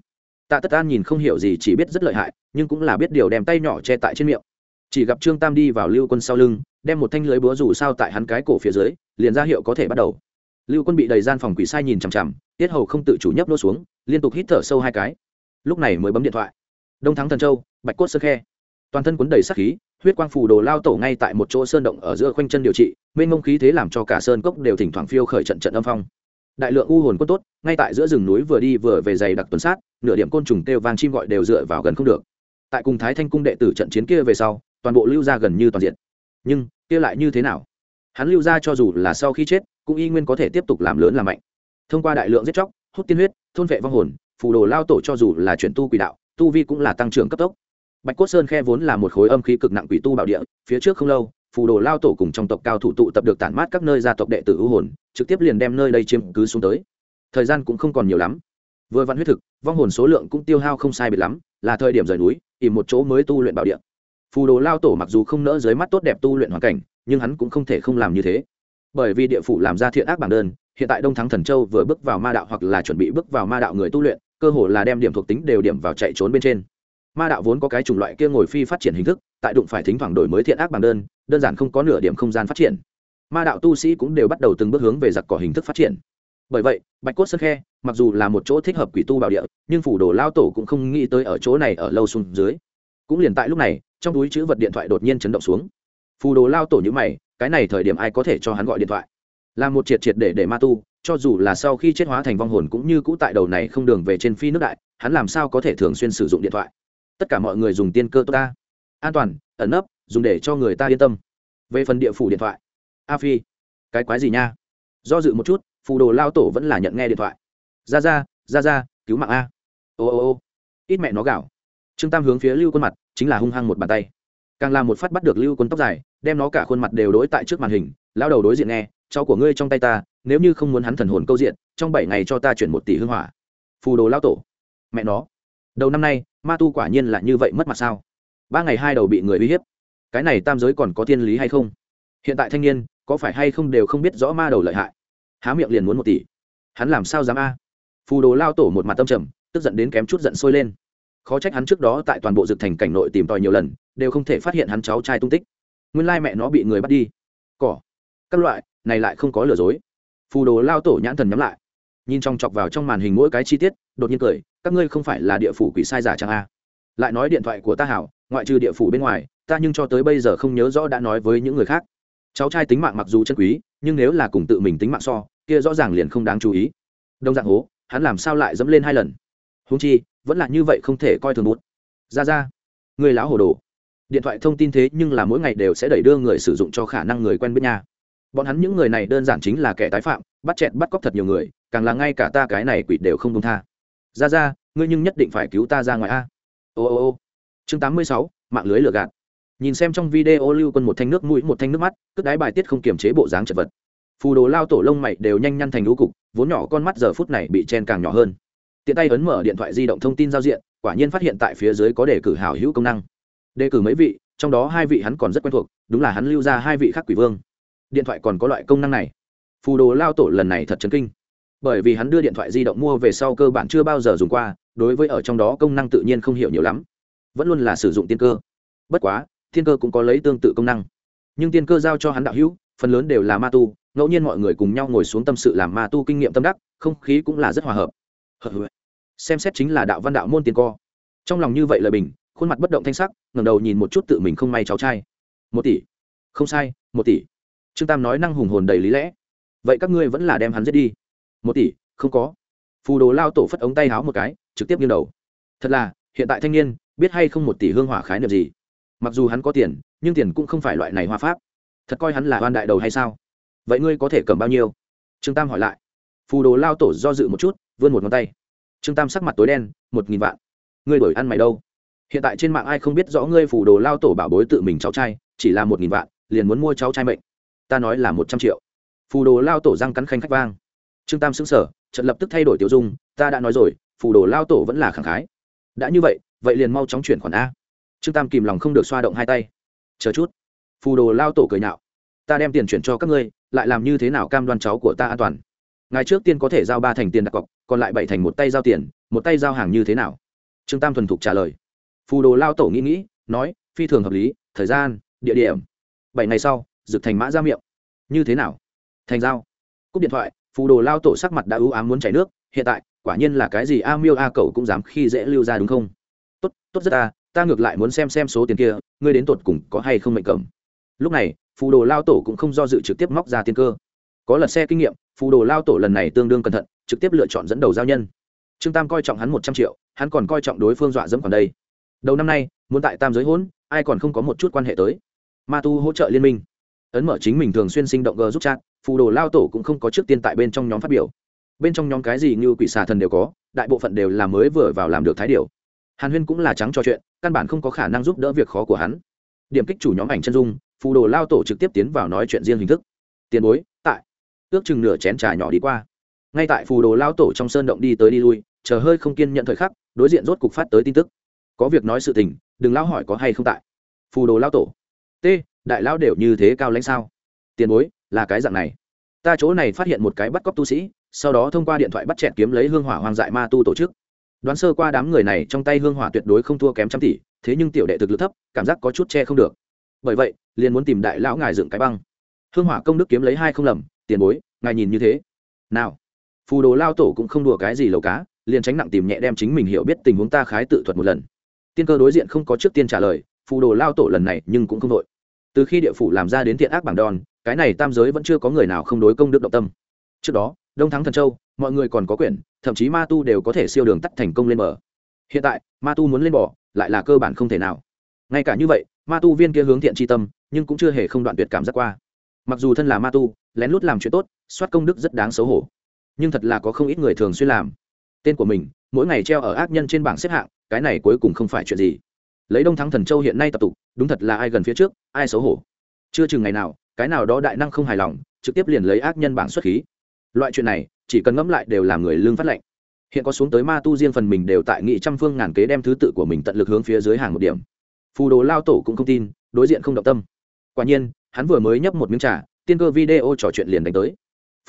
Tạ tất an nhìn không hiểu gì, chỉ biết rất lợi hại, nhưng cũng là biết điều đem tay nhỏ che tại trên miệng. Chỉ gặp trương tam đi vào lưu quân sau lưng, đem một thanh lưới búa rủ sao tại hắn cái cổ phía dưới, liền ra hiệu có thể bắt đầu. Lưu quân bị đầy gian phòng quỷ sai nhìn chằm chằm, tiết hầu không tự chủ nhấp nô xuống, liên tục hít thở sâu hai cái lúc này mới bấm điện thoại. Đông thắng thần châu, bạch cốt sơ khe. Toàn thân quấn đầy sắc khí, huyết quang phù đồ lao tổ ngay tại một chỗ sơn động ở giữa khoanh chân điều trị, mênh mông khí thế làm cho cả sơn cốc đều thỉnh thoảng phiêu khởi trận trận âm phong. Đại lượng u hồn quân tốt, ngay tại giữa rừng núi vừa đi vừa về dày đặc tuần sát, nửa điểm côn trùng kêu vang chim gọi đều dựa vào gần không được. Tại cùng thái thanh cung đệ tử trận chiến kia về sau, toàn bộ lưu ra gần như toàn diện. Nhưng, kia lại như thế nào? Hắn lưu ra cho dù là sau khi chết, cũng y nguyên có thể tiếp tục làm lớn làm mạnh. Thông qua đại lượng giết chóc, hút tiên huyết, thôn vệ vong hồn phù đồ lao tổ cho dù là chuyển tu quỷ đạo, tu vi cũng là tăng trưởng cấp tốc. Bạch cốt sơn khe vốn là một khối âm khí cực nặng quỷ tu bảo địa, phía trước không lâu, phù đồ lao tổ cùng trong tộc cao thủ tụ tập được tản mát các nơi gia tộc đệ tử ưu hồn, trực tiếp liền đem nơi đây chiếm cứ xuống tới. Thời gian cũng không còn nhiều lắm. Vừa văn huyết thực, vong hồn số lượng cũng tiêu hao không sai biệt lắm, là thời điểm rời núi, tìm một chỗ mới tu luyện bảo địa. Phù đồ lao tổ mặc dù không nỡ dưới mắt tốt đẹp tu luyện hoàn cảnh, nhưng hắn cũng không thể không làm như thế. Bởi vì địa phủ làm ra thiện ác bảng đơn, hiện tại đông thắng thần châu vừa bước vào ma đạo hoặc là chuẩn bị bước vào ma đạo người tu luyện cơ hồ là đem điểm thuộc tính đều điểm vào chạy trốn bên trên. Ma đạo vốn có cái chủng loại kia ngồi phi phát triển hình thức, tại đụng phải thính thoảng đổi mới thiện ác bằng đơn đơn giản không có nửa điểm không gian phát triển. Ma đạo tu sĩ cũng đều bắt đầu từng bước hướng về giặc cỏ hình thức phát triển. Bởi vậy, bạch cốt sơn khe, mặc dù là một chỗ thích hợp quỷ tu bảo địa, nhưng phủ đồ lao tổ cũng không nghĩ tới ở chỗ này ở lâu xuống dưới. Cũng liền tại lúc này, trong túi chữ vật điện thoại đột nhiên chấn động xuống. Phù đồ lao tổ như mày, cái này thời điểm ai có thể cho hắn gọi điện thoại? Là một triệt triệt để để ma tu cho dù là sau khi chết hóa thành vong hồn cũng như cũ tại đầu này không đường về trên phi nước đại, hắn làm sao có thể thường xuyên sử dụng điện thoại? Tất cả mọi người dùng tiên cơ tốt ta. An toàn, ẩn nấp, dùng để cho người ta yên tâm. Về phần địa phủ điện thoại. A phi, cái quái gì nha? Do dự một chút, phù đồ lao tổ vẫn là nhận nghe điện thoại. Ra ra ra ra, cứu mạng a. Ô ô ô, ít mẹ nó gạo. Trương tam hướng phía lưu quân mặt, chính là hung hăng một bàn tay. Càng làm một phát bắt được lưu quân tóc dài, đem nó cả khuôn mặt đều đối tại trước màn hình lao đầu đối diện nghe, cháu của ngươi trong tay ta nếu như không muốn hắn thần hồn câu diện, trong bảy ngày cho ta chuyển một tỷ hương hỏa. Phù đồ lao tổ. Mẹ nó. Đầu năm nay, ma tu quả nhiên là như vậy mất mặt sao? Ba ngày hai đầu bị người uy hiếp. Cái này tam giới còn có thiên lý hay không? Hiện tại thanh niên, có phải hay không đều không biết rõ ma đầu lợi hại? Há miệng liền muốn một tỷ. Hắn làm sao dám a? Phù đồ lao tổ một mặt tâm trầm, tức giận đến kém chút giận sôi lên. Khó trách hắn trước đó tại toàn bộ dực thành cảnh nội tìm tòi nhiều lần, đều không thể phát hiện hắn cháu trai tung tích. Nguyên lai mẹ nó bị người bắt đi. Cỏ. Các loại, này lại không có lừa dối phù đồ lao tổ nhãn thần nhắm lại. Nhìn trong chọc vào trong màn hình mỗi cái chi tiết, đột nhiên cười, các ngươi không phải là địa phủ quỷ sai giả chẳng a lại nói điện thoại của ta hảo, ngoại trừ địa phủ bên ngoài, ta nhưng cho tới bây giờ không nhớ rõ đã nói với những người khác. Cháu trai tính mạng mặc dù chân quý, nhưng nếu là cùng tự mình tính mạng so, kia rõ ràng liền không đáng chú ý. Đông dạng hố, hắn làm sao lại dẫm lên hai lần? Húng chi, vẫn là như vậy không thể coi thường bút. Ra ra, người lão hồ đồ. Điện thoại thông tin thế nhưng là mỗi ngày đều sẽ đẩy đưa người sử dụng cho khả năng người quen biết nhà bọn hắn những người này đơn giản chính là kẻ tái phạm, bắt chẹt bắt cóc thật nhiều người, càng là ngay cả ta cái này quỷ đều không công tha. Ra ra, ngươi nhưng nhất định phải cứu ta ra ngoài a. Ô ô ô. Chương tám mươi sáu, mạng lưới lừa gạt. Nhìn xem trong video lưu quân một thanh nước mũi, một thanh nước mắt cất đái bài tiết không kiềm chế bộ dáng chật vật. Phù đồ lao tổ lông mày đều nhanh nhăn thành lũ cục, vốn nhỏ con mắt giờ phút này bị chen càng nhỏ hơn. Tiện tay ấn mở điện thoại di động thông tin giao diện, quả nhiên phát hiện tại phía dưới có đề cử hảo hữu công năng. Đề cử mấy vị, trong đó hai vị hắn còn rất quen thuộc, đúng là hắn lưu ra hai vị khác quỷ vương điện thoại còn có loại công năng này. Phù đồ lao tổ lần này thật chấn kinh. Bởi vì hắn đưa điện thoại di động mua về sau cơ bản chưa bao giờ dùng qua, đối với ở trong đó công năng tự nhiên không hiểu nhiều lắm. Vẫn luôn là sử dụng tiên cơ. Bất quá, tiên cơ cũng có lấy tương tự công năng. Nhưng tiên cơ giao cho hắn đạo hữu, phần lớn đều là ma tu, ngẫu nhiên mọi người cùng nhau ngồi xuống tâm sự làm ma tu kinh nghiệm tâm đắc, không khí cũng là rất hòa hợp. Xem xét chính là đạo văn đạo môn tiên co trong lòng như vậy lời bình, khuôn mặt bất động thanh sắc, ngẩng đầu nhìn một chút tự mình không may cháu trai. Một tỷ. Không sai, một tỷ trương tam nói năng hùng hồn đầy lý lẽ. Vậy các ngươi vẫn là đem hắn giết đi. Một tỷ, không có. Phù đồ lao tổ phất ống tay háo một cái, trực tiếp nghiêng đầu. Thật là, hiện tại thanh niên, biết hay không một tỷ hương hỏa khái niệm gì? Mặc dù hắn có tiền, nhưng tiền cũng không phải loại này hoa pháp. Thật coi hắn là oan đại đầu hay sao? Vậy ngươi có thể cầm bao nhiêu? Trương tam hỏi lại. Phù đồ lao tổ do dự một chút, vươn một ngón tay. Trương tam sắc mặt tối đen, một nghìn vạn. Ngươi đổi ăn mày đâu? Hiện tại trên mạng ai không biết rõ ngươi phù đồ lao tổ bảo bối tự mình cháu trai, chỉ là một nghìn vạn, liền muốn mua cháu trai mệnh ta nói là một trăm triệu. Phù đồ lao tổ răng cắn khanh khách vang. Trương tam xứng sở trận lập tức thay đổi tiểu dung, ta đã nói rồi, phù đồ lao tổ vẫn là khẳng khái. Đã như vậy vậy liền mau chóng chuyển khoản a. Trương tam kìm lòng không được xoa động hai tay. Chờ chút. Phù đồ lao tổ cười nhạo. Ta đem tiền chuyển cho các ngươi, lại làm như thế nào cam đoan cháu của ta an toàn? Ngày trước tiên có thể giao ba thành tiền đặt cọc, còn lại bảy thành một tay giao tiền, một tay giao hàng như thế nào? Trương tam thuần thục trả lời. Phù đồ lao tổ nghĩ nghĩ, nói, phi thường hợp lý, thời gian, địa điểm. Bảy ngày sau rực thành mã ra miệng. Như thế nào? Thành giao. Cúp điện thoại phù đồ lao tổ sắc mặt đã ưu ám muốn chảy nước hiện tại quả nhiên là cái gì a miêu a cậu cũng dám khi dễ lưu ra đúng không? Tốt tốt rất à, ta ngược lại muốn xem xem số tiền kia ngươi đến tột cùng có hay không mệnh cầm. Lúc này phù đồ lao tổ cũng không do dự trực tiếp móc ra tiền cơ. Có lật xe kinh nghiệm phù đồ lao tổ lần này tương đương cẩn thận trực tiếp lựa chọn dẫn đầu giao nhân. Trương tam coi trọng hắn một trăm triệu hắn còn coi trọng đối phương dọa dẫm còn đây. Đầu năm nay muốn tại tam giới hỗn ai còn không có một chút quan hệ tới. Ma tu hỗ trợ liên minh ấn mở chính mình thường xuyên sinh động g giúp chat, phù đồ lao tổ cũng không có trước tiên tại bên trong nhóm phát biểu. Bên trong nhóm cái gì như quỷ xà thần đều có, đại bộ phận đều là mới vừa vào làm được thái điều. Hàn huyên cũng là trắng trò chuyện, căn bản không có khả năng giúp đỡ việc khó của hắn. Điểm kích chủ nhóm ảnh chân dung, phù đồ lao tổ trực tiếp tiến vào nói chuyện riêng hình thức. Tiền bối, tại. Ước chừng nửa chén trà nhỏ đi qua. Ngay tại phù đồ lao tổ trong sơn động đi tới đi lui, chờ hơi không kiên nhận thời khắc, đối diện rốt cục phát tới tin tức. Có việc nói sự tình, đừng lao hỏi có hay không tại. Phù đồ lao tổ. T đại lão đều như thế cao lãnh sao? Tiền bối, là cái dạng này. Ta chỗ này phát hiện một cái bắt cóc tu sĩ, sau đó thông qua điện thoại bắt chẹt kiếm lấy hương hỏa hoang dại ma tu tổ chức. Đoán sơ qua đám người này trong tay hương hỏa tuyệt đối không thua kém trăm tỷ, thế nhưng tiểu đệ thực lực thấp, cảm giác có chút che không được. Bởi vậy, liền muốn tìm đại lão ngài dựng cái băng. Hương hỏa công đức kiếm lấy hai không lầm, tiền bối, ngài nhìn như thế. Nào, phù đồ lao tổ cũng không đùa cái gì lầu cá, liền tránh nặng tìm nhẹ đem chính mình hiểu biết tình huống ta khái tự thuật một lần. Tiên cơ đối diện không có trước tiên trả lời, phù đồ lao tổ lần này nhưng cũng không đội từ khi địa phủ làm ra đến thiện ác bảng đòn cái này tam giới vẫn chưa có người nào không đối công đức động tâm. Trước đó đông thắng thần châu mọi người còn có quyền thậm chí ma tu đều có thể siêu đường tắt thành công lên bờ. Hiện tại ma tu muốn lên bỏ, lại là cơ bản không thể nào. Ngay cả như vậy ma tu viên kia hướng thiện tri tâm nhưng cũng chưa hề không đoạn tuyệt cảm giác qua. Mặc dù thân là ma tu lén lút làm chuyện tốt soát công đức rất đáng xấu hổ. Nhưng thật là có không ít người thường xuyên làm. Tên của mình mỗi ngày treo ở ác nhân trên bảng xếp hạng cái này cuối cùng không phải chuyện gì lấy đông thắng thần châu hiện nay tập tục, đúng thật là ai gần phía trước, ai xấu hổ. Chưa chừng ngày nào, cái nào đó đại năng không hài lòng, trực tiếp liền lấy ác nhân bảng xuất khí. Loại chuyện này, chỉ cần ngẫm lại đều làm người lương phát lệnh. Hiện có xuống tới ma tu riêng phần mình đều tại nghị trăm phương ngàn kế đem thứ tự của mình tận lực hướng phía dưới hàng một điểm. Phù đồ lao tổ cũng không tin, đối diện không động tâm. Quả nhiên, hắn vừa mới nhấp một miếng trà, tiên cơ video trò chuyện liền đánh tới.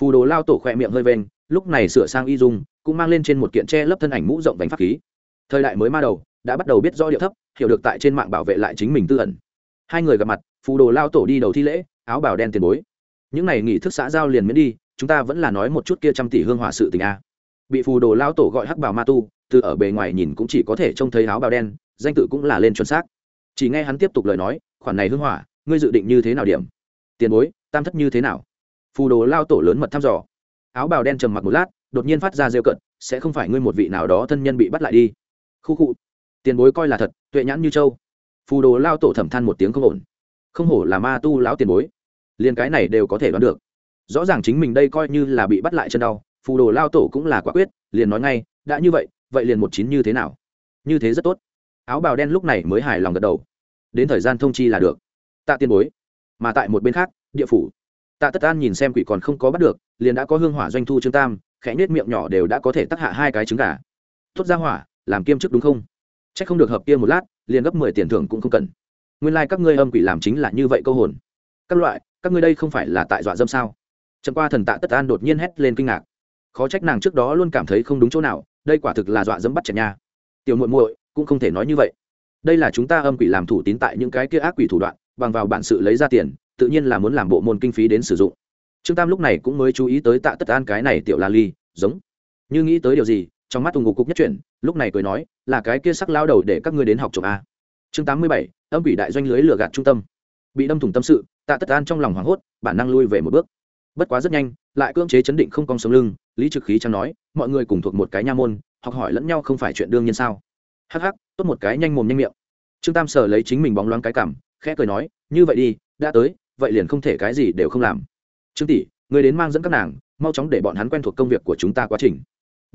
Phù đồ lao tổ khỏe miệng hơi ven lúc này sửa sang y dung, cũng mang lên trên một kiện tre lấp thân ảnh mũ rộng vành pháp khí. Thời đại mới ma đầu đã bắt đầu biết rõ điệu thấp, hiểu được tại trên mạng bảo vệ lại chính mình tư ẩn. Hai người gặp mặt, phù đồ lao tổ đi đầu thi lễ, áo bào đen tiền bối. Những này nghỉ thức xã giao liền miễn đi, chúng ta vẫn là nói một chút kia trăm tỷ hương hỏa sự tình a. Bị phù đồ lao tổ gọi hắc bào ma tu, từ ở bề ngoài nhìn cũng chỉ có thể trông thấy áo bào đen, danh tự cũng là lên chuẩn xác. Chỉ nghe hắn tiếp tục lời nói, khoản này hương hỏa, ngươi dự định như thế nào điểm? Tiền bối, tam thất như thế nào? Phù đồ lao tổ lớn mật thăm dò. Áo bào đen trầm mặc một lát, đột nhiên phát ra rêu cận sẽ không phải ngươi một vị nào đó thân nhân bị bắt lại đi. Khu khu tiền bối coi là thật, tuệ nhãn như châu. Phù đồ lao tổ thẩm than một tiếng không ổn. Không hổ là ma tu lão tiền bối. Liền cái này đều có thể đoán được. Rõ ràng chính mình đây coi như là bị bắt lại chân đau, phù đồ lao tổ cũng là quả quyết, liền nói ngay, đã như vậy vậy liền một chín như thế nào? Như thế rất tốt. Áo bào đen lúc này mới hài lòng gật đầu. Đến thời gian thông chi là được. Tạ tiền bối. Mà tại một bên khác, địa phủ. Tạ tất an nhìn xem quỷ còn không có bắt được, liền đã có hương hỏa doanh thu trương tam, khẽ nết miệng nhỏ đều đã có thể tắc hạ hai cái trứng gà. Tốt ra hỏa, làm kiêm chức đúng không? C h ắ c không được hợp kia một lát, liền gấp mười tiền thưởng cũng không cần. Nguyên lai、like、các ngươi âm quỷ làm chính là như vậy câu hồn. Các loại, các ngươi đây không phải là tại dọa dâm sao? Trần qua thần tạ tất an đột nhiên hét lên kinh ngạc. Khó trách nàng trước đó luôn cảm thấy không đúng chỗ nào, đây quả thực là dọa dẫm bắt chặt nha. Tiểu muội muội, cũng không thể nói như vậy. Đây là chúng ta âm quỷ làm thủ tín tại những cái kia ác quỷ thủ đoạn, bằng vào bản sự lấy ra tiền, tự nhiên là muốn làm bộ môn kinh phí đến sử dụng. Trương tam lúc này cũng mới chú ý tới tạ tất an cái này tiểu la ly, giống. Như nghĩ tới điều gì trong mắt tùng ngục cục nhất chuyển, lúc này cười nói, là cái kia sắc lao đầu để các ngươi đến học trộm a. Chương tám mươi bảy, âm quỷ đại doanh lưới lừa gạt trung tâm. Bị đâm thủng tâm sự, tạ tất an trong lòng hoảng hốt, bản năng lui về một bước. Bất quá rất nhanh, lại cưỡng chế chấn định không cong sống lưng, lý trực khí chẳng nói, mọi người cùng thuộc một cái nha môn, học hỏi lẫn nhau không phải chuyện đương nhiên sao? Hắc hắc, tốt một cái nhanh mồm nhanh miệng. Trương tam sở lấy chính mình bóng loáng cái cảm, khẽ cười nói, như vậy đi, đã tới, vậy liền không thể cái gì đều không làm. Trương tỷ, người đến mang dẫn các nàng, mau chóng để bọn hắn quen thuộc công việc của chúng ta quá trình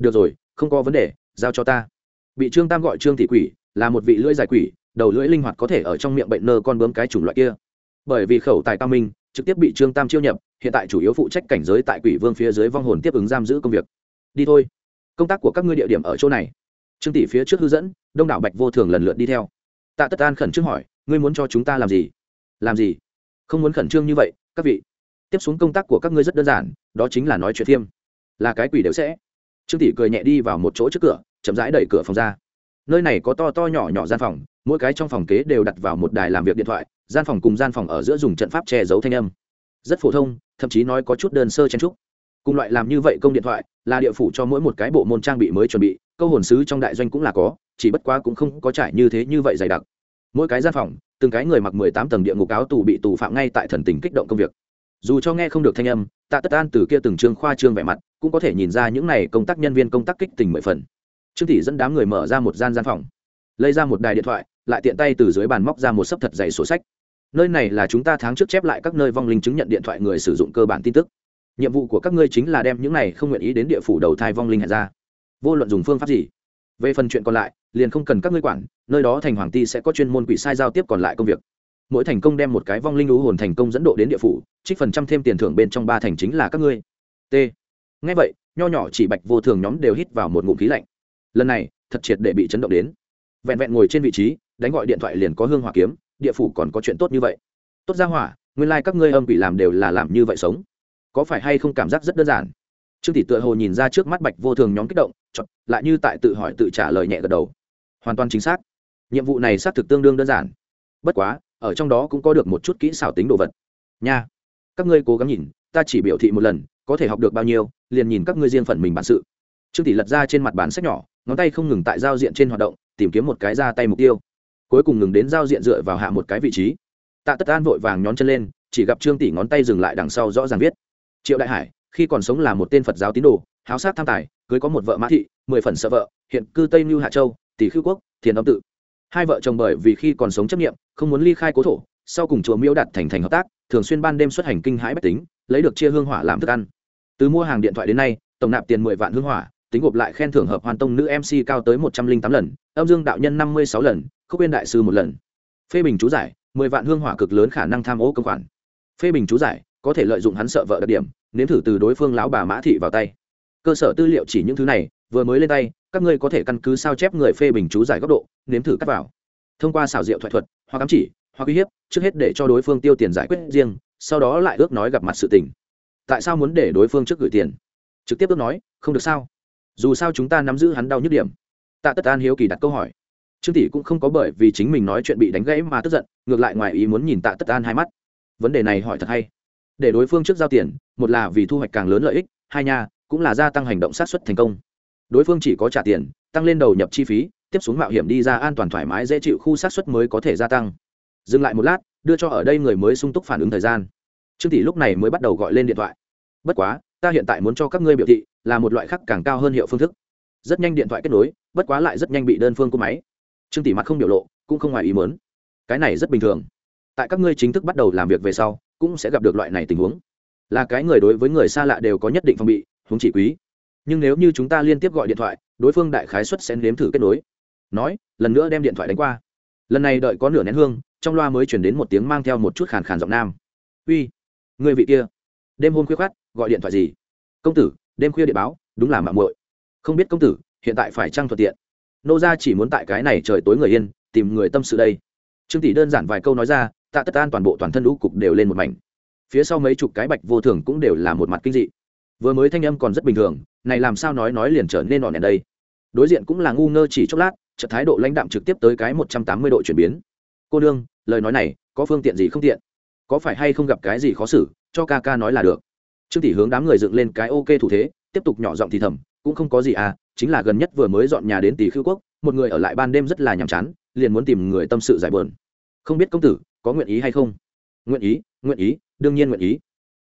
được rồi, không có vấn đề, giao cho ta. Bị trương tam gọi trương Thị quỷ, là một vị lưỡi dài quỷ, đầu lưỡi linh hoạt có thể ở trong miệng bệnh nơ con bướm cái chủng loại kia. Bởi vì khẩu tài cao minh, trực tiếp bị trương tam chiêu nhập, hiện tại chủ yếu phụ trách cảnh giới tại quỷ vương phía dưới vong hồn tiếp ứng giam giữ công việc. Đi thôi. Công tác của các ngươi địa điểm ở chỗ này. Trương tỷ phía trước hướng dẫn, đông đảo bạch vô thường lần lượt đi theo. Tạ tất an khẩn trương hỏi, ngươi muốn cho chúng ta làm gì? Làm gì? Không muốn khẩn trương như vậy, các vị. Tiếp xuống công tác của các ngươi rất đơn giản, đó chính là nói chuyện thiêm là cái quỷ đều sẽ trương tỷ cười nhẹ đi vào một chỗ trước cửa, chậm rãi đẩy cửa phòng ra. Nơi này có to to nhỏ nhỏ gian phòng, mỗi cái trong phòng kế đều đặt vào một đài làm việc điện thoại, gian phòng cùng gian phòng ở giữa dùng trận pháp che giấu thanh âm. Rất phổ thông, thậm chí nói có chút đơn sơ chen trúc. Cùng loại làm như vậy công điện thoại, là địa phủ cho mỗi một cái bộ môn trang bị mới chuẩn bị, câu hồn sứ trong đại doanh cũng là có, chỉ bất quá cũng không có trải như thế như vậy dày đặc. Mỗi cái gian phòng, từng cái người mặc mười tám tầng địa ngục áo tù bị tù phạm ngay tại thần tình kích động công việc. Dù cho nghe không được thanh âm, tạ tất an từ kia từng trương khoa trương vẻ mặt cũng có thể nhìn ra những này công tác nhân viên công tác kích tình mười phần. Trương thị dẫn đám người mở ra một gian gian phòng, lấy ra một đài điện thoại, lại tiện tay từ dưới bàn móc ra một sấp thật dày sổ sách. Nơi này là chúng ta tháng trước chép lại các nơi vong linh chứng nhận điện thoại người sử dụng cơ bản tin tức. Nhiệm vụ của các ngươi chính là đem những này không nguyện ý đến địa phủ đầu thai vong linh hẹn ra. Vô luận dùng phương pháp gì, về phần chuyện còn lại, liền không cần các ngươi quản, nơi đó thành hoàng ti sẽ có chuyên môn quỷ sai giao tiếp còn lại công việc. Mỗi thành công đem một cái vong linh lũ hồn thành công dẫn độ đến địa phủ, trích phần trăm thêm tiền thưởng bên trong ba thành chính là các ngươi. T ngay vậy, nho nhỏ chỉ bạch vô thường nhóm đều hít vào một ngụm khí lạnh. Lần này, thật triệt để bị chấn động đến. Vẹn vẹn ngồi trên vị trí, đánh gọi điện thoại liền có hương hỏa kiếm, địa phủ còn có chuyện tốt như vậy. Tốt ra hỏa, nguyên lai、like、các ngươi âm bị làm đều là làm như vậy sống. Có phải hay không cảm giác rất đơn giản? Trương tỷ tựa hồ nhìn ra trước mắt bạch vô thường nhóm kích động chọn lại như tại tự hỏi tự trả lời nhẹ gật đầu. Hoàn toàn chính xác. Nhiệm vụ này xác thực tương đương đơn giản. Bất quá, ở trong đó cũng có được một chút kỹ xảo tính đồ vật. Nha, các ngươi cố gắng nhìn, ta chỉ biểu thị một lần có thể học được bao nhiêu, liền nhìn các ngươi riêng phần mình bản sự. Trương tỷ lật ra trên mặt bản sách nhỏ, ngón tay không ngừng tại giao diện trên hoạt động, tìm kiếm một cái ra tay mục tiêu. Cuối cùng ngừng đến giao diện dựa vào hạ một cái vị trí. Tạ tất an vội vàng nhón chân lên, chỉ gặp trương tỷ ngón tay dừng lại đằng sau rõ ràng viết, triệu đại hải, khi còn sống là một tên phật giáo tín đồ, háo sát tham tài, cưới có một vợ mã thị, mười phần sợ vợ, hiện cư tây mưu hạ châu, tỷ khư quốc, thiền âm tự. Hai vợ chồng bởi vì khi còn sống chấp nghiệm không muốn ly khai cố thổ, sau cùng chùa miễu đặt thành thành hợp tác, thường xuyên ban đêm xuất hành kinh hãi bách tính, lấy được chia hương hỏa làm thức ăn từ mua hàng điện thoại đến nay, tổng nạp tiền mười vạn hương hỏa, tính gộp lại khen thưởng hợp hoàn tông nữ mc cao tới một trăm linh tám lần, âm dương đạo nhân năm mươi sáu lần, khúc biên đại sư một lần. Phê bình chú giải, mười vạn hương hỏa cực lớn khả năng tham ô công khoản. Phê bình chú giải, có thể lợi dụng hắn sợ vợ đặc điểm, nếm thử từ đối phương lão bà mã thị vào tay. Cơ sở tư liệu chỉ những thứ này, vừa mới lên tay, các ngươi có thể căn cứ sao chép người phê bình chú giải góc độ, nếm thử cắt vào. Thông qua xảo diệu thoại thuật, hoặc ám chỉ, hoặc uy hiếp, trước hết để cho đối phương tiêu tiền giải quyết riêng, sau đó lại ước nói gặp mặt sự tình tại sao muốn để đối phương trước gửi tiền? Trực tiếp ước nói, không được sao? Dù sao chúng ta nắm giữ hắn đau nhức điểm. Tạ tất an hiếu kỳ đặt câu hỏi. Trương tỷ cũng không có bởi vì chính mình nói chuyện bị đánh gãy mà tức giận, ngược lại ngoài ý muốn nhìn tạ tất an hai mắt. Vấn đề này hỏi thật hay. Để đối phương trước giao tiền, một là vì thu hoạch càng lớn lợi ích, hai nha, cũng là gia tăng hành động sát xuất thành công. Đối phương chỉ có trả tiền, tăng lên đầu nhập chi phí, tiếp xuống mạo hiểm đi ra an toàn thoải mái dễ chịu khu sát xuất mới có thể gia tăng. Dừng lại một lát, đưa cho ở đây người mới sung túc phản ứng thời gian. Trương tỷ lúc này mới bắt đầu gọi lên điện thoại bất quá, ta hiện tại muốn cho các ngươi biểu thị là một loại khác càng cao hơn hiệu phương thức. Rất nhanh điện thoại kết nối, bất quá lại rất nhanh bị đơn phương cúp máy. Trương tỷ mặt không biểu lộ, cũng không ngoài ý mớn cái này rất bình thường. Tại các ngươi chính thức bắt đầu làm việc về sau, cũng sẽ gặp được loại này tình huống. Là cái người đối với người xa lạ đều có nhất định phòng bị, huống chỉ quý. Nhưng nếu như chúng ta liên tiếp gọi điện thoại, đối phương đại khái xuất sẽ nếm thử kết nối. Nói, lần nữa đem điện thoại đánh qua. Lần này đợi có nửa nén hương, trong loa mới chuyển đến một tiếng mang theo một chút khàn khàn giọng nam. Uy, người vị kia đêm hôm khuya khoát gọi điện thoại gì? Công tử, đêm khuya điện báo, đúng là mạng muội. Không biết công tử, hiện tại phải trăng thuận tiện. Nô gia chỉ muốn tại cái này trời tối người yên, tìm người tâm sự đây. Trương tỷ đơn giản vài câu nói ra, tạ tất an toàn bộ toàn thân lũ cục đều lên một mảnh. Phía sau mấy chục cái bạch vô thường cũng đều là một mặt kinh dị. Vừa mới thanh âm còn rất bình thường, này làm sao nói nói liền trở nên nọn đèn đây. Đối diện cũng là ngu ngơ chỉ chốc lát trận thái độ lãnh đạm trực tiếp tới cái một trăm tám mươi độ chuyển biến. Cô đương lời nói này có phương tiện gì không tiện? Có phải hay không gặp cái gì khó xử, cho ca ca nói là được. Trương tỷ hướng đám người dựng lên cái ok thủ thế, tiếp tục nhỏ giọng thì thầm, cũng không có gì à chính là gần nhất vừa mới dọn nhà đến tỷ khư quốc, một người ở lại ban đêm rất là nhàm chán, liền muốn tìm người tâm sự giải bờn không biết công tử, có nguyện ý hay không? Nguyện ý nguyện ý, đương nhiên nguyện ý.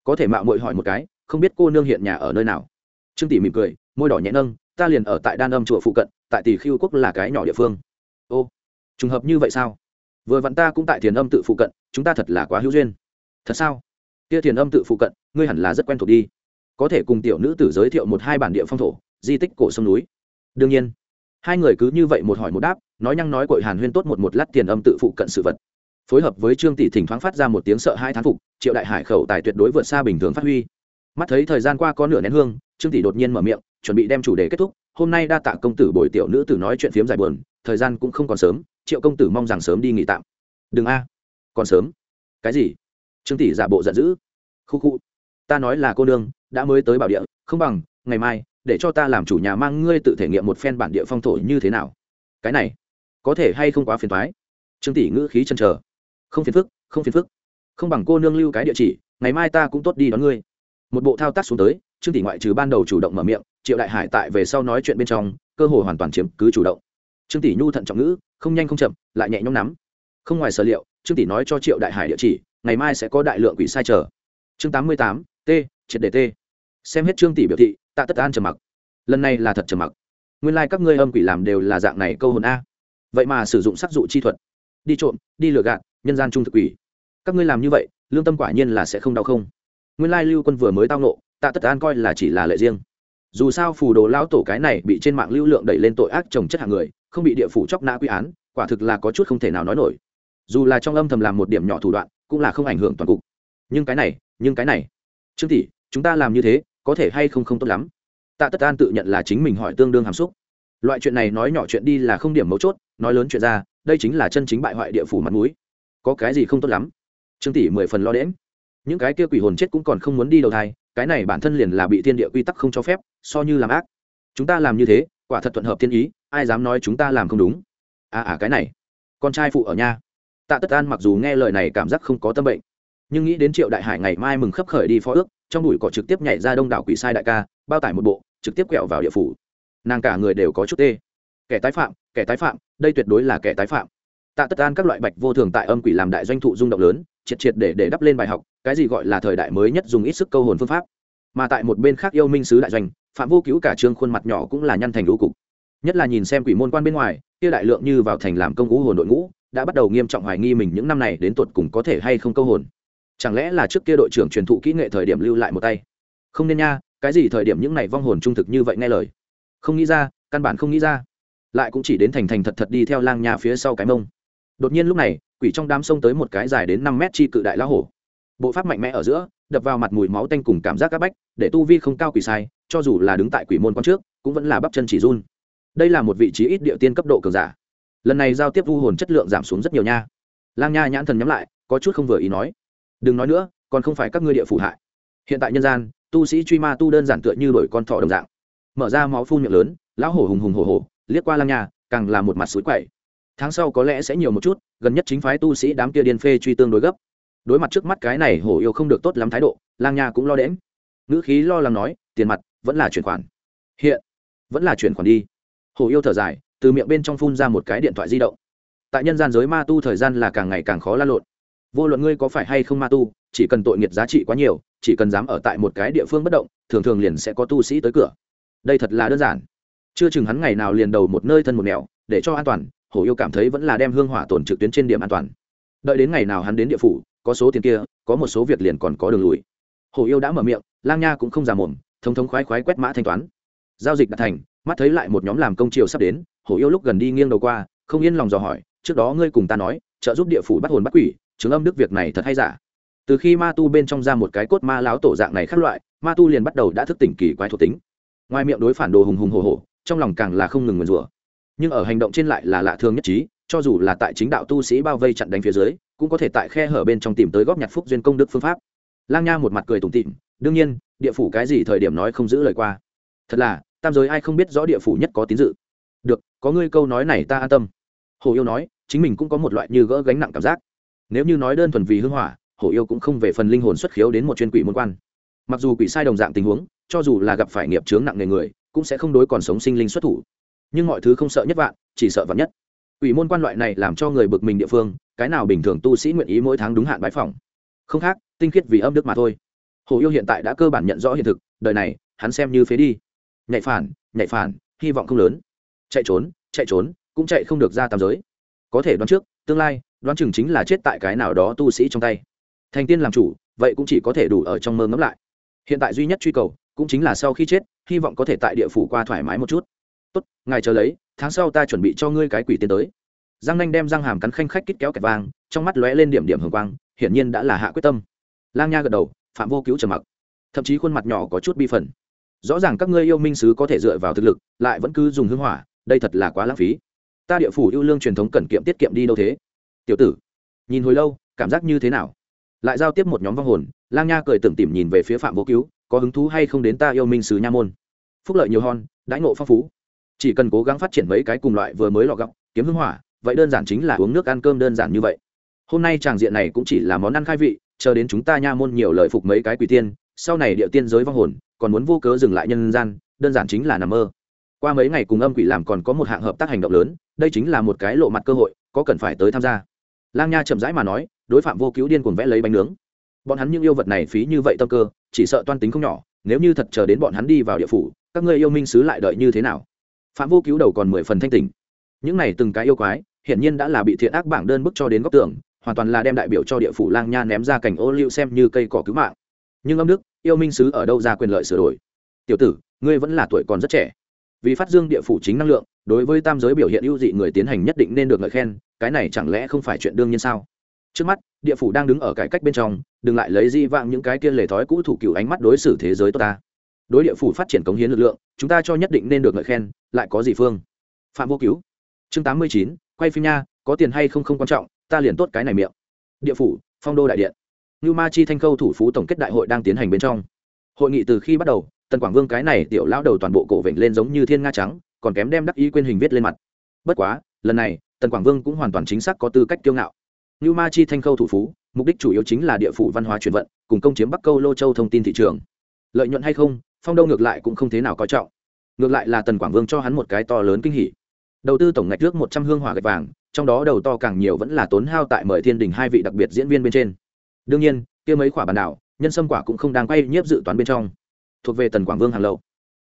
Có thể mạo muội hỏi một cái, không biết cô nương hiện nhà ở nơi nào. Trương tỷ mỉm cười, môi đỏ nhẹ nâng, ta liền ở tại đan âm chùa phụ cận, tại tỷ khiêu quốc là cái nhỏ địa phương. Ô, trùng hợp như vậy sao? Vừa vặn ta cũng tại thiền âm tự phụ cận, chúng ta thật là quá hữu duyên. Thật sao? Kia thiền âm tự phụ cận, ngươi hẳn là rất quen thuộc đi. Có thể cùng tiểu nữ tử giới thiệu một hai bản địa phong thổ, di tích cổ sông núi. Đương nhiên. Hai người cứ như vậy một hỏi một đáp, nói nhăng nói cội hàn huyên tốt một một lát tiền âm tự phụ cận sự vật. Phối hợp với trương tỷ thỉnh thoáng phát ra một tiếng sợ hai thán phục, triệu đại hải khẩu tài tuyệt đối vượt xa bình thường phát huy. Mắt thấy thời gian qua có nửa nén hương, trương tỷ đột nhiên mở miệng, chuẩn bị đem chủ đề kết thúc. Hôm nay đa tạ công tử bồi tiểu nữ tử nói chuyện phiếm dài buồn, thời gian cũng không còn sớm triệu công tử mong rằng sớm đi nghỉ tạm. Đừng a. Còn sớm? Cái gì? Trương tỷ giả bộ giận dữ. Khu khu. Ta nói là cô nương, đã mới tới bảo địa, không bằng, ngày mai, để cho ta làm chủ nhà mang ngươi tự thể nghiệm một phen bản địa phong thổ như thế nào. Cái này, có thể hay không quá phiền thoái trương tỷ ngữ khí chân chờ không phiền phức, không phiền phức. Không bằng cô nương lưu cái địa chỉ, ngày mai ta cũng tốt đi đón ngươi. Một bộ thao tác xuống tới, trương tỷ ngoại trừ ban đầu chủ động mở miệng, triệu đại hải tại về sau nói chuyện bên trong, cơ hội hoàn toàn chiếm cứ chủ động. Trương tỷ nhu thận trọng ngữ không nhanh không chậm, lại nhẹ nhõm nắm. Không ngoài sở liệu, trương tỷ nói cho triệu đại hải địa chỉ, ngày mai sẽ có đại lượng quỷ sai chờ. Chương tám mươi tám, t, triệt đề t. Xem hết trương tỷ biểu thị, tạ tất an trầm mặc. Lần này là thật trầm mặc. Nguyên lai、like、các ngươi âm quỷ làm đều là dạng này câu hồn a. Vậy mà sử dụng sắc dụ chi thuật. Đi trộm, đi lừa gạt, nhân gian trung thực quỷ. Các ngươi làm như vậy, lương tâm quả nhiên là sẽ không đau không? Nguyên lai lưu quân vừa mới tao nộ, tạ tất an coi là chỉ là lệ riêng. Dù sao phù đồ lao tổ cái này bị trên mạng lưu lượng đẩy lên tội ác trồng chất hạng người không bị địa phủ chóc nã quy án, quả thực là có chút không thể nào nói nổi. Dù là trong âm thầm làm một điểm nhỏ thủ đoạn, cũng là không ảnh hưởng toàn cục. Nhưng cái này, nhưng cái này. Trương tỷ, chúng ta làm như thế, có thể hay không không tốt lắm? Tạ tất an tự nhận là chính mình hỏi tương đương hàm xúc. Loại chuyện này nói nhỏ chuyện đi là không điểm mấu chốt, nói lớn chuyện ra, đây chính là chân chính bại hoại địa phủ mặt mũi. Có cái gì không tốt lắm? Trương tỷ mười phần lo đễm những cái kia quỷ hồn chết cũng còn không muốn đi đầu thai, cái này bản thân liền là bị thiên địa quy tắc không cho phép, so như làm ác. Chúng ta làm như thế quả thật thuận hợp thiên ý, ai dám nói chúng ta làm không đúng? À à cái này, con trai phụ ở nhà. Tạ tất an mặc dù nghe lời này cảm giác không có tâm bệnh, nhưng nghĩ đến triệu đại hải ngày mai mừng khấp khởi đi phó ước, trong đùi cỏ trực tiếp nhảy ra đông đảo quỷ sai đại ca, bao tải một bộ, trực tiếp quẹo vào địa phủ. Nàng cả người đều có chút tê. Kẻ tái phạm, kẻ tái phạm, đây tuyệt đối là kẻ tái phạm. Tạ tất an các loại bạch vô thường tại âm quỷ làm đại doanh thụ rung động lớn, triệt triệt để để đắp lên bài học, cái gì gọi là thời đại mới nhất dùng ít sức câu hồn phương pháp. Mà tại một bên khác yêu minh sứ đại doanh phạm vô cứu cả trương khuôn mặt nhỏ cũng là nhăn thành lũ cục. Nhất là nhìn xem quỷ môn quan bên ngoài, kia đại lượng như vào thành làm công ngũ hồn đội ngũ, đã bắt đầu nghiêm trọng hoài nghi mình những năm này đến tuột cùng có thể hay không câu hồn. Chẳng lẽ là trước kia đội trưởng truyền thụ kỹ nghệ thời điểm lưu lại một tay? Không nên nha, cái gì thời điểm những này vong hồn trung thực như vậy nghe lời? Không nghĩ ra, căn bản không nghĩ ra. Lại cũng chỉ đến thành thành thật thật đi theo lang nhà phía sau cái mông. Đột nhiên lúc này, quỷ trong đám sông tới một cái dài đến năm mét chi cự đại lá hổ. Bộ pháp mạnh mẽ ở giữa, đập vào mặt mùi máu tanh cùng cảm giác các bách, để tu vi không cao quỷ sai cho dù là đứng tại quỷ môn quan trước, cũng vẫn là bắp chân chỉ run. Đây là một vị trí ít địa tiên cấp độ cường giả. Lần này giao tiếp vu hồn chất lượng giảm xuống rất nhiều nha. Lang nha nhãn thần nhắm lại, có chút không vừa ý nói. Đừng nói nữa, còn không phải các ngươi địa phủ hại. Hiện tại nhân gian, tu sĩ truy ma tu đơn giản tựa như đổi con thỏ đồng dạng. Mở ra máu phun miệng lớn, lão hổ hùng hùng hổ hổ, liếc qua lang nha, càng là một mặt suối quậy. Tháng sau có lẽ sẽ nhiều một chút, gần nhất chính phái tu sĩ đám kia điên phê truy tương đối gấp. Đối mặt trước mắt cái này hổ yêu không được tốt lắm thái độ, lang nha cũng lo đễm ngữ khí lo lắng nói, tiền mặt vẫn là chuyển khoản. Hiện, vẫn là chuyển khoản đi. Hổ yêu thở dài, từ miệng bên trong phun ra một cái điện thoại di động. Tại nhân gian giới ma tu thời gian là càng ngày càng khó lan lộn. Vô luận ngươi có phải hay không ma tu, chỉ cần tội nghiệp giá trị quá nhiều, chỉ cần dám ở tại một cái địa phương bất động, thường thường liền sẽ có tu sĩ tới cửa. Đây thật là đơn giản. Chưa chừng hắn ngày nào liền đầu một nơi thân một nẻo, để cho an toàn hổ yêu cảm thấy vẫn là đem hương hỏa tổn trực tuyến trên điểm an toàn. Đợi đến ngày nào hắn đến địa phủ, có số tiền kia, có một số việc liền còn có đường lùi. Hổ yêu đã mở miệng, lang nha cũng không già mồm thống thống khoái khoái quét mã thanh toán. Giao dịch đã thành, mắt thấy lại một nhóm làm công chiều sắp đến, hổ yêu lúc gần đi nghiêng đầu qua, không yên lòng dò hỏi, trước đó ngươi cùng ta nói, trợ giúp địa phủ bắt hồn bắt quỷ, chứng âm đức việc này thật hay giả? Từ khi ma tu bên trong ra một cái cốt ma láo tổ dạng này khác loại, ma tu liền bắt đầu đã thức tỉnh kỳ quái thuộc tính. Ngoài miệng đối phản đồ hùng hùng hồ hồ trong lòng càng là không ngừng nguyền rủa. Nhưng ở hành động trên lại là lạ thường nhất trí, cho dù là tại chính đạo tu sĩ bao vây chặn đánh phía dưới, cũng có thể tại khe hở bên trong tìm tới góp nhặt phúc duyên công đức phương pháp. Lang nha một mặt cười tủm tịm đương nhiên, địa phủ cái gì thời điểm nói không giữ lời qua. Thật là, tam giới ai không biết rõ địa phủ nhất có tín dự. Được, có ngươi câu nói này ta an tâm. Hồ yêu nói, chính mình cũng có một loại như gỡ gánh nặng cảm giác. Nếu như nói đơn thuần vì hưng hỏa hồ yêu cũng không về phần linh hồn xuất khiếu đến một chuyên quỷ môn quan. Mặc dù quỷ sai đồng dạng tình huống, cho dù là gặp phải nghiệp chướng nặng nề người, cũng sẽ không đối còn sống sinh linh xuất thủ. Nhưng mọi thứ không sợ nhất vạn, chỉ sợ vạn nhất. Quỷ môn quan loại này làm cho người bực mình địa phương, cái nào bình thường tu sĩ nguyện ý mỗi tháng đúng hạn bãi phòng không khác, tinh khiết vì âm đức mà thôi hồ yêu hiện tại đã cơ bản nhận rõ hiện thực, đời này, hắn xem như phế đi. Nhạy phản nhạy phản, hy vọng không lớn. Chạy trốn chạy trốn, cũng chạy không được ra tam giới. Có thể đoán trước, tương lai, đoán chừng chính là chết tại cái nào đó tu sĩ trong tay. Thành tiên làm chủ, vậy cũng chỉ có thể đủ ở trong mơ ngẫm lại. Hiện tại duy nhất truy cầu, cũng chính là sau khi chết, hy vọng có thể tại địa phủ qua thoải mái một chút. Tốt, ngài chờ lấy, tháng sau ta chuẩn bị cho ngươi cái quỷ tiến tới. Giang nanh đem răng hàm cắn khanh khách kít kéo kẹt vang trong mắt lóe lên điểm điểm hồng quang, hiển nhiên đã là hạ quyết tâm. Lang nha gật đầu phạm vô cứu trầm mặc. Thậm chí khuôn mặt nhỏ có chút bi phần rõ ràng các ngươi yêu minh sứ có thể dựa vào thực lực, lại vẫn cứ dùng hưng hỏa, đây thật là quá lãng phí. Ta địa phủ yêu lương truyền thống cần kiệm tiết kiệm đi đâu thế? Tiểu tử, nhìn hồi lâu, cảm giác như thế nào? Lại giao tiếp một nhóm vong hồn, lang nha cười tưởng tìm nhìn về phía phạm vô cứu, có hứng thú hay không đến ta yêu minh sứ nha môn? Phúc lợi nhiều hon, đãi ngộ phong phú. Chỉ cần cố gắng phát triển mấy cái cùng loại vừa mới lọ gọc kiếm hưng hỏa, vậy đơn giản chính là uống nước ăn cơm đơn giản như vậy. Hôm nay tràng diện này cũng chỉ là món ăn khai vị chờ đến chúng ta nha môn nhiều lời phục mấy cái quỷ tiên, sau này địa tiên giới vong hồn, còn muốn vô cớ dừng lại nhân gian, đơn giản chính là nằm mơ. Qua mấy ngày cùng âm quỷ làm còn có một hạng hợp tác hành động lớn, đây chính là một cái lộ mặt cơ hội, có cần phải tới tham gia. Lang nha chậm rãi mà nói, đối phạm vô cứu điên cuồng vẽ lấy bánh nướng. Bọn hắn những yêu vật này phí như vậy tâm cơ, chỉ sợ toan tính không nhỏ, nếu như thật chờ đến bọn hắn đi vào địa phủ, các ngươi yêu minh sứ lại đợi như thế nào? Phạm vô cứu đầu còn mười phần thanh tỉnh. Những này từng cái yêu quái, hiển nhiên đã là bị thiện ác bảng đơn bức cho đến góc tường hoàn toàn là đem đại biểu cho địa phủ lang nha ném ra cảnh ô liu xem như cây cỏ cứu mạng. Nhưng âm đức, yêu minh sứ ở đâu ra quyền lợi sửa đổi? Tiểu tử, ngươi vẫn là tuổi còn rất trẻ. Vì phát dương địa phủ chính năng lượng, đối với tam giới biểu hiện ưu dị người tiến hành nhất định nên được ngợi khen, cái này chẳng lẽ không phải chuyện đương nhiên sao? Trước mắt, địa phủ đang đứng ở cải cách bên trong, đừng lại lấy di vang những cái kia lề thói cũ thủ cựu ánh mắt đối xử thế giới tốt ta. Đối địa phủ phát triển cống hiến lực lượng, chúng ta cho nhất định nên được ngợi khen, lại có gì phương? Phạm vô cứu. Chương tám mươi chín, quay phim nha, có tiền hay không không quan trọng ta liền tốt cái này miệng. Địa phủ, phong đô đại điện. Như ma chi thanh khâu thủ phú tổng kết đại hội đang tiến hành bên trong. Hội nghị từ khi bắt đầu, tần quảng vương cái này tiểu lão đầu toàn bộ cổ vịnh lên giống như thiên nga trắng, còn kém đem đắc ý quên hình viết lên mặt. Bất quá, lần này, tần quảng vương cũng hoàn toàn chính xác có tư cách kiêu ngạo. Như ma chi thanh khâu thủ phú, mục đích chủ yếu chính là địa phủ văn hóa chuyển vận, cùng công chiếm bắc câu lô châu thông tin thị trường. Lợi nhuận hay không, phong đô ngược lại cũng không thế nào coi trọng. Ngược lại là tần quảng vương cho hắn một cái to lớn kinh hỉ. Đầu tư tổng ngạch trước một trăm hương hỏa gạch vàng trong đó đầu to càng nhiều vẫn là tốn hao tại mời thiên đình hai vị đặc biệt diễn viên bên trên. Đương nhiên, kia mấy quả bản đảo nhân sâm quả cũng không đang quay nhiếp dự toán bên trong. Thuộc về tần quảng vương hàng lậu.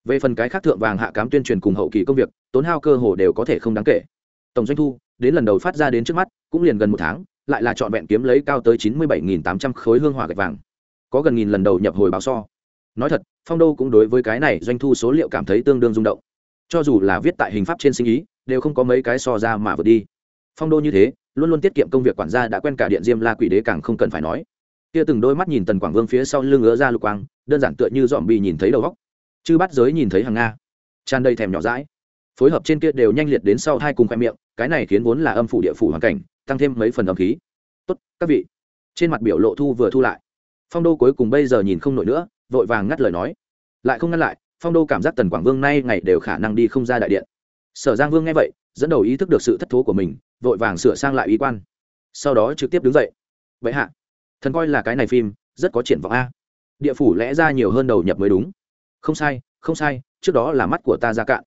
Về phần cái khác thượng vàng hạ cám tuyên truyền cùng hậu kỳ công việc, tốn hao cơ hồ đều có thể không đáng kể. Tổng doanh thu, đến lần đầu phát ra đến trước mắt, cũng liền gần một tháng, lại là trọn vẹn kiếm lấy cao tới chín mươi bảy tám trăm khối hương hỏa gạch vàng. Có gần nghìn lần đầu nhập hồi báo so. Nói thật, phong đô cũng đối với cái này doanh thu số liệu cảm thấy tương đương rung động. Cho dù là viết tại hình pháp trên sinh ý, đều không có mấy cái so ra mà vượt đi phong đô như thế, luôn luôn tiết kiệm công việc quản gia đã quen cả điện diêm la quỷ đế càng không cần phải nói. Kia từng đôi mắt nhìn tần quảng vương phía sau lưng ứa ra lục quang, đơn giản tựa như dòm bị nhìn thấy đầu góc chư bắt giới nhìn thấy hàng nga. Tràn đầy thèm nhỏ rãi phối hợp trên kia đều nhanh liệt đến sau hai cùng khoe miệng, cái này khiến vốn là âm phủ địa phủ hoàn cảnh, tăng thêm mấy phần âm khí. Tốt, các vị. Trên mặt biểu lộ thu vừa thu lại. Phong đô cuối cùng bây giờ nhìn không nổi nữa, vội vàng ngắt lời nói. Lại không ngăn lại, phong đô cảm giác tần quảng vương nay ngày đều khả năng đi không ra đại điện. Sở giang vương nghe vậy, dẫn đầu ý thức được sự thất thố của mình vội vàng sửa sang lại ý quan. Sau đó trực tiếp đứng dậy. Vậy hạ, thần coi là cái này phim, rất có triển vọng a. Địa phủ lẽ ra nhiều hơn đầu nhập mới đúng. Không sai không sai, trước đó là mắt của ta ra cạn.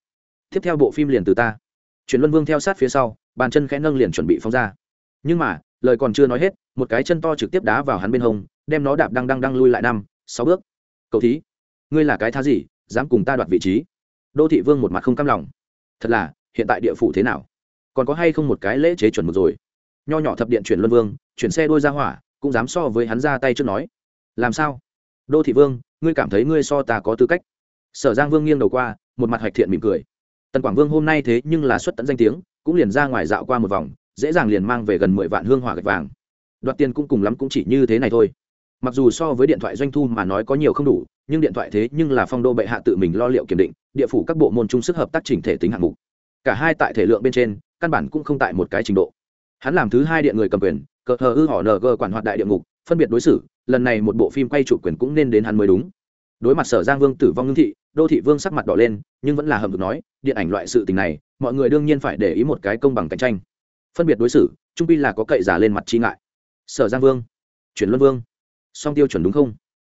Tiếp theo bộ phim liền từ ta. Chuyển luân vương theo sát phía sau, bàn chân khẽ nâng liền chuẩn bị phóng ra. Nhưng mà, lời còn chưa nói hết, một cái chân to trực tiếp đá vào hắn bên hông, đem nó đạp đăng đăng đăng lui lại năm, sáu bước. Cậu thí, ngươi là cái thá gì, dám cùng ta đoạt vị trí? Đô thị vương một mặt không cam lòng. Thật là, hiện tại địa phủ thế nào? Còn có hay không một cái lễ chế chuẩn mực rồi? Nho nhỏ thập điện chuyển luân vương, chuyển xe đôi ra hỏa, cũng dám so với hắn ra tay trước nói. Làm sao? Đô thị vương, ngươi cảm thấy ngươi so ta có tư cách? Sở giang vương nghiêng đầu qua, một mặt hạch thiện mỉm cười. Tần quảng vương hôm nay thế nhưng là xuất tận danh tiếng, cũng liền ra ngoài dạo qua một vòng, dễ dàng liền mang về gần mười vạn hương hỏa gạch vàng. Đoạt tiền cũng cùng lắm cũng chỉ như thế này thôi. Mặc dù so với điện thoại doanh thu mà nói có nhiều không đủ, nhưng điện thoại thế nhưng là phong đô bệ hạ tự mình lo liệu kiểm định, địa phủ các bộ môn chung sức hợp tác chỉnh thể tính hạng mục. Cả hai tại thể lượng bên trên căn bản cũng không tại một cái trình độ. Hắn làm thứ hai điện người cầm quyền, cờ hờ ư họ ng quản hoạt đại địa ngục, phân biệt đối xử, lần này một bộ phim quay chủ quyền cũng nên đến hắn mới đúng. Đối mặt sở giang vương tử vong ngưng thị, đô thị vương sắc mặt đỏ lên, nhưng vẫn là hầm được nói, điện ảnh loại sự tình này, mọi người đương nhiên phải để ý một cái công bằng cạnh tranh. Phân biệt đối xử, trung pi là có cậy giả lên mặt chi ngại. Sở giang vương, chuyển luân vương. Song tiêu chuẩn đúng không?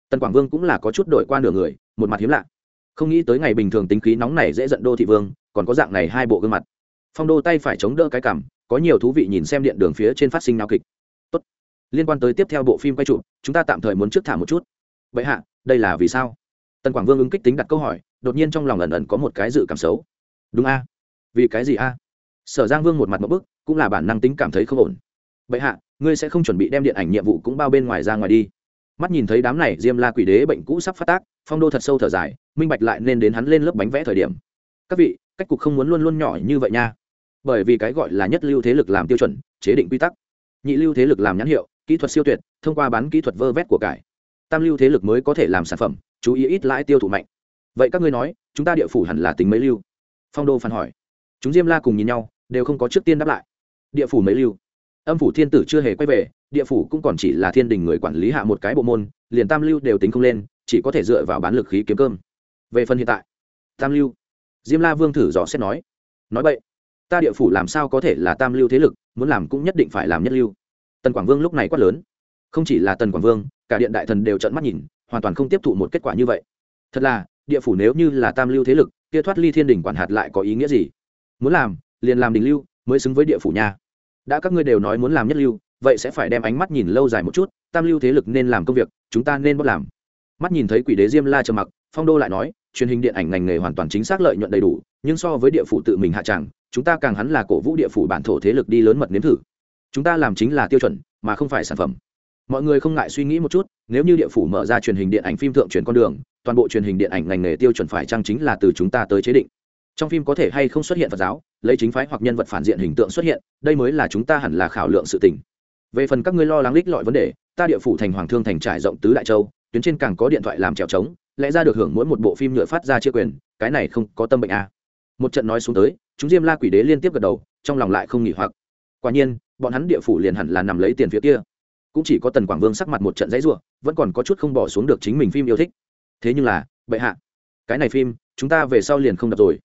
Tần quảng vương cũng là có chút đổi qua nửa người, một mặt hiếm lạ. Không nghĩ tới ngày bình thường tính khí nóng này dễ giận đô thị vương, còn có dạng này hai bộ gương mặt phong đô tay phải chống đỡ cái cảm, có nhiều thú vị nhìn xem điện đường phía trên phát sinh nao kịch. Tốt. liên quan tới tiếp theo bộ phim quay trụ chúng ta tạm thời muốn trước thả một chút. Vậy hạ đây là vì sao? Tần quảng vương ứng kích tính đặt câu hỏi đột nhiên trong lòng ẩn ẩn có một cái dự cảm xấu. Đúng a. Vì cái gì a? Sở giang vương một mặt một bức cũng là bản năng tính cảm thấy không ổn. Vậy hạ ngươi sẽ không chuẩn bị đem điện ảnh nhiệm vụ cũng bao bên ngoài ra ngoài đi. Mắt nhìn thấy đám này diêm la quỷ đế bệnh cũ sắp phát tác phong đô thật sâu thở dài minh bạch lại nên đến hắn lên lớp bánh vẽ thời điểm. Các vị cách cục không muốn luôn luôn nhỏ như vậy nha bởi vì cái gọi là nhất lưu thế lực làm tiêu chuẩn, chế định quy tắc. Nhị lưu thế lực làm nhãn hiệu, kỹ thuật siêu tuyệt, thông qua bán kỹ thuật vơ vét của cải. Tam lưu thế lực mới có thể làm sản phẩm, chú ý ít lãi tiêu thụ mạnh. Vậy các ngươi nói, chúng ta địa phủ hẳn là tính mấy lưu? Phong đô phản hỏi. Chúng diêm la cùng nhìn nhau, đều không có trước tiên đáp lại. Địa phủ mấy lưu? Âm phủ thiên tử chưa hề quay về, địa phủ cũng còn chỉ là thiên đình người quản lý hạ một cái bộ môn, liền tam lưu đều tính không lên, chỉ có thể dựa vào bán lực khí kiếm cơm. Về phần hiện tại, tam lưu, diêm la vương thử dò xét nói. Nói vậy ta địa phủ làm sao có thể là tam lưu thế lực, muốn làm cũng nhất định phải làm nhất lưu. Tần quảng vương lúc này quát lớn. Không chỉ là tần quảng vương, cả điện đại thần đều trận mắt nhìn, hoàn toàn không tiếp thụ một kết quả như vậy. Thật là, địa phủ nếu như là tam lưu thế lực, kia thoát ly thiên đình quản hạt lại có ý nghĩa gì? Muốn làm, liền làm đình lưu, mới xứng với địa phủ nha. Đã các ngươi đều nói muốn làm nhất lưu, vậy sẽ phải đem ánh mắt nhìn lâu dài một chút, tam lưu thế lực nên làm công việc, chúng ta nên bớt làm. Mắt nhìn thấy quỷ đế diêm la trầm mặc, phong đô lại nói, truyền hình điện ảnh ngành nghề hoàn toàn chính xác lợi nhuận đầy đủ, nhưng so với địa phủ tự mình hạ tràng chúng ta càng hắn là cổ vũ địa phủ bản thổ thế lực đi lớn mật nếm thử. Chúng ta làm chính là tiêu chuẩn, mà không phải sản phẩm. Mọi người không ngại suy nghĩ một chút, nếu như địa phủ mở ra truyền hình điện ảnh phim thượng truyền con đường, toàn bộ truyền hình điện ảnh ngành nghề tiêu chuẩn phải chăng chính là từ chúng ta tới chế định. Trong phim có thể hay không xuất hiện phật giáo, lấy chính phái hoặc nhân vật phản diện hình tượng xuất hiện, đây mới là chúng ta hẳn là khảo lượng sự tình. Về phần các ngươi lo lắng lích lọi vấn đề, ta địa phủ thành hoàng thương thành trải rộng tứ đại châu, tuyến trên càng có điện thoại làm trèo trống, lẽ ra được hưởng mỗi một bộ phim nhựa phát ra chia quyền, cái này không có tâm bệnh à một trận nói xuống tới, chúng diêm la quỷ đế liên tiếp gật đầu, trong lòng lại không nghỉ hoặc. Quả nhiên, bọn hắn địa phủ liền hẳn là nằm lấy tiền phía kia. Cũng chỉ có tần quảng vương sắc mặt một trận dãy ruộng vẫn còn có chút không bỏ xuống được chính mình phim yêu thích. Thế nhưng là, bệ hạ, cái này phim, chúng ta về sau liền không đập rồi.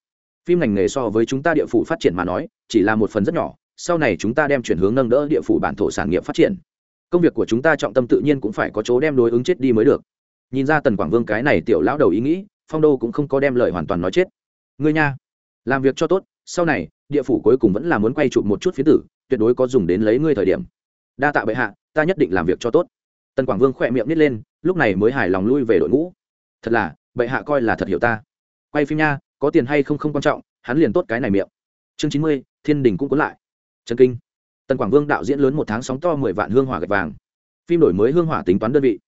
Phim ngành nghề so với chúng ta địa phủ phát triển mà nói, chỉ là một phần rất nhỏ, sau này chúng ta đem chuyển hướng nâng đỡ địa phủ bản thổ sản nghiệp phát triển. Công việc của chúng ta trọng tâm tự nhiên cũng phải có chỗ đem đối ứng chết đi mới được. Nhìn ra tần quảng vương cái này tiểu lão đầu ý nghĩ, phong đô cũng không có đem lời hoàn toàn nói chết. Ngươi nha làm việc cho tốt, sau này, địa phủ cuối cùng vẫn là muốn quay chụp một chút phía tử, tuyệt đối có dùng đến lấy ngươi thời điểm. Đa tạ bệ hạ, ta nhất định làm việc cho tốt. Tần quảng vương khỏe miệng nít lên, lúc này mới hài lòng lui về đội ngũ. Thật là, bệ hạ coi là thật hiểu ta. Quay phim nha, có tiền hay không không quan trọng, hắn liền tốt cái này miệng. Chương chín mươi, thiên đình cũng cuốn lại. Trần kinh. Tần quảng vương đạo diễn lớn một tháng sóng to mười vạn hương hỏa gạch vàng. Phim đổi mới hương hỏa tính toán đơn vị.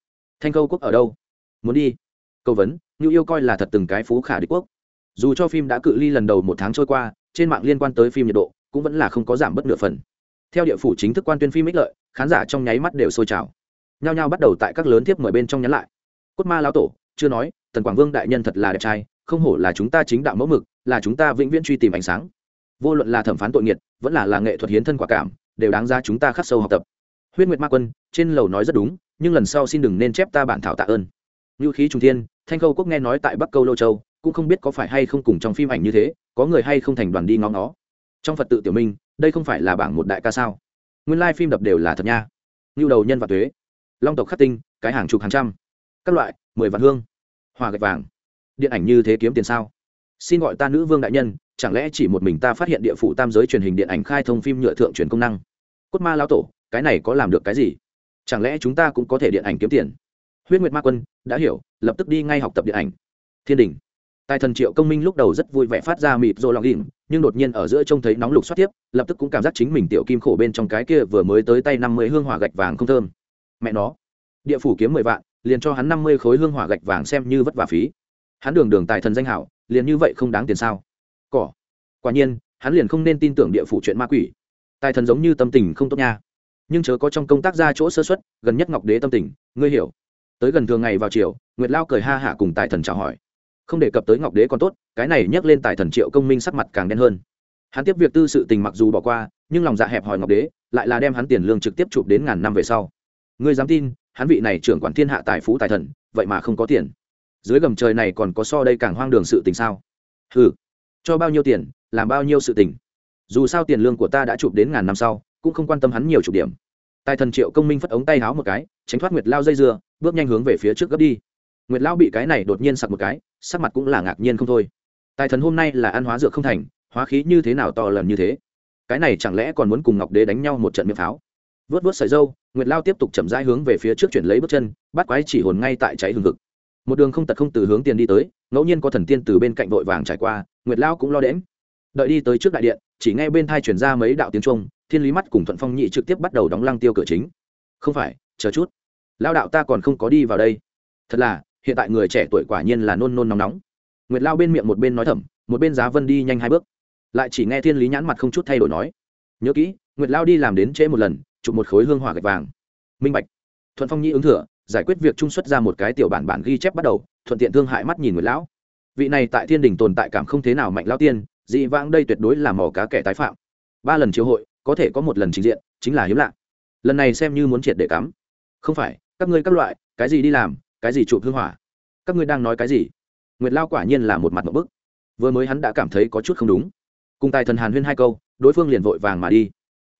Thanh câu quốc ở đâu? Muốn đi. Câu vấn như yêu coi là thật từng cái phú khả đế quốc dù cho phim đã cự ly lần đầu một tháng trôi qua, trên mạng liên quan tới phim nhiệt độ cũng vẫn là không có giảm bất nửa phần. Theo địa phủ chính thức quan tuyên phim ích lợi, khán giả trong nháy mắt đều sôi trào. Nhao nhao bắt đầu tại các lớn tiếp mời bên trong nhắn lại. Cốt ma lão tổ, chưa nói, tần quảng vương đại nhân thật là đẹp trai, không hổ là chúng ta chính đạo mẫu mực, là chúng ta vĩnh viễn truy tìm ánh sáng. Vô luận là thẩm phán tội nghiệt, vẫn là là nghệ thuật hiến thân quả cảm, đều đáng ra chúng ta khắc sâu học tập. Huyết nguyệt ma quân, trên lầu nói rất đúng, nhưng lần sau xin đừng nên chép ta bản thảo tạ ơn. Như khí trung thiên, thanh khâu quốc nghe nói tại bắc câu lô châu cũng không biết có phải hay không cùng trong phim ảnh như thế, có người hay không thành đoàn đi ngóng nó trong phật tự tiểu minh, đây không phải là bảng một đại ca sao? Nguyên lai、like、phim đập đều là thật nha. Ngưu đầu nhân và thuế long tộc khắc tinh, cái hàng chục hàng trăm. Các loại, mười vạn hương. Hòa gạch vàng. Điện ảnh như thế kiếm tiền sao? Xin gọi ta nữ vương đại nhân, chẳng lẽ chỉ một mình ta phát hiện địa phủ tam giới truyền hình điện ảnh khai thông phim nhựa thượng truyền công năng? Cốt ma lao tổ, cái này có làm được cái gì? Chẳng lẽ chúng ta cũng có thể điện ảnh kiếm tiền? Huyết nguyệt ma quân, đã hiểu, lập tức đi ngay học tập điện ảnh. Thiên đình tài thần triệu công minh lúc đầu rất vui vẻ phát ra mịt rô lòng ghìm nhưng đột nhiên ở giữa trông thấy nóng lục xoát tiếp, lập tức cũng cảm giác chính mình tiểu kim khổ bên trong cái kia vừa mới tới tay năm mươi hương hỏa gạch vàng không thơm. Mẹ nó, địa phủ kiếm mười vạn, liền cho hắn năm mươi khối hương hỏa gạch vàng xem như vất vả phí. Hắn đường đường tài thần danh hảo, liền như vậy không đáng tiền sao? Cỏ. Quả nhiên, hắn liền không nên tin tưởng địa phủ chuyện ma quỷ. Tài thần giống như tâm tình không tốt nha. Nhưng chớ có trong công tác ra chỗ sơ xuất gần nhất ngọc đế tâm tình, ngươi hiểu. Tới gần thường ngày vào chiều, nguyệt lao cười ha hả cùng tài thần chào hỏi không đề cập tới ngọc đế còn tốt, cái này nhắc lên tài thần triệu công minh sắc mặt càng đen hơn. Hắn tiếp việc tư sự tình mặc dù bỏ qua, nhưng lòng dạ hẹp hòi ngọc đế, lại là đem hắn tiền lương trực tiếp chụp đến ngàn năm về sau. Ngươi dám tin, hắn vị này trưởng quản thiên hạ tài phú tài thần, vậy mà không có tiền. Dưới gầm trời này còn có so đây càng hoang đường sự tình sao? Ừ cho bao nhiêu tiền, làm bao nhiêu sự tình. Dù sao tiền lương của ta đã chụp đến ngàn năm sau, cũng không quan tâm hắn nhiều chục điểm. Tài thần triệu công minh phất ống tay háo một cái, tránh thoát nguyệt lao dây dưa, bước nhanh hướng về phía trước gấp đi nguyệt Lão bị cái này đột nhiên sặc một cái, sắc mặt cũng là ngạc nhiên không thôi. Tài thần hôm nay là ăn hóa dược không thành, hóa khí như thế nào to lần như thế? Cái này chẳng lẽ còn muốn cùng ngọc đế đánh nhau một trận miệng pháo? Vớt vớt sợi dâu, nguyệt lao tiếp tục chậm rãi hướng về phía trước chuyển lấy bước chân, bắt quái chỉ hồn ngay tại cháy hừng hực. Một đường không tật không từ hướng tiền đi tới, ngẫu nhiên có thần tiên từ bên cạnh vội vàng trải qua, nguyệt lao cũng lo đễm đợi đi tới trước đại điện, chỉ nghe bên thai chuyển ra mấy đạo tiếng trung thiên lý mắt cùng thuận phong nhị trực tiếp bắt đầu đóng lăng tiêu cửa chính. Không phải, chờ chút. Lao đạo ta còn không có đi vào đây. Thật là hiện tại người trẻ tuổi quả nhiên là nôn nôn nóng nóng. Nguyệt lao bên miệng một bên nói thầm, một bên giá vân đi nhanh hai bước. Lại chỉ nghe thiên lý nhãn mặt không chút thay đổi nói, nhớ kỹ, nguyệt lao đi làm đến trễ một lần, chụp một khối hương hỏa gạch vàng. Minh bạch. Thuận phong Nhi ứng thừa, giải quyết việc trung xuất ra một cái tiểu bản bản ghi chép bắt đầu, thuận tiện thương hại mắt nhìn nguyệt lão. Vị này tại thiên đình tồn tại cảm không thế nào mạnh lao tiên, dị vãng đây tuyệt đối là mỏ cá kẻ tái phạm. Ba lần chiếu hội, có thể có một lần trình diện, chính là hiếm lạ. Lần này xem như muốn triệt để cắm. Không phải, các ngươi các loại, cái gì đi làm cái gì chụp hư hỏa? Các ngươi đang nói cái gì? Nguyệt lao quả nhiên là một mặt một bức. Vừa mới hắn đã cảm thấy có chút không đúng. Cùng tài thần hàn huyên hai câu, đối phương liền vội vàng mà đi.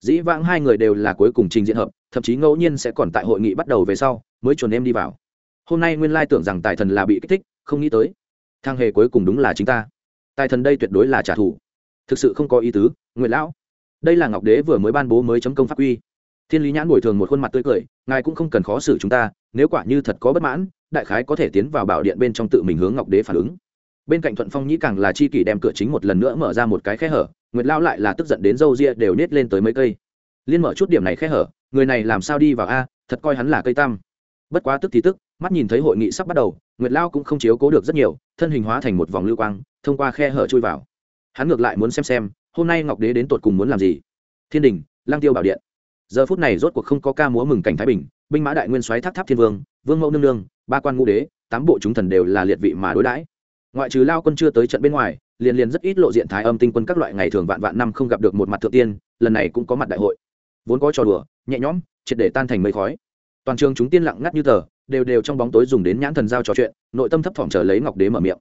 Dĩ vãng hai người đều là cuối cùng trình diện hợp, thậm chí ngẫu nhiên sẽ còn tại hội nghị bắt đầu về sau, mới chuẩn em đi vào. Hôm nay nguyên lai tưởng rằng tài thần là bị kích thích, không nghĩ tới. Thang hề cuối cùng đúng là chính ta. Tài thần đây tuyệt đối là trả thù. Thực sự không có ý tứ nguyện lão. Đây là ngọc đế vừa mới ban bố mới chấm công pháp quy. Thiên lý nhãn bồi thường một khuôn mặt tươi cười, ngài cũng không cần khó xử chúng ta, nếu quả như thật có bất mãn đại khái có thể tiến vào bảo điện bên trong tự mình hướng ngọc đế phản ứng. Bên cạnh thuận phong nhĩ càng là chi kỷ đem cửa chính một lần nữa mở ra một cái khe hở, nguyệt lao lại là tức giận đến râu ria đều nết lên tới mấy cây. Liên mở chút điểm này khe hở, người này làm sao đi vào a, thật coi hắn là cây tam bất quá tức thì tức, mắt nhìn thấy hội nghị sắp bắt đầu, nguyệt lao cũng không chiếu cố được rất nhiều, thân hình hóa thành một vòng lưu quang, thông qua khe hở chui vào. Hắn ngược lại muốn xem xem, hôm nay ngọc đế đến tột cùng muốn làm gì. Thiên đình lang tiêu bảo điện. Giờ phút này rốt cuộc không có ca múa mừng cảnh thái bình, binh mã đại nguyên soái tháp tháp thiên vương vương mẫu nương nương ba quan ngũ đế, tám bộ chúng thần đều là liệt vị mà đối đãi. Ngoại trừ lao quân chưa tới trận bên ngoài, liền liền rất ít lộ diện thái âm tinh quân các loại ngày thường vạn vạn năm không gặp được một mặt thượng tiên, lần này cũng có mặt đại hội. Vốn có trò đùa, nhẹ nhõm, triệt để tan thành mây khói. Toàn trường chúng tiên lặng ngắt như tờ, đều đều trong bóng tối dùng đến nhãn thần giao trò chuyện, nội tâm thấp thỏm chờ lấy ngọc đế mở miệng.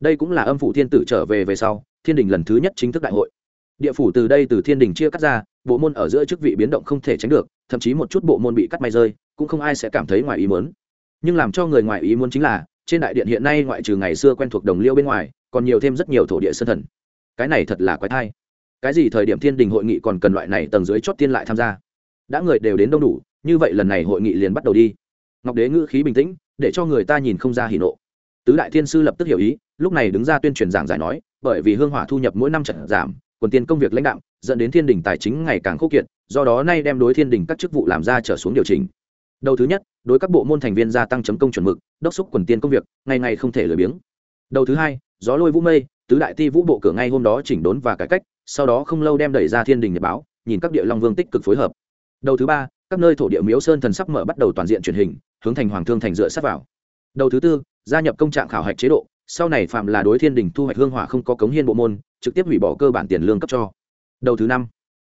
Đây cũng là âm phủ thiên tử trở về về sau, thiên đình lần thứ nhất chính thức đại hội. Địa phủ từ đây từ thiên đình chia cắt ra, bộ môn ở giữa chức vị biến động không thể tránh được, thậm chí một chút bộ môn bị cắt may rơi, cũng không ai sẽ cảm thấy ngoài ý muốn nhưng làm cho người ngoài ý muốn chính là, trên đại điện hiện nay ngoại trừ ngày xưa quen thuộc đồng liêu bên ngoài, còn nhiều thêm rất nhiều thổ địa sơn thần. Cái này thật là quái thai. Cái gì thời điểm thiên đình hội nghị còn cần loại này tầng dưới chót tiên lại tham gia? Đã người đều đến đông đủ, như vậy lần này hội nghị liền bắt đầu đi. Ngọc đế ngữ khí bình tĩnh, để cho người ta nhìn không ra hỉ nộ. Tứ đại thiên sư lập tức hiểu ý, lúc này đứng ra tuyên truyền giảng giải nói, bởi vì hương hỏa thu nhập mỗi năm trận giảm, quần tiền công việc lãnh đạo dẫn đến thiên đình tài chính ngày càng khốc kiệt, do đó nay đem đối thiên đình các chức vụ làm ra trở xuống điều chỉnh đầu thứ nhất, đối các bộ môn thành viên gia tăng chấm công chuẩn mực, đốc xúc quần tiền công việc, ngày ngày không thể lười biếng. Đầu thứ hai, gió lôi vũ mây, tứ đại ti vũ bộ cửa ngay hôm đó chỉnh đốn và cải cách, sau đó không lâu đem đẩy ra thiên đình nhật báo, nhìn các địa long vương tích cực phối hợp. Đầu thứ ba, các nơi thổ địa miếu sơn thần sắp mở bắt đầu toàn diện truyền hình, hướng thành hoàng thương thành dựa sát vào. Đầu thứ tư, gia nhập công trạng khảo hạch chế độ, sau này phạm là đối thiên đình thu hoạch hương hỏa không có cống hiên bộ môn, trực tiếp hủy bỏ cơ bản tiền lương cấp cho. Đầu thứ năm,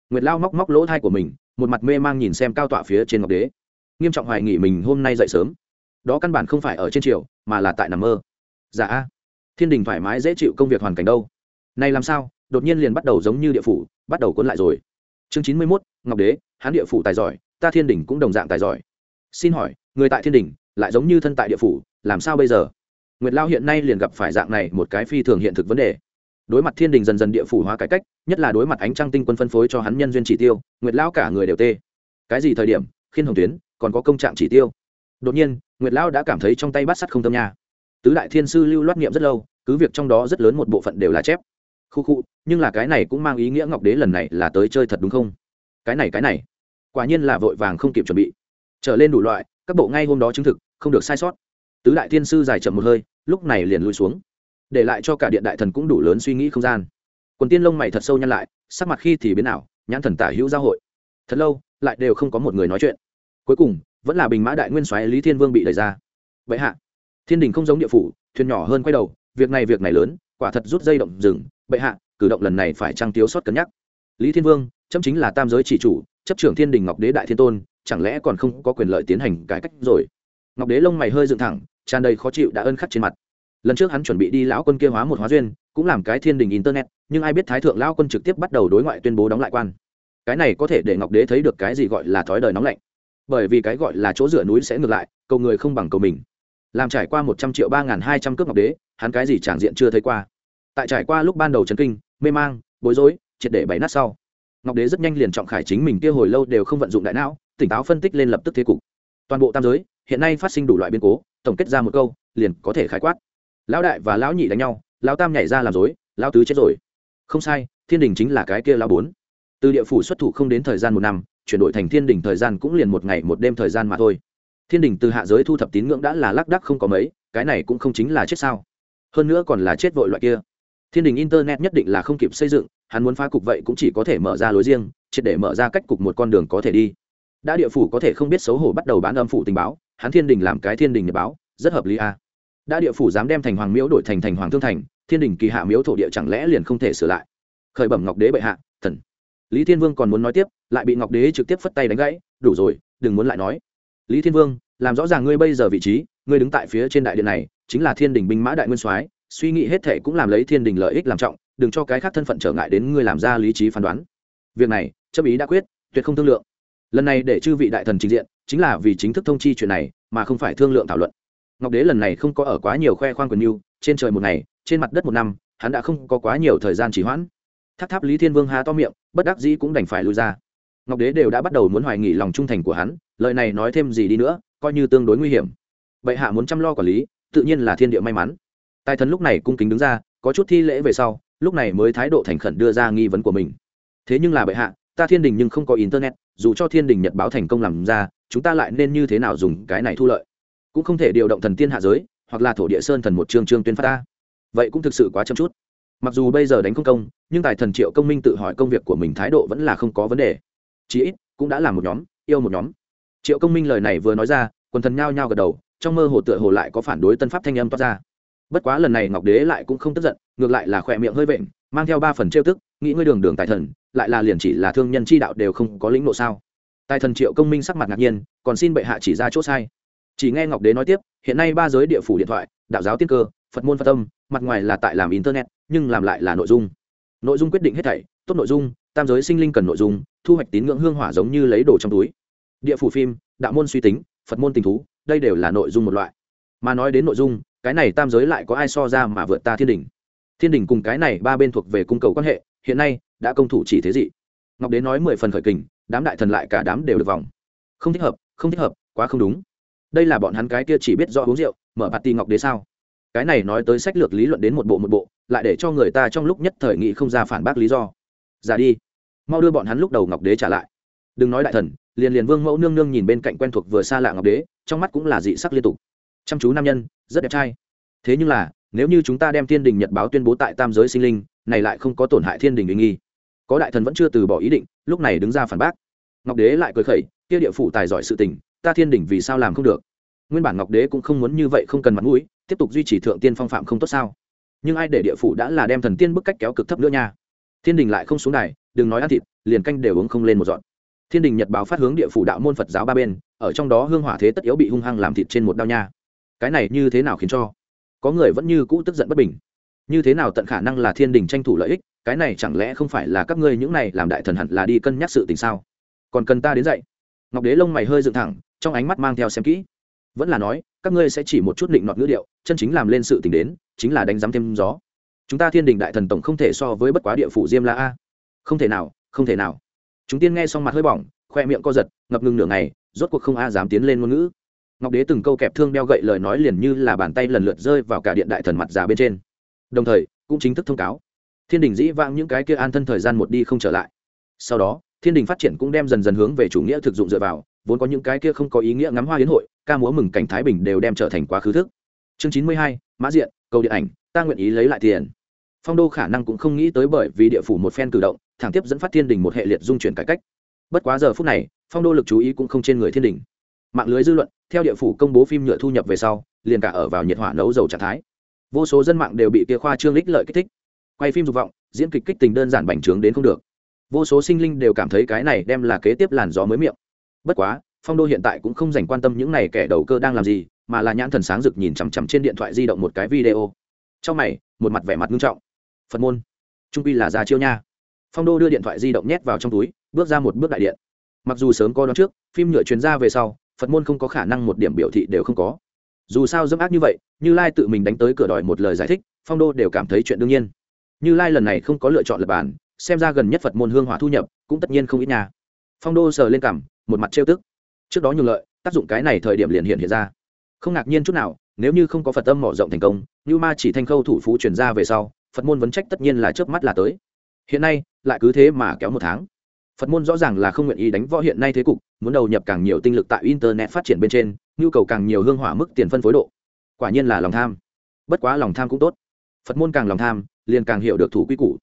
nguyệt lao móc móc lỗ thai của mình, một mặt mê mang nhìn xem cao tọa phía trên ngọc đế nghiêm trọng hoài nghỉ mình hôm nay dậy sớm. Đó căn bản không phải ở trên triều, mà là tại nằm mơ. Dạ thiên đình thoải mái dễ chịu công việc hoàn cảnh đâu. Nay làm sao, đột nhiên liền bắt đầu giống như địa phủ, bắt đầu cuốn lại rồi. Chương chín mươi mốt, ngọc đế hán địa phủ tài giỏi, ta thiên đình cũng đồng dạng tài giỏi. Xin hỏi, người tại thiên đình, lại giống như thân tại địa phủ, làm sao bây giờ? Nguyệt lao hiện nay liền gặp phải dạng này một cái phi thường hiện thực vấn đề. Đối mặt thiên đình dần dần địa phủ hóa cải cách, nhất là đối mặt ánh trăng tinh quân phân phối cho hắn nhân duyên chỉ tiêu, nguyệt lao cả người đều tê. Cái gì thời điểm, khiên hồng tuyến còn có công trạng chỉ tiêu. Đột nhiên, nguyệt lão đã cảm thấy trong tay bát sắt không tâm nha. Tứ đại thiên sư lưu loát nghiệm rất lâu, cứ việc trong đó rất lớn một bộ phận đều là chép. Khu khu, nhưng là cái này cũng mang ý nghĩa ngọc đế lần này là tới chơi thật đúng không? Cái này cái này. Quả nhiên là vội vàng không kịp chuẩn bị. Trở lên đủ loại, các bộ ngay hôm đó chứng thực, không được sai sót. Tứ đại thiên sư dài chậm một hơi, lúc này liền lùi xuống. Để lại cho cả điện đại thần cũng đủ lớn suy nghĩ không gian. Quần tiên lông mày thật sâu nhăn lại, sắc mặt khi thì biến ảo, nhãn thần tả hữu giao hội. Thật lâu, lại đều không có một người nói chuyện cuối cùng, vẫn là bình mã đại nguyên soái lý thiên vương bị đẩy ra. Vậy hạ, thiên đình không giống địa phủ, thuyền nhỏ hơn quay đầu, việc này việc này lớn, quả thật rút dây động rừng. Bệ hạ, cử động lần này phải trang thiếu sót cân nhắc. Lý thiên vương, chấm chính là tam giới chỉ chủ, chấp trưởng thiên đình ngọc đế đại thiên tôn, chẳng lẽ còn không có quyền lợi tiến hành cải cách rồi? Ngọc đế lông mày hơi dựng thẳng, tràn đầy khó chịu đã ân khắc trên mặt. Lần trước hắn chuẩn bị đi lão quân kia hóa một hóa duyên, cũng làm cái thiên đình internet, nhưng ai biết thái thượng lão quân trực tiếp bắt đầu đối ngoại tuyên bố đóng lại quan. Cái này có thể để ngọc đế thấy được cái gì gọi là thói đời nóng lạnh bởi vì cái gọi là chỗ dựa núi sẽ ngược lại, cầu người không bằng cầu mình. Làm trải qua một trăm triệu ba n g h n hai trăm cước ngọc đế, hắn cái gì tràng diện chưa thấy qua. Tại trải qua lúc ban đầu chấn kinh, mê mang, bối rối, triệt để bày nát sau. Ngọc đế rất nhanh liền trọng khải chính mình kia hồi lâu đều không vận dụng đại não, tỉnh táo phân tích lên lập tức thế cục. Toàn bộ tam giới, hiện nay phát sinh đủ loại biến cố, tổng kết ra một câu, liền có thể khái quát. Lão đại và lão nhị đánh nhau, lão tam nhảy ra làm dối lão tứ chết rồi. Không sai, thiên đình chính là cái kia lão bốn từ địa phủ xuất thủ không đến thời gian một năm, chuyển đổi thành thiên đình thời gian cũng liền một ngày một đêm thời gian mà thôi. Thiên đình từ hạ giới thu thập tín ngưỡng đã là lác đắc không có mấy, cái này cũng không chính là chết sao? Hơn nữa còn là chết vội loại kia. Thiên đình internet nhất định là không kịp xây dựng, hắn muốn phá cục vậy cũng chỉ có thể mở ra lối riêng, triệt để mở ra cách cục một con đường có thể đi. Đã địa phủ có thể không biết xấu hổ bắt đầu bán âm phủ tình báo, hắn thiên đình làm cái thiên đình nhật báo, rất hợp lý a à. đã địa phủ dám đem thành hoàng miếu đổi thành thành hoàng thương thành, thiên đình kỳ hạ miếu thổ địa chẳng lẽ liền không thể sửa lại? Khởi bẩm ngọc đế bệ hạ lý thiên vương còn muốn nói tiếp, lại bị ngọc đế trực tiếp phất tay đánh gãy, đủ rồi, đừng muốn lại nói. Lý thiên vương, làm rõ ràng ngươi bây giờ vị trí, ngươi đứng tại phía trên đại điện này, chính là thiên đình binh mã đại nguyên soái, suy nghĩ hết thệ cũng làm lấy thiên đình lợi ích làm trọng, đừng cho cái khác thân phận trở ngại đến ngươi làm ra lý trí phán đoán. Việc này, chấp ý đã quyết, tuyệt không thương lượng. Lần này để chư vị đại thần trình diện, chính là vì chính thức thông chi chuyện này, mà không phải thương lượng thảo luận. Ngọc đế lần này không có ở quá nhiều khoe khoang quyền mưu, trên trời một ngày, trên mặt đất một năm, hắn đã không có quá nhiều thời gian trì hoãn. Tháp tháp lý thiên vương há to miệng bất đắc dĩ cũng đành phải lui ra. Ngọc đế đều đã bắt đầu muốn hoài nghỉ lòng trung thành của hắn, lời này nói thêm gì đi nữa, coi như tương đối nguy hiểm. Bệ hạ muốn chăm lo quản lý, tự nhiên là thiên địa may mắn. Tài thần lúc này cung kính đứng ra, có chút thi lễ về sau, lúc này mới thái độ thành khẩn đưa ra nghi vấn của mình. Thế nhưng là bệ hạ, ta thiên đình nhưng không có internet, dù cho thiên đình nhật báo thành công làm ra, chúng ta lại nên như thế nào dùng cái này thu lợi? Cũng không thể điều động thần tiên hạ giới, hoặc là thổ địa sơn thần một chương chương tuyên phát ta. Vậy cũng thực sự quá chậm chút mặc dù bây giờ đánh không công, nhưng tài thần triệu công minh tự hỏi công việc của mình thái độ vẫn là không có vấn đề. Chí ít, cũng đã là một nhóm, yêu một nhóm. Triệu công minh lời này vừa nói ra, quần thần nhao nhao gật đầu, trong mơ hồ tựa hồ lại có phản đối tân pháp thanh âm toát ra. Bất quá lần này ngọc đế lại cũng không tức giận, ngược lại là khỏe miệng hơi vện, mang theo ba phần trêu tức, nghĩ ngươi đường đường tài thần, lại là liền chỉ là thương nhân chi đạo đều không có lĩnh nộ sao? Tài thần triệu công minh sắc mặt ngạc nhiên, còn xin bệ hạ chỉ ra chỗ sai. Chỉ nghe ngọc đế nói tiếp, hiện nay ba giới địa phủ điện thoại, đạo giáo tiên cơ, phật môn phật tâm mặt ngoài là tại làm internet nhưng làm lại là nội dung. Nội dung quyết định hết thảy, tốt nội dung, tam giới sinh linh cần nội dung, thu hoạch tín ngưỡng hương hỏa giống như lấy đồ trong túi. Địa phủ phim, đạo môn suy tính, phật môn tình thú, đây đều là nội dung một loại. Mà nói đến nội dung, cái này tam giới lại có ai so ra mà vượt ta thiên đình thiên đình cùng cái này ba bên thuộc về cung cầu quan hệ, hiện nay, đã công thủ chỉ thế gì ngọc đế nói mười phần khởi kình, đám đại thần lại cả đám đều được vòng. Không thích hợp, không thích hợp, quá không đúng. Đây là bọn hắn cái kia chỉ biết rõ uống rượu, mở bạt tì ngọc đế sao? Cái này nói tới sách lược lý luận đến một bộ một bộ lại để cho người ta trong lúc nhất thời nghị không ra phản bác lý do. Ra đi. Mau đưa bọn hắn lúc đầu ngọc đế trả lại. Đừng nói đại thần, liền liền vương mẫu nương nương nhìn bên cạnh quen thuộc vừa xa lạ ngọc đế, trong mắt cũng là dị sắc liên tục. Chăm chú nam nhân, rất đẹp trai. Thế nhưng là, nếu như chúng ta đem thiên đình nhật báo tuyên bố tại tam giới sinh linh, này lại không có tổn hại thiên đình uy nghi. Có đại thần vẫn chưa từ bỏ ý định, lúc này đứng ra phản bác. Ngọc đế lại cười khẩy, kia địa phủ tài giỏi sự tình, ta thiên đình vì sao làm không được? Nguyên bản ngọc đế cũng không muốn như vậy không cần mặt mũi, tiếp tục duy trì thượng tiên phong phạm không tốt sao? Nhưng ai để địa phủ đã là đem thần tiên bức cách kéo cực thấp nữa nha. Thiên đình lại không xuống đài, đừng nói ăn thịt, liền canh đều uống không lên một dọn thiên đình nhật báo phát hướng địa phủ đạo môn phật giáo ba bên, ở trong đó hương hỏa thế tất yếu bị hung hăng làm thịt trên một đao nha. Cái này như thế nào khiến cho? Có người vẫn như cũ tức giận bất bình. Như thế nào tận khả năng là thiên đình tranh thủ lợi ích, cái này chẳng lẽ không phải là các ngươi những này làm đại thần hẳn là đi cân nhắc sự tình sao? Còn cần ta đến dậy ngọc đế lông mày hơi dựng thẳng, trong ánh mắt mang theo xem kỹ. Vẫn là nói, các ngươi sẽ chỉ một chút định nọt ngữ điệu, chân chính làm lên sự tình đến chính là đánh giám thêm gió. Chúng ta thiên đình đại thần tổng không thể so với bất quá địa phủ diêm la a. Không thể nào, không thể nào. Chúng tiên nghe xong mặt hơi bỏng, khoe miệng co giật, ngập ngừng nửa ngày, rốt cuộc không a dám tiến lên ngôn ngữ. Ngọc đế từng câu kẹp thương đeo gậy lời nói liền như là bàn tay lần lượt rơi vào cả điện đại thần mặt già bên trên. Đồng thời, cũng chính thức thông cáo. Thiên đình dĩ vãng những cái kia an thân thời gian một đi không trở lại. Sau đó, thiên đình phát triển cũng đem dần dần hướng về chủ nghĩa thực dụng dựa vào, vốn có những cái kia không có ý nghĩa ngắm hoa hiến hội, ca múa mừng cảnh thái bình đều đem trở thành quá khứ thức. Chương chín mươi hai, mã diện câu điện ảnh, ta nguyện ý lấy lại tiền. Phong đô khả năng cũng không nghĩ tới bởi vì địa phủ một phen cử động, thẳng tiếp dẫn phát thiên đình một hệ liệt dung chuyển cải cách. Bất quá giờ phút này, phong đô lực chú ý cũng không trên người thiên đình. Mạng lưới dư luận, theo địa phủ công bố phim nhựa thu nhập về sau, liền cả ở vào nhiệt hỏa nấu dầu trạng thái. Vô số dân mạng đều bị kia khoa trương lích lợi kích thích. Quay phim dục vọng, diễn kịch kích tình đơn giản bành trướng đến không được. Vô số sinh linh đều cảm thấy cái này đem là kế tiếp làn gió mới miệng. Bất quá, phong đô hiện tại cũng không dành quan tâm những này kẻ đầu cơ đang làm gì mà là nhãn thần sáng rực nhìn chằm chằm trên điện thoại di động một cái video. Trong mày, một mặt vẻ mặt nghiêm trọng. Phật môn. Trung quy là ra chiêu nha. Phong đô đưa điện thoại di động nhét vào trong túi, bước ra một bước đại điện. Mặc dù sớm có đón trước, phim nhựa chuyến ra về sau, phật môn không có khả năng một điểm biểu thị đều không có. Dù sao dâm ác như vậy, như lai tự mình đánh tới cửa đòi một lời giải thích, phong đô đều cảm thấy chuyện đương nhiên. Như lai lần này không có lựa chọn lập bản xem ra gần nhất phật môn hương hỏa thu nhập, cũng tất nhiên không ít nhà phong đô sờ lên cảm một mặt trêu tức. Trước đó nhường lợi, tác dụng cái này thời điểm liền hiện hiện ra không ngạc nhiên chút nào, nếu như không có phật tâm mở rộng thành công, như ma chỉ thanh khâu thủ phú chuyển ra về sau, phật môn vấn trách tất nhiên là trước mắt là tới. Hiện nay, lại cứ thế mà kéo một tháng. Phật môn rõ ràng là không nguyện ý đánh võ hiện nay thế cục, muốn đầu nhập càng nhiều tinh lực tại internet phát triển bên trên, nhu cầu càng nhiều hương hỏa mức tiền phân phối độ. Quả nhiên là lòng tham. Bất quá lòng tham cũng tốt. Phật môn càng lòng tham, liền càng hiểu được thủ quy củ.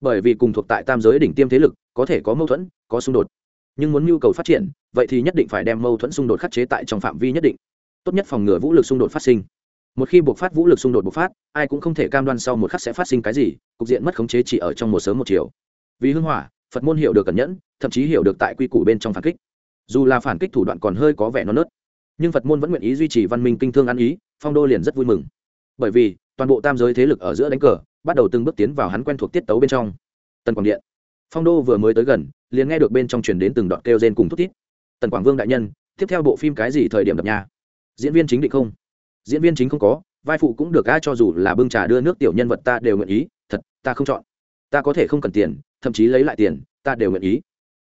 Bởi vì cùng thuộc tại tam giới đỉnh tiêm thế lực, có thể có mâu thuẫn, có xung đột. Nhưng muốn nhu cầu phát triển, vậy thì nhất định phải đem mâu thuẫn xung đột khắc chế tại trong phạm vi nhất định tốt nhất phòng ngừa vũ lực xung đột phát sinh. Một khi buộc phát vũ lực xung đột bộc phát, ai cũng không thể cam đoan sau một khắc sẽ phát sinh cái gì, cục diện mất khống chế chỉ ở trong một sớm một chiều. Vì hưng hỏa, phật môn hiểu được cẩn nhẫn, thậm chí hiểu được tại quy củ bên trong phản kích. Dù là phản kích thủ đoạn còn hơi có vẻ non nớt, nhưng phật môn vẫn nguyện ý duy trì văn minh kinh thương ăn ý, phong đô liền rất vui mừng. Bởi vì, toàn bộ tam giới thế lực ở giữa đánh cờ, bắt đầu từng bước tiến vào hắn quen thuộc tiết tấu bên trong. Tần quảng điện. Phong đô vừa mới tới gần, liền nghe được bên trong truyền đến từng đoạn kêu rên cùng thút thít. Tần quảng vương đại nhân, tiếp theo bộ phim cái gì thời điểm đập nhà? Diễn viên chính định không? Diễn viên chính không có, vai phụ cũng được ai cho dù là bưng trà đưa nước tiểu nhân vật ta đều nguyện ý, thật, ta không chọn. Ta có thể không cần tiền, thậm chí lấy lại tiền, ta đều nguyện ý.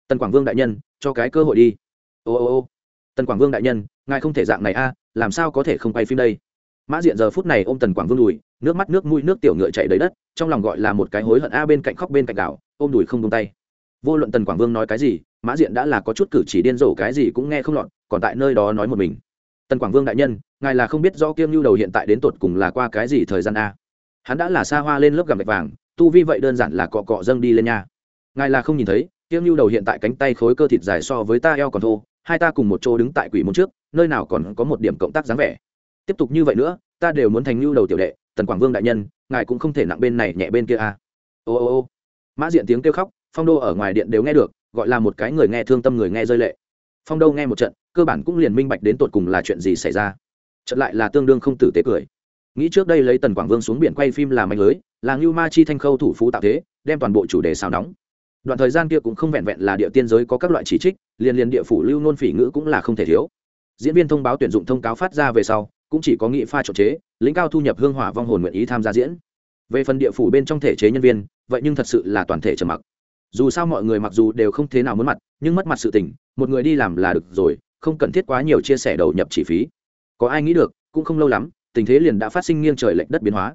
Tần quảng vương đại nhân, cho cái cơ hội đi. Ô ô ô. Tần quảng vương đại nhân, ngài không thể dạng này a làm sao có thể không quay phim đây? Mã diện giờ phút này ôm tần quảng vương đùi, nước mắt nước mũi nước tiểu ngựa chạy đầy đất, trong lòng gọi là một cái hối hận a bên cạnh khóc bên cạnh đảo ôm đùi không tung tay. Vô luận tần quảng vương nói cái gì, mã diện đã là có chút cử chỉ điên rồ, cái gì cũng nghe không lọt, còn tại nơi đó nói một mình tần quảng vương đại nhân, ngài là không biết do kiêm nhu đầu hiện tại đến tột cùng là qua cái gì thời gian a. Hắn đã là xa hoa lên lớp gầm gạch vàng, tu vi vậy đơn giản là cọ cọ dâng đi lên nha. Ngài là không nhìn thấy, kiêm nhu đầu hiện tại cánh tay khối cơ thịt dài so với ta eo còn thô, hai ta cùng một chỗ đứng tại quỷ môn trước, nơi nào còn có một điểm cộng tác dáng vẻ. Tiếp tục như vậy nữa, ta đều muốn thành nhu đầu tiểu đệ, tần quảng vương đại nhân, ngài cũng không thể nặng bên này nhẹ bên kia a. Ô ô ô. Mã diện tiếng kêu khóc, phong đô ở ngoài điện đều nghe được, gọi là một cái người nghe thương tâm người nghe rơi lệ. Phong đô nghe một trận cơ bản cũng liền minh bạch đến tột cùng là chuyện gì xảy ra. Trận lại là tương đương không tử tế cười. Nghĩ trước đây lấy tần quảng vương xuống biển quay phim làm mạnh lưới là ngưu ma chi thanh khâu thủ phú tạo thế, đem toàn bộ chủ đề xào nóng. Đoạn thời gian kia cũng không vẹn vẹn là địa tiên giới có các loại chỉ trích, liền liền địa phủ lưu nôn phỉ ngữ cũng là không thể thiếu. Diễn viên thông báo tuyển dụng thông cáo phát ra về sau, cũng chỉ có nghị pha trộn chế, lĩnh cao thu nhập hương hỏa vong hồn nguyện ý tham gia diễn. Về phần địa phủ bên trong thể chế nhân viên, vậy nhưng thật sự là toàn thể trầm mặc. Dù sao mọi người mặc dù đều không thế nào muốn mặt, nhưng mất mặt sự tình, một người đi làm là được rồi không cần thiết quá nhiều chia sẻ đầu nhập chi phí. Có ai nghĩ được, cũng không lâu lắm, tình thế liền đã phát sinh nghiêng trời lệch đất biến hóa.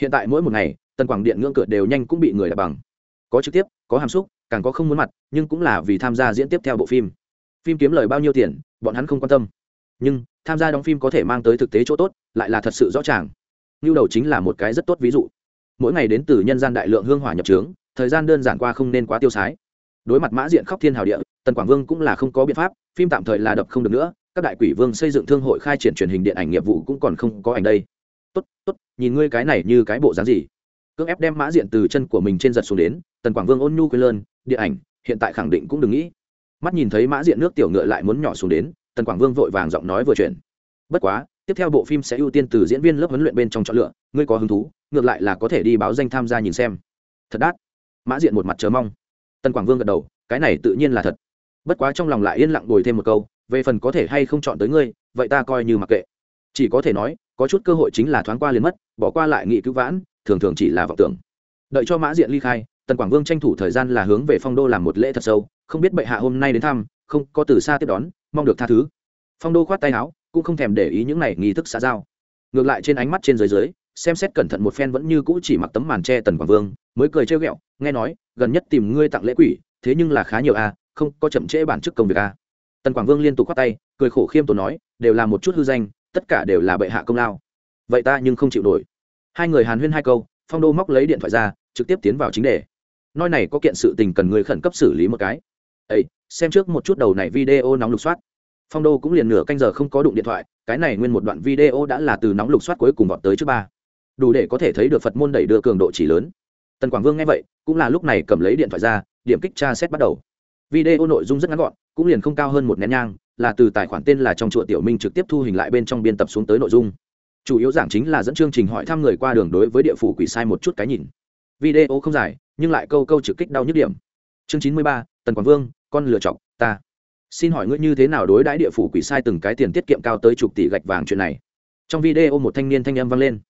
Hiện tại mỗi một ngày tần quảng điện ngưỡng cửa đều nhanh cũng bị người đập bằng. Có trực tiếp, có hàm xúc, càng có không muốn mặt, nhưng cũng là vì tham gia diễn tiếp theo bộ phim. Phim kiếm lời bao nhiêu tiền, bọn hắn không quan tâm. Nhưng, tham gia đóng phim có thể mang tới thực tế chỗ tốt, lại là thật sự rõ ràng. Như đầu chính là một cái rất tốt ví dụ. Mỗi ngày đến từ nhân gian đại lượng hương hỏa nhập trướng, thời gian đơn giản qua không nên quá tiêu sái. Đối mặt mã diện khóc thiên hào địa tần quảng vương cũng là không có biện pháp, phim tạm thời là đập không được nữa, các đại quỷ vương xây dựng thương hội khai triển truyền hình điện ảnh nghiệp vụ cũng còn không có ảnh đây. Tốt tốt, nhìn ngươi cái này như cái bộ dáng gì. Cưỡng ép đem mã diện từ chân của mình trên giật xuống đến, tần quảng vương ôn nhu quên lơn điện ảnh, hiện tại khẳng định cũng đừng nghĩ. Mắt nhìn thấy mã diện nước tiểu ngựa lại muốn nhỏ xuống đến, tần quảng vương vội vàng giọng nói vừa chuyển. Bất quá, tiếp theo bộ phim sẽ ưu tiên từ diễn viên lớp huấn luyện bên trong chọn lựa, ngươi có hứng thú, ngược lại là có thể đi báo danh tham gia nhìn xem. Thật đắt mã diện một mặt chờ mong. Tần quảng vương gật đầu, cái này tự nhiên là thật bất quá trong lòng lại yên lặng bồi thêm một câu, về phần có thể hay không chọn tới ngươi, vậy ta coi như mặc kệ. Chỉ có thể nói, có chút cơ hội chính là thoáng qua liền mất, bỏ qua lại nghị cứu vãn, thường thường chỉ là vọng tưởng. Đợi cho mã diện ly khai, tần quảng vương tranh thủ thời gian là hướng về phong đô làm một lễ thật sâu, không biết bệ hạ hôm nay đến thăm, không có từ xa tiếp đón, mong được tha thứ. Phong đô khoát tay áo, cũng không thèm để ý những này nghi thức xã giao. Ngược lại trên ánh mắt trên dưới dưới, xem xét cẩn thận một phen vẫn như cũ chỉ mặc tấm màn tre tần quảng vương, mới cười trêu ghẹo, nghe nói, gần nhất tìm ngươi tặng lễ quỷ, thế nhưng là khá nhiều a không có chậm trễ bản chức công việc a. Tần quảng vương liên tục khoát tay, cười khổ khiêm tốn nói, đều là một chút hư danh, tất cả đều là bệ hạ công lao. Vậy ta nhưng không chịu nổi. Hai người hàn huyên hai câu, phong đô móc lấy điện thoại ra, trực tiếp tiến vào chính đề. Nói này có kiện sự tình cần người khẩn cấp xử lý một cái. Ấy xem trước một chút đầu này video nóng lục soát. Phong đô cũng liền nửa canh giờ không có đụng điện thoại, cái này nguyên một đoạn video đã là từ nóng lục soát cuối cùng vọt tới trước ba. Đủ để có thể thấy được phật môn đẩy đưa cường độ chỉ lớn. Tần quảng vương nghe vậy, cũng là lúc này cầm lấy điện thoại ra, điểm kích tra xét bắt đầu video nội dung rất ngắn gọn, cũng liền không cao hơn một nén nhang, là từ tài khoản tên là trong chùa tiểu minh trực tiếp thu hình lại bên trong biên tập xuống tới nội dung. Chủ yếu giảng chính là dẫn chương trình hỏi thăm người qua đường đối với địa phủ quỷ sai một chút cái nhìn. Video không dài, nhưng lại câu câu trực kích đau nhức điểm. Chương chín mươi ba, tần quảng vương, con lựa chọc, ta. Xin hỏi ngươi như thế nào đối đãi địa phủ quỷ sai từng cái tiền tiết kiệm cao tới chục tỷ gạch vàng chuyện này? Trong video một thanh niên thanh âm vang lên.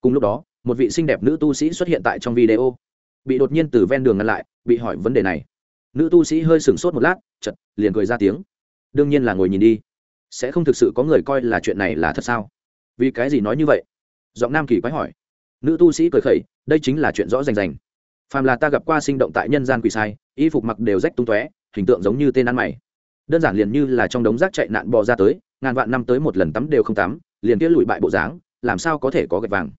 Cùng lúc đó, một vị xinh đẹp nữ tu sĩ xuất hiện tại trong video. Bị đột nhiên từ ven đường ngăn lại, bị hỏi vấn đề này nữ tu sĩ hơi sửng sốt một lát chật liền cười ra tiếng. Đương nhiên là ngồi nhìn đi. Sẽ không thực sự có người coi là chuyện này là thật sao? Vì cái gì nói như vậy? Giọng nam kỳ quái hỏi. Nữ tu sĩ cười khẩy, đây chính là chuyện rõ rành rành. Phàm là ta gặp qua sinh động tại nhân gian quỷ sai, y phục mặc đều rách tung tóe, hình tượng giống như tên ăn mày. Đơn giản liền như là trong đống rác chạy nạn bò ra tới, ngàn vạn năm tới một lần tắm đều không tắm, liền kia lụi bại bộ dáng, làm sao có thể có gạch vàng?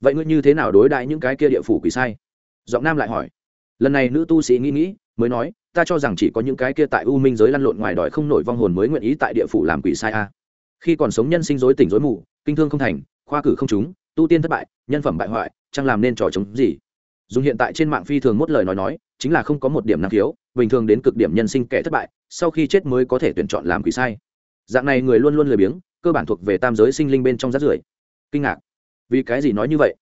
Vậy ngươi như thế nào đối đại những cái kia địa phủ quỷ sai? Giọng nam lại hỏi. Lần này nữ tu sĩ nghĩ nghĩ mới nói, ta cho rằng chỉ có những cái kia tại u minh giới lăn lộn ngoài đòi không nổi vong hồn mới nguyện ý tại địa phủ làm quỷ sai a. Khi còn sống nhân sinh dối tỉnh dối mù, kinh thương không thành, khoa cử không trúng, tu tiên thất bại, nhân phẩm bại hoại chẳng làm nên trò chống gì? Dùng hiện tại trên mạng phi thường một lời nói nói, chính là không có một điểm năng khiếu, bình thường đến cực điểm nhân sinh kẻ thất bại, sau khi chết mới có thể tuyển chọn làm quỷ sai. Dạng này người luôn luôn lười biếng, cơ bản thuộc về tam giới sinh linh bên trong rát rưởi. Kinh ngạc. Vì cái gì nói như vậy?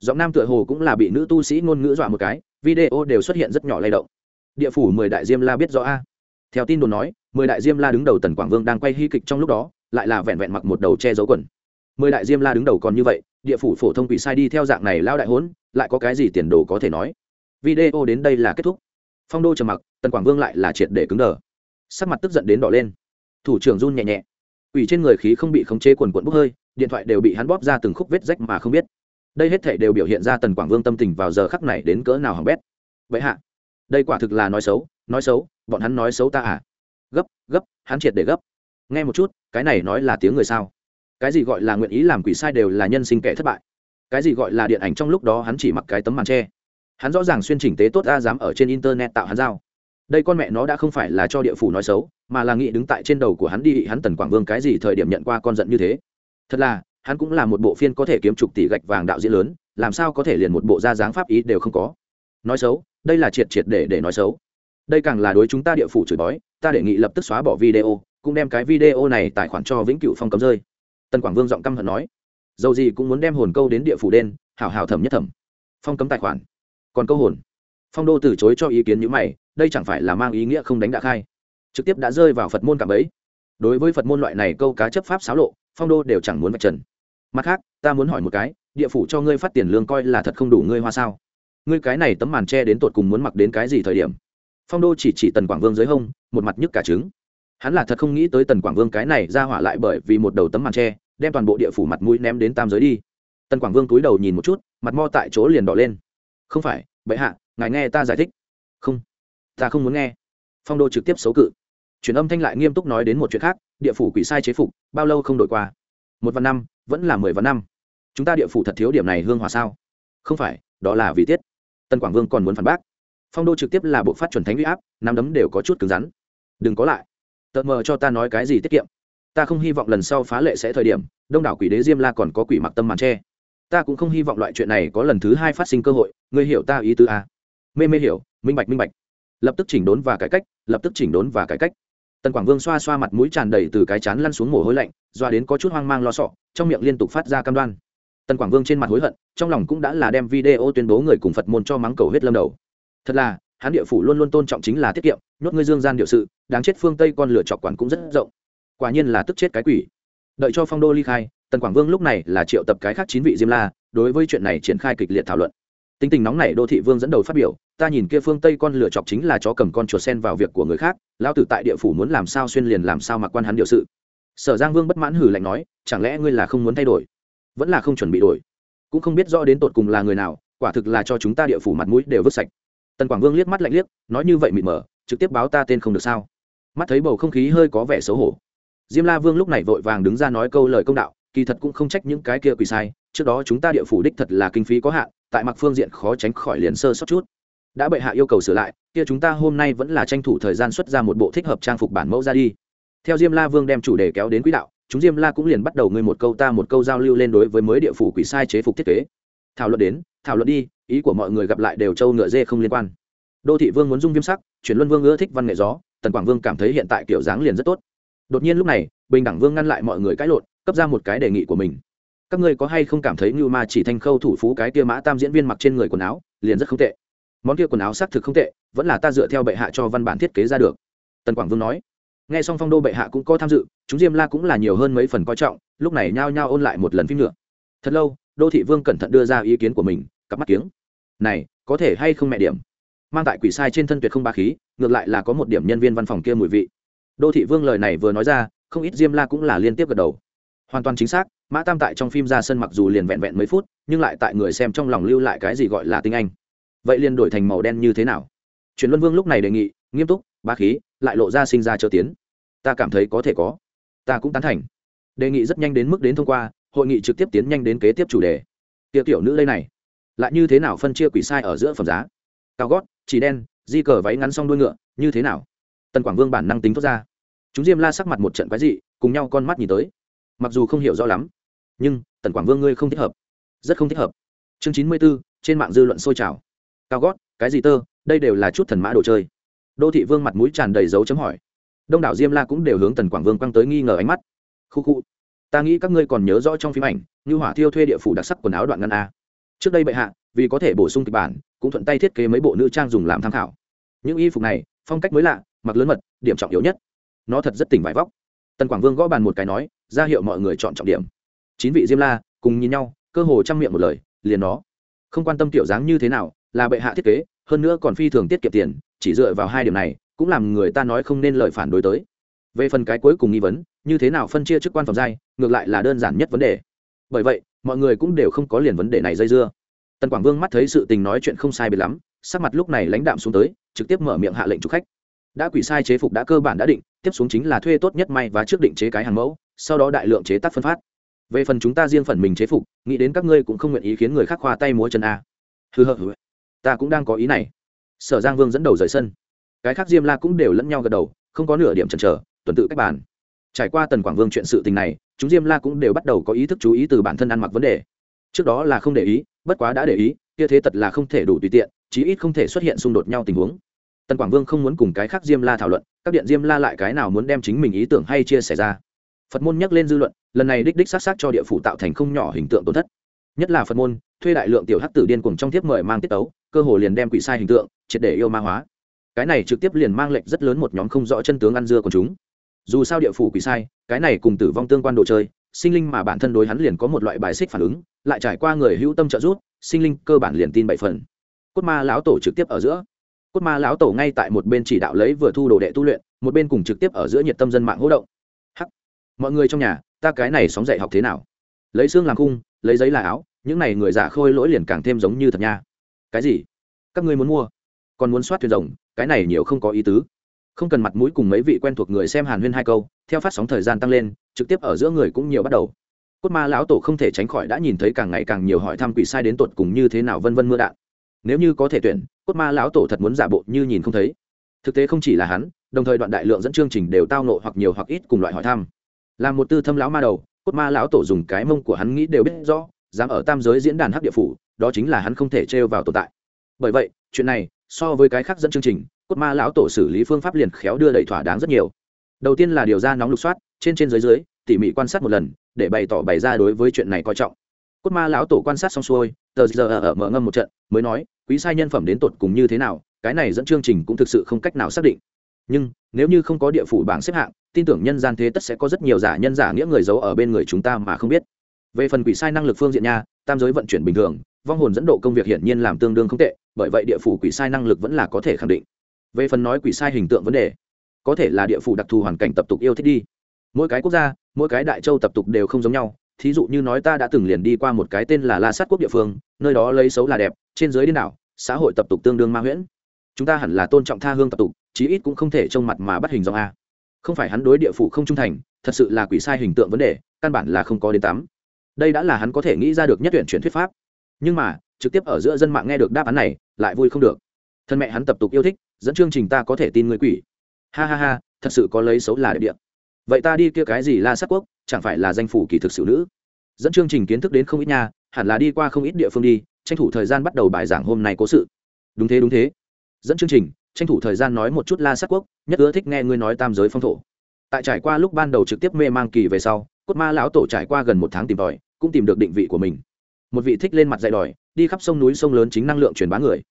Giọng nam tựa hồ cũng là bị nữ tu sĩ ngôn ngữ dọa một cái, video đều xuất hiện rất nhỏ lay động địa phủ mười đại diêm la biết rõ a. Theo tin đồn nói, mười đại diêm la đứng đầu tần quảng vương đang quay hy kịch trong lúc đó, lại là vẹn vẹn mặc một đầu che giấu quần. Mười đại diêm la đứng đầu còn như vậy, địa phủ phổ thông quỷ sai đi theo dạng này lao đại hốn, lại có cái gì tiền đồ có thể nói? Video đến đây là kết thúc. Phong đô trầm mặc, tần quảng vương lại là triệt để cứng đờ. Sắc mặt tức giận đến đỏ lên. Thủ trưởng run nhẹ nhẹ. Quỷ trên người khí không bị khống chế quần quận bốc hơi, điện thoại đều bị hắn bóp ra từng khúc vết rách mà không biết. Đây hết thể đều biểu hiện ra tần quảng vương tâm tình vào giờ khắc này đến cỡ nào hỏng bét. Vậy hạ đây quả thực là nói xấu nói xấu, bọn hắn nói xấu ta à? Gấp gấp, hắn triệt để gấp. Nghe một chút, cái này nói là tiếng người sao? Cái gì gọi là nguyện ý làm quỷ sai đều là nhân sinh kẻ thất bại. Cái gì gọi là điện ảnh trong lúc đó hắn chỉ mặc cái tấm màn tre hắn rõ ràng xuyên chỉnh tế tốt ra dám ở trên internet tạo hắn giao. Đây con mẹ nó đã không phải là cho địa phủ nói xấu, mà là nghĩ đứng tại trên đầu của hắn đi, hắn tần quảng vương cái gì thời điểm nhận qua con giận như thế? Thật là, hắn cũng là một bộ phiên có thể kiếm chục tỷ gạch vàng đạo diễn lớn, làm sao có thể liền một bộ ra dáng pháp ý đều không có. Nói xấu đây là triệt triệt để để nói xấu. Đây càng là đối chúng ta địa phủ chửi bói ta đề nghị lập tức xóa bỏ video, cũng đem cái video này tài khoản cho vĩnh Cựu phong cấm rơi. Tần quảng vương giọng căm hận nói, dầu gì cũng muốn đem hồn câu đến địa phủ đen, hảo hảo thẩm nhất thẩm. Phong cấm tài khoản. Còn câu hồn. Phong đô từ chối cho ý kiến như mày, đây chẳng phải là mang ý nghĩa không đánh đã khai. Trực tiếp đã rơi vào phật môn cảm ấy đối với phật môn loại này câu cá chấp pháp xáo lộ, phong đô đều chẳng muốn vạch trần. Mặt khác, ta muốn hỏi một cái, địa phủ cho ngươi phát tiền lương coi là thật không đủ ngươi hoa sao? Ngươi cái này tấm màn tre đến tột cùng muốn mặc đến cái gì thời điểm? Phong đô chỉ chỉ tần quảng vương dưới hông, một mặt nhức cả trứng. Hắn là thật không nghĩ tới tần quảng vương cái này ra hỏa lại bởi vì một đầu tấm màn tre đem toàn bộ địa phủ mặt mũi ném đến tam giới đi. Tần quảng vương túi đầu nhìn một chút, mặt mo tại chỗ liền đỏ lên. Không phải, bệ hạ, ngài nghe ta giải thích. Không, ta không muốn nghe. Phong đô trực tiếp xấu cự. Truyền âm thanh lại nghiêm túc nói đến một chuyện khác, địa phủ quỷ sai chế phục, bao lâu không đổi qua? Một vạn năm, vẫn là mười vạn năm. Chúng ta địa phủ thật thiếu điểm này hương hòa sao? Không phải, đó là vì tiết tân quảng vương còn muốn phản bác. Phong đô trực tiếp là bộ phát chuẩn thánh huy áp, nắm đấm đều có chút cứng rắn. Đừng có lại. Tợt mờ cho ta nói cái gì tiết kiệm? Ta không hy vọng lần sau phá lệ sẽ thời điểm, đông đảo quỷ đế diêm la còn có quỷ mặc tâm màn tre ta cũng không hy vọng loại chuyện này có lần thứ hai phát sinh cơ hội, ngươi hiểu ta ý tứ a à? mê mê hiểu, minh bạch minh bạch. Lập tức chỉnh đốn và cải cách, lập tức chỉnh đốn và cải cách. Tần quảng vương xoa xoa mặt mũi tràn đầy từ cái chán lăn xuống mồ hôi lạnh, doa đến có chút hoang mang lo sọ trong miệng liên tục phát ra cam đoan tần quảng vương trên mặt hối hận, trong lòng cũng đã là đem video tuyên bố người cùng phật môn cho mắng cầu huyết lâm đầu. Thật là, hắn địa phủ luôn luôn tôn trọng chính là tiết kiệm, nhốt ngươi dương gian điệu sự, đáng chết phương tây con lửa chọc quản cũng rất rộng. Quả nhiên là tức chết cái quỷ. Đợi cho phong đô ly khai, tần quảng vương lúc này là triệu tập cái khác chín vị diêm la, đối với chuyện này triển khai kịch liệt thảo luận. Tính tình nóng này đô thị vương dẫn đầu phát biểu, ta nhìn kia phương tây con lửa chọc chính là chó cầm con chuột sen vào việc của người khác, lão tử tại địa phủ muốn làm sao xuyên liền làm sao mặc quan hắn điều sự. Sở giang vương bất mãn hử lạnh nói, chẳng lẽ ngươi là không muốn thay đổi? Vẫn là không chuẩn bị đổi. Cũng không biết rõ đến tột cùng là người nào, quả thực là cho chúng ta địa phủ mặt mũi đều vứt sạch. Tần quảng vương liếc mắt lạnh liếc, nói như vậy mịt mờ, trực tiếp báo ta tên không được sao? Mắt thấy bầu không khí hơi có vẻ xấu hổ. Diêm la vương lúc này vội vàng đứng ra nói câu lời công đạo, kỳ thật cũng không trách những cái kia quỳ sai, trước đó chúng ta địa phủ đích thật là kinh phí có hạn, tại mặc phương diện khó tránh khỏi liền sơ sót chút. Đã bệ hạ yêu cầu sửa lại, kia chúng ta hôm nay vẫn là tranh thủ thời gian xuất ra một bộ thích hợp trang phục bản mẫu ra đi. Theo diêm la vương đem chủ đề kéo đến quỹ đạo chúng diêm la cũng liền bắt đầu ngươi một câu ta một câu giao lưu lên đối với mới địa phủ quỷ sai chế phục thiết kế. Thảo luận đến, thảo luận đi, ý của mọi người gặp lại đều trâu ngựa dê không liên quan. Đô thị vương muốn dung viêm sắc, chuyển luân vương ưa thích văn nghệ gió, tần quảng vương cảm thấy hiện tại kiểu dáng liền rất tốt. Đột nhiên lúc này, bình đẳng vương ngăn lại mọi người cãi lộn, cấp ra một cái đề nghị của mình. Các ngươi có hay không cảm thấy như ma chỉ thanh khâu thủ phú cái kia mã tam diễn viên mặc trên người quần áo, liền rất không tệ. Món kia quần áo xác thực không tệ, vẫn là ta dựa theo bệ hạ cho văn bản thiết kế ra được. Tần quảng vương nói nghe xong phong đô bệ hạ cũng có tham dự, chúng diêm la cũng là nhiều hơn mấy phần coi trọng, lúc này nhao nhao ôn lại một lần phim nữa. Thật lâu, đô thị vương cẩn thận đưa ra ý kiến của mình, cặp mắt kiếng. Này, có thể hay không mẹ điểm? Mang tại quỷ sai trên thân tuyệt không ba khí, ngược lại là có một điểm nhân viên văn phòng kia mùi vị. Đô thị vương lời này vừa nói ra, không ít diêm la cũng là liên tiếp gật đầu. Hoàn toàn chính xác, mã tam tại trong phim ra sân mặc dù liền vẹn vẹn mấy phút, nhưng lại tại người xem trong lòng lưu lại cái gì gọi là tinh anh. Vậy liền đổi thành màu đen như thế nào? Truyền luân vương lúc này đề nghị, nghiêm túc ba khí lại lộ ra sinh ra chờ tiến. Ta cảm thấy có thể có. Ta cũng tán thành. Đề nghị rất nhanh đến mức đến thông qua, hội nghị trực tiếp tiến nhanh đến kế tiếp chủ đề. Tiệc tiểu nữ đây này, lại như thế nào phân chia quỷ sai ở giữa phẩm giá? Cao gót, chỉ đen, di cờ váy ngắn xong đuôi ngựa, như thế nào? Tần quảng vương bản năng tính thốt ra. Chúng diêm la sắc mặt một trận quái dị, cùng nhau con mắt nhìn tới. Mặc dù không hiểu rõ lắm, nhưng tần quảng vương ngươi không thích hợp. Rất không thích hợp. Chương chín mươi b ố trên mạng dư luận sôi trào. Cao gót, cái gì tơ, đây đều là chút thần mã đồ chơi đô thị vương mặt mũi tràn đầy dấu chấm hỏi. Đông đảo diêm la cũng đều hướng tần quảng vương quăng tới nghi ngờ ánh mắt. Khu khu, ta nghĩ các ngươi còn nhớ rõ trong phim ảnh, như hỏa thiêu thuê địa phủ đặc sắc quần áo đoạn ngăn a. Trước đây bệ hạ, vì có thể bổ sung kịch bản, cũng thuận tay thiết kế mấy bộ nữ trang dùng làm tham khảo. Những y phục này, phong cách mới lạ, mặc lớn mật, điểm trọng yếu nhất. Nó thật rất tỉnh vải vóc. Tần quảng vương gõ bàn một cái nói, ra hiệu mọi người chọn trọng điểm. Chín vị diêm la, cùng nhìn nhau, cơ hồ chăm miệng một lời, liền nó. Không quan tâm tiểu dáng như thế nào, là bệ hạ thiết kế hơn nữa còn phi thường tiết kiệm tiền, chỉ dựa vào hai điểm này, cũng làm người ta nói không nên lời phản đối tới. Về phần cái cuối cùng nghi vấn, như thế nào phân chia chức quan phẩm giai, ngược lại là đơn giản nhất vấn đề. Bởi vậy, mọi người cũng đều không có liền vấn đề này dây dưa. Tần quảng vương mắt thấy sự tình nói chuyện không sai biệt lắm, sắc mặt lúc này lãnh đạm xuống tới, trực tiếp mở miệng hạ lệnh chụp khách. Đã quỷ sai chế phục đã cơ bản đã định, tiếp xuống chính là thuê tốt nhất may và trước định chế cái hàng mẫu, sau đó đại lượng chế tác phân phát. Về phần chúng ta riêng phần mình chế phục, nghĩ đến các ngươi cũng không nguyện ý khiến người khác khoa tay múa chân a. Hừ hừ ta cũng đang có ý này. Sở giang vương dẫn đầu rời sân. Cái khác diêm la cũng đều lẫn nhau gật đầu, không có nửa điểm chần chờ, tuần tự cách bàn. Trải qua tần quảng vương chuyện sự tình này, chúng diêm la cũng đều bắt đầu có ý thức chú ý từ bản thân ăn mặc vấn đề. Trước đó là không để ý, bất quá đã để ý, kia thế tật là không thể đủ tùy tiện, chí ít không thể xuất hiện xung đột nhau tình huống. Tần quảng vương không muốn cùng cái khác diêm la thảo luận, các điện diêm la lại cái nào muốn đem chính mình ý tưởng hay chia sẻ ra. Phật môn nhắc lên dư luận, lần này đích đích sát sát cho địa phủ tạo thành không nhỏ hình tượng tổn thất. Nhất là phật môn thuê đại lượng tiểu hắc tử điên cùng trong tiếp mời mang tiết tấu, cơ hồ liền đem quỷ sai hình tượng, triệt để yêu ma hóa. Cái này trực tiếp liền mang lệnh rất lớn một nhóm không rõ chân tướng ăn dưa của chúng. Dù sao địa phủ quỷ sai, cái này cùng tử vong tương quan đồ chơi, sinh linh mà bản thân đối hắn liền có một loại bài xích phản ứng, lại trải qua người hữu tâm trợ giúp, sinh linh cơ bản liền tin bảy phần. Cốt ma lão tổ trực tiếp ở giữa. Cốt ma lão tổ ngay tại một bên chỉ đạo lấy vừa thu đồ đệ tu luyện, một bên cùng trực tiếp ở giữa nhiệt tâm dân mạng hỗ động. Hắc. Mọi người trong nhà, ta cái này sóng dạy học thế nào? Lấy xương làm khung lấy giấy là áo những này người giả khôi lỗi liền càng thêm giống như thật nha. Cái gì? Các ngươi muốn mua? Còn muốn soát thuyền rồng? Cái này nhiều không có ý tứ. Không cần mặt mũi cùng mấy vị quen thuộc người xem hàn huyên hai câu, theo phát sóng thời gian tăng lên, trực tiếp ở giữa người cũng nhiều bắt đầu. Cốt ma lão tổ không thể tránh khỏi đã nhìn thấy càng ngày càng nhiều hỏi thăm quỷ sai đến tột cùng như thế nào vân vân mưa đạn. Nếu như có thể tuyển, cốt ma lão tổ thật muốn giả bộ như nhìn không thấy. Thực tế không chỉ là hắn, đồng thời đoạn đại lượng dẫn chương trình đều tao nộ hoặc nhiều hoặc ít cùng loại hỏi thăm. Là một tư thâm lão ma đầu, cốt ma lão tổ dùng cái mông của hắn nghĩ đều biết rõ dám ở tam giới diễn đàn hắc địa phủ, đó chính là hắn không thể trêu vào tồn tại. Bởi vậy, chuyện này, so với cái khác dẫn chương trình, cốt ma lão tổ xử lý phương pháp liền khéo đưa đẩy thỏa đáng rất nhiều. Đầu tiên là điều ra nóng lục soát, trên trên dưới dưới, tỉ mỉ quan sát một lần, để bày tỏ bày ra đối với chuyện này coi trọng. Cốt ma lão tổ quan sát xong xuôi, tờ giờ ở mở ngâm một trận, mới nói, quý sai nhân phẩm đến tột cùng như thế nào, cái này dẫn chương trình cũng thực sự không cách nào xác định. Nhưng, nếu như không có địa phủ bảng xếp hạng, tin tưởng nhân gian thế tất sẽ có rất nhiều giả nhân giả nghĩa người giấu ở bên người chúng ta mà không biết về phần quỷ sai năng lực phương diện nha, tam giới vận chuyển bình thường, vong hồn dẫn độ công việc hiển nhiên làm tương đương không tệ, bởi vậy địa phủ quỷ sai năng lực vẫn là có thể khẳng định. Về phần nói quỷ sai hình tượng vấn đề, có thể là địa phủ đặc thù hoàn cảnh tập tục yêu thích đi. Mỗi cái quốc gia, mỗi cái đại châu tập tục đều không giống nhau, thí dụ như nói ta đã từng liền đi qua một cái tên là la sát quốc địa phương, nơi đó lấy xấu là đẹp, trên giới điên đảo, xã hội tập tục tương đương ma nguyễn. chúng ta hẳn là tôn trọng tha hương tập tục, chí ít cũng không thể trông mặt mà bắt hình dòng a. Không phải hắn đối địa phủ không trung thành, thật sự là quỷ sai hình tượng vấn đề, căn bản là không có đến tắm đây đã là hắn có thể nghĩ ra được nhất tuyển chuyển thuyết pháp. Nhưng mà trực tiếp ở giữa dân mạng nghe được đáp án này lại vui không được. Thân mẹ hắn tập tục yêu thích dẫn chương trình ta có thể tin người quỷ. Ha ha ha thật sự có lấy xấu là địa địa vậy ta đi kia cái gì la sắc quốc chẳng phải là danh phủ kỳ thực sự nữ? Dẫn chương trình kiến thức đến không ít nhà, hẳn là đi qua không ít địa phương đi tranh thủ thời gian bắt đầu bài giảng hôm nay cố sự. Đúng thế đúng thế. Dẫn chương trình tranh thủ thời gian nói một chút la sắc quốc nhất ưa thích nghe ngươi nói tam giới phong thổ. Tại trải qua lúc ban đầu trực tiếp mê mang kỳ về sau cốt ma lão tổ trải qua gần một tháng tìm tòi, cũng tìm được định vị của mình. Một vị thích lên mặt dạy đòi, đi khắp sông núi sông lớn chính năng lượng truyền bá người.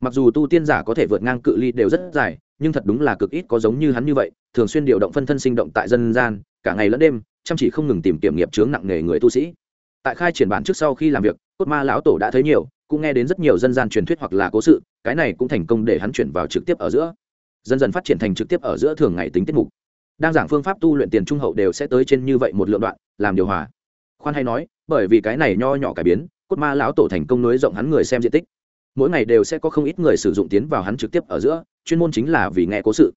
Mặc dù tu tiên giả có thể vượt ngang cự ly đều rất dài, nhưng thật đúng là cực ít có giống như hắn như vậy, thường xuyên điều động phân thân sinh động tại dân gian, cả ngày lẫn đêm, chăm chỉ không ngừng tìm kiểm nghiệp chướng nặng nghề người tu sĩ. Tại khai triển bản trước sau khi làm việc, cốt ma lão tổ đã thấy nhiều, cũng nghe đến rất nhiều dân gian truyền thuyết hoặc là cố sự, cái này cũng thành công để hắn chuyển vào trực tiếp ở giữa. Dần dần phát triển thành trực tiếp ở giữa thường ngày tính tiết mục đang giảng phương pháp tu luyện tiền trung hậu đều sẽ tới trên như vậy một lượng đoạn, làm điều hòa. Khoan hay nói, bởi vì cái này nho nhỏ cải biến, cốt ma lão tổ thành công nối rộng hắn người xem diện tích. Mỗi ngày đều sẽ có không ít người sử dụng tiến vào hắn trực tiếp ở giữa, chuyên môn chính là vì nghe cố sự.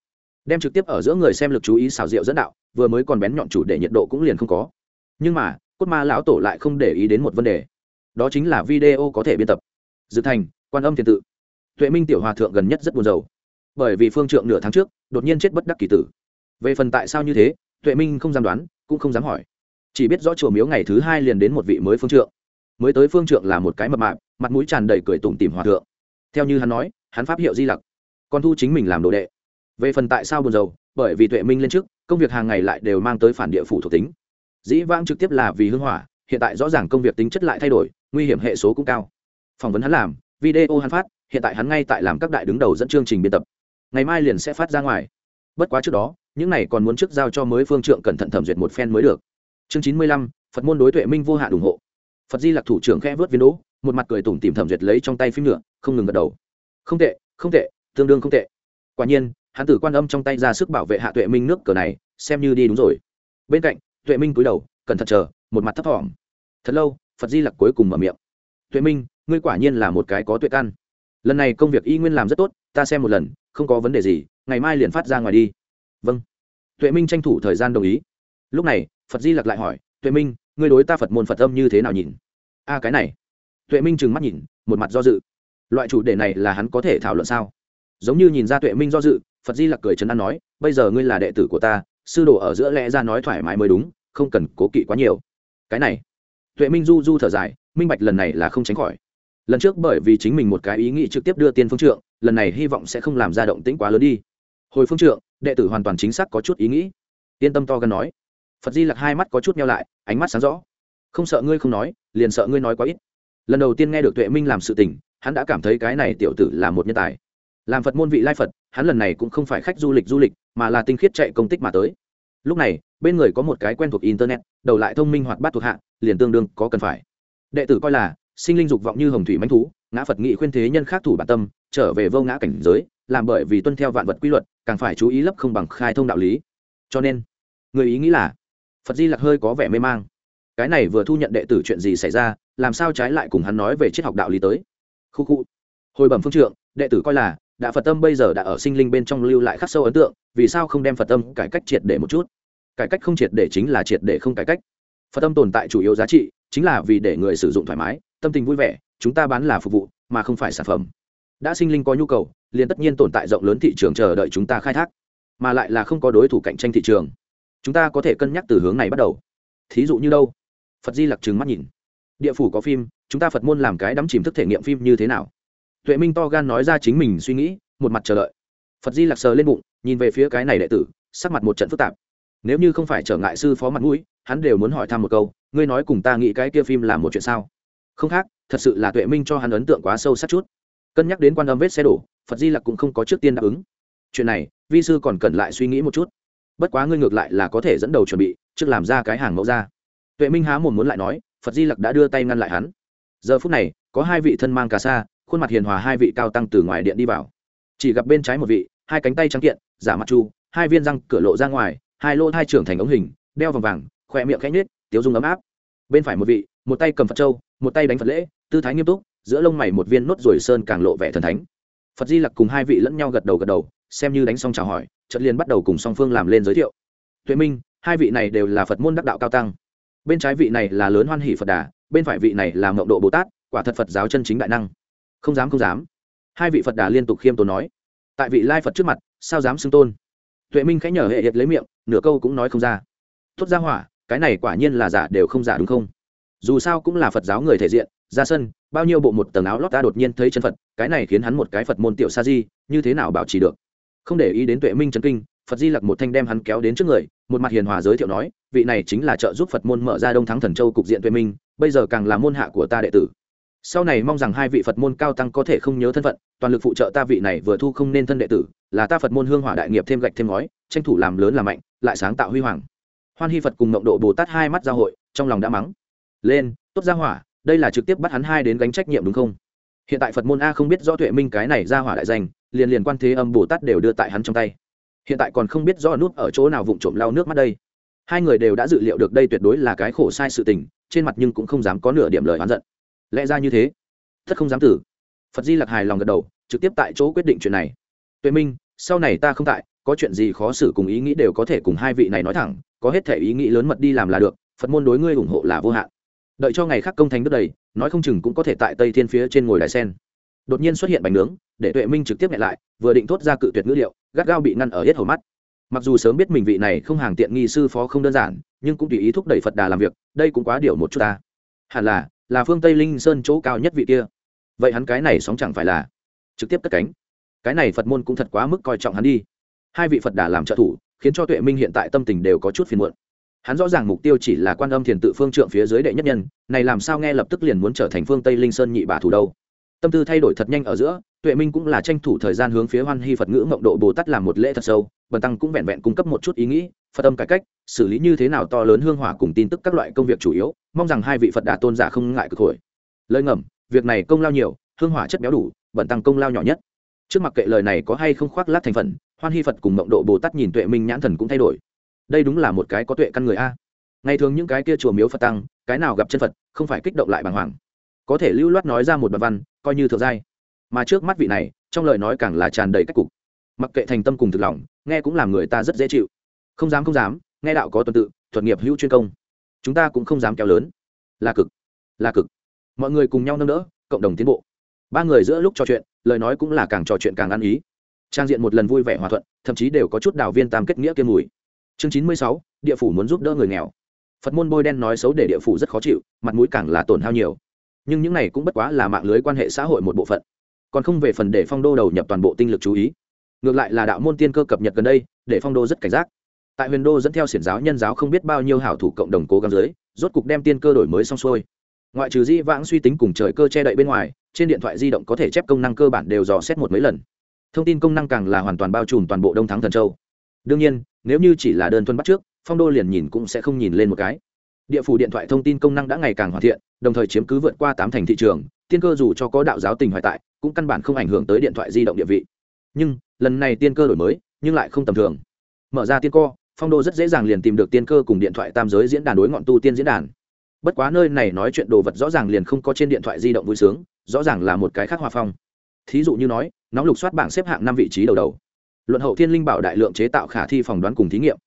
Đem trực tiếp ở giữa người xem lực chú ý xào rượu dẫn đạo, vừa mới còn bén nhọn chủ đề nhiệt độ cũng liền không có. Nhưng mà, cốt ma lão tổ lại không để ý đến một vấn đề. Đó chính là video có thể biên tập. Dự thành, quan âm thiền tự. Tuệ minh tiểu hòa thượng gần nhất rất buồn rầu. Bởi vì phương trượng nửa tháng trước, đột nhiên chết bất đắc kỳ tử về phần tại sao như thế, tuệ minh không dám đoán, cũng không dám hỏi. Chỉ biết rõ chùa miếu ngày thứ hai liền đến một vị mới phương trượng. Mới tới phương trượng là một cái mập mạp, mặt mũi tràn đầy cười tủm tìm hòa thượng. Theo như hắn nói, hắn pháp hiệu di lặc. Còn thu chính mình làm đồ đệ. Về phần tại sao buồn rầu, bởi vì tuệ minh lên trước, công việc hàng ngày lại đều mang tới phản địa phủ thuộc tính. Dĩ vãng trực tiếp là vì hưng hỏa, hiện tại rõ ràng công việc tính chất lại thay đổi, nguy hiểm hệ số cũng cao. Phỏng vấn hắn làm, video hắn phát, hiện tại hắn ngay tại làm các đại đứng đầu dẫn chương trình biên tập. Ngày mai liền sẽ phát ra ngoài bất quá trước đó, những này còn muốn trước giao cho mới phương trượng cẩn thận thẩm duyệt một phen mới được. Chương chín mươi lăm, phật môn đối tuệ minh vô hạn ủng hộ. Phật di lặc thủ trưởng khẽ vớt viên đỗ, một mặt cười tủm tìm thẩm duyệt lấy trong tay phim nhựa, không ngừng gật đầu. Không tệ không tệ, tương đương không tệ. Quả nhiên, hắn tử quan âm trong tay ra sức bảo vệ hạ tuệ minh nước cờ này, xem như đi đúng rồi. Bên cạnh, tuệ minh cúi đầu, cẩn thận chờ, một mặt thấp thỏm. Thật lâu, phật di lặc cuối cùng mở miệng. Tuệ minh, ngươi quả nhiên là một cái có tuệ căn. Lần này công việc y nguyên làm rất tốt, ta xem một lần, không có vấn đề gì ngày mai liền phát ra ngoài đi. Vâng. Tuệ minh tranh thủ thời gian đồng ý. Lúc này, phật di lặc lại hỏi, tuệ minh, ngươi đối ta phật môn phật âm như thế nào nhìn? A, cái này. Tuệ minh trừng mắt nhìn, một mặt do dự. Loại chủ đề này là hắn có thể thảo luận sao? Giống như nhìn ra tuệ minh do dự, phật di lặc cười trấn an nói, bây giờ ngươi là đệ tử của ta, sư đồ ở giữa lẽ ra nói thoải mái mới đúng, không cần cố kỵ quá nhiều. Cái này. Tuệ minh du du thở dài, minh bạch lần này là không tránh khỏi. Lần trước bởi vì chính mình một cái ý nghĩ trực tiếp đưa tiên phương trượng, lần này hy vọng sẽ không làm ra động tĩnh quá lớn đi hồi phương trượng, đệ tử hoàn toàn chính xác có chút ý nghĩ. Yên tâm to gần nói. Phật di lặc hai mắt có chút nhau lại, ánh mắt sáng rõ. Không sợ ngươi không nói, liền sợ ngươi nói quá ít. Lần đầu tiên nghe được tuệ minh làm sự tình, hắn đã cảm thấy cái này tiểu tử là một nhân tài. Làm phật môn vị lai phật, hắn lần này cũng không phải khách du lịch du lịch, mà là tinh khiết chạy công tích mà tới. Lúc này, bên người có một cái quen thuộc internet, đầu lại thông minh hoạt bát thuộc hạ, liền tương đương có cần phải. Đệ tử coi là, sinh linh dục vọng như hồng thủy manh thú, ngã phật nghị khuyên thế nhân khác thủ bản tâm, trở về vô ngã cảnh giới làm bởi vì tuân theo vạn vật quy luật, càng phải chú ý lấp không bằng khai thông đạo lý. Cho nên, người ý nghĩ là, phật di lặc hơi có vẻ mê mang. Cái này vừa thu nhận đệ tử chuyện gì xảy ra, làm sao trái lại cùng hắn nói về triết học đạo lý tới? Khu khu. Hồi bẩm phương trượng, đệ tử coi là, đã phật tâm bây giờ đã ở sinh linh bên trong lưu lại khắc sâu ấn tượng, vì sao không đem phật tâm cải cách triệt để một chút? Cải cách không triệt để chính là triệt để không cải cách. Phật tâm tồn tại chủ yếu giá trị, chính là vì để người sử dụng thoải mái, tâm tình vui vẻ, chúng ta bán là phục vụ, mà không phải sản phẩm đã sinh linh có nhu cầu, liền tất nhiên tồn tại rộng lớn thị trường chờ đợi chúng ta khai thác. Mà lại là không có đối thủ cạnh tranh thị trường. Chúng ta có thể cân nhắc từ hướng này bắt đầu. Thí dụ như đâu? Phật di lặc trừng mắt nhìn. Địa phủ có phim, chúng ta phật môn làm cái đắm chìm thức thể nghiệm phim như thế nào? Tuệ minh to gan nói ra chính mình suy nghĩ, một mặt chờ đợi. Phật di lặc sờ lên bụng, nhìn về phía cái này đệ tử, sắc mặt một trận phức tạp. Nếu như không phải trở ngại sư phó mặt mũi, hắn đều muốn hỏi thăm một câu, ngươi nói cùng ta nghĩ cái kia phim là một chuyện sao? Không khác, thật sự là tuệ minh cho hắn ấn tượng quá sâu sắc chút cân nhắc đến quan âm vết xe đổ, phật di lặc cũng không có trước tiên đáp ứng. Chuyện này, vi sư còn cần lại suy nghĩ một chút. Bất quá ngươi ngược lại là có thể dẫn đầu chuẩn bị, trước làm ra cái hàng mẫu ra. Tuệ minh há mồm muốn lại nói, phật di lặc đã đưa tay ngăn lại hắn. Giờ phút này, có hai vị thân mang cà sa, khuôn mặt hiền hòa hai vị cao tăng từ ngoài điện đi vào. Chỉ gặp bên trái một vị, hai cánh tay trắng kiện, giả mặt chu hai viên răng cửa lộ ra ngoài, hai lỗ hai trưởng thành ống hình, đeo vòng vàng khoe miệng khẽ nhết tiếu dung ấm áp. Bên phải một vị, một tay cầm phật trâu một tay đánh phật lễ, tư thái nghiêm túc giữa lông mày một viên nốt ruồi sơn càng lộ vẻ thần thánh. Phật di lặc cùng hai vị lẫn nhau gật đầu gật đầu, xem như đánh xong chào hỏi trận liền bắt đầu cùng song phương làm lên giới thiệu. Tuệ minh, hai vị này đều là phật môn đắc đạo cao tăng. Bên trái vị này là lớn hoan hỷ phật đà, bên phải vị này là mộng độ bồ tát, quả thật phật giáo chân chính đại năng. Không dám không dám. Hai vị phật đà liên tục khiêm tốn nói. Tại vị lai phật trước mặt, sao dám xưng tôn? Tuệ minh khẽ nhở hệ hiệt lấy miệng, nửa câu cũng nói không ra. Thốt ra hỏa, cái này quả nhiên là giả đều không giả đúng không? Dù sao cũng là phật giáo người thể diện ra sân, bao nhiêu bộ một tầng áo lót ta đột nhiên thấy chân phật, cái này khiến hắn một cái phật môn tiểu sa di, như thế nào bảo trì được? Không để ý đến tuệ minh trấn kinh, phật di lặc một thanh đem hắn kéo đến trước người, một mặt hiền hòa giới thiệu nói, vị này chính là trợ giúp phật môn mở ra đông thắng thần châu cục diện tuệ minh, bây giờ càng là môn hạ của ta đệ tử. Sau này mong rằng hai vị phật môn cao tăng có thể không nhớ thân phận, toàn lực phụ trợ ta vị này vừa thu không nên thân đệ tử, là ta phật môn hương hỏa đại nghiệp thêm gạch thêm ngói, tranh thủ làm lớn làm mạnh, lại sáng tạo huy hoàng. Hoan hy phật cùng mộng độ bồ tát hai mắt giao hội, trong lòng đã mắng. Lên, tốt ra hỏa đây là trực tiếp bắt hắn hai đến gánh trách nhiệm đúng không? Hiện tại phật môn a không biết rõ tuệ minh cái này ra hỏa đại danh, liền liền quan thế âm bồ tát đều đưa tại hắn trong tay. Hiện tại còn không biết rõ nút ở chỗ nào vụng trộm lau nước mắt đây. Hai người đều đã dự liệu được đây tuyệt đối là cái khổ sai sự tình, trên mặt nhưng cũng không dám có nửa điểm lời oán giận. Lẽ ra như thế thất không dám tử. Phật di lặc hài lòng gật đầu, trực tiếp tại chỗ quyết định chuyện này. Tuệ minh, sau này ta không tại, có chuyện gì khó xử cùng ý nghĩ đều có thể cùng hai vị này nói thẳng, có hết thể ý nghĩ lớn mật đi làm là được, phật môn đối ngươi ủng hộ là vô hạn đợi cho ngày khác công thành đất đầy, nói không chừng cũng có thể tại tây thiên phía trên ngồi đài sen. Đột nhiên xuất hiện bánh nướng, để tuệ minh trực tiếp nhẹ lại, vừa định thốt ra cự tuyệt ngữ liệu, gắt gao bị ngăn ở hết hầu mắt. Mặc dù sớm biết mình vị này không hàng tiện nghi sư phó không đơn giản, nhưng cũng tùy ý thúc đẩy phật đà làm việc, đây cũng quá điều một chút ta. Hẳn là là phương tây linh sơn chỗ cao nhất vị kia. Vậy hắn cái này sóng chẳng phải là trực tiếp cất cánh. Cái này phật môn cũng thật quá mức coi trọng hắn đi. Hai vị phật đà làm trợ thủ, khiến cho tuệ minh hiện tại tâm tình đều có chút phiền muộn hắn rõ ràng mục tiêu chỉ là quan âm thiền tự phương trượng phía dưới đệ nhất nhân, này làm sao nghe lập tức liền muốn trở thành phương tây linh sơn nhị bà thủ đâu. Tâm tư thay đổi thật nhanh ở giữa, tuệ minh cũng là tranh thủ thời gian hướng phía hoan hy phật ngữ mộng độ bồ tát làm một lễ thật sâu, bần tăng cũng vẹn vẹn cung cấp một chút ý nghĩ, phật âm cải cách, xử lý như thế nào to lớn hương hỏa cùng tin tức các loại công việc chủ yếu, mong rằng hai vị phật đà tôn giả không ngại cực khổi lời ngầm, việc này công lao nhiều, hương hỏa chất béo đủ, bần tăng công lao nhỏ nhất. Trước mặt kệ lời này có hay không khoác lát thành phần, hoan hy phật cùng mộng độ bồ tát nhìn tuệ minh nhãn thần cũng thay đổi đây đúng là một cái có tuệ căn người a. Ngày thường những cái kia chùa miếu phật tăng, cái nào gặp chân phật, không phải kích động lại bàng hoàng. Có thể lưu loát nói ra một bài văn, coi như thượng giai. Mà trước mắt vị này, trong lời nói càng là tràn đầy cách cục. Mặc kệ thành tâm cùng thực lòng, nghe cũng làm người ta rất dễ chịu. Không dám không dám, nghe đạo có tuần tự, thuật nghiệp hữu chuyên công. Chúng ta cũng không dám kéo lớn. Là cực là cực. Mọi người cùng nhau nâng đỡ, cộng đồng tiến bộ. Ba người giữa lúc trò chuyện, lời nói cũng là càng trò chuyện càng ăn ý. Trang diện một lần vui vẻ hòa thuận, thậm chí đều có chút đào viên tam kết nghĩa kiên mùi chương chín mươi sáu, địa phủ muốn giúp đỡ người nghèo. Phật môn bôi đen nói xấu để địa phủ rất khó chịu, mặt mũi càng là tổn hao nhiều. Nhưng những này cũng bất quá là mạng lưới quan hệ xã hội một bộ phận. Còn không về phần để phong đô đầu nhập toàn bộ tinh lực chú ý. Ngược lại là đạo môn tiên cơ cập nhật gần đây, để phong đô rất cảnh giác. Tại huyền đô dẫn theo xiển giáo nhân giáo không biết bao nhiêu hảo thủ cộng đồng cố gắng dưới, rốt cục đem tiên cơ đổi mới xong xuôi. Ngoại trừ di vãng suy tính cùng trời cơ che đậy bên ngoài, trên điện thoại di động có thể chép công năng cơ bản đều dò xét một mấy lần. Thông tin công năng càng là hoàn toàn bao trùm toàn bộ đông thắng thần châu đương nhiên, nếu như chỉ là đơn thuần bắt trước, phong đô liền nhìn cũng sẽ không nhìn lên một cái. Địa phủ điện thoại thông tin công năng đã ngày càng hoàn thiện, đồng thời chiếm cứ vượt qua tám thành thị trường, tiên cơ dù cho có đạo giáo tình hoại tại, cũng căn bản không ảnh hưởng tới điện thoại di động địa vị. Nhưng, lần này tiên cơ đổi mới, nhưng lại không tầm thường. Mở ra tiên co, phong đô rất dễ dàng liền tìm được tiên cơ cùng điện thoại tam giới diễn đàn đối ngọn tu tiên diễn đàn. Bất quá nơi này nói chuyện đồ vật rõ ràng liền không có trên điện thoại di động vui sướng, rõ ràng là một cái khác hòa phong. Thí dụ như nói, nóng lục soát bảng xếp hạng năm vị trí đầu đầu luận hậu thiên linh bảo đại lượng chế tạo khả thi phòng đoán cùng thí nghiệm.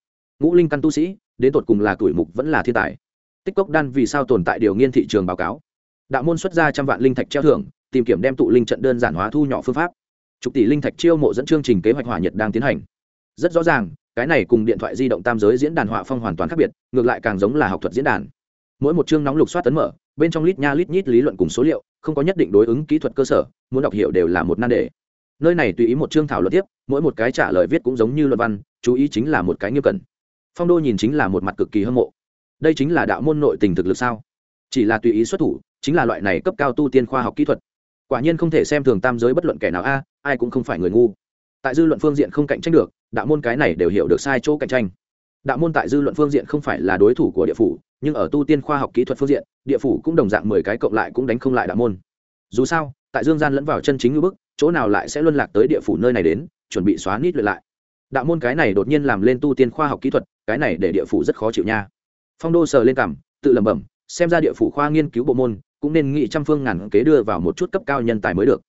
Ngũ linh căn tu sĩ, đến tột cùng là tuổi mục vẫn là thiên tài. Tích cốc đan vì sao tồn tại điều nghiên thị trường báo cáo. Đạo môn xuất ra trăm vạn linh thạch treo thưởng, tìm kiếm đem tụ linh trận đơn giản hóa thu nhỏ phương pháp. Chục tỷ linh thạch chiêu mộ dẫn chương trình kế hoạch hỏa nhật đang tiến hành. Rất rõ ràng, cái này cùng điện thoại di động tam giới diễn đàn họa phong hoàn toàn khác biệt, ngược lại càng giống là học thuật diễn đàn. Mỗi một chương nóng lục soát tấn mở, bên trong lít nha lít nhít lý luận cùng số liệu, không có nhất định đối ứng kỹ thuật cơ sở, muốn đọc hiểu đều là một nan đề nơi này tùy ý một chương thảo luận tiếp, mỗi một cái trả lời viết cũng giống như luận văn, chú ý chính là một cái nghiêm cẩn. Phong đô nhìn chính là một mặt cực kỳ hâm mộ. Đây chính là đạo môn nội tình thực lực sao? Chỉ là tùy ý xuất thủ, chính là loại này cấp cao tu tiên khoa học kỹ thuật. Quả nhiên không thể xem thường tam giới bất luận kẻ nào a, ai cũng không phải người ngu. Tại dư luận phương diện không cạnh tranh được, đạo môn cái này đều hiểu được sai chỗ cạnh tranh. Đạo môn tại dư luận phương diện không phải là đối thủ của địa phủ, nhưng ở tu tiên khoa học kỹ thuật phương diện, địa phủ cũng đồng dạng mười cái cộng lại cũng đánh không lại đạo môn. Dù sao, tại dương gian lẫn vào chân chính ngữ bức chỗ nào lại sẽ luân lạc tới địa phủ nơi này đến, chuẩn bị xóa nít luyện lại. Đạo môn cái này đột nhiên làm lên tu tiên khoa học kỹ thuật, cái này để địa phủ rất khó chịu nha. Phong đô sờ lên cảm, tự lẩm bẩm, xem ra địa phủ khoa nghiên cứu bộ môn cũng nên nghị trăm phương ngàn kế đưa vào một chút cấp cao nhân tài mới được.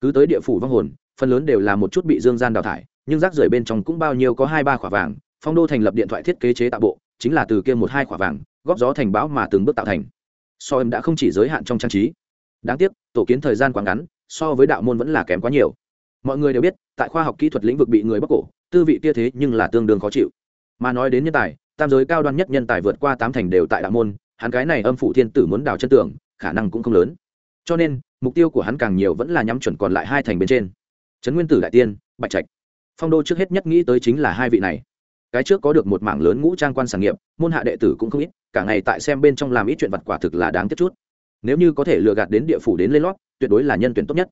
Cứ tới địa phủ vong hồn, phần lớn đều là một chút bị dương gian đào thải, nhưng rác rưởi bên trong cũng bao nhiêu có hai ba khỏa vàng, phong đô thành lập điện thoại thiết kế chế tạo bộ, chính là từ kia một hai khỏa vàng, góp gió thành bão mà từng bước tạo thành. So em đã không chỉ giới hạn trong trang trí. Đáng tiếc, tổ kiến thời gian quá ngắn so với đạo môn vẫn là kém quá nhiều. Mọi người đều biết, tại khoa học kỹ thuật lĩnh vực bị người bóc cổ, tư vị kia thế nhưng là tương đương khó chịu. Mà nói đến nhân tài, tam giới cao đoan nhất nhân tài vượt qua tám thành đều tại đạo môn, hắn cái này âm phủ thiên tử muốn đào chân tưởng khả năng cũng không lớn. Cho nên, mục tiêu của hắn càng nhiều vẫn là nhắm chuẩn còn lại hai thành bên trên. Trấn nguyên tử đại tiên, bạch trạch. Phong đô trước hết nhất nghĩ tới chính là hai vị này. Cái trước có được một mảng lớn ngũ trang quan sản nghiệp, môn hạ đệ tử cũng không ít, cả ngày tại xem bên trong làm ít chuyện vặt quả thực là đáng tiếc chút. Nếu như có thể lừa gạt đến địa phủ đến lên lót tuyệt đối là nhân tuyển tốt nhất.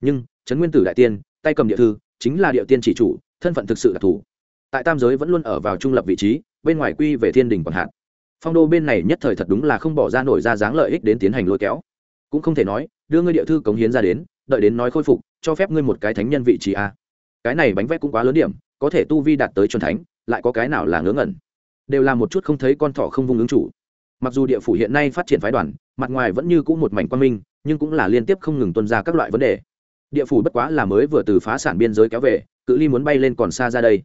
Nhưng, trấn nguyên tử đại tiên, tay cầm địa thư, chính là địa tiên chỉ chủ, thân phận thực sự đặc thù tại tam giới vẫn luôn ở vào trung lập vị trí, bên ngoài quy về thiên đình còn hạn. Phong đô bên này nhất thời thật đúng là không bỏ ra nổi ra dáng lợi ích đến tiến hành lôi kéo. Cũng không thể nói, đưa ngươi địa thư cống hiến ra đến, đợi đến nói khôi phục, cho phép ngươi một cái thánh nhân vị trí a. Cái này bánh vét cũng quá lớn điểm, có thể tu vi đạt tới c thánh, lại có cái nào là ngớ ngẩn. Đều là một chút không thấy con thỏ không vung ứng chủ. Mặc dù địa phủ hiện nay phát triển phái đoàn, mặt ngoài vẫn như cũ một mảnh quan minh nhưng cũng là liên tiếp không ngừng tuân ra các loại vấn đề. Địa phủ bất quá là mới vừa từ phá sản biên giới kéo về, cự ly muốn bay lên còn xa ra đây.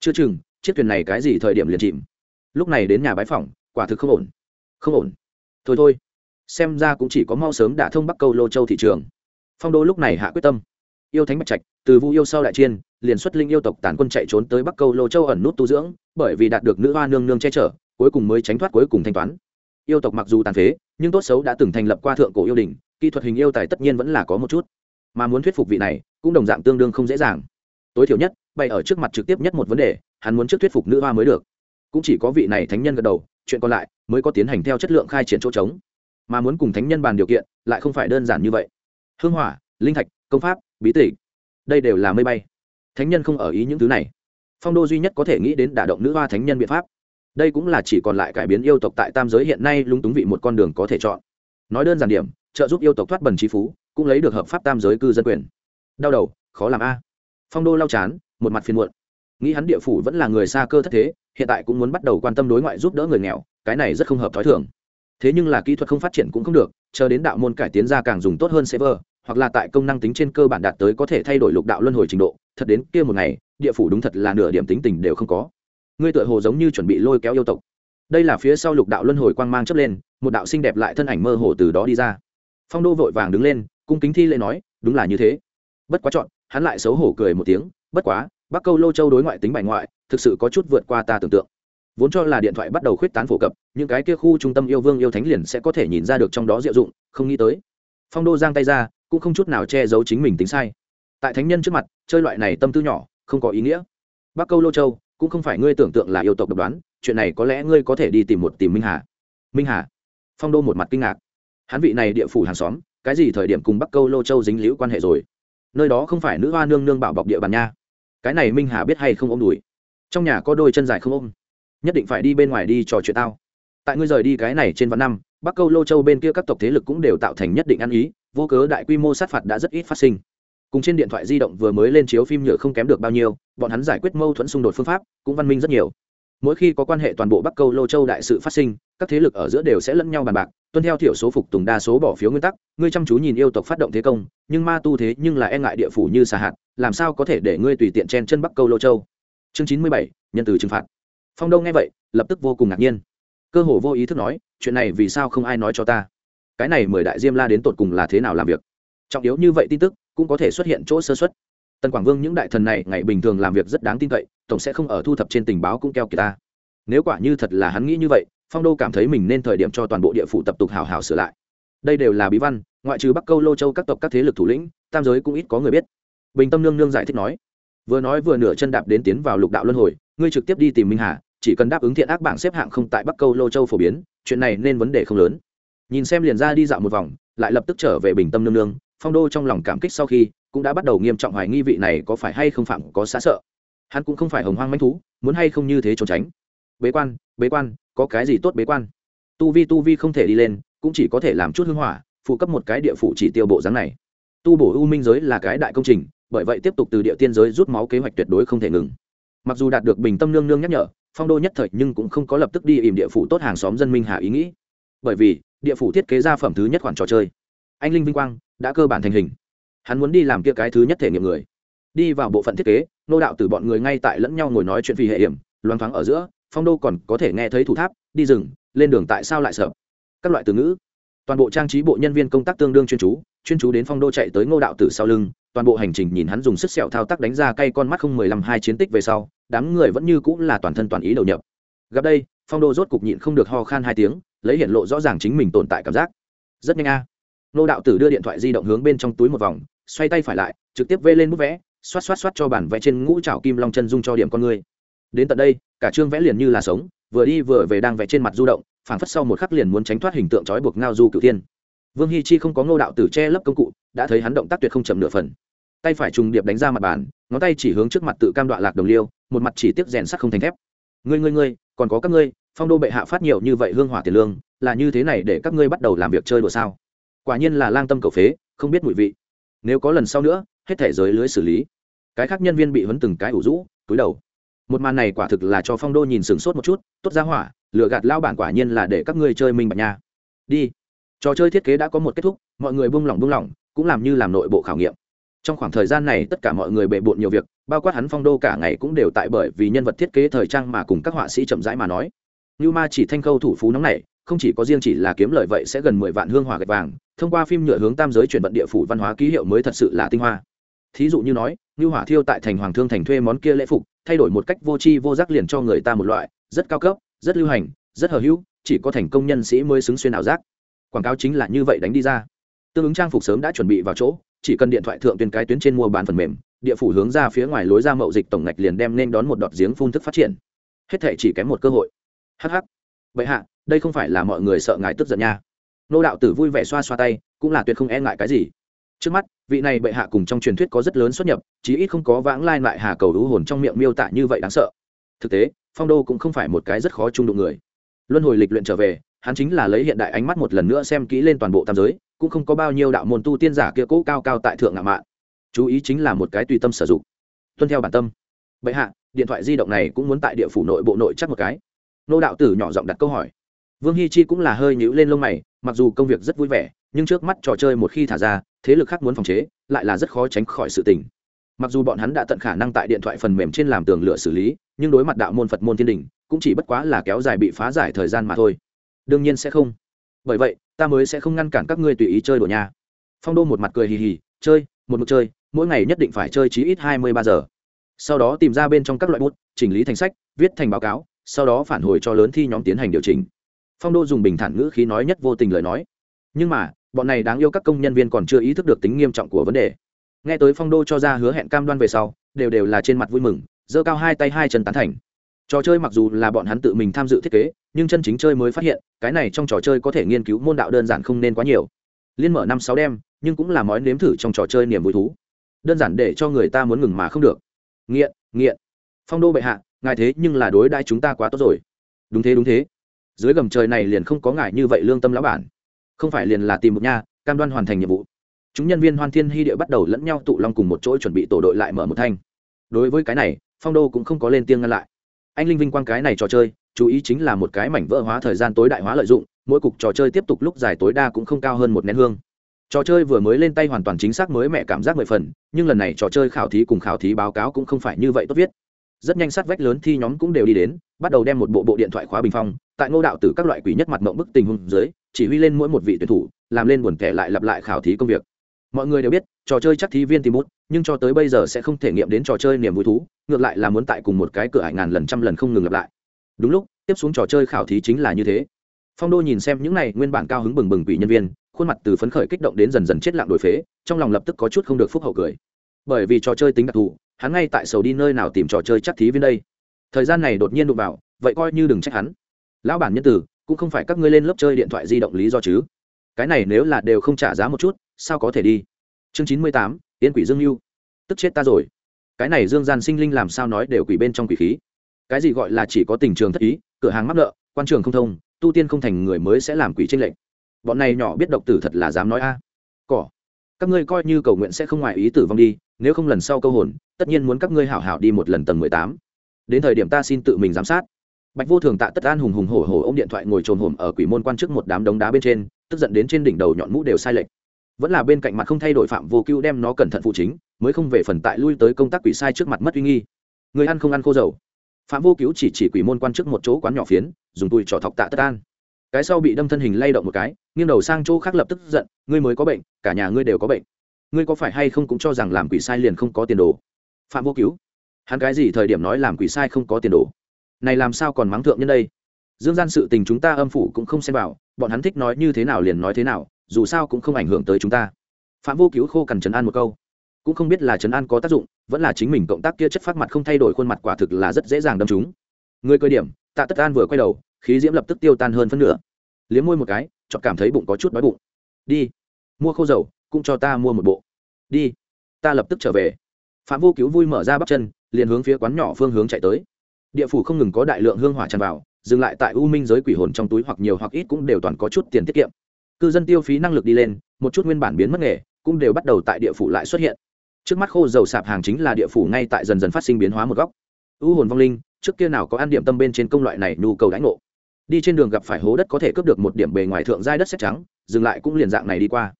Chưa chừng, chiếc thuyền này cái gì thời điểm liền chìm. Lúc này đến nhà bái phỏng, quả thực không ổn. Không ổn. Thôi thôi. Xem ra cũng chỉ có mau sớm đả thông bắc câu lô châu thị trường. Phong đô lúc này hạ quyết tâm. Yêu thánh bạch trạch, từ vu yêu sau đại chiên, liền xuất linh yêu tộc tàn quân chạy trốn tới bắc câu lô châu ẩn nút tu dưỡng, bởi vì đạt được nữ hoa nương nương che chở, cuối cùng mới tránh thoát cuối cùng thanh toán. Yêu tộc mặc dù tàn phế, nhưng tốt xấu đã từng thành lập qua thượng cổ yêu đình kỹ thuật hình yêu tài tất nhiên vẫn là có một chút mà muốn thuyết phục vị này cũng đồng dạng tương đương không dễ dàng. Tối thiểu nhất bày ở trước mặt trực tiếp nhất một vấn đề hắn muốn trước thuyết phục nữ hoa mới được. Cũng chỉ có vị này thánh nhân gật đầu chuyện còn lại mới có tiến hành theo chất lượng khai triển chỗ trống. Mà muốn cùng thánh nhân bàn điều kiện lại không phải đơn giản như vậy. Hương hỏa linh thạch công pháp bí tỷ, đây đều là mây bay. Thánh nhân không ở ý những thứ này. Phong đô duy nhất có thể nghĩ đến đả động nữ hoa thánh nhân biện pháp. Đây cũng là chỉ còn lại cải biến yêu tộc tại tam giới hiện nay lung túng vị một con đường có thể chọn. Nói đơn giản điểm trợ giúp yêu tộc thoát bần trí phú, cũng lấy được hợp pháp tam giới cư dân quyền. Đau đầu, khó làm a. Phong đô lau chán, một mặt phiền muộn. Nghĩ hắn địa phủ vẫn là người xa cơ thất thế, hiện tại cũng muốn bắt đầu quan tâm đối ngoại giúp đỡ người nghèo, cái này rất không hợp t h ó i thường. Thế nhưng là kỹ thuật không phát triển cũng không được, chờ đến đạo môn cải tiến ra càng dùng tốt hơn server, hoặc là tại công năng tính trên cơ bản đạt tới có thể thay đổi lục đạo luân hồi trình độ, thật đến kia một ngày, địa phủ đúng thật là nửa điểm tính tình đều không có. Ngươi tựa hồ giống như chuẩn bị lôi kéo yêu tộc. Đây là phía sau lục đạo luân hồi quang mang chấp lên, một đạo xinh đẹp lại thân ảnh mơ hồ từ đó đi ra phong đô vội vàng đứng lên, cung kính thi lễ nói, đúng là như thế. Bất quá chọn, hắn lại xấu hổ cười một tiếng, bất quá, bắc câu lô châu đối ngoại tính bài ngoại, thực sự có chút vượt qua ta tưởng tượng. Vốn cho là điện thoại bắt đầu khuyết tán phổ cập, những cái kia khu trung tâm yêu vương yêu thánh liền sẽ có thể nhìn ra được trong đó diệu dụng, không nghĩ tới. Phong đô giang tay ra, cũng không chút nào che giấu chính mình tính sai. Tại thánh nhân trước mặt, chơi loại này tâm tư nhỏ, không có ý nghĩa. Bắc câu lô châu, cũng không phải ngươi tưởng tượng là yêu tộc độc đoán, chuyện này có lẽ ngươi có thể đi tìm một tìm minh hà. Minh hà. Phong đô một mặt kinh ngạc hắn vị này địa phủ hàng xóm, cái gì thời điểm cùng bắc câu lô châu dính liễu quan hệ rồi? Nơi đó không phải nữ hoa nương nương bảo bọc địa bàn nha. Cái này minh hà biết hay không ôm đùi? Trong nhà có đôi chân dài không ôm. Nhất định phải đi bên ngoài đi trò chuyện tao. Tại ngươi rời đi cái này trên vạn năm, bắc câu lô châu bên kia các tộc thế lực cũng đều tạo thành nhất định ăn ý, vô cớ đại quy mô sát phạt đã rất ít phát sinh. Cùng trên điện thoại di động vừa mới lên chiếu phim nhựa không kém được bao nhiêu, bọn hắn giải quyết mâu thuẫn xung đột phương pháp, cũng văn minh rất nhiều mỗi khi có quan hệ toàn bộ bắc câu lô châu đại sự phát sinh, các thế lực ở giữa đều sẽ lẫn nhau bàn bạc, tuân theo thiểu số phục tùng đa số bỏ phiếu nguyên tắc, ngươi chăm chú nhìn yêu tộc phát động thế công, nhưng ma tu thế nhưng là e ngại địa phủ như xà hạt, làm sao có thể để ngươi tùy tiện chen chân bắc câu lô châu? Chương chín mươi bảy, nhân từ trừng phạt. Phong đông nghe vậy, lập tức vô cùng ngạc nhiên. Cơ hồ vô ý thức nói, chuyện này vì sao không ai nói cho ta? Cái này mời đại diêm la đến tột cùng là thế nào làm việc? Trọng yếu như vậy tin tức, cũng có thể xuất hiện chỗ sơ xuất tần quảng vương những đại thần này ngày bình thường làm việc rất đáng tin cậy, tổng sẽ không ở thu thập trên tình báo cũng keo kỳ ta. Nếu quả như thật là hắn nghĩ như vậy, phong đô cảm thấy mình nên thời điểm cho toàn bộ địa phủ tập tục hào hào sửa lại. Đây đều là bí văn, ngoại trừ bắc câu lô châu các tộc các thế lực thủ lĩnh, tam giới cũng ít có người biết. Bình tâm nương nương giải thích nói, vừa nói vừa nửa chân đạp đến tiến vào lục đạo luân hồi, ngươi trực tiếp đi tìm minh hà, chỉ cần đáp ứng thiện ác bảng xếp hạng không tại bắc câu lô châu phổ biến, chuyện này nên vấn đề không lớn. Nhìn xem liền ra đi dạo một vòng, lại lập tức trở về bình tâm nương nương, phong đô trong lòng cảm kích sau khi cũng đã bắt đầu nghiêm trọng hoài nghi vị này có phải hay không phạm có xã sợ. Hắn cũng không phải hồng hoang manh thú, muốn hay không như thế trốn tránh. Bế quan bế quan, có cái gì tốt bế quan? Tu vi tu vi không thể đi lên, cũng chỉ có thể làm chút hưng hỏa, phụ cấp một cái địa phủ chỉ tiêu bộ dáng này. Tu bổ u minh giới là cái đại công trình, bởi vậy tiếp tục từ địa tiên giới rút máu kế hoạch tuyệt đối không thể ngừng. Mặc dù đạt được bình tâm nương nương nhắc nhở, phong đô nhất thời nhưng cũng không có lập tức đi ìm địa phủ tốt hàng xóm dân minh hạ ý nghĩ. Bởi vì, địa phủ thiết kế ra phẩm thứ nhất khoản trò chơi. Anh linh vinh quang, đã cơ bản thành hình hắn muốn đi làm kia cái thứ nhất thể nghiệm người. Đi vào bộ phận thiết kế, nô đạo từ bọn người ngay tại lẫn nhau ngồi nói chuyện vì hệ hiểm, loang thoáng ở giữa, phong đô còn có thể nghe thấy thủ tháp, đi rừng, lên đường tại sao lại sợ? Các loại từ ngữ. Toàn bộ trang trí bộ nhân viên công tác tương đương chuyên chú chuyên chú đến phong đô chạy tới ngô đạo tử sau lưng, toàn bộ hành trình nhìn hắn dùng sức sẹo thao tác đánh ra cây con mắt không mười lăm hai chiến tích về sau, đám người vẫn như cũng là toàn thân toàn ý đầu nhập. Gặp đây, phong đô rốt cục nhịn không được ho khan hai tiếng, lấy hiện lộ rõ ràng chính mình tồn tại cảm giác. Rất nhanh a ngô đạo tử đưa điện thoại di động hướng bên trong túi một vòng, xoay tay phải lại, trực tiếp vê lên bút vẽ, xoát xoát xoát cho bản vẽ trên ngũ trảo kim long chân dung cho điểm con người. Đến tận đây, cả chương vẽ liền như là sống, vừa đi vừa về đang vẽ trên mặt du động, phảng phất sau một khắc liền muốn tránh thoát hình tượng trói buộc ngao du cửu thiên. Vương hi chi không có ngô đạo tử che lấp công cụ, đã thấy hắn động tác tuyệt không chậm nửa phần. Tay phải trùng điệp đánh ra mặt bàn, ngón tay chỉ hướng trước mặt tự cam đoạn lạc đồng liêu, một mặt chỉ tiếc rèn sắt không thành thép. Ngươi ngươi ngươi, còn có các ngươi, phong đô bệ hạ phát nhiều như vậy hương hỏa tiền lương, là như thế này để các ngươi bắt đầu làm việc chơi đùa sao? Quả nhiên là lang tâm cầu phế, không biết mùi vị. Nếu có lần sau nữa, hết thể giới lưới xử lý. Cái khác nhân viên bị hấn từng cái ủ rũ, túi đầu. Một màn này quả thực là cho phong đô nhìn sửng sốt một chút, tốt ra hỏa lựa gạt lao bản quả nhiên là để các ngươi chơi minh bạch nha. Đi. Trò chơi thiết kế đã có một kết thúc, mọi người buông lỏng buông lỏng, cũng làm như làm nội bộ khảo nghiệm. Trong khoảng thời gian này tất cả mọi người bệ bộn nhiều việc, bao quát hắn phong đô cả ngày cũng đều tại bởi vì nhân vật thiết kế thời trang mà cùng các họa sĩ chậm rãi mà nói. Như ma chỉ thanh khâu thủ phú nóng này không chỉ có riêng chỉ là kiếm lời vậy sẽ gần mười vạn hương hỏa gạch vàng thông qua phim nhựa hướng tam giới chuyển vận địa phủ văn hóa ký hiệu mới thật sự là tinh hoa. Thí dụ như nói như hỏa thiêu tại thành hoàng thương thành thuê món kia lễ phục, thay đổi một cách vô tri vô giác liền cho người ta một loại, rất cao cấp, rất lưu hành, rất hờ hữu chỉ có thành công nhân sĩ mới xứng xuyên ảo giác. Quảng cáo chính là như vậy đánh đi ra. Tương ứng trang phục sớm đã chuẩn bị vào chỗ, chỉ cần điện thoại thượng tuyên cái tuyến trên mua bán phần mềm, địa phủ hướng ra phía ngoài lối ra mậu dịch tổng ngạch liền đem nên đón một đọt giếng phun thức phát triển. Hết thể chỉ kém một cơ hội. Hh vậy hạ, đây không phải là mọi người sợ ngài tức giận nha nô đạo tử vui vẻ xoa xoa tay, cũng là tuyệt không e ngại cái gì. Trước mắt, vị này bệ hạ cùng trong truyền thuyết có rất lớn xuất nhập, chí ít không có vãng lai lại hà cầu lũ hồn trong miệng miêu tả như vậy đáng sợ. Thực tế, phong đô cũng không phải một cái rất khó trung đụng người. Luân hồi lịch luyện trở về, hắn chính là lấy hiện đại ánh mắt một lần nữa xem kỹ lên toàn bộ tam giới, cũng không có bao nhiêu đạo môn tu tiên giả kia cố cao cao tại thượng ngạo mạn. Chú ý chính là một cái tùy tâm sử dụng. Tuân theo bản tâm. Bệ hạ, điện thoại di động này cũng muốn tại địa phủ nội bộ nội chắc một cái. Nô đạo tử nhỏ giọng đặt câu hỏi. Vương hi chi cũng là hơi nhữ lên lông mày mặc dù công việc rất vui vẻ, nhưng trước mắt trò chơi một khi thả ra, thế lực khác muốn phòng chế, lại là rất khó tránh khỏi sự tình. Mặc dù bọn hắn đã tận khả năng tại điện thoại phần mềm trên làm tường lửa xử lý, nhưng đối mặt đạo môn phật môn thiên đình, cũng chỉ bất quá là kéo dài bị phá giải thời gian mà thôi. Đương nhiên sẽ không. Bởi vậy, ta mới sẽ không ngăn cản các ngươi tùy ý chơi đồ nhà phong đô một mặt cười hì hì, chơi, một mực chơi, mỗi ngày nhất định phải chơi chí ít hai mươi ba giờ. Sau đó tìm ra bên trong các loại bút, chỉnh lý thành sách, viết thành báo cáo, sau đó phản hồi cho lớn thi nhóm tiến hành điều chỉnh phong đô dùng bình thản ngữ khí nói nhất vô tình lời nói. Nhưng mà, bọn này đáng yêu các công nhân viên còn chưa ý thức được tính nghiêm trọng của vấn đề. Nghe tới phong đô cho ra hứa hẹn cam đoan về sau, đều đều là trên mặt vui mừng, giơ cao hai tay hai chân tán thành. Trò chơi mặc dù là bọn hắn tự mình tham dự thiết kế, nhưng chân chính chơi mới phát hiện, cái này trong trò chơi có thể nghiên cứu môn đạo đơn giản không nên quá nhiều. Liên mở năm sáu đêm nhưng cũng là mói nếm thử trong trò chơi niềm vui thú. Đơn giản để cho người ta muốn ngừng mà không được. Nghiện nghiện. Phong đô bệ hạ, ngài thế nhưng là đối đãi chúng ta quá tốt rồi. Đúng thế đúng thế dưới gầm trời này liền không có ngài như vậy lương tâm lão bản. Không phải liền là tìm một nha, cam đoan hoàn thành nhiệm vụ. Chúng nhân viên hoan thiên hy địa bắt đầu lẫn nhau tụ long cùng một chỗ chuẩn bị tổ đội lại mở một thanh. Đối với cái này, phong đô cũng không có lên tiếng ngăn lại. Anh linh vinh quang cái này trò chơi, chú ý chính là một cái mảnh vỡ hóa thời gian tối đại hóa lợi dụng, mỗi cục trò chơi tiếp tục lúc dài tối đa cũng không cao hơn một nén hương. Trò chơi vừa mới lên tay hoàn toàn chính xác mới mẹ cảm giác mười phần, nhưng lần này trò chơi khảo thí cùng khảo thí báo cáo cũng không phải như vậy tốt viết rất nhanh sát vách lớn thi nhóm cũng đều đi đến, bắt đầu đem một bộ bộ điện thoại khóa bình phong, tại ngô đạo từ các loại quỷ nhất mặt mộng bức tình huống dưới, chỉ huy lên mỗi một vị tuyển thủ, làm lên buồn kẻ lại lặp lại khảo thí công việc. Mọi người đều biết, trò chơi chắc thí viên tìm bút, nhưng cho tới bây giờ sẽ không thể nghiệm đến trò chơi niềm vui thú, ngược lại là muốn tại cùng một cái cửa hải ngàn lần trăm lần không ngừng lặp lại. Đúng lúc, tiếp xuống trò chơi khảo thí chính là như thế. Phong đô nhìn xem những này nguyên bản cao hứng bừng bừng quỷ nhân viên, khuôn mặt từ phấn khởi kích động đến dần dần chết lặng đổi phế, trong lòng lập tức có chút không được phúc hậu cười. Bởi vì trò chơi tính đặc thù hắn ngay tại sầu đi nơi nào tìm trò chơi chắc thí viên đây. Thời gian này đột nhiên đụng vào, vậy coi như đừng trách hắn. Lão bản nhân tử, cũng không phải các ngươi lên lớp chơi điện thoại di động lý do chứ. Cái này nếu là đều không trả giá một chút, sao có thể đi? Chương chín mươi tám, yên quỷ dương mưu tức chết ta rồi. Cái này dương gian sinh linh làm sao nói đều quỷ bên trong quỷ khí. Cái gì gọi là chỉ có tình trường thất ý, cửa hàng mắc nợ, quan trường không thông, tu tiên không thành người mới sẽ làm quỷ tranh lệnh bọn này nhỏ biết độc tử thật là dám nói a. Cỏ. Các ngươi coi như cầu nguyện sẽ không ngoài ý tử vong đi nếu không lần sau câu hồn, tất nhiên muốn các ngươi hảo hảo đi một lần tầng mười tám. Đến thời điểm ta xin tự mình giám sát. Bạch vô thường tạ tất an hùng hùng hổ hổ ô m điện thoại ngồi trồm hổm ở quỷ môn quan trước một đám đống đá bên trên, tức giận đến trên đỉnh đầu nhọn mũ đều sai lệch. Vẫn là bên cạnh mặt không thay đổi phạm vô cưu đem nó cẩn thận phụ chính, mới không về phần tại lui tới công tác quỷ sai trước mặt mất uy nghi. Người ăn không ăn khô dầu. Phạm vô cứu chỉ chỉ quỷ môn quan trước một chỗ quán nhỏ phiến, dùng tùi trỏ thọc tạ tất an. Cái sau bị đâm thân hình lay động một cái, nghiêng đầu sang chỗ khác lập tức giận, ngươi mới có bệnh, cả nhà ngươi đều có bệnh ngươi có phải hay không cũng cho rằng làm quỷ sai liền không có tiền đồ? Phạm vô cứu, hắn cái gì thời điểm nói làm quỷ sai không có tiền đồ? Này làm sao còn mắng thượng nhân đây? Dương gian sự tình chúng ta âm phủ cũng không xem vào, bọn hắn thích nói như thế nào liền nói thế nào, dù sao cũng không ảnh hưởng tới chúng ta. Phạm vô cứu khô cằn trấn an một câu. Cũng không biết là trấn an có tác dụng, vẫn là chính mình cộng tác kia chất phát mặt không thay đổi khuôn mặt quả thực là rất dễ dàng đâm chúng. Người cơ điểm, tạ tất an vừa quay đầu, khí diễm lập tức tiêu tan hơn phân nửa. Liếm môi một cái chọn cảm thấy bụng có chút đói bụng. Đi, mua khô dầu cũng cho ta mua một bộ. Đi, ta lập tức trở về. Phạm vô cứu vui mở ra bắp chân, liền hướng phía quán nhỏ phương hướng chạy tới. Địa phủ không ngừng có đại lượng hương hỏa tràn vào, dừng lại tại u minh giới quỷ hồn trong túi hoặc nhiều hoặc ít cũng đều toàn có chút tiền tiết kiệm. Cư dân tiêu phí năng lực đi lên, một chút nguyên bản biến mất nghề, cũng đều bắt đầu tại địa phủ lại xuất hiện. Trước mắt khô dầu sạp hàng chính là địa phủ ngay tại dần dần phát sinh biến hóa một góc. U hồn vong linh, trước kia nào có ăn điểm tâm bên trên công loại này nhu cầu đánh ngộ? Đi trên đường gặp phải hố đất có thể cướp được một điểm bề ngoài thượng giai đất xét trắng, dừng lại cũng liền dạng này đi qua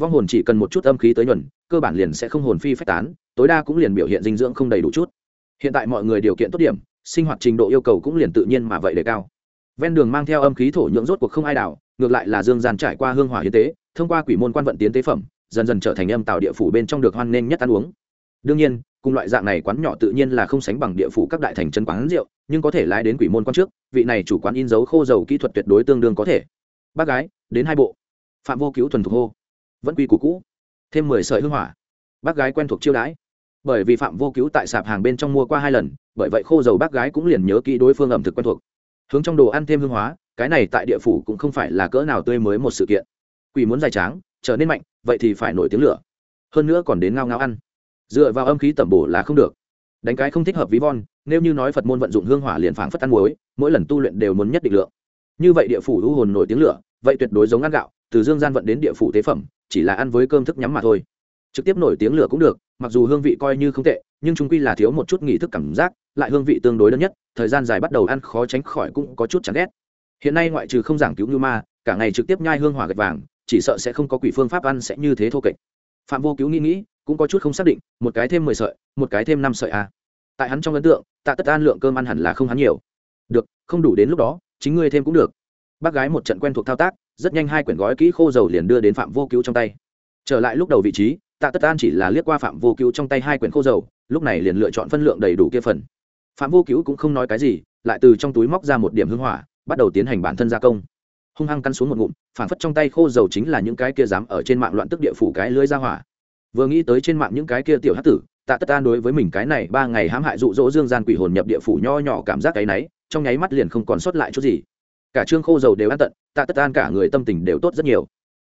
vong hồn chỉ cần một chút âm khí tới nhuần, cơ bản liền sẽ không hồn phi phách tán, tối đa cũng liền biểu hiện dinh dưỡng không đầy đủ chút. Hiện tại mọi người điều kiện tốt điểm, sinh hoạt trình độ yêu cầu cũng liền tự nhiên mà vậy đề cao. Ven đường mang theo âm khí thổ nhưỡng rốt cuộc không ai đảo ngược lại là dương gian trải qua hương hỏa hiến tế, thông qua quỷ môn quan vận tiến tế phẩm, dần dần trở thành âm tạo địa phủ bên trong được hoan nghênh nhất ăn uống. Đương nhiên, cùng loại dạng này quán nhỏ tự nhiên là không sánh bằng địa phủ các đại thành chân quán rượu, nhưng có thể lái đến quỷ môn quan trước, vị này chủ quán in dấu khô dầu kỹ thuật tuyệt đối tương đương có thể. Bác gái, đến hai bộ. Phạm vô cứu thuần thục hô vẫn quy củ cũ. Thêm mười sợi hương hỏa. Bác gái quen thuộc chiêu đãi. Bởi vì phạm vô cứu tại sạp hàng bên trong mua qua hai lần, bởi vậy khô dầu bác gái cũng liền nhớ kỹ đối phương ẩm thực quen thuộc. Hướng trong đồ ăn thêm hương hóa, cái này tại địa phủ cũng không phải là cỡ nào tươi mới một sự kiện. Quỷ muốn dài tráng, trở nên mạnh, vậy thì phải nổi tiếng lửa. Hơn nữa còn đến ngao ngao ăn. Dựa vào âm khí tẩm bổ là không được. Đánh cái không thích hợp ví von, nếu như nói phật môn vận dụng hương hỏa liền phảng phất ăn muối, mỗi lần tu luyện đều muốn nhất định lượng. Như vậy địa phủ hữu hồn nổi tiếng lửa, vậy tuyệt đối giống ăn gạo, từ dương gian vận đến địa phủ tế phẩm chỉ là ăn với cơm thức nhắm mà thôi. Trực tiếp nổi tiếng lửa cũng được, mặc dù hương vị coi như không tệ, nhưng chúng quy là thiếu một chút nghị thức cảm giác, lại hương vị tương đối đơn nhất, thời gian dài bắt đầu ăn khó tránh khỏi cũng có chút chán ghét. Hiện nay ngoại trừ không giảng cứu như ma, cả ngày trực tiếp nhai hương hỏa gạch vàng, chỉ sợ sẽ không có quỷ phương pháp ăn sẽ như thế thô kệch. Phạm vô cứu nghĩ nghĩ, cũng có chút không xác định, một cái thêm mười sợi, một cái thêm năm sợi à. tại hắn trong ấn tượng, tạ tất an lượng cơm ăn hẳn là không hắn nhiều. Được, không đủ đến lúc đó, chính ngươi thêm cũng được bác gái một trận quen thuộc thao tác, rất nhanh hai quyển gói kỹ khô dầu liền đưa đến phạm vô cứu trong tay. Trở lại lúc đầu vị trí, tạ tất an chỉ là liếc qua phạm vô cứu trong tay hai quyển khô dầu, lúc này liền lựa chọn phân lượng đầy đủ kia phần. Phạm vô cứu cũng không nói cái gì, lại từ trong túi móc ra một điểm hưng hỏa, bắt đầu tiến hành bản thân gia công. Hung hăng căn xuống một ngụm phản phất trong tay khô dầu chính là những cái kia dám ở trên mạng loạn tức địa phủ cái lưới ra hỏa. Vừa nghĩ tới trên mạng những cái kia tiểu hát tử, tạ tất an đối với mình cái này ba ngày hãm hại dụ dỗ dương gian quỷ hồn nhập địa phủ nho nhỏ cảm giác cái náy trong nháy mắt liền không còn sót lại chút gì cả trương khô dầu đều ăn tận, tạ tất an cả người tâm tình đều tốt rất nhiều.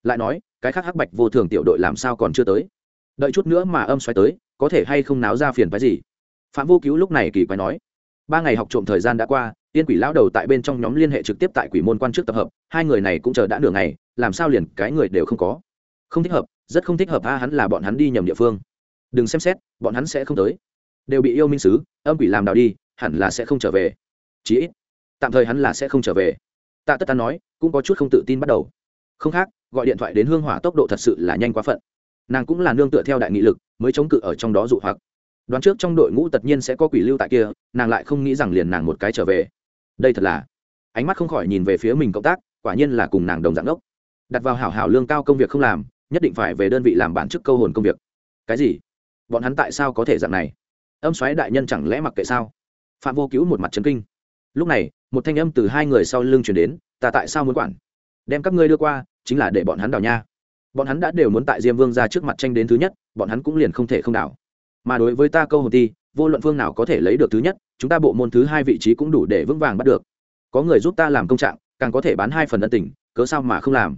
Lại nói, cái khác hắc bạch vô thường tiểu đội làm sao còn chưa tới? Đợi chút nữa mà âm xoáy tới, có thể hay không náo ra phiền phái gì? Phạm vô cứu lúc này kỳ quái nói. Ba ngày học trộm thời gian đã qua tiên quỷ lão đầu tại bên trong nhóm liên hệ trực tiếp tại quỷ môn quan trước tập hợp, hai người này cũng chờ đã nửa ngày, làm sao liền cái người đều không có? Không thích hợp, rất không thích hợp a, hắn là bọn hắn đi nhầm địa phương. Đừng xem xét, bọn hắn sẽ không tới. Đều bị yêu minh sứ, âm quỷ làm đào đi, hẳn là sẽ không trở về. Chí ít, tạm thời hắn là sẽ không trở về tạ tất ta nói, cũng có chút không tự tin bắt đầu. Không khác, gọi điện thoại đến hương hỏa tốc độ thật sự là nhanh quá phận. Nàng cũng là nương tựa theo đại nghị lực, mới chống cự ở trong đó dụ hoặc. Đoán trước trong đội ngũ tất nhiên sẽ có quỷ lưu tại kia, nàng lại không nghĩ rằng liền nàng một cái trở về. Đây thật là, ánh mắt không khỏi nhìn về phía mình cộng tác, quả nhiên là cùng nàng đồng dạng ốc đặt vào hảo hảo lương cao công việc không làm, nhất định phải về đơn vị làm bản chức câu hồn công việc. Cái gì? Bọn hắn tại sao có thể dạng này? Âm xoáy đại nhân chẳng lẽ mặc kệ sao? Phạm vô cứu một mặt trấn kinh. Lúc này một thanh âm từ hai người sau lưng chuyển đến, ta tại sao muốn quản? Đem các ngươi đưa qua, chính là để bọn hắn đào nha. Bọn hắn đã đều muốn tại diêm vương ra trước mặt tranh đến thứ nhất, bọn hắn cũng liền không thể không đảo mà đối với ta câu hồn ti, vô luận phương nào có thể lấy được thứ nhất, chúng ta bộ môn thứ hai vị trí cũng đủ để vững vàng bắt được. Có người giúp ta làm công trạng, càng có thể bán hai phần ân tình, cớ sao mà không làm?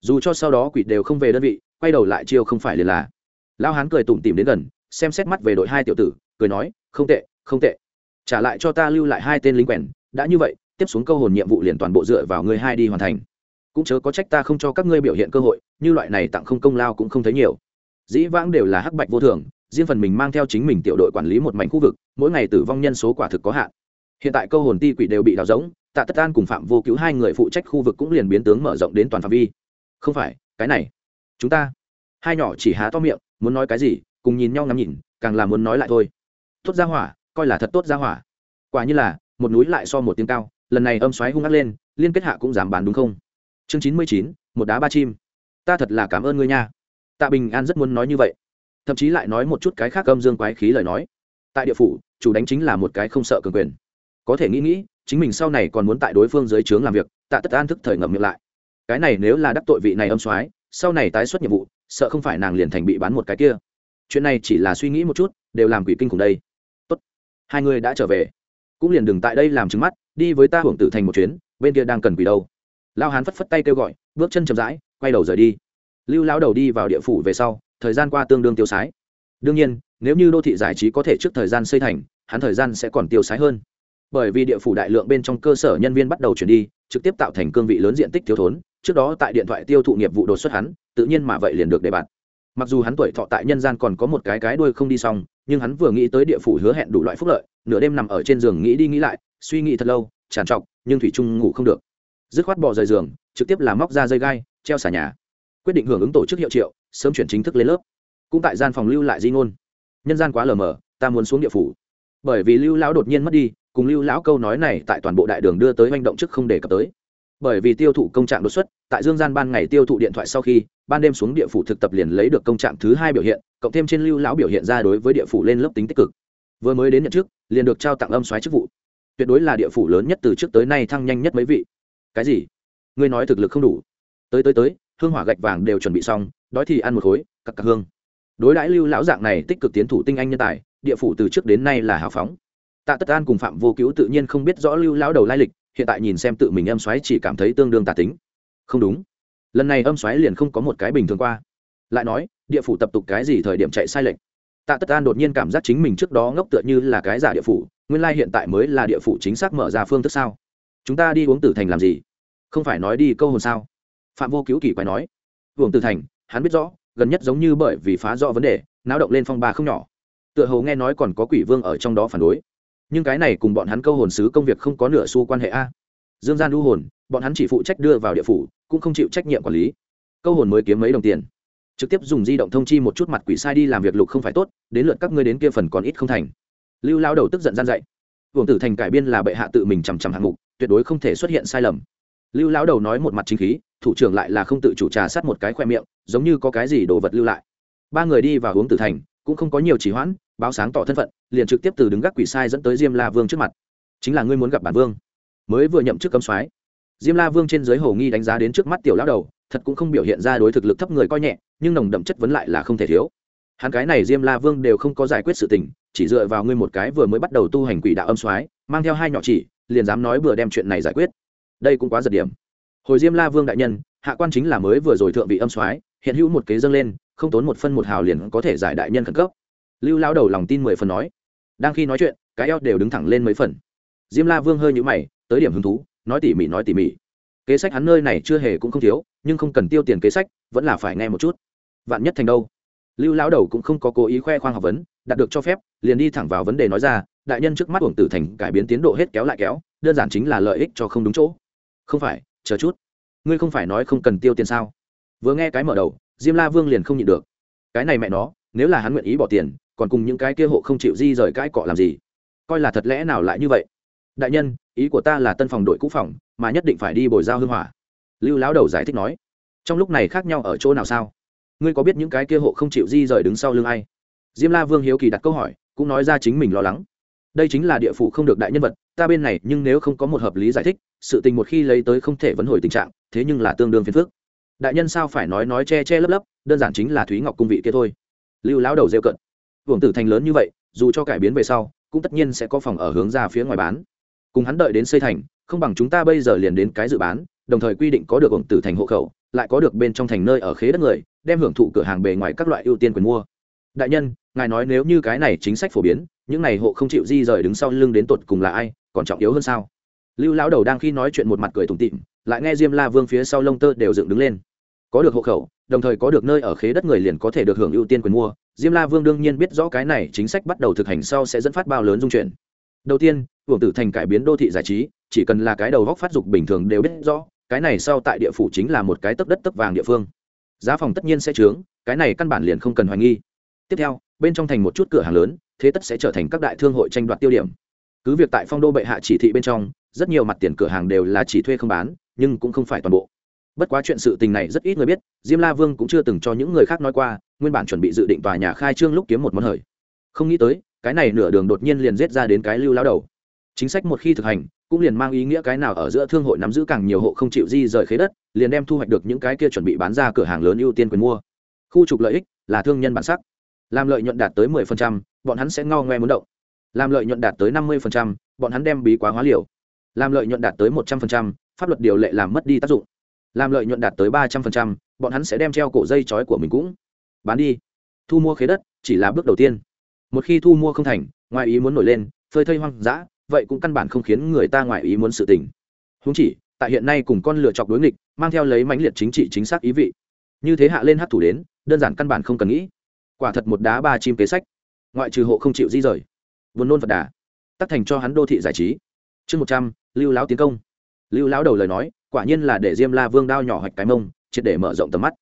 Dù cho sau đó quỷ đều không về đơn vị, quay đầu lại chiêu không phải liền là. Lao hán cười tủm tìm đến gần, xem xét mắt về đội hai tiểu tử, cười nói, không tệ không tệ. Trả lại cho ta lưu lại hai tên lính quèn đã như vậy, tiếp xuống câu hồn nhiệm vụ liền toàn bộ dựa vào ngươi hai đi hoàn thành. Cũng chớ có trách ta không cho các ngươi biểu hiện cơ hội, như loại này tặng không công lao cũng không thấy nhiều. Dĩ vãng đều là hắc bạch vô thường, riêng phần mình mang theo chính mình tiểu đội quản lý một mảnh khu vực, mỗi ngày tử vong nhân số quả thực có hạn. Hiện tại câu hồn ti quỷ đều bị đào rỗng, tạ tất an cùng phạm vô cứu hai người phụ trách khu vực cũng liền biến tướng mở rộng đến toàn phạm vi. Không phải, cái này, chúng ta. Hai nhỏ chỉ há to miệng, muốn nói cái gì, cùng nhìn nhau ngắm nhìn, càng là muốn nói lại thôi. Tốt ra hỏa, coi là thật tốt ra hỏa. Quả như là một núi lại so một tiếng cao, lần này âm xoáy hung ác lên, liên kết hạ cũng dám bán đúng không? Chương chín mươi chín, một đá ba chim. Ta thật là cảm ơn ngươi nha. Tạ bình an rất muốn nói như vậy. Thậm chí lại nói một chút cái khác âm dương quái khí lời nói. Tại địa phủ, chủ đánh chính là một cái không sợ cường quyền. Có thể nghĩ nghĩ, chính mình sau này còn muốn tại đối phương dưới trướng làm việc, tạ tất an thức thời ngậm miệng lại. Cái này nếu là đắc tội vị này âm soái, sau này tái xuất nhiệm vụ, sợ không phải nàng liền thành bị bán một cái kia. Chuyện này chỉ là suy nghĩ một chút, đều làm quỷ kinh cùng đây. Tốt. Hai người đã trở về cũng liền đừng tại đây làm trứng mắt, đi với ta hưởng tử thành một chuyến, bên kia đang cần quỷ đâu. Lao hán phất phất tay kêu gọi, bước chân chậm rãi, quay đầu rời đi. Lưu lao đầu đi vào địa phủ về sau, thời gian qua tương đương tiêu sái. Đương nhiên, nếu như đô thị giải trí có thể trước thời gian xây thành, hắn thời gian sẽ còn tiêu sái hơn. Bởi vì địa phủ đại lượng bên trong cơ sở nhân viên bắt đầu chuyển đi, trực tiếp tạo thành cương vị lớn diện tích thiếu thốn, trước đó tại điện thoại tiêu thụ nghiệp vụ đột xuất hắn, tự nhiên mà vậy liền được đề bạt. Mặc dù hắn tuổi thọ tại nhân gian còn có một cái cái đuôi không đi xong, nhưng hắn vừa nghĩ tới địa phủ hứa hẹn đủ loại phúc lợi nửa đêm nằm ở trên giường nghĩ đi nghĩ lại, suy nghĩ thật lâu tràn trọc, nhưng thủy trung ngủ không được. Dứt khoát bỏ rời giường, trực tiếp là móc ra dây gai, treo xả nhà. Quyết định hưởng ứng tổ chức hiệu triệu, sớm chuyển chính thức lên lớp. Cũng tại gian phòng lưu lại di ngôn. Nhân gian quá lờ mờ, ta muốn xuống địa phủ. Bởi vì lưu lão đột nhiên mất đi, cùng lưu lão câu nói này tại toàn bộ đại đường đưa tới manh động trước không đề cập tới. Bởi vì tiêu thụ công trạng đột xuất, tại dương gian ban ngày tiêu thụ điện thoại sau khi, ban đêm xuống địa phủ thực tập liền lấy được công trạng thứ hai biểu hiện, cộng thêm trên lưu lão biểu hiện ra đối với địa phủ lên lớp tính tích cực vừa mới đến nhận chức, liền được trao tặng âm xoáy chức vụ. Tuyệt đối là địa phủ lớn nhất từ trước tới nay thăng nhanh nhất mấy vị. Cái gì? Ngươi nói thực lực không đủ. Tới tới tới hương hỏa gạch vàng đều chuẩn bị xong đói thì ăn một khối cặp cặp hương. Đối đãi lưu lão dạng này tích cực tiến thủ tinh anh nhân tài địa phủ từ trước đến nay là hào phóng. Tạ tất an cùng phạm vô cứu tự nhiên không biết rõ lưu lão đầu lai lịch hiện tại nhìn xem tự mình âm xoáy chỉ cảm thấy tương đương tà tính. Không đúng. Lần này âm xoáy liền không có một cái bình thường qua. Lại nói địa phủ tập tục cái gì thời điểm chạy sai lệch? Tạ tất an đột nhiên cảm giác chính mình trước đó ngốc tựa như là cái giả địa phủ, nguyên lai hiện tại mới là địa phủ chính xác mở ra phương thức sao? Chúng ta đi uống tử thành làm gì? Không phải nói đi câu hồn sao? Phạm vô cứu kỳ quái nói. Uống tử thành, hắn biết rõ, gần nhất giống như bởi vì phá rõ vấn đề, náo động lên phong ba không nhỏ. Tựa hồ nghe nói còn có quỷ vương ở trong đó phản đối. Nhưng cái này cùng bọn hắn câu hồn sứ công việc không có nửa xu quan hệ a. Dương gian lưu hồn, bọn hắn chỉ phụ trách đưa vào địa phủ, cũng không chịu trách nhiệm quản lý. Câu hồn mới kiếm mấy đồng tiền trực tiếp dùng di động thông chi một chút mặt quỷ sai đi làm việc lục không phải tốt, đến lượt các ngươi đến kia phần còn ít không thành. Lưu lao đầu tức giận gian dạy hưởng tử thành cải biên là bệ hạ tự mình chằm chằm hạng mục, tuyệt đối không thể xuất hiện sai lầm. Lưu lão đầu nói một mặt chính khí, thủ trưởng lại là không tự chủ trà sát một cái khoe miệng, giống như có cái gì đồ vật lưu lại. Ba người đi vào hướng tử thành, cũng không có nhiều chỉ hoãn, báo sáng tỏ thân phận, liền trực tiếp từ đứng gác quỷ sai dẫn tới diêm la vương trước mặt. Chính là ngươi muốn gặp bản vương. Mới vừa nhậm chức cấm soái. Diêm la vương trên dưới hồ nghi đánh giá đến trước mắt tiểu lão đầu, thật cũng không biểu hiện ra đối thực lực thấp người coi nhẹ nhưng nồng đậm chất vấn lại là không thể thiếu. Hắn cái này diêm la vương đều không có giải quyết sự tình, chỉ dựa vào ngươi một cái vừa mới bắt đầu tu hành quỷ đạo âm soái, mang theo hai nhỏ chỉ, liền dám nói vừa đem chuyện này giải quyết. Đây cũng quá giật điểm. Hồi diêm la vương đại nhân, hạ quan chính là mới vừa rồi thượng vị âm soái, hiện hữu một kế dâng lên, không tốn một phân một hào liền có thể giải đại nhân khẩn cấp. Lưu lao đầu lòng tin mười phần nói. Đang khi nói chuyện, cái eo đều đứng thẳng lên mấy phần. Diêm la vương hơi nhũ mày, tới điểm hứng thú, nói tỉ mỉ, nói tỉ mỉ. Kế sách hắn nơi này chưa hề cũng không thiếu, nhưng không cần tiêu tiền kế sách, vẫn là phải nghe một chút vạn nhất thành đâu? Lưu lão đầu cũng không có cố ý khoe khoang học vấn, đạt được cho phép, liền đi thẳng vào vấn đề nói ra, đại nhân trước mắt uổng tử thành cải biến tiến độ hết kéo lại kéo, đơn giản chính là lợi ích cho không đúng chỗ. Không phải, chờ chút. Ngươi không phải nói không cần tiêu tiền sao? Vừa nghe cái mở đầu, diêm la vương liền không nhịn được. Cái này mẹ nó, nếu là hắn nguyện ý bỏ tiền, còn cùng những cái kia hộ không chịu di rời cái cọ làm gì? Coi là thật lẽ nào lại như vậy? Đại nhân, ý của ta là tân phòng đội cũ phòng, mà nhất định phải đi bồi giao hương hỏa. Lưu lão đầu giải thích nói. Trong lúc này khác nhau ở chỗ nào sao? Ngươi có biết những cái kia hộ không chịu di rời đứng sau lưng ai? Diêm la vương hiếu kỳ đặt câu hỏi, cũng nói ra chính mình lo lắng. Đây chính là địa phủ không được đại nhân vật, ta bên này nhưng nếu không có một hợp lý giải thích, sự tình một khi lấy tới không thể vấn hồi tình trạng, thế nhưng là tương đương phiền phức. Đại nhân sao phải nói nói che che lấp lấp, đơn giản chính là thúy ngọc cung vị kia thôi. Lưu lão đầu rêu cận. Hưởng tử thành lớn như vậy, dù cho cải biến về sau, cũng tất nhiên sẽ có phòng ở hướng ra phía ngoài bán. Cùng hắn đợi đến xây thành, không bằng chúng ta bây giờ liền đến cái dự bán, đồng thời quy định có được hưởng tử thành hộ khẩu lại có được bên trong thành nơi ở khế đất người, đem hưởng thụ cửa hàng bề ngoài các loại ưu tiên quyền mua. Đại nhân, ngài nói nếu như cái này chính sách phổ biến, những này hộ không chịu di rời đứng sau lưng đến tột cùng là ai, còn trọng yếu hơn sao? Lưu lão đầu đang khi nói chuyện một mặt cười tủm tịm lại nghe diêm la vương phía sau lông tơ đều dựng đứng lên. Có được hộ khẩu, đồng thời có được nơi ở khế đất người liền có thể được hưởng ưu tiên quyền mua. Diêm la vương đương nhiên biết rõ cái này chính sách bắt đầu thực hành sau sẽ dẫn phát bao lớn dung chuyển đầu tiên, hưởng tử thành cải biến đô thị giải trí, chỉ cần là cái đầu góc phát dục bình thường đều biết rõ cái này sau tại địa phủ chính là một cái tấc đất tấc vàng địa phương. Giá phòng tất nhiên sẽ trướng cái này căn bản liền không cần hoài nghi. Tiếp theo, bên trong thành một chút cửa hàng lớn, thế tất sẽ trở thành các đại thương hội tranh đoạt tiêu điểm. Cứ việc tại phong đô bệ hạ chỉ thị bên trong, rất nhiều mặt tiền cửa hàng đều là chỉ thuê không bán, nhưng cũng không phải toàn bộ. Bất quá chuyện sự tình này rất ít người biết, diêm la vương cũng chưa từng cho những người khác nói qua, nguyên bản chuẩn bị dự định tòa nhà khai trương lúc kiếm một món hời. Không nghĩ tới, cái này nửa đường đột nhiên liền giết ra đến cái lưu lao đầu. Chính sách một khi thực hành cũng liền mang ý nghĩa cái nào ở giữa thương hội nắm giữ càng nhiều hộ không chịu di rời khế đất liền đem thu hoạch được những cái kia chuẩn bị bán ra cửa hàng lớn ưu tiên quyền mua. Khu trục lợi ích là thương nhân bản sắc. Làm lợi nhuận đạt tới 10%, bọn hắn sẽ ngao ngoe muốn động. Làm lợi nhuận đạt tới 50%, bọn hắn đem bí quá hóa liều. Làm lợi nhuận đạt tới 100%, pháp luật điều lệ làm mất đi tác dụng. Làm lợi nhuận đạt tới 300%, bọn hắn sẽ đem treo cổ dây chói của mình cũng bán đi. Thu mua khế đất chỉ là bước đầu tiên. Một khi thu mua không thành ngoài ý muốn nổi lên phơi thây hoang dã vậy cũng căn bản không khiến người ta ngoài ý muốn sự tình. Húng chỉ, tại hiện nay cùng con lựa chọc đối nghịch, mang theo lấy mãnh liệt chính trị chính xác ý vị. Như thế hạ lên hát thủ đến, đơn giản căn bản không cần nghĩ. Quả thật một đá ba chim kế sách. Ngoại trừ hộ không chịu di rời. Buồn nôn vật đà. Tắt thành cho hắn đô thị giải trí. Chương một trăm, lưu lão tiến công. Lưu lão đầu lời nói, quả nhiên là để diêm la vương đao nhỏ hoạch cái mông, triệt để mở rộng tầm mắt.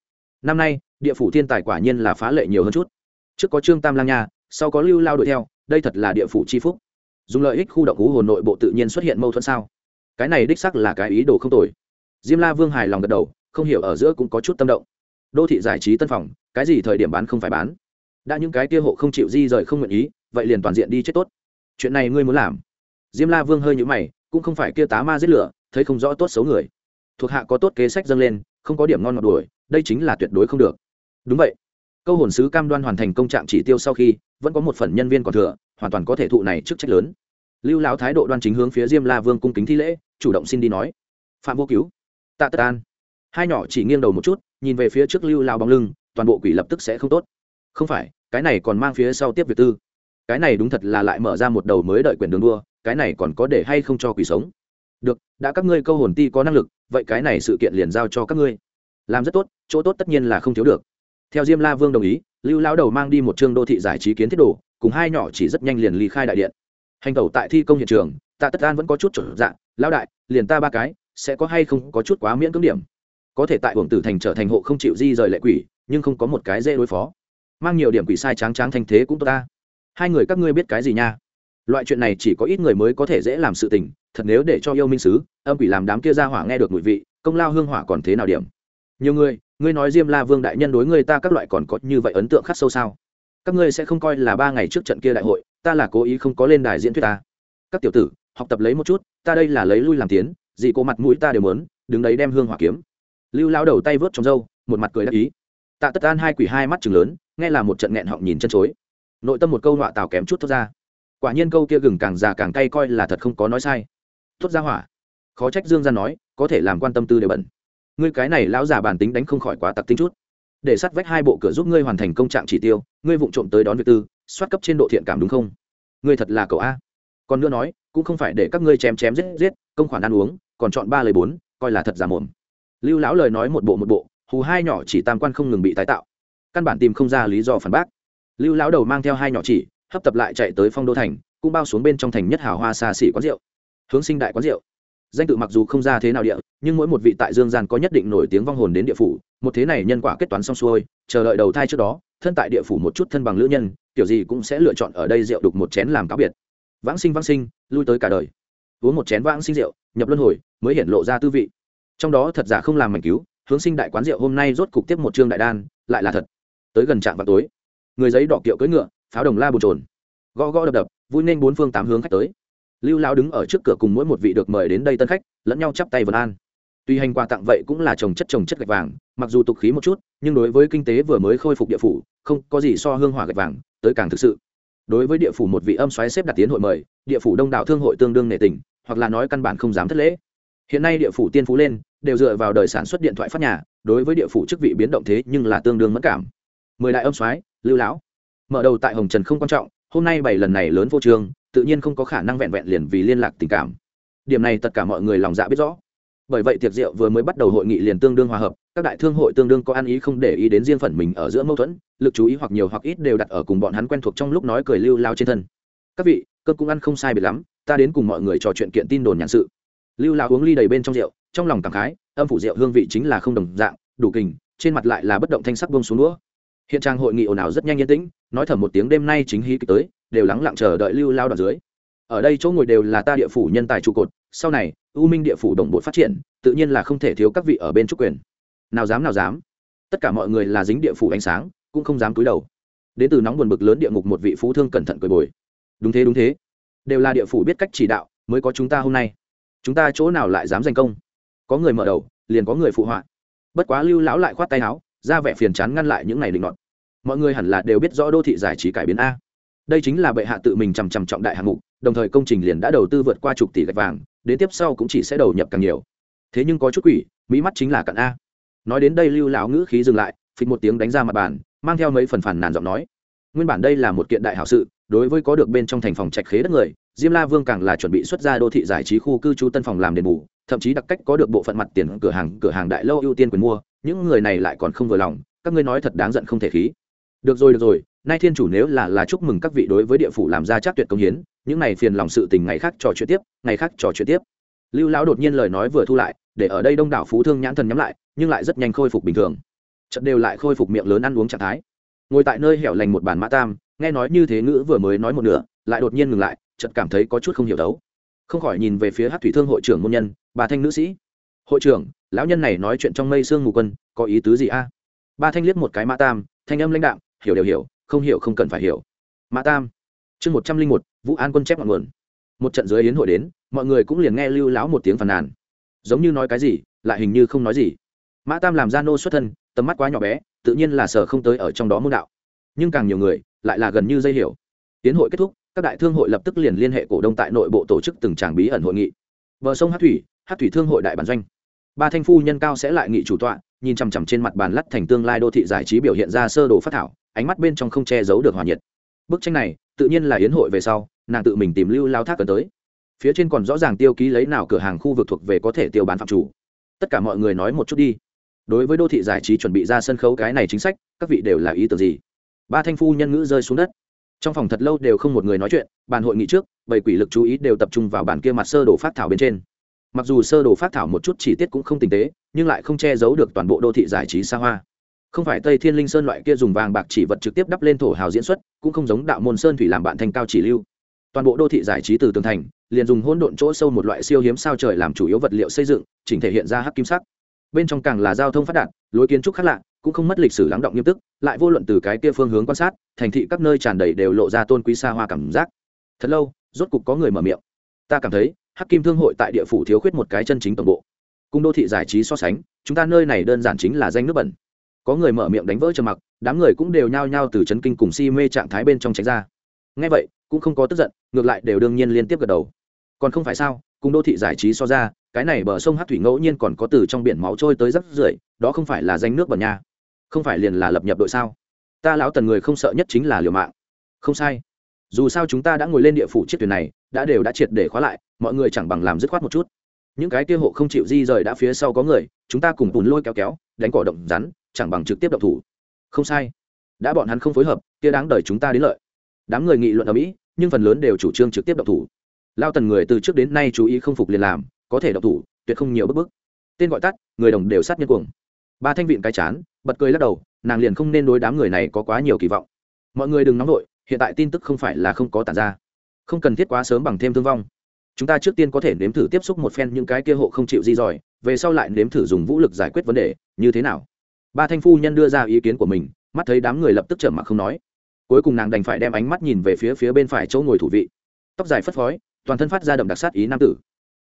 Năm nay, địa phủ thiên tài quả nhiên là phá lệ nhiều hơn chút. Trước có trương tam lang nha, sau có lưu lao đuổi theo, đây thật là địa phủ c h i phúc dùng lợi ích khu động cú hồn nội bộ tự nhiên xuất hiện mâu thuẫn sao? Cái này đích sắc là cái ý đồ không tồi. Diêm la vương hài lòng gật đầu, không hiểu ở giữa cũng có chút tâm động. Đô thị giải trí tân phòng, cái gì thời điểm bán không phải bán? Đã những cái kia hộ không chịu di rời không nguyện ý, vậy liền toàn diện đi chết tốt. Chuyện này ngươi muốn làm? Diêm la vương hơi nhũ mày, cũng không phải kia tá ma giết lửa, thấy không rõ tốt xấu người. Thuộc hạ có tốt kế sách dâng lên, không có điểm ngon ngọt đuổi, đây chính là tuyệt đối không được. Đúng vậy. Câu hồn sứ cam đoan hoàn thành công trạng chỉ tiêu sau khi, vẫn có một phần nhân viên còn thừa hoàn toàn có thể thụ này chức trách lớn. Lưu lão thái độ đoan chính hướng phía diêm la vương cung kính thi lễ, chủ động xin đi nói. Phạm vô cứu, tạ tất an. Hai nhỏ chỉ nghiêng đầu một chút, nhìn về phía trước lưu lao bóng lưng, toàn bộ quỷ lập tức sẽ không tốt. Không phải, cái này còn mang phía sau tiếp việc tư. Cái này đúng thật là lại mở ra một đầu mới đợi quyền đường đua, cái này còn có để hay không cho quỷ sống. Được, đã các ngươi câu hồn ti có năng lực, vậy cái này sự kiện liền giao cho các ngươi. Làm rất tốt, chỗ tốt tất nhiên là không thiếu được. Theo diêm la vương đồng ý, lưu lão đầu mang đi một chương đô thị giải trí kiến thiết đồ cùng hai nhỏ chỉ rất nhanh liền ly khai đại điện. Hành tẩu tại thi công hiện trường, tạ tất an vẫn có chút trở dạng lão đại, liền ta ba cái, sẽ có hay không có chút quá miễn cưỡng điểm? Có thể tại hưởng tử thành trở thành hộ không chịu di rời lệ quỷ, nhưng không có một cái dễ đối phó. Mang nhiều điểm quỷ sai tráng tráng thành thế cũng tốt ta. Hai người các ngươi biết cái gì nha? Loại chuyện này chỉ có ít người mới có thể dễ làm sự tình, thật nếu để cho yêu minh sứ, âm quỷ làm đám kia ra hỏa nghe được mùi vị, công lao hương hỏa còn thế nào điểm? Nhiều người, ngươi nói diêm la vương đại nhân đối người ta các loại còn có như vậy ấn tượng khắc sâu sao? Các ngươi sẽ không coi là ba ngày trước trận kia đại hội, ta là cố ý không có lên đài diễn thuyết ta. Các tiểu tử, học tập lấy một chút, ta đây là lấy lui làm tiến gì cô mặt mũi ta đều mớn đứng đấy đem hương hỏa kiếm. Lưu lao đầu tay vớt trong râu, một mặt cười đắc ý. Tạ tất an hai quỷ hai mắt chừng lớn, nghe là một trận nghẹn họng nhìn chân chối. Nội tâm một câu nọa tào kém chút thốt ra. Quả nhiên câu kia gừng càng già càng cay coi là thật không có nói sai. Thốt ra hỏa. Khó trách dương ra nói, có thể làm quan tâm tư đều bẩn. Ngươi cái này lão già bản tính đánh không khỏi quá tặc tính chút để sắt vách hai bộ cửa giúp ngươi hoàn thành công trạng chỉ tiêu, ngươi vụng trộm tới đón việc tư, soát cấp trên độ thiện cảm đúng không? Ngươi thật là cậu a. Còn nữa nói, cũng không phải để các ngươi chém chém giết giết, công khoản ăn uống, còn chọn ba lời bốn, coi là thật giả mồm. Lưu lão lời nói một bộ một bộ, hù hai nhỏ chỉ tam quan không ngừng bị tái tạo. Căn bản tìm không ra lý do phản bác. Lưu lão đầu mang theo hai nhỏ chỉ, hấp tập lại chạy tới phong đô thành, cũng bao xuống bên trong thành nhất hào hoa xa xỉ quán rượu. Hướng sinh đại quán rượu danh tự mặc dù không ra thế nào địa, nhưng mỗi một vị tại dương gian có nhất định nổi tiếng vong hồn đến địa phủ, một thế này nhân quả kết toán xong xuôi, chờ đợi đầu thai trước đó, thân tại địa phủ một chút thân bằng lữ nhân, kiểu gì cũng sẽ lựa chọn ở đây rượu đục một chén làm cáo biệt. Vãng sinh vãng sinh, lui tới cả đời. Uống một chén vãng sinh rượu, nhập luân hồi, mới hiện lộ ra tư vị. Trong đó thật giả không làm mảnh cứu, hướng sinh đại quán rượu hôm nay rốt cục tiếp một chương đại đan, lại là thật. Tới gần trạm vào tối, người giấy đỏ kiệu cưỡi ngựa, pháo đồng la bồn trồn. Gõ gõ đập đập, vui nên bốn phương tám hướng khách tới lưu lao đứng ở trước cửa cùng mỗi một vị được mời đến đây tân khách, lẫn nhau chắp tay vân an. Tuy hành quà tặng vậy cũng là trồng chất trồng chất gạch vàng, mặc dù tục khí một chút, nhưng đối với kinh tế vừa mới khôi phục địa phủ, không có gì so hương hỏa gạch vàng, tới càng thực sự. Đối với địa phủ một vị âm xoáy xếp đặt tiến hội mời, địa phủ đông đảo thương hội tương đương nệ tình, hoặc là nói căn bản không dám thất lễ. Hiện nay địa phủ tiên phú lên, đều dựa vào đời sản xuất điện thoại phát nhà, đối với địa phủ chức vị biến động thế nhưng là tương đương mất cảm. Mười đại âm soái, lưu lão, mở đầu tại hồng trần không quan trọng, hôm nay bảy lần này lớn vô trường tự nhiên không có khả năng vẹn vẹn liền vì liên lạc tình cảm. Điểm này tất cả mọi người lòng dạ biết rõ. Bởi vậy tiệc rượu vừa mới bắt đầu hội nghị liền tương đương hòa hợp, các đại thương hội tương đương có ăn ý không để ý đến riêng phần mình ở giữa mâu thuẫn, lực chú ý hoặc nhiều hoặc ít đều đặt ở cùng bọn hắn quen thuộc trong lúc nói cười lưu lao trên thân. Các vị cơn cũng ăn không sai biệt lắm, ta đến cùng mọi người trò chuyện kiện tin đồn nhãn sự. Lưu lao uống ly đầy bên trong rượu, trong lòng cảm khái, âm phủ rượu hương vị chính là không đồng dạng, đủ kình, trên mặt lại là bất động thanh sắc bông xuống đũa. Hiện trang hội nghị ồn ào rất nhanh yên tĩnh, nói thầm một tiếng đêm nay chính hí kịch tới đều lắng lặng chờ đợi lưu lao đoạn dưới. Ở đây chỗ ngồi đều là ta địa phủ nhân tài trụ cột, sau này, u minh địa phủ đồng bộ phát triển, tự nhiên là không thể thiếu các vị ở bên trúc quyền. Nào dám nào dám. Tất cả mọi người là dính địa phủ ánh sáng, cũng không dám túi đầu. Đến từ nóng buồn bực lớn địa ngục một vị phú thương cẩn thận cười bồi. Đúng thế đúng thế. Đều là địa phủ biết cách chỉ đạo, mới có chúng ta hôm nay. Chúng ta chỗ nào lại dám giành công? Có người mở đầu, liền có người phụ họa. Bất quá lưu lão lại khoát tay áo, ra vẻ phiền chán ngăn lại những ngày định đoạn mọi người hẳn là đều biết rõ đô thị giải trí cải biến a đây chính là bệ hạ tự mình trầm chằm trọng đại hạng mục, đồng thời công trình liền đã đầu tư vượt qua chục tỷ gạch vàng, đến tiếp sau cũng chỉ sẽ đầu nhập càng nhiều. Thế nhưng có chút quỷ, mỹ mắt chính là cặn a. Nói đến đây lưu lão ngữ khí dừng lại, phịch một tiếng đánh ra mặt bàn, mang theo mấy phần phản nàn giọng nói. Nguyên bản đây là một kiện đại hảo sự, đối với có được bên trong thành phòng trạch khế đất người, diêm la vương càng là chuẩn bị xuất ra đô thị giải trí khu cư trú tân phòng làm đền bù, thậm chí đặc cách có được bộ phận mặt tiền cửa hàng cửa hàng đại lâu ưu tiên quyền mua, những người này lại còn không vừa lòng, các ngươi nói thật đáng giận không thể khí. Được rồi được rồi nay thiên chủ nếu là là chúc mừng các vị đối với địa phủ làm ra chắc tuyệt công hiến, những này phiền lòng sự tình ngày khác trò chuyện tiếp, ngày khác trò chuyện tiếp. Lưu lão đột nhiên lời nói vừa thu lại, để ở đây đông đảo phú thương nhãn thần nhắm lại, nhưng lại rất nhanh khôi phục bình thường. Chợt đều lại khôi phục miệng lớn ăn uống trạng thái. Ngồi tại nơi hẻo lành một bàn mã tam, nghe nói như thế ngữ vừa mới nói một nửa, lại đột nhiên ngừng lại, chợt cảm thấy có chút không hiểu đấu. Không khỏi nhìn về phía hát thủy thương hội trưởng môn nhân, bà thanh nữ sĩ. Hội trưởng, lão nhân này nói chuyện trong mây sương mù quân, có ý tứ gì a? Ba thanh liếc một cái mã tam, thanh âm lãnh đạm, hiểu đều hiểu không hiểu không cần phải hiểu. Mã tam, chương một trăm linh một, vũ an quân chép ngọn nguồn. Một trận dưới yến hội đến, mọi người cũng liền nghe lưu láo một tiếng phàn nàn. Giống như nói cái gì, lại hình như không nói gì. Mã tam làm ra nô xuất thân, tầm mắt quá nhỏ bé, tự nhiên là sở không tới ở trong đó môn đạo. Nhưng càng nhiều người, lại là gần như dây hiểu. Tiến hội kết thúc, các đại thương hội lập tức liền liên hệ cổ đông tại nội bộ tổ chức từng tràng bí ẩn hội nghị. Bờ sông hát thủy hát thủy thương hội đại bản doanh. Ba thanh phu nhân cao sẽ lại nghị chủ tọa, nhìn chằm chằm trên mặt bàn lắt thành tương lai đô thị giải trí biểu hiện ra sơ đồ phát thảo ánh mắt bên trong không che giấu được hòa nhiệt. Bức tranh này, tự nhiên là yến hội về sau, nàng tự mình tìm lưu lao thác cần tới. Phía trên còn rõ ràng tiêu ký lấy nào cửa hàng khu vực thuộc về có thể tiêu bán phạm chủ. Tất cả mọi người nói một chút đi. Đối với đô thị giải trí chuẩn bị ra sân khấu cái này chính sách, các vị đều là ý tưởng gì? Ba thanh phu nhân ngữ rơi xuống đất. Trong phòng thật lâu đều không một người nói chuyện, bàn hội nghị trước, bảy quỷ lực chú ý đều tập trung vào bàn kia mặt sơ đồ phát thảo bên trên. Mặc dù sơ đồ phát thảo một chút chi tiết cũng không tinh tế, nhưng lại không che giấu được toàn bộ đô thị giải trí xa hoa không phải tây thiên linh sơn loại kia dùng vàng bạc chỉ vật trực tiếp đắp lên thổ hào diễn xuất, cũng không giống đạo môn sơn thủy làm bạn thành cao chỉ lưu. Toàn bộ đô thị giải trí từ tường thành, liền dùng hỗn độn chỗ sâu một loại siêu hiếm sao trời làm chủ yếu vật liệu xây dựng, chỉnh thể hiện ra hắc kim sắc. Bên trong càng là giao thông phát đạt, lối kiến trúc khác lạ, cũng không mất lịch sử lắng động nghiêm túc, lại vô luận từ cái kia phương hướng quan sát, thành thị các nơi tràn đầy đều lộ ra tôn quý xa hoa cảm giác. Thật lâu, rốt cục có người mở miệng. Ta cảm thấy, hắc kim thương hội tại địa phủ thiếu khuyết một cái chân chính tổng bộ. Cùng đô thị giải trí so sánh, chúng ta nơi này đơn giản chính là danh nước bẩn có người mở miệng đánh vỡ trầm mặc, đám người cũng đều nhao nhao từ chấn kinh cùng si mê trạng thái bên trong tránh ra. Ngay vậy, cũng không có tức giận, ngược lại đều đương nhiên liên tiếp gật đầu. Còn không phải sao, cùng đô thị giải trí so ra, cái này bờ sông hát thủy ngẫu nhiên còn có từ trong biển máu trôi tới rắp rưởi, đó không phải là danh nước bẩn nha. Không phải liền là lập nhập đội sao? Ta lão tần người không sợ nhất chính là liều mạng. Không sai. Dù sao chúng ta đã ngồi lên địa phủ chiếc thuyền này, đã đều đã triệt để khóa lại, mọi người chẳng bằng làm dứt khoát một chút. Những cái kia hộ không chịu di rời đã phía sau có người, chúng ta cùng bùn lôi kéo kéo, đánh cỏ động rắn chẳng bằng trực tiếp động thủ. Không sai. Đã bọn hắn không phối hợp, kia đáng đời chúng ta đến lợi. Đám người nghị luận ở mỹ, nhưng phần lớn đều chủ trương trực tiếp động thủ. Lao tần người từ trước đến nay chú ý không phục liền làm, có thể động thủ, tuyệt không nhiều bức bức. Tên gọi tắt, người đồng đều sát nhân cuồng. Ba thanh vịn cái chán, bật cười lắc đầu, nàng liền không nên đối đám người này có quá nhiều kỳ vọng. Mọi người đừng nóng vội, hiện tại tin tức không phải là không có tản ra. Không cần thiết quá sớm bằng thêm thương vong. Chúng ta trước tiên có thể nếm thử tiếp xúc một phen những cái kia hộ không chịu di rời, về sau lại nếm thử dùng vũ lực giải quyết vấn đề, như thế nào? Ba thanh phu nhân đưa ra ý kiến của mình, mắt thấy đám người lập tức trở mặc không nói. Cuối cùng nàng đành phải đem ánh mắt nhìn về phía phía bên phải chỗ ngồi thủ vị. Tóc dài phất phói toàn thân phát ra đậm đặc sát ý nam tử.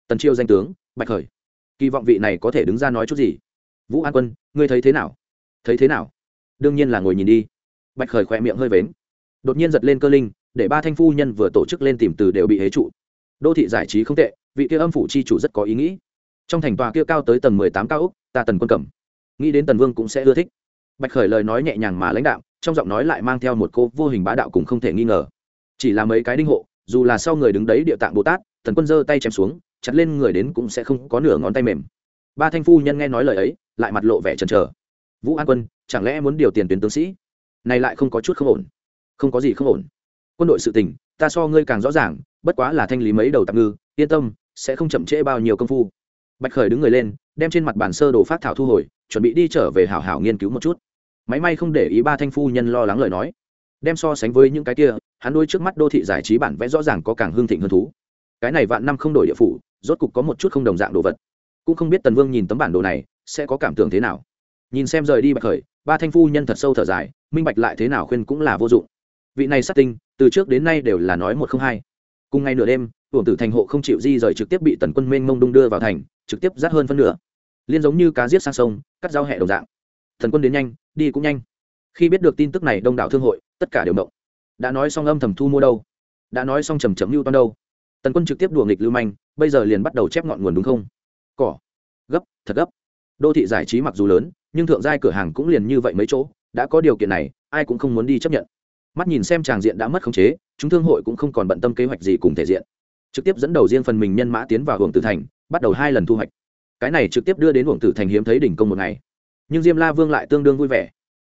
Tần chiêu danh tướng, bạch khởi. Kỳ vọng vị này có thể đứng ra nói chút gì? Vũ an quân, ngươi thấy thế nào? Thấy thế nào? Đương nhiên là ngồi nhìn đi. Bạch khởi khỏe miệng hơi vến đột nhiên giật lên cơ linh, để ba thanh phu nhân vừa tổ chức lên tìm từ đều bị hế trụ. Đô thị giải trí không tệ, vị kia âm phủ chi chủ rất có ý nghĩ. Trong thành tòa kia cao tới tầng mười tám cao úc ta tần quân cẩm nghĩ đến tần vương cũng sẽ ưa thích. Bạch khởi lời nói nhẹ nhàng mà lãnh đạo trong giọng nói lại mang theo một cô vô hình bá đạo cũng không thể nghi ngờ. Chỉ là mấy cái đinh hộ, dù là sau người đứng đấy địa tạng bồ tát, tần quân giơ tay chém xuống, chặt lên người đến cũng sẽ không có nửa ngón tay mềm. Ba thanh phu nhân nghe nói lời ấy, lại mặt lộ vẻ chần chờ. Vũ an quân, chẳng lẽ muốn điều tiền tuyến tướng sĩ? Này lại không có chút không ổn. Không có gì không ổn. Quân đội sự tình, ta so ngươi càng rõ ràng, bất quá là thanh lý mấy đầu tạm ngư, yên tâm, sẽ không chậm trễ bao nhiêu công phu bạch khởi đứng người lên, đem trên mặt bản sơ đồ phát thảo thu hồi, chuẩn bị đi trở về hảo hảo nghiên cứu một chút. Máy may không để ý ba thanh phu nhân lo lắng lời nói. Đem so sánh với những cái kia, hắn đôi trước mắt đô thị giải trí bản vẽ rõ ràng có càng hương thịnh hơn thú. Cái này vạn năm không đổi địa phủ, rốt cục có một chút không đồng dạng đồ vật. Cũng không biết tần vương nhìn tấm bản đồ này, sẽ có cảm tưởng thế nào. Nhìn xem rời đi bạch khởi, ba thanh phu nhân thật sâu thở dài, minh bạch lại thế nào khuyên cũng là vô dụng. Vị này sát tinh, từ trước đến nay đều là nói một không hai. Cùng ngày nửa đêm, hưởng tử thành hộ không chịu di rời trực tiếp bị tần quân mênh mông đung đưa vào thành trực tiếp dắt hơn phân nửa. Liên giống như cá giết sang sông, cắt dao hẹ đồng dạng. Thần quân đến nhanh, đi cũng nhanh. Khi biết được tin tức này đông đảo thương hội, tất cả đều động đã nói xong âm thầm thu mua đâu? Đã nói xong trầm chấm lưu toan đâu? Tần quân trực tiếp đùa nghịch lưu manh, bây giờ liền bắt đầu chép ngọn nguồn đúng không? Cỏ. Gấp, thật gấp. Đô thị giải trí mặc dù lớn, nhưng thượng giai cửa hàng cũng liền như vậy mấy chỗ, đã có điều kiện này, ai cũng không muốn đi chấp nhận. Mắt nhìn xem tràng diện đã mất khống chế, chúng thương hội cũng không còn bận tâm kế hoạch gì cùng thể diện. Trực tiếp dẫn đầu riêng phần mình nhân mã tiến vào hưởng tử thành bắt đầu hai lần thu hoạch. Cái này trực tiếp đưa đến uổng tử thành hiếm thấy đỉnh công một ngày. Nhưng diêm la vương lại tương đương vui vẻ.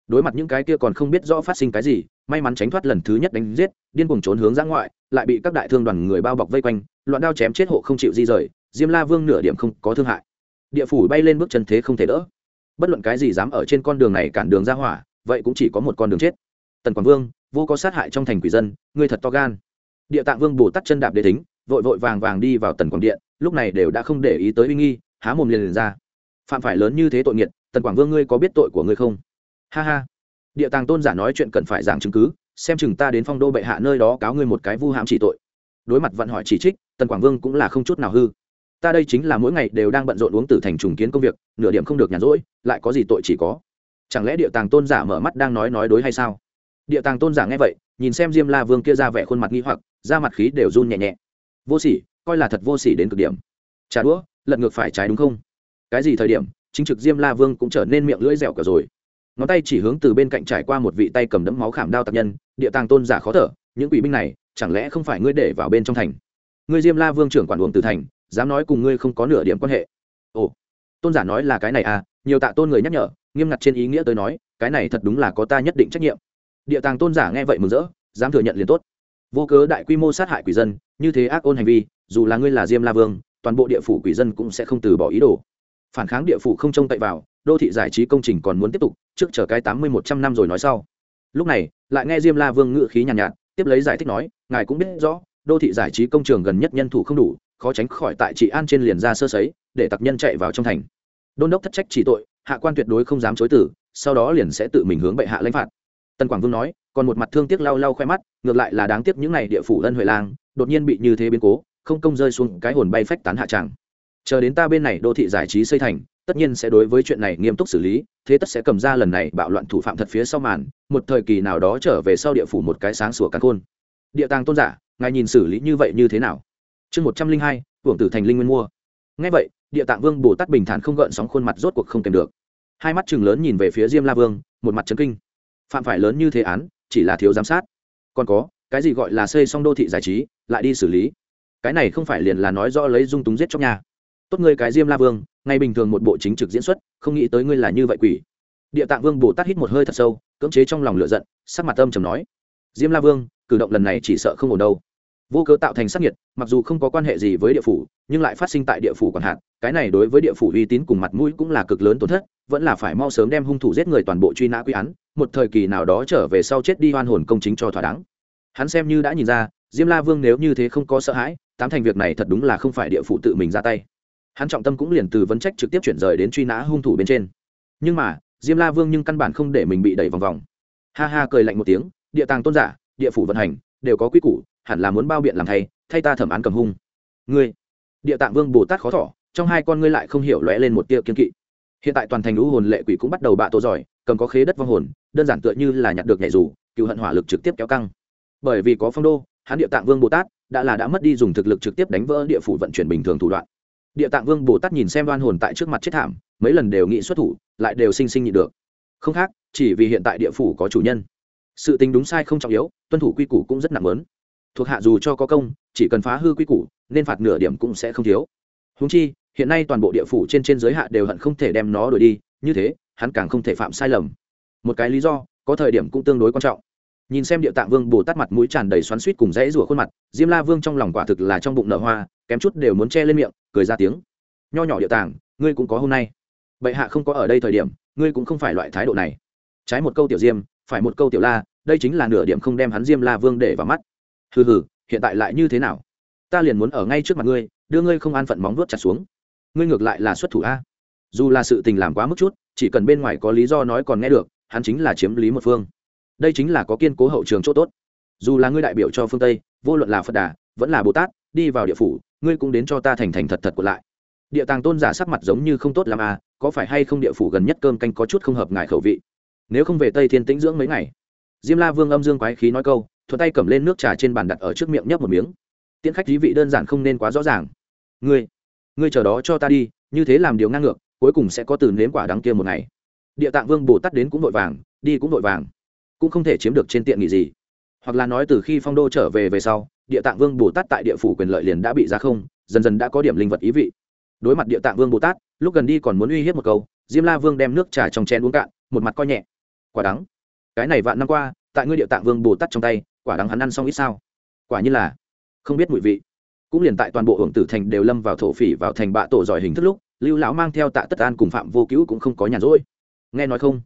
Đối mặt những cái kia còn không biết rõ phát sinh cái gì, may mắn tránh thoát lần thứ nhất đánh giết, điên cuồng trốn hướng ra ngoại, lại bị các đại thương đoàn người bao bọc vây quanh, loạn đao chém chết hộ không chịu di rời, diêm la vương nửa điểm không có thương hại. Địa phủ bay lên bước chân thế không thể đỡ. Bất luận cái gì dám ở trên con đường này cản đường ra hỏa, vậy cũng chỉ có một con đường chết. Tần quảng vương, vô có sát hại trong thành quỷ dân, ngươi thật to gan. Địa tạng vương bồ tắt chân đạp đế thính vội vội vàng vàng đi vào tần quảng điện, lúc này đều đã không để ý tới uy nghi, há mồm liền liền ra. Phạm phải lớn như thế tội nghiệt, tần quảng vương ngươi có biết tội của ngươi không? Ha ha. Địa tàng tôn giả nói chuyện cần phải giảng chứng cứ, xem chừng ta đến phong đô bệ hạ nơi đó cáo ngươi một cái vu hãm chỉ tội. Đối mặt vận hỏi chỉ trích, tần quảng vương cũng là không chút nào hư. Ta đây chính là mỗi ngày đều đang bận rộn uống tử thành trùng kiến công việc, nửa điểm không được nhàn rỗi, lại có gì tội chỉ có. Chẳng lẽ địa tàng tôn giả mở mắt đang nói nói đối hay sao? Địa tàng tôn giả nghe vậy, nhìn xem diêm la vương kia ra vẻ khuôn mặt nghi hoặc, da mặt khí đều run nhẹ nhẹ vô sỉ, coi là thật vô sỉ đến cực điểm. Trả đũa, lật ngược phải trái đúng không? Cái gì thời điểm, chính trực diêm la vương cũng trở nên miệng lưỡi dẻo cả rồi. Ngón tay chỉ hướng từ bên cạnh trải qua một vị tay cầm đẫm máu khảm đao tạc nhân, địa tàng tôn giả khó thở, những quỷ binh này, chẳng lẽ không phải ngươi để vào bên trong thành? Ngươi diêm la vương trưởng quản uổng từ thành, dám nói cùng ngươi không có nửa điểm quan hệ. Ồ, tôn giả nói là cái này à nhiều tạ tôn người nhắc nhở, nghiêm ngặt trên ý nghĩa tới nói, cái này thật đúng là có ta nhất định trách nhiệm. Địa tàng tôn giả nghe vậy mừng rỡ, dám thừa nhận liền tốt. Vô cớ đại quy mô sát hại quỷ dân như thế ác ôn hành vi dù là ngươi là diêm la vương toàn bộ địa phủ quỷ dân cũng sẽ không từ bỏ ý đồ. Phản kháng địa phủ không trông cậy vào đô thị giải trí công trình còn muốn tiếp tục trước chờ cái tám mươi một trăm năm rồi nói sau. Lúc này lại nghe diêm la vương ngự khí nhàn nhạt, nhạt tiếp lấy giải thích nói ngài cũng biết rõ đô thị giải trí công trường gần nhất nhân thủ không đủ khó tránh khỏi tại trị an trên liền ra sơ sấy để tặc nhân chạy vào trong thành. Đôn đốc thất trách chỉ tội hạ quan tuyệt đối không dám chối tử sau đó liền sẽ tự mình hướng bệ hạ lãnh phạt. Tần quảng vương nói còn một mặt thương tiếc lau lau khoe mắt ngược lại là đáng tiếc những n à y địa phủ ân huệ lang đột nhiên bị như thế biến cố, không công rơi xuống cái hồn bay phách tán hạ tràng. Chờ đến ta bên này đô thị giải trí xây thành, tất nhiên sẽ đối với chuyện này nghiêm túc xử lý, thế tất sẽ cầm ra lần này bạo loạn thủ phạm thật phía sau màn, một thời kỳ nào đó trở về sau địa phủ một cái sáng sủa cắn khôn. Địa tàng tôn giả, ngài nhìn xử lý như vậy như thế nào? Chương một trăm linh hai, hưởng tử thành linh nguyên mua. Ngay vậy, địa tạng vương bồ tát bình thản không gợn sóng khuôn mặt rốt cuộc không kèm được. Hai mắt chừng lớn nhìn về phía diêm la vương, một mặt trấn kinh. Phạm phải lớn như thế án, chỉ là thiếu giám sát. Còn có cái gì gọi là xây xong đô thị giải trí, lại đi xử lý. Cái này không phải liền là nói rõ lấy dung túng giết chóc nhà tốt ngươi cái diêm la vương ngay bình thường một bộ chính trực diễn xuất, không nghĩ tới ngươi là như vậy quỷ. Địa tạng vương bồ tát hít một hơi thật sâu, cưỡng chế trong lòng lửa giận, sắc mặt âm trầm nói. Diêm la vương, cử động lần này chỉ sợ không ổn đâu. Vô cớ tạo thành sắc nhiệt, mặc dù không có quan hệ gì với địa phủ, nhưng lại phát sinh tại địa phủ còn hạn. Cái này đối với địa phủ uy tín cùng mặt mũi cũng là cực lớn tổn thất, vẫn là phải mau sớm đem hung thủ giết người toàn bộ truy nã quy án, một thời kỳ nào đó trở về sau chết đi hoan hồn công chính cho thỏa đáng hắn xem như đã nhìn ra, diêm la vương nếu như thế không có sợ hãi, tám thành việc này thật đúng là không phải địa phủ tự mình ra tay. Hắn trọng tâm cũng liền từ vấn trách trực tiếp chuyển rời đến truy nã hung thủ bên trên. Nhưng mà, diêm la vương nhưng căn bản không để mình bị đẩy vòng vòng. Ha ha cười lạnh một tiếng, địa tàng tôn giả, địa phủ vận hành, đều có quy củ, hẳn là muốn bao biện làm thay thay ta thẩm án cầm hung. Ngươi, địa tạng vương bồ tát khó thỏ trong hai con ngươi lại không hiểu lóe lên một tia kiên kỵ. Hiện tại toàn thành lũ hồn lệ quỷ cũng bắt đầu bạ tổ giỏi, cầm có khế đất vong hồn, đơn giản tựa như là nhặt được nhảy dù cựu hận hỏa lực trực tiếp kéo căng bởi vì có phong đô, hắn địa tạng vương bồ tát đã là đã mất đi dùng thực lực trực tiếp đánh vỡ địa phủ vận chuyển bình thường thủ đoạn. Địa tạng vương bồ tát nhìn xem đoan hồn tại trước mặt chết thảm, mấy lần đều nghị xuất thủ, lại đều sinh sinh nhị được. Không khác, chỉ vì hiện tại địa phủ có chủ nhân. Sự tình đúng sai không trọng yếu, tuân thủ quy củ cũng rất nặng lớn. Thuộc hạ dù cho có công, chỉ cần phá hư quy củ, nên phạt nửa điểm cũng sẽ không thiếu. Húng chi, hiện nay toàn bộ địa phủ trên trên giới hạ đều hận không thể đem nó đuổi đi, như thế, hắn càng không thể phạm sai lầm. Một cái lý do, có thời điểm cũng tương đối quan trọng nhìn xem địa tạng vương bồ tát mặt mũi tràn đầy xoắn suýt cùng rẽ rủa khuôn mặt, diêm la vương trong lòng quả thực là trong bụng nở hoa, kém chút đều muốn che lên miệng, cười ra tiếng. Nho nhỏ địa tạng, ngươi cũng có hôm nay. Bệ hạ không có ở đây thời điểm, ngươi cũng không phải loại thái độ này. Trái một câu tiểu diêm, phải một câu tiểu la, đây chính là nửa điểm không đem hắn diêm la vương để vào mắt. Hừ hừ, hiện tại lại như thế nào? Ta liền muốn ở ngay trước mặt ngươi, đưa ngươi không an phận móng vuốt chặt xuống. Ngươi ngược lại là xuất thủ a. Dù là sự tình làm quá mức chút, chỉ cần bên ngoài có lý do nói còn nghe được, hắn chính là chiếm lý một phương đây chính là có kiên cố hậu trường chỗ tốt. Dù là ngươi đại biểu cho phương tây, vô luận là phật đà, vẫn là bồ tát, đi vào địa phủ, ngươi cũng đến cho ta thành thành thật thật của lại. Địa tàng tôn giả sắc mặt giống như không tốt làm à có phải hay không địa phủ gần nhất cơm canh có chút không hợp ngài khẩu vị? Nếu không về tây thiên tĩnh dưỡng mấy ngày. Diêm la vương âm dương quái khí nói câu, thuận tay cầm lên nước trà trên bàn đặt ở trước miệng nhấp một miếng. Tiễn khách dí vị đơn giản không nên quá rõ ràng. Ngươi ngươi chờ đó cho ta đi, như thế làm điều ngang ngược, cuối cùng sẽ có từ nếm quả đắng kia một ngày. Địa tạng vương bồ tát đến cũng vội vàng, đi cũng vội vàng cũng không thể chiếm được trên tiện nghị gì. Hoặc là nói từ khi phong đô trở về về sau, địa tạng vương bồ tát tại địa phủ quyền lợi liền đã bị ra không, dần dần đã có điểm linh vật ý vị. Đối mặt địa tạng vương bồ tát, lúc gần đi còn muốn uy hiếp một câu, diêm la vương đem nước trà trong chén uống cạn, một mặt coi nhẹ. Quả đắng. Cái này vạn năm qua, tại ngươi địa tạng vương bồ tát trong tay, quả đắng hắn ăn xong ít sao? Quả như là không biết mùi vị. Cũng liền tại toàn bộ hưởng tử thành đều lâm vào thổ phỉ vào thành bạ tổ giỏi hình thức lúc, lưu lão mang theo tạ tất an cùng phạm vô cứu cũng không có nhàn rỗi. Nghe nói không?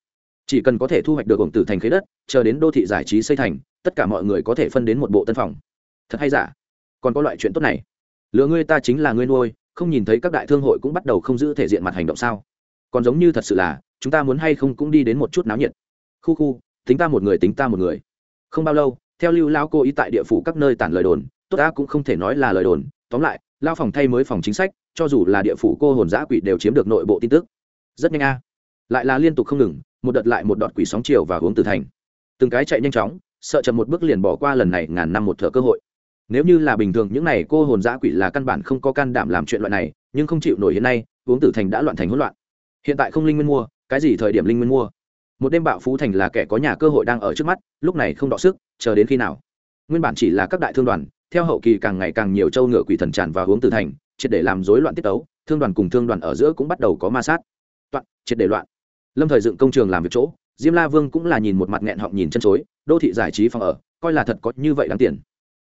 Chỉ cần có thể thu hoạch được hưởng tử thành khế đất, chờ đến đô thị giải trí xây thành, tất cả mọi người có thể phân đến một bộ tân phòng. Thật hay giả? Còn có loại chuyện tốt này. Lừa ngươi ta chính là ngươi nuôi, không nhìn thấy các đại thương hội cũng bắt đầu không giữ thể diện mặt hành động sao? Còn giống như thật sự là, chúng ta muốn hay không cũng đi đến một chút náo nhiệt. Khu khu, tính ta một người tính ta một người. Không bao lâu, theo lưu lao cô ý tại địa phủ các nơi tản lời đồn, tốt ta cũng không thể nói là lời đồn. Tóm lại, lao phòng thay mới phòng chính sách, cho dù là địa phủ cô hồn giã quỷ đều chiếm được nội bộ tin tức. Rất nhanh a. Lại là liên tục không ngừng một đợt lại một đợt quỷ sóng chiều và hướng từ thành. Từng cái chạy nhanh chóng, sợ chậm một bước liền bỏ qua lần này ngàn năm một thợ cơ hội. Nếu như là bình thường, những n à y cô hồn giã quỷ là căn bản không có can đảm làm chuyện loại này, nhưng không chịu nổi hiện nay uống tử thành đã loạn thành hỗn loạn. Hiện tại không linh nguyên mua, cái gì thời điểm linh nguyên mua? Một đêm bạo phú thành là kẻ có nhà cơ hội đang ở trước mắt, lúc này không đọ sức, chờ đến khi nào? Nguyên bản chỉ là các đại thương đoàn, theo hậu kỳ càng ngày càng nhiều châu ngựa quỷ thần tràn vào hướng từ thành, triệt để làm rối loạn tiết tấu, thương đoàn cùng thương đoàn ở giữa cũng bắt đầu có ma sát. Toạn, triệt để loạn lâm thời dựng công trường làm việc chỗ, diêm la vương cũng là nhìn một mặt nghẹn họng nhìn chân chối, đô thị giải trí phòng ở, coi là thật có như vậy đáng tiền.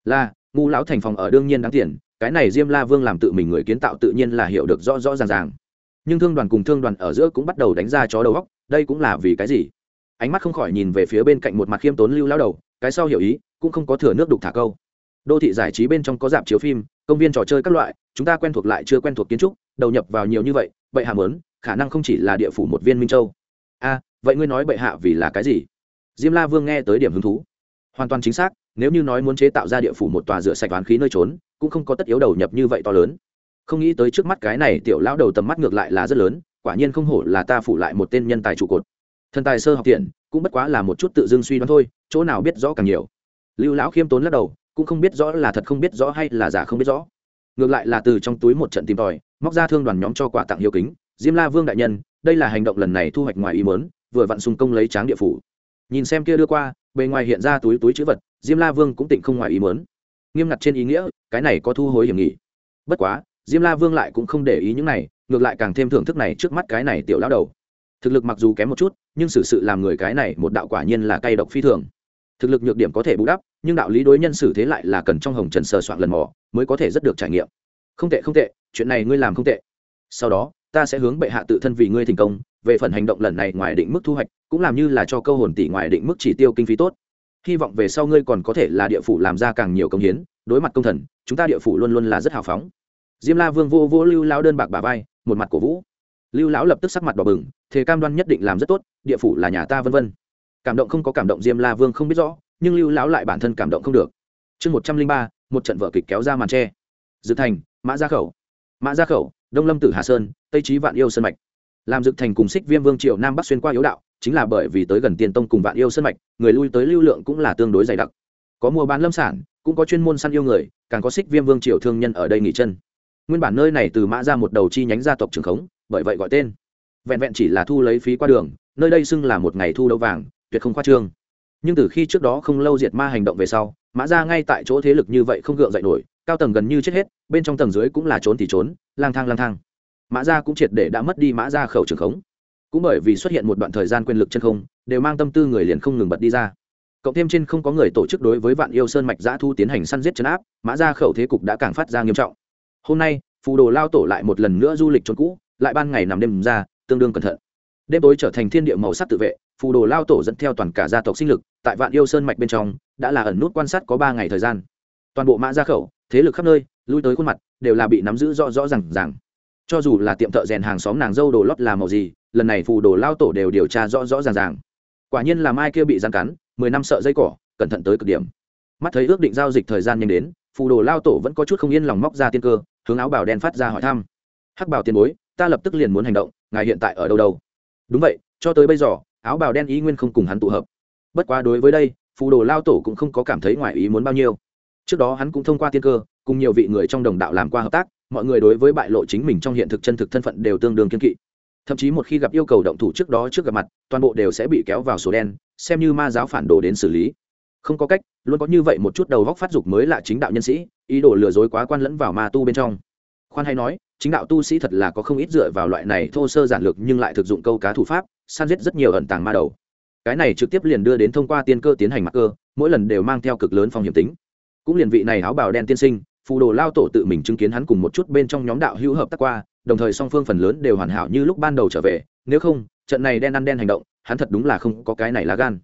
Là ngu lão thành phòng ở đương nhiên đáng tiền, cái này diêm la vương làm tự mình người kiến tạo tự nhiên là hiểu được rõ rõ ràng ràng. Nhưng thương đoàn cùng thương đoàn ở giữa cũng bắt đầu đánh ra chó đầu góc đây cũng là vì cái gì? Ánh mắt không khỏi nhìn về phía bên cạnh một mặt khiêm tốn lưu lao đầu, cái sau hiểu ý, cũng không có thừa nước đục thả câu. Đô thị giải trí bên trong có dạp chiếu phim, công viên trò chơi các loại, chúng ta quen thuộc lại chưa quen thuộc kiến trúc, đầu nhập vào nhiều như vậy vậy hàm lớn khả năng không chỉ là địa phủ một viên minh châu a, vậy ngươi nói bệ hạ vì là cái gì? Diêm la vương nghe tới điểm hứng thú. Hoàn toàn chính xác, nếu như nói muốn chế tạo ra địa phủ một tòa rửa sạch oán khí nơi trốn, cũng không có tất yếu đầu nhập như vậy to lớn. Không nghĩ tới trước mắt cái này tiểu lão đầu tầm mắt ngược lại là rất lớn, quả nhiên không hổ là ta phủ lại một tên nhân tài trụ cột. Thần tài sơ học tiện, cũng bất quá là một chút tự dưng suy đoán thôi, chỗ nào biết rõ càng nhiều. Lưu lão khiêm tốn lắc đầu, cũng không biết rõ là thật không biết rõ hay là giả không biết rõ. Ngược lại là từ trong túi một trận tìm tòi, móc ra thương đoàn nhóm cho quà tặng hiếu kính. Diêm la vương đại nhân đây là hành động lần này thu hoạch ngoài ý mớn vừa vặn xung công lấy tráng địa phủ. Nhìn xem kia đưa qua bề ngoài hiện ra túi túi chữ vật diêm la vương cũng tịnh không ngoài ý mớn nghiêm ngặt trên ý nghĩa cái này có thu hối hiểm nghị. Bất quá diêm la vương lại cũng không để ý những này ngược lại càng thêm thưởng thức này trước mắt cái này tiểu lão đầu. Thực lực mặc dù kém một chút nhưng xử sự, sự làm người cái này một đạo quả nhiên là cay độc phi thường. Thực lực nhược điểm có thể bù đắp nhưng đạo lý đối nhân xử thế lại là cần trong hồng trần sờ soạn lần mò mới có thể rất được trải nghiệm. Không tệ không tệ chuyện này ngươi làm không tệ. Sau đó ta sẽ hướng bệ hạ tự thân vì ngươi thành công, về phần hành động lần này ngoài định mức thu hoạch, cũng làm như là cho câu hồn tỷ ngoài định mức chỉ tiêu kinh phí tốt. Hy vọng về sau ngươi còn có thể là địa phủ làm ra càng nhiều công hiến, đối mặt công thần, chúng ta địa phủ luôn luôn là rất hào phóng. Diêm la vương vô vô lưu lão đơn bạc bà vai, một mặt cổ vũ. Lưu lão lập tức sắc mặt đỏ bừng thế cam đoan nhất định làm rất tốt, địa phủ là nhà ta vân vân. Cảm động không có cảm động diêm la vương không biết rõ, nhưng lưu lão lại bản thân cảm động không được. Chương một trăm linh ba, một trận vở kịch kéo ra màn tre. Dự thành, mã gia khẩu. Mã gia khẩu đông lâm tử hà sơn, tây trí vạn yêu sơn mạch. Làm dực thành cùng xích viêm vương triều nam bắc xuyên qua yếu đạo, chính là bởi vì tới gần tiền tông cùng vạn yêu sơn mạch, người lui tới lưu lượng cũng là tương đối dày đặc. Có mua bán lâm sản, cũng có chuyên môn săn yêu người, càng có xích viêm vương triều thương nhân ở đây nghỉ chân. Nguyên bản nơi này từ mã ra một đầu chi nhánh gia tộc trường khống, bởi vậy gọi tên. Vẹn vẹn chỉ là thu lấy phí qua đường, nơi đây xưng là một ngày thu đấu vàng, tuyệt không khoa trương. Nhưng từ khi trước đó không lâu diệt ma hành động về sau mã ra ngay tại chỗ thế lực như vậy không gượng dậy nổi, cao tầng gần như chết hết, bên trong tầng dưới cũng là trốn thì trốn, lang thang lang thang. Mã ra cũng triệt để đã mất đi mã ra khẩu trường khống. Cũng bởi vì xuất hiện một đoạn thời gian quyền lực chân không, đều mang tâm tư người liền không ngừng bật đi ra. Cộng thêm trên không có người tổ chức đối với vạn yêu sơn mạch giã thu tiến hành săn giết chấn áp, mã ra khẩu thế cục đã càng phát ra nghiêm trọng. Hôm nay, phù đồ lao tổ lại một lần nữa du lịch trốn cũ, lại ban ngày nằm đêm ra, tương đương cẩn thận. Đêm tối trở thành thiên địa màu sắc tự vệ phù đồ lao tổ dẫn theo toàn cả gia tộc sinh lực, tại vạn yêu sơn mạch bên trong, đã là ẩn nút quan sát có ba ngày thời gian. Toàn bộ mã ra khẩu, thế lực khắp nơi, lui tới khuôn mặt, đều là bị nắm giữ rõ rõ r à rằng cho dù là tiệm thợ rèn hàng xóm nàng dâu đồ lót là màu gì, lần này phù đồ lao tổ đều điều tra rõ rõ ràng ràng. Quả nhiên là mai kia bị gian cắn, mười năm sợ dây cỏ, cẩn thận tới cực điểm. Mắt thấy ước định giao dịch thời gian nhanh đến, phù đồ lao tổ vẫn có chút không yên lòng móc ra tiên cơ, hướng áo bảo đen phát ra hỏi thăm. Hắc bảo tiền bối, ta lập tức liền muốn hành động, ngài hiện tại ở đâu đâu? Đúng vậy, cho tới bây giờ áo bào đen ý nguyên không cùng hắn tụ hợp. Bất quá đối với đây, phù đồ lao tổ cũng không có cảm thấy ngoài ý muốn bao nhiêu. Trước đó hắn cũng thông qua tiên cơ, cùng nhiều vị người trong đồng đạo làm qua hợp tác, mọi người đối với bại lộ chính mình trong hiện thực chân thực thân phận đều tương đương kiên kỵ. Thậm chí một khi gặp yêu cầu động thủ trước đó trước gặp mặt, toàn bộ đều sẽ bị kéo vào sổ đen, xem như ma giáo phản đồ đến xử lý. Không có cách, luôn có như vậy một chút đầu góc phát dục mới là chính đạo nhân sĩ, ý đồ lừa dối quá quan lẫn vào ma tu bên trong. Khoan hay nói, chính đạo tu sĩ thật là có không ít dựa vào loại này thô sơ giản lược nhưng lại thực dụng câu cá thủ pháp săn giết rất nhiều ẩn tàng ma đầu. Cái này trực tiếp liền đưa đến thông qua tiên cơ tiến hành mặc cơ, mỗi lần đều mang theo cực lớn phong hiểm tính. Cũng liền vị này áo bào đen tiên sinh, phù đồ lao tổ tự mình chứng kiến hắn cùng một chút bên trong nhóm đạo hữu hợp tác qua, đồng thời song phương phần lớn đều hoàn hảo như lúc ban đầu trở về, nếu không, trận này đen ăn đen hành động, hắn thật đúng là không có cái này lá gan.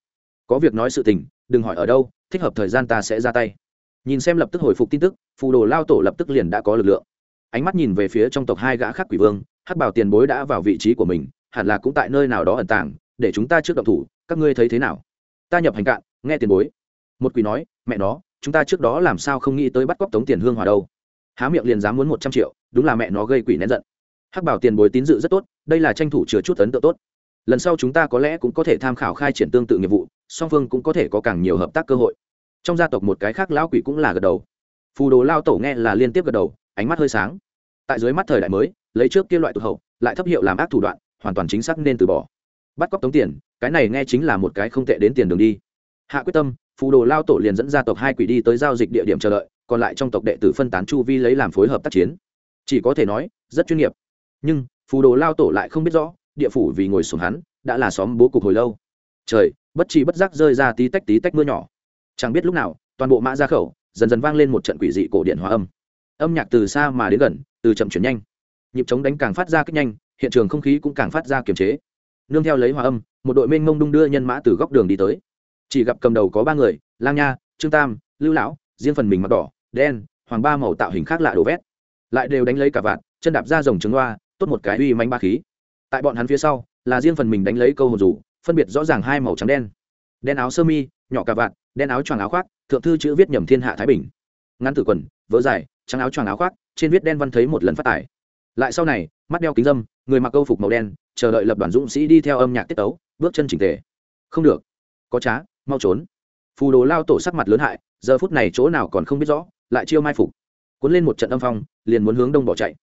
Có việc nói sự tình, đừng hỏi ở đâu, thích hợp thời gian ta sẽ ra tay. Nhìn xem lập tức hồi phục tin tức, phù đồ lao tổ lập tức liền đã có lực lượng. Ánh mắt nhìn về phía trong tộc hai gã khác quỷ vương, hắc bảo tiền bối đã vào vị trí của mình hẳn là cũng tại nơi nào đó ẩn tàng, để chúng ta trước động thủ, các ngươi thấy thế nào? Ta nhập hành cạn, nghe tiền bối. Một quỷ nói, mẹ nó, chúng ta trước đó làm sao không nghĩ tới bắt cóc tống tiền hương hòa đâu? Há miệng liền dám muốn một trăm triệu, đúng là mẹ nó gây quỷ nén giận. Hắc bảo tiền bối tín dự rất tốt, đây là tranh thủ chứa chút ấn tượng tốt. Lần sau chúng ta có lẽ cũng có thể tham khảo khai triển tương tự nghiệp vụ, song phương cũng có thể có càng nhiều hợp tác cơ hội. Trong gia tộc một cái khác lão quỷ cũng là gật đầu. Phù đồ lao tổ nghe là liên tiếp gật đầu, ánh mắt hơi sáng. Tại dưới mắt thời đại mới, lấy trước kia loại tụt hậu, lại thấp hiệu làm ác thủ đoạn hoàn toàn chính xác nên từ bỏ. Bắt cóc tống tiền, cái này nghe chính là một cái không tệ đến tiền đường đi. Hạ quyết tâm, phù đồ lao tổ liền dẫn gia tộc hai quỷ đi tới giao dịch địa điểm chờ đợi, còn lại trong tộc đệ tử phân tán chu vi lấy làm phối hợp tác chiến. Chỉ có thể nói, rất chuyên nghiệp. Nhưng, phù đồ lao tổ lại không biết rõ, địa phủ vì ngồi xuống hắn, đã là xóm bố cục hồi lâu. Trời, bất chi bất giác rơi ra tí tách tí tách mưa nhỏ. Chẳng biết lúc nào, toàn bộ mã ra khẩu, dần dần vang lên một trận quỷ dị cổ điện hòa âm. Âm nhạc từ xa mà đến gần, từ chậm chuyển nhanh. Nhịp chống đánh càng phát ra kích nhanh hiện trường không khí cũng càng phát ra kiềm chế. Nương theo lấy hòa âm, một đội mênh mông đung đưa nhân mã từ góc đường đi tới. Chỉ gặp cầm đầu có ba người, lang nha, trương tam, lưu lão, riêng phần mình mặc đỏ, đen, hoàng ba màu tạo hình khác lạ đồ vét. Lại đều đánh lấy cả vạn chân đạp ra rồng trứng loa tốt một cái uy manh ba khí. Tại bọn hắn phía sau, là riêng phần mình đánh lấy câu hồn rủ, phân biệt rõ ràng hai màu trắng đen. Đen áo sơ mi, nhỏ cả vạn đen áo choàng áo khoác, thượng thư chữ viết nhầm thiên hạ thái bình. Ngắn tử quần vỡ dài, trắng áo choàng áo khoác, trên viết đen văn thấy một lần phát tải. Lại sau này, mắt đeo kính dâm người mặc câu phục màu đen, chờ đợi lập đoàn dũng sĩ đi theo âm nhạc tiết tấu, bước chân chỉnh tề. Không được, có trá, mau trốn. Phù đồ lao tổ sắc mặt lớn hại, giờ phút này chỗ nào còn không biết rõ, lại chiêu mai phục. Cuốn lên một trận âm phong, liền muốn hướng đông bỏ chạy.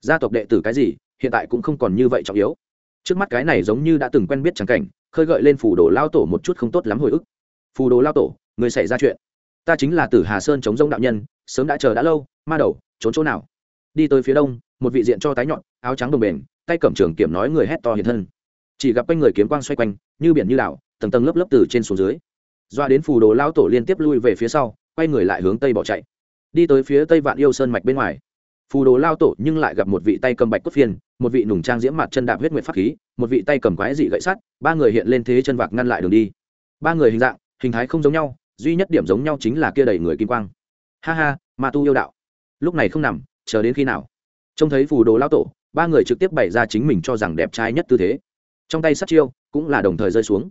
Gia tộc đệ tử cái gì, hiện tại cũng không còn như vậy trọng yếu. Trước mắt cái này giống như đã từng quen biết trắng cảnh, khơi gợi lên phù đồ lao tổ một chút không tốt lắm hồi ức. Phù đồ lao tổ, người xảy ra chuyện. Ta chính là tử hà sơn chống g đạo nhân, sớm đã chờ đã lâu, ma đầu, trốn chỗ nào? Đi tới phía đông một vị diện cho tái nhọn, áo trắng đồng bền, tay cầm trường kiểm nói người hét to hiện thân. Chỉ gặp quanh người kiếm quang xoay quanh, như biển như đảo, tầng tầng lớp lớp từ trên xuống dưới. Doa đến phù đồ lao tổ liên tiếp lui về phía sau, quay người lại hướng tây bỏ chạy. Đi tới phía tây vạn yêu sơn mạch bên ngoài. Phù đồ lao tổ nhưng lại gặp một vị tay cầm bạch cốt phiên một vị nùng trang diễm mặt chân đạp huyết nguyệt pháp khí, một vị tay cầm quái dị gậy sắt, ba người hiện lên thế chân vạc ngăn lại đường đi. Ba người hình dạng, hình thái không giống nhau, duy nhất điểm giống nhau chính là kia đầy người kim quang. Ha ha, ma tu yêu đạo. Lúc này không nằm, chờ đến khi nào? Trông thấy phù đồ lao tổ, ba người trực tiếp bày ra chính mình cho rằng đẹp trai nhất tư thế. Trong tay sát chiêu, cũng là đồng thời rơi xuống.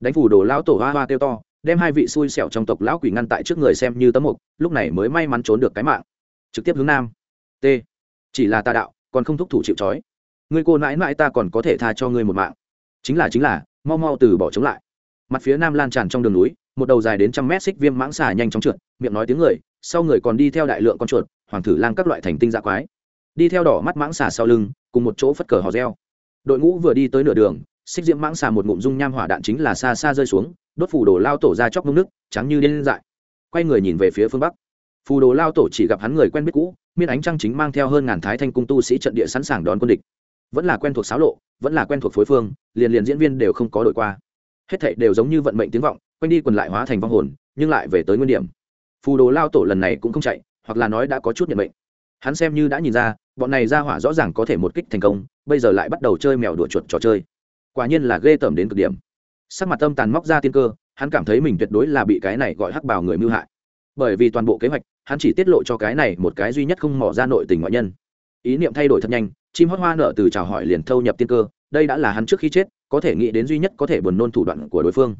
Đánh phù đồ lao tổ hoa hoa kêu to, đem hai vị xui xẻo trong tộc lão quỷ ngăn tại trước người xem như tấm mục, lúc này mới may mắn trốn được cái mạng. Trực tiếp hướng nam. T. Chỉ là tà đạo, còn không thúc thủ chịu trói. Ngươi cô nãi mãi ta còn có thể tha cho ngươi một mạng. Chính là chính là, mau mau từ bỏ chống lại. Mặt phía nam lan tràn trong đường núi, một đầu dài đến trăm mét xích viêm mãng xà nhanh chóng trượt, miệng nói tiếng người, sau người còn đi theo đại lượng con chuột, hoàng thử lang các loại thành tinh dạ quái đi theo đỏ mắt mãng xà sau lưng, cùng một chỗ phất cờ hò reo. Đội ngũ vừa đi tới nửa đường, xích diễm mãng xà một ngụm dung nham hỏa đạn chính là xa xa rơi xuống, đốt phù đồ lao tổ ra chóc ngông nước trắng như điên dại. Quay người nhìn về phía phương bắc. Phù đồ lao tổ chỉ gặp hắn người quen biết cũ, miên ánh trăng chính mang theo hơn ngàn thái thanh cung tu sĩ trận địa sẵn sàng đón quân địch. Vẫn là quen thuộc xáo lộ, vẫn là quen thuộc phối phương, liền liền diễn viên đều không có đội qua. Hết thảy đều giống như vận mệnh tiếng vọng, quanh đi quần lại hóa thành vong hồn, nhưng lại về tới nguyên điểm. Phù đồ lao tổ lần này cũng không chạy, hoặc là nói đã có chút nhận mệnh. Hắn xem như đã nhìn ra bọn này ra hỏa rõ ràng có thể một kích thành công, bây giờ lại bắt đầu chơi mèo đùa chuột trò chơi. Quả nhiên là ghê tởm đến cực điểm. Sắc mặt tâm tàn móc ra tiên cơ, hắn cảm thấy mình tuyệt đối là bị cái này gọi hắc bào người mưu hại. Bởi vì toàn bộ kế hoạch, hắn chỉ tiết lộ cho cái này một cái duy nhất không mỏ ra nội tình ngoại nhân. Ý niệm thay đổi thật nhanh, chim hót hoa nợ từ chào hỏi liền thâu nhập tiên cơ, đây đã là hắn trước khi chết, có thể nghĩ đến duy nhất có thể buồn nôn thủ đoạn của đối phương.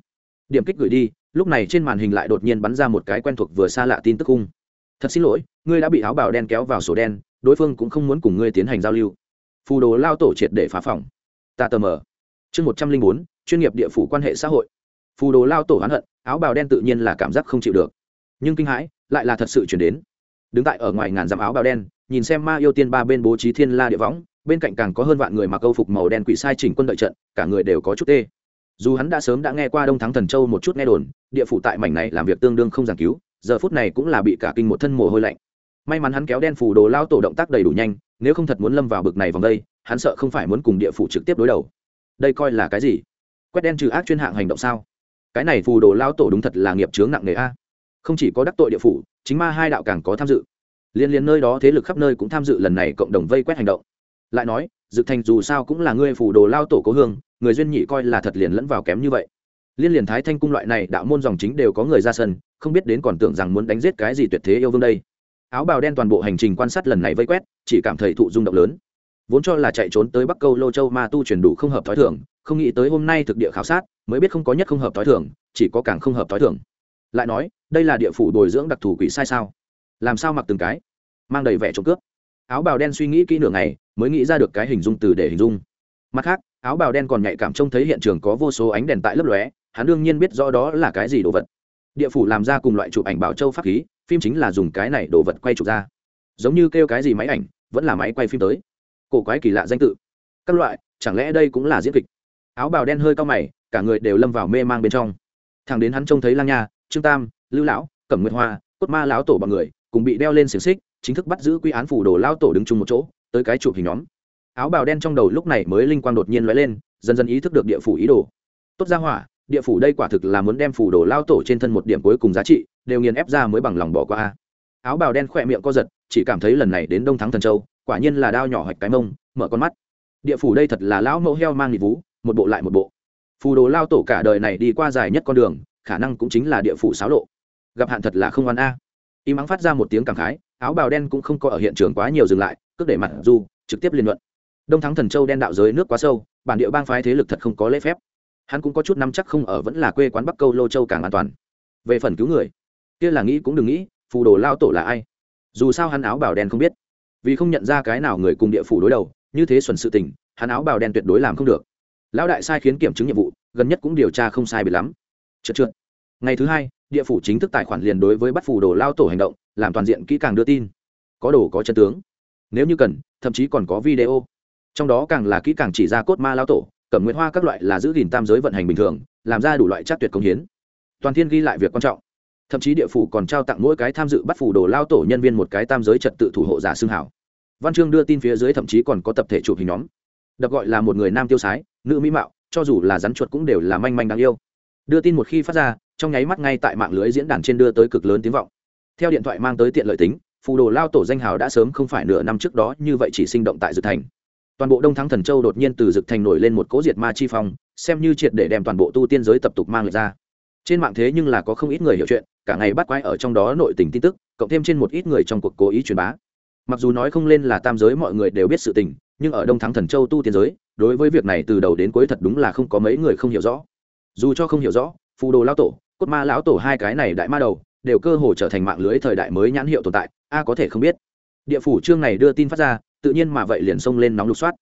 Điểm kích gửi đi, lúc này trên màn hình lại đột nhiên bắn ra một cái quen thuộc vừa xa lạ tin tức cung thật xin lỗi, ngươi đã bị áo bào đen kéo vào sổ đen đối phương cũng không muốn cùng ngươi tiến hành giao lưu. Phù đồ lao tổ triệt để phá phòng. Ta tờ mờ. Chương một trăm linh bốn, chuyên nghiệp địa phủ quan hệ xã hội. Phù đồ lao tổ hắn hận, áo bào đen tự nhiên là cảm giác không chịu được. Nhưng kinh hãi, lại là thật sự chuyển đến. Đứng tại ở ngoài ngàn dặm áo bào đen, nhìn xem ma yêu tiên ba bên bố trí thiên la địa võng, bên cạnh càng có hơn vạn người mặc câu phục màu đen quỷ sai chỉnh quân đợi trận, cả người đều có chút tê. Dù hắn đã sớm đã nghe qua đông thắng thần châu một chút nghe đồn, địa phủ tại mảnh này làm việc tương đương không giảng cứu, giờ phút này cũng là bị cả kinh một thân mồ hôi lạnh may mắn hắn kéo đen phủ đồ lao tổ động tác đầy đủ nhanh, nếu không thật muốn lâm vào bực này vòng đây, hắn sợ không phải muốn cùng địa phủ trực tiếp đối đầu. Đây coi là cái gì? Quét đen trừ ác chuyên hạng hành động sao? Cái này phù đồ lao tổ đúng thật là nghiệp chướng nặng nề a. Không chỉ có đắc tội địa phủ, chính ma hai đạo càng có tham dự. Liên liên nơi đó thế lực khắp nơi cũng tham dự lần này cộng đồng vây quét hành động. Lại nói dự thành dù sao cũng là ngươi phù đồ lao tổ cố hương, người duyên nhị coi là thật liền lẫn vào kém như vậy. Liên liền thái thanh cung loại này, đạo môn dòng chính đều có người ra sân, không biết đến còn tưởng rằng muốn đánh giết cái gì tuyệt thế yêu vương đây áo bào đen toàn bộ hành trình quan sát lần này vây quét, chỉ cảm thấy thụ rung động lớn. Vốn cho là chạy trốn tới bắc câu lô châu ma tu chuyển đủ không hợp t h ó i thưởng không nghĩ tới hôm nay thực địa khảo sát, mới biết không có nhất không hợp t h ó i thưởng chỉ có càng không hợp t h ó i thưởng lại nói, đây là địa phủ bồi dưỡng đặc thù quỷ sai sao? Làm sao mặc từng cái? Mang đầy vẻ trộm cướp. Áo bào đen suy nghĩ kỹ nửa ngày, mới nghĩ ra được cái hình dung từ để hình dung. Mặt khác, áo bào đen còn nhạy cảm trông thấy hiện trường có vô số ánh đèn tại lấp lóe, hắn đương nhiên biết rõ đó là cái gì đồ vật. Địa phủ làm ra cùng loại chụp ảnh bảo châu pháp khí phim chính là dùng cái này đồ vật quay chụp ra. Giống như kêu cái gì máy ảnh, vẫn là máy quay phim tới. Cổ quái kỳ lạ danh tự. Các loại, chẳng lẽ đây cũng là diễn kịch? Áo bào đen hơi cao mày, cả người đều lâm vào mê mang bên trong. Thằng đến hắn trông thấy lang nha, trương tam, lưu lão, cẩm nguyệt hoa, cốt ma lão tổ b ọ n người, cùng bị đeo lên xiềng xích, chính thức bắt giữ quy án phủ đồ lao tổ đứng chung một chỗ, tới cái chụp hình nhóm. Áo bào đen trong đầu lúc này mới linh quang đột nhiên lóe lên, dần dần ý thức được địa phủ ý đồ. Tốt ra hỏa, địa phủ đây quả thực là muốn đem phủ đồ lao tổ trên thân một điểm cuối cùng giá trị đều nghiền ép ra mới bằng lòng bỏ qua áo bào đen khỏe miệng co giật, chỉ cảm thấy lần này đến đông thắng thần châu, quả nhiên là đao nhỏ hoạch cái mông, mở con mắt. Địa phủ đây thật là lão mẫu heo mang nhị vú, một bộ lại một bộ. Phù đồ lao tổ cả đời này đi qua dài nhất con đường, khả năng cũng chính là địa phủ xáo lộ. Gặp hạn thật là không oan a. À. y mắng phát ra một tiếng cảm khái, áo bào đen cũng không có ở hiện trường quá nhiều dừng lại, cước để mặt du trực tiếp liên luận. Đông thắng thần châu đen đạo giới nước quá sâu, bản địa bang phái thế lực thật không có lễ phép. Hắn cũng có chút nắm chắc không ở vẫn là quê quán bắc câu lô châu càng an toàn. Về phần cứu người kia là nghĩ cũng đừng nghĩ, phù đồ lao tổ là ai? Dù sao hắn áo bảo đen không biết. Vì không nhận ra cái nào người cùng địa phủ đối đầu, như thế xuẩn sự tình, hắn áo bào đen tuyệt đối làm không được. Lão đại sai khiến kiểm chứng nhiệm vụ, gần nhất cũng điều tra không sai bị lắm. Trượt trượt ngày thứ hai, địa phủ chính thức tài khoản liền đối với bắt phù đồ lao tổ hành động, làm toàn diện kỹ càng đưa tin. Có đồ có chân tướng. Nếu như cần, thậm chí còn có video. Trong đó càng là kỹ càng chỉ ra cốt ma lao tổ, cẩm nguyễn hoa các loại là giữ gìn tam giới vận hành bình thường, làm ra đủ loại chắc tuyệt công hiến. Toàn thiên ghi lại việc quan trọng thậm chí địa phủ còn trao tặng mỗi cái tham dự bắt phủ đồ lao tổ nhân viên một cái tam giới trật tự thủ hộ giả xương hảo. Văn chương đưa tin phía dưới thậm chí còn có tập thể chụp hình nhóm. Đập gọi là một người nam tiêu sái, nữ mỹ mạo, cho dù là rắn chuột cũng đều là manh manh đáng yêu. Đưa tin một khi phát ra, trong nháy mắt ngay tại mạng lưới diễn đàn trên đưa tới cực lớn tiếng vọng. Theo điện thoại mang tới tiện lợi tính, phù đồ lao tổ danh hào đã sớm không phải nửa năm trước đó như vậy chỉ sinh động tại dực thành. Toàn bộ đông thắng thần châu đột nhiên từ dực thành nổi lên một cố diệt ma chi phong, xem như triệt để đem toàn bộ tu tiên giới tập tục mang lại ra trên mạng thế nhưng là có không ít người hiểu chuyện, cả ngày bắt quái ở trong đó nội tình tin tức, cộng thêm trên một ít người trong cuộc cố ý truyền bá. Mặc dù nói không lên là tam giới mọi người đều biết sự tình, nhưng ở đông thắng thần châu tu tiên giới, đối với việc này từ đầu đến cuối thật đúng là không có mấy người không hiểu rõ. Dù cho không hiểu rõ, phù đồ lao tổ, cốt ma lão tổ hai cái này đại ma đầu, đều cơ hồ trở thành mạng lưới thời đại mới nhãn hiệu tồn tại, a có thể không biết. Địa phủ trương này đưa tin phát ra, tự nhiên mà vậy liền xông lên nóng lục soát.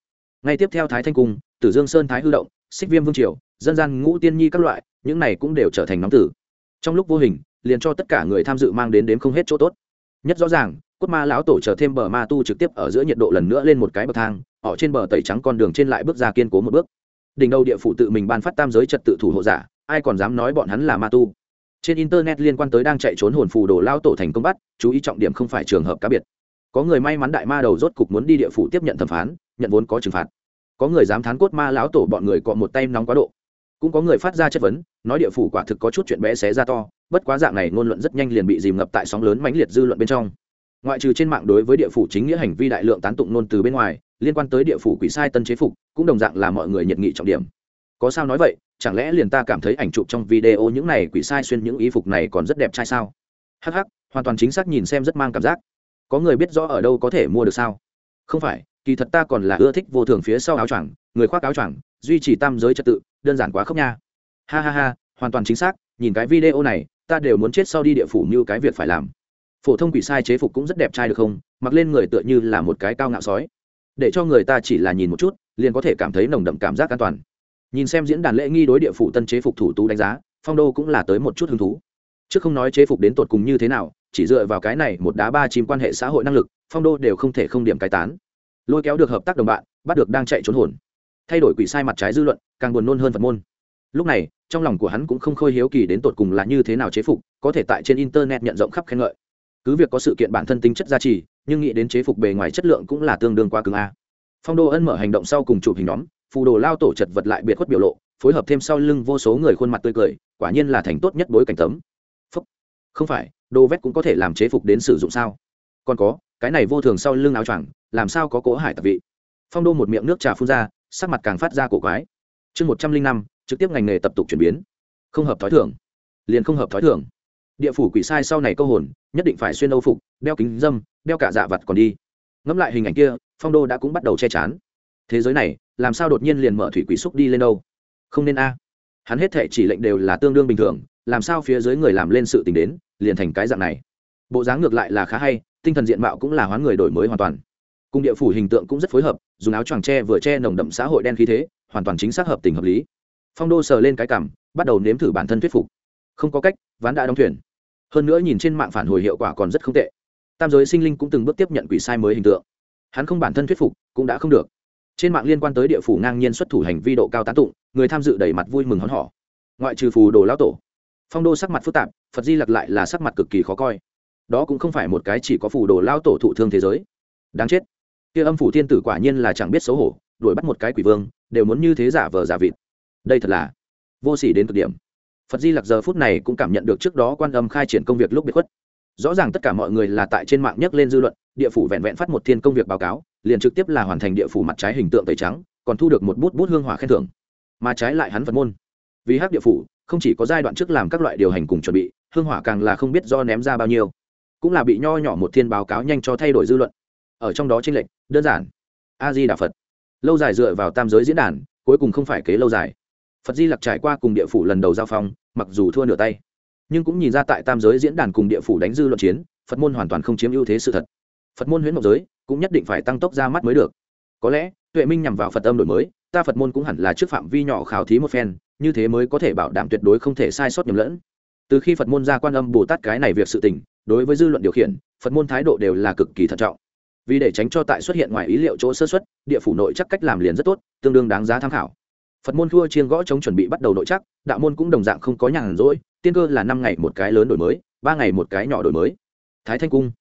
Ngay tiếp theo thái thanh cung, tử dương sơn thái hư động, xích viêm vương triều, dân gian ngũ tiên nhi các loại những này cũng đều trở thành nóng tử. Trong lúc vô hình, liền cho tất cả người tham dự mang đến đếm không hết chỗ tốt. Nhất rõ ràng, cốt ma lão tổ chờ thêm bờ ma tu trực tiếp ở giữa nhiệt độ lần nữa lên một cái bậc thang họ trên bờ tẩy trắng con đường trên lại bước ra kiên cố một bước. Đỉnh đầu địa phủ tự mình ban phát tam giới trật tự thủ hộ giả, ai còn dám nói bọn hắn là ma tu? Trên internet liên quan tới đang chạy trốn hồn phù đồ lao tổ thành công bắt, chú ý trọng điểm không phải trường hợp cá biệt. Có người may mắn đại ma đầu rốt cục muốn đi địa phủ tiếp nhận thẩm phán, nhận vốn có trừng phạt. Có người dám thán cốt ma lão tổ bọn người cọ một tay nóng quá độ cũng có người phát ra chất vấn, nói địa phủ quả thực có chút chuyện bé xé ra to, bất quá dạng này ngôn luận rất nhanh liền bị dìm ngập tại sóng lớn mãnh liệt dư luận bên trong. Ngoại trừ trên mạng đối với địa phủ chính nghĩa hành vi đại lượng tán tụng nôn từ bên ngoài, liên quan tới địa phủ quỷ sai tân chế phục, cũng đồng dạng là mọi người nhiệt nghị trọng điểm. Có sao nói vậy, chẳng lẽ liền ta cảm thấy ảnh chụp trong video những này quỷ sai xuyên những ý phục này còn rất đẹp trai sao? Hắc hắc, hoàn toàn chính xác nhìn xem rất mang cảm giác. Có người biết rõ ở đâu có thể mua được sao? Không phải, kỳ thật ta còn là ưa thích vô thường phía sau áo choàng người khoác áo choàng, duy trì tam giới trật tự, đơn giản quá khóc nha. Ha ha ha, hoàn toàn chính xác, nhìn cái video này, ta đều muốn chết sau đi địa phủ như cái việc phải làm. Phổ thông quỷ sai chế phục cũng rất đẹp trai được không? Mặc lên người tựa như là một cái cao ngạo sói. Để cho người ta chỉ là nhìn một chút, liền có thể cảm thấy nồng đậm cảm giác an toàn. Nhìn xem diễn đàn lễ nghi đối địa phủ tân chế phục thủ tú đánh giá, phong đô cũng là tới một chút hứng thú. Chứ không nói chế phục đến tột cùng như thế nào, chỉ dựa vào cái này một đá ba chìm quan hệ xã hội năng lực, phong đô đều không thể không điểm cái tán. Lôi kéo được hợp tác đồng bạn, bắt được đang chạy trốn hồn thay đổi quỷ sai mặt trái dư luận, càng buồn nôn hơn phật môn. Lúc này, trong lòng của hắn cũng không khôi hiếu kỳ đến tột cùng là như thế nào chế phục, có thể tại trên internet nhận rộng khắp khen ngợi. Cứ việc có sự kiện bản thân tính chất gia trì, nhưng nghĩ đến chế phục bề ngoài chất lượng cũng là tương đương qua cứng a. Phong đô ân mở hành động sau cùng chụp hình nhóm, phù đồ lao tổ chật vật lại biệt khuất biểu lộ, phối hợp thêm sau lưng vô số người khuôn mặt tươi cười, quả nhiên là thành tốt nhất bối cảnh tấm. Phúc. không phải, đồ vét cũng có thể làm chế phục đến sử dụng sao? Còn có, cái này vô thường sau lưng áo choàng, làm sao có cỗ hải tạp vị? Phong đô một miệng nước trà phun ra sắc mặt càng phát ra cổ quái. Chương một trăm linh năm, trực tiếp ngành nghề tập tục chuyển biến. Không hợp thói thường. Liền không hợp thói thường. Địa phủ quỷ sai sau này câu hồn, nhất định phải xuyên âu phục, đeo kính dâm, đeo cả dạ vặt còn đi. Ngẫm lại hình ảnh kia, phong đô đã cũng bắt đầu che chán. Thế giới này, làm sao đột nhiên liền mở thủy quỷ xúc đi lên đâu? Không nên a. Hắn hết thể chỉ lệnh đều là tương đương bình thường, làm sao phía dưới người làm lên sự tình đến, liền thành cái dạng này? Bộ dáng ngược lại là khá hay, tinh thần diện mạo cũng là hoán người đổi mới hoàn toàn cùng địa phủ hình tượng cũng rất phối hợp, dùng áo choàng tre vừa che nồng đậm xã hội đen khí thế, hoàn toàn chính xác hợp tình hợp lý. Phong đô sờ lên cái cảm, bắt đầu nếm thử bản thân thuyết phục. Không có cách, ván đã đóng thuyền. Hơn nữa nhìn trên mạng phản hồi hiệu quả còn rất không tệ. Tam giới sinh linh cũng từng bước tiếp nhận quỷ sai mới hình tượng. Hắn không bản thân thuyết phục, cũng đã không được. Trên mạng liên quan tới địa phủ ngang nhiên xuất thủ hành vi độ cao tán tụng, người tham dự đầy mặt vui mừng hón hỏ ngoại trừ phù đồ lão tổ, phong đô sắc mặt phức tạp, phật di lặc lại là sắc mặt cực kỳ khó coi. Đó cũng không phải một cái chỉ có phù đồ lao tổ thụ thương thế giới. Đáng chết kia âm phủ thiên tử quả nhiên là chẳng biết xấu hổ, đuổi bắt một cái quỷ vương, đều muốn như thế giả vờ giả vịt. Đây thật là vô s ỉ đến cực điểm. Phật di lặc giờ phút này cũng cảm nhận được trước đó quan âm khai triển công việc lúc bị khuất. Rõ ràng tất cả mọi người là tại trên mạng nhắc lên dư luận, địa phủ vẹn vẹn phát một thiên công việc báo cáo, liền trực tiếp là hoàn thành địa phủ mặt trái hình tượng tẩy trắng, còn thu được một bút bút hương hỏa khen thưởng. Mà trái lại hắn phật môn. Vì hắc địa phủ, không chỉ có giai đoạn trước làm các loại điều hành cùng chuẩn bị, hương hỏa càng là không biết do ném ra bao nhiêu. Cũng là bị nho nhỏ một thiên báo cáo nhanh cho thay đổi dư luận ở trong đó tranh lệch, đơn giản. A di đà phật lâu dài dựa vào tam giới diễn đàn, cuối cùng không phải kế lâu dài. Phật di lặc trải qua cùng địa phủ lần đầu giao phong, mặc dù thua nửa tay, nhưng cũng nhìn ra tại tam giới diễn đàn cùng địa phủ đánh dư luận chiến, phật môn hoàn toàn không chiếm ưu thế sự thật. Phật môn huyễn mộc giới cũng nhất định phải tăng tốc ra mắt mới được. Có lẽ, tuệ minh nhằm vào phật âm đổi mới, ta phật môn cũng hẳn là trước phạm vi nhỏ khảo thí một phen, như thế mới có thể bảo đảm tuyệt đối không thể sai sót nhầm lẫn. Từ khi phật môn ra quan âm bồ tát cái này việc sự tình, đối với dư luận điều khiển, phật môn thái độ đều là cực kỳ thận trọng vì để tránh cho tại xuất hiện ngoài ý liệu chỗ sơ xuất, địa phủ nội chắc cách làm liền rất tốt, tương đương đáng giá tham khảo. Phật môn thua chiên gõ chống chuẩn bị bắt đầu nội chắc, đạo môn cũng đồng dạng không có nhàn rỗi, tiên cơ là năm ngày một cái lớn đổi mới, ba ngày một cái nhỏ đổi mới. Thái thanh cung.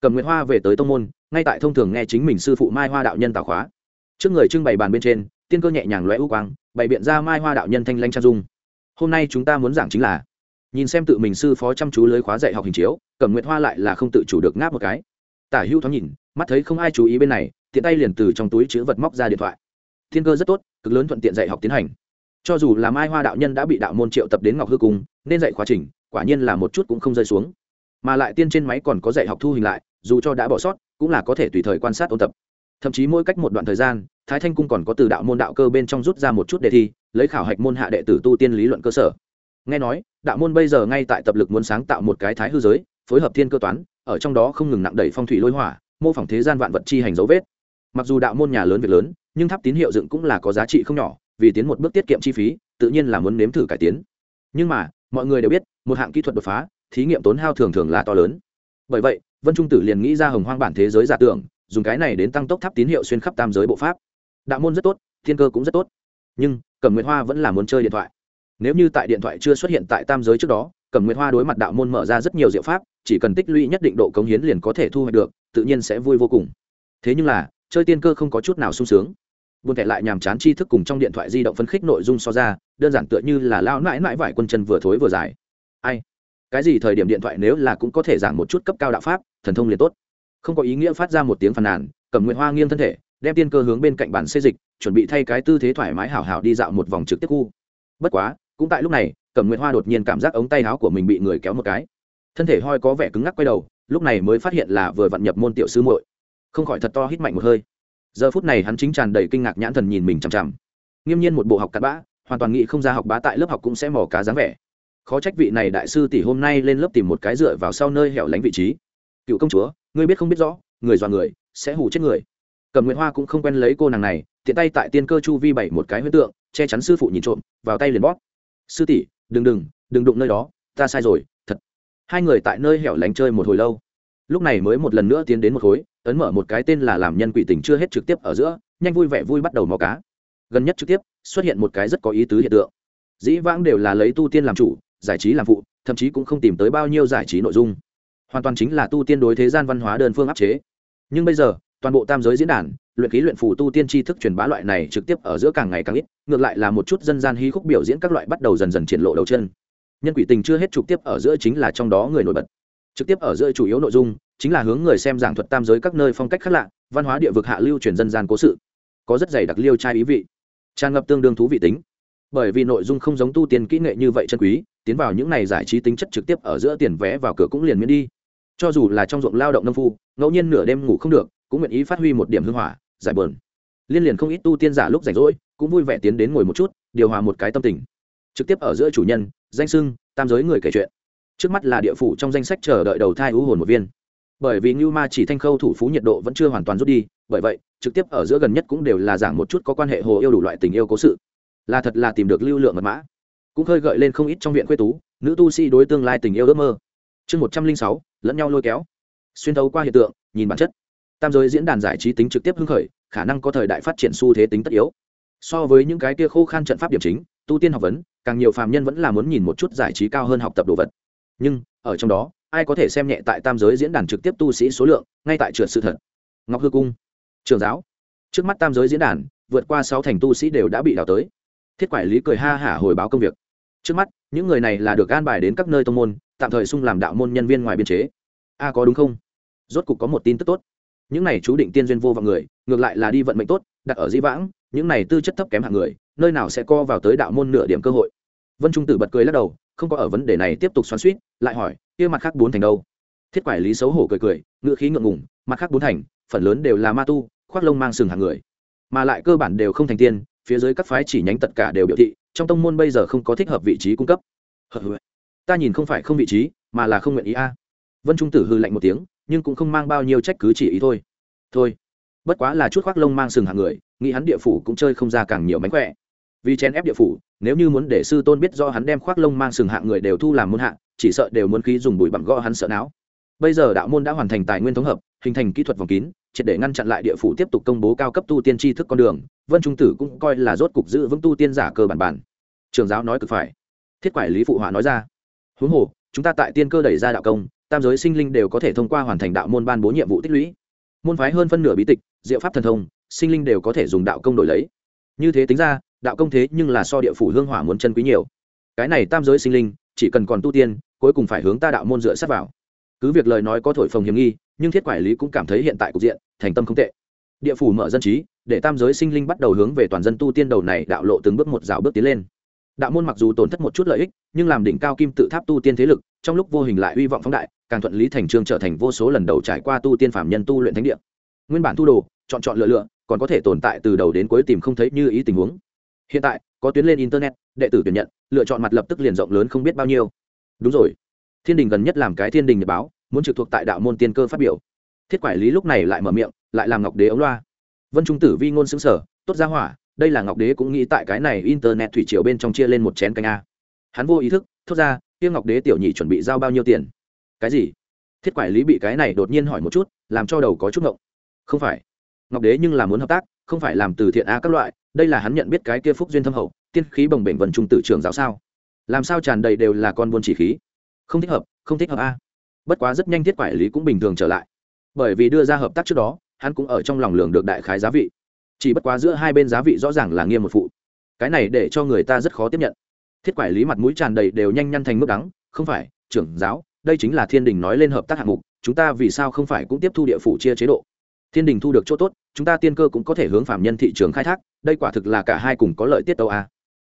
Cầm nguyệt hoa về tới tông môn, ngay tại thông thường nghe chính mình sư phụ mai hoa đạo nhân tào khóa. Trước người trưng bày bàn bên trên, tiên cơ nhẹ nhàng loé u quang, bày biện ra mai hoa đạo nhân thanh lanh trang dung. Hôm nay chúng ta muốn giảng chính là, nhìn xem tự mình sư phó chăm chú lưới khóa dạy học hình chiếu cẩm nguyệt hoa lại là không tự chủ được ngáp một cái. Tả hữu thoáng nhìn mắt thấy không ai chú ý bên này, tiện tay liền từ trong túi chữ vật móc ra điện thoại. Thiên cơ rất tốt, cực lớn thuận tiện dạy học tiến hành. Cho dù là mai hoa đạo nhân đã bị đạo môn triệu tập đến ngọc hư cung, nên dạy khóa trình, quả nhiên là một chút cũng không rơi xuống. Mà lại tiên trên máy còn có dạy học thu hình lại, dù cho đã bỏ sót, cũng là có thể tùy thời quan sát ôn tập. Thậm chí mỗi cách một đoạn thời gian, thái thanh cung còn có từ đạo môn đạo cơ bên trong rút ra một chút đề thi, lấy khảo hạch môn hạ đệ tử tu tiên lý luận cơ sở. Nghe nói, đạo môn bây giờ ngay tại tập lực muốn sáng tạo một cái thái hư giới, phối hợp thiên cơ toán, ở trong đó không ngừng nặng đẩy phong thủy lôi hỏa mô phỏng thế gian vạn vật chi hành dấu vết. Mặc dù đạo môn nhà lớn việc lớn, nhưng tháp tín hiệu dựng cũng là có giá trị không nhỏ, vì tiến một bước tiết kiệm chi phí, tự nhiên là muốn nếm thử cải tiến. Nhưng mà, mọi người đều biết, một hạng kỹ thuật đột phá, thí nghiệm tốn hao thường thường là to lớn. Bởi vậy, vân trung tử liền nghĩ ra hồng hoang bản thế giới giả tưởng, dùng cái này đến tăng tốc tháp tín hiệu xuyên khắp tam giới bộ pháp. Đạo môn rất tốt, thiên cơ cũng rất tốt. Nhưng, cẩm nguyệt hoa vẫn là muốn chơi điện thoại. Nếu như tại điện thoại chưa xuất hiện tại tam giới trước đó cẩm nguyệt hoa đối mặt đạo môn mở ra rất nhiều diệu pháp, chỉ cần tích lũy nhất định độ cống hiến liền có thể thu hoạch được, tự nhiên sẽ vui vô cùng. Thế nhưng là, chơi tiên cơ không có chút nào sung sướng. Buồn kẻ lại nhàm chán tri thức cùng trong điện thoại di động phấn khích nội dung so ra, đơn giản tựa như là lao mãi mãi vải quân chân vừa thối vừa dài. Ai? Cái gì thời điểm điện thoại nếu là cũng có thể giảng một chút cấp cao đạo pháp, thần thông liền tốt. Không có ý nghĩa phát ra một tiếng phàn nàn cầm nguyện hoa nghiêng thân thể, đem tiên cơ hướng bên cạnh bàn xây dịch, chuẩn bị thay cái tư thế thoải mái hảo hảo đi dạo một vòng trực tiếp khu. Bất quá cũng tại lúc này, cẩm nguyệt hoa đột nhiên cảm giác ống tay áo của mình bị người kéo một cái. Thân thể hoi có vẻ cứng ngắc quay đầu, lúc này mới phát hiện là vừa vặn nhập môn tiểu sư muội. Không khỏi thật to hít mạnh một hơi. Giờ phút này hắn chính tràn đầy kinh ngạc nhãn thần nhìn mình chằm chằm. Nghiêm nhiên một bộ học cắt bã, hoàn toàn nghĩ không ra học bá tại lớp học cũng sẽ mò cá dáng vẻ. Khó trách vị này đại sư tỷ hôm nay lên lớp tìm một cái dựa vào sau nơi hẻo lánh vị trí. Cựu công chúa, ngươi biết không biết rõ, người dọa người, sẽ hù chết người. Cầm nguyễn hoa cũng không quen lấy cô nàng này, tiện tay tại tiên cơ chu vi bảy một cái huyết tượng, che chắn sư phụ nhìn trộm, vào tay liền bóp sư tỷ, đừng đừng đừng đụng nơi đó, ta sai rồi, thật. Hai người tại nơi hẻo lánh chơi một hồi lâu. Lúc này mới một lần nữa tiến đến một khối, ấn mở một cái tên là làm nhân quỷ tình chưa hết trực tiếp ở giữa, nhanh vui vẻ vui bắt đầu mò cá. Gần nhất trực tiếp, xuất hiện một cái rất có ý tứ hiện tượng. Dĩ vãng đều là lấy tu tiên làm chủ, giải trí làm phụ, thậm chí cũng không tìm tới bao nhiêu giải trí nội dung. Hoàn toàn chính là tu tiên đối thế gian văn hóa đơn phương áp chế. Nhưng bây giờ, toàn bộ tam giới diễn đàn luyện khí luyện phù tu tiên tri thức truyền bá loại này trực tiếp ở giữa càng ngày càng ít, ngược lại là một chút dân gian hí khúc biểu diễn các loại bắt đầu dần dần triển lộ đầu chân. Nhân quỷ tình chưa hết trực tiếp ở giữa chính là trong đó người nổi bật. Trực tiếp ở giữa chủ yếu nội dung chính là hướng người xem giảng thuật tam giới các nơi phong cách khác lạ, văn hóa địa vực hạ lưu truyền dân gian cố sự. Có rất dày đặc liêu trai ý vị, tràn ngập tương đương thú vị tính. Bởi vì nội dung không giống tu tiên kỹ nghệ như vậy chân quý, tiến vào những này giải trí tính chất trực tiếp ở giữa tiền vé vào cửa cũng liền miễn đi. Cho dù là trong ruộng lao động nông phu, ngẫu nhiên nửa đêm ngủ không được, cũng nguyện ý phát huy một điểm hưng hỏa giải bờn liên liền không ít tu tiên giả lúc rảnh rỗi, cũng vui vẻ tiến đến ngồi một chút, điều hòa một cái tâm tình. Trực tiếp ở giữa chủ nhân, danh sưng, tam giới người kể chuyện. Trước mắt là địa phủ trong danh sách chờ đợi đầu thai ưu hồn một viên. Bởi vì ngưu ma chỉ thanh khâu thủ phú nhiệt độ vẫn chưa hoàn toàn rút đi, bởi vậy, trực tiếp ở giữa gần nhất cũng đều là giảng một chút có quan hệ hồ yêu đủ loại tình yêu cố sự. Là thật là tìm được lưu lượng mật mã. Cũng hơi gợi lên không ít trong viện khuê tú, nữ tu sĩ đối tương lai tình yêu ước mơ. Chương một trăm linh sáu, lẫn nhau lôi kéo. Xuyên thấu qua hiện tượng, nhìn bản chất tam giới diễn đàn giải trí tính trực tiếp hưng khởi, khả năng có thời đại phát triển xu thế tính tất yếu. So với những cái kia khô khan trận pháp điểm chính, tu tiên học vấn, càng nhiều phàm nhân vẫn là muốn nhìn một chút giải trí cao hơn học tập đồ vật. Nhưng, ở trong đó, ai có thể xem nhẹ tại tam giới diễn đàn trực tiếp tu sĩ số lượng, ngay tại trượt sự thật? Ngọc hư cung, trường giáo. Trước mắt tam giới diễn đàn, vượt qua sáu thành tu sĩ đều đã bị đào tới. Thiết quản lý cười ha hả hồi báo công việc. Trước mắt, những người này là được an bài đến các nơi tông môn, tạm thời sung làm đạo môn nhân viên ngoài biên chế. A có đúng không? Rốt cục có một tin tức tốt những này chú định tiên duyên vô vọng người, ngược lại là đi vận mệnh tốt, đặt ở di vãng, những này tư chất thấp kém hạng người, nơi nào sẽ co vào tới đạo môn nửa điểm cơ hội? Vân trung tử bật cười lắc đầu, không có ở vấn đề này tiếp tục xoắn suýt, lại hỏi, kia mặt khác bốn thành đâu? Thiết quản lý xấu hổ cười cười ngựa khí ngượng ngùng, mặt khác bốn thành, phần lớn đều là ma tu, khoác lông mang sừng hàng người. Mà lại cơ bản đều không thành tiên, phía dưới các phái chỉ nhánh tất cả đều biểu thị, trong tông môn bây giờ không có thích hợp vị trí cung cấp. Ta nhìn không phải không vị trí, mà là không nguyện ý a. Vân trung tử hư lạnh một tiếng nhưng cũng không mang bao nhiêu trách cứ chỉ ý thôi. Thôi, bất quá là chút khoác lông mang sừng hạng người, nghĩ hắn địa phủ cũng chơi không ra càng nhiều mánh khỏe. Vì chen ép địa phủ, nếu như muốn để sư tôn biết do hắn đem khoác lông mang sừng hạng người đều thu làm môn hạ, chỉ sợ đều muốn khí dùng bụi bặm gõ hắn sợ não. Bây giờ đạo môn đã hoàn thành tài nguyên thống hợp, hình thành kỹ thuật vòng kín, triệt để ngăn chặn lại địa phủ tiếp tục công bố cao cấp tu tiên tri thức con đường, vân trung tử cũng coi là rốt cục giữ vững tu tiên giả cơ bản bản. Trường giáo nói cực phải. Thiết quải lý phụ họa nói ra. Huống hồ, chúng ta tại tiên cơ đẩy ra đạo công tam giới sinh linh đều có thể thông qua hoàn thành đạo môn ban bố nhiệm vụ tích lũy. Môn phái hơn phân nửa bí tịch, diệu pháp thần thông, sinh linh đều có thể dùng đạo công đổi lấy. Như thế tính ra, đạo công thế nhưng là so địa phủ hương hỏa muốn chân quý nhiều. Cái này tam giới sinh linh, chỉ cần còn tu tiên, cuối cùng phải hướng ta đạo môn dựa sát vào. Cứ việc lời nói có thổi phồng hiểm nghi, nhưng thiết quản lý cũng cảm thấy hiện tại cục diện, thành tâm không tệ. Địa phủ mở dân trí, để tam giới sinh linh bắt đầu hướng về toàn dân tu tiên đầu này đạo lộ từng bước một rào bước tiến lên đạo môn mặc dù tổn thất một chút lợi ích, nhưng làm đỉnh cao kim tự tháp tu tiên thế lực, trong lúc vô hình lại hy vọng phóng đại, càng thuận lý thành trương trở thành vô số lần đầu trải qua tu tiên phạm nhân tu luyện thánh địa. Nguyên bản thu đồ, chọn chọn lựa lựa, còn có thể tồn tại từ đầu đến cuối tìm không thấy như ý tình huống. Hiện tại, có tuyến lên internet, đệ tử tuyển nhận, lựa chọn mặt lập tức liền rộng lớn không biết bao nhiêu. Đúng rồi. Thiên đình gần nhất làm cái thiên đình nhật báo, muốn trực thuộc tại đạo môn tiên cơ phát biểu. Thiết quản lý lúc này lại mở miệng, lại làm ngọc đế ống loa. Vân trung tử vi ngôn xứng sở tốt ra hỏa đây là ngọc đế cũng nghĩ tại cái này internet thủy triều bên trong chia lên một chén canh a. Hắn vô ý thức, thốt ra, kia ngọc đế tiểu nhị chuẩn bị giao bao nhiêu tiền? Cái gì? Thiết quản lý bị cái này đột nhiên hỏi một chút, làm cho đầu có chút ngộng. Không phải. Ngọc đế nhưng là muốn hợp tác, không phải làm từ thiện a các loại, đây là hắn nhận biết cái kia phúc duyên thâm hậu, tiên khí bồng bềnh vần trung tử trường giáo sao? Làm sao tràn đầy đều là con buôn chỉ khí? Không thích hợp, không thích hợp a. Bất quá rất nhanh thiết quản lý cũng bình thường trở lại. Bởi vì đưa ra hợp tác trước đó, hắn cũng ở trong lòng lường được đại khái giá vị chỉ bất quá giữa hai bên giá vị rõ ràng là nghiêm một phụ. Cái này để cho người ta rất khó tiếp nhận. Thiết quản lý mặt mũi tràn đầy đều nhanh nhăn thành mức đắng, không phải, trưởng giáo, đây chính là thiên đình nói lên hợp tác hạng mục, chúng ta vì sao không phải cũng tiếp thu địa phủ chia chế độ? Thiên đình thu được chỗ tốt, chúng ta tiên cơ cũng có thể hướng phạm nhân thị trường khai thác, đây quả thực là cả hai cùng có lợi tiết tâu a.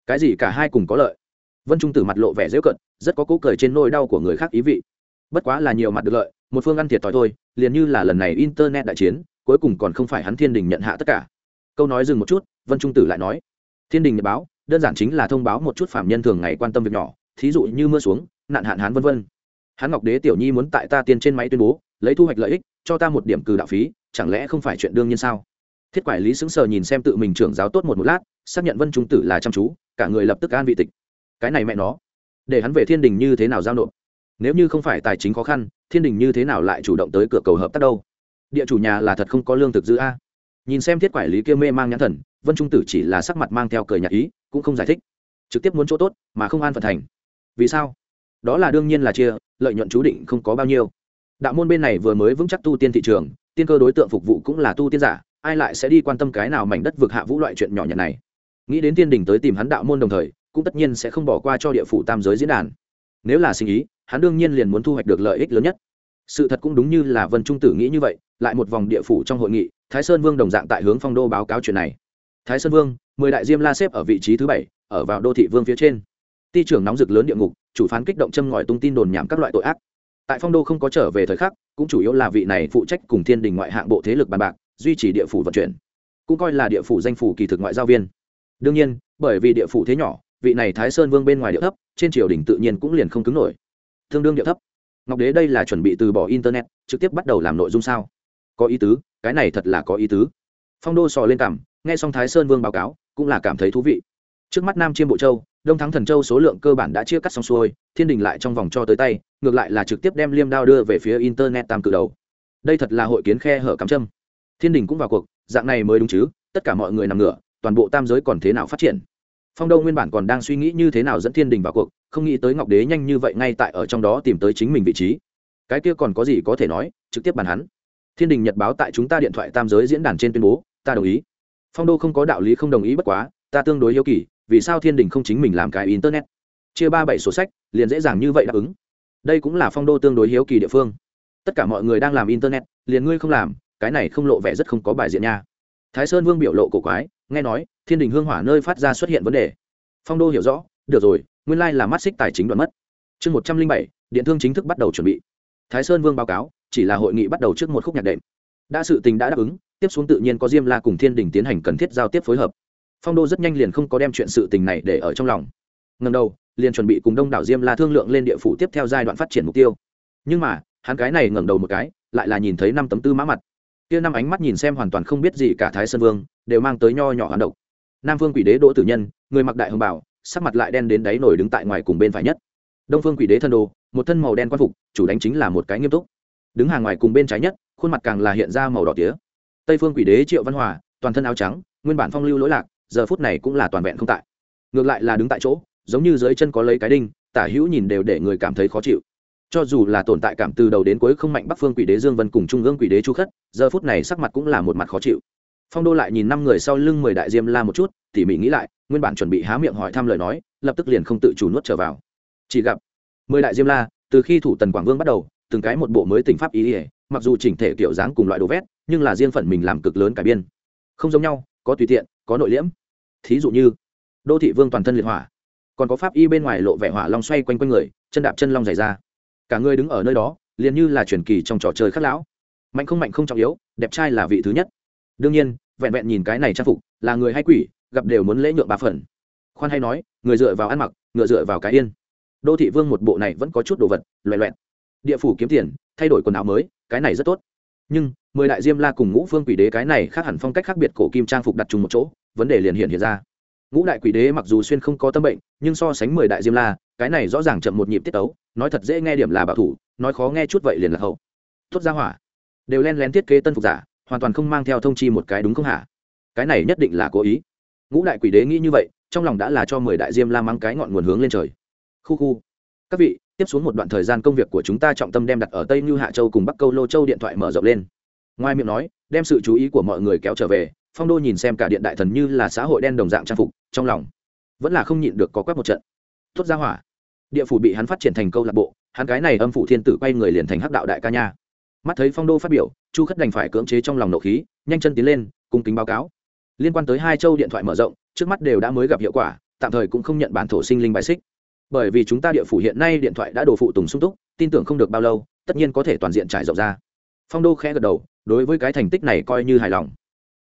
Cái gì cả hai cùng có lợi? Vân trung tử mặt lộ vẻ dễ cận rất có cố cười trên nỗi đau của người khác ý vị. Bất quá là nhiều mặt được lợi, một phương ăn thiệt thòi thôi, liền như là lần này internet đại chiến, cuối cùng còn không phải hắn thiên đình nhận hạ tất cả câu nói dừng một chút, vân trung tử lại nói, thiên đình nhật báo, đơn giản chính là thông báo một chút phạm nhân thường ngày quan tâm việc nhỏ, thí dụ như mưa xuống, nạn hạn hán vân vân. Hán ngọc đế tiểu nhi muốn tại ta tiên trên máy tuyên bố, lấy thu hoạch lợi ích, cho ta một điểm cừ đạo phí, chẳng lẽ không phải chuyện đương nhiên sao? Thiết quản lý sững sờ nhìn xem tự mình trưởng giáo tốt một một lát, xác nhận vân trung tử là chăm chú, cả người lập tức an vị tịch. Cái này mẹ nó, để hắn về thiên đình như thế nào giao nộp? Nếu như không phải tài chính khó khăn, thiên đình như thế nào lại chủ động tới cửa cầu hợp tác đâu? Địa chủ nhà là thật không có lương thực giữ a nhìn xem thiết quản lý kia mê mang nhãn thần, vân trung tử chỉ là sắc mặt mang theo cười nhạc ý, cũng không giải thích. Trực tiếp muốn chỗ tốt, mà không an phận thành. Vì sao? Đó là đương nhiên là chia, lợi nhuận chú định không có bao nhiêu. Đạo môn bên này vừa mới vững chắc tu tiên thị trường, tiên cơ đối tượng phục vụ cũng là tu tiên giả, ai lại sẽ đi quan tâm cái nào mảnh đất vực hạ vũ loại chuyện nhỏ nhặt này? Nghĩ đến tiên đình tới tìm hắn đạo môn đồng thời, cũng tất nhiên sẽ không bỏ qua cho địa phủ tam giới diễn đàn. Nếu là sinh ý, hắn đương nhiên liền muốn thu hoạch được lợi ích lớn nhất. Sự thật cũng đúng như là vân trung tử nghĩ như vậy, lại một vòng địa phủ trong hội nghị thái sơn vương đồng dạng tại hướng phong đô báo cáo chuyện này. Thái sơn vương, mười đại diêm la xếp ở vị trí thứ bảy, ở vào đô thị vương phía trên. Ti trưởng nóng rực lớn địa ngục, chủ phán kích động châm ngòi tung tin đồn nhảm các loại tội ác. Tại phong đô không có trở về thời khắc, cũng chủ yếu là vị này phụ trách cùng thiên đình ngoại hạng bộ thế lực bàn bạc, duy trì địa phủ vận chuyển. Cũng coi là địa phủ danh phủ kỳ thực ngoại giao viên. Đương nhiên, bởi vì địa phủ thế nhỏ, vị này thái sơn vương bên ngoài địa thấp, trên triều đình tự nhiên cũng liền không cứng nổi. Tương đương địa thấp. Ngọc đế đây là chuẩn bị từ bỏ internet, trực tiếp bắt đầu làm nội dung sao? Có ý tứ cái này thật là có ý tứ. Phong đô sò lên cảm, nghe xong thái sơn vương báo cáo, cũng là cảm thấy thú vị. Trước mắt nam chiêm bộ châu, đông thắng thần châu số lượng cơ bản đã chia cắt xong xuôi, thiên đình lại trong vòng cho tới tay, ngược lại là trực tiếp đem liêm đao đưa về phía internet tam cử đầu. Đây thật là hội kiến khe hở cắm châm. Thiên đình cũng vào cuộc, dạng này mới đúng chứ, tất cả mọi người nằm ngửa, toàn bộ tam giới còn thế nào phát triển? Phong đô nguyên bản còn đang suy nghĩ như thế nào dẫn thiên đình vào cuộc, không nghĩ tới ngọc đế nhanh như vậy ngay tại ở trong đó tìm tới chính mình vị trí. Cái kia còn có gì có thể nói, trực tiếp bàn hắn thiên đình nhật báo tại chúng ta điện thoại tam giới diễn đàn trên tuyên bố, ta đồng ý. Phong đô không có đạo lý không đồng ý bất quá, ta tương đối hiếu kỳ, vì sao thiên đình không chính mình làm cái internet? Chia ba bảy sổ sách, liền dễ dàng như vậy đáp ứng. Đây cũng là phong đô tương đối hiếu kỳ địa phương. Tất cả mọi người đang làm internet, liền ngươi không làm, cái này không lộ vẻ rất không có bài diện nha. Thái sơn vương biểu lộ cổ quái, nghe nói, thiên đình hương hỏa nơi phát ra xuất hiện vấn đề. Phong đô hiểu rõ, được rồi, nguyên lai là mắt xích tài chính đoạn mất. Chương một trăm linh bảy, điện thương chính thức bắt đầu chuẩn bị. Thái sơn vương báo cáo chỉ là hội nghị bắt đầu trước một khúc nhạc đệm. Đã sự tình đã đáp ứng, tiếp xuống tự nhiên có diêm la cùng thiên đình tiến hành cần thiết giao tiếp phối hợp. Phong đô rất nhanh liền không có đem chuyện sự tình này để ở trong lòng. Ngần đầu, liền chuẩn bị cùng đông đảo diêm la thương lượng lên địa phủ tiếp theo giai đoạn phát triển mục tiêu. Nhưng mà, hắn cái này ngẩng đầu một cái, lại là nhìn thấy năm tấm tư mã mặt. Kia năm ánh mắt nhìn xem hoàn toàn không biết gì cả thái sơn vương, đều mang tới nho nhỏ hàn độc. Nam phương quỷ đế đỗ tử nhân, người mặc đại hồng bảo sắc mặt lại đen đến đáy nổi đứng tại ngoài cùng bên phải nhất. Đông phương quỷ đế thân đồ, một thân màu đen quan phục, chủ đánh chính là một cái nghiêm túc đứng hàng ngoài cùng bên trái nhất, khuôn mặt càng là hiện ra màu đỏ tía. Tây phương quỷ đế triệu văn hòa, toàn thân áo trắng, nguyên bản phong lưu lỗi lạc, giờ phút này cũng là toàn vẹn không tại. Ngược lại là đứng tại chỗ, giống như dưới chân có lấy cái đinh, tả hữu nhìn đều để người cảm thấy khó chịu. Cho dù là tồn tại cảm từ đầu đến cuối không mạnh bắc phương quỷ đế dương vân cùng trung ương quỷ đế chu khất, giờ phút này sắc mặt cũng là một mặt khó chịu. Phong đô lại nhìn năm người sau lưng mười đại diêm la một chút, tỉ mỉ nghĩ lại, nguyên bản chuẩn bị há miệng hỏi thăm lời nói, lập tức liền không tự chủ nuốt trở vào. Chỉ gặp mười đại diêm la, từ khi thủ tần quảng vương bắt đầu từng cái một bộ mới tình pháp ý ỉa, mặc dù chỉnh thể kiểu dáng cùng loại đồ vét, nhưng là riêng phần mình làm cực lớn cải biên. Không giống nhau, có tùy tiện, có nội liễm. Thí dụ như, đô thị vương toàn thân liệt hỏa, còn có pháp y bên ngoài lộ vẻ hỏa long xoay quanh quanh người, chân đạp chân long dày ra. Cả người đứng ở nơi đó, liền như là truyền kỳ trong trò chơi khắc lão. Mạnh không mạnh không trọng yếu, đẹp trai là vị thứ nhất. Đương nhiên, vẹn vẹn nhìn cái này trang phục, là người hay quỷ, gặp đều muốn lễ nhượng ba phần. Khoan hay nói, người dựa vào ăn mặc, ngựa dựa vào cái yên. Đô thị vương một bộ này vẫn có chút đồ vật loẹ loẹt địa phủ kiếm tiền, thay đổi quần áo mới, cái này rất tốt. Nhưng, mười đại diêm la cùng ngũ phương quỷ đế cái này khác hẳn phong cách khác biệt, cổ kim trang phục đặt chung một chỗ, vấn đề liền hiện hiện ra. Ngũ đại quỷ đế mặc dù xuyên không có tâm bệnh, nhưng so sánh mười đại diêm la, cái này rõ ràng chậm một nhịp tiết tấu, nói thật dễ nghe điểm là bảo thủ, nói khó nghe chút vậy liền là hậu. Tốt ra hỏa. Đều len lén thiết kế tân phục giả, hoàn toàn không mang theo thông chi một cái đúng không hả? Cái này nhất định là cố ý. Ngũ đại quỷ đế nghĩ như vậy, trong lòng đã là cho mười đại diêm la mang cái ngọn nguồn hướng lên trời. Khu khu các vị, tiếp xuống một đoạn thời gian công việc của chúng ta trọng tâm đem đặt ở tây như hạ châu cùng bắc câu lô châu điện thoại mở rộng lên. Ngoài miệng nói, đem sự chú ý của mọi người kéo trở về, phong đô nhìn xem cả điện đại thần như là xã hội đen đồng dạng trang phục, trong lòng vẫn là không nhịn được có quét một trận. Tốt ra hỏa. Địa phủ bị hắn phát triển thành câu lạc bộ, hắn cái này âm phủ thiên tử quay người liền thành hắc đạo đại ca nha. Mắt thấy phong đô phát biểu, chu khất đành phải cưỡng chế trong lòng nộ khí, nhanh chân tiến lên, cung kính báo cáo. Liên quan tới hai châu điện thoại mở rộng, trước mắt đều đã mới gặp hiệu quả, tạm thời cũng không nhận bản thổ sinh linh bài xích bởi vì chúng ta địa phủ hiện nay điện thoại đã đồ phụ tùng sung túc, tin tưởng không được bao lâu, tất nhiên có thể toàn diện trải rộng ra. Phong đô khẽ gật đầu, đối với cái thành tích này coi như hài lòng.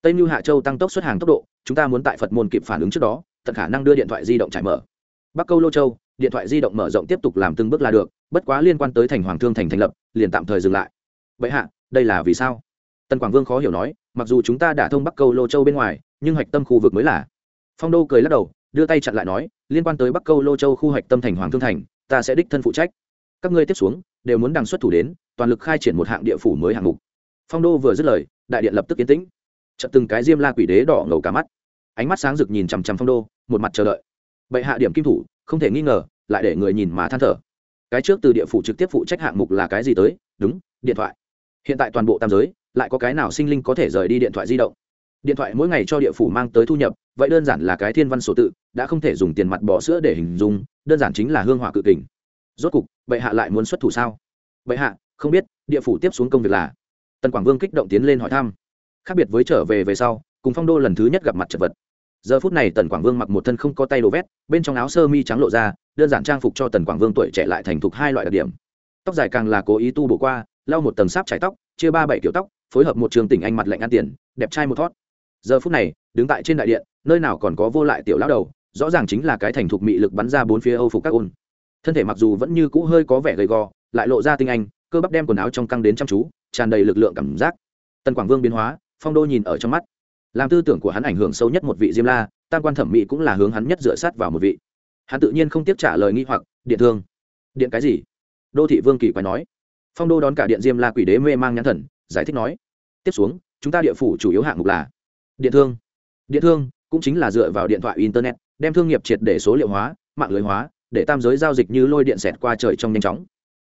Tây mưu hạ châu tăng tốc xuất hàng tốc độ, chúng ta muốn tại phật môn kịp phản ứng trước đó, tận khả năng đưa điện thoại di động trải mở. Bắc câu lô châu, điện thoại di động mở rộng tiếp tục làm từng bước là được, bất quá liên quan tới thành hoàng thương thành thành lập, liền tạm thời dừng lại. Vậy hạ, đây là vì sao? Tần quảng vương khó hiểu nói, mặc dù chúng ta đã thông bắc câu lô châu bên ngoài, nhưng hạch tâm khu vực mới là. Phong đô cười lắc đầu, đưa tay chặn lại nói liên quan tới bắc câu lô châu khu hạch tâm thành hoàng thương thành, ta sẽ đích thân phụ trách. Các ngươi tiếp xuống đều muốn đằng xuất thủ đến, toàn lực khai triển một hạng địa phủ mới hạng mục. Phong đô vừa dứt lời, đại điện lập tức yên tĩnh. Chợt từng cái diêm la quỷ đế đỏ ngầu cả mắt. Ánh mắt sáng rực nhìn chằm chằm phong đô, một mặt chờ đợi. Bệ hạ điểm kim thủ, không thể nghi ngờ, lại để người nhìn mà than thở. Cái trước từ địa phủ trực tiếp phụ trách hạng mục là cái gì tới? Đúng, điện thoại. Hiện tại toàn bộ tam giới, lại có cái nào sinh linh có thể rời đi điện thoại di động? Điện thoại mỗi ngày cho địa phủ mang tới thu nhập, vậy đơn giản là cái thiên văn sổ tự, đã không thể dùng tiền mặt bỏ sữa để hình dung, đơn giản chính là hương hỏa cự kình. Rốt cục, bệ hạ lại muốn xuất thủ sao? Bệ hạ, không biết, địa phủ tiếp xuống công việc là? Tần quảng vương kích động tiến lên hỏi thăm. Khác biệt với trở về về sau, cùng phong đô lần thứ nhất gặp mặt chật vật. Giờ phút này tần quảng vương mặc một thân không có tay đồ vét, bên trong áo sơ mi trắng lộ ra, đơn giản trang phục cho tần quảng vương tuổi trẻ lại thành thục hai loại đặc điểm. Tóc dài càng là cố ý tu bổ qua, lau một tầng sáp trải tóc, chia ba bảy kiểu tóc, phối hợp một trường tỉnh anh mặt lạnh ăn tiền, đẹp trai một thót giờ phút này, đứng tại trên đại điện, nơi nào còn có vô lại tiểu lão đầu, rõ ràng chính là cái thành thục mị lực bắn ra bốn phía âu phục các ôn. Thân thể mặc dù vẫn như cũ hơi có vẻ gầy gò, lại lộ ra tinh anh, cơ bắp đem quần áo trong căng đến chăm chú, tràn đầy lực lượng cảm giác. Tần quảng vương biến hóa, phong đô nhìn ở trong mắt. Làm tư tưởng của hắn ảnh hưởng sâu nhất một vị diêm la, tam quan thẩm mỹ cũng là hướng hắn nhất dựa sát vào một vị. Hắn tự nhiên không tiếp trả lời nghi hoặc, điện thương. Điện cái gì? Đô thị vương kỳ quái nói. Phong đô đón cả điện diêm la quỷ đế mê mang nhãn thần, giải thích nói. Tiếp xuống, chúng ta địa phủ chủ yếu hạng mục là điện thương. Điện thương cũng chính là dựa vào điện thoại internet, đem thương nghiệp triệt để số liệu hóa, mạng lưới hóa, để tam giới giao dịch như lôi điện xẹt qua trời trong nhanh chóng.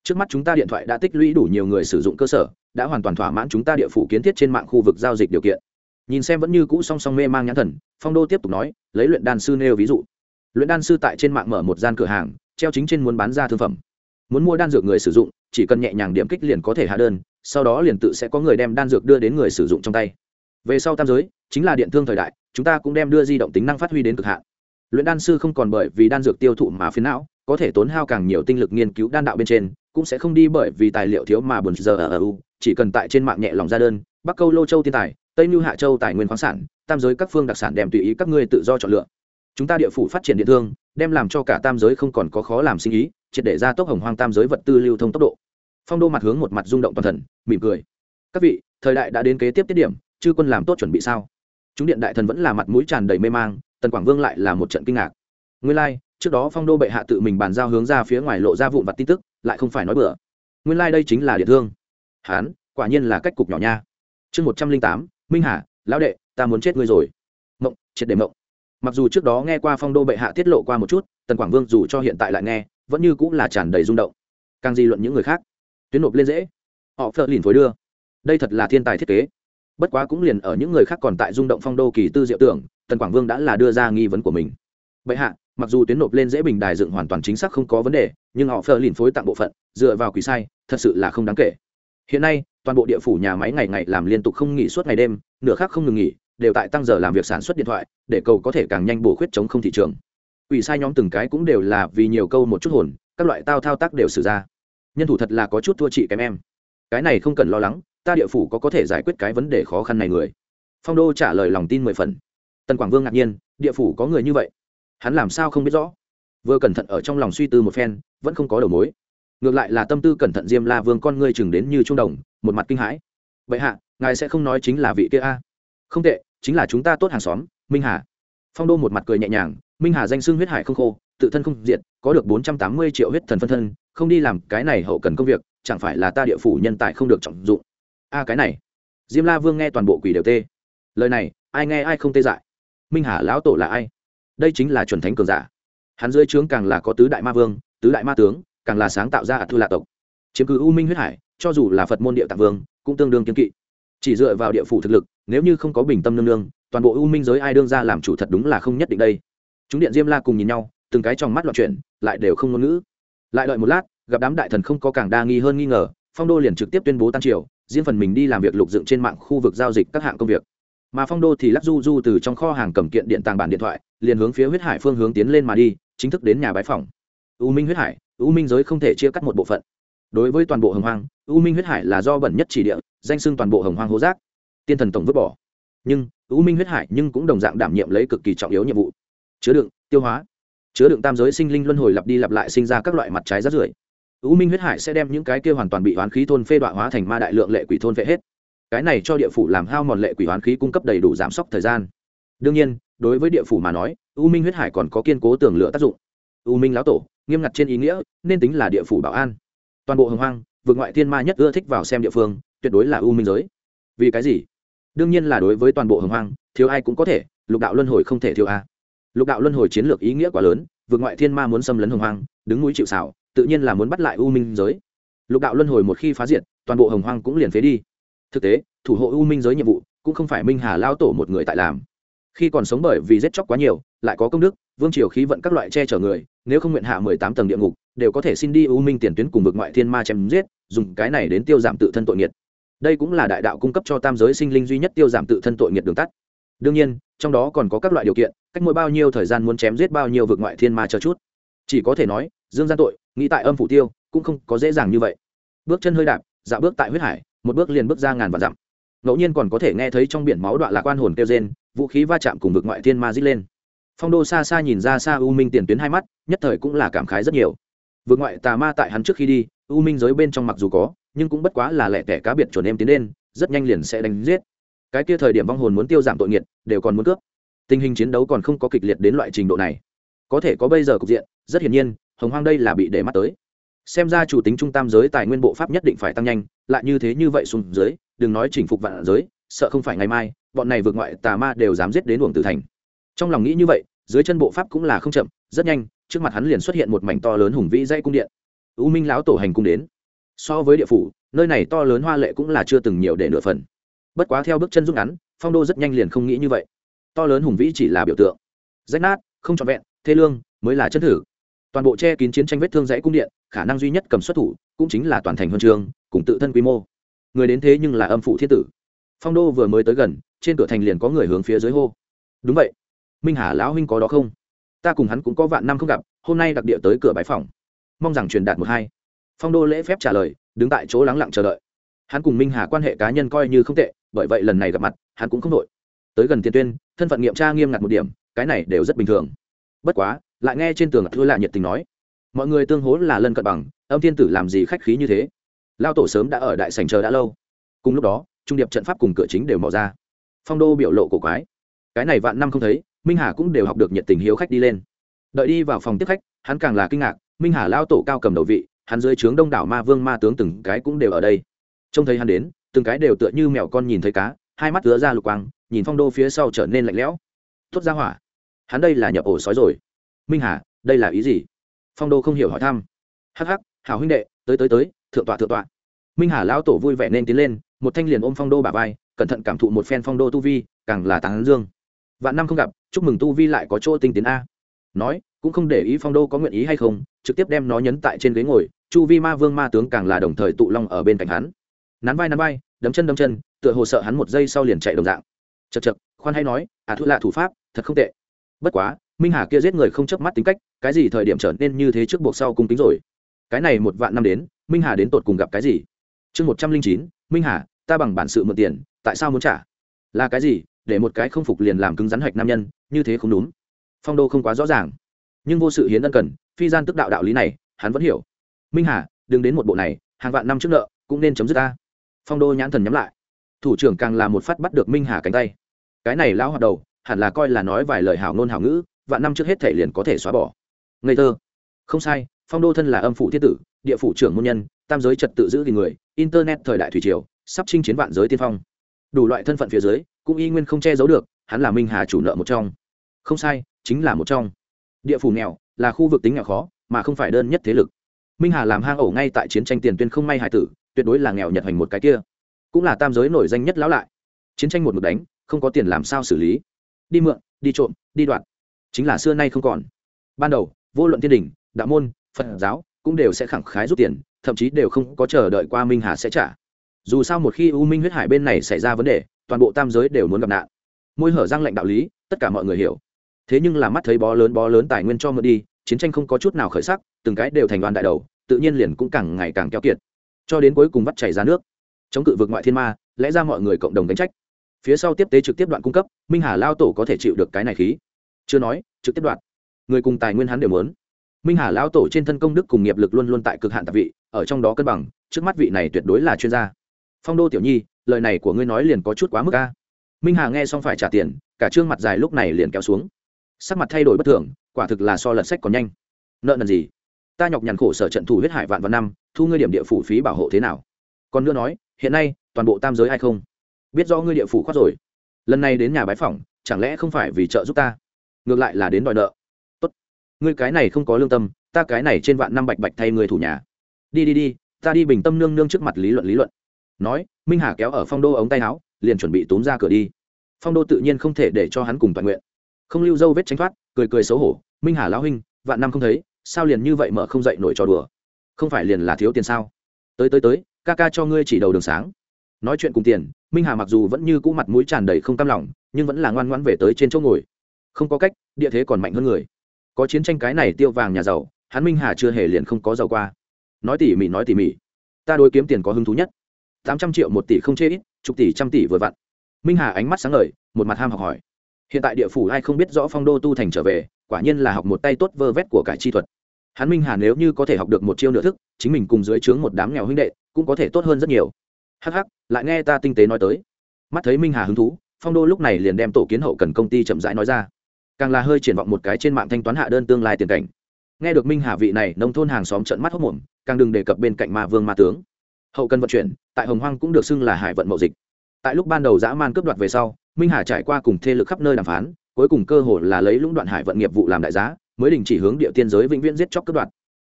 Trước mắt chúng ta điện thoại đã tích lũy đủ nhiều người sử dụng cơ sở, đã hoàn toàn thỏa mãn chúng ta địa phủ kiến thiết trên mạng khu vực giao dịch điều kiện. Nhìn xem vẫn như cũ song song mê mang nhãn thần, phong đô tiếp tục nói, lấy luyện đan sư nêu ví dụ. Luyện đan sư tại trên mạng mở một gian cửa hàng, treo chính trên muốn bán ra thương phẩm. Muốn mua đan dược người sử dụng, chỉ cần nhẹ nhàng điểm kích liền có thể hạ đơn, sau đó liền tự sẽ có người đem đan dược đưa đến người sử dụng trong tay về sau tam giới, chính là điện thương thời đại, chúng ta cũng đem đưa di động tính năng phát huy đến cực hạn. Luyện đan sư không còn bởi vì đan dược tiêu thụ mà phiến não, có thể tốn hao càng nhiều tinh lực nghiên cứu đan đạo bên trên, cũng sẽ không đi bởi vì tài liệu thiếu mà buồn giờ ở eu chỉ cần tại trên mạng nhẹ lòng ra đơn, bắc câu lô châu tiên tài, tây mưu hạ châu tài nguyên khoáng sản, tam giới các phương đặc sản đem tùy ý các ngươi tự do chọn lựa. Chúng ta địa phủ phát triển điện thương, đem làm cho cả tam giới không còn có khó làm sinh ý triệt để ra tốc hồng hoang tam giới vật tư lưu thông tốc độ. Phong đô mặt hướng một mặt rung động toàn thần, mỉm cười. Các vị, thời đại đã đến kế tiếp tiết điểm chư quân làm tốt chuẩn bị sao? Chúng điện đại thần vẫn là mặt mũi tràn đầy mê mang tần quảng vương lại là một trận kinh ngạc. Nguyên lai、like, trước đó phong đô bệ hạ tự mình bàn giao hướng ra phía ngoài lộ ra vụn vặt tin tức lại không phải nói bừa. Nguyên lai、like、đây chính là địa thương. Hán quả nhiên là cách cục nhỏ nha. Chương một trăm linh tám minh hà lão đệ ta muốn chết ngươi rồi. Mộng triệt để mộng. Mặc dù trước đó nghe qua phong đô bệ hạ tiết lộ qua một chút tần quảng vương dù cho hiện tại lại nghe vẫn như cũng là tràn đầy rung động. Càng di luận những người khác? Tuyến nộp lên dễ. Họ phớt lìn phối đưa. Đây thật là thiên tài thiết kế bất quá cũng liền ở những người khác còn tại rung động phong đô kỳ tư diệu tưởng, tần quảng vương đã là đưa ra nghi vấn của mình. Bệ hạ, mặc dù tuyến nộp lên dễ bình đài dựng hoàn toàn chính xác không có vấn đề, nhưng họ phờ lìn phối tặng bộ phận, dựa vào quỷ sai, thật sự là không đáng kể. Hiện nay, toàn bộ địa phủ nhà máy ngày ngày làm liên tục không nghỉ suốt ngày đêm, nửa khác không ngừng nghỉ, đều tại tăng giờ làm việc sản xuất điện thoại, để cầu có thể càng nhanh bổ khuyết chống không thị trường. Quỷ sai nhóm từng cái cũng đều là vì nhiều câu một chút hồn, các loại tao thao tác đều xử ra. Nhân thủ thật là có chút thua chị kém em. Cái này không cần lo lắng ta địa phủ có có thể giải quyết cái vấn đề khó khăn này người? Phong đô trả lời lòng tin mười phần. Tần quảng vương ngạc nhiên, địa phủ có người như vậy? Hắn làm sao không biết rõ? Vừa cẩn thận ở trong lòng suy tư một phen, vẫn không có đầu mối. Ngược lại là tâm tư cẩn thận diêm la vương con ngươi chừng đến như trung đồng, một mặt kinh hãi. Vậy hạ, ngài sẽ không nói chính là vị kia a? Không tệ, chính là chúng ta tốt hàng xóm, minh hà. Phong đô một mặt cười nhẹ nhàng, minh hà danh xưng huyết hải không khô, tự thân không diệt, có được bốn trăm tám mươi triệu huyết thần phân thân, không đi làm cái này hậu cần công việc, chẳng phải là ta địa phủ nhân tài không được trọng dụng a cái này diêm la vương nghe toàn bộ quỷ đều tê lời này ai nghe ai không tê dại minh hà lão tổ là ai đây chính là chuẩn thánh cường giả hắn dưới trướng càng là có tứ đại ma vương tứ đại ma tướng càng là sáng tạo ra ạt thư lạ tộc chiếm cứ u minh huyết hải cho dù là phật môn địa tạng vương cũng tương đương kiếm kỵ chỉ dựa vào địa phủ thực lực nếu như không có bình tâm nương nương toàn bộ u minh giới ai đương ra làm chủ thật đúng là không nhất định đây chúng điện diêm la cùng nhìn nhau từng cái trong mắt loạn chuyển lại đều không ngôn ngữ lại đợi một lát gặp đám đại thần không có càng đa nghi hơn nghi ngờ phong đô liền trực tiếp tuyên bố tan triều riêng phần mình đi làm việc lục dựng trên mạng khu vực giao dịch các hạng công việc. Mà phong đô thì lắc du du từ trong kho hàng cầm kiện điện tàng bản điện thoại, liền hướng phía huyết hải phương hướng tiến lên mà đi, chính thức đến nhà bái phòng u minh huyết hải, u minh giới không thể chia cắt một bộ phận. Đối với toàn bộ hồng hoang, u minh huyết hải là do bẩn nhất chỉ địa, danh xưng toàn bộ hồng hoang hố giác tiên thần tổng vứt bỏ. Nhưng, u minh huyết hải nhưng cũng đồng dạng đảm nhiệm lấy cực kỳ trọng yếu nhiệm vụ. Chứa đựng, tiêu hóa. Chứa đựng tam giới sinh linh luân hồi lặp đi lặp lại sinh ra các loại mặt trái rát rưởi u minh huyết hải sẽ đem những cái kia hoàn toàn bị hoán khí thôn phê đoạn hóa thành ma đại lượng lệ quỷ thôn phệ hết. Cái này cho địa phủ làm hao mòn lệ quỷ hoán khí cung cấp đầy đủ giảm sốc thời gian. Đương nhiên, đối với địa phủ mà nói, u minh huyết hải còn có kiên cố tường lửa tác dụng. U minh lão tổ, nghiêm ngặt trên ý nghĩa, nên tính là địa phủ bảo an. Toàn bộ hồng hoang vượt ngoại thiên ma nhất ưa thích vào xem địa phương, tuyệt đối là u minh giới. Vì cái gì? Đương nhiên là đối với toàn bộ hồng hoang, thiếu ai cũng có thể, lục đạo luân hồi không thể thiếu a. Lục đạo luân hồi chiến lược ý nghĩa quá lớn vượt ngoại thiên ma muốn xâm lấn hồng hoang, đứng núi chịu xảo tự nhiên là muốn bắt lại u minh giới. Lục đạo luân hồi một khi phá diệt, toàn bộ hồng hoang cũng liền phế đi. Thực tế, thủ hộ u minh giới nhiệm vụ cũng không phải minh hà lao tổ một người tại làm. Khi còn sống bởi vì giết chóc quá nhiều, lại có công đức, vương triều khí vận các loại che chở người, nếu không nguyện hạ mười tám tầng địa ngục, đều có thể xin đi u minh tiền tuyến cùng vực ngoại thiên ma chém giết, dùng cái này đến tiêu giảm tự thân tội nghiệt. Đây cũng là đại đạo cung cấp cho tam giới sinh linh duy nhất tiêu giảm tự thân tội nghiệt đường tắt. Đương nhiên, trong đó còn có các loại điều kiện, cách mỗi bao nhiêu thời gian muốn chém giết bao nhiêu vực ngoại thiên ma chờ chút chỉ có thể nói, dương gian tội, nghĩ tại âm phủ tiêu, cũng không có dễ dàng như vậy. Bước chân hơi đạp dạo bước tại huyết hải, một bước liền bước ra ngàn vạn dặm. Ngẫu nhiên còn có thể nghe thấy trong biển máu đoạn lạc quan hồn kêu rên, vũ khí va chạm cùng vực ngoại thiên ma dít lên. Phong đô xa xa nhìn ra xa u minh tiền tuyến hai mắt, nhất thời cũng là cảm khái rất nhiều. Vượt ngoại tà ma tại hắn trước khi đi, u minh giới bên trong mặc dù có, nhưng cũng bất quá là lẻ tẻ cá biệt chuẩn em tiến lên, rất nhanh liền sẽ đánh giết. Cái kia thời điểm vong hồn muốn tiêu giảm tội nghiệt, đều còn muốn cướp. Tình hình chiến đấu còn không có kịch liệt đến loại trình độ này có thể có bây giờ cục diện, rất hiển nhiên, hồng hoang đây là bị để mắt tới. Xem ra chủ tính trung tam giới tài nguyên bộ pháp nhất định phải tăng nhanh, lại như thế như vậy xuống dưới, đừng nói chỉnh phục vạn giới, sợ không phải ngày mai, bọn này vượt ngoại tà ma đều dám giết đến uổng tử thành. Trong lòng nghĩ như vậy, dưới chân bộ pháp cũng là không chậm, rất nhanh, trước mặt hắn liền xuất hiện một mảnh to lớn hùng vĩ dây cung điện. U minh lão tổ hành cung đến. So với địa phủ, nơi này to lớn hoa lệ cũng là chưa từng nhiều để nửa phần. Bất quá theo bước chân rút ngắn, phong đô rất nhanh liền không nghĩ như vậy. To lớn hùng vĩ chỉ là biểu tượng. Rách nát, không trọn vẹn thế lương mới là chân thử. Toàn bộ che kín chiến tranh vết thương dãy cung điện, khả năng duy nhất cầm xuất thủ cũng chính là toàn thành huân trường, cùng tự thân quy mô. Người đến thế nhưng là âm phụ thiên tử. Phong đô vừa mới tới gần, trên cửa thành liền có người hướng phía dưới hô. Đúng vậy. Minh hà lão huynh có đó không? Ta cùng hắn cũng có vạn năm không gặp, hôm nay đặc địa tới cửa bãi phòng mong rằng truyền đạt một hai. Phong đô lễ phép trả lời, đứng tại chỗ lắng lặng chờ đợi. Hắn cùng minh hà quan hệ cá nhân coi như không tệ, bởi vậy lần này gặp mặt, hắn cũng không đội tới gần tiền tuyên, thân phận nghiệm tra nghiêm ngặt một điểm, cái này đều rất bình thường bất quá, lại nghe trên tường thưa lạ nhiệt tình nói, mọi người tương hố là lân cận bằng, âm thiên tử làm gì khách khí như thế? Lao tổ sớm đã ở đại sành chờ đã lâu. Cùng lúc đó, trung điệp trận pháp cùng cửa chính đều mỏ ra. Phong đô biểu lộ cổ quái. Cái này vạn năm không thấy, minh hà cũng đều học được nhiệt tình hiếu khách đi lên. Đợi đi vào phòng tiếp khách, hắn càng là kinh ngạc, minh hà lao tổ cao cầm đầu vị, hắn dưới trướng đông đảo ma vương ma tướng từng cái cũng đều ở đây. Trông thấy hắn đến, từng cái đều tựa như mèo con nhìn thấy cá, hai mắt ứa ra lục quang, nhìn phong đô phía sau trở nên lạnh lẽo. Tuốt ra hỏa hắn đây là nhập ổ sói rồi. Minh hà, đây là ý gì? Phong đô không hiểu hỏi thăm. Hắc hắc, hảo huynh đệ, tới tới tới, thượng tọa thượng tọa. Minh hà lão tổ vui vẻ nên tiến lên, một thanh liền ôm phong đô bà vai, cẩn thận cảm thụ một phen phong đô tu vi, càng là tán dương. Vạn năm không gặp, chúc mừng tu vi lại có chỗ tinh tiến a. Nói, cũng không để ý phong đô có nguyện ý hay không, trực tiếp đem nó nhấn tại trên ghế ngồi, chu vi ma vương ma tướng càng là đồng thời tụ long ở bên cạnh hắn. Nắn vai nắn vai, đấm chân đấm chân, tựa hồ sợ hắn một giây sau liền chạy đồng dạng. Chật chật khoan hay nói à thu lạ thủ pháp, thật không tệ bất quá, minh hà kia giết người không chớp mắt tính cách, cái gì thời điểm trở nên như thế trước buộc sau cung tính rồi? Cái này một vạn năm đến, minh hà đến tột cùng gặp cái gì? Chương một trăm linh chín, minh hà, ta bằng bản sự mượn tiền, tại sao muốn trả? Là cái gì, để một cái không phục liền làm cứng rắn hạch nam nhân, như thế không đúng. Phong đô không quá rõ ràng. Nhưng vô sự hiến ân cần, phi gian tức đạo đạo lý này, hắn vẫn hiểu. Minh hà, đừng đến một bộ này, hàng vạn năm trước nợ, cũng nên chấm dứt ta. Phong đô nhãn thần nhắm lại. Thủ trưởng càng là một phát bắt được minh hà cánh tay. Cái này lão hoạt đầu hẳn là coi là nói vài lời hảo ngôn hảo ngữ, vạn năm trước hết thể liền có thể xóa bỏ. Ngây thơ. Không sai, phong đô thân là âm phủ thiết tử, địa phủ trưởng môn nhân, tam giới trật tự giữ gìn người, internet thời đại thủy triều, sắp chinh chiến vạn giới tiên phong. Đủ loại thân phận phía dưới, cũng y nguyên không che giấu được, hắn là minh hà chủ nợ một trong. Không sai, chính là một trong. Địa phủ nghèo, là khu vực tính nghèo khó, mà không phải đơn nhất thế lực. Minh hà làm hang ổ ngay tại chiến tranh tiền tuyên không may hải tử, tuyệt đối là nghèo nhật hành một cái kia. Cũng là tam giới nổi danh nhất lão lại. Chiến tranh một mực đánh, không có tiền làm sao xử lý đi mượn, đi trộm, đi đoạn chính là xưa nay không còn. Ban đầu, vô luận thiên đình, đạo môn, phật giáo cũng đều sẽ khẳng khái rút tiền, thậm chí đều không có chờ đợi qua minh hà sẽ trả. Dù sao một khi u minh huyết hải bên này xảy ra vấn đề, toàn bộ tam giới đều muốn gặp nạn. Môi hở răng lệnh đạo lý, tất cả mọi người hiểu. Thế nhưng là mắt thấy bó lớn bó lớn tài nguyên cho mượn đi, chiến tranh không có chút nào khởi sắc, từng cái đều thành đoàn đại đầu, tự nhiên liền cũng càng ngày càng keo kiệt. Cho đến cuối cùng vắt chảy ra nước. Chống cự vực ngoại thiên ma, lẽ ra mọi người cộng đồng đánh trách phía sau tiếp tế trực tiếp đoạn cung cấp, minh hà lao tổ có thể chịu được cái này khí. Chưa nói, trực tiếp đoạn. Người cùng tài nguyên hắn đều muốn. Minh hà lao tổ trên thân công đức cùng nghiệp lực luôn luôn tại cực hạn tạp vị, ở trong đó cân bằng, trước mắt vị này tuyệt đối là chuyên gia. Phong đô tiểu nhi, lời này của ngươi nói liền có chút quá mức ca minh hà nghe xong phải trả tiền, cả trương mặt dài lúc này liền kéo xuống. Sắc mặt thay đổi bất thường, quả thực là so lật sách còn nhanh. Nợ nần gì? Ta nhọc nhằn khổ sở trận thủ huyết hải vạn vạn năm, thu ngươi điểm địa phủ phí bảo hộ thế nào? Còn nữa nói, hiện nay, toàn bộ tam giới hay không? Biết do ngươi địa phủ khoát rồi. Lần này đến nhà bái phỏng, chẳng lẽ không phải vì trợ giúp ta? Ngược lại là đến đòi nợ. Tốt. Ngươi cái này không có lương tâm, ta cái này trên vạn năm bạch bạch thay người thủ nhà. Đi đi đi, ta đi bình tâm nương nương trước mặt lý luận lý luận. Nói, minh hà kéo ở phong đô ống tay áo, liền chuẩn bị túm ra cửa đi. Phong đô tự nhiên không thể để cho hắn cùng toàn nguyện. Không lưu dâu vết tránh thoát, cười cười xấu hổ, minh hà lão huynh, vạn năm không thấy, sao liền như vậy mở không dậy nổi trò đùa? Không phải liền là thiếu tiền sao? Tới tới tới, ca ca cho ngươi chỉ đầu đường sáng nói chuyện cùng tiền, minh hà mặc dù vẫn như cũ mặt mũi tràn đầy không cam lòng, nhưng vẫn là ngoan ngoãn về tới trên chỗ ngồi. Không có cách, địa thế còn mạnh hơn người. Có chiến tranh cái này tiêu vàng nhà giàu, hắn minh hà chưa hề liền không có giàu qua. Nói tỉ mỉ, nói tỉ mỉ. Ta đối kiếm tiền có hứng thú nhất. Tám trăm triệu một tỷ không chê ít, chục tỷ trăm tỷ vừa vặn. Minh hà ánh mắt sáng ngời, một mặt ham học hỏi. Hiện tại địa phủ ai không biết rõ phong đô tu thành trở về, quả nhiên là học một tay tốt vơ vét của cải chi thuật. Hắn minh hà nếu như có thể học được một chiêu nửa thức, chính mình cùng dưới trướng một đám nghèo huynh đệ, cũng có thể tốt hơn rất nhiều hắc hắc, lại nghe ta tinh tế nói tới. Mắt thấy minh hà hứng thú, phong đô lúc này liền đem tổ kiến hậu cần công ty chậm rãi nói ra. Càng là hơi triển vọng một cái trên mạng thanh toán hạ đơn tương lai tiền cảnh. Nghe được minh hà vị này, nông thôn hàng xóm trận mắt hốc mồm càng đừng đề cập bên cạnh ma vương ma tướng. Hậu cần vận chuyển, tại hồng hoang cũng được xưng là hải vận mậu dịch. Tại lúc ban đầu dã man cướp đoạt về sau, minh hà trải qua cùng thế lực khắp nơi đàm phán, cuối cùng cơ hội là lấy lũng đoạn hải vận nghiệp vụ làm đại giá, mới đình chỉ hướng địa tiên giới vĩnh viễn giết chóc cướp đoạt.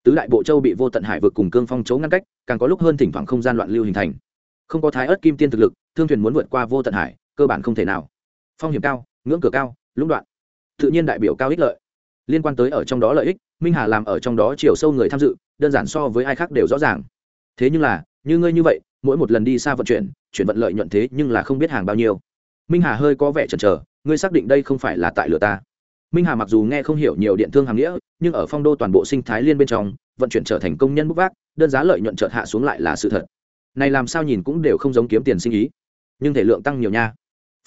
Tứ đại bộ châu bị vô tận hải vực cùng cương phong chấu ngăn cách, càng có lúc hơn thỉnh thoảng không gian loạn lưu hình thành không có thái ớt kim tiên thực lực, thương thuyền muốn vượt qua vô tận hải, cơ bản không thể nào. Phong hiểm cao, ngưỡng cửa cao, lũng đoạn. Tự nhiên đại biểu cao ích lợi. Liên quan tới ở trong đó lợi ích, minh hà làm ở trong đó chiều sâu người tham dự, đơn giản so với ai khác đều rõ ràng. Thế nhưng là, như ngươi như vậy, mỗi một lần đi xa vận chuyển chuyển vận lợi nhuận thế nhưng là không biết hàng bao nhiêu. Minh hà hơi có vẻ chần chờ, ngươi xác định đây không phải là tại lửa ta. Minh hà mặc dù nghe không hiểu nhiều điện thương hàng nghĩa, nhưng ở phong đô toàn bộ sinh thái liên bên trong, vận chuyển trở thành công nhân bốc vác, đơn giá lợi nhuận chợt hạ xuống lại là sự thật này làm sao nhìn cũng đều không giống kiếm tiền sinh ý. Nhưng thể lượng tăng nhiều nha.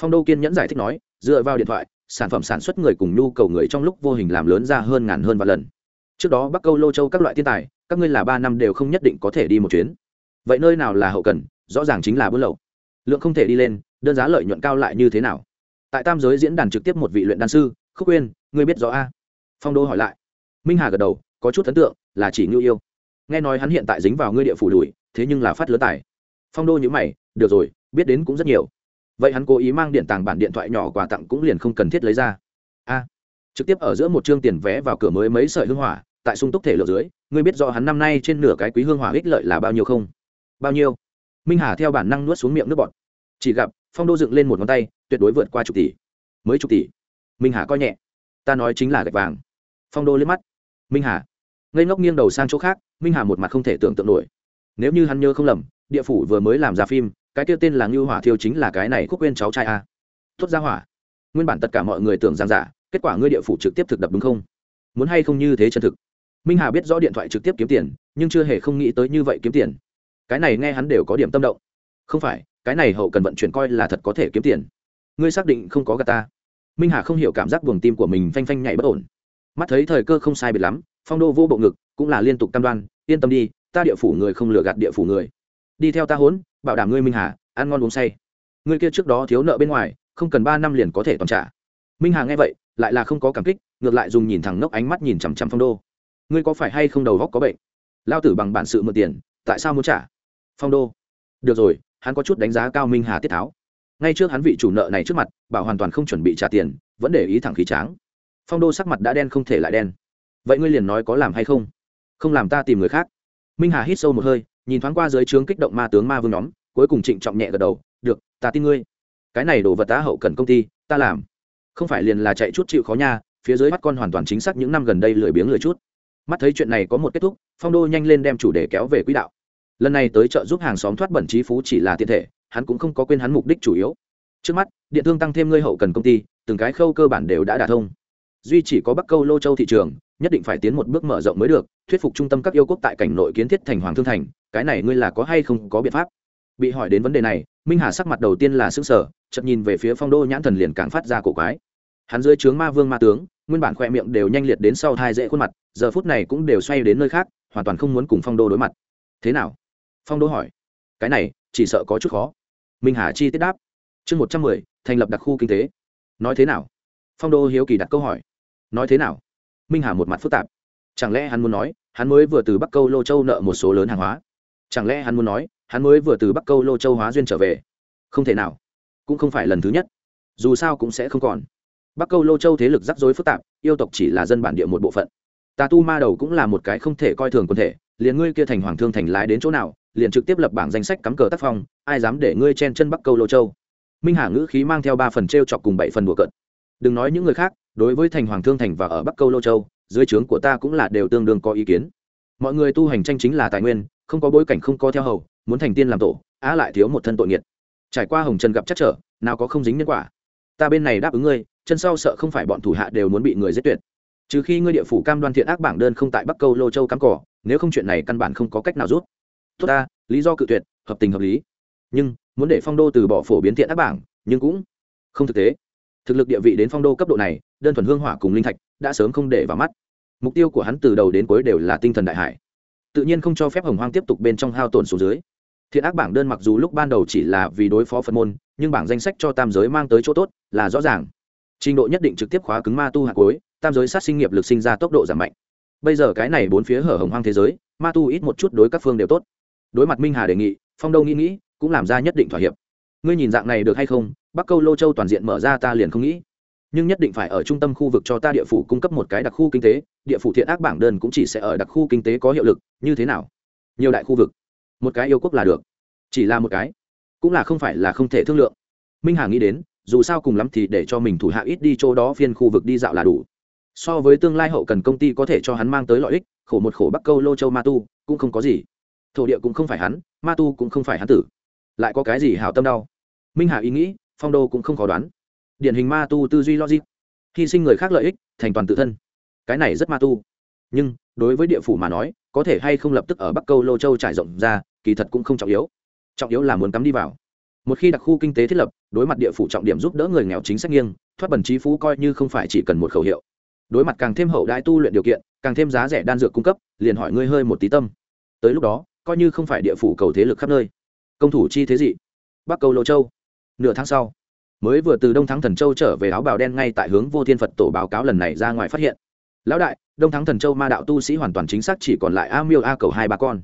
Phong đô kiên nhẫn giải thích nói, dựa vào điện thoại, sản phẩm sản xuất người cùng nhu cầu người trong lúc vô hình làm lớn ra hơn ngàn hơn vài lần. Trước đó bắc câu lô châu các loại thiên tài, các ngươi là ba năm đều không nhất định có thể đi một chuyến. Vậy nơi nào là hậu cần, rõ ràng chính là buôn lậu. Lượng không thể đi lên, đơn giá lợi nhuận cao lại như thế nào? Tại tam giới diễn đàn trực tiếp một vị luyện đan sư, khúc quên ngươi biết rõ a? Phong đô hỏi lại. Minh hà gật đầu, có chút ấn tượng, là chỉ ngưu yêu. Nghe nói hắn hiện tại dính vào ngươi địa phủ đùi thế nhưng là phát lớn tài. Phong đô nhữ mày, được rồi, biết đến cũng rất nhiều. Vậy hắn cố ý mang điện tàng bản điện thoại nhỏ quà tặng cũng liền không cần thiết lấy ra. A. Trực tiếp ở giữa một chương tiền vé vào cửa mới mấy sợi hương hỏa, tại sung túc thể lượng dưới, ngươi biết rõ hắn năm nay trên nửa cái quý hương hỏa ích lợi là bao nhiêu không? Bao nhiêu? Minh hà theo bản năng nuốt xuống miệng nước bọt. Chỉ gặp, phong đô dựng lên một ngón tay, tuyệt đối vượt qua chục tỷ. Mới chục tỷ. Minh hà coi nhẹ. Ta nói chính là gạch vàng. Phong đô liếc mắt. Minh hà. Ngây ngốc nghiêng đầu sang chỗ khác, minh hà một mặt không thể tưởng tượng nổi nếu như hắn nhớ không lầm, địa phủ vừa mới làm ra phim, cái tiêu tên là ngưu hỏa thiêu chính là cái này khúc quên cháu trai a. Tốt ra hỏa. Nguyên bản tất cả mọi người tưởng rằng giả kết quả ngươi địa phủ trực tiếp thực đập đúng không? Muốn hay không như thế chân thực? Minh hà biết rõ điện thoại trực tiếp kiếm tiền, nhưng chưa hề không nghĩ tới như vậy kiếm tiền. Cái này nghe hắn đều có điểm tâm động. Không phải, cái này hậu cần vận chuyển coi là thật có thể kiếm tiền. Ngươi xác định không có gà ta. Minh hà không hiểu cảm giác buồng tim của mình phanh phanh nhảy bất ổn. Mắt thấy thời cơ không sai biệt lắm, phong đô vô bộ ngực, cũng là liên tục cam đoan, yên tâm đi ta địa phủ người không lừa gạt địa phủ người. Đi theo ta hốn, bảo đảm ngươi minh hà, ăn ngon uống say. Ngươi kia trước đó thiếu nợ bên ngoài, không cần ba năm liền có thể toàn trả. Minh hà nghe vậy, lại là không có cảm kích, ngược lại dùng nhìn thẳng nốc ánh mắt nhìn chằm chằm phong đô. Ngươi có phải hay không đầu góc có bệnh? Lao tử bằng bản sự mượn tiền, tại sao muốn trả? Phong đô. Được rồi, hắn có chút đánh giá cao minh hà tiết tháo. Ngay trước hắn vị chủ nợ này trước mặt, bảo hoàn toàn không chuẩn bị trả tiền, vẫn để ý thẳng khí tráng. Phong đô sắc mặt đã đen không thể lại đen. Vậy ngươi liền nói có làm hay không? Không làm ta tìm người khác minh hà hít sâu một hơi, nhìn thoáng qua dưới trướng kích động ma tướng ma vương nhóm, cuối cùng trịnh trọng nhẹ gật đầu, được, ta tin ngươi. Cái này đồ vật ta hậu cần công ty, ta làm. Không phải liền là chạy chút chịu khó nha, phía dưới mắt con hoàn toàn chính xác những năm gần đây lười biếng lười chút. Mắt thấy chuyện này có một kết thúc, phong đô nhanh lên đem chủ đề kéo về quỹ đạo. Lần này tới chợ giúp hàng xóm thoát bẩn trí phú chỉ là tiện thể, hắn cũng không có quên hắn mục đích chủ yếu. Trước mắt, điện thương tăng thêm ngươi hậu cần công ty, từng cái khâu cơ bản đều đã đả thông duy chỉ có bắc câu lô châu thị trường, nhất định phải tiến một bước mở rộng mới được, thuyết phục trung tâm các yêu quốc tại cảnh nội kiến thiết thành hoàng thương thành, cái này ngươi là có hay không có biện pháp? Bị hỏi đến vấn đề này, minh hà sắc mặt đầu tiên là xương sở chậm nhìn về phía phong đô nhãn thần liền càng phát ra cổ quái. Hắn dưới trướng ma vương ma tướng, nguyên bản khoe miệng đều nhanh liệt đến sau hai dễ khuôn mặt, giờ phút này cũng đều xoay đến nơi khác, hoàn toàn không muốn cùng phong đô đối mặt. Thế nào? Phong đô hỏi. Cái này, chỉ sợ có chút khó. Minh hà chi tiết đáp. Chương một trăm mười, thành lập đặc khu kinh tế. Nói thế nào? Phong đô hiếu kỳ đặt câu hỏi nói thế nào? Minh hà một mặt phức tạp. Chẳng lẽ hắn muốn nói, hắn mới vừa từ bắc câu lô châu nợ một số lớn hàng hóa? Chẳng lẽ hắn muốn nói, hắn mới vừa từ bắc câu lô châu hóa duyên trở về? Không thể nào. Cũng không phải lần thứ nhất. Dù sao cũng sẽ không còn. Bắc câu lô châu thế lực rắc rối phức tạp, yêu tộc chỉ là dân bản địa một bộ phận. Tà tu ma đầu cũng là một cái không thể coi thường quân thể, liền ngươi kia thành hoàng thương thành lái đến chỗ nào, liền trực tiếp lập bảng danh sách cắm cờ tác phong, ai dám để ngươi chen chân bắc câu lô châu? Minh hà ngữ khí mang theo ba phần t r e o chọc cùng bảy phần đùa cận đừng nói những người khác đối với thành hoàng thương thành và ở bắc câu lô châu, dưới trướng của ta cũng là đều tương đương có ý kiến. Mọi người tu hành tranh chính là tài nguyên, không có bối cảnh không có theo hầu, muốn thành tiên làm tổ, á lại thiếu một thân tội nghiệt. Trải qua hồng trần gặp chắc trở, nào có không dính nhân quả. Ta bên này đáp ứng ngươi, chân sau sợ không phải bọn thủ hạ đều muốn bị người giết tuyệt. Trừ khi ngươi địa phủ cam đoan thiện ác bảng đơn không tại bắc câu lô châu cắm cỏ, nếu không chuyện này căn bản không có cách nào rút. Tốt ta, lý do cự tuyệt, hợp tình hợp lý. Nhưng, muốn để phong đô từ bỏ phổ biến thiện ác bảng, nhưng cũng không thực tế thực lực địa vị đến phong đô cấp độ này, đơn thuần hương hỏa cùng linh thạch đã sớm không để vào mắt. Mục tiêu của hắn từ đầu đến cuối đều là tinh thần đại hải. Tự nhiên không cho phép hồng hoang tiếp tục bên trong hao tổn số dưới. Thiện ác bảng đơn mặc dù lúc ban đầu chỉ là vì đối phó phân môn, nhưng bảng danh sách cho tam giới mang tới chỗ tốt là rõ ràng. Trình độ nhất định trực tiếp khóa cứng ma tu hạt cuối tam giới sát sinh nghiệp lực sinh ra tốc độ giảm mạnh. Bây giờ cái này bốn phía hở hồng hoang thế giới, ma tu ít một chút đối các phương đều tốt. Đối mặt minh hà đề nghị, phong đâu nghĩ nghĩ, cũng làm ra nhất định thỏa hiệp. Ngươi nhìn dạng này được hay không bắc câu lô châu toàn diện mở ra ta liền không nghĩ. Nhưng nhất định phải ở trung tâm khu vực cho ta địa phủ cung cấp một cái đặc khu kinh tế, địa phủ thiện ác bảng đơn cũng chỉ sẽ ở đặc khu kinh tế có hiệu lực, như thế nào? Nhiều đại khu vực. Một cái yêu quốc là được. Chỉ là một cái. Cũng là không phải là không thể thương lượng. Minh hà nghĩ đến, dù sao cùng lắm thì để cho mình thủ hạ ít đi chỗ đó phiên khu vực đi dạo là đủ. So với tương lai hậu cần công ty có thể cho hắn mang tới lợi ích, khổ một khổ bắc câu lô châu ma tu, cũng không có gì. Thổ địa cũng không phải hắn, ma tu cũng không phải hắn tử. Lại có cái gì hảo tâm đau? Minh hà ý nghĩ phong đô cũng không khó đoán. Điển hình ma tu tư duy logic. Hy sinh người khác lợi ích, thành toàn tự thân. Cái này rất ma tu. Nhưng, đối với địa phủ mà nói, có thể hay không lập tức ở bắc câu lô châu trải rộng ra, kỳ thật cũng không trọng yếu. Trọng yếu là muốn cắm đi vào. Một khi đặc khu kinh tế thiết lập, đối mặt địa phủ trọng điểm giúp đỡ người nghèo chính sách nghiêng, thoát bẩn trí phú coi như không phải chỉ cần một khẩu hiệu. Đối mặt càng thêm hậu đại tu luyện điều kiện, càng thêm giá rẻ đan dược cung cấp, liền hỏi ngươi hơi một tí tâm. Tới lúc đó, coi như không phải địa phủ cầu thế lực khắp nơi. Công thủ chi thế gì? Bắc câu lô châu nửa tháng sau, mới vừa từ đông thắng thần châu trở về áo bào đen ngay tại hướng vô thiên phật tổ báo cáo lần này ra ngoài phát hiện. Lão đại, đông thắng thần châu ma đạo tu sĩ hoàn toàn chính xác chỉ còn lại a miêu a cầu hai ba con.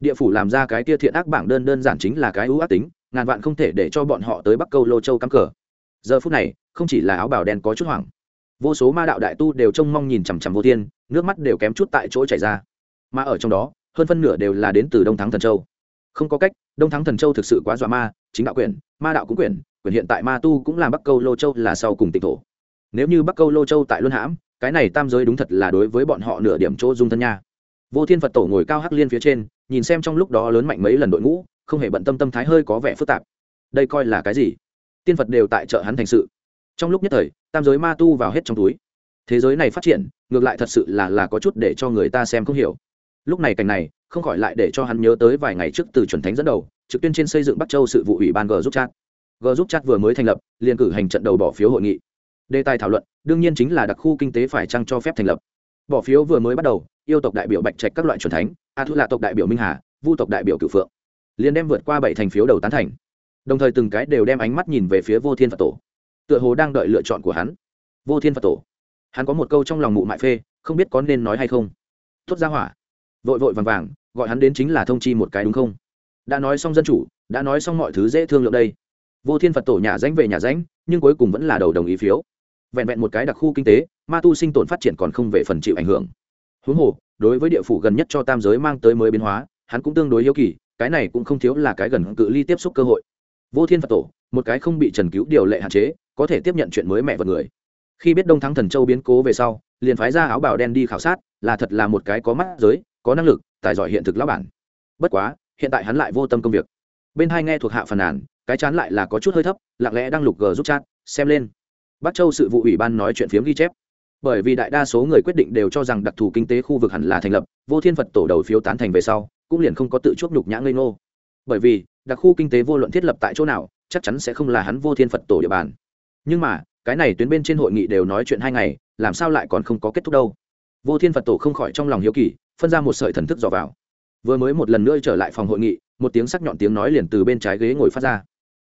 Địa phủ làm ra cái tia thiện ác bảng đơn đơn giản chính là cái ưu ác tính, ngàn vạn không thể để cho bọn họ tới bắc câu lô châu cắm cờ. Giờ phút này, không chỉ là áo bào đen có chút hoảng, vô số ma đạo đại tu đều trông mong nhìn chằm chằm vô thiên, nước mắt đều kém chút tại chỗ chảy ra. Mà ở trong đó, hơn phân nửa đều là đến từ đông thắng thần châu. Không có cách, đông thắng thần châu thực sự quá dọa ma chính đạo quyền, ma đạo cũng quyền quyền hiện tại ma tu cũng là bắc câu lô châu là sau cùng tịnh thổ. Nếu như bắc câu lô châu tại luân hãm, cái này tam giới đúng thật là đối với bọn họ nửa điểm chỗ dung thân nha. Vô thiên phật tổ ngồi cao hắc liên phía trên, nhìn xem trong lúc đó lớn mạnh mấy lần đội ngũ, không hề bận tâm tâm thái hơi có vẻ phức tạp. Đây coi là cái gì? Tiên phật đều tại chợ hắn thành sự. Trong lúc nhất thời, tam giới ma tu vào hết trong túi. Thế giới này phát triển, ngược lại thật sự là là có chút để cho người ta xem không hiểu. Lúc này cảnh này, không khỏi lại để cho hắn nhớ tới vài ngày trước từ chuẩn thánh dẫn đầu trực tuyên trên xây dựng bắc châu sự vụ ủy ban g giúp chat. G giúp chat vừa mới thành lập, liền cử hành trận đầu bỏ phiếu hội nghị. Đề tài thảo luận, đương nhiên chính là đặc khu kinh tế phải chăng cho phép thành lập. Bỏ phiếu vừa mới bắt đầu, yêu tộc đại biểu bạch trạch các loại chuẩn thánh, a thu là tộc đại biểu minh hà, vu tộc đại biểu cửu phượng, liền đem vượt qua bảy thành phiếu đầu tán thành. Đồng thời từng cái đều đem ánh mắt nhìn về phía vô thiên phật tổ. Tựa hồ đang đợi lựa chọn của hắn. Vô thiên phật tổ. Hắn có một câu trong lòng mụ mại phê, không biết có nên nói hay không. Tốt ra hỏa. Vội vội vàng vàng, gọi hắn đến chính là thông chi một cái đúng không? Đã nói xong dân chủ, đã nói xong mọi thứ dễ thương lượng đây. Vô thiên phật tổ nhà danh về nhà danh nhưng cuối cùng vẫn là đầu đồng ý phiếu. Vẹn vẹn một cái đặc khu kinh tế, ma tu sinh tồn phát triển còn không về phần chịu ảnh hưởng. Huống hồ, đối với địa phủ gần nhất cho tam giới mang tới mới biến hóa, hắn cũng tương đối hiếu kỳ, cái này cũng không thiếu là cái gần cự ly tiếp xúc cơ hội. Vô thiên phật tổ, một cái không bị trần cứu điều lệ hạn chế, có thể tiếp nhận chuyện mới mẹ vật người. Khi biết đông thắng thần châu biến cố về sau, liền phái ra áo bào đen đi khảo sát, là thật là một cái có mắt giới, có năng lực, tài giỏi hiện thực lão bản. Bất quá hiện tại hắn lại vô tâm công việc. Bên hai nghe thuộc hạ phàn nàn, cái chán lại là có chút hơi thấp, lặng lẽ đang lục g giúp chat, xem lên. Bắc châu sự vụ ủy ban nói chuyện phiếm ghi chép. Bởi vì đại đa số người quyết định đều cho rằng đặc thù kinh tế khu vực hẳn là thành lập, vô thiên phật tổ đầu phiếu tán thành về sau, cũng liền không có tự chuốc nhục nhã ngây ngô. Bởi vì, đặc khu kinh tế vô luận thiết lập tại chỗ nào, chắc chắn sẽ không là hắn vô thiên phật tổ địa bàn. Nhưng mà, cái này tuyến bên trên hội nghị đều nói chuyện hai ngày, làm sao lại còn không có kết thúc đâu? Vô thiên phật tổ không khỏi trong lòng hiếu kỳ, phân ra một sợi thần thức dò vào vừa mới một lần nữa trở lại phòng hội nghị, một tiếng sắc nhọn tiếng nói liền từ bên trái ghế ngồi phát ra.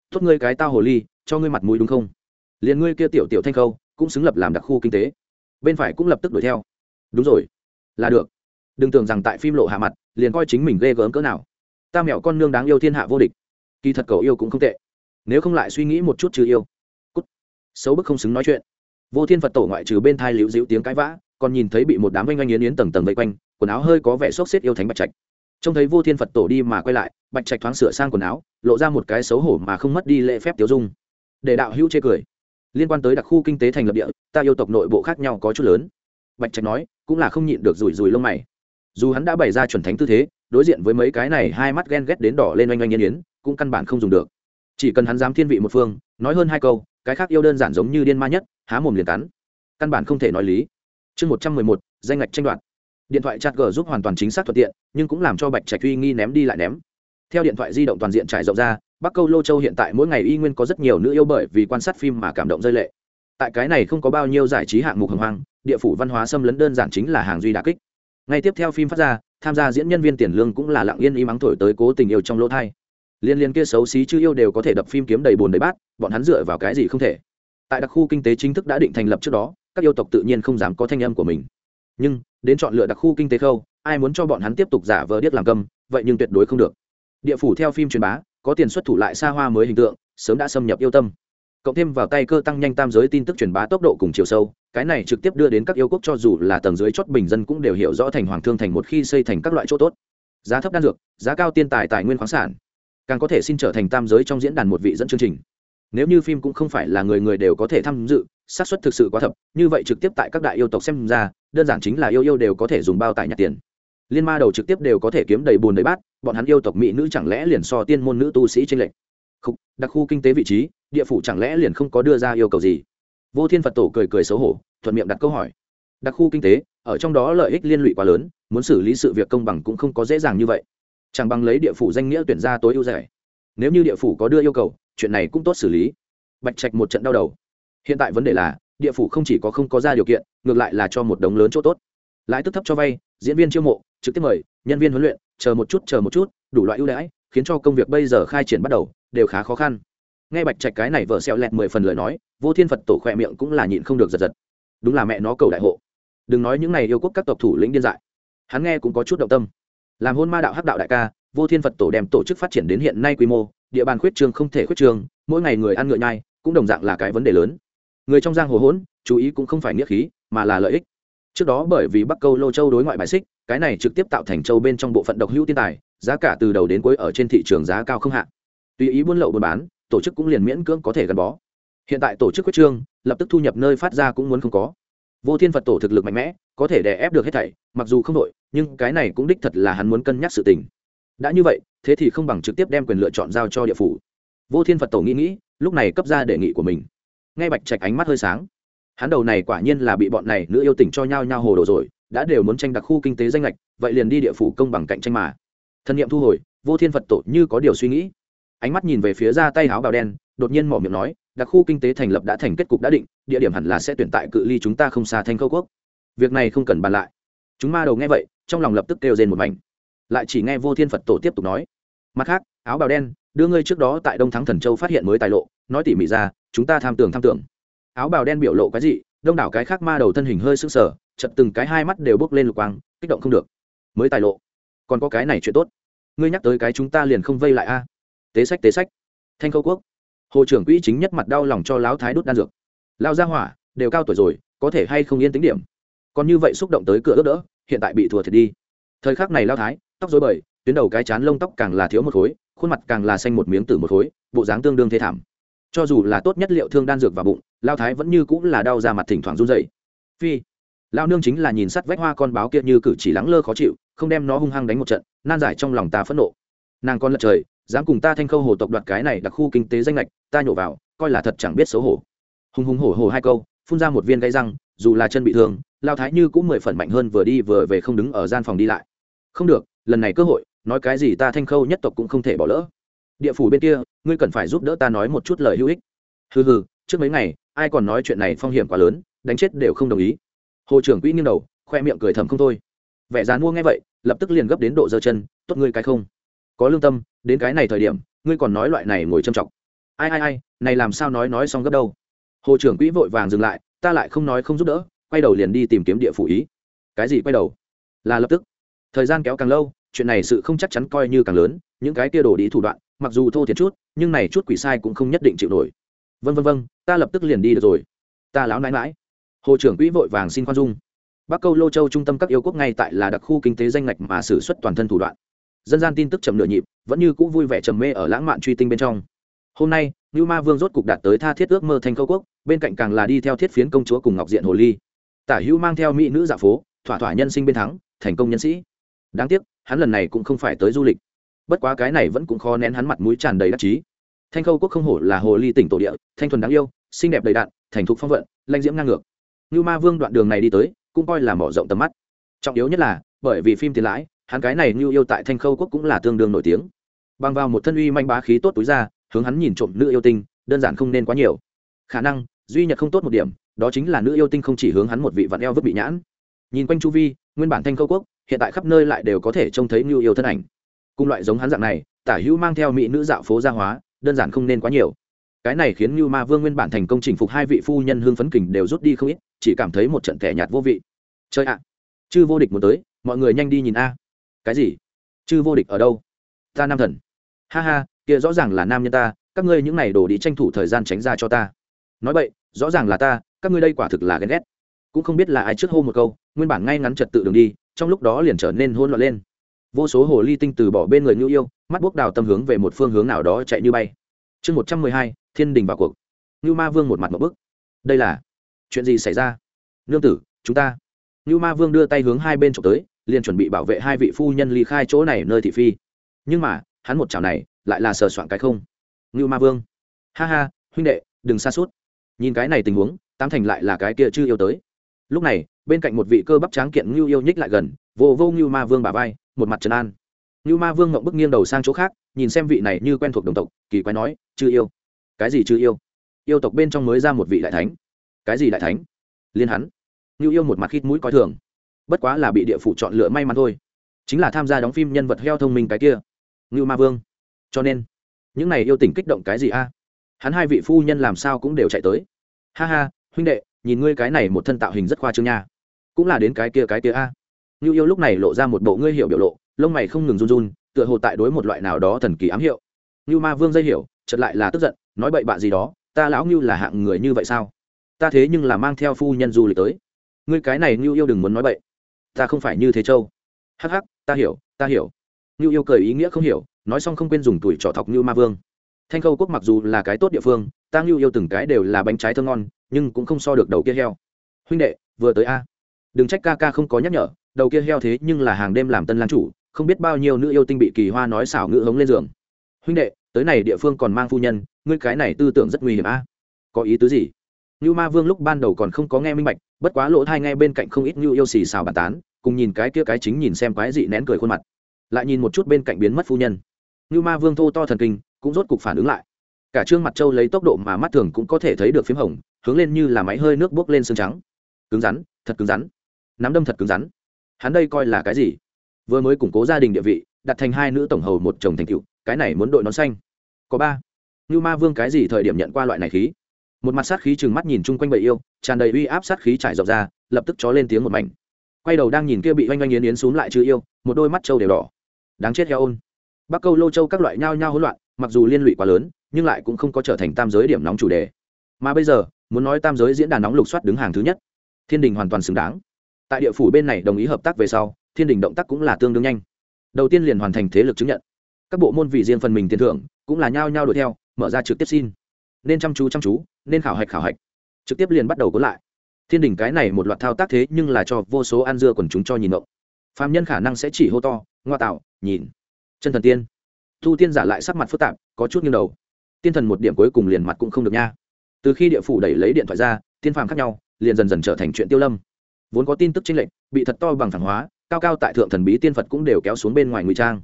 Tốt ngươi cái tao hồ ly, cho ngươi mặt mũi đúng không? Liền ngươi kia tiểu tiểu thanh khâu, cũng xứng lập làm đặc khu kinh tế. Bên phải cũng lập tức đuổi theo. Đúng rồi. Là được. Đừng tưởng rằng tại phim lộ hạ mặt, liền coi chính mình ghê gớm cỡ nào. Ta mẹo con nương đáng yêu thiên hạ vô địch. Kỳ thật cầu yêu cũng không tệ. Nếu không lại suy nghĩ một chút trừ yêu. Cút. Xấu bức không xứng nói chuyện. Vô thiên phật tổ ngoại trừ bên thai liễu dịu tiếng cãi vã, còn nhìn thấy bị một đám oanh oanh yến yến tầng tầng vây quanh, quần áo hơi có vẻ xốc xếp yêu thánh bạch trạch trông thấy vô thiên phật tổ đi mà quay lại, bạch trạch thoáng sửa sang quần áo, lộ ra một cái xấu hổ mà không mất đi lễ phép tiêu dung. Để đạo hữu chê cười. Liên quan tới đặc khu kinh tế thành lập địa, ta yêu tộc nội bộ khác nhau có chút lớn. Bạch trạch nói, cũng là không nhịn được rủi rủi lông mày. Dù hắn đã bày ra chuẩn thánh tư thế, đối diện với mấy cái này hai mắt ghen ghét đến đỏ lên oanh oanh yên yến, cũng căn bản không dùng được. Chỉ cần hắn dám thiên vị một phương, nói hơn hai câu, cái khác yêu đơn giản giống như điên ma nhất, há mồm liền cắn. Căn bản không thể nói lý. Chương một trăm mười một, danh ngạch tranh đoạt điện thoại chat g giúp hoàn toàn chính xác thuận tiện, nhưng cũng làm cho bạch trạch uy nghi ném đi lại ném. Theo điện thoại di động toàn diện trải rộng ra, bắc câu lô châu hiện tại mỗi ngày y nguyên có rất nhiều nữ yêu bởi vì quan sát phim mà cảm động rơi lệ. Tại cái này không có bao nhiêu giải trí hạng mục hồng hoang, địa phủ văn hóa xâm lấn đơn giản chính là hàng duy đà kích. Ngay tiếp theo phim phát ra, tham gia diễn nhân viên tiền lương cũng là lặng yên y mắng thổi tới cố tình yêu trong lỗ thai. Liên liên kia xấu xí chứ yêu đều có thể đập phim kiếm đầy bồn đầy bát, bọn hắn dựa vào cái gì không thể. Tại đặc khu kinh tế chính thức đã định thành lập trước đó, các yêu tộc tự nhiên không dám có thanh âm của mình nhưng, đến chọn lựa đặc khu kinh tế khâu, ai muốn cho bọn hắn tiếp tục giả vờ điếc làm cầm vậy nhưng tuyệt đối không được. Địa phủ theo phim truyền bá, có tiền xuất thủ lại xa hoa mới hình tượng, sớm đã xâm nhập yêu tâm. Cộng thêm vào tay cơ tăng nhanh tam giới tin tức truyền bá tốc độ cùng chiều sâu, cái này trực tiếp đưa đến các yêu quốc cho dù là tầng dưới chót bình dân cũng đều hiểu rõ thành hoàng thương thành một khi xây thành các loại chỗ tốt. Giá thấp đan dược, giá cao tiên tài tài nguyên khoáng sản, càng có thể xin trở thành tam giới trong diễn đàn một vị dẫn chương trình nếu như phim cũng không phải là người người đều có thể tham dự, xác suất thực sự quá thấp, như vậy trực tiếp tại các đại yêu tộc xem ra, đơn giản chính là yêu yêu đều có thể dùng bao tải nhặt tiền. Liên ma đầu trực tiếp đều có thể kiếm đầy bùn đầy bát, bọn hắn yêu tộc mỹ nữ chẳng lẽ liền so tiên môn nữ tu sĩ trên lệch? Không đặc khu kinh tế vị trí, địa phủ chẳng lẽ liền không có đưa ra yêu cầu gì? Vô thiên phật tổ cười cười xấu hổ, thuận miệng đặt câu hỏi. Đặc khu kinh tế, ở trong đó lợi ích liên lụy quá lớn, muốn xử lý sự việc công bằng cũng không có dễ dàng như vậy. Chẳng bằng lấy địa phủ danh nghĩa tuyển ra tối ưu rẻ. Nếu như địa phủ có đưa yêu cầu chuyện này cũng tốt xử lý. Bạch trạch một trận đau đầu. Hiện tại vấn đề là, địa phủ không chỉ có không có ra điều kiện, ngược lại là cho một đống lớn chỗ tốt. Lãi tức thấp cho vay, diễn viên chiêu mộ, trực tiếp mời, nhân viên huấn luyện, chờ một chút, chờ một chút, đủ loại ưu đãi, khiến cho công việc bây giờ khai triển bắt đầu, đều khá khó khăn. Nghe bạch trạch cái này vợ xẹo lẹt mười phần lời nói, vô thiên phật tổ khỏe miệng cũng là nhịn không được giật giật. Đúng là mẹ nó cầu đại hộ. Đừng nói những này yêu quốc các tộc thủ lĩnh điên dại. Hắn nghe cũng có chút động tâm. Làm hôn ma đạo hắc đạo đại ca vô thiên phật tổ đem tổ chức phát triển đến hiện nay quy mô, địa bàn khuyết trương không thể khuyết trương mỗi ngày người ăn ngựa nhai, cũng đồng dạng là cái vấn đề lớn. Người trong giang hồ hỗn, chú ý cũng không phải nghĩa khí, mà là lợi ích. Trước đó bởi vì bắc câu lô châu đối ngoại bài xích, cái này trực tiếp tạo thành châu bên trong bộ phận độc hữu tiên tài, giá cả từ đầu đến cuối ở trên thị trường giá cao không hạn tùy ý buôn lậu buôn bán, tổ chức cũng liền miễn cưỡng có thể gắn bó. Hiện tại tổ chức quyết trương lập tức thu nhập nơi phát ra cũng muốn không có. Vô thiên phật tổ thực lực mạnh mẽ, có thể đè ép được hết thảy, mặc dù không đội, nhưng cái này cũng đích thật là hắn muốn cân nhắc sự tình đã như vậy, thế thì không bằng trực tiếp đem quyền lựa chọn giao cho địa phủ. Vô thiên phật tổ nghĩ nghĩ, lúc này cấp ra đề nghị của mình. Ngay bạch trạch ánh mắt hơi sáng. Hắn đầu này quả nhiên là bị bọn này nữ yêu tỉnh cho nhau nhau hồ đồ rồi, đã đều muốn tranh đặc khu kinh tế danh lệch, vậy liền đi địa phủ công bằng cạnh tranh mà. Thân nhiệm thu hồi, vô thiên phật tổ như có điều suy nghĩ. Ánh mắt nhìn về phía ra tay áo bào đen, đột nhiên mỏ miệng nói, đặc khu kinh tế thành lập đã thành kết cục đã định, địa điểm hẳn là sẽ tuyển tại cự ly chúng ta không xa thanh khâu quốc. Việc này không cần bàn lại. Chúng ma đầu nghe vậy, trong lòng lập tức kêu rên một mảnh lại chỉ nghe vô thiên phật tổ tiếp tục nói mặt khác áo bào đen đưa ngươi trước đó tại đông thắng thần châu phát hiện mới tài lộ nói tỉ mỉ ra chúng ta tham tưởng tham tưởng áo bào đen biểu lộ cái gì đông đảo cái khác ma đầu thân hình hơi sưng sờ chật từng cái hai mắt đều bước lên lục quang kích động không được mới tài lộ còn có cái này chuyện tốt ngươi nhắc tới cái chúng ta liền không vây lại a tế sách tế sách thanh khâu quốc hồ trưởng quỹ chính nhất mặt đau lòng cho lão thái đốt đan dược lao ra hỏa đều cao tuổi rồi có thể hay không yên tính điểm còn như vậy xúc động tới cửa ớt đỡ hiện tại bị thua thiệt đi thời khắc này lao thái tóc dối bời, tuyến đầu cái chán lông tóc càng là thiếu một khối, khuôn mặt càng là xanh một miếng tử một khối, bộ dáng tương đương thê thảm. Cho dù là tốt nhất liệu thương đan dược vào bụng, lao thái vẫn như cũng là đau ra mặt thỉnh thoảng run dậy phi, lao nương chính là nhìn sắt vách hoa con báo kia như cử chỉ lắng lơ khó chịu, không đem nó hung hăng đánh một trận, nan giải trong lòng ta phẫn nộ. Nàng con lật trời, dám cùng ta thanh khâu hồ tộc đoạt cái này đặc khu kinh tế danh lệch ta nhổ vào, coi là thật chẳng biết xấu hổ. Hùng hùng hổ hổ hai câu, phun ra một viên gai răng, dù là chân bị thương, lao thái như cũng mười phần mạnh hơn vừa đi vừa về không đứng ở gian phòng đi lại. Không được lần này cơ hội, nói cái gì ta thanh khâu nhất tộc cũng không thể bỏ lỡ. Địa phủ bên kia, ngươi cần phải giúp đỡ ta nói một chút lời hữu ích. Hừ hừ, trước mấy ngày, ai còn nói chuyện này phong hiểm quá lớn, đánh chết đều không đồng ý. Hồ trưởng quỹ nghiêng đầu, khoe miệng cười thầm không thôi. Vẻ dán mua nghe vậy, lập tức liền gấp đến độ giơ chân, tốt ngươi cái không. Có lương tâm, đến cái này thời điểm, ngươi còn nói loại này ngồi châm trọng ai ai ai, này làm sao nói nói xong gấp đâu. Hồ trưởng quỹ vội vàng dừng lại, ta lại không nói không giúp đỡ, quay đầu liền đi tìm kiếm địa phủ ý. Cái gì quay đầu? Là lập tức thời gian kéo càng lâu, chuyện này sự không chắc chắn coi như càng lớn, những cái kia đổ đi thủ đoạn, mặc dù thô thiệt chút, nhưng này chút quỷ sai cũng không nhất định chịu nổi. Vân vân vân ta lập tức liền đi được rồi. Ta láo nãi mãi hồ trưởng quỹ vội vàng xin khoan dung. Bắc câu lô châu trung tâm các yêu quốc ngay tại là đặc khu kinh tế danh ngạch mà xử suất toàn thân thủ đoạn. Dân gian tin tức chậm nửa nhịp, vẫn như cũ vui vẻ trầm mê ở lãng mạn truy tinh bên trong. Hôm nay như ma vương rốt cục đạt tới tha thiết ước mơ thành câu quốc, bên cạnh càng là đi theo thiết phiến công chúa cùng ngọc diện hồ ly. Tả hữu mang theo mỹ nữ dạ phố, thỏa thỏa nhân sinh bên thắng, thành công nhân sĩ đáng tiếc, hắn lần này cũng không phải tới du lịch. Bất quá cái này vẫn cũng khó nén hắn mặt mũi tràn đầy đắc chí. Thanh khâu quốc không hổ là hồ ly tỉnh tổ địa, thanh thuần đáng yêu, xinh đẹp đầy đạn thành thục phong vận lanh diễm ngang ngược. Như ma vương đoạn đường này đi tới, cũng coi là mở rộng tầm mắt. Trọng yếu nhất là, bởi vì phim tiền lãi, hắn cái này như yêu tại thanh khâu quốc cũng là tương đương nổi tiếng. Bằng vào một thân uy manh bá khí tốt túi ra, hướng hắn nhìn trộm nữ yêu tinh, đơn giản không nên quá nhiều. Khả năng, duy nhất không tốt một điểm, đó chính là nữ yêu tinh không chỉ hướng hắn một vị vặn eo vứt bị nhãn. Nhìn quanh chu vi, nguyên bản thanh khâu quốc hiện tại khắp nơi lại đều có thể trông thấy như yêu thân ảnh. Cùng loại giống hắn dạng này, tả hữu mang theo mỹ nữ dạo phố gia hóa, đơn giản không nên quá nhiều. Cái này khiến như ma vương nguyên bản thành công chinh phục hai vị phu nhân hương phấn kình đều rút đi không ít, chỉ cảm thấy một trận thẻ nhạt vô vị. Chơi ạ! Chư vô địch muốn tới, mọi người nhanh đi nhìn a. Cái gì? Chư vô địch ở đâu? Ta nam thần. Ha ha, kia rõ ràng là nam nhân ta, các ngươi những này đổ đi tranh thủ thời gian tránh ra cho ta. Nói vậy rõ ràng là ta, các ngươi đây quả thực là ghen ghét. Cũng không biết là ai trước hô một câu, nguyên bản ngay ngắn trật tự đường đi trong lúc đó liền trở nên hỗn loạn lên. Vô số hồ ly tinh từ bỏ bên người ngưu yêu, mắt bốc đào tâm hướng về một phương hướng nào đó chạy như bay. Chương một trăm mười hai, thiên đình vào cuộc. Ngưu ma vương một mặt một bức. Đây là chuyện gì xảy ra? Nương tử, chúng ta. Ngưu ma vương đưa tay hướng hai bên trộm tới, liền chuẩn bị bảo vệ hai vị phu nhân ly khai chỗ này nơi thị phi. Nhưng mà, hắn một chảo này lại là sờ soạn cái không. Ngưu ma vương. Ha ha, huynh đệ, đừng xa suốt nhìn cái này tình huống tam thành lại là cái kia chưa yêu tới lúc này, bên cạnh một vị cơ bắp tráng kiện ngưu yêu nhích lại gần, vô vô ngưu ma vương bà vai, một mặt trấn an. Ngưu ma vương ngậm bức nghiêng đầu sang chỗ khác, nhìn xem vị này như quen thuộc đồng tộc, kỳ quái nói chưa yêu. Cái gì chưa yêu? Yêu tộc bên trong mới ra một vị đại thánh. Cái gì đại thánh? Liên hắn. Ngưu yêu một mặt khít mũi coi thường. Bất quá là bị địa phủ chọn lựa may mắn thôi. Chính là tham gia đóng phim nhân vật heo thông minh cái kia. Ngưu ma vương. Cho nên, những này yêu tình kích động cái gì a? Hắn hai vị phu nhân làm sao cũng đều chạy tới. Ha ha, huynh đệ nhìn ngươi cái này một thân tạo hình rất khoa trương nha. Cũng là đến cái kia cái kia a. Như yêu lúc này lộ ra một bộ ngươi hiểu biểu lộ, lông mày không ngừng run run, tựa hồ tại đối một loại nào đó thần kỳ ám hiệu. Như ma vương dây hiểu chật lại là tức giận, nói bậy bạ gì đó, ta lão như là hạng người như vậy sao? Ta thế nhưng là mang theo phu nhân du lịch tới. Ngươi cái này như yêu đừng muốn nói bậy. Ta không phải như thế châu. Hắc hắc, ta hiểu ta hiểu. Như yêu cười ý nghĩa không hiểu, nói xong không quên dùng tuổi trọ thọc như ma vương. Thanh khâu quốc mặc dù là cái tốt địa phương, ta như yêu từng cái đều là bánh trái thơ ngon nhưng cũng không so được đầu kia heo. Huynh đệ, vừa tới a. Đừng trách ca ca không có nhắc nhở, đầu kia heo thế nhưng là hàng đêm làm tân lang chủ, không biết bao nhiêu nữ yêu tinh bị kỳ hoa nói xảo ngữ hống lên giường. Huynh đệ, tới này địa phương còn mang phu nhân, ngươi cái này tư tưởng rất nguy hiểm a. Có ý tứ gì? Như ma vương lúc ban đầu còn không có nghe minh bạch, bất quá lỗ thai ngay bên cạnh không ít như yêu xì xào bàn tán, cùng nhìn cái kia cái chính nhìn xem quái dị nén cười khuôn mặt. Lại nhìn một chút bên cạnh biến mất phu nhân. Như ma vương thô to thần kinh, cũng rốt cục phản ứng lại. Cả trương mặt châu lấy tốc độ mà mắt thường cũng có thể thấy được phím hồng hướng lên như là máy hơi nước bốc lên xương trắng. Cứng rắn, thật cứng rắn. Nắm đâm thật cứng rắn. Hắn đây coi là cái gì? Vừa mới củng cố gia đình địa vị, đặt thành hai nữ tổng hầu một chồng thành cựu cái này muốn đội nón xanh. Có ba. Như ma vương cái gì thời điểm nhận qua loại này khí? Một mặt sát khí chừng mắt nhìn chung quanh bầy yêu, tràn đầy uy áp sát khí trải rộng ra, lập tức chó lên tiếng một mảnh. Quay đầu đang nhìn kia bị oanh oanh yến yến xuống lại chứ yêu, một đôi mắt trâu đều đỏ. Đáng chết heo ôn. Bắc câu, lô châu các loại nhao nhao hỗn loạn, mặc dù liên lụy quá lớn, nhưng lại cũng không có trở thành tam giới điểm nóng chủ đề. Mà bây giờ muốn nói tam giới diễn đàn nóng lục soát đứng hàng thứ nhất. Thiên đình hoàn toàn xứng đáng. Tại địa phủ bên này đồng ý hợp tác về sau, thiên đình động tác cũng là tương đương nhanh. Đầu tiên liền hoàn thành thế lực chứng nhận. Các bộ môn vị riêng phần mình tiền thưởng, cũng là nhao nhao đuổi theo, mở ra trực tiếp xin. Nên chăm chú chăm chú, nên khảo hạch khảo hạch. Trực tiếp liền bắt đầu cuốn lại. Thiên đình cái này một loạt thao tác thế nhưng là cho vô số ăn dưa quần chúng cho nhìn ngộng. Phạm nhân khả năng sẽ chỉ hô to, ngoa tạo, nhìn. Chân thần tiên. Thu tiên giả lại sắc mặt phức tạp, có chút nghiêng đầu. Tiên thần một điểm cuối cùng liền mặt cũng không được nha từ khi địa phủ đẩy lấy điện thoại ra, tiên phàm khác nhau, liền dần dần trở thành chuyện tiêu lâm. Vốn có tin tức chính lệnh bị thật to bằng phản hóa, cao cao tại thượng thần bí tiên phật cũng đều kéo xuống bên ngoài ngụy trang.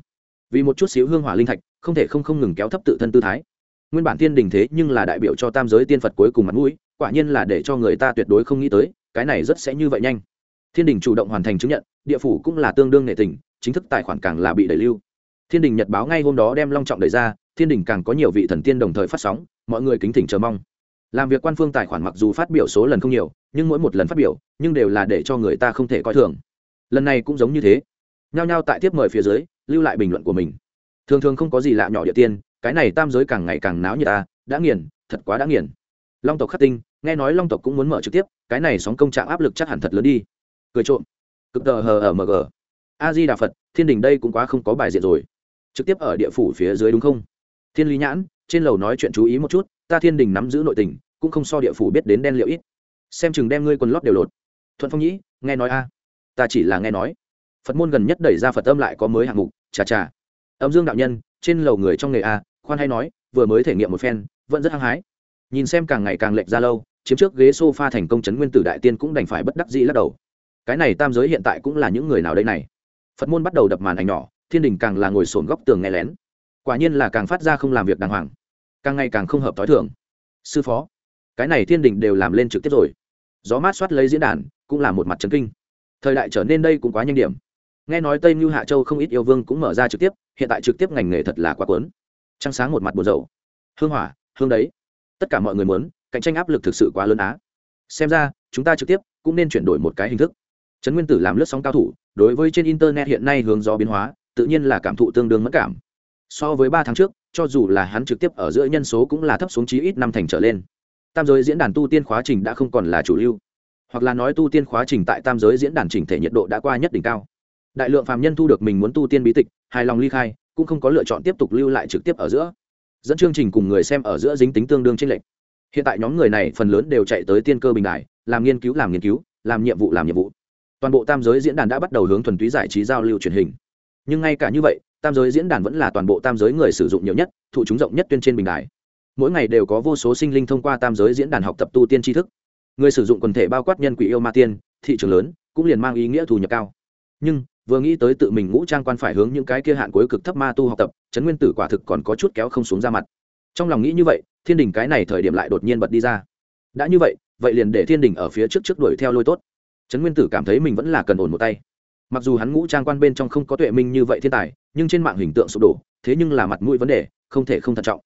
Vì một chút xíu hương hỏa linh thạch, không thể không không ngừng kéo thấp tự thân tư thái. Nguyên bản tiên đình thế nhưng là đại biểu cho tam giới tiên phật cuối cùng mặt mũi, quả nhiên là để cho người ta tuyệt đối không nghĩ tới, cái này rất sẽ như vậy nhanh. Thiên đình chủ động hoàn thành chứng nhận, địa phủ cũng là tương đương nệ tình, chính thức tài khoản càng là bị đẩy lưu. Thiên đình nhật báo ngay hôm đó đem long trọng đẩy ra, thiên đình càng có nhiều vị thần tiên đồng thời phát sóng, mọi người kính thỉnh chờ mong làm việc quan phương tài khoản mặc dù phát biểu số lần không nhiều, nhưng mỗi một lần phát biểu, nhưng đều là để cho người ta không thể coi thường. Lần này cũng giống như thế. Nhao nhao tại tiếp mời phía dưới, lưu lại bình luận của mình. Thường thường không có gì lạ nhỏ địa tiên, cái này tam giới càng ngày càng náo như ta, đã nghiền, thật quá đã nghiền. Long tộc khắc tinh, nghe nói long tộc cũng muốn mở trực tiếp, cái này sóng công trạng áp lực chắc hẳn thật lớn đi. Cười trộm. Cực tờ hờ ở mg a di đà phật, thiên đình đây cũng quá không có bài diện rồi. Trực tiếp ở địa phủ phía dưới đúng không? Thiên lý nhãn, trên lầu nói chuyện chú ý một chút ta thiên đình nắm giữ nội tình, cũng không so địa phủ biết đến đen liệu ít. Xem chừng đem ngươi quần lót đều lột. Thuận phong nhĩ, nghe nói a? Ta chỉ là nghe nói. Phật môn gần nhất đẩy ra phật âm lại có mới hạng mục, chà chà. Âm dương đạo nhân, trên lầu người trong nghề a, khoan hay nói, vừa mới thể nghiệm một phen, vẫn rất hăng hái. Nhìn xem càng ngày càng lệch ra lâu, chiếm trước ghế s o f a thành công chấn nguyên tử đại tiên cũng đành phải bất đắc dĩ lắc đầu. Cái này tam giới hiện tại cũng là những người nào đây này? Phật môn bắt đầu đập màn ảnh nhỏ, thiên đình càng là ngồi sồn góc tường nghe lén. Quả nhiên là càng phát ra không làm việc đàng hoàng càng ngày càng không hợp t h o i thường. Sư phó, cái này thiên đình đều làm lên trực tiếp rồi. Gió mát soát lấy diễn đàn, cũng là một mặt trấn kinh. Thời đại trở nên đây cũng quá nhanh điểm. Nghe nói tây mưu hạ châu không ít yêu vương cũng mở ra trực tiếp, hiện tại trực tiếp ngành nghề thật là quá quấn trăng sáng một mặt buồn dầu hương hỏa, hương đấy. Tất cả mọi người muốn, cạnh tranh áp lực thực sự quá lớn á. Xem ra, chúng ta trực tiếp cũng nên chuyển đổi một cái hình thức. Trấn nguyên tử làm lướt sóng cao thủ, đối với trên internet hiện nay hướng gió biến hóa, tự nhiên là cảm thụ tương đương mất cảm. So với ba tháng trước cho dù là hắn trực tiếp ở giữa nhân số cũng là thấp xuống chí ít năm thành trở lên. Tam giới diễn đàn tu tiên khóa trình đã không còn là chủ lưu. Hoặc là nói tu tiên khóa trình tại tam giới diễn đàn chỉnh thể nhiệt độ đã qua nhất đỉnh cao. Đại lượng phàm nhân thu được mình muốn tu tiên bí tịch, hài lòng ly khai, cũng không có lựa chọn tiếp tục lưu lại trực tiếp ở giữa. Dẫn chương trình cùng người xem ở giữa dính tính tương đương trên lệnh hiện tại nhóm người này phần lớn đều chạy tới tiên cơ bình đại làm nghiên cứu, làm nghiên cứu, làm nhiệm vụ, làm nhiệm vụ. Toàn bộ tam giới diễn đàn đã bắt đầu hướng thuần túy giải trí giao lưu truyền hình. Nhưng ngay cả như vậy tam giới diễn đàn vẫn là toàn bộ tam giới người sử dụng nhiều nhất, thụ chúng rộng nhất tuyên trên bình đài. Mỗi ngày đều có vô số sinh linh thông qua tam giới diễn đàn học tập tu tiên tri thức. Người sử dụng quần thể bao quát nhân quỷ yêu ma tiên, thị trường lớn, cũng liền mang ý nghĩa thu nhập cao. Nhưng, vừa nghĩ tới tự mình ngũ trang quan phải hướng những cái kia hạn cuối cực thấp ma tu học tập chấn nguyên tử quả thực còn có chút kéo không xuống ra mặt. Trong lòng nghĩ như vậy, thiên đình cái này thời điểm lại đột nhiên bật đi ra. Đã như vậy vậy liền để thiên đình ở phía trước trước đuổi theo lôi tốt. Trấn nguyên tử cảm thấy mình vẫn là cần ổn một tay mặc dù hắn ngũ trang quan bên trong không có tuệ minh như vậy thiên tài, nhưng trên mạng hình tượng sụp đổ, thế nhưng là mặt mũi vấn đề, không thể không thận trọng.